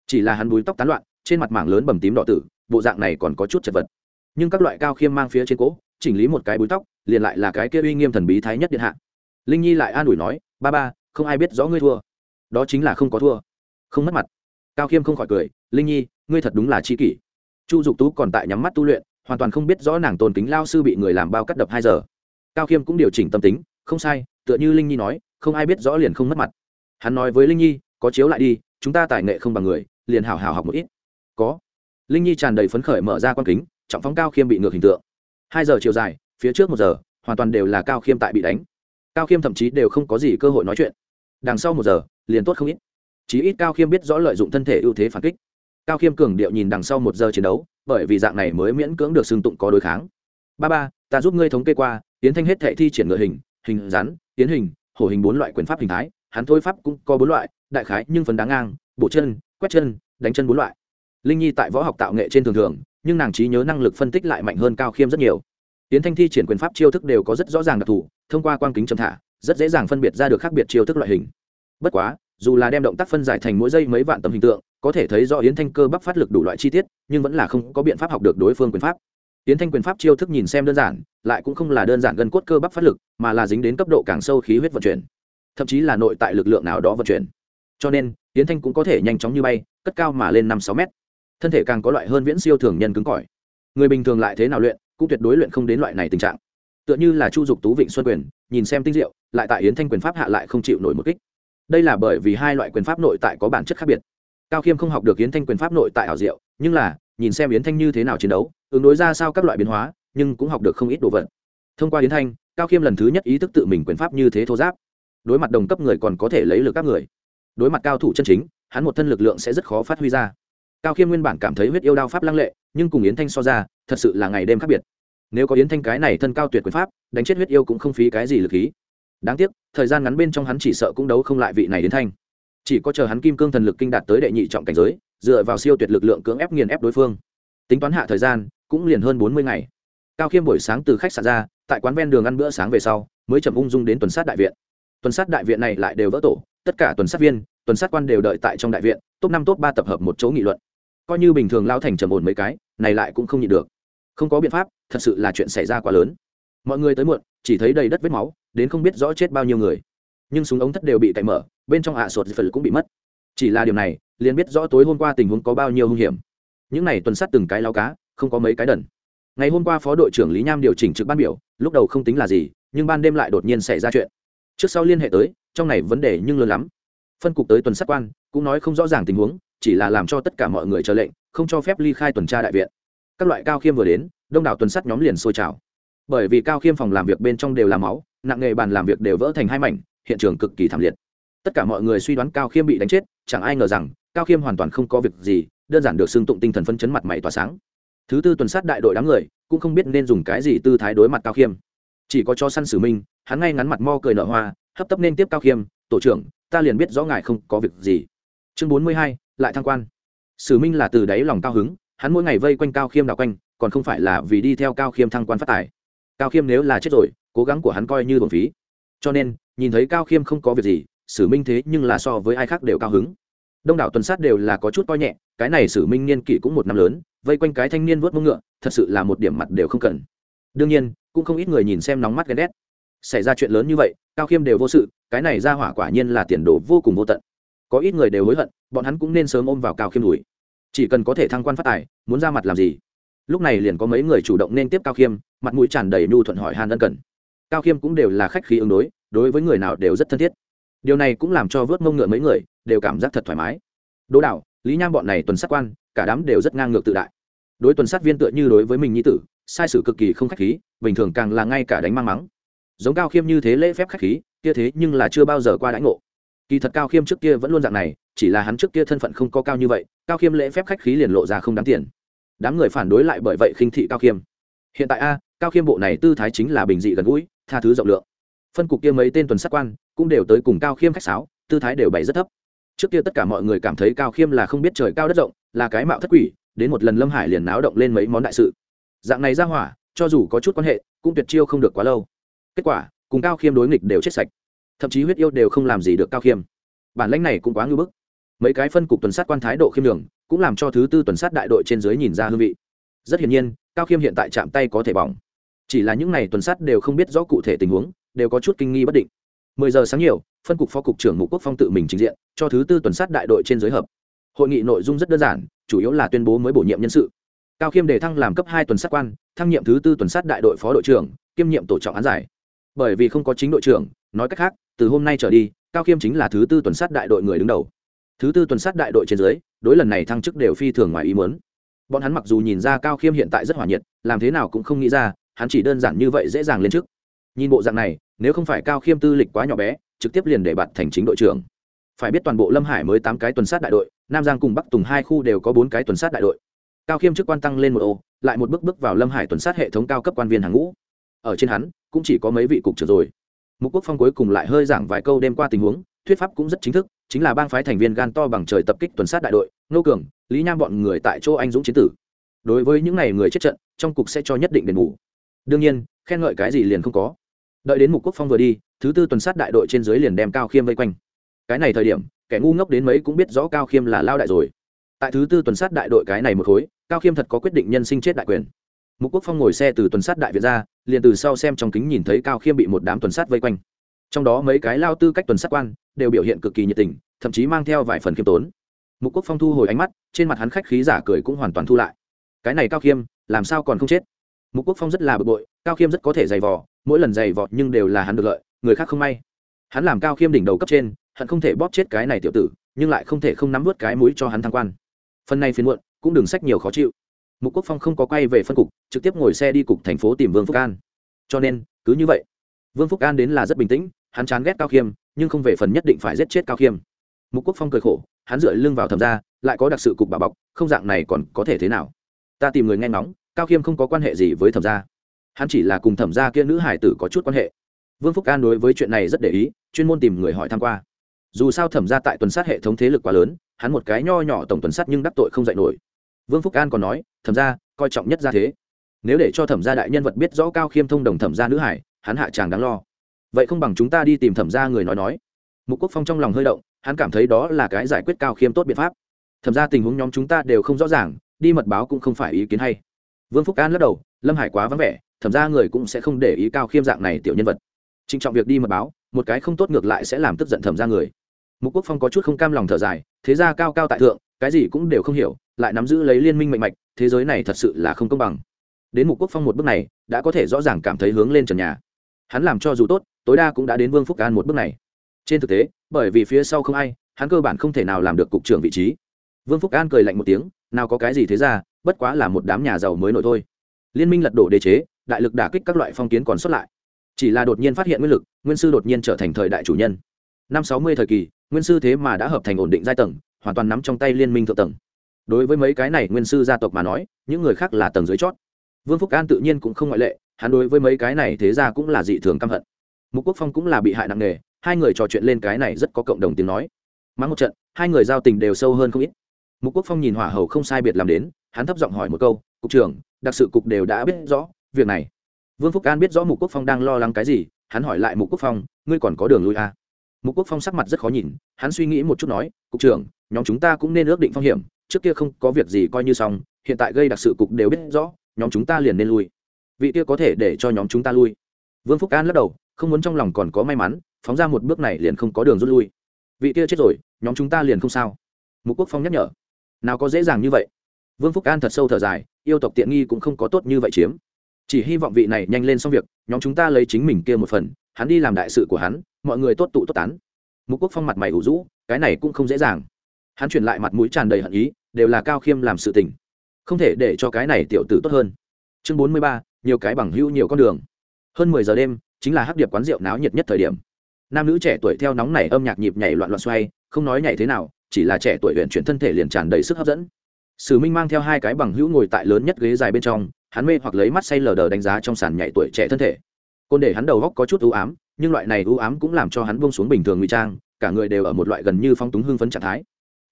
Chỉ là hắn búi tóc tán loạn, trên mặt mảng lớn bầm tím đỏ tử, bộ dạng này còn có chút chật vật. Nhưng các loại cao khiêm mang phía trên cỗ, chỉnh lý một cái búi tóc, liền lại là cái kia uy nghiêm thần bí thái nhất điện hạ. Linh nhi lại an ủi nói, ba ba, không ai biết rõ ngươi thua. Đó chính là không có thua. Không mất mặt. Cao khiêm không khỏi cười, linh nhi, ngươi thật đúng là chi kỷ. Chu dục tú còn tại nhắm mắt tu luyện, hoàn toàn không biết rõ nàng tôn kính lao sư bị người làm bao cắt đập hai giờ. Cao khiêm cũng điều chỉnh tâm tính, không sai tựa như linh nhi nói, không ai biết rõ liền không mất mặt. Hắn nói với linh nhi, có chiếu lại đi, chúng ta tài nghệ không bằng người, liền hào hào học một ít. Có. Linh nhi tràn đầy phấn khởi mở ra quan kính, trọng phóng cao khiêm bị ngược hình tượng. Hai giờ chiều dài, phía trước một giờ, hoàn toàn đều là cao khiêm tại bị đánh. Cao khiêm thậm chí đều không có gì cơ hội nói chuyện. Đằng sau một giờ, liền tốt không ít. Chí ít cao khiêm biết rõ lợi dụng thân thể ưu thế phản kích. Cao khiêm cường điệu nhìn đằng sau một giờ chiến đấu, bởi vì dạng này mới miễn cưỡng được xưng tụng có đối kháng. Ba ba, ta giúp ngươi thống kê qua yến thanh hết thệ thi triển ngựa hình hình rắn, tiến hình, hổ hình bốn loại quyền pháp hình thái, hắn thôi pháp cũng có bốn loại, đại khái nhưng phần đáng ngang bộ chân, quét chân, đánh chân bốn loại. Linh nhi tại võ học tạo nghệ trên thường thường, nhưng nàng trí nhớ năng lực phân tích lại mạnh hơn cao khiêm rất nhiều. Tiến thanh thi triển quyền pháp chiêu thức đều có rất rõ ràng đặc thù, thông qua quang kính chấm thả, rất dễ dàng phân biệt ra được khác biệt chiêu thức loại hình. Bất quá, dù là đem động tác phân giải thành mỗi giây mấy vạn tấm hình tượng, có thể thấy do yến thanh cơ bắp phát lực đủ loại chi tiết, nhưng vẫn là không có biện pháp học được đối phương quyền pháp yến thanh quyền pháp chiêu thức nhìn xem đơn giản, lại cũng không là đơn giản gần cốt cơ bắp phát lực, mà là dính đến cấp độ càng sâu khí huyết vận chuyển. Thậm chí là nội tại lực lượng nào đó vận chuyển. Cho nên yến thanh cũng có thể nhanh chóng như bay, cất cao mà lên năm sáu mét. Thân thể càng có loại hơn viễn siêu thường nhân cứng cỏi. Người bình thường lại thế nào luyện, cũng tuyệt đối luyện không đến loại này tình trạng. Tựa như là chu dục tú vịnh xuân quyền, nhìn xem tinh diệu, lại tại yến thanh quyền pháp hạ lại không chịu nổi một kích. Đây là bởi vì hai loại quyền pháp nội tại có bản chất khác biệt. Cao khiêm không học được yến thanh quyền pháp nội tại ảo diệu, nhưng là nhìn xem yến thanh như thế nào chiến đấu, ứng đối ra sao các loại biến hóa, nhưng cũng học được không ít đồ vật. Thông qua yến thanh, cao khiêm lần thứ nhất ý thức tự mình quyền pháp như thế thô giáp. Đối mặt đồng cấp người còn có thể lấy lực các người. Đối mặt cao thủ chân chính, hắn một thân lực lượng sẽ rất khó phát huy ra. Cao khiêm nguyên bản cảm thấy huyết yêu đao pháp lăng lệ, nhưng cùng yến thanh so ra, thật sự là ngày đêm khác biệt. Nếu có yến thanh cái này thân cao tuyệt quyền pháp, đánh chết huyết yêu cũng không phí cái gì lực khí. Đáng tiếc, thời gian ngắn bên trong hắn chỉ sợ cũng đấu không lại vị này yến thanh. Chỉ có chờ hắn kim cương thần lực kinh đạt tới đệ nhị trọng cảnh giới dựa vào siêu tuyệt lực lượng cưỡng ép nghiền ép đối phương. Tính toán hạ thời gian, cũng liền hơn bốn mươi ngày. Cao khiêm buổi sáng từ khách sạn ra, tại quán ven đường ăn bữa sáng về sau, mới chậm ung dung đến tuần sát đại viện. Tuần sát đại viện này lại đều vỡ tổ, tất cả tuần sát viên, tuần sát quan đều đợi tại trong đại viện, top năm, top ba tập hợp một chỗ nghị luận. Coi như bình thường lao thành trầm ổn mấy cái, này lại cũng không nhịn được. Không có biện pháp, thật sự là chuyện xảy ra quá lớn. Mọi người tới muộn, chỉ thấy đầy đất vết máu, đến không biết rõ chết bao nhiêu người. Nhưng súng ống thất đều bị cậy mở, bên trong hạ sột phần cũng bị mất chỉ là điều này, liền biết rõ tối hôm qua tình huống có bao nhiêu hung hiểm. Những này tuần sát từng cái lao cá, không có mấy cái đần. Ngày hôm qua phó đội trưởng lý nham điều chỉnh trực ban biểu, lúc đầu không tính là gì, nhưng ban đêm lại đột nhiên xảy ra chuyện. Trước sau liên hệ tới, trong này vấn đề nhưng lớn lắm. Phân cục tới tuần sát quan, cũng nói không rõ ràng tình huống, chỉ là làm cho tất cả mọi người chờ lệnh, không cho phép ly khai tuần tra đại viện. Các loại cao khiêm vừa đến, đông đảo tuần sắt nhóm liền sôi trào. Bởi vì cao khiêm phòng làm việc bên trong đều là máu, nặng nghề bàn làm việc đều vỡ thành hai mảnh, hiện trường cực kỳ thảm liệt. Tất cả mọi người suy đoán cao khiêm bị đánh chết chẳng ai ngờ rằng, cao khiêm hoàn toàn không có việc gì, đơn giản được xưng tụng tinh thần phân chấn mặt mày tỏa sáng. Thứ tư tuần sát đại đội đám người, cũng không biết nên dùng cái gì tư thái đối mặt cao khiêm. Chỉ có cho săn xử minh hắn ngay ngắn mặt mo cười nở hoa, hấp tấp nên tiếp cao khiêm, tổ trưởng, ta liền biết rõ ngài không có việc gì. Chương bốn mươi hai, lại thăng quan. Sử minh là từ đáy lòng cao hứng, hắn mỗi ngày vây quanh cao khiêm đảo quanh, còn không phải là vì đi theo cao khiêm thăng quan phát tài. Cao khiêm nếu là chết rồi, cố gắng của hắn coi như thuần phí. Cho nên, nhìn thấy cao khiêm không có việc gì sử minh thế nhưng là so với ai khác đều cao hứng. Đông đảo tuần sát đều là có chút coi nhẹ, cái này sử minh niên kỷ cũng một năm lớn, vây quanh cái thanh niên vớt mông ngựa, thật sự là một điểm mặt đều không cần. Đương nhiên, cũng không ít người nhìn xem nóng mắt ghen ghét. Xảy ra chuyện lớn như vậy, cao khiêm đều vô sự, cái này ra hỏa quả nhiên là tiền đồ vô cùng vô tận. Có ít người đều hối hận, bọn hắn cũng nên sớm ôm vào cao khiêm đùi chỉ cần có thể thăng quan phát tài, muốn ra mặt làm gì? Lúc này liền có mấy người chủ động nên tiếp cao khiêm, mặt mũi tràn đầy nhu thuận hỏi hàn ân cần. Cao khiêm cũng đều là khách khí ứng đối đối với người nào đều rất thân thiết điều này cũng làm cho vớt mông ngựa mấy người đều cảm giác thật thoải mái. Đỗ đạo lý nham bọn này tuần sát quan, cả đám đều rất ngang ngược tự đại. Đối tuần sát viên tựa như đối với mình nhi tử, sai sự cực kỳ không khách khí, bình thường càng là ngay cả đánh mang mắng. Giống cao khiêm như thế lễ phép khách khí, kia thế nhưng là chưa bao giờ qua đãi ngộ. Kỳ thật cao khiêm trước kia vẫn luôn dạng này, chỉ là hắn trước kia thân phận không có cao như vậy, cao khiêm lễ phép khách khí liền lộ ra không đáng tiền. Đám người phản đối lại bởi vậy khinh thị cao khiêm. Hiện tại a, cao khiêm bộ này tư thái chính là bình dị gần gũi, tha thứ rộng lượng. Phân cục kia mấy tên tuần sát quan cũng đều tới cùng cao khiêm khách sáo, tư thái đều bày rất thấp. Trước kia tất cả mọi người cảm thấy cao khiêm là không biết trời cao đất rộng, là cái mạo thất quỷ, đến một lần lâm hải liền náo động lên mấy món đại sự. Dạng này ra hỏa, cho dù có chút quan hệ, cũng tuyệt chiêu không được quá lâu. Kết quả, cùng cao khiêm đối nghịch đều chết sạch. Thậm chí huyết yêu đều không làm gì được cao khiêm. Bản lãnh này cũng quá ngưỡng bức. Mấy cái phân cục tuần sát quan thái độ khiêm đường cũng làm cho thứ tư tuần sát đại đội trên dưới nhìn ra hương vị. Rất hiển nhiên, cao khiêm hiện tại chạm tay có thể bỏng. Chỉ là những n à y tuần sát đều không biết rõ cụ thể tình huống, đều có chút kinh nghi bất định mười giờ sáng nhiều, phân cục phó cục trưởng mục quốc phong tự mình trình diện, cho thứ tư tuần sát đại đội trên dưới hợp. Hội nghị nội dung rất đơn giản, chủ yếu là tuyên bố mới bổ nhiệm nhân sự. Cao khiêm đề thăng làm cấp hai tuần sát quan, thăng nhiệm thứ tư tuần sát đại đội phó đội trưởng, kiêm nhiệm tổ trọng án giải. Bởi vì không có chính đội trưởng, nói cách khác, từ hôm nay trở đi, cao khiêm chính là thứ tư tuần sát đại đội người đứng đầu. Thứ tư tuần sát đại đội trên dưới đối lần này thăng chức đều phi thường ngoài ý muốn. Bọn hắn mặc dù nhìn ra cao khiêm hiện tại rất hòa nhiệt, làm thế nào cũng không nghĩ ra, hắn chỉ đơn giản như vậy dễ dàng lên trước nhìn bộ dạng này, nếu không phải cao khiêm tư lịch quá nhỏ bé, trực tiếp liền để bạt thành chính đội trưởng. Phải biết toàn bộ lâm hải mới tám cái tuần sát đại đội, nam giang cùng bắc tùng hai khu đều có bốn cái tuần sát đại đội. Cao khiêm chức quan tăng lên một ô, lại một bước bước vào lâm hải tuần sát hệ thống cao cấp quan viên hàng ngũ. Ở trên hắn, cũng chỉ có mấy vị cục trưởng rồi. Mục quốc phong cuối cùng lại hơi giảng vài câu đêm qua tình huống, thuyết pháp cũng rất chính thức, chính là bang phái thành viên gan to bằng trời tập kích tuần sát đại đội nô cường, lý nham bọn người tại chỗ anh dũng chiến tử. Đối với những n à y người chết trận, trong cục sẽ cho nhất định đền bù. Đương nhiên, khen ngợi cái gì liền không có đợi đến mục quốc phong vừa đi, thứ tư tuần sát đại đội trên dưới liền đem cao khiêm vây quanh. Cái này thời điểm, kẻ ngu ngốc đến mấy cũng biết rõ cao khiêm là lao đại rồi. Tại thứ tư tuần sát đại đội cái này một khối, cao khiêm thật có quyết định nhân sinh chết đại quyền. Mục quốc phong ngồi xe từ tuần sát đại viện ra, liền từ sau xem trong kính nhìn thấy cao khiêm bị một đám tuần sát vây quanh. Trong đó mấy cái lao tư cách tuần sát quan, đều biểu hiện cực kỳ nhiệt tình, thậm chí mang theo vài phần khiêm tốn. Mục quốc phong thu hồi ánh mắt, trên mặt hắn khách khí giả cười cũng hoàn toàn thu lại. Cái này cao khiêm, làm sao còn không chết? Mục quốc phong rất là bực bội, cao khiêm rất có thể dày vò mỗi lần dày vọt nhưng đều là hắn được lợi, người khác không may. Hắn làm cao khiêm đỉnh đầu cấp trên hắn không thể bóp chết cái này tiểu tử, nhưng lại không thể không nắm vớt cái mũi cho hắn thăng quan. Phần này phiền muộn, cũng đừng sách nhiều khó chịu. Mục quốc phong không có quay về phân cục, trực tiếp ngồi xe đi cục thành phố tìm vương phúc an. Cho nên, cứ như vậy, vương phúc an đến là rất bình tĩnh, hắn chán ghét cao khiêm, nhưng không về phần nhất định phải giết chết cao khiêm. Mục quốc phong cười khổ, hắn dựa lưng vào thẩm ra lại có đặc sự cục bà bọc, không dạng này còn có thể thế nào. Ta tìm người nghe ngóng, cao khiêm không có quan hệ gì với thẩm gia hắn chỉ là cùng thẩm gia kia nữ hải tử có chút quan hệ. Vương phúc an đối với chuyện này rất để ý, chuyên môn tìm người hỏi tham q u a dù sao thẩm ra tại tuần sát hệ thống thế lực quá lớn, hắn một cái nho nhỏ tổng tuần sát nhưng đắc tội không dạy nổi. Vương phúc an còn nói, thẩm ra coi trọng nhất ra thế. Nếu để cho thẩm gia đại nhân vật biết rõ cao khiêm thông đồng thẩm gia nữ hải, hắn hạ chàng đáng lo. Vậy không bằng chúng ta đi tìm thẩm gia người nói nói. Mục quốc phong trong lòng hơi động, hắn cảm thấy đó là cái giải quyết cao khiêm tốt biện pháp. Thẩm ra tình huống nhóm chúng ta đều không rõ ràng, đi mật báo cũng không phải ý kiến hay. Vương phúc an lắc đầu, lâm hải quá vắng vẻ thẩm ra người cũng sẽ không để ý cao khiêm dạng này tiểu nhân vật. Trịnh trọng việc đi mật báo, một cái không tốt ngược lại sẽ làm tức giận thẩm ra người. Mục quốc phong có chút không cam lòng thở dài, thế ra cao cao tại thượng, cái gì cũng đều không hiểu, lại nắm giữ lấy liên minh mạnh mạch, thế giới này thật sự là không công bằng. Đến mục quốc phong một bước này, đã có thể rõ ràng cảm thấy hướng lên trần nhà. Hắn làm cho dù tốt, tối đa cũng đã đến vương phúc an một bước này. Trên thực tế, bởi vì phía sau không ai, hắn cơ bản không thể nào làm được cục trưởng vị trí. Vương phúc an cười lạnh một tiếng, nào có cái gì thế ra, bất quá là một đám nhà giàu mới nổi thôi. Liên minh lật đổ đế chế đại lực đả kích các loại phong kiến còn xuất lại. Chỉ là đột nhiên phát hiện nguyên lực, nguyên sư đột nhiên trở thành thời đại chủ nhân. Năm sáu mươi thời kỳ, nguyên sư thế mà đã hợp thành ổn định giai tầng, hoàn toàn nắm trong tay liên minh thượng tầng. Đối với mấy cái này nguyên sư gia tộc mà nói, những người khác là tầng dưới chót. Vương phúc an tự nhiên cũng không ngoại lệ, hắn đối với mấy cái này thế ra cũng là dị thường căm hận. Mục quốc phong cũng là bị hại nặng nề, hai người trò chuyện lên cái này rất có cộng đồng tiếng nói. Mắng một trận, hai người giao tình đều sâu hơn không ít. Mục quốc phong nhìn hỏa hầu không sai biệt làm đến, hắn thấp giọng hỏi một câu, cục trưởng, đặc sự cục đều đã biết rõ việc này. Vương phúc an biết rõ mục quốc phong đang lo lắng cái gì, hắn hỏi lại mục quốc phong, ngươi còn có đường lui à? mục quốc phong sắc mặt rất khó nhìn, hắn suy nghĩ một chút nói, cục trưởng, nhóm chúng ta cũng nên ước định phong hiểm, trước kia không có việc gì coi như xong, hiện tại gây đặc sự cục đều biết rõ, nhóm chúng ta liền nên lui. Vị kia có thể để cho nhóm chúng ta lui. Vương phúc an lắc đầu, không muốn trong lòng còn có may mắn, phóng ra một bước này liền không có đường rút lui. Vị kia chết rồi, nhóm chúng ta liền không sao. Mục quốc phong nhắc nhở. Nào có dễ dàng như vậy. Vương phúc an thật sâu thở dài, yêu tộc tiện nghi cũng không có tốt như vậy chiếm chỉ hy vọng vị này nhanh lên xong việc, nhóm chúng ta lấy chính mình kia một phần, hắn đi làm đại sự của hắn, mọi người tốt tụ tốt tán. Mục quốc phong mặt mày ủ rũ, cái này cũng không dễ dàng. Hắn chuyển lại mặt mũi tràn đầy hận ý, đều là cao khiêm làm sự tình. Không thể để cho cái này tiểu tử tốt hơn. Chương bốn mươi ba, nhiều cái bằng hữu nhiều con đường. Hơn mười giờ đêm, chính là hắc điệp quán rượu náo nhiệt nhất thời điểm. Nam nữ trẻ tuổi theo nóng này âm nhạc nhịp nhảy loạn loạn xoay, không nói nhảy thế nào, chỉ là trẻ tuổi luyện chuyển thân thể liền tràn đầy sức hấp dẫn. Sử minh mang theo hai cái bằng hữu ngồi tại lớn nhất ghế dài bên trong hắn mê hoặc lấy mắt say lờ đờ đánh giá trong sàn nhảy tuổi trẻ thân thể. Côn để hắn đầu góc có chút ưu ám, nhưng loại này ưu ám cũng làm cho hắn buông xuống bình thường ngụy trang, cả người đều ở một loại gần như phong túng hưng phấn trạng thái.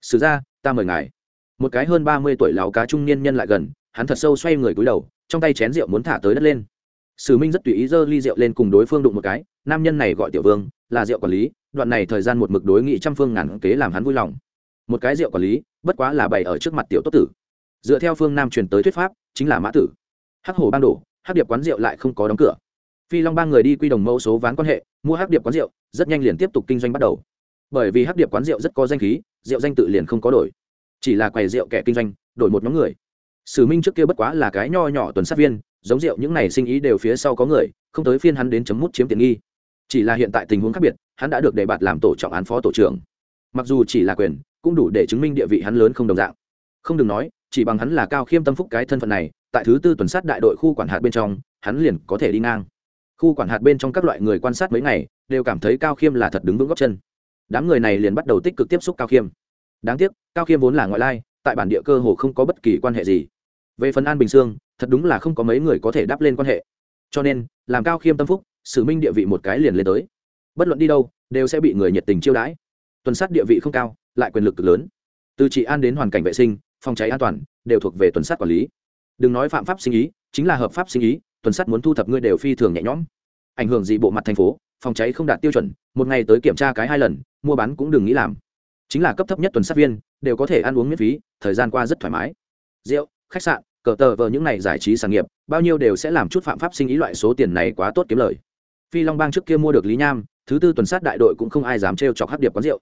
Sử ra ta mời ngài. Một cái hơn ba mươi tuổi lão cá trung niên nhân lại gần, hắn thật sâu xoay người cúi đầu, trong tay chén rượu muốn thả tới đất lên. Sử minh rất tùy ý giơ ly rượu lên cùng đối phương đụng một cái, nam nhân này gọi tiểu vương, là rượu quản lý, đoạn này thời gian một mực đối nghị trăm phương ngàn kế làm hắn vui lòng. Một cái rượu quản lý, bất quá là bày ở trước mặt tiểu tốt tử. Dựa theo phương nam truyền tới thuyết pháp, chính là mã tử hắc hồ ban đổ, hắc điệp quán rượu lại không có đóng cửa. Phi long ba người đi quy đồng mẫu số ván quan hệ, mua hắc điệp quán rượu, rất nhanh liền tiếp tục kinh doanh bắt đầu. Bởi vì hắc điệp quán rượu rất có danh khí, rượu danh tự liền không có đổi. Chỉ là quầy rượu kẻ kinh doanh, đổi một nhóm người. Sử minh trước kia bất quá là cái nho nhỏ tuần sát viên, giống rượu những này sinh ý đều phía sau có người, không tới phiên hắn đến chấm mút chiếm tiện nghi. Chỉ là hiện tại tình huống khác biệt, hắn đã được đề bạt làm tổ trọng án phó tổ trưởng. Mặc dù chỉ là quyền, cũng đủ để chứng minh địa vị hắn lớn không đồng dạng. Không đừng nói, chỉ bằng hắn là cao khiêm tâm phúc cái thân phận này tại thứ tư tuần sát đại đội khu quản hạt bên trong, hắn liền có thể đi ngang. Khu quản hạt bên trong các loại người quan sát mấy ngày, đều cảm thấy cao khiêm là thật đứng vững góc chân. Đám người này liền bắt đầu tích cực tiếp xúc cao khiêm. Đáng tiếc, cao khiêm vốn là ngoại lai, tại bản địa cơ hồ không có bất kỳ quan hệ gì. Về phần an bình sương, thật đúng là không có mấy người có thể đáp lên quan hệ. Cho nên, làm cao khiêm tâm phúc, sử minh địa vị một cái liền lên tới. Bất luận đi đâu, đều sẽ bị người nhiệt tình chiêu đãi. Tuần sát địa vị không cao, lại quyền lực cực lớn. Từ trị an đến hoàn cảnh vệ sinh, phòng cháy an toàn, đều thuộc về tuần sát quản lý đừng nói phạm pháp sinh ý, chính là hợp pháp sinh ý, tuần sát muốn thu thập ngươi đều phi thường nhẹ nhõm. Ảnh hưởng gì bộ mặt thành phố, phòng cháy không đạt tiêu chuẩn, một ngày tới kiểm tra cái hai lần, mua bán cũng đừng nghĩ làm. Chính là cấp thấp nhất tuần sát viên, đều có thể ăn uống miễn phí, thời gian qua rất thoải mái. Rượu, khách sạn, cờ tờ vờ những này giải trí sản nghiệp, bao nhiêu đều sẽ làm chút phạm pháp sinh ý loại số tiền này quá tốt kiếm lời. Phi long bang trước kia mua được lý nham, thứ tư tuần sát đại đội cũng không ai dám trêu chọc hắc điệp quán rượu.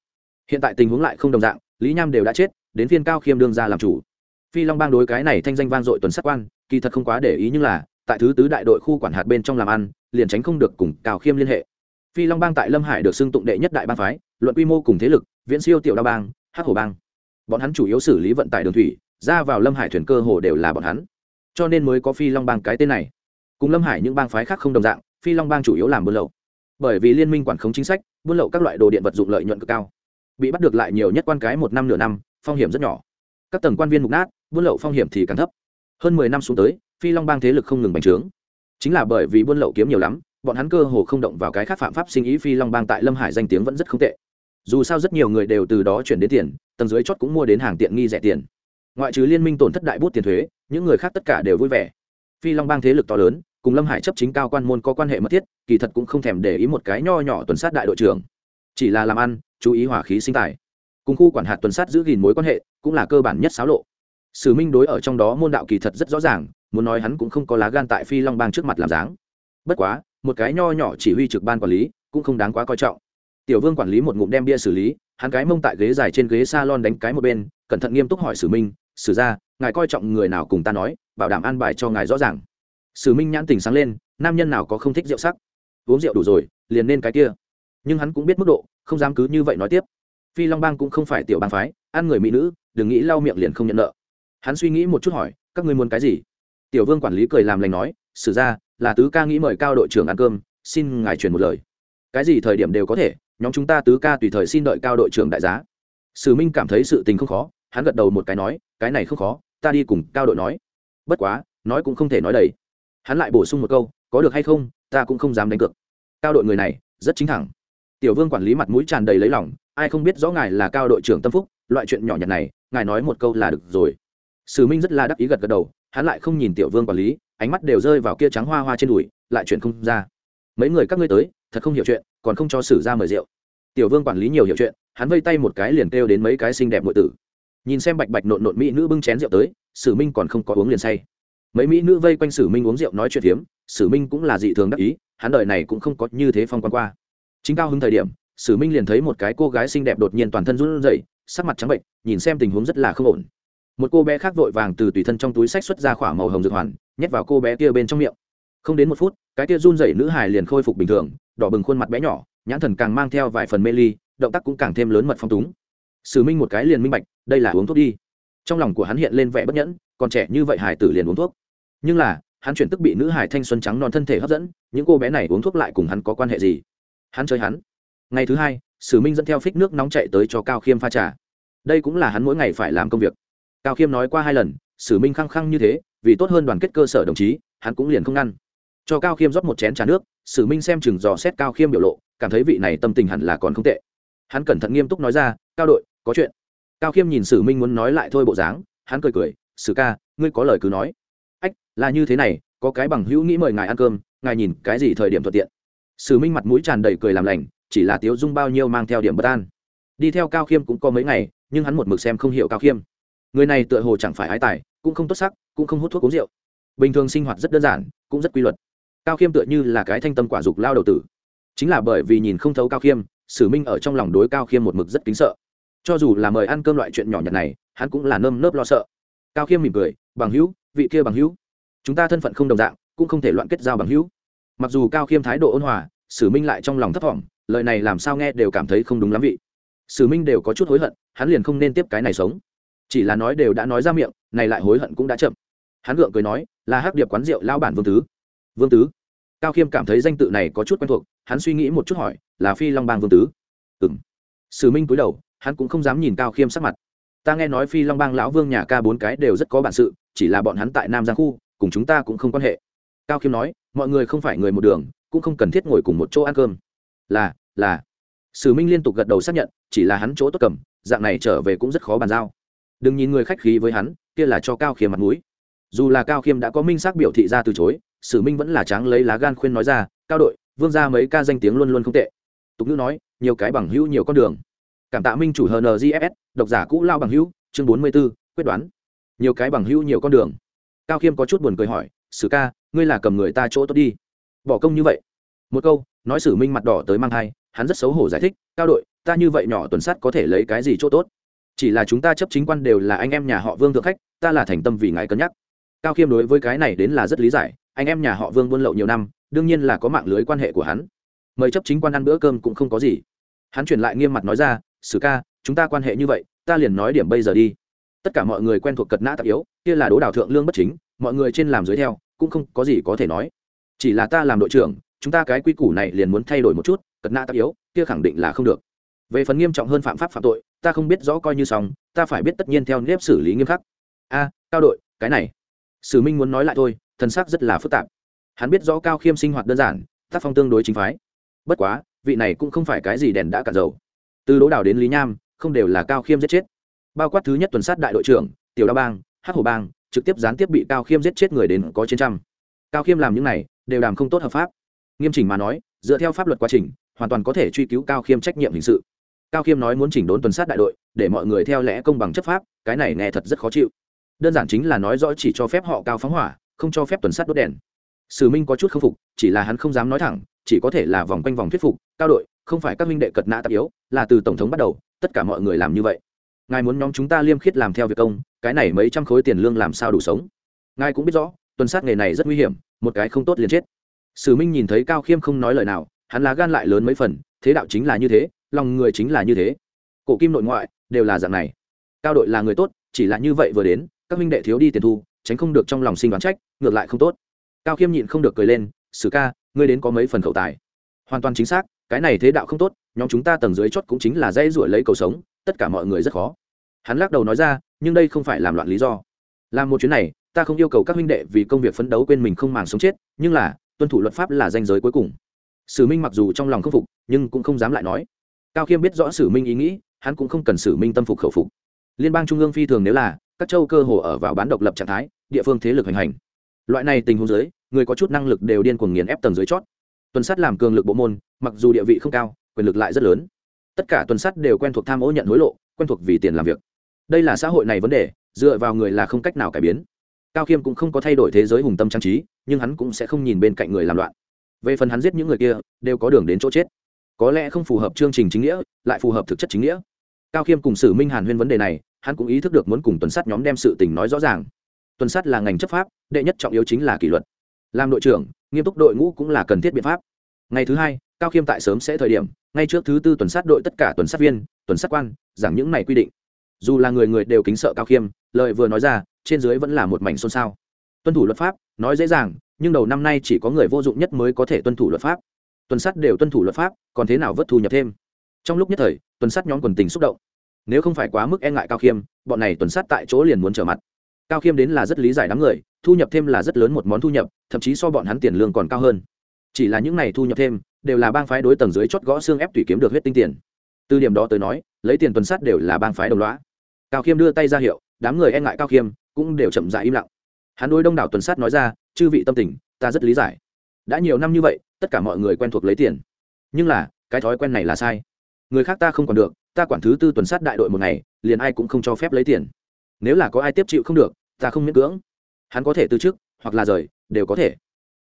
Hiện tại tình huống lại không đồng dạng, lý nham đều đã chết, đến phiên cao khiêm đương ra làm chủ phi long bang đối cái này thanh danh vang dội tuần sát quan, kỳ thật không quá để ý nhưng là, tại thứ tứ đại đội khu quản hạt bên trong làm ăn, liền tránh không được cùng cao khiêm liên hệ. Phi long bang tại lâm hải được xưng tụng đệ nhất đại bang phái, luận quy mô cùng thế lực, viễn siêu tiểu đa bang, hắc hồ bang. Bọn hắn chủ yếu xử lý vận tải đường thủy, ra vào lâm hải thuyền cơ hồ đều là bọn hắn. Cho nên mới có phi long bang cái tên này. Cùng lâm hải những bang phái khác không đồng dạng, phi long bang chủ yếu làm buôn lậu. Bởi vì liên minh quản khống chính sách, buôn lậu các loại đồ điện vật dụng lợi nhuận cực cao. Bị bắt được lại nhiều nhất quan cái một năm nửa năm, phong hiểm rất nhỏ các tầng quan viên mục nát, buôn lậu phong hiểm thì càng thấp. Hơn mười năm xuống tới, phi long bang thế lực không ngừng bành trướng. Chính là bởi vì buôn lậu kiếm nhiều lắm, bọn hắn cơ hồ không động vào cái khác phạm pháp sinh ý, phi long bang tại lâm hải danh tiếng vẫn rất không tệ. Dù sao rất nhiều người đều từ đó chuyển đến tiền, tầng dưới chót cũng mua đến hàng tiện nghi rẻ tiền. Ngoại trừ liên minh tổn thất đại bút tiền thuế, những người khác tất cả đều vui vẻ. Phi long bang thế lực to lớn, cùng lâm hải chấp chính cao quan môn có quan hệ mật thiết, kỳ thật cũng không thèm để ý một cái nho nhỏ tuần sát đại đội trưởng. Chỉ là làm ăn, chú ý hỏa khí sinh tài. Cùng khu quản hạt tuần sát giữ gìn mối quan hệ cũng là cơ bản nhất xáo lộ. Sử minh đối ở trong đó môn đạo kỳ thật rất rõ ràng, muốn nói hắn cũng không có lá gan tại phi long bang trước mặt làm dáng. Bất quá, một cái nho nhỏ chỉ huy trực ban quản lý, cũng không đáng quá coi trọng. Tiểu vương quản lý một ngụm đem bia xử lý, hắn cái mông tại ghế dài trên ghế salon đánh cái một bên, cẩn thận nghiêm túc hỏi sử minh, sử ra ngài coi trọng người nào cùng ta nói, bảo đảm an bài cho ngài rõ ràng. Sử minh nhãn tình sáng lên, nam nhân nào có không thích rượu sắc. Uống rượu đủ rồi, liền nên cái kia. Nhưng hắn cũng biết mức độ, không dám cứ như vậy nói tiếp. Phi long bang cũng không phải tiểu bang phái ăn người mỹ nữ, đừng nghĩ lau miệng liền không nhận nợ. Hắn suy nghĩ một chút hỏi, các ngươi muốn cái gì? Tiểu vương quản lý cười làm lành nói xử ra là tứ ca nghĩ mời cao đội trưởng ăn cơm, xin ngài truyền một lời. Cái gì thời điểm đều có thể, nhóm chúng ta tứ ca tùy thời xin đợi cao đội trưởng đại giá. Sử minh cảm thấy sự tình không khó, hắn gật đầu một cái nói, cái này không khó, ta đi cùng cao đội nói. Bất quá, nói cũng không thể nói đầy. Hắn lại bổ sung một câu, có được hay không, ta cũng không dám đánh cược. Cao đội người này, rất chính thẳng. Tiểu vương quản lý mặt mũi tràn đầy lấy lòng, ai không biết rõ ngài là cao đội trưởng tâm phúc loại chuyện nhỏ nhặt này, ngài nói một câu là được rồi. Sử minh rất là đắc ý gật gật đầu, hắn lại không nhìn tiểu vương quản lý, ánh mắt đều rơi vào kia trắng hoa hoa trên đùi, lại chuyện không ra. Mấy người các ngươi tới, thật không hiểu chuyện, còn không cho sử ra mời rượu. Tiểu vương quản lý nhiều hiểu chuyện, hắn vây tay một cái liền kêu đến mấy cái xinh đẹp nội tử. Nhìn xem bạch bạch nộn nộn mỹ nữ bưng chén rượu tới, sử minh còn không có uống liền say. Mấy mỹ nữ vây quanh sử minh uống rượu nói chuyện hiếm sử minh cũng là dị thường đắc ý, hắn đời này cũng không có như thế phong quan qua. Chính cao hứng thời điểm, sử minh liền thấy một cái cô gái xinh đẹp đột nhiên toàn thân run rẩy sắc mặt trắng bệnh, nhìn xem tình huống rất là không ổn. Một cô bé khác vội vàng từ tùy thân trong túi sách xuất ra khỏa màu hồng dược hoàn, nhét vào cô bé kia bên trong miệng. Không đến một phút, cái kia run rẩy nữ hài liền khôi phục bình thường, đỏ bừng khuôn mặt bé nhỏ, nhãn thần càng mang theo vài phần mê ly, động tác cũng càng thêm lớn mật phong túng. Sử minh một cái liền minh bạch, đây là uống thuốc đi. Trong lòng của hắn hiện lên vẻ bất nhẫn, còn trẻ như vậy hải tử liền uống thuốc. Nhưng là, hắn chuyển tức bị nữ hải thanh xuân trắng non thân thể hấp dẫn, những cô bé này uống thuốc lại cùng hắn có quan hệ gì? Hắn chơi hắn. Ngày thứ hai sử minh dẫn theo phích nước nóng chạy tới cho cao khiêm pha trà. Đây cũng là hắn mỗi ngày phải làm công việc. Cao khiêm nói qua hai lần, sử minh khăng khăng như thế, vì tốt hơn đoàn kết cơ sở đồng chí, hắn cũng liền không ngăn. Cho cao khiêm rót một chén trà nước, sử minh xem chừng dò xét cao khiêm biểu lộ, cảm thấy vị này tâm tình hẳn là còn không tệ. Hắn cẩn thận nghiêm túc nói ra, cao đội, có chuyện. Cao khiêm nhìn sử minh muốn nói lại thôi bộ dáng, hắn cười cười, sử ca, ngươi có lời cứ nói. Ách, là như thế này, có cái bằng hữu nghĩ mời ngài ăn cơm, ngài nhìn cái gì thời điểm thuận tiện. Sử minh mặt mũi tràn đầy cười làm lành chỉ là tiếu dung bao nhiêu mang theo điểm bất an. Đi theo cao khiêm cũng có mấy ngày, nhưng hắn một mực xem không hiểu cao khiêm. Người này tựa hồ chẳng phải ái tài, cũng không tốt sắc, cũng không hút thuốc uống rượu. Bình thường sinh hoạt rất đơn giản, cũng rất quy luật. Cao khiêm tựa như là cái thanh tâm quả dục lao đầu tử. Chính là bởi vì nhìn không thấu cao khiêm, sử minh ở trong lòng đối cao khiêm một mực rất kính sợ. Cho dù là mời ăn cơm loại chuyện nhỏ nhặt này, hắn cũng là nơm nớp lo sợ. Cao khiêm mỉm cười, bằng hữu, vị kia bằng hữu. Chúng ta thân phận không đồng dạng, cũng không thể loạn kết giao bằng hữu. Mặc dù cao khiêm thái độ ôn hòa, sử minh lại trong lòng thấp thỏm lời này làm sao nghe đều cảm thấy không đúng lắm vị. Sử minh đều có chút hối hận, hắn liền không nên tiếp cái này sống. Chỉ là nói đều đã nói ra miệng, này lại hối hận cũng đã chậm. Hắn gượng cười nói, là hắc điệp quán rượu lao bản vương tứ. Vương tứ? Cao khiêm cảm thấy danh tự này có chút quen thuộc, hắn suy nghĩ một chút hỏi, là phi long bang vương tứ? Ừ m sử minh cúi đầu, hắn cũng không dám nhìn cao khiêm sắc mặt. Ta nghe nói phi long bang lão vương nhà ca bốn cái đều rất có bản sự, chỉ là bọn hắn tại nam giang khu, cùng chúng ta cũng không quan hệ. Cao khiêm nói, mọi người không phải người một đường, cũng không cần thiết ngồi cùng một chỗ ăn cơm là là. Sử minh liên tục gật đầu xác nhận, chỉ là hắn chỗ tốt cầm, dạng này trở về cũng rất khó bàn giao. Đừng nhìn người khách khí với hắn, kia là cho cao khiêm mặt mũi. Dù là cao khiêm đã có minh xác biểu thị ra từ chối, sử minh vẫn là tráng lấy lá gan khuyên nói ra, cao đội, vương ra mấy ca danh tiếng luôn luôn không tệ. Tục ngữ nói, nhiều cái bằng hữu nhiều con đường. Cảm tạ minh chủ hngfs độc giả cũ lao bằng hữu, chương bốn mươi b ố quyết đoán. Nhiều cái bằng hữu nhiều con đường. Cao khiêm có chút buồn cười hỏi, sử ca, ngươi là cầm người ta chỗ tốt đi. Bỏ công như vậy. Một câu nói sử minh mặt đỏ tới mang thai, hắn rất xấu hổ giải thích, cao đội, ta như vậy nhỏ tuần sắt có thể lấy cái gì chỗ tốt? Chỉ là chúng ta chấp chính quan đều là anh em nhà họ vương thượng khách, ta là thành tâm vì ngài cân nhắc. Cao khiêm đối với cái này đến là rất lý giải, anh em nhà họ vương buôn lậu nhiều năm, đương nhiên là có mạng lưới quan hệ của hắn. Mời chấp chính quan ăn bữa cơm cũng không có gì. Hắn chuyển lại nghiêm mặt nói ra, sử ca, chúng ta quan hệ như vậy, ta liền nói điểm bây giờ đi. Tất cả mọi người quen thuộc cật nã tạp yếu, kia là đố đào thượng lương bất chính, mọi người trên làm dưới theo, cũng không có gì có thể nói. Chỉ là ta làm đội trưởng chúng ta cái quy củ này liền muốn thay đổi một chút, cật nã tắc yếu, kia khẳng định là không được. Về phần nghiêm trọng hơn phạm pháp phạm tội, ta không biết rõ coi như xong, ta phải biết tất nhiên theo nếp xử lý nghiêm khắc. A, cao đội, cái này. Sử minh muốn nói lại thôi thân xác rất là phức tạp. Hắn biết rõ cao khiêm sinh hoạt đơn giản, tác phong tương đối chính phái. Bất quá, vị này cũng không phải cái gì đèn đã cả dầu. Từ đỗ đảo đến lý nham, không đều là cao khiêm giết chết. Bao quát thứ nhất tuần sát đại đội trưởng, tiểu đa bang, hắc hồ bang, trực tiếp gián tiếp bị cao khiêm giết chết người đến có trên trăm. Cao khiêm làm những này, đều làm không tốt hợp pháp nghiêm chỉnh mà nói, dựa theo pháp luật quá trình, hoàn toàn có thể truy cứu cao khiêm trách nhiệm hình sự. Cao khiêm nói muốn chỉnh đốn tuần sát đại đội, để mọi người theo lẽ công bằng chấp pháp, cái này nghe thật rất khó chịu. Đơn giản chính là nói rõ chỉ cho phép họ cao phóng hỏa, không cho phép tuần sát đốt đèn. Sử minh có chút k phục, chỉ là hắn không dám nói thẳng, chỉ có thể là vòng quanh vòng thuyết phục, cao đội, không phải các minh đệ cật nã tạp yếu, là từ tổng thống bắt đầu, tất cả mọi người làm như vậy. Ngài muốn nhóm chúng ta liêm khiết làm theo việc công, cái này mấy trăm khối tiền lương làm sao đủ sống? Ngài cũng biết rõ, tuần sát nghề này rất nguy hiểm, một cái không tốt liền chết sử minh nhìn thấy cao khiêm không nói lời nào, hắn lá gan lại lớn mấy phần, thế đạo chính là như thế, lòng người chính là như thế. Cổ kim nội ngoại, đều là dạng này. Cao đội là người tốt, chỉ là như vậy vừa đến, các minh đệ thiếu đi tiền thu, tránh không được trong lòng sinh đoán trách, ngược lại không tốt. Cao khiêm nhịn không được cười lên, sử ca, ngươi đến có mấy phần khẩu tài? Hoàn toàn chính xác, cái này thế đạo không tốt, nhóm chúng ta tầng dưới chót cũng chính là dây ruổi lấy cầu sống, tất cả mọi người rất khó. Hắn lắc đầu nói ra, nhưng đây không phải làm loạn lý do. Làm một chuyến này, ta không yêu cầu các huynh đệ vì công việc phấn đấu quên mình không màng sống chết, nhưng là tuân thủ luật pháp là danh giới cuối cùng. Sử minh mặc dù trong lòng không phục, nhưng cũng không dám lại nói. Cao khiêm biết rõ sử minh ý nghĩ, hắn cũng không cần sử minh tâm phục khẩu phục. Liên bang trung ương phi thường nếu là, các châu cơ hồ ở vào bán độc lập trạng thái, địa phương thế lực hành hành. Loại này tình huống dưới, người có chút năng lực đều điên cuồng nghiền ép tầng dưới chót. Tuần sát làm cường lực bộ môn, mặc dù địa vị không cao, quyền lực lại rất lớn. Tất cả tuần sát đều quen thuộc tham ô nhận hối lộ, quen thuộc vì tiền làm việc. Đây là xã hội này vấn đề, dựa vào người là không cách nào cải biến cao khiêm cũng không có thay đổi thế giới hùng tâm trang trí, nhưng hắn cũng sẽ không nhìn bên cạnh người làm loạn. Về phần hắn giết những người kia, đều có đường đến chỗ chết. Có lẽ không phù hợp chương trình chính nghĩa, lại phù hợp thực chất chính nghĩa. Cao khiêm cùng sử minh hàn huyên vấn đề này, hắn cũng ý thức được muốn cùng tuần sát nhóm đem sự tình nói rõ ràng. Tuần sát là ngành chấp pháp, đệ nhất trọng yếu chính là kỷ luật. Làm đội trưởng, nghiêm túc đội ngũ cũng là cần thiết biện pháp. Ngày thứ hai, cao khiêm tại sớm sẽ thời điểm, ngay trước thứ tư tuần sát đội tất cả tuần sát viên, tuần sát quan, giảng những này quy định. Dù là người người đều kính sợ cao khiêm lợi vừa nói ra trên dưới vẫn là một mảnh xôn xao. Tuân thủ luật pháp, nói dễ dàng, nhưng đầu năm nay chỉ có người vô dụng nhất mới có thể tuân thủ luật pháp. Tuần sát đều tuân thủ luật pháp, còn thế nào vớt thu nhập thêm? Trong lúc nhất thời, tuần sát nhóm quần tình xúc động. Nếu không phải quá mức e ngại cao khiêm, bọn này tuần sát tại chỗ liền muốn trở mặt. Cao khiêm đến là rất lý giải đám người, thu nhập thêm là rất lớn một món thu nhập, thậm chí so bọn hắn tiền lương còn cao hơn. Chỉ là những này thu nhập thêm, đều là bang phái đối tầng dưới chót gõ xương ép tùy kiếm được huyết tinh tiền. Từ điểm đó tới nói, lấy tiền tuần sát đều là bang phái đồng lõa. cao khiêm đưa tay ra hiệu, đám người e ngại cao khiêm cũng đều chậm dại im lặng. Hắn đối đông đảo tuần sát nói ra, chư vị tâm tình, ta rất lý giải. Đã nhiều năm như vậy, tất cả mọi người quen thuộc lấy tiền. Nhưng là, cái thói quen này là sai. Người khác ta không còn được, ta quản thứ tư tuần sát đại đội một ngày, liền ai cũng không cho phép lấy tiền. Nếu là có ai tiếp chịu không được, ta không miễn cưỡng. Hắn có thể từ chức, hoặc là rời, đều có thể.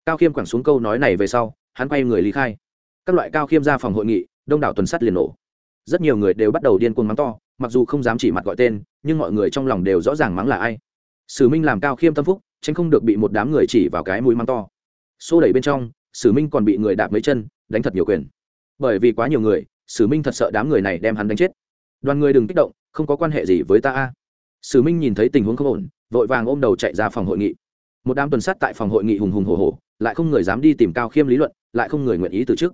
Cao khiêm quẳng xuống câu nói này về sau, hắn quay người lý khai. Các loại cao khiêm ra phòng hội nghị, đông đảo tuần sắt liền nổ. Rất nhiều người đều bắt đầu điên cuồng mắng to, mặc dù không dám chỉ mặt gọi tên, nhưng mọi người trong lòng đều rõ ràng mắng là ai sử minh làm cao khiêm tâm phúc, tránh không được bị một đám người chỉ vào cái mũi măng to. Xô đẩy bên trong, sử minh còn bị người đạp mấy chân, đánh thật nhiều quyền. Bởi vì quá nhiều người, sử minh thật sợ đám người này đem hắn đánh chết. Đoàn người đừng kích động, không có quan hệ gì với ta a. Sử minh nhìn thấy tình huống không ổn, vội vàng ôm đầu chạy ra phòng hội nghị. Một đám tuần sát tại phòng hội nghị hùng hùng hồ hồ lại không người dám đi tìm cao khiêm lý luận, lại không người nguyện ý từ chức.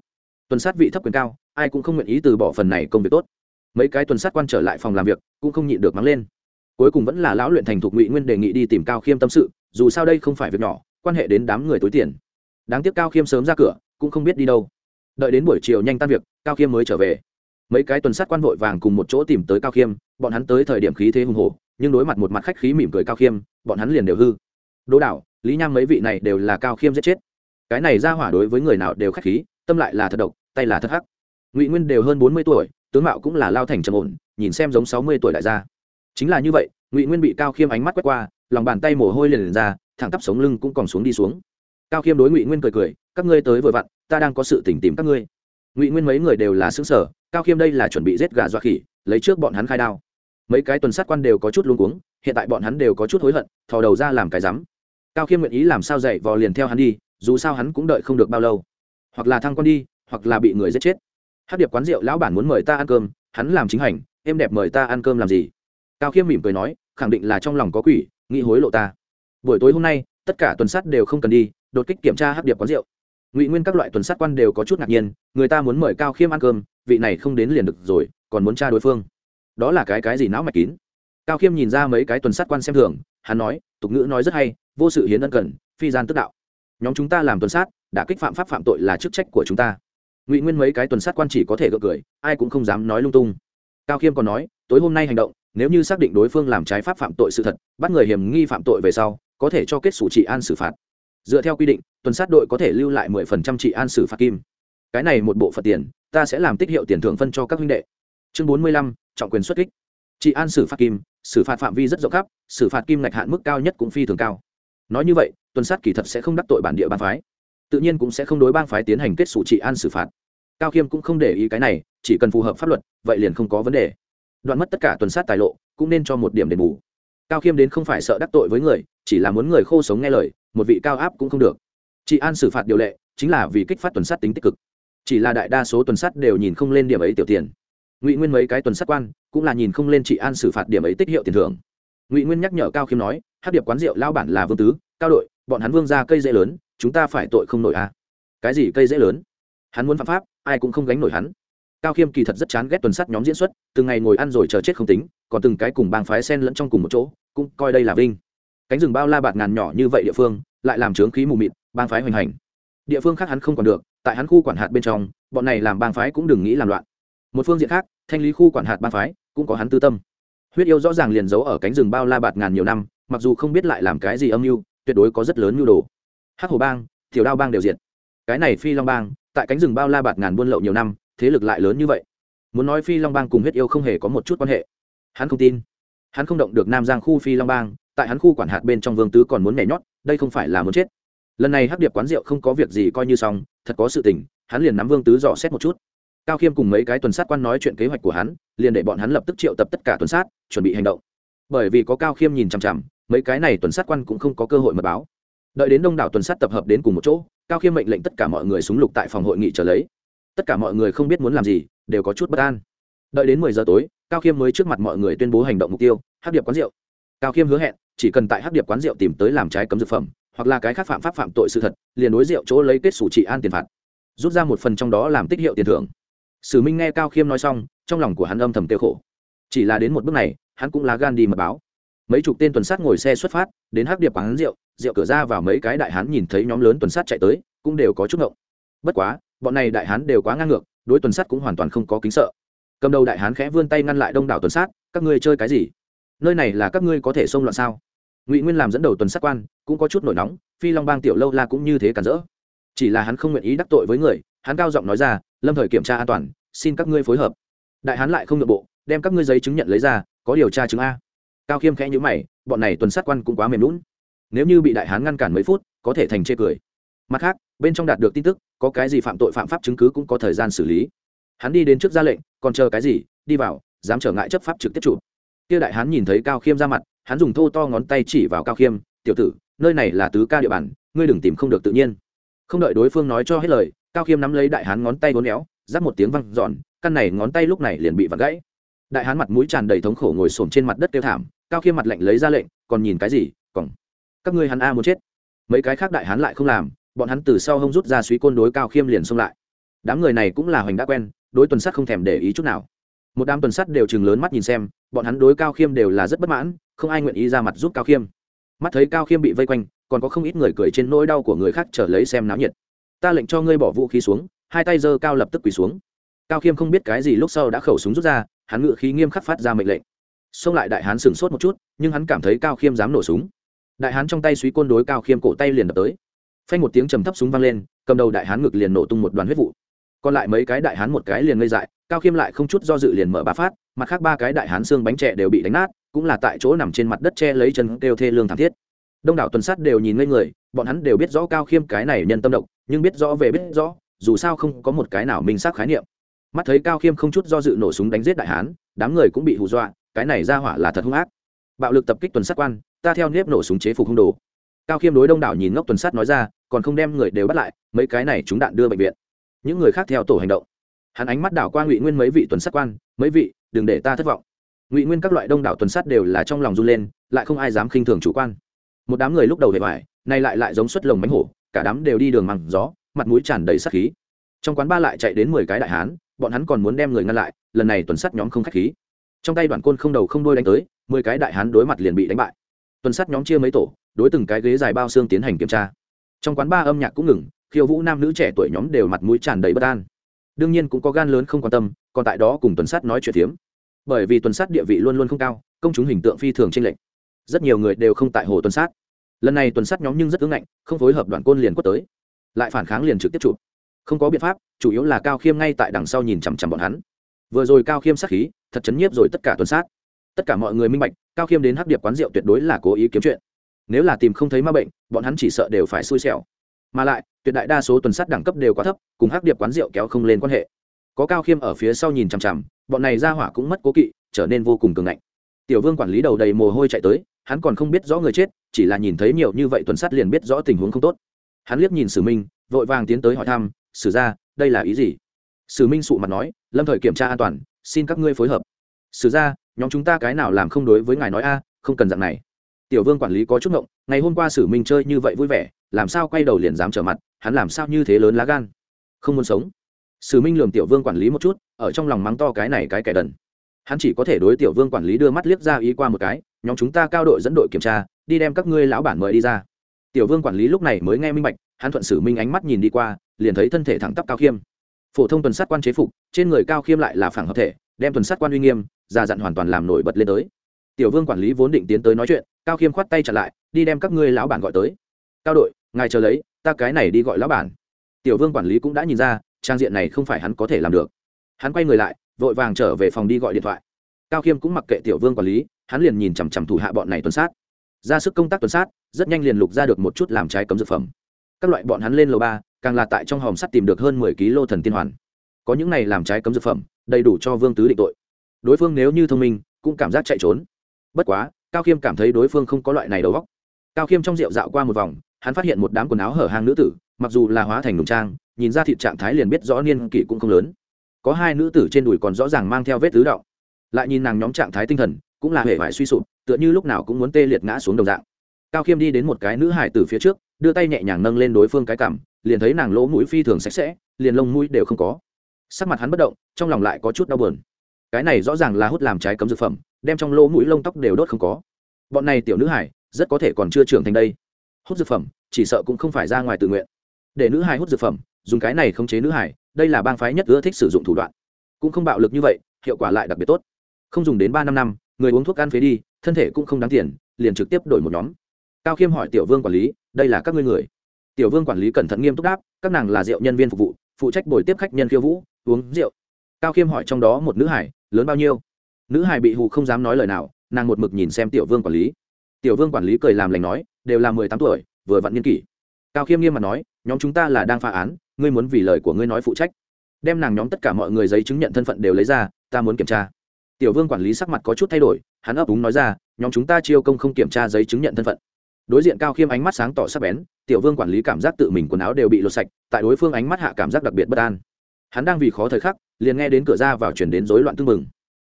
Tuần sát vị thấp quyền cao, ai cũng không nguyện ý từ bỏ phần này công việc tốt. Mấy cái tuần sát quan trở lại phòng làm việc, cũng không nhịn được mắng lên cuối cùng vẫn là lão luyện thành thục ngụy nguyên đề nghị đi tìm cao khiêm tâm sự dù sao đây không phải việc nhỏ quan hệ đến đám người tối tiền. Đáng tiếc cao khiêm sớm ra cửa cũng không biết đi đâu. Đợi đến buổi chiều nhanh tan việc cao khiêm mới trở về. Mấy cái tuần sát quan vội vàng cùng một chỗ tìm tới cao khiêm bọn hắn tới thời điểm khí thế hùng hổ nhưng đối mặt một mặt khách khí mỉm cười cao khiêm bọn hắn liền đều hư. Đỗ đảo, lý nham mấy vị này đều là cao khiêm giết chết. Cái này ra hỏa đối với người nào đều khách khí tâm lại là thật độc tay là thật hắc. Ngụy nguyên đều hơn bốn mươi tuổi tướng mạo cũng là lao thành trầm ổn nhìn xem giống sáu mươi tuổi đại gia chính là như vậy ngụy nguyên bị cao khiêm ánh mắt quét qua lòng bàn tay mồ hôi liền, liền ra thẳng tắp sống lưng cũng còn xuống đi xuống. Cao khiêm đối ngụy nguyên cười cười các ngươi tới vội vặn ta đang có sự tỉnh tìm các ngươi. Ngụy nguyên mấy người đều là xứng sở cao khiêm đây là chuẩn bị giết gà dọa khỉ lấy trước bọn hắn khai đao. Mấy cái tuần sát quan đều có chút luống cuống hiện tại bọn hắn đều có chút hối hận thò đầu ra làm cái rắm. Cao khiêm nguyện ý làm sao dậy vò liền theo hắn đi dù sao hắn cũng đợi không được bao lâu. Hoặc là thăng quan đi hoặc là bị người giết chết. Hát điệp quán rượu lão bản muốn mời ta ăn cơm hắn làm chính hành em đẹp mời ta ăn cơm làm gì? Cao khiêm mỉm cười nói, khẳng định là trong lòng có quỷ, nghĩ hối lộ ta. Buổi tối hôm nay, tất cả tuần sát đều không cần đi, đột kích kiểm tra hát điệp quán rượu. Ngụy nguyên các loại tuần sát quan đều có chút ngạc nhiên, người ta muốn mời cao khiêm ăn cơm, vị này không đến liền được rồi, còn muốn tra đối phương. Đó là cái cái gì não mạch kín? Cao khiêm nhìn ra mấy cái tuần sát quan xem thường, hắn nói, tục ngữ nói rất hay, vô sự hiến ân cần, phi gian tức đạo. Nhóm chúng ta làm tuần sát, đã kích phạm pháp phạm tội là chức trách của chúng ta. Ngụy nguyên mấy cái tuần sát quan chỉ có thể gượng cười, ai cũng không dám nói lung tung. Cao khiêm còn nói, tối hôm nay hành động nếu như xác định đối phương làm trái pháp phạm tội sự thật, bắt người hiểm nghi phạm tội về sau, có thể cho kết xù trị an xử phạt. Dựa theo quy định, tuần sát đội có thể lưu lại mười phần trăm trị an xử phạt kim. Cái này một bộ phận tiền, ta sẽ làm tích hiệu tiền thưởng phân cho các huynh đệ. Chương bốn mươi lăm, trọng quyền xuất kích. Trị an xử phạt kim, xử phạt phạm vi rất rộng khắp, xử phạt kim ngạch hạn mức cao nhất cũng phi thường cao. Nói như vậy, tuần sát kỳ thật sẽ không đắc tội bản địa bang phái. Tự nhiên cũng sẽ không đối bang phái tiến hành kết xù trị an xử phạt. Cao khiêm cũng không để ý cái này, chỉ cần phù hợp pháp luật, vậy liền không có vấn đề đoạn mất tất cả tuần sát tài lộ, cũng nên cho một điểm đền bù. Cao khiêm đến không phải sợ đắc tội với người, chỉ là muốn người khô sống nghe lời, một vị cao áp cũng không được. Chị an xử phạt điều lệ, chính là vì kích phát tuần sát tính tích cực. Chỉ là đại đa số tuần sát đều nhìn không lên điểm ấy tiểu tiền. Ngụy nguyên mấy cái tuần sát quan, cũng là nhìn không lên chị an xử phạt điểm ấy tích hiệu tiền thưởng. Ngụy nguyên nhắc nhở cao khiêm nói hát điệp quán rượu lao bản là vương tứ, cao đội, bọn hắn vương ra cây dễ lớn, chúng ta phải tội không nổi à cái gì cây dễ lớn? Hắn muốn phạm pháp, ai cũng không gánh nổi hắn cao khiêm kỳ thật rất chán ghét tuần sắt nhóm diễn xuất, từng ngày ngồi ăn rồi chờ chết không tính, còn từng cái cùng bang phái sen lẫn trong cùng một chỗ, cũng coi đây là vinh. Cánh rừng bao la bạt ngàn nhỏ như vậy địa phương, lại làm trướng khí mù mịt, bang phái hoành hành. Địa phương khác hắn không còn được, tại hắn khu quản hạt bên trong, bọn này làm bang phái cũng đừng nghĩ làm loạn. Một phương diện khác, thanh lý khu quản hạt bang phái, cũng có hắn tư tâm. Huyết yêu rõ ràng liền giấu ở cánh rừng bao la bạt ngàn nhiều năm, mặc dù không biết lại làm cái gì âm mưu, tuyệt đối có rất lớn nhu đồ. Hắc hồ bang, tiểu đao bang đều diệt. Cái này phi long bang, tại cánh rừng bao la bạt ngàn buôn lậu nhiều năm thế lực lại lớn như vậy. Muốn nói phi long bang cùng huyết yêu không hề có một chút quan hệ. Hắn không tin. Hắn không động được nam giang khu phi long bang, tại hắn khu quản hạt bên trong vương tứ còn muốn nhảy nhót, đây không phải là muốn chết. Lần này hắc điệp quán rượu không có việc gì coi như xong, thật có sự tình, hắn liền nắm vương tứ dò xét một chút. Cao khiêm cùng mấy cái tuần sát quan nói chuyện kế hoạch của hắn, liền để bọn hắn lập tức triệu tập tất cả tuần sát, chuẩn bị hành động. Bởi vì có cao khiêm nhìn chằm chằm, mấy cái này tuần sát quan cũng không có cơ hội mật báo. Đợi đến đông đảo tuần sát tập hợp đến cùng một chỗ, cao khiêm mệnh lệnh tất cả mọi người súng lục tại phòng hội nghị trở lấy tất cả mọi người không biết muốn làm gì, đều có chút bất an. Đợi đến mười giờ tối, cao khiêm mới trước mặt mọi người tuyên bố hành động mục tiêu hát điệp quán rượu. Cao khiêm hứa hẹn, chỉ cần tại hát điệp quán rượu tìm tới làm trái cấm dược phẩm, hoặc là cái khác phạm pháp phạm tội sự thật, liền đối rượu chỗ lấy kết xử trị an tiền phạt. Rút ra một phần trong đó làm tích hiệu tiền thưởng. Sử minh nghe cao khiêm nói xong, trong lòng của hắn âm thầm tiêu khổ. Chỉ là đến một bước này, hắn cũng lá gan đi mật báo. Mấy chục tên tuần sát ngồi xe xuất phát, đến hắc điệp quán rượu rượu cửa ra vào mấy cái đại hắn nhìn thấy nhóm lớn tuần sát chạy tới, cũng đều có chút ngộng. Bất quá bọn này đại hán đều quá ngang ngược, đối tuần sát cũng hoàn toàn không có kính sợ. Cầm đầu đại hán khẽ vươn tay ngăn lại đông đảo tuần sát, các ngươi chơi cái gì? Nơi này là các ngươi có thể xông loạn sao? Ngụy nguyên làm dẫn đầu tuần sát quan, cũng có chút nổi nóng, phi long bang tiểu lâu la cũng như thế cản rỡ. Chỉ là hắn không nguyện ý đắc tội với người, hắn cao giọng nói ra, lâm thời kiểm tra an toàn, xin các ngươi phối hợp. Đại hán lại không nội bộ, đem các ngươi giấy chứng nhận lấy ra, có điều tra chứng a. Cao khiêm khẽ nhữ mày, bọn này tuần sát quan cũng quá mềm lún nếu như bị đại hán ngăn cản mấy phút, có thể thành chê cười mặt khác, bên trong đạt được tin tức, có cái gì phạm tội phạm pháp chứng cứ cũng có thời gian xử lý. Hắn đi đến trước ra lệnh, còn chờ cái gì, đi vào, dám trở ngại chấp pháp trực tiếp chủ kia đại hắn nhìn thấy cao khiêm ra mặt, hắn dùng thô to ngón tay chỉ vào cao khiêm, tiểu tử, nơi này là tứ ca địa bàn, ngươi đừng tìm không được tự nhiên. Không đợi đối phương nói cho hết lời, cao khiêm nắm lấy đại hán ngón tay vốn éo giáp một tiếng văng giòn căn này ngón tay lúc này liền bị vặt gãy. Đại hán mặt mũi tràn đầy thống khổ ngồi xổm trên mặt đất kêu thảm, cao khiêm mặt lạnh lấy ra lệnh, còn nhìn cái gì? Còn, các ngươi hắn a muốn chết. Mấy cái khác đại hán lại không làm bọn hắn từ sau hông rút ra suý côn đối cao khiêm liền xông lại. Đám người này cũng là hoành đã quen, đối tuần sắt không thèm để ý chút nào. Một đám tuần sắt đều chừng lớn mắt nhìn xem, bọn hắn đối cao khiêm đều là rất bất mãn, không ai nguyện ý ra mặt giúp cao khiêm. Mắt thấy cao khiêm bị vây quanh, còn có không ít người cười trên nỗi đau của người khác trở lấy xem náo nhiệt. Ta lệnh cho ngươi bỏ vũ khí xuống, hai tay giơ cao lập tức quỳ xuống. Cao khiêm không biết cái gì lúc sau đã khẩu súng rút ra, hắn ngự khí nghiêm khắc phát ra mệnh lệnh. Xông lại đại hán sửng sốt một chút, nhưng hắn cảm thấy cao khiêm dám nổ súng. Đại hán trong tay suý côn đối cao khiêm cổ tay liền đập tới phanh một tiếng trầm thấp súng vang lên, cầm đầu đại hán ngực liền nổ tung một đoàn huyết vụ. Còn lại mấy cái đại hán một cái liền ngây dại, cao khiêm lại không chút do dự liền mở ba phát, mặt khác ba cái đại hán xương bánh trẻ đều bị đánh nát, cũng là tại chỗ nằm trên mặt đất che lấy chân kêu thê lương thảm thiết. Đông đảo tuần sát đều nhìn ngây người, bọn hắn đều biết rõ cao khiêm cái này nhân tâm độc, nhưng biết rõ về biết rõ, dù sao không có một cái nào minh xác khái niệm. Mắt thấy cao khiêm không chút do dự nổ súng đánh giết đại hán, đám người cũng bị hù dọa, cái này ra hỏa là thật hung ác. Bạo lực tập kích tuần sát quan, ta theo nếp nổ súng chế phục hung đồ cao khiêm đối đông đảo nhìn ngốc tuần sát nói ra, còn không đem người đều bắt lại, mấy cái này chúng đạn đưa bệnh viện. Những người khác theo tổ hành động. Hắn ánh mắt đảo qua ngụy nguyên mấy vị tuần sát quan, mấy vị, đừng để ta thất vọng. Ngụy nguyên các loại đông đảo tuần sát đều là trong lòng run lên, lại không ai dám khinh thường chủ quan. Một đám người lúc đầu hề vải nay lại lại giống xuất lồng bánh hổ, cả đám đều đi đường mằng gió, mặt mũi tràn đầy sát khí. Trong quán ba lại chạy đến mười cái đại hán, bọn hắn còn muốn đem người ngăn lại, lần này tuần sắt nhóm không khách khí. Trong tay đoàn côn không đầu không đôi đánh tới, mười cái đại hán đối mặt liền bị đánh bại. Tuần sắt nhóm chia mấy tổ đối từng cái ghế dài bao xương tiến hành kiểm tra. Trong quán ba âm nhạc cũng ngừng, khiêu vũ nam nữ trẻ tuổi nhóm đều mặt mũi tràn đầy bất an. Đương nhiên cũng có gan lớn không quan tâm, còn tại đó cùng tuần sát nói chuyện phiếm. Bởi vì tuần sát địa vị luôn luôn không cao, công chúng hình tượng phi thường tranh lệch. Rất nhiều người đều không tại hồ tuần sát. Lần này tuần sát nhóm nhưng rất ứng ngạnh, không phối hợp đoàn côn liền quất tới. Lại phản kháng liền trực tiếp chụp. Không có biện pháp, chủ yếu là cao khiêm ngay tại đằng sau nhìn chằm chằm bọn hắn. Vừa rồi cao khiêm sát khí, thật chấn nhiếp rồi tất cả tuần sát. Tất cả mọi người minh bạch, cao khiêm đến hắc điệp quán rượu tuyệt đối là cố ý kiếm chuyện nếu là tìm không thấy ma bệnh, bọn hắn chỉ sợ đều phải xui xẻo. Mà lại, tuyệt đại đa số tuần sát đẳng cấp đều quá thấp, cùng hắc điệp quán rượu kéo không lên quan hệ. Có cao khiêm ở phía sau nhìn chằm chằm, bọn này ra hỏa cũng mất cố kỵ, trở nên vô cùng cường ngạnh. Tiểu vương quản lý đầu đầy mồ hôi chạy tới, hắn còn không biết rõ người chết, chỉ là nhìn thấy nhiều như vậy tuần sát liền biết rõ tình huống không tốt. Hắn liếc nhìn sử minh, vội vàng tiến tới hỏi thăm, sử ra đây là ý gì? Sử minh sụ mặt nói, lâm thời kiểm tra an toàn, xin các ngươi phối hợp. Sử ra nhóm chúng ta cái nào làm không đối với ngài nói a, không cần dạng này tiểu vương quản lý có chút ngộng, ngày hôm qua sử minh chơi như vậy vui vẻ, làm sao quay đầu liền dám trở mặt, hắn làm sao như thế lớn lá gan? Không muốn sống. Sử minh lườm tiểu vương quản lý một chút, ở trong lòng mắng to cái này cái kẻ đần. Hắn chỉ có thể đối tiểu vương quản lý đưa mắt liếc ra ý qua một cái, nhóm chúng ta cao đội dẫn đội kiểm tra, đi đem các ngươi lão bản mời đi ra. Tiểu vương quản lý lúc này mới nghe minh bạch, hắn thuận sử minh ánh mắt nhìn đi qua, liền thấy thân thể thẳng tắp cao khiêm. Phổ thông tuần sát quan chế phục, trên người cao khiêm lại là phản hợp thể, đem tuần sát quan uy nghiêm ra dặn hoàn toàn làm nổi bật lên tới tiểu vương quản lý vốn định tiến tới nói chuyện, cao khiêm khoát tay trả lại, đi đem các ngươi lão bản gọi tới. Cao đội, ngài chờ lấy, ta cái này đi gọi lão bản. Tiểu vương quản lý cũng đã nhìn ra, trang diện này không phải hắn có thể làm được. Hắn quay người lại, vội vàng trở về phòng đi gọi điện thoại. Cao khiêm cũng mặc kệ tiểu vương quản lý, hắn liền nhìn chằm chằm thủ hạ bọn này tuần sát. Ra sức công tác tuần sát, rất nhanh liền lục ra được một chút làm trái cấm dược phẩm. Các loại bọn hắn lên lầu ba, càng là tại trong hòm sắt tìm được hơn mười ký lô thần tiên hoàn. Có những này làm trái cấm dược phẩm, đầy đủ cho vương tứ định tội. Đối phương nếu như thông minh, cũng cảm giác chạy trốn bất quá cao khiêm cảm thấy đối phương không có loại này đầu góc cao khiêm trong rượu dạo qua một vòng hắn phát hiện một đám quần áo hở hang nữ tử mặc dù là hóa thành đồng trang nhìn ra thịt trạng thái liền biết rõ niên kỷ cũng không lớn. Có hai nữ tử trên đùi còn rõ ràng mang theo vết tứ động. Lại nhìn nàng nhóm trạng thái tinh thần cũng là hệ vải suy sụp tựa như lúc nào cũng muốn tê liệt ngã xuống đồng dạng. Cao khiêm đi đến một cái nữ hải từ phía trước đưa tay nhẹ nhàng nâng lên đối phương cái cảm, liền thấy nàng lỗ mũi phi thường sạch sẽ liền lông mũi đều không có. Sắc mặt hắn bất động trong lòng lại có chút đau buồn. Cái này rõ ràng là hút làm trái cấm dược phẩm đem trong lỗ mũi lông tóc đều đốt không có. Bọn này tiểu nữ hải rất có thể còn chưa trưởng thành đây. Hút dược phẩm, chỉ sợ cũng không phải ra ngoài tự nguyện. Để nữ hải hút dược phẩm, dùng cái này khống chế nữ hải đây là bang phái nhất ưa thích sử dụng thủ đoạn. Cũng không bạo lực như vậy, hiệu quả lại đặc biệt tốt. Không dùng đến ba năm năm, người uống thuốc ăn phế đi, thân thể cũng không đáng tiền, liền trực tiếp đổi một nhóm. Cao khiêm hỏi tiểu vương quản lý, đây là các ngươi người? Tiểu vương quản lý cẩn thận nghiêm túc đáp, các nàng là rượu nhân viên phục vụ, phụ trách bồi tiếp khách nhân khiêu vũ, uống rượu. Cao khiêm hỏi trong đó một nữ hải lớn bao nhiêu? Nữ hải bị hù không dám nói lời nào, nàng một mực nhìn xem tiểu vương quản lý. Tiểu vương quản lý cười làm lành nói, đều là mười tám tuổi, vừa vặn niên kỷ. Cao khiêm nghiêm mà nói, nhóm chúng ta là đang phá án, ngươi muốn vì lời của ngươi nói phụ trách. Đem nàng nhóm tất cả mọi người giấy chứng nhận thân phận đều lấy ra, ta muốn kiểm tra. Tiểu vương quản lý sắc mặt có chút thay đổi, hắn ấp úng nói ra, nhóm chúng ta chiêu công không kiểm tra giấy chứng nhận thân phận. Đối diện cao khiêm ánh mắt sáng tỏ sắc bén, tiểu vương quản lý cảm giác tự mình quần áo đều bị lột sạch, tại đối phương ánh mắt hạ cảm giác đặc biệt bất an. Hắn đang vì khó thời khắc, liền nghe đến cửa ra vào chuyển đến rối loạn tưng mừng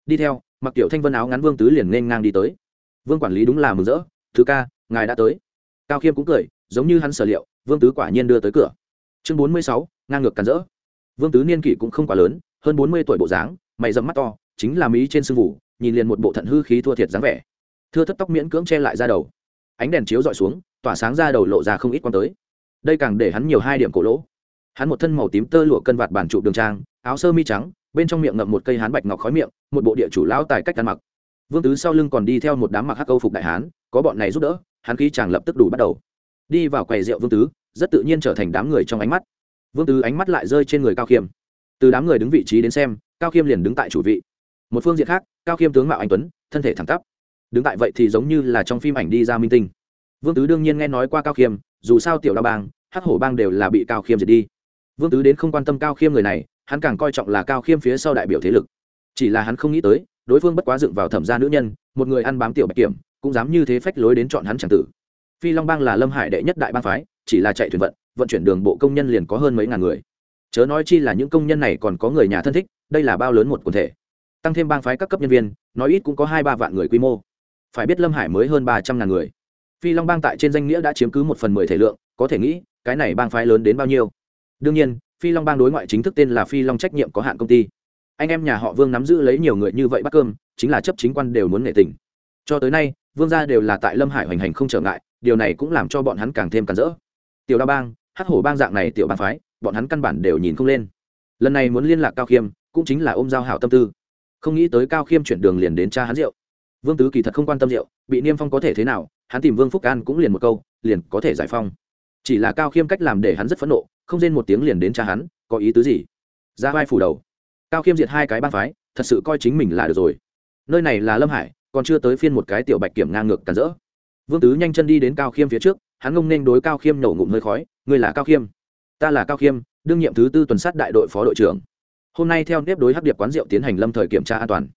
đi theo, mặc tiểu thanh vân áo ngắn vương tứ liền nên ngang đi tới. Vương quản lý đúng là mừng rỡ, thứ ca, ngài đã tới. Cao khiêm cũng cười, giống như hắn sở liệu, vương tứ quả nhiên đưa tới cửa. Chương bốn mươi sáu, ngang ngược cắn rỡ. Vương tứ niên kỷ cũng không quá lớn, hơn bốn mươi tuổi bộ dáng, mày dẫm mắt to, chính là mỹ trên sưng vụ nhìn liền một bộ thận hư khí thua thiệt dáng vẻ. Thưa thất tóc miễn cưỡng che lại ra đầu. Ánh đèn chiếu dọi xuống, tỏa sáng ra đầu lộ ra không ít quan tới. Đây càng để hắn nhiều hai điểm cổ lỗ. Hắn một thân màu tím tơ lụa cân vạt bản trụ đường trang, áo sơ mi trắng bên trong miệng ngậm một cây hán bạch ngọc khói miệng, một bộ địa chủ lão tài cách ăn mặc. Vương tứ sau lưng còn đi theo một đám mặc hắc câu phục đại hán, có bọn này giúp đỡ hắn khí chàng lập tức đủ bắt đầu. Đi vào quầy rượu vương tứ, rất tự nhiên trở thành đám người trong ánh mắt. Vương tứ ánh mắt lại rơi trên người cao khiêm. Từ đám người đứng vị trí đến xem, cao khiêm liền đứng tại chủ vị. Một phương diện khác, cao khiêm tướng mạo anh tuấn, thân thể thẳng tắp. Đứng tại vậy thì giống như là trong phim ảnh đi ra minh tinh. Vương tứ đương nhiên nghe nói qua cao khiêm, dù sao tiểu đa bang, hắc hổ bang đều là bị cao khiêm diệt đi. Vương tứ đến không quan tâm cao khiêm người này hắn càng coi trọng là cao khiêm phía sau đại biểu thế lực. Chỉ là hắn không nghĩ tới, đối phương bất quá dựng vào thẩm gia nữ nhân, một người ăn bám tiểu bạch kiểm, cũng dám như thế phách lối đến chọn hắn c tử. Phi long bang là lâm hải đệ nhất đại bang phái, chỉ là chạy thuyền vận vận chuyển đường bộ công nhân liền có hơn mấy ngàn người. Chớ nói chi là những công nhân này còn có người nhà thân thích, đây là bao lớn một quần thể. Tăng thêm bang phái các cấp nhân viên, nói ít cũng có hai ba vạn người quy mô. Phải biết lâm hải mới hơn ba trăm ngàn người. Phi long bang tại trên danh nghĩa đã chiếm cứ một phần mười thể lượng, có thể nghĩ, cái này bang phái lớn đến bao nhiêu? Đương nhiên phi long bang đối ngoại chính thức tên là phi long trách nhiệm có hạn công ty. Anh em nhà họ vương nắm giữ lấy nhiều người như vậy bắt cơm, chính là chấp chính quan đều muốn nghệ tình. Cho tới nay, vương gia đều là tại lâm hải hoành hành không trở ngại, điều này cũng làm cho bọn hắn càng thêm cản rỡ. Tiểu đa bang Hát hổ bang dạng này tiểu bang phái, bọn hắn căn bản đều nhìn không lên. Lần này muốn liên lạc cao khiêm, cũng chính là ôm giao hảo tâm tư. Không nghĩ tới cao khiêm chuyển đường liền đến cha hắn rượu. Vương tứ kỳ thật không quan tâm rượu, bị niêm phong có thể thế nào, hắn tìm vương phúc an cũng liền một câu, liền có thể giải phong. Chỉ là cao khiêm cách làm để hắn rất phẫn nộ không rên một tiếng liền đến cha hắn, có ý tứ gì? Ra vai phủ đầu. Cao khiêm diệt hai cái bang phái, thật sự coi chính mình là được rồi. Nơi này là lâm hải, còn chưa tới phiên một cái tiểu bạch kiểm ngang ngược cản rỡ. Vương tứ nhanh chân đi đến cao khiêm phía trước, hắn ngông nên đối cao khiêm nổ ngụm hơi khói, ngươi là cao khiêm? Ta là cao khiêm, đương nhiệm thứ tư tuần sát đại đội phó đội trưởng. Hôm nay theo nếp đối hắc điệp quán rượu tiến hành lâm thời kiểm tra an toàn.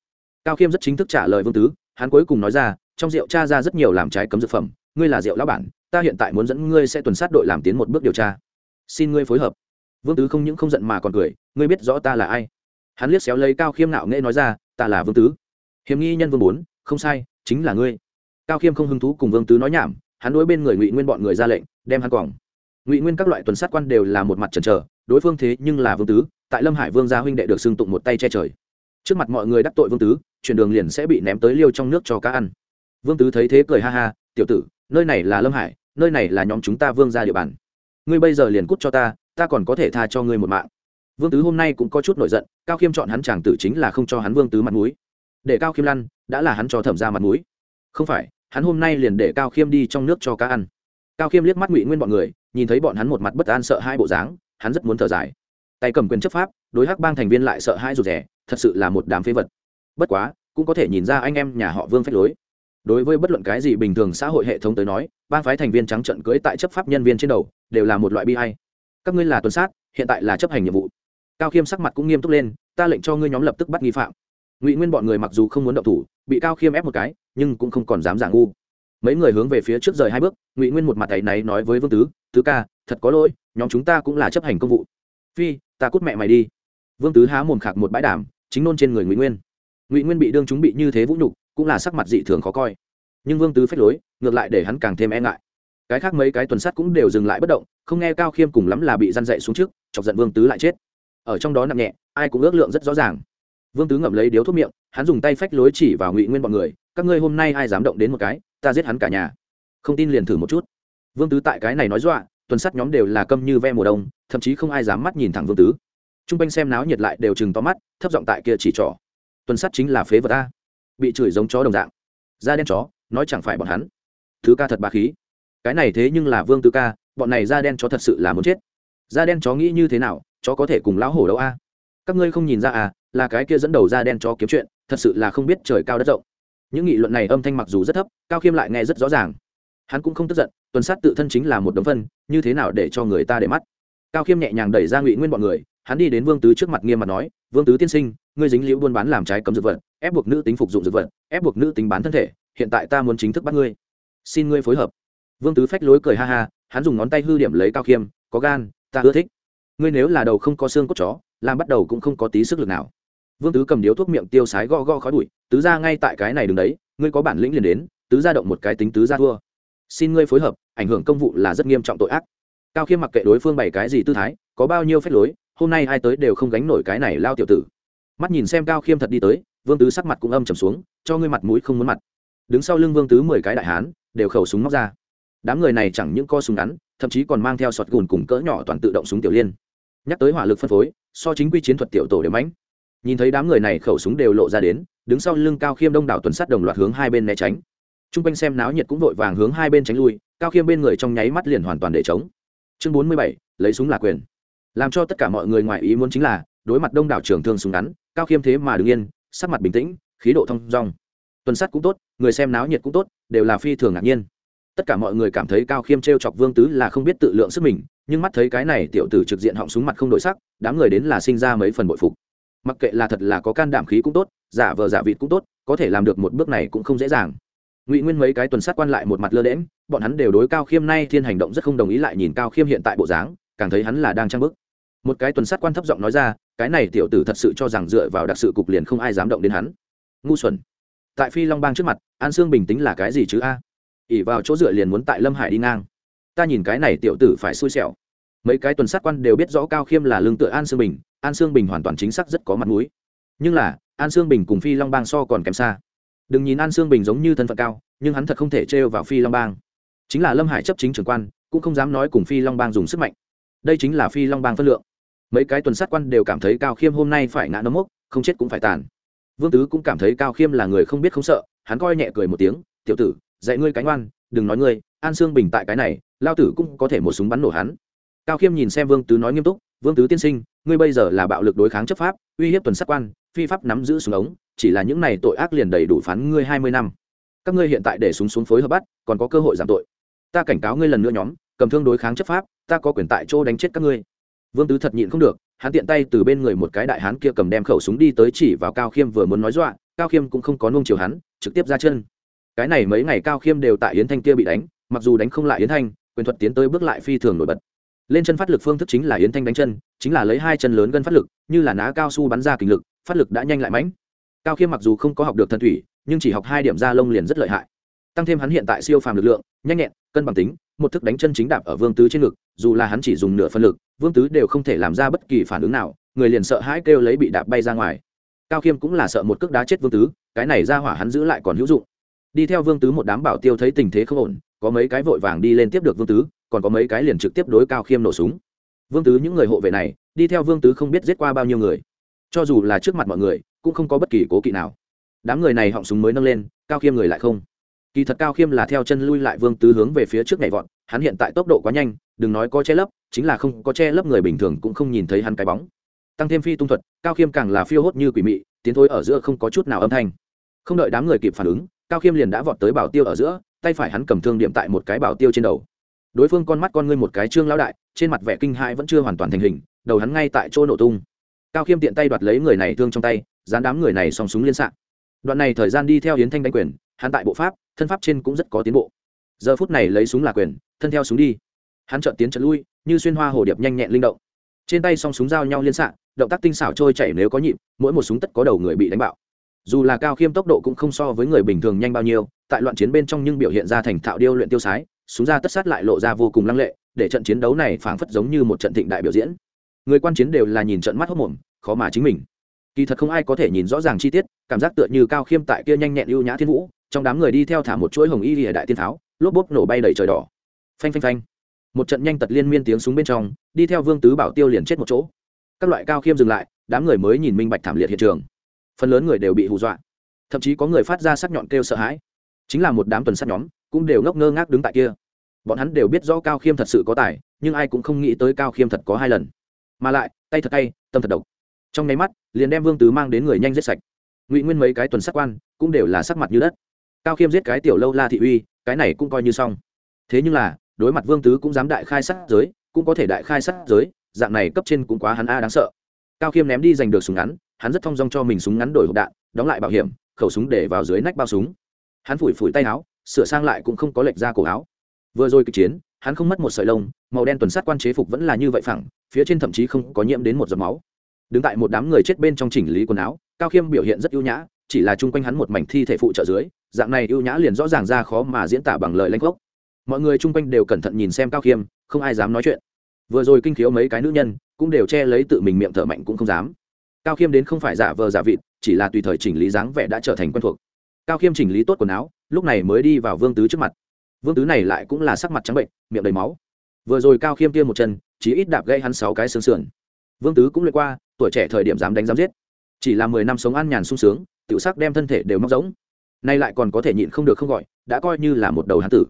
Cao khiêm rất chính thức trả lời vương tứ, hắn cuối cùng nói ra, trong rượu cha ra rất nhiều làm trái cấm dược phẩm, ngươi là rượu lão bản, ta hiện tại muốn dẫn ngươi sẽ tuần sát đội làm tiến một bước điều tra xin ngươi phối hợp. Vương tứ không những không giận mà còn cười, ngươi biết rõ ta là ai. Hắn liếc xéo lấy cao khiêm nạo nghệ nói ra, ta là vương tứ. Hiểm nghi nhân vương bốn, không sai, chính là ngươi. Cao khiêm không hứng thú cùng vương tứ nói nhảm, hắn đối bên người ngụy nguyên bọn người ra lệnh, đem hắn quòng. Ngụy nguyên các loại tuần sát quan đều là một mặt trần trờ đối phương thế nhưng là vương tứ, tại lâm hải vương gia huynh đệ được xưng tụng một tay che trời. Trước mặt mọi người đắc tội vương tứ, chuyển đường liền sẽ bị ném tới liêu trong nước cho cá ăn. Vương tứ thấy thế cười ha ha, tiểu tử, nơi này là lâm hải, nơi này là nhóm chúng ta vương gia địa bàn ngươi bây giờ liền cút cho ta ta còn có thể tha cho ngươi một mạng. Vương tứ hôm nay cũng có chút nổi giận, cao khiêm chọn hắn chàng tử chính là không cho hắn vương tứ mặt mũi. Để cao khiêm lăn, đã là hắn cho thẩm ra mặt mũi. Không phải, hắn hôm nay liền để cao khiêm đi trong nước cho cá ăn. Cao khiêm liếc mắt ngụy nguyên bọn người, nhìn thấy bọn hắn một mặt bất an sợ hai bộ dáng, hắn rất muốn thở dài. Tay cầm quyền chấp pháp, đối hắc bang thành viên lại sợ hai rụt rẻ thật sự là một đám phế vật. Bất quá, cũng có thể nhìn ra anh em nhà họ vương phách lối đối với bất luận cái gì bình thường xã hội hệ thống tới nói bang phái thành viên trắng trận cưỡi tại chấp pháp nhân viên trên đầu, đều là một loại bi hay các ngươi là tuần sát, hiện tại là chấp hành nhiệm vụ. Cao khiêm sắc mặt cũng nghiêm túc lên, ta lệnh cho ngươi nhóm lập tức bắt nghi phạm. Ngụy nguyên bọn người mặc dù không muốn động thủ, bị cao khiêm ép một cái, nhưng cũng không còn dám giả ngu. Mấy người hướng về phía trước rời hai bước, ngụy nguyên một mặt tay náy nói với vương tứ tứ ca, thật có lỗi, nhóm chúng ta cũng là chấp hành công vụ. Phi, ta cút mẹ mày đi. Vương tứ há mồm khạc một bãi đảm chính nôn trên người ngụy nguyên. Ngụy nguyên bị đương chúng bị như thế vũ nhục cũng là sắc mặt dị thường khó coi. Nhưng vương tứ phách lối, ngược lại để hắn càng thêm e ngại. Cái khác mấy cái tuần sắt cũng đều dừng lại bất động, không nghe cao khiêm cùng lắm là bị răn dậy xuống trước, chọc giận vương tứ lại chết. Ở trong đó nặng nhẹ, ai cũng ước lượng rất rõ ràng. Vương tứ ngậm lấy điếu thuốc miệng, hắn dùng tay phách lối chỉ vào ngụy nguyên b ọ n người, các ngươi hôm nay ai dám động đến một cái, ta giết hắn cả nhà. Không tin liền thử một chút. Vương tứ tại cái này nói dọa, tuần sắt nhóm đều là câm như ve mùa đông, thậm chí không ai dám mắt nhìn thẳng vương tứ. T r u n g quanh xem náo nhiệt lại đều chừng to mắt, thấp giọng tại kia chỉ trỏ. Tuần sắt chính là phế vật ta bị chửi giống chó đồng dạng. Da đen chó, nói chẳng phải bọn hắn. Thứ ca thật bà khí. Cái này thế nhưng là vương tứ ca, bọn này da đen chó thật sự là muốn chết. Da đen chó nghĩ như thế nào, chó có thể cùng lão hổ đâu a? Các ngươi không nhìn ra à là cái kia dẫn đầu ra đen chó kiếm chuyện, thật sự là không biết trời cao đất rộng. Những nghị luận này âm thanh mặc dù rất thấp, cao khiêm lại nghe rất rõ ràng. Hắn cũng không tức giận, tuần sát tự thân chính là một đống phân, như thế nào để cho người ta để mắt? Cao khiêm nhẹ nhàng đẩy ra ngụy nguyên bọn người, hắn đi đến vương tứ trước mặt nghiêm mặt nói, vương tứ tiên sinh, ngươi dính liễu buôn bán làm trái cấm dược vật ép buộc nữ tính phục dụng dược vật, ép buộc nữ tính bán thân thể, hiện tại ta muốn chính thức bắt ngươi. Xin ngươi phối hợp. Vương tứ phách lối cười ha ha, hắn dùng ngón tay hư điểm lấy cao khiêm, có gan, ta ưa thích. Ngươi nếu là đầu không có xương cốt chó, làm bắt đầu cũng không có tí sức lực nào. Vương tứ cầm điếu thuốc miệng tiêu sái go go khói bụi, tứ ra ngay tại cái này đứng đấy, ngươi có bản lĩnh liền đến, tứ ra động một cái tính tứ ra thua. Xin ngươi phối hợp, ảnh hưởng công vụ là rất nghiêm trọng tội ác. Cao khiêm mặc kệ đối phương bày cái gì tư thái, có bao nhiêu phép lối, hôm nay ai tới đều không gánh nổi cái này lao tiểu tử. Mắt nhìn xem cao khiêm thật đi tới vương tứ sắc mặt cũng âm trầm xuống, cho ngươi mặt mũi không muốn mặt. Đứng sau lưng vương tứ mười cái đại hán, đều khẩu súng móc ra. Đám người này chẳng những co súng ngắn, thậm chí còn mang theo sọt gùn cùng cỡ nhỏ toàn tự động súng tiểu liên. Nhắc tới hỏa lực phân phối, so chính quy chiến thuật tiểu tổ đều mãnh nhìn thấy đám người này khẩu súng đều lộ ra đến, đứng sau lưng cao khiêm đông đảo tuần sát đồng loạt hướng hai bên né tránh. T r u n g quanh xem náo nhiệt cũng vội vàng hướng hai bên tránh lui, cao khiêm bên người trong nháy mắt liền hoàn toàn để chống chương bốn mươi bảy, lấy súng là quyền. Làm cho tất cả mọi người ngoài ý muốn chính là, đối mặt đông đảo trưởng thương súng ngắn, cao khiêm thế mà đ ứ n g yên sắc mặt bình tĩnh, khí độ thong dong. Tuần sát cũng tốt, người xem náo nhiệt cũng tốt, đều là phi thường ngạc nhiên. Tất cả mọi người cảm thấy cao khiêm t r e o chọc vương tứ là không biết tự lượng sức mình, nhưng mắt thấy cái này tiểu tử trực diện họng súng mặt không đổi sắc, đám người đến là sinh ra mấy phần bội phục. Mặc kệ là thật là có can đảm khí cũng tốt, giả vờ giả vịt cũng tốt, có thể làm được một bước này cũng không dễ dàng. Ngụy nguyên mấy cái tuần sát quan lại một mặt lơ đễm bọn hắn đều đối cao khiêm nay thiên hành động rất không đồng ý lại nhìn cao khiêm hiện tại bộ dáng, càng thấy hắn là đang trang bức. Một cái tuần sát quan thấp giọng nói ra cái này tiểu tử thật sự cho rằng dựa vào đặc sự cục liền không ai dám động đến hắn. Ngu xuẩn. Tại phi long bang trước mặt, an sương bình tính là cái gì chứ a? Ỉ vào chỗ dựa liền muốn tại lâm hải đi ngang. Ta nhìn cái này tiểu tử phải xui xẻo. Mấy cái tuần sát quan đều biết rõ cao khiêm là lương tựa an sương bình, an sương bình hoàn toàn chính xác rất có mặt mũi. Nhưng là, an sương bình cùng phi long bang so còn kém xa. Đừng nhìn an sương bình giống như thân phận cao, nhưng hắn thật không thể trêu vào phi long bang. Chính là lâm hải chấp chính trưởng quan, cũng không dám nói cùng phi long bang dùng sức mạnh. Đây chính là phi long bang phân lượng mấy cái tuần sát quan đều cảm thấy cao khiêm hôm nay phải ngã nấm mốc, không chết cũng phải tàn. Vương tứ cũng cảm thấy cao khiêm là người không biết không sợ, hắn coi nhẹ cười một tiếng, tiểu tử, dạy ngươi cánh oan, đừng nói ngươi, an sương bình tại cái này, lao tử cũng có thể một súng bắn nổ hắn. Cao khiêm nhìn xem vương tứ nói nghiêm túc, vương tứ tiên sinh, ngươi bây giờ là bạo lực đối kháng chấp pháp, uy hiếp tuần sát quan, phi pháp nắm giữ súng ống, chỉ là những này tội ác liền đầy đủ phán ngươi hai mươi năm. Các ngươi hiện tại để súng xuống phối hợp bắt, còn có cơ hội giảm tội. Ta cảnh cáo ngươi lần nữa nhóm, cầm thương đối kháng chấp pháp, ta có quyền tại chỗ đánh chết các ngươi vương tứ thật nhịn không được, hắn tiện tay từ bên người một cái đại hán kia cầm đem khẩu súng đi tới chỉ vào cao khiêm vừa muốn nói dọa, cao khiêm cũng không có nung chiều hắn, trực tiếp ra chân. Cái này mấy ngày cao khiêm đều tại yến thanh kia bị đánh, mặc dù đánh không lại yến thanh, quyền thuật tiến tới bước lại phi thường nổi bật. Lên chân phát lực phương thức chính là yến thanh đánh chân, chính là lấy hai chân lớn gân phát lực, như là ná cao su bắn ra kình lực, phát lực đã nhanh lại mãnh. Cao khiêm mặc dù không có học được thần thủy, nhưng chỉ học hai điểm ra lông liền rất lợi hại. Tăng thêm hắn hiện tại siêu phàm lực lượng, nhanh nhẹn, cân bằng tính một thức đánh chân chính đạp ở vương tứ trên ngực, dù là hắn chỉ dùng nửa phân lực, vương tứ đều không thể làm ra bất kỳ phản ứng nào, người liền sợ hãi kêu lấy bị đạp bay ra ngoài. Cao khiêm cũng là sợ một cước đá chết vương tứ, cái này ra hỏa hắn giữ lại còn hữu dụng. Đi theo vương tứ một đám bảo tiêu thấy tình thế không ổn, có mấy cái vội vàng đi lên tiếp được vương tứ, còn có mấy cái liền trực tiếp đối cao khiêm nổ súng. Vương tứ những người hộ vệ này, đi theo vương tứ không biết giết qua bao nhiêu người. Cho dù là trước mặt mọi người, cũng không có bất kỳ cố kỵ nào. Đám người này họng súng mới nâng lên, cao khiêm người lại không kỳ thật cao khiêm là theo chân lui lại vương tứ hướng về phía trước nhảy vọt, hắn hiện tại tốc độ quá nhanh, đừng nói có che lấp, chính là không có che lấp người bình thường cũng không nhìn thấy hắn cái bóng. Tăng thêm phi tung thuật, cao khiêm càng là phiêu hốt như quỷ mị, tiến thôi ở giữa không có chút nào âm thanh. Không đợi đám người kịp phản ứng, cao khiêm liền đã vọt tới bảo tiêu ở giữa, tay phải hắn cầm thương điểm tại một cái bảo tiêu trên đầu. Đối phương con mắt con ngươi một cái trương lão đại, trên mặt vẻ kinh hãi vẫn chưa hoàn toàn thành hình, đầu hắn ngay tại chỗ nổ tung. Cao khiêm tiện tay đoạt lấy người này thương trong tay, dán đám người này song súng liên s đoạn này thời gian đi theo hiến thanh đánh quyền hắn tại bộ pháp, thân pháp trên cũng rất có tiến bộ. Giờ phút này lấy súng là quyền, thân theo súng đi. Hắn trợn tiến trợn lui, như xuyên hoa hồ điệp nhanh nhẹn linh động. Trên tay song súng giao nhau liên xạ, động tác tinh xảo trôi chảy nếu có nhịp, mỗi một súng tất có đầu người bị đánh bạo. Dù là cao khiêm tốc độ cũng không so với người bình thường nhanh bao nhiêu, tại loạn chiến bên trong nhưng biểu hiện ra thành thạo điêu luyện tiêu sái, súng ra tất sát lại lộ ra vô cùng lăng lệ, để trận chiến đấu này phảng phất giống như một trận thịnh đại biểu diễn. Người quan chiến đều là nhìn trận mắt hốc mồm, khó mà chính mình. Kỳ thật không ai có thể nhìn rõ ràng chi tiết, cảm giác tựa như cao khiêm tại kia nhanh nhẹn ưu nhã thiên vũ trong đám người đi theo thả một chuỗi hồng y lìa đại tiên tháo lốp bốp nổ bay đầy trời đỏ. Phanh phanh phanh. Một trận nhanh tật liên miên tiếng súng bên trong, đi theo vương tứ bảo tiêu liền chết một chỗ. Các loại cao khiêm dừng lại, đám người mới nhìn minh bạch thảm liệt hiện trường. Phần lớn người đều bị hù dọa. Thậm chí có người phát ra sắc nhọn kêu sợ hãi. Chính là một đám tuần sát nhóm, cũng đều ngốc ngơ ngác đứng tại kia. Bọn hắn đều biết rõ cao khiêm thật sự có tài, nhưng ai cũng không nghĩ tới cao khiêm thật có hai lần. Mà lại, tay thật tay tâm thật độc. Trong nháy mắt, liền đem vương tứ mang đến người nhanh giết sạch. Ngụy nguyên mấy cái tuần sát quan, cũng đều là sắc mặt như đất cao khiêm giết cái tiểu lâu la thị uy, cái này cũng coi như xong. Thế nhưng là, đối mặt vương tứ cũng dám đại khai sát giới, cũng có thể đại khai sát giới, dạng này cấp trên cũng quá hắn a đáng sợ. Cao khiêm ném đi giành được súng ngắn, hắn rất thong dong cho mình súng ngắn đổi hộp đạn, đóng lại bảo hiểm, khẩu súng để vào dưới nách bao súng. Hắn phủi phủi tay áo, sửa sang lại cũng không có lệch ra cổ áo. Vừa rồi kịch chiến, hắn không mất một sợi lông, màu đen tuần sát quan chế phục vẫn là như vậy phẳng, phía trên thậm chí không có nhiễm đến một giọt máu. Đứng tại một đám người chết bên trong chỉnh lý quần áo, cao khiêm biểu hiện rất ưu nhã chỉ là chung quanh hắn một mảnh thi thể phụ trợ dưới, dạng này ưu nhã liền rõ ràng ra khó mà diễn tả bằng lời lanh gốc. Mọi người chung quanh đều cẩn thận nhìn xem cao khiêm, không ai dám nói chuyện. Vừa rồi kinh khiếu mấy cái nữ nhân, cũng đều che lấy tự mình miệng thở mạnh cũng không dám. Cao khiêm đến không phải giả vờ giả vịt, chỉ là tùy thời chỉnh lý dáng vẻ đã trở thành quen thuộc. Cao khiêm chỉnh lý tốt quần áo, lúc này mới đi vào vương tứ trước mặt. Vương tứ này lại cũng là sắc mặt trắng bệnh, miệng đầy máu. Vừa rồi cao khiêm tiêm một chân chỉ ít đạp gây hắn sáu cái xương sườn. Vương tứ cũng lượt qua, tuổi trẻ thời điểm dám đánh dám giết. Chỉ là mười năm sống ăn nhàn sung sướng tự sắc đem thân thể đều móc giống. Nay lại còn có thể nhịn không được không gọi, đã coi như là một đầu hán tử.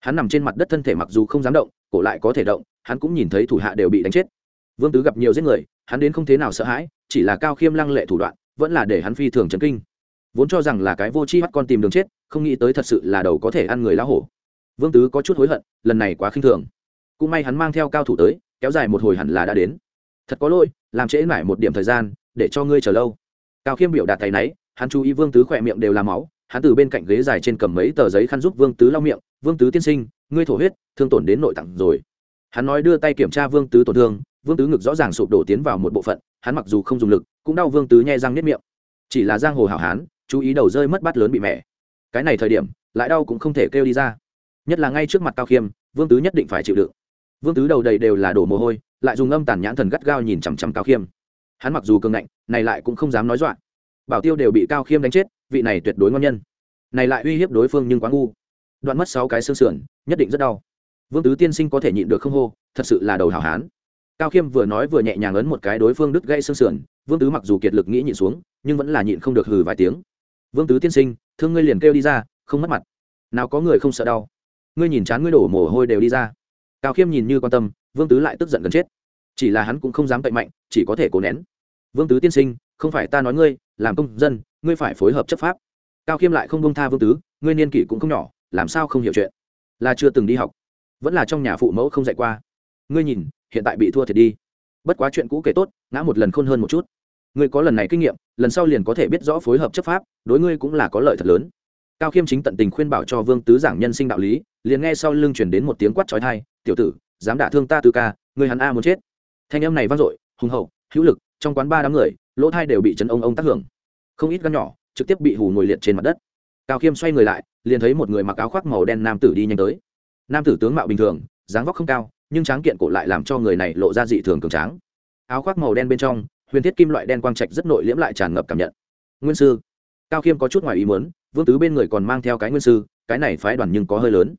Hắn nằm trên mặt đất thân thể mặc dù không dám động, cổ lại có thể động, hắn cũng nhìn thấy thủ hạ đều bị đánh chết. Vương tứ gặp nhiều giết người, hắn đến không thế nào sợ hãi, chỉ là cao khiêm lăng lệ thủ đoạn, vẫn là để hắn phi thường chấn kinh. Vốn cho rằng là cái vô chi h mắt con tìm đường chết, không nghĩ tới thật sự là đầu có thể ăn người lá hổ. Vương tứ có chút hối hận, lần này quá khinh thường. Cũng may hắn mang theo cao thủ tới, kéo dài một hồi hẳn là đã đến. Thật có lỗi, làm trễ mãi một điểm thời gian, để cho ngươi chờ lâu. Cao khiêm biểu đạt tay náy hắn chú ý vương tứ khỏe miệng đều là máu, hắn từ bên cạnh ghế dài trên cầm mấy tờ giấy khăn giúp vương tứ lau miệng, vương tứ tiên sinh, ngươi thổ huyết, thương tổn đến nội tạng rồi. Hắn nói đưa tay kiểm tra vương tứ tổn thương, vương tứ ngực rõ ràng sụp đổ tiến vào một bộ phận, hắn mặc dù không dùng lực, cũng đau vương tứ nhai răng nếp miệng. Chỉ là giang hồ hảo hán, chú ý đầu rơi mất bát lớn bị mẹ. cái này thời điểm, lại đau cũng không thể kêu đi ra. Nhất là ngay trước mặt cao khiêm, vương tứ nhất định phải chịu đựng. Vương tứ đầu đầy đều là đổ mồ hôi, lại dùng âm tàn nhãn thần gắt gao nhìn chằm chằm cao khiêm. Hắn mặc dù cường ngạnh, này lại cũng không dám nói dọa bảo tiêu đều bị cao khiêm đánh chết, vị này tuyệt đối ngon nhân. Này lại uy hiếp đối phương nhưng quá ngu. Đoạn mất sáu cái xương sườn, nhất định rất đau. Vương tứ tiên sinh có thể nhịn được không hô, thật sự là đầu hảo hán. Cao khiêm vừa nói vừa nhẹ nhàng ấn một cái đối phương đứt gây xương sườn, vương tứ mặc dù kiệt lực nghĩ nhịn xuống, nhưng vẫn là nhịn không được hừ vài tiếng. Vương tứ tiên sinh, thương ngươi liền kêu đi ra, không mất mặt. Nào có người không sợ đau. Ngươi nhìn chán ngươi đổ mồ hôi đều đi ra. Cao khiêm nhìn như quan tâm, vương tứ lại tức giận gần chết. Chỉ là hắn cũng không dám cậy mạnh, chỉ có thể cố nén. Vương tứ tiên sinh không phải ta nói ngươi, làm công dân, ngươi phải phối hợp chấp pháp. Cao khiêm lại không bông tha vương tứ, ngươi niên kỷ cũng không nhỏ, làm sao không hiểu chuyện? Là chưa từng đi học, vẫn là trong nhà phụ mẫu không dạy qua. Ngươi nhìn, hiện tại bị thua thiệt đi. Bất quá chuyện cũ kể tốt, ngã một lần khôn hơn một chút. Ngươi có lần này kinh nghiệm, lần sau liền có thể biết rõ phối hợp chấp pháp, đối ngươi cũng là có lợi thật lớn. Cao khiêm chính tận tình khuyên bảo cho vương tứ giảng nhân sinh đạo lý, liền nghe sau lưng chuyển đến một tiếng quát trói thai tiểu tử, dám đả thương ta tư ca người hắn a muốn chết. Thanh em này vang dội, hùng hậu, hữu lực trong quán ba đám người, lỗ thai đều bị chấn ông ông tác hưởng. Không ít gắn nhỏ trực tiếp bị hù ngồi liệt trên mặt đất. Cao khiêm xoay người lại, liền thấy một người mặc áo khoác màu đen nam tử đi nhanh tới. Nam tử tướng mạo bình thường, dáng vóc không cao, nhưng tráng kiện cổ lại làm cho người này lộ ra dị thường cường tráng. Áo khoác màu đen bên trong, huyền thiết kim loại đen quang trạch rất nội liễm lại tràn ngập cảm nhận. Nguyên sư, cao khiêm có chút ngoài ý muốn, vương tứ bên người còn mang theo cái nguyên sư, cái này phái đoàn nhưng có hơi lớn.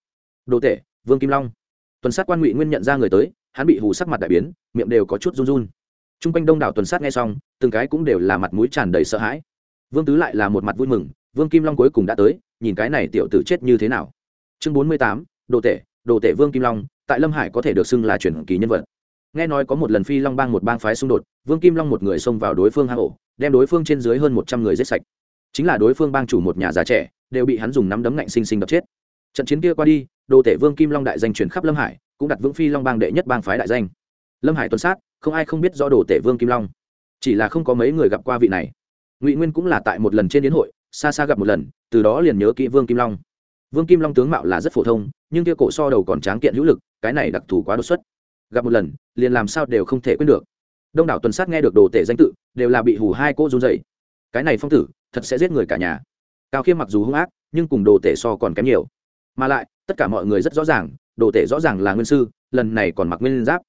Đồ tể, vương kim long. Tuần sát quan ngụy nguyên nhận ra người tới, hắn bị hù sắc mặt đại biến, miệng đều có chút run run t r u n g quanh đông đảo tuần sát nghe xong, từng cái cũng đều là mặt mũi tràn đầy sợ hãi. Vương tứ lại là một mặt vui mừng, vương kim long cuối cùng đã tới, nhìn cái này tiểu tử chết như thế nào. Chương bốn mươi tám, đồ tể đồ tể vương kim long, tại lâm hải có thể được xưng là truyền kỳ nhân vật. Nghe nói có một lần phi long bang một bang phái xung đột, vương kim long một người xông vào đối phương hang ổ, đem đối phương trên dưới hơn một trăm người giết sạch. Chính là đối phương bang chủ một nhà già trẻ, đều bị hắn dùng nắm đấm ngạnh sinh sinh đập chết. Trận chiến kia qua đi, đồ tể vương kim long đại danh truyền khắp lâm hải, cũng đặt vững phi long bang đệ nhất bang phái đại danh. Lâm hải tuần sát không ai không biết rõ đồ tể vương kim long. Chỉ là không có mấy người gặp qua vị này. Ngụy nguyên cũng là tại một lần trên đến hội, xa xa gặp một lần, từ đó liền nhớ kỹ vương kim long. Vương kim long tướng mạo là rất phổ thông, nhưng kia cổ so đầu còn tráng kiện hữu lực, cái này đặc thù quá đột xuất. Gặp một lần, liền làm sao đều không thể quên được. Đông đảo tuần sát nghe được đồ tể danh tự, đều là bị hù hai cô run dày cái này phong tử, thật sẽ giết người cả nhà. Cao khiêm mặc dù hung ác, nhưng cùng đồ tể so còn kém nhiều. Mà lại, tất cả mọi người rất rõ ràng, đồ tể rõ ràng là nguyên sư, lần này còn mặc nguyên giáp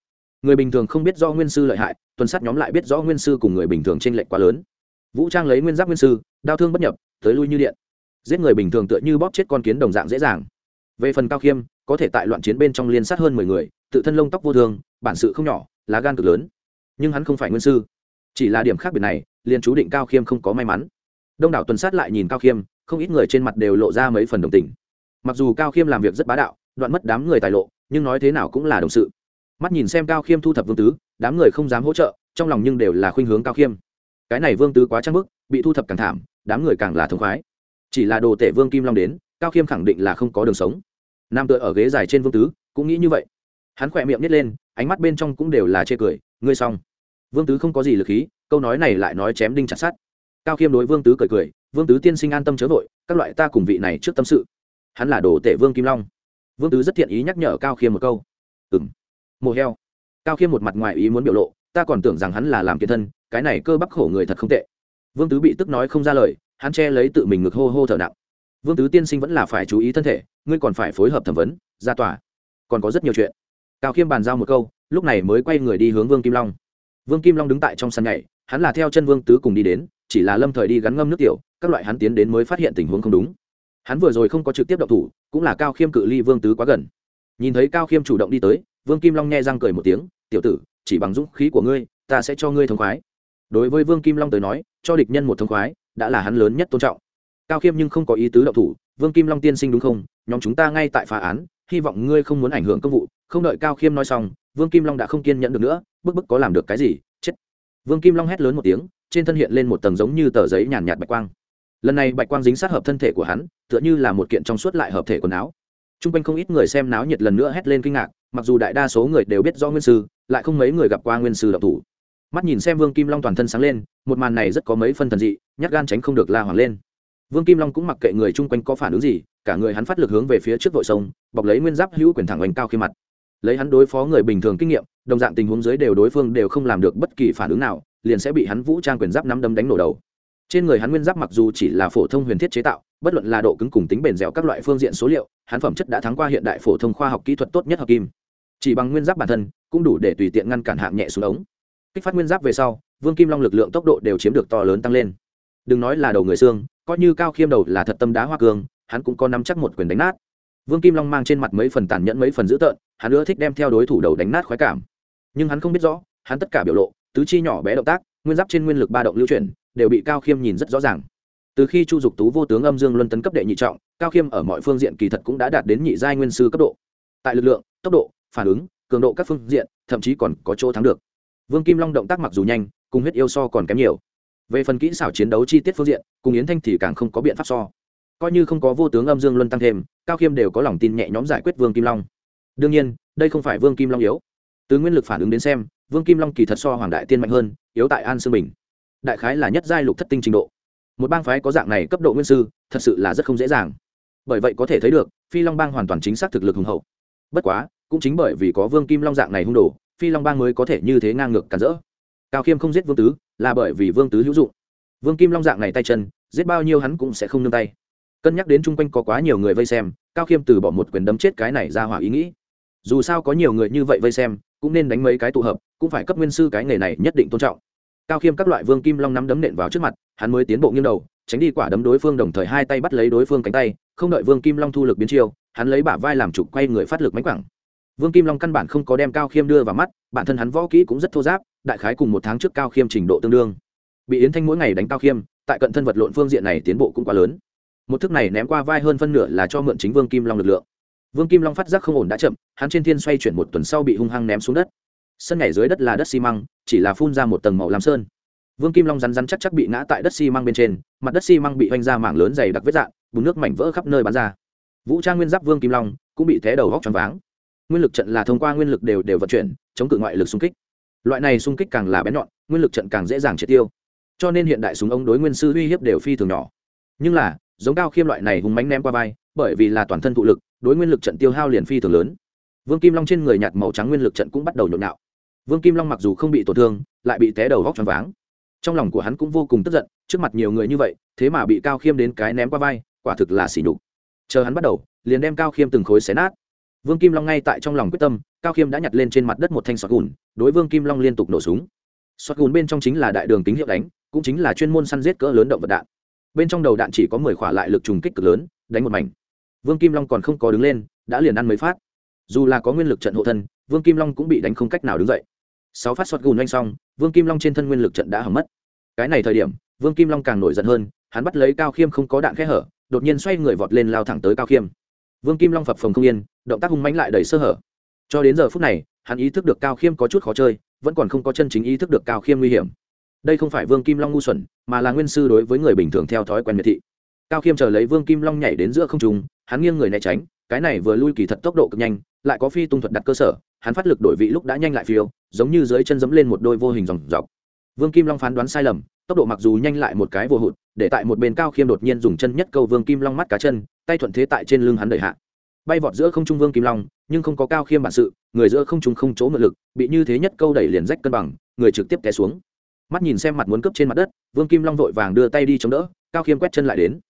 người bình thường không biết do nguyên sư lợi hại, tuần sát nhóm lại biết rõ nguyên sư cùng người bình thường t r ê n lệch quá lớn. Vũ trang lấy nguyên giáp nguyên sư đau thương bất nhập, tới lui như điện. Giết người bình thường tựa như bóp chết con kiến đồng dạng dễ dàng. Về phần cao khiêm, có thể tại loạn chiến bên trong liên sát hơn mười người, tự thân lông tóc vô thương, bản sự không nhỏ, lá gan cực lớn. Nhưng hắn không phải nguyên sư. Chỉ là điểm khác biệt này, liền chú định cao khiêm không có may mắn. Đông đảo tuần sát lại nhìn cao khiêm, không ít người trên mặt đều lộ ra mấy phần đồng tình. Mặc dù cao khiêm làm việc rất bá đạo, đoạn mất đám người tài lộ, nhưng nói thế nào cũng là đồng sự mắt nhìn xem cao khiêm thu thập vương tứ, đám người không dám hỗ trợ, trong lòng nhưng đều là khuynh hướng cao khiêm. Cái này vương tứ quá trang bức, bị thu thập càng thảm, đám người càng là thống khoái. Chỉ là đồ tể vương kim long đến, cao khiêm khẳng định là không có đường sống. Nam tựa ở ghế dài trên vương tứ, cũng nghĩ như vậy. Hắn khỏe miệng nhét lên, ánh mắt bên trong cũng đều là chê cười, ngươi xong. Vương tứ không có gì lực khí, câu nói này lại nói chém đinh chặt sát cao khiêm đối vương tứ cười cười, vương tứ tiên sinh an tâm chớ vội, các loại ta cùng vị này trước tâm sự. Hắn là đồ tể vương kim long. Vương tứ rất thiện ý nhắc nhở cao khiêm một câu. Ừ m mồ heo. Cao khiêm một mặt ngoài ý muốn biểu lộ, ta còn tưởng rằng hắn là làm kiệt thân, cái này cơ bắp khổ người thật không tệ. Vương tứ bị tức nói không ra lời, hắn che lấy tự mình ngực hô hô thở nặng. Vương tứ tiên sinh vẫn là phải chú ý thân thể, ngươi còn phải phối hợp thẩm vấn, ra tòa. Còn có rất nhiều chuyện. Cao khiêm bàn giao một câu, lúc này mới quay người đi hướng vương kim long. Vương kim long đứng tại trong sân nhảy, hắn là theo chân vương tứ cùng đi đến, chỉ là lâm thời đi gắn ngâm nước tiểu, các loại hắn tiến đến mới phát hiện tình huống không đúng. Hắn vừa rồi không có trực tiếp động thủ, cũng là cao khiêm cự ly vương tứ quá gần. Nhìn thấy cao khiêm chủ động đi tới vương kim long nghe răng cười một tiếng, tiểu tử, chỉ bằng dũng khí của ngươi, ta sẽ cho ngươi thông khoái. Đối với vương kim long tới nói, cho địch nhân một thông khoái, đã là hắn lớn nhất tôn trọng. Cao khiêm nhưng không có ý tứ đậu thủ, vương kim long tiên sinh đúng không? Nhóm chúng ta ngay tại phá án, hy vọng ngươi không muốn ảnh hưởng công vụ. Không đợi cao khiêm nói xong, vương kim long đã không kiên nhẫn được nữa, bức bức có làm được cái gì, chết. Vương kim long hét lớn một tiếng, trên thân hiện lên một tầng giống như tờ giấy nhàn nhạt bạch quang. Lần này bạch quang dính sát hợp thân thể của hắn, tựa như là một kiện trong suốt lại hợp thể quần áo. T r u n g quanh không ít người xem náo nhiệt lần nữa hét lên kinh ngạc mặc dù đại đa số người đều biết do nguyên sư, lại không mấy người gặp qua nguyên sư độc thủ. Mắt nhìn xem vương kim long toàn thân sáng lên, một màn này rất có mấy phân thần dị, nhát gan tránh không được la hoàng lên. Vương kim long cũng mặc kệ người chung quanh có phản ứng gì, cả người hắn phát lực hướng về phía trước vội sông, bọc lấy nguyên giáp hữu quyền thẳng oanh cao khi mặt. Lấy hắn đối phó người bình thường kinh nghiệm, đồng dạng tình huống dưới đều đối phương đều không làm được bất kỳ phản ứng nào, liền sẽ bị hắn vũ trang quyền giáp nắm đấm đánh nổ đầu. Trên người hắn nguyên giáp mặc dù chỉ là phổ thông huyền thiết chế tạo, bất luận là độ cứng cùng tính bền dẻo các loại phương diện số liệu, hắn phẩm chất đã thắng qua hiện đại phổ thông khoa học kỹ thuật tốt nhất hợp kim chỉ bằng nguyên giáp bản thân, cũng đủ để tùy tiện ngăn cản hạng nhẹ xuống ống. Kích phát nguyên giáp về sau, vương kim long lực lượng tốc độ đều chiếm được to lớn tăng lên. Đừng nói là đầu người xương, coi như cao khiêm đầu là thật tâm đá hoa cương, hắn cũng có nắm chắc một quyền đánh nát. Vương kim long mang trên mặt mấy phần tàn nhẫn mấy phần dữ tợn, hắn ưa thích đem theo đối thủ đầu đánh nát khoái cảm. Nhưng hắn không biết rõ, hắn tất cả biểu lộ, tứ chi nhỏ bé động tác, nguyên giáp trên nguyên lực ba động lưu chuyển, đều bị cao khiêm nhìn rất rõ ràng. Từ khi chu dục tú vô tướng âm dương luân tấn cấp đệ nhị trọng, cao khiêm ở mọi phương diện kỳ thật cũng đã đạt đến nhị giai nguyên sư cấp độ. Tại lực lượng, tốc độ phản ứng, cường độ các phương diện, thậm chí còn có chỗ thắng được. Vương kim long động tác mặc dù nhanh, cùng huyết yêu so còn kém nhiều. Về phần kỹ xảo chiến đấu chi tiết phương diện, cùng yến thanh thì càng không có biện pháp so. Coi như không có vô tướng âm dương luân tăng thêm, cao khiêm đều có lòng tin nhẹ nhóm giải quyết vương kim long. Đương nhiên, đây không phải vương kim long yếu. Từ nguyên lực phản ứng đến xem, vương kim long kỳ thật so hoàng đại tiên mạnh hơn, yếu tại an sương bình. Đại khái là nhất giai lục thất tinh trình độ. Một bang phái có dạng này cấp độ nguyên sư, thật sự là rất không dễ dàng. Bởi vậy có thể thấy được, phi long bang hoàn toàn chính xác thực lực hùng hậu. Bất quá cũng chính bởi vì có vương kim long dạng này hung đồ, phi long bang mới có thể như thế ngang ngược cản rỡ. Cao khiêm không giết vương tứ, là bởi vì vương tứ hữu dụng. Vương kim long dạng này tay chân, giết bao nhiêu hắn cũng sẽ không nương tay. Cân nhắc đến chung quanh có quá nhiều người vây xem, cao khiêm từ bỏ một quyền đấm chết cái này ra hỏa ý nghĩ. Dù sao có nhiều người như vậy vây xem, cũng nên đánh mấy cái tụ hợp, cũng phải cấp nguyên sư cái nghề này nhất định tôn trọng. Cao khiêm các loại vương kim long nắm đấm nện vào trước mặt, hắn mới tiến bộ nghiêng đầu, tránh đi quả đấm đối phương đồng thời hai tay bắt lấy đối phương cánh tay, không đợi vương kim long thu lực biến chiêu, hắn lấy bả vai làm trục quay người phát lực máy quẳng vương kim long căn bản không có đem cao khiêm đưa vào mắt, bản thân hắn võ kỹ cũng rất thô giáp, đại khái cùng một tháng trước cao khiêm trình độ tương đương. Bị yến thanh mỗi ngày đánh cao khiêm, tại cận thân vật lộn phương diện này tiến bộ cũng quá lớn. Một thức này ném qua vai hơn phân nửa là cho mượn chính vương kim long lực lượng. Vương kim long phát giác không ổn đã chậm, hắn trên thiên xoay chuyển một tuần sau bị hung hăng ném xuống đất. Sân nhảy dưới đất là đất xi măng, chỉ là phun ra một tầng màu làm sơn. Vương kim long rắn rắn chắc chắc bị ngã tại đất xi măng bên trên, mặt đất xi măng bị hoành ra mảng lớn dày đặc vết dạn, bùn nước mảnh vỡ khắp nơi bắn ra. Vũ trang nguyên giáp vương kim long cũng bị té đầu góc tròn váng nguyên lực trận là thông qua nguyên lực đều đều vận chuyển, chống cự ngoại lực xung kích. Loại này xung kích càng là bén nhọn, nguyên lực trận càng dễ dàng triệt tiêu. Cho nên hiện đại súng ống đối nguyên sư uy hiếp đều phi thường nhỏ. Nhưng là, giống cao khiêm loại này hùng mánh ném qua vai, bởi vì là toàn thân thụ lực, đối nguyên lực trận tiêu hao liền phi thường lớn. Vương kim long trên người nhạt màu trắng nguyên lực trận cũng bắt đầu nhộn nạo vương kim long mặc dù không bị tổn thương, lại bị té đầu vóc choáng váng. Trong lòng của hắn cũng vô cùng tức giận, trước mặt nhiều người như vậy, thế mà bị cao khiêm đến cái ném qua vai, quả thực là xỉ nhục. Chờ hắn bắt đầu, liền đem cao khiêm từng khối xé nát vương kim long ngay tại trong lòng quyết tâm, cao khiêm đã nhặt lên trên mặt đất một thanh sọt gùn, đối vương kim long liên tục nổ súng. Sọt gùn bên trong chính là đại đường tín hiệu đánh, cũng chính là chuyên môn săn giết cỡ lớn động vật đạn. Bên trong đầu đạn chỉ có mười khỏa lại lực trùng kích cực lớn, đánh một mảnh. Vương kim long còn không có đứng lên, đã liền ăn mấy phát. Dù là có nguyên lực trận hộ thân, vương kim long cũng bị đánh không cách nào đứng dậy. Sáu phát sọt gùn oanh xong, vương kim long trên thân nguyên lực trận đã hỏng mất. Cái này thời điểm, vương kim long càng nổi giận hơn, hắn bắt lấy cao khiêm không có đạn khe hở, đột nhiên xoay người vọt lên lao thẳng tới cao khiêm vương kim long phập phồng không yên, động tác hung mánh lại đầy sơ hở. Cho đến giờ phút này, hắn ý thức được cao khiêm có chút khó chơi, vẫn còn không có chân chính ý thức được cao khiêm nguy hiểm. Đây không phải vương kim long ngu xuẩn, mà là nguyên sư đối với người bình thường theo thói quen miệt thị. Cao khiêm chờ lấy vương kim long nhảy đến giữa không trùng hắn nghiêng người né tránh, cái này vừa lui kỳ thật tốc độ cực nhanh, lại có phi tung thuật đặt cơ sở, hắn phát lực đổi vị lúc đã nhanh lại phiêu, giống như dưới chân dẫm lên một đôi vô hình dòng dọc. Vương kim long phán đoán sai lầm tốc độ mặc dù nhanh lại một cái vô hụt, để tại một bên cao khiêm đột nhiên dùng chân nhất câu vương kim long mắt cá chân, tay thuận thế tại trên lưng hắn đẩy hạ. Bay vọt giữa không trung vương kim long, nhưng không có cao khiêm bản sự, người giữa không trung không chỗ ngự lực, bị như thế nhất câu đẩy liền rách cân bằng, người trực tiếp té xuống. Mắt nhìn xem mặt muốn cướp trên mặt đất, vương kim long vội vàng đưa tay đi chống đỡ, cao khiêm quét chân lại đến.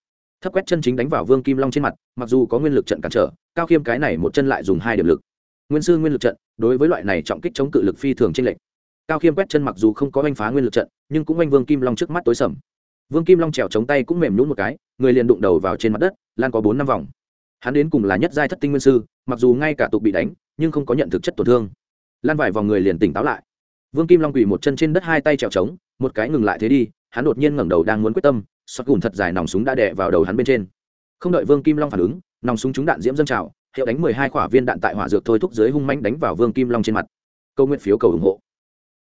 Thấp quét chân chính đánh vào vương kim long trên mặt, mặc dù có nguyên lực trận cản trở, cao khiêm cái này một chân lại dùng hai điểm lực. Nguyên sư nguyên lực trận, đối với loại này trọng kích chống cự lực phi thường trên lệch cao khiêm quét chân mặc dù không có oanh phá nguyên lực trận, nhưng cũng oanh vương kim long trước mắt tối sầm. Vương kim long trèo chống tay cũng mềm nhún một cái, người liền đụng đầu vào trên mặt đất, lan có bốn năm vòng. Hắn đến cùng là nhất giai thất tinh nguyên sư, mặc dù ngay cả tục bị đánh, nhưng không có nhận thực chất tổn thương. Lan vải vòng người liền tỉnh táo lại. Vương kim long quỳ một chân trên đất hai tay trèo trống một cái ngừng lại thế đi, hắn đột nhiên ngẩng đầu đang muốn quyết tâm xoát gùn thật dài nòng súng đã đè vào đầu hắn bên trên. Không đợi vương kim long phản ứng, nòng súng trúng đạn diễm dâng trào, hiệu đánh mười hai quả viên đạn tại hỏa dược thôi thúc dưới hung manh đánh vào vương kim long trên mặt. Câu nguyện phiếu cầu ủng hộ.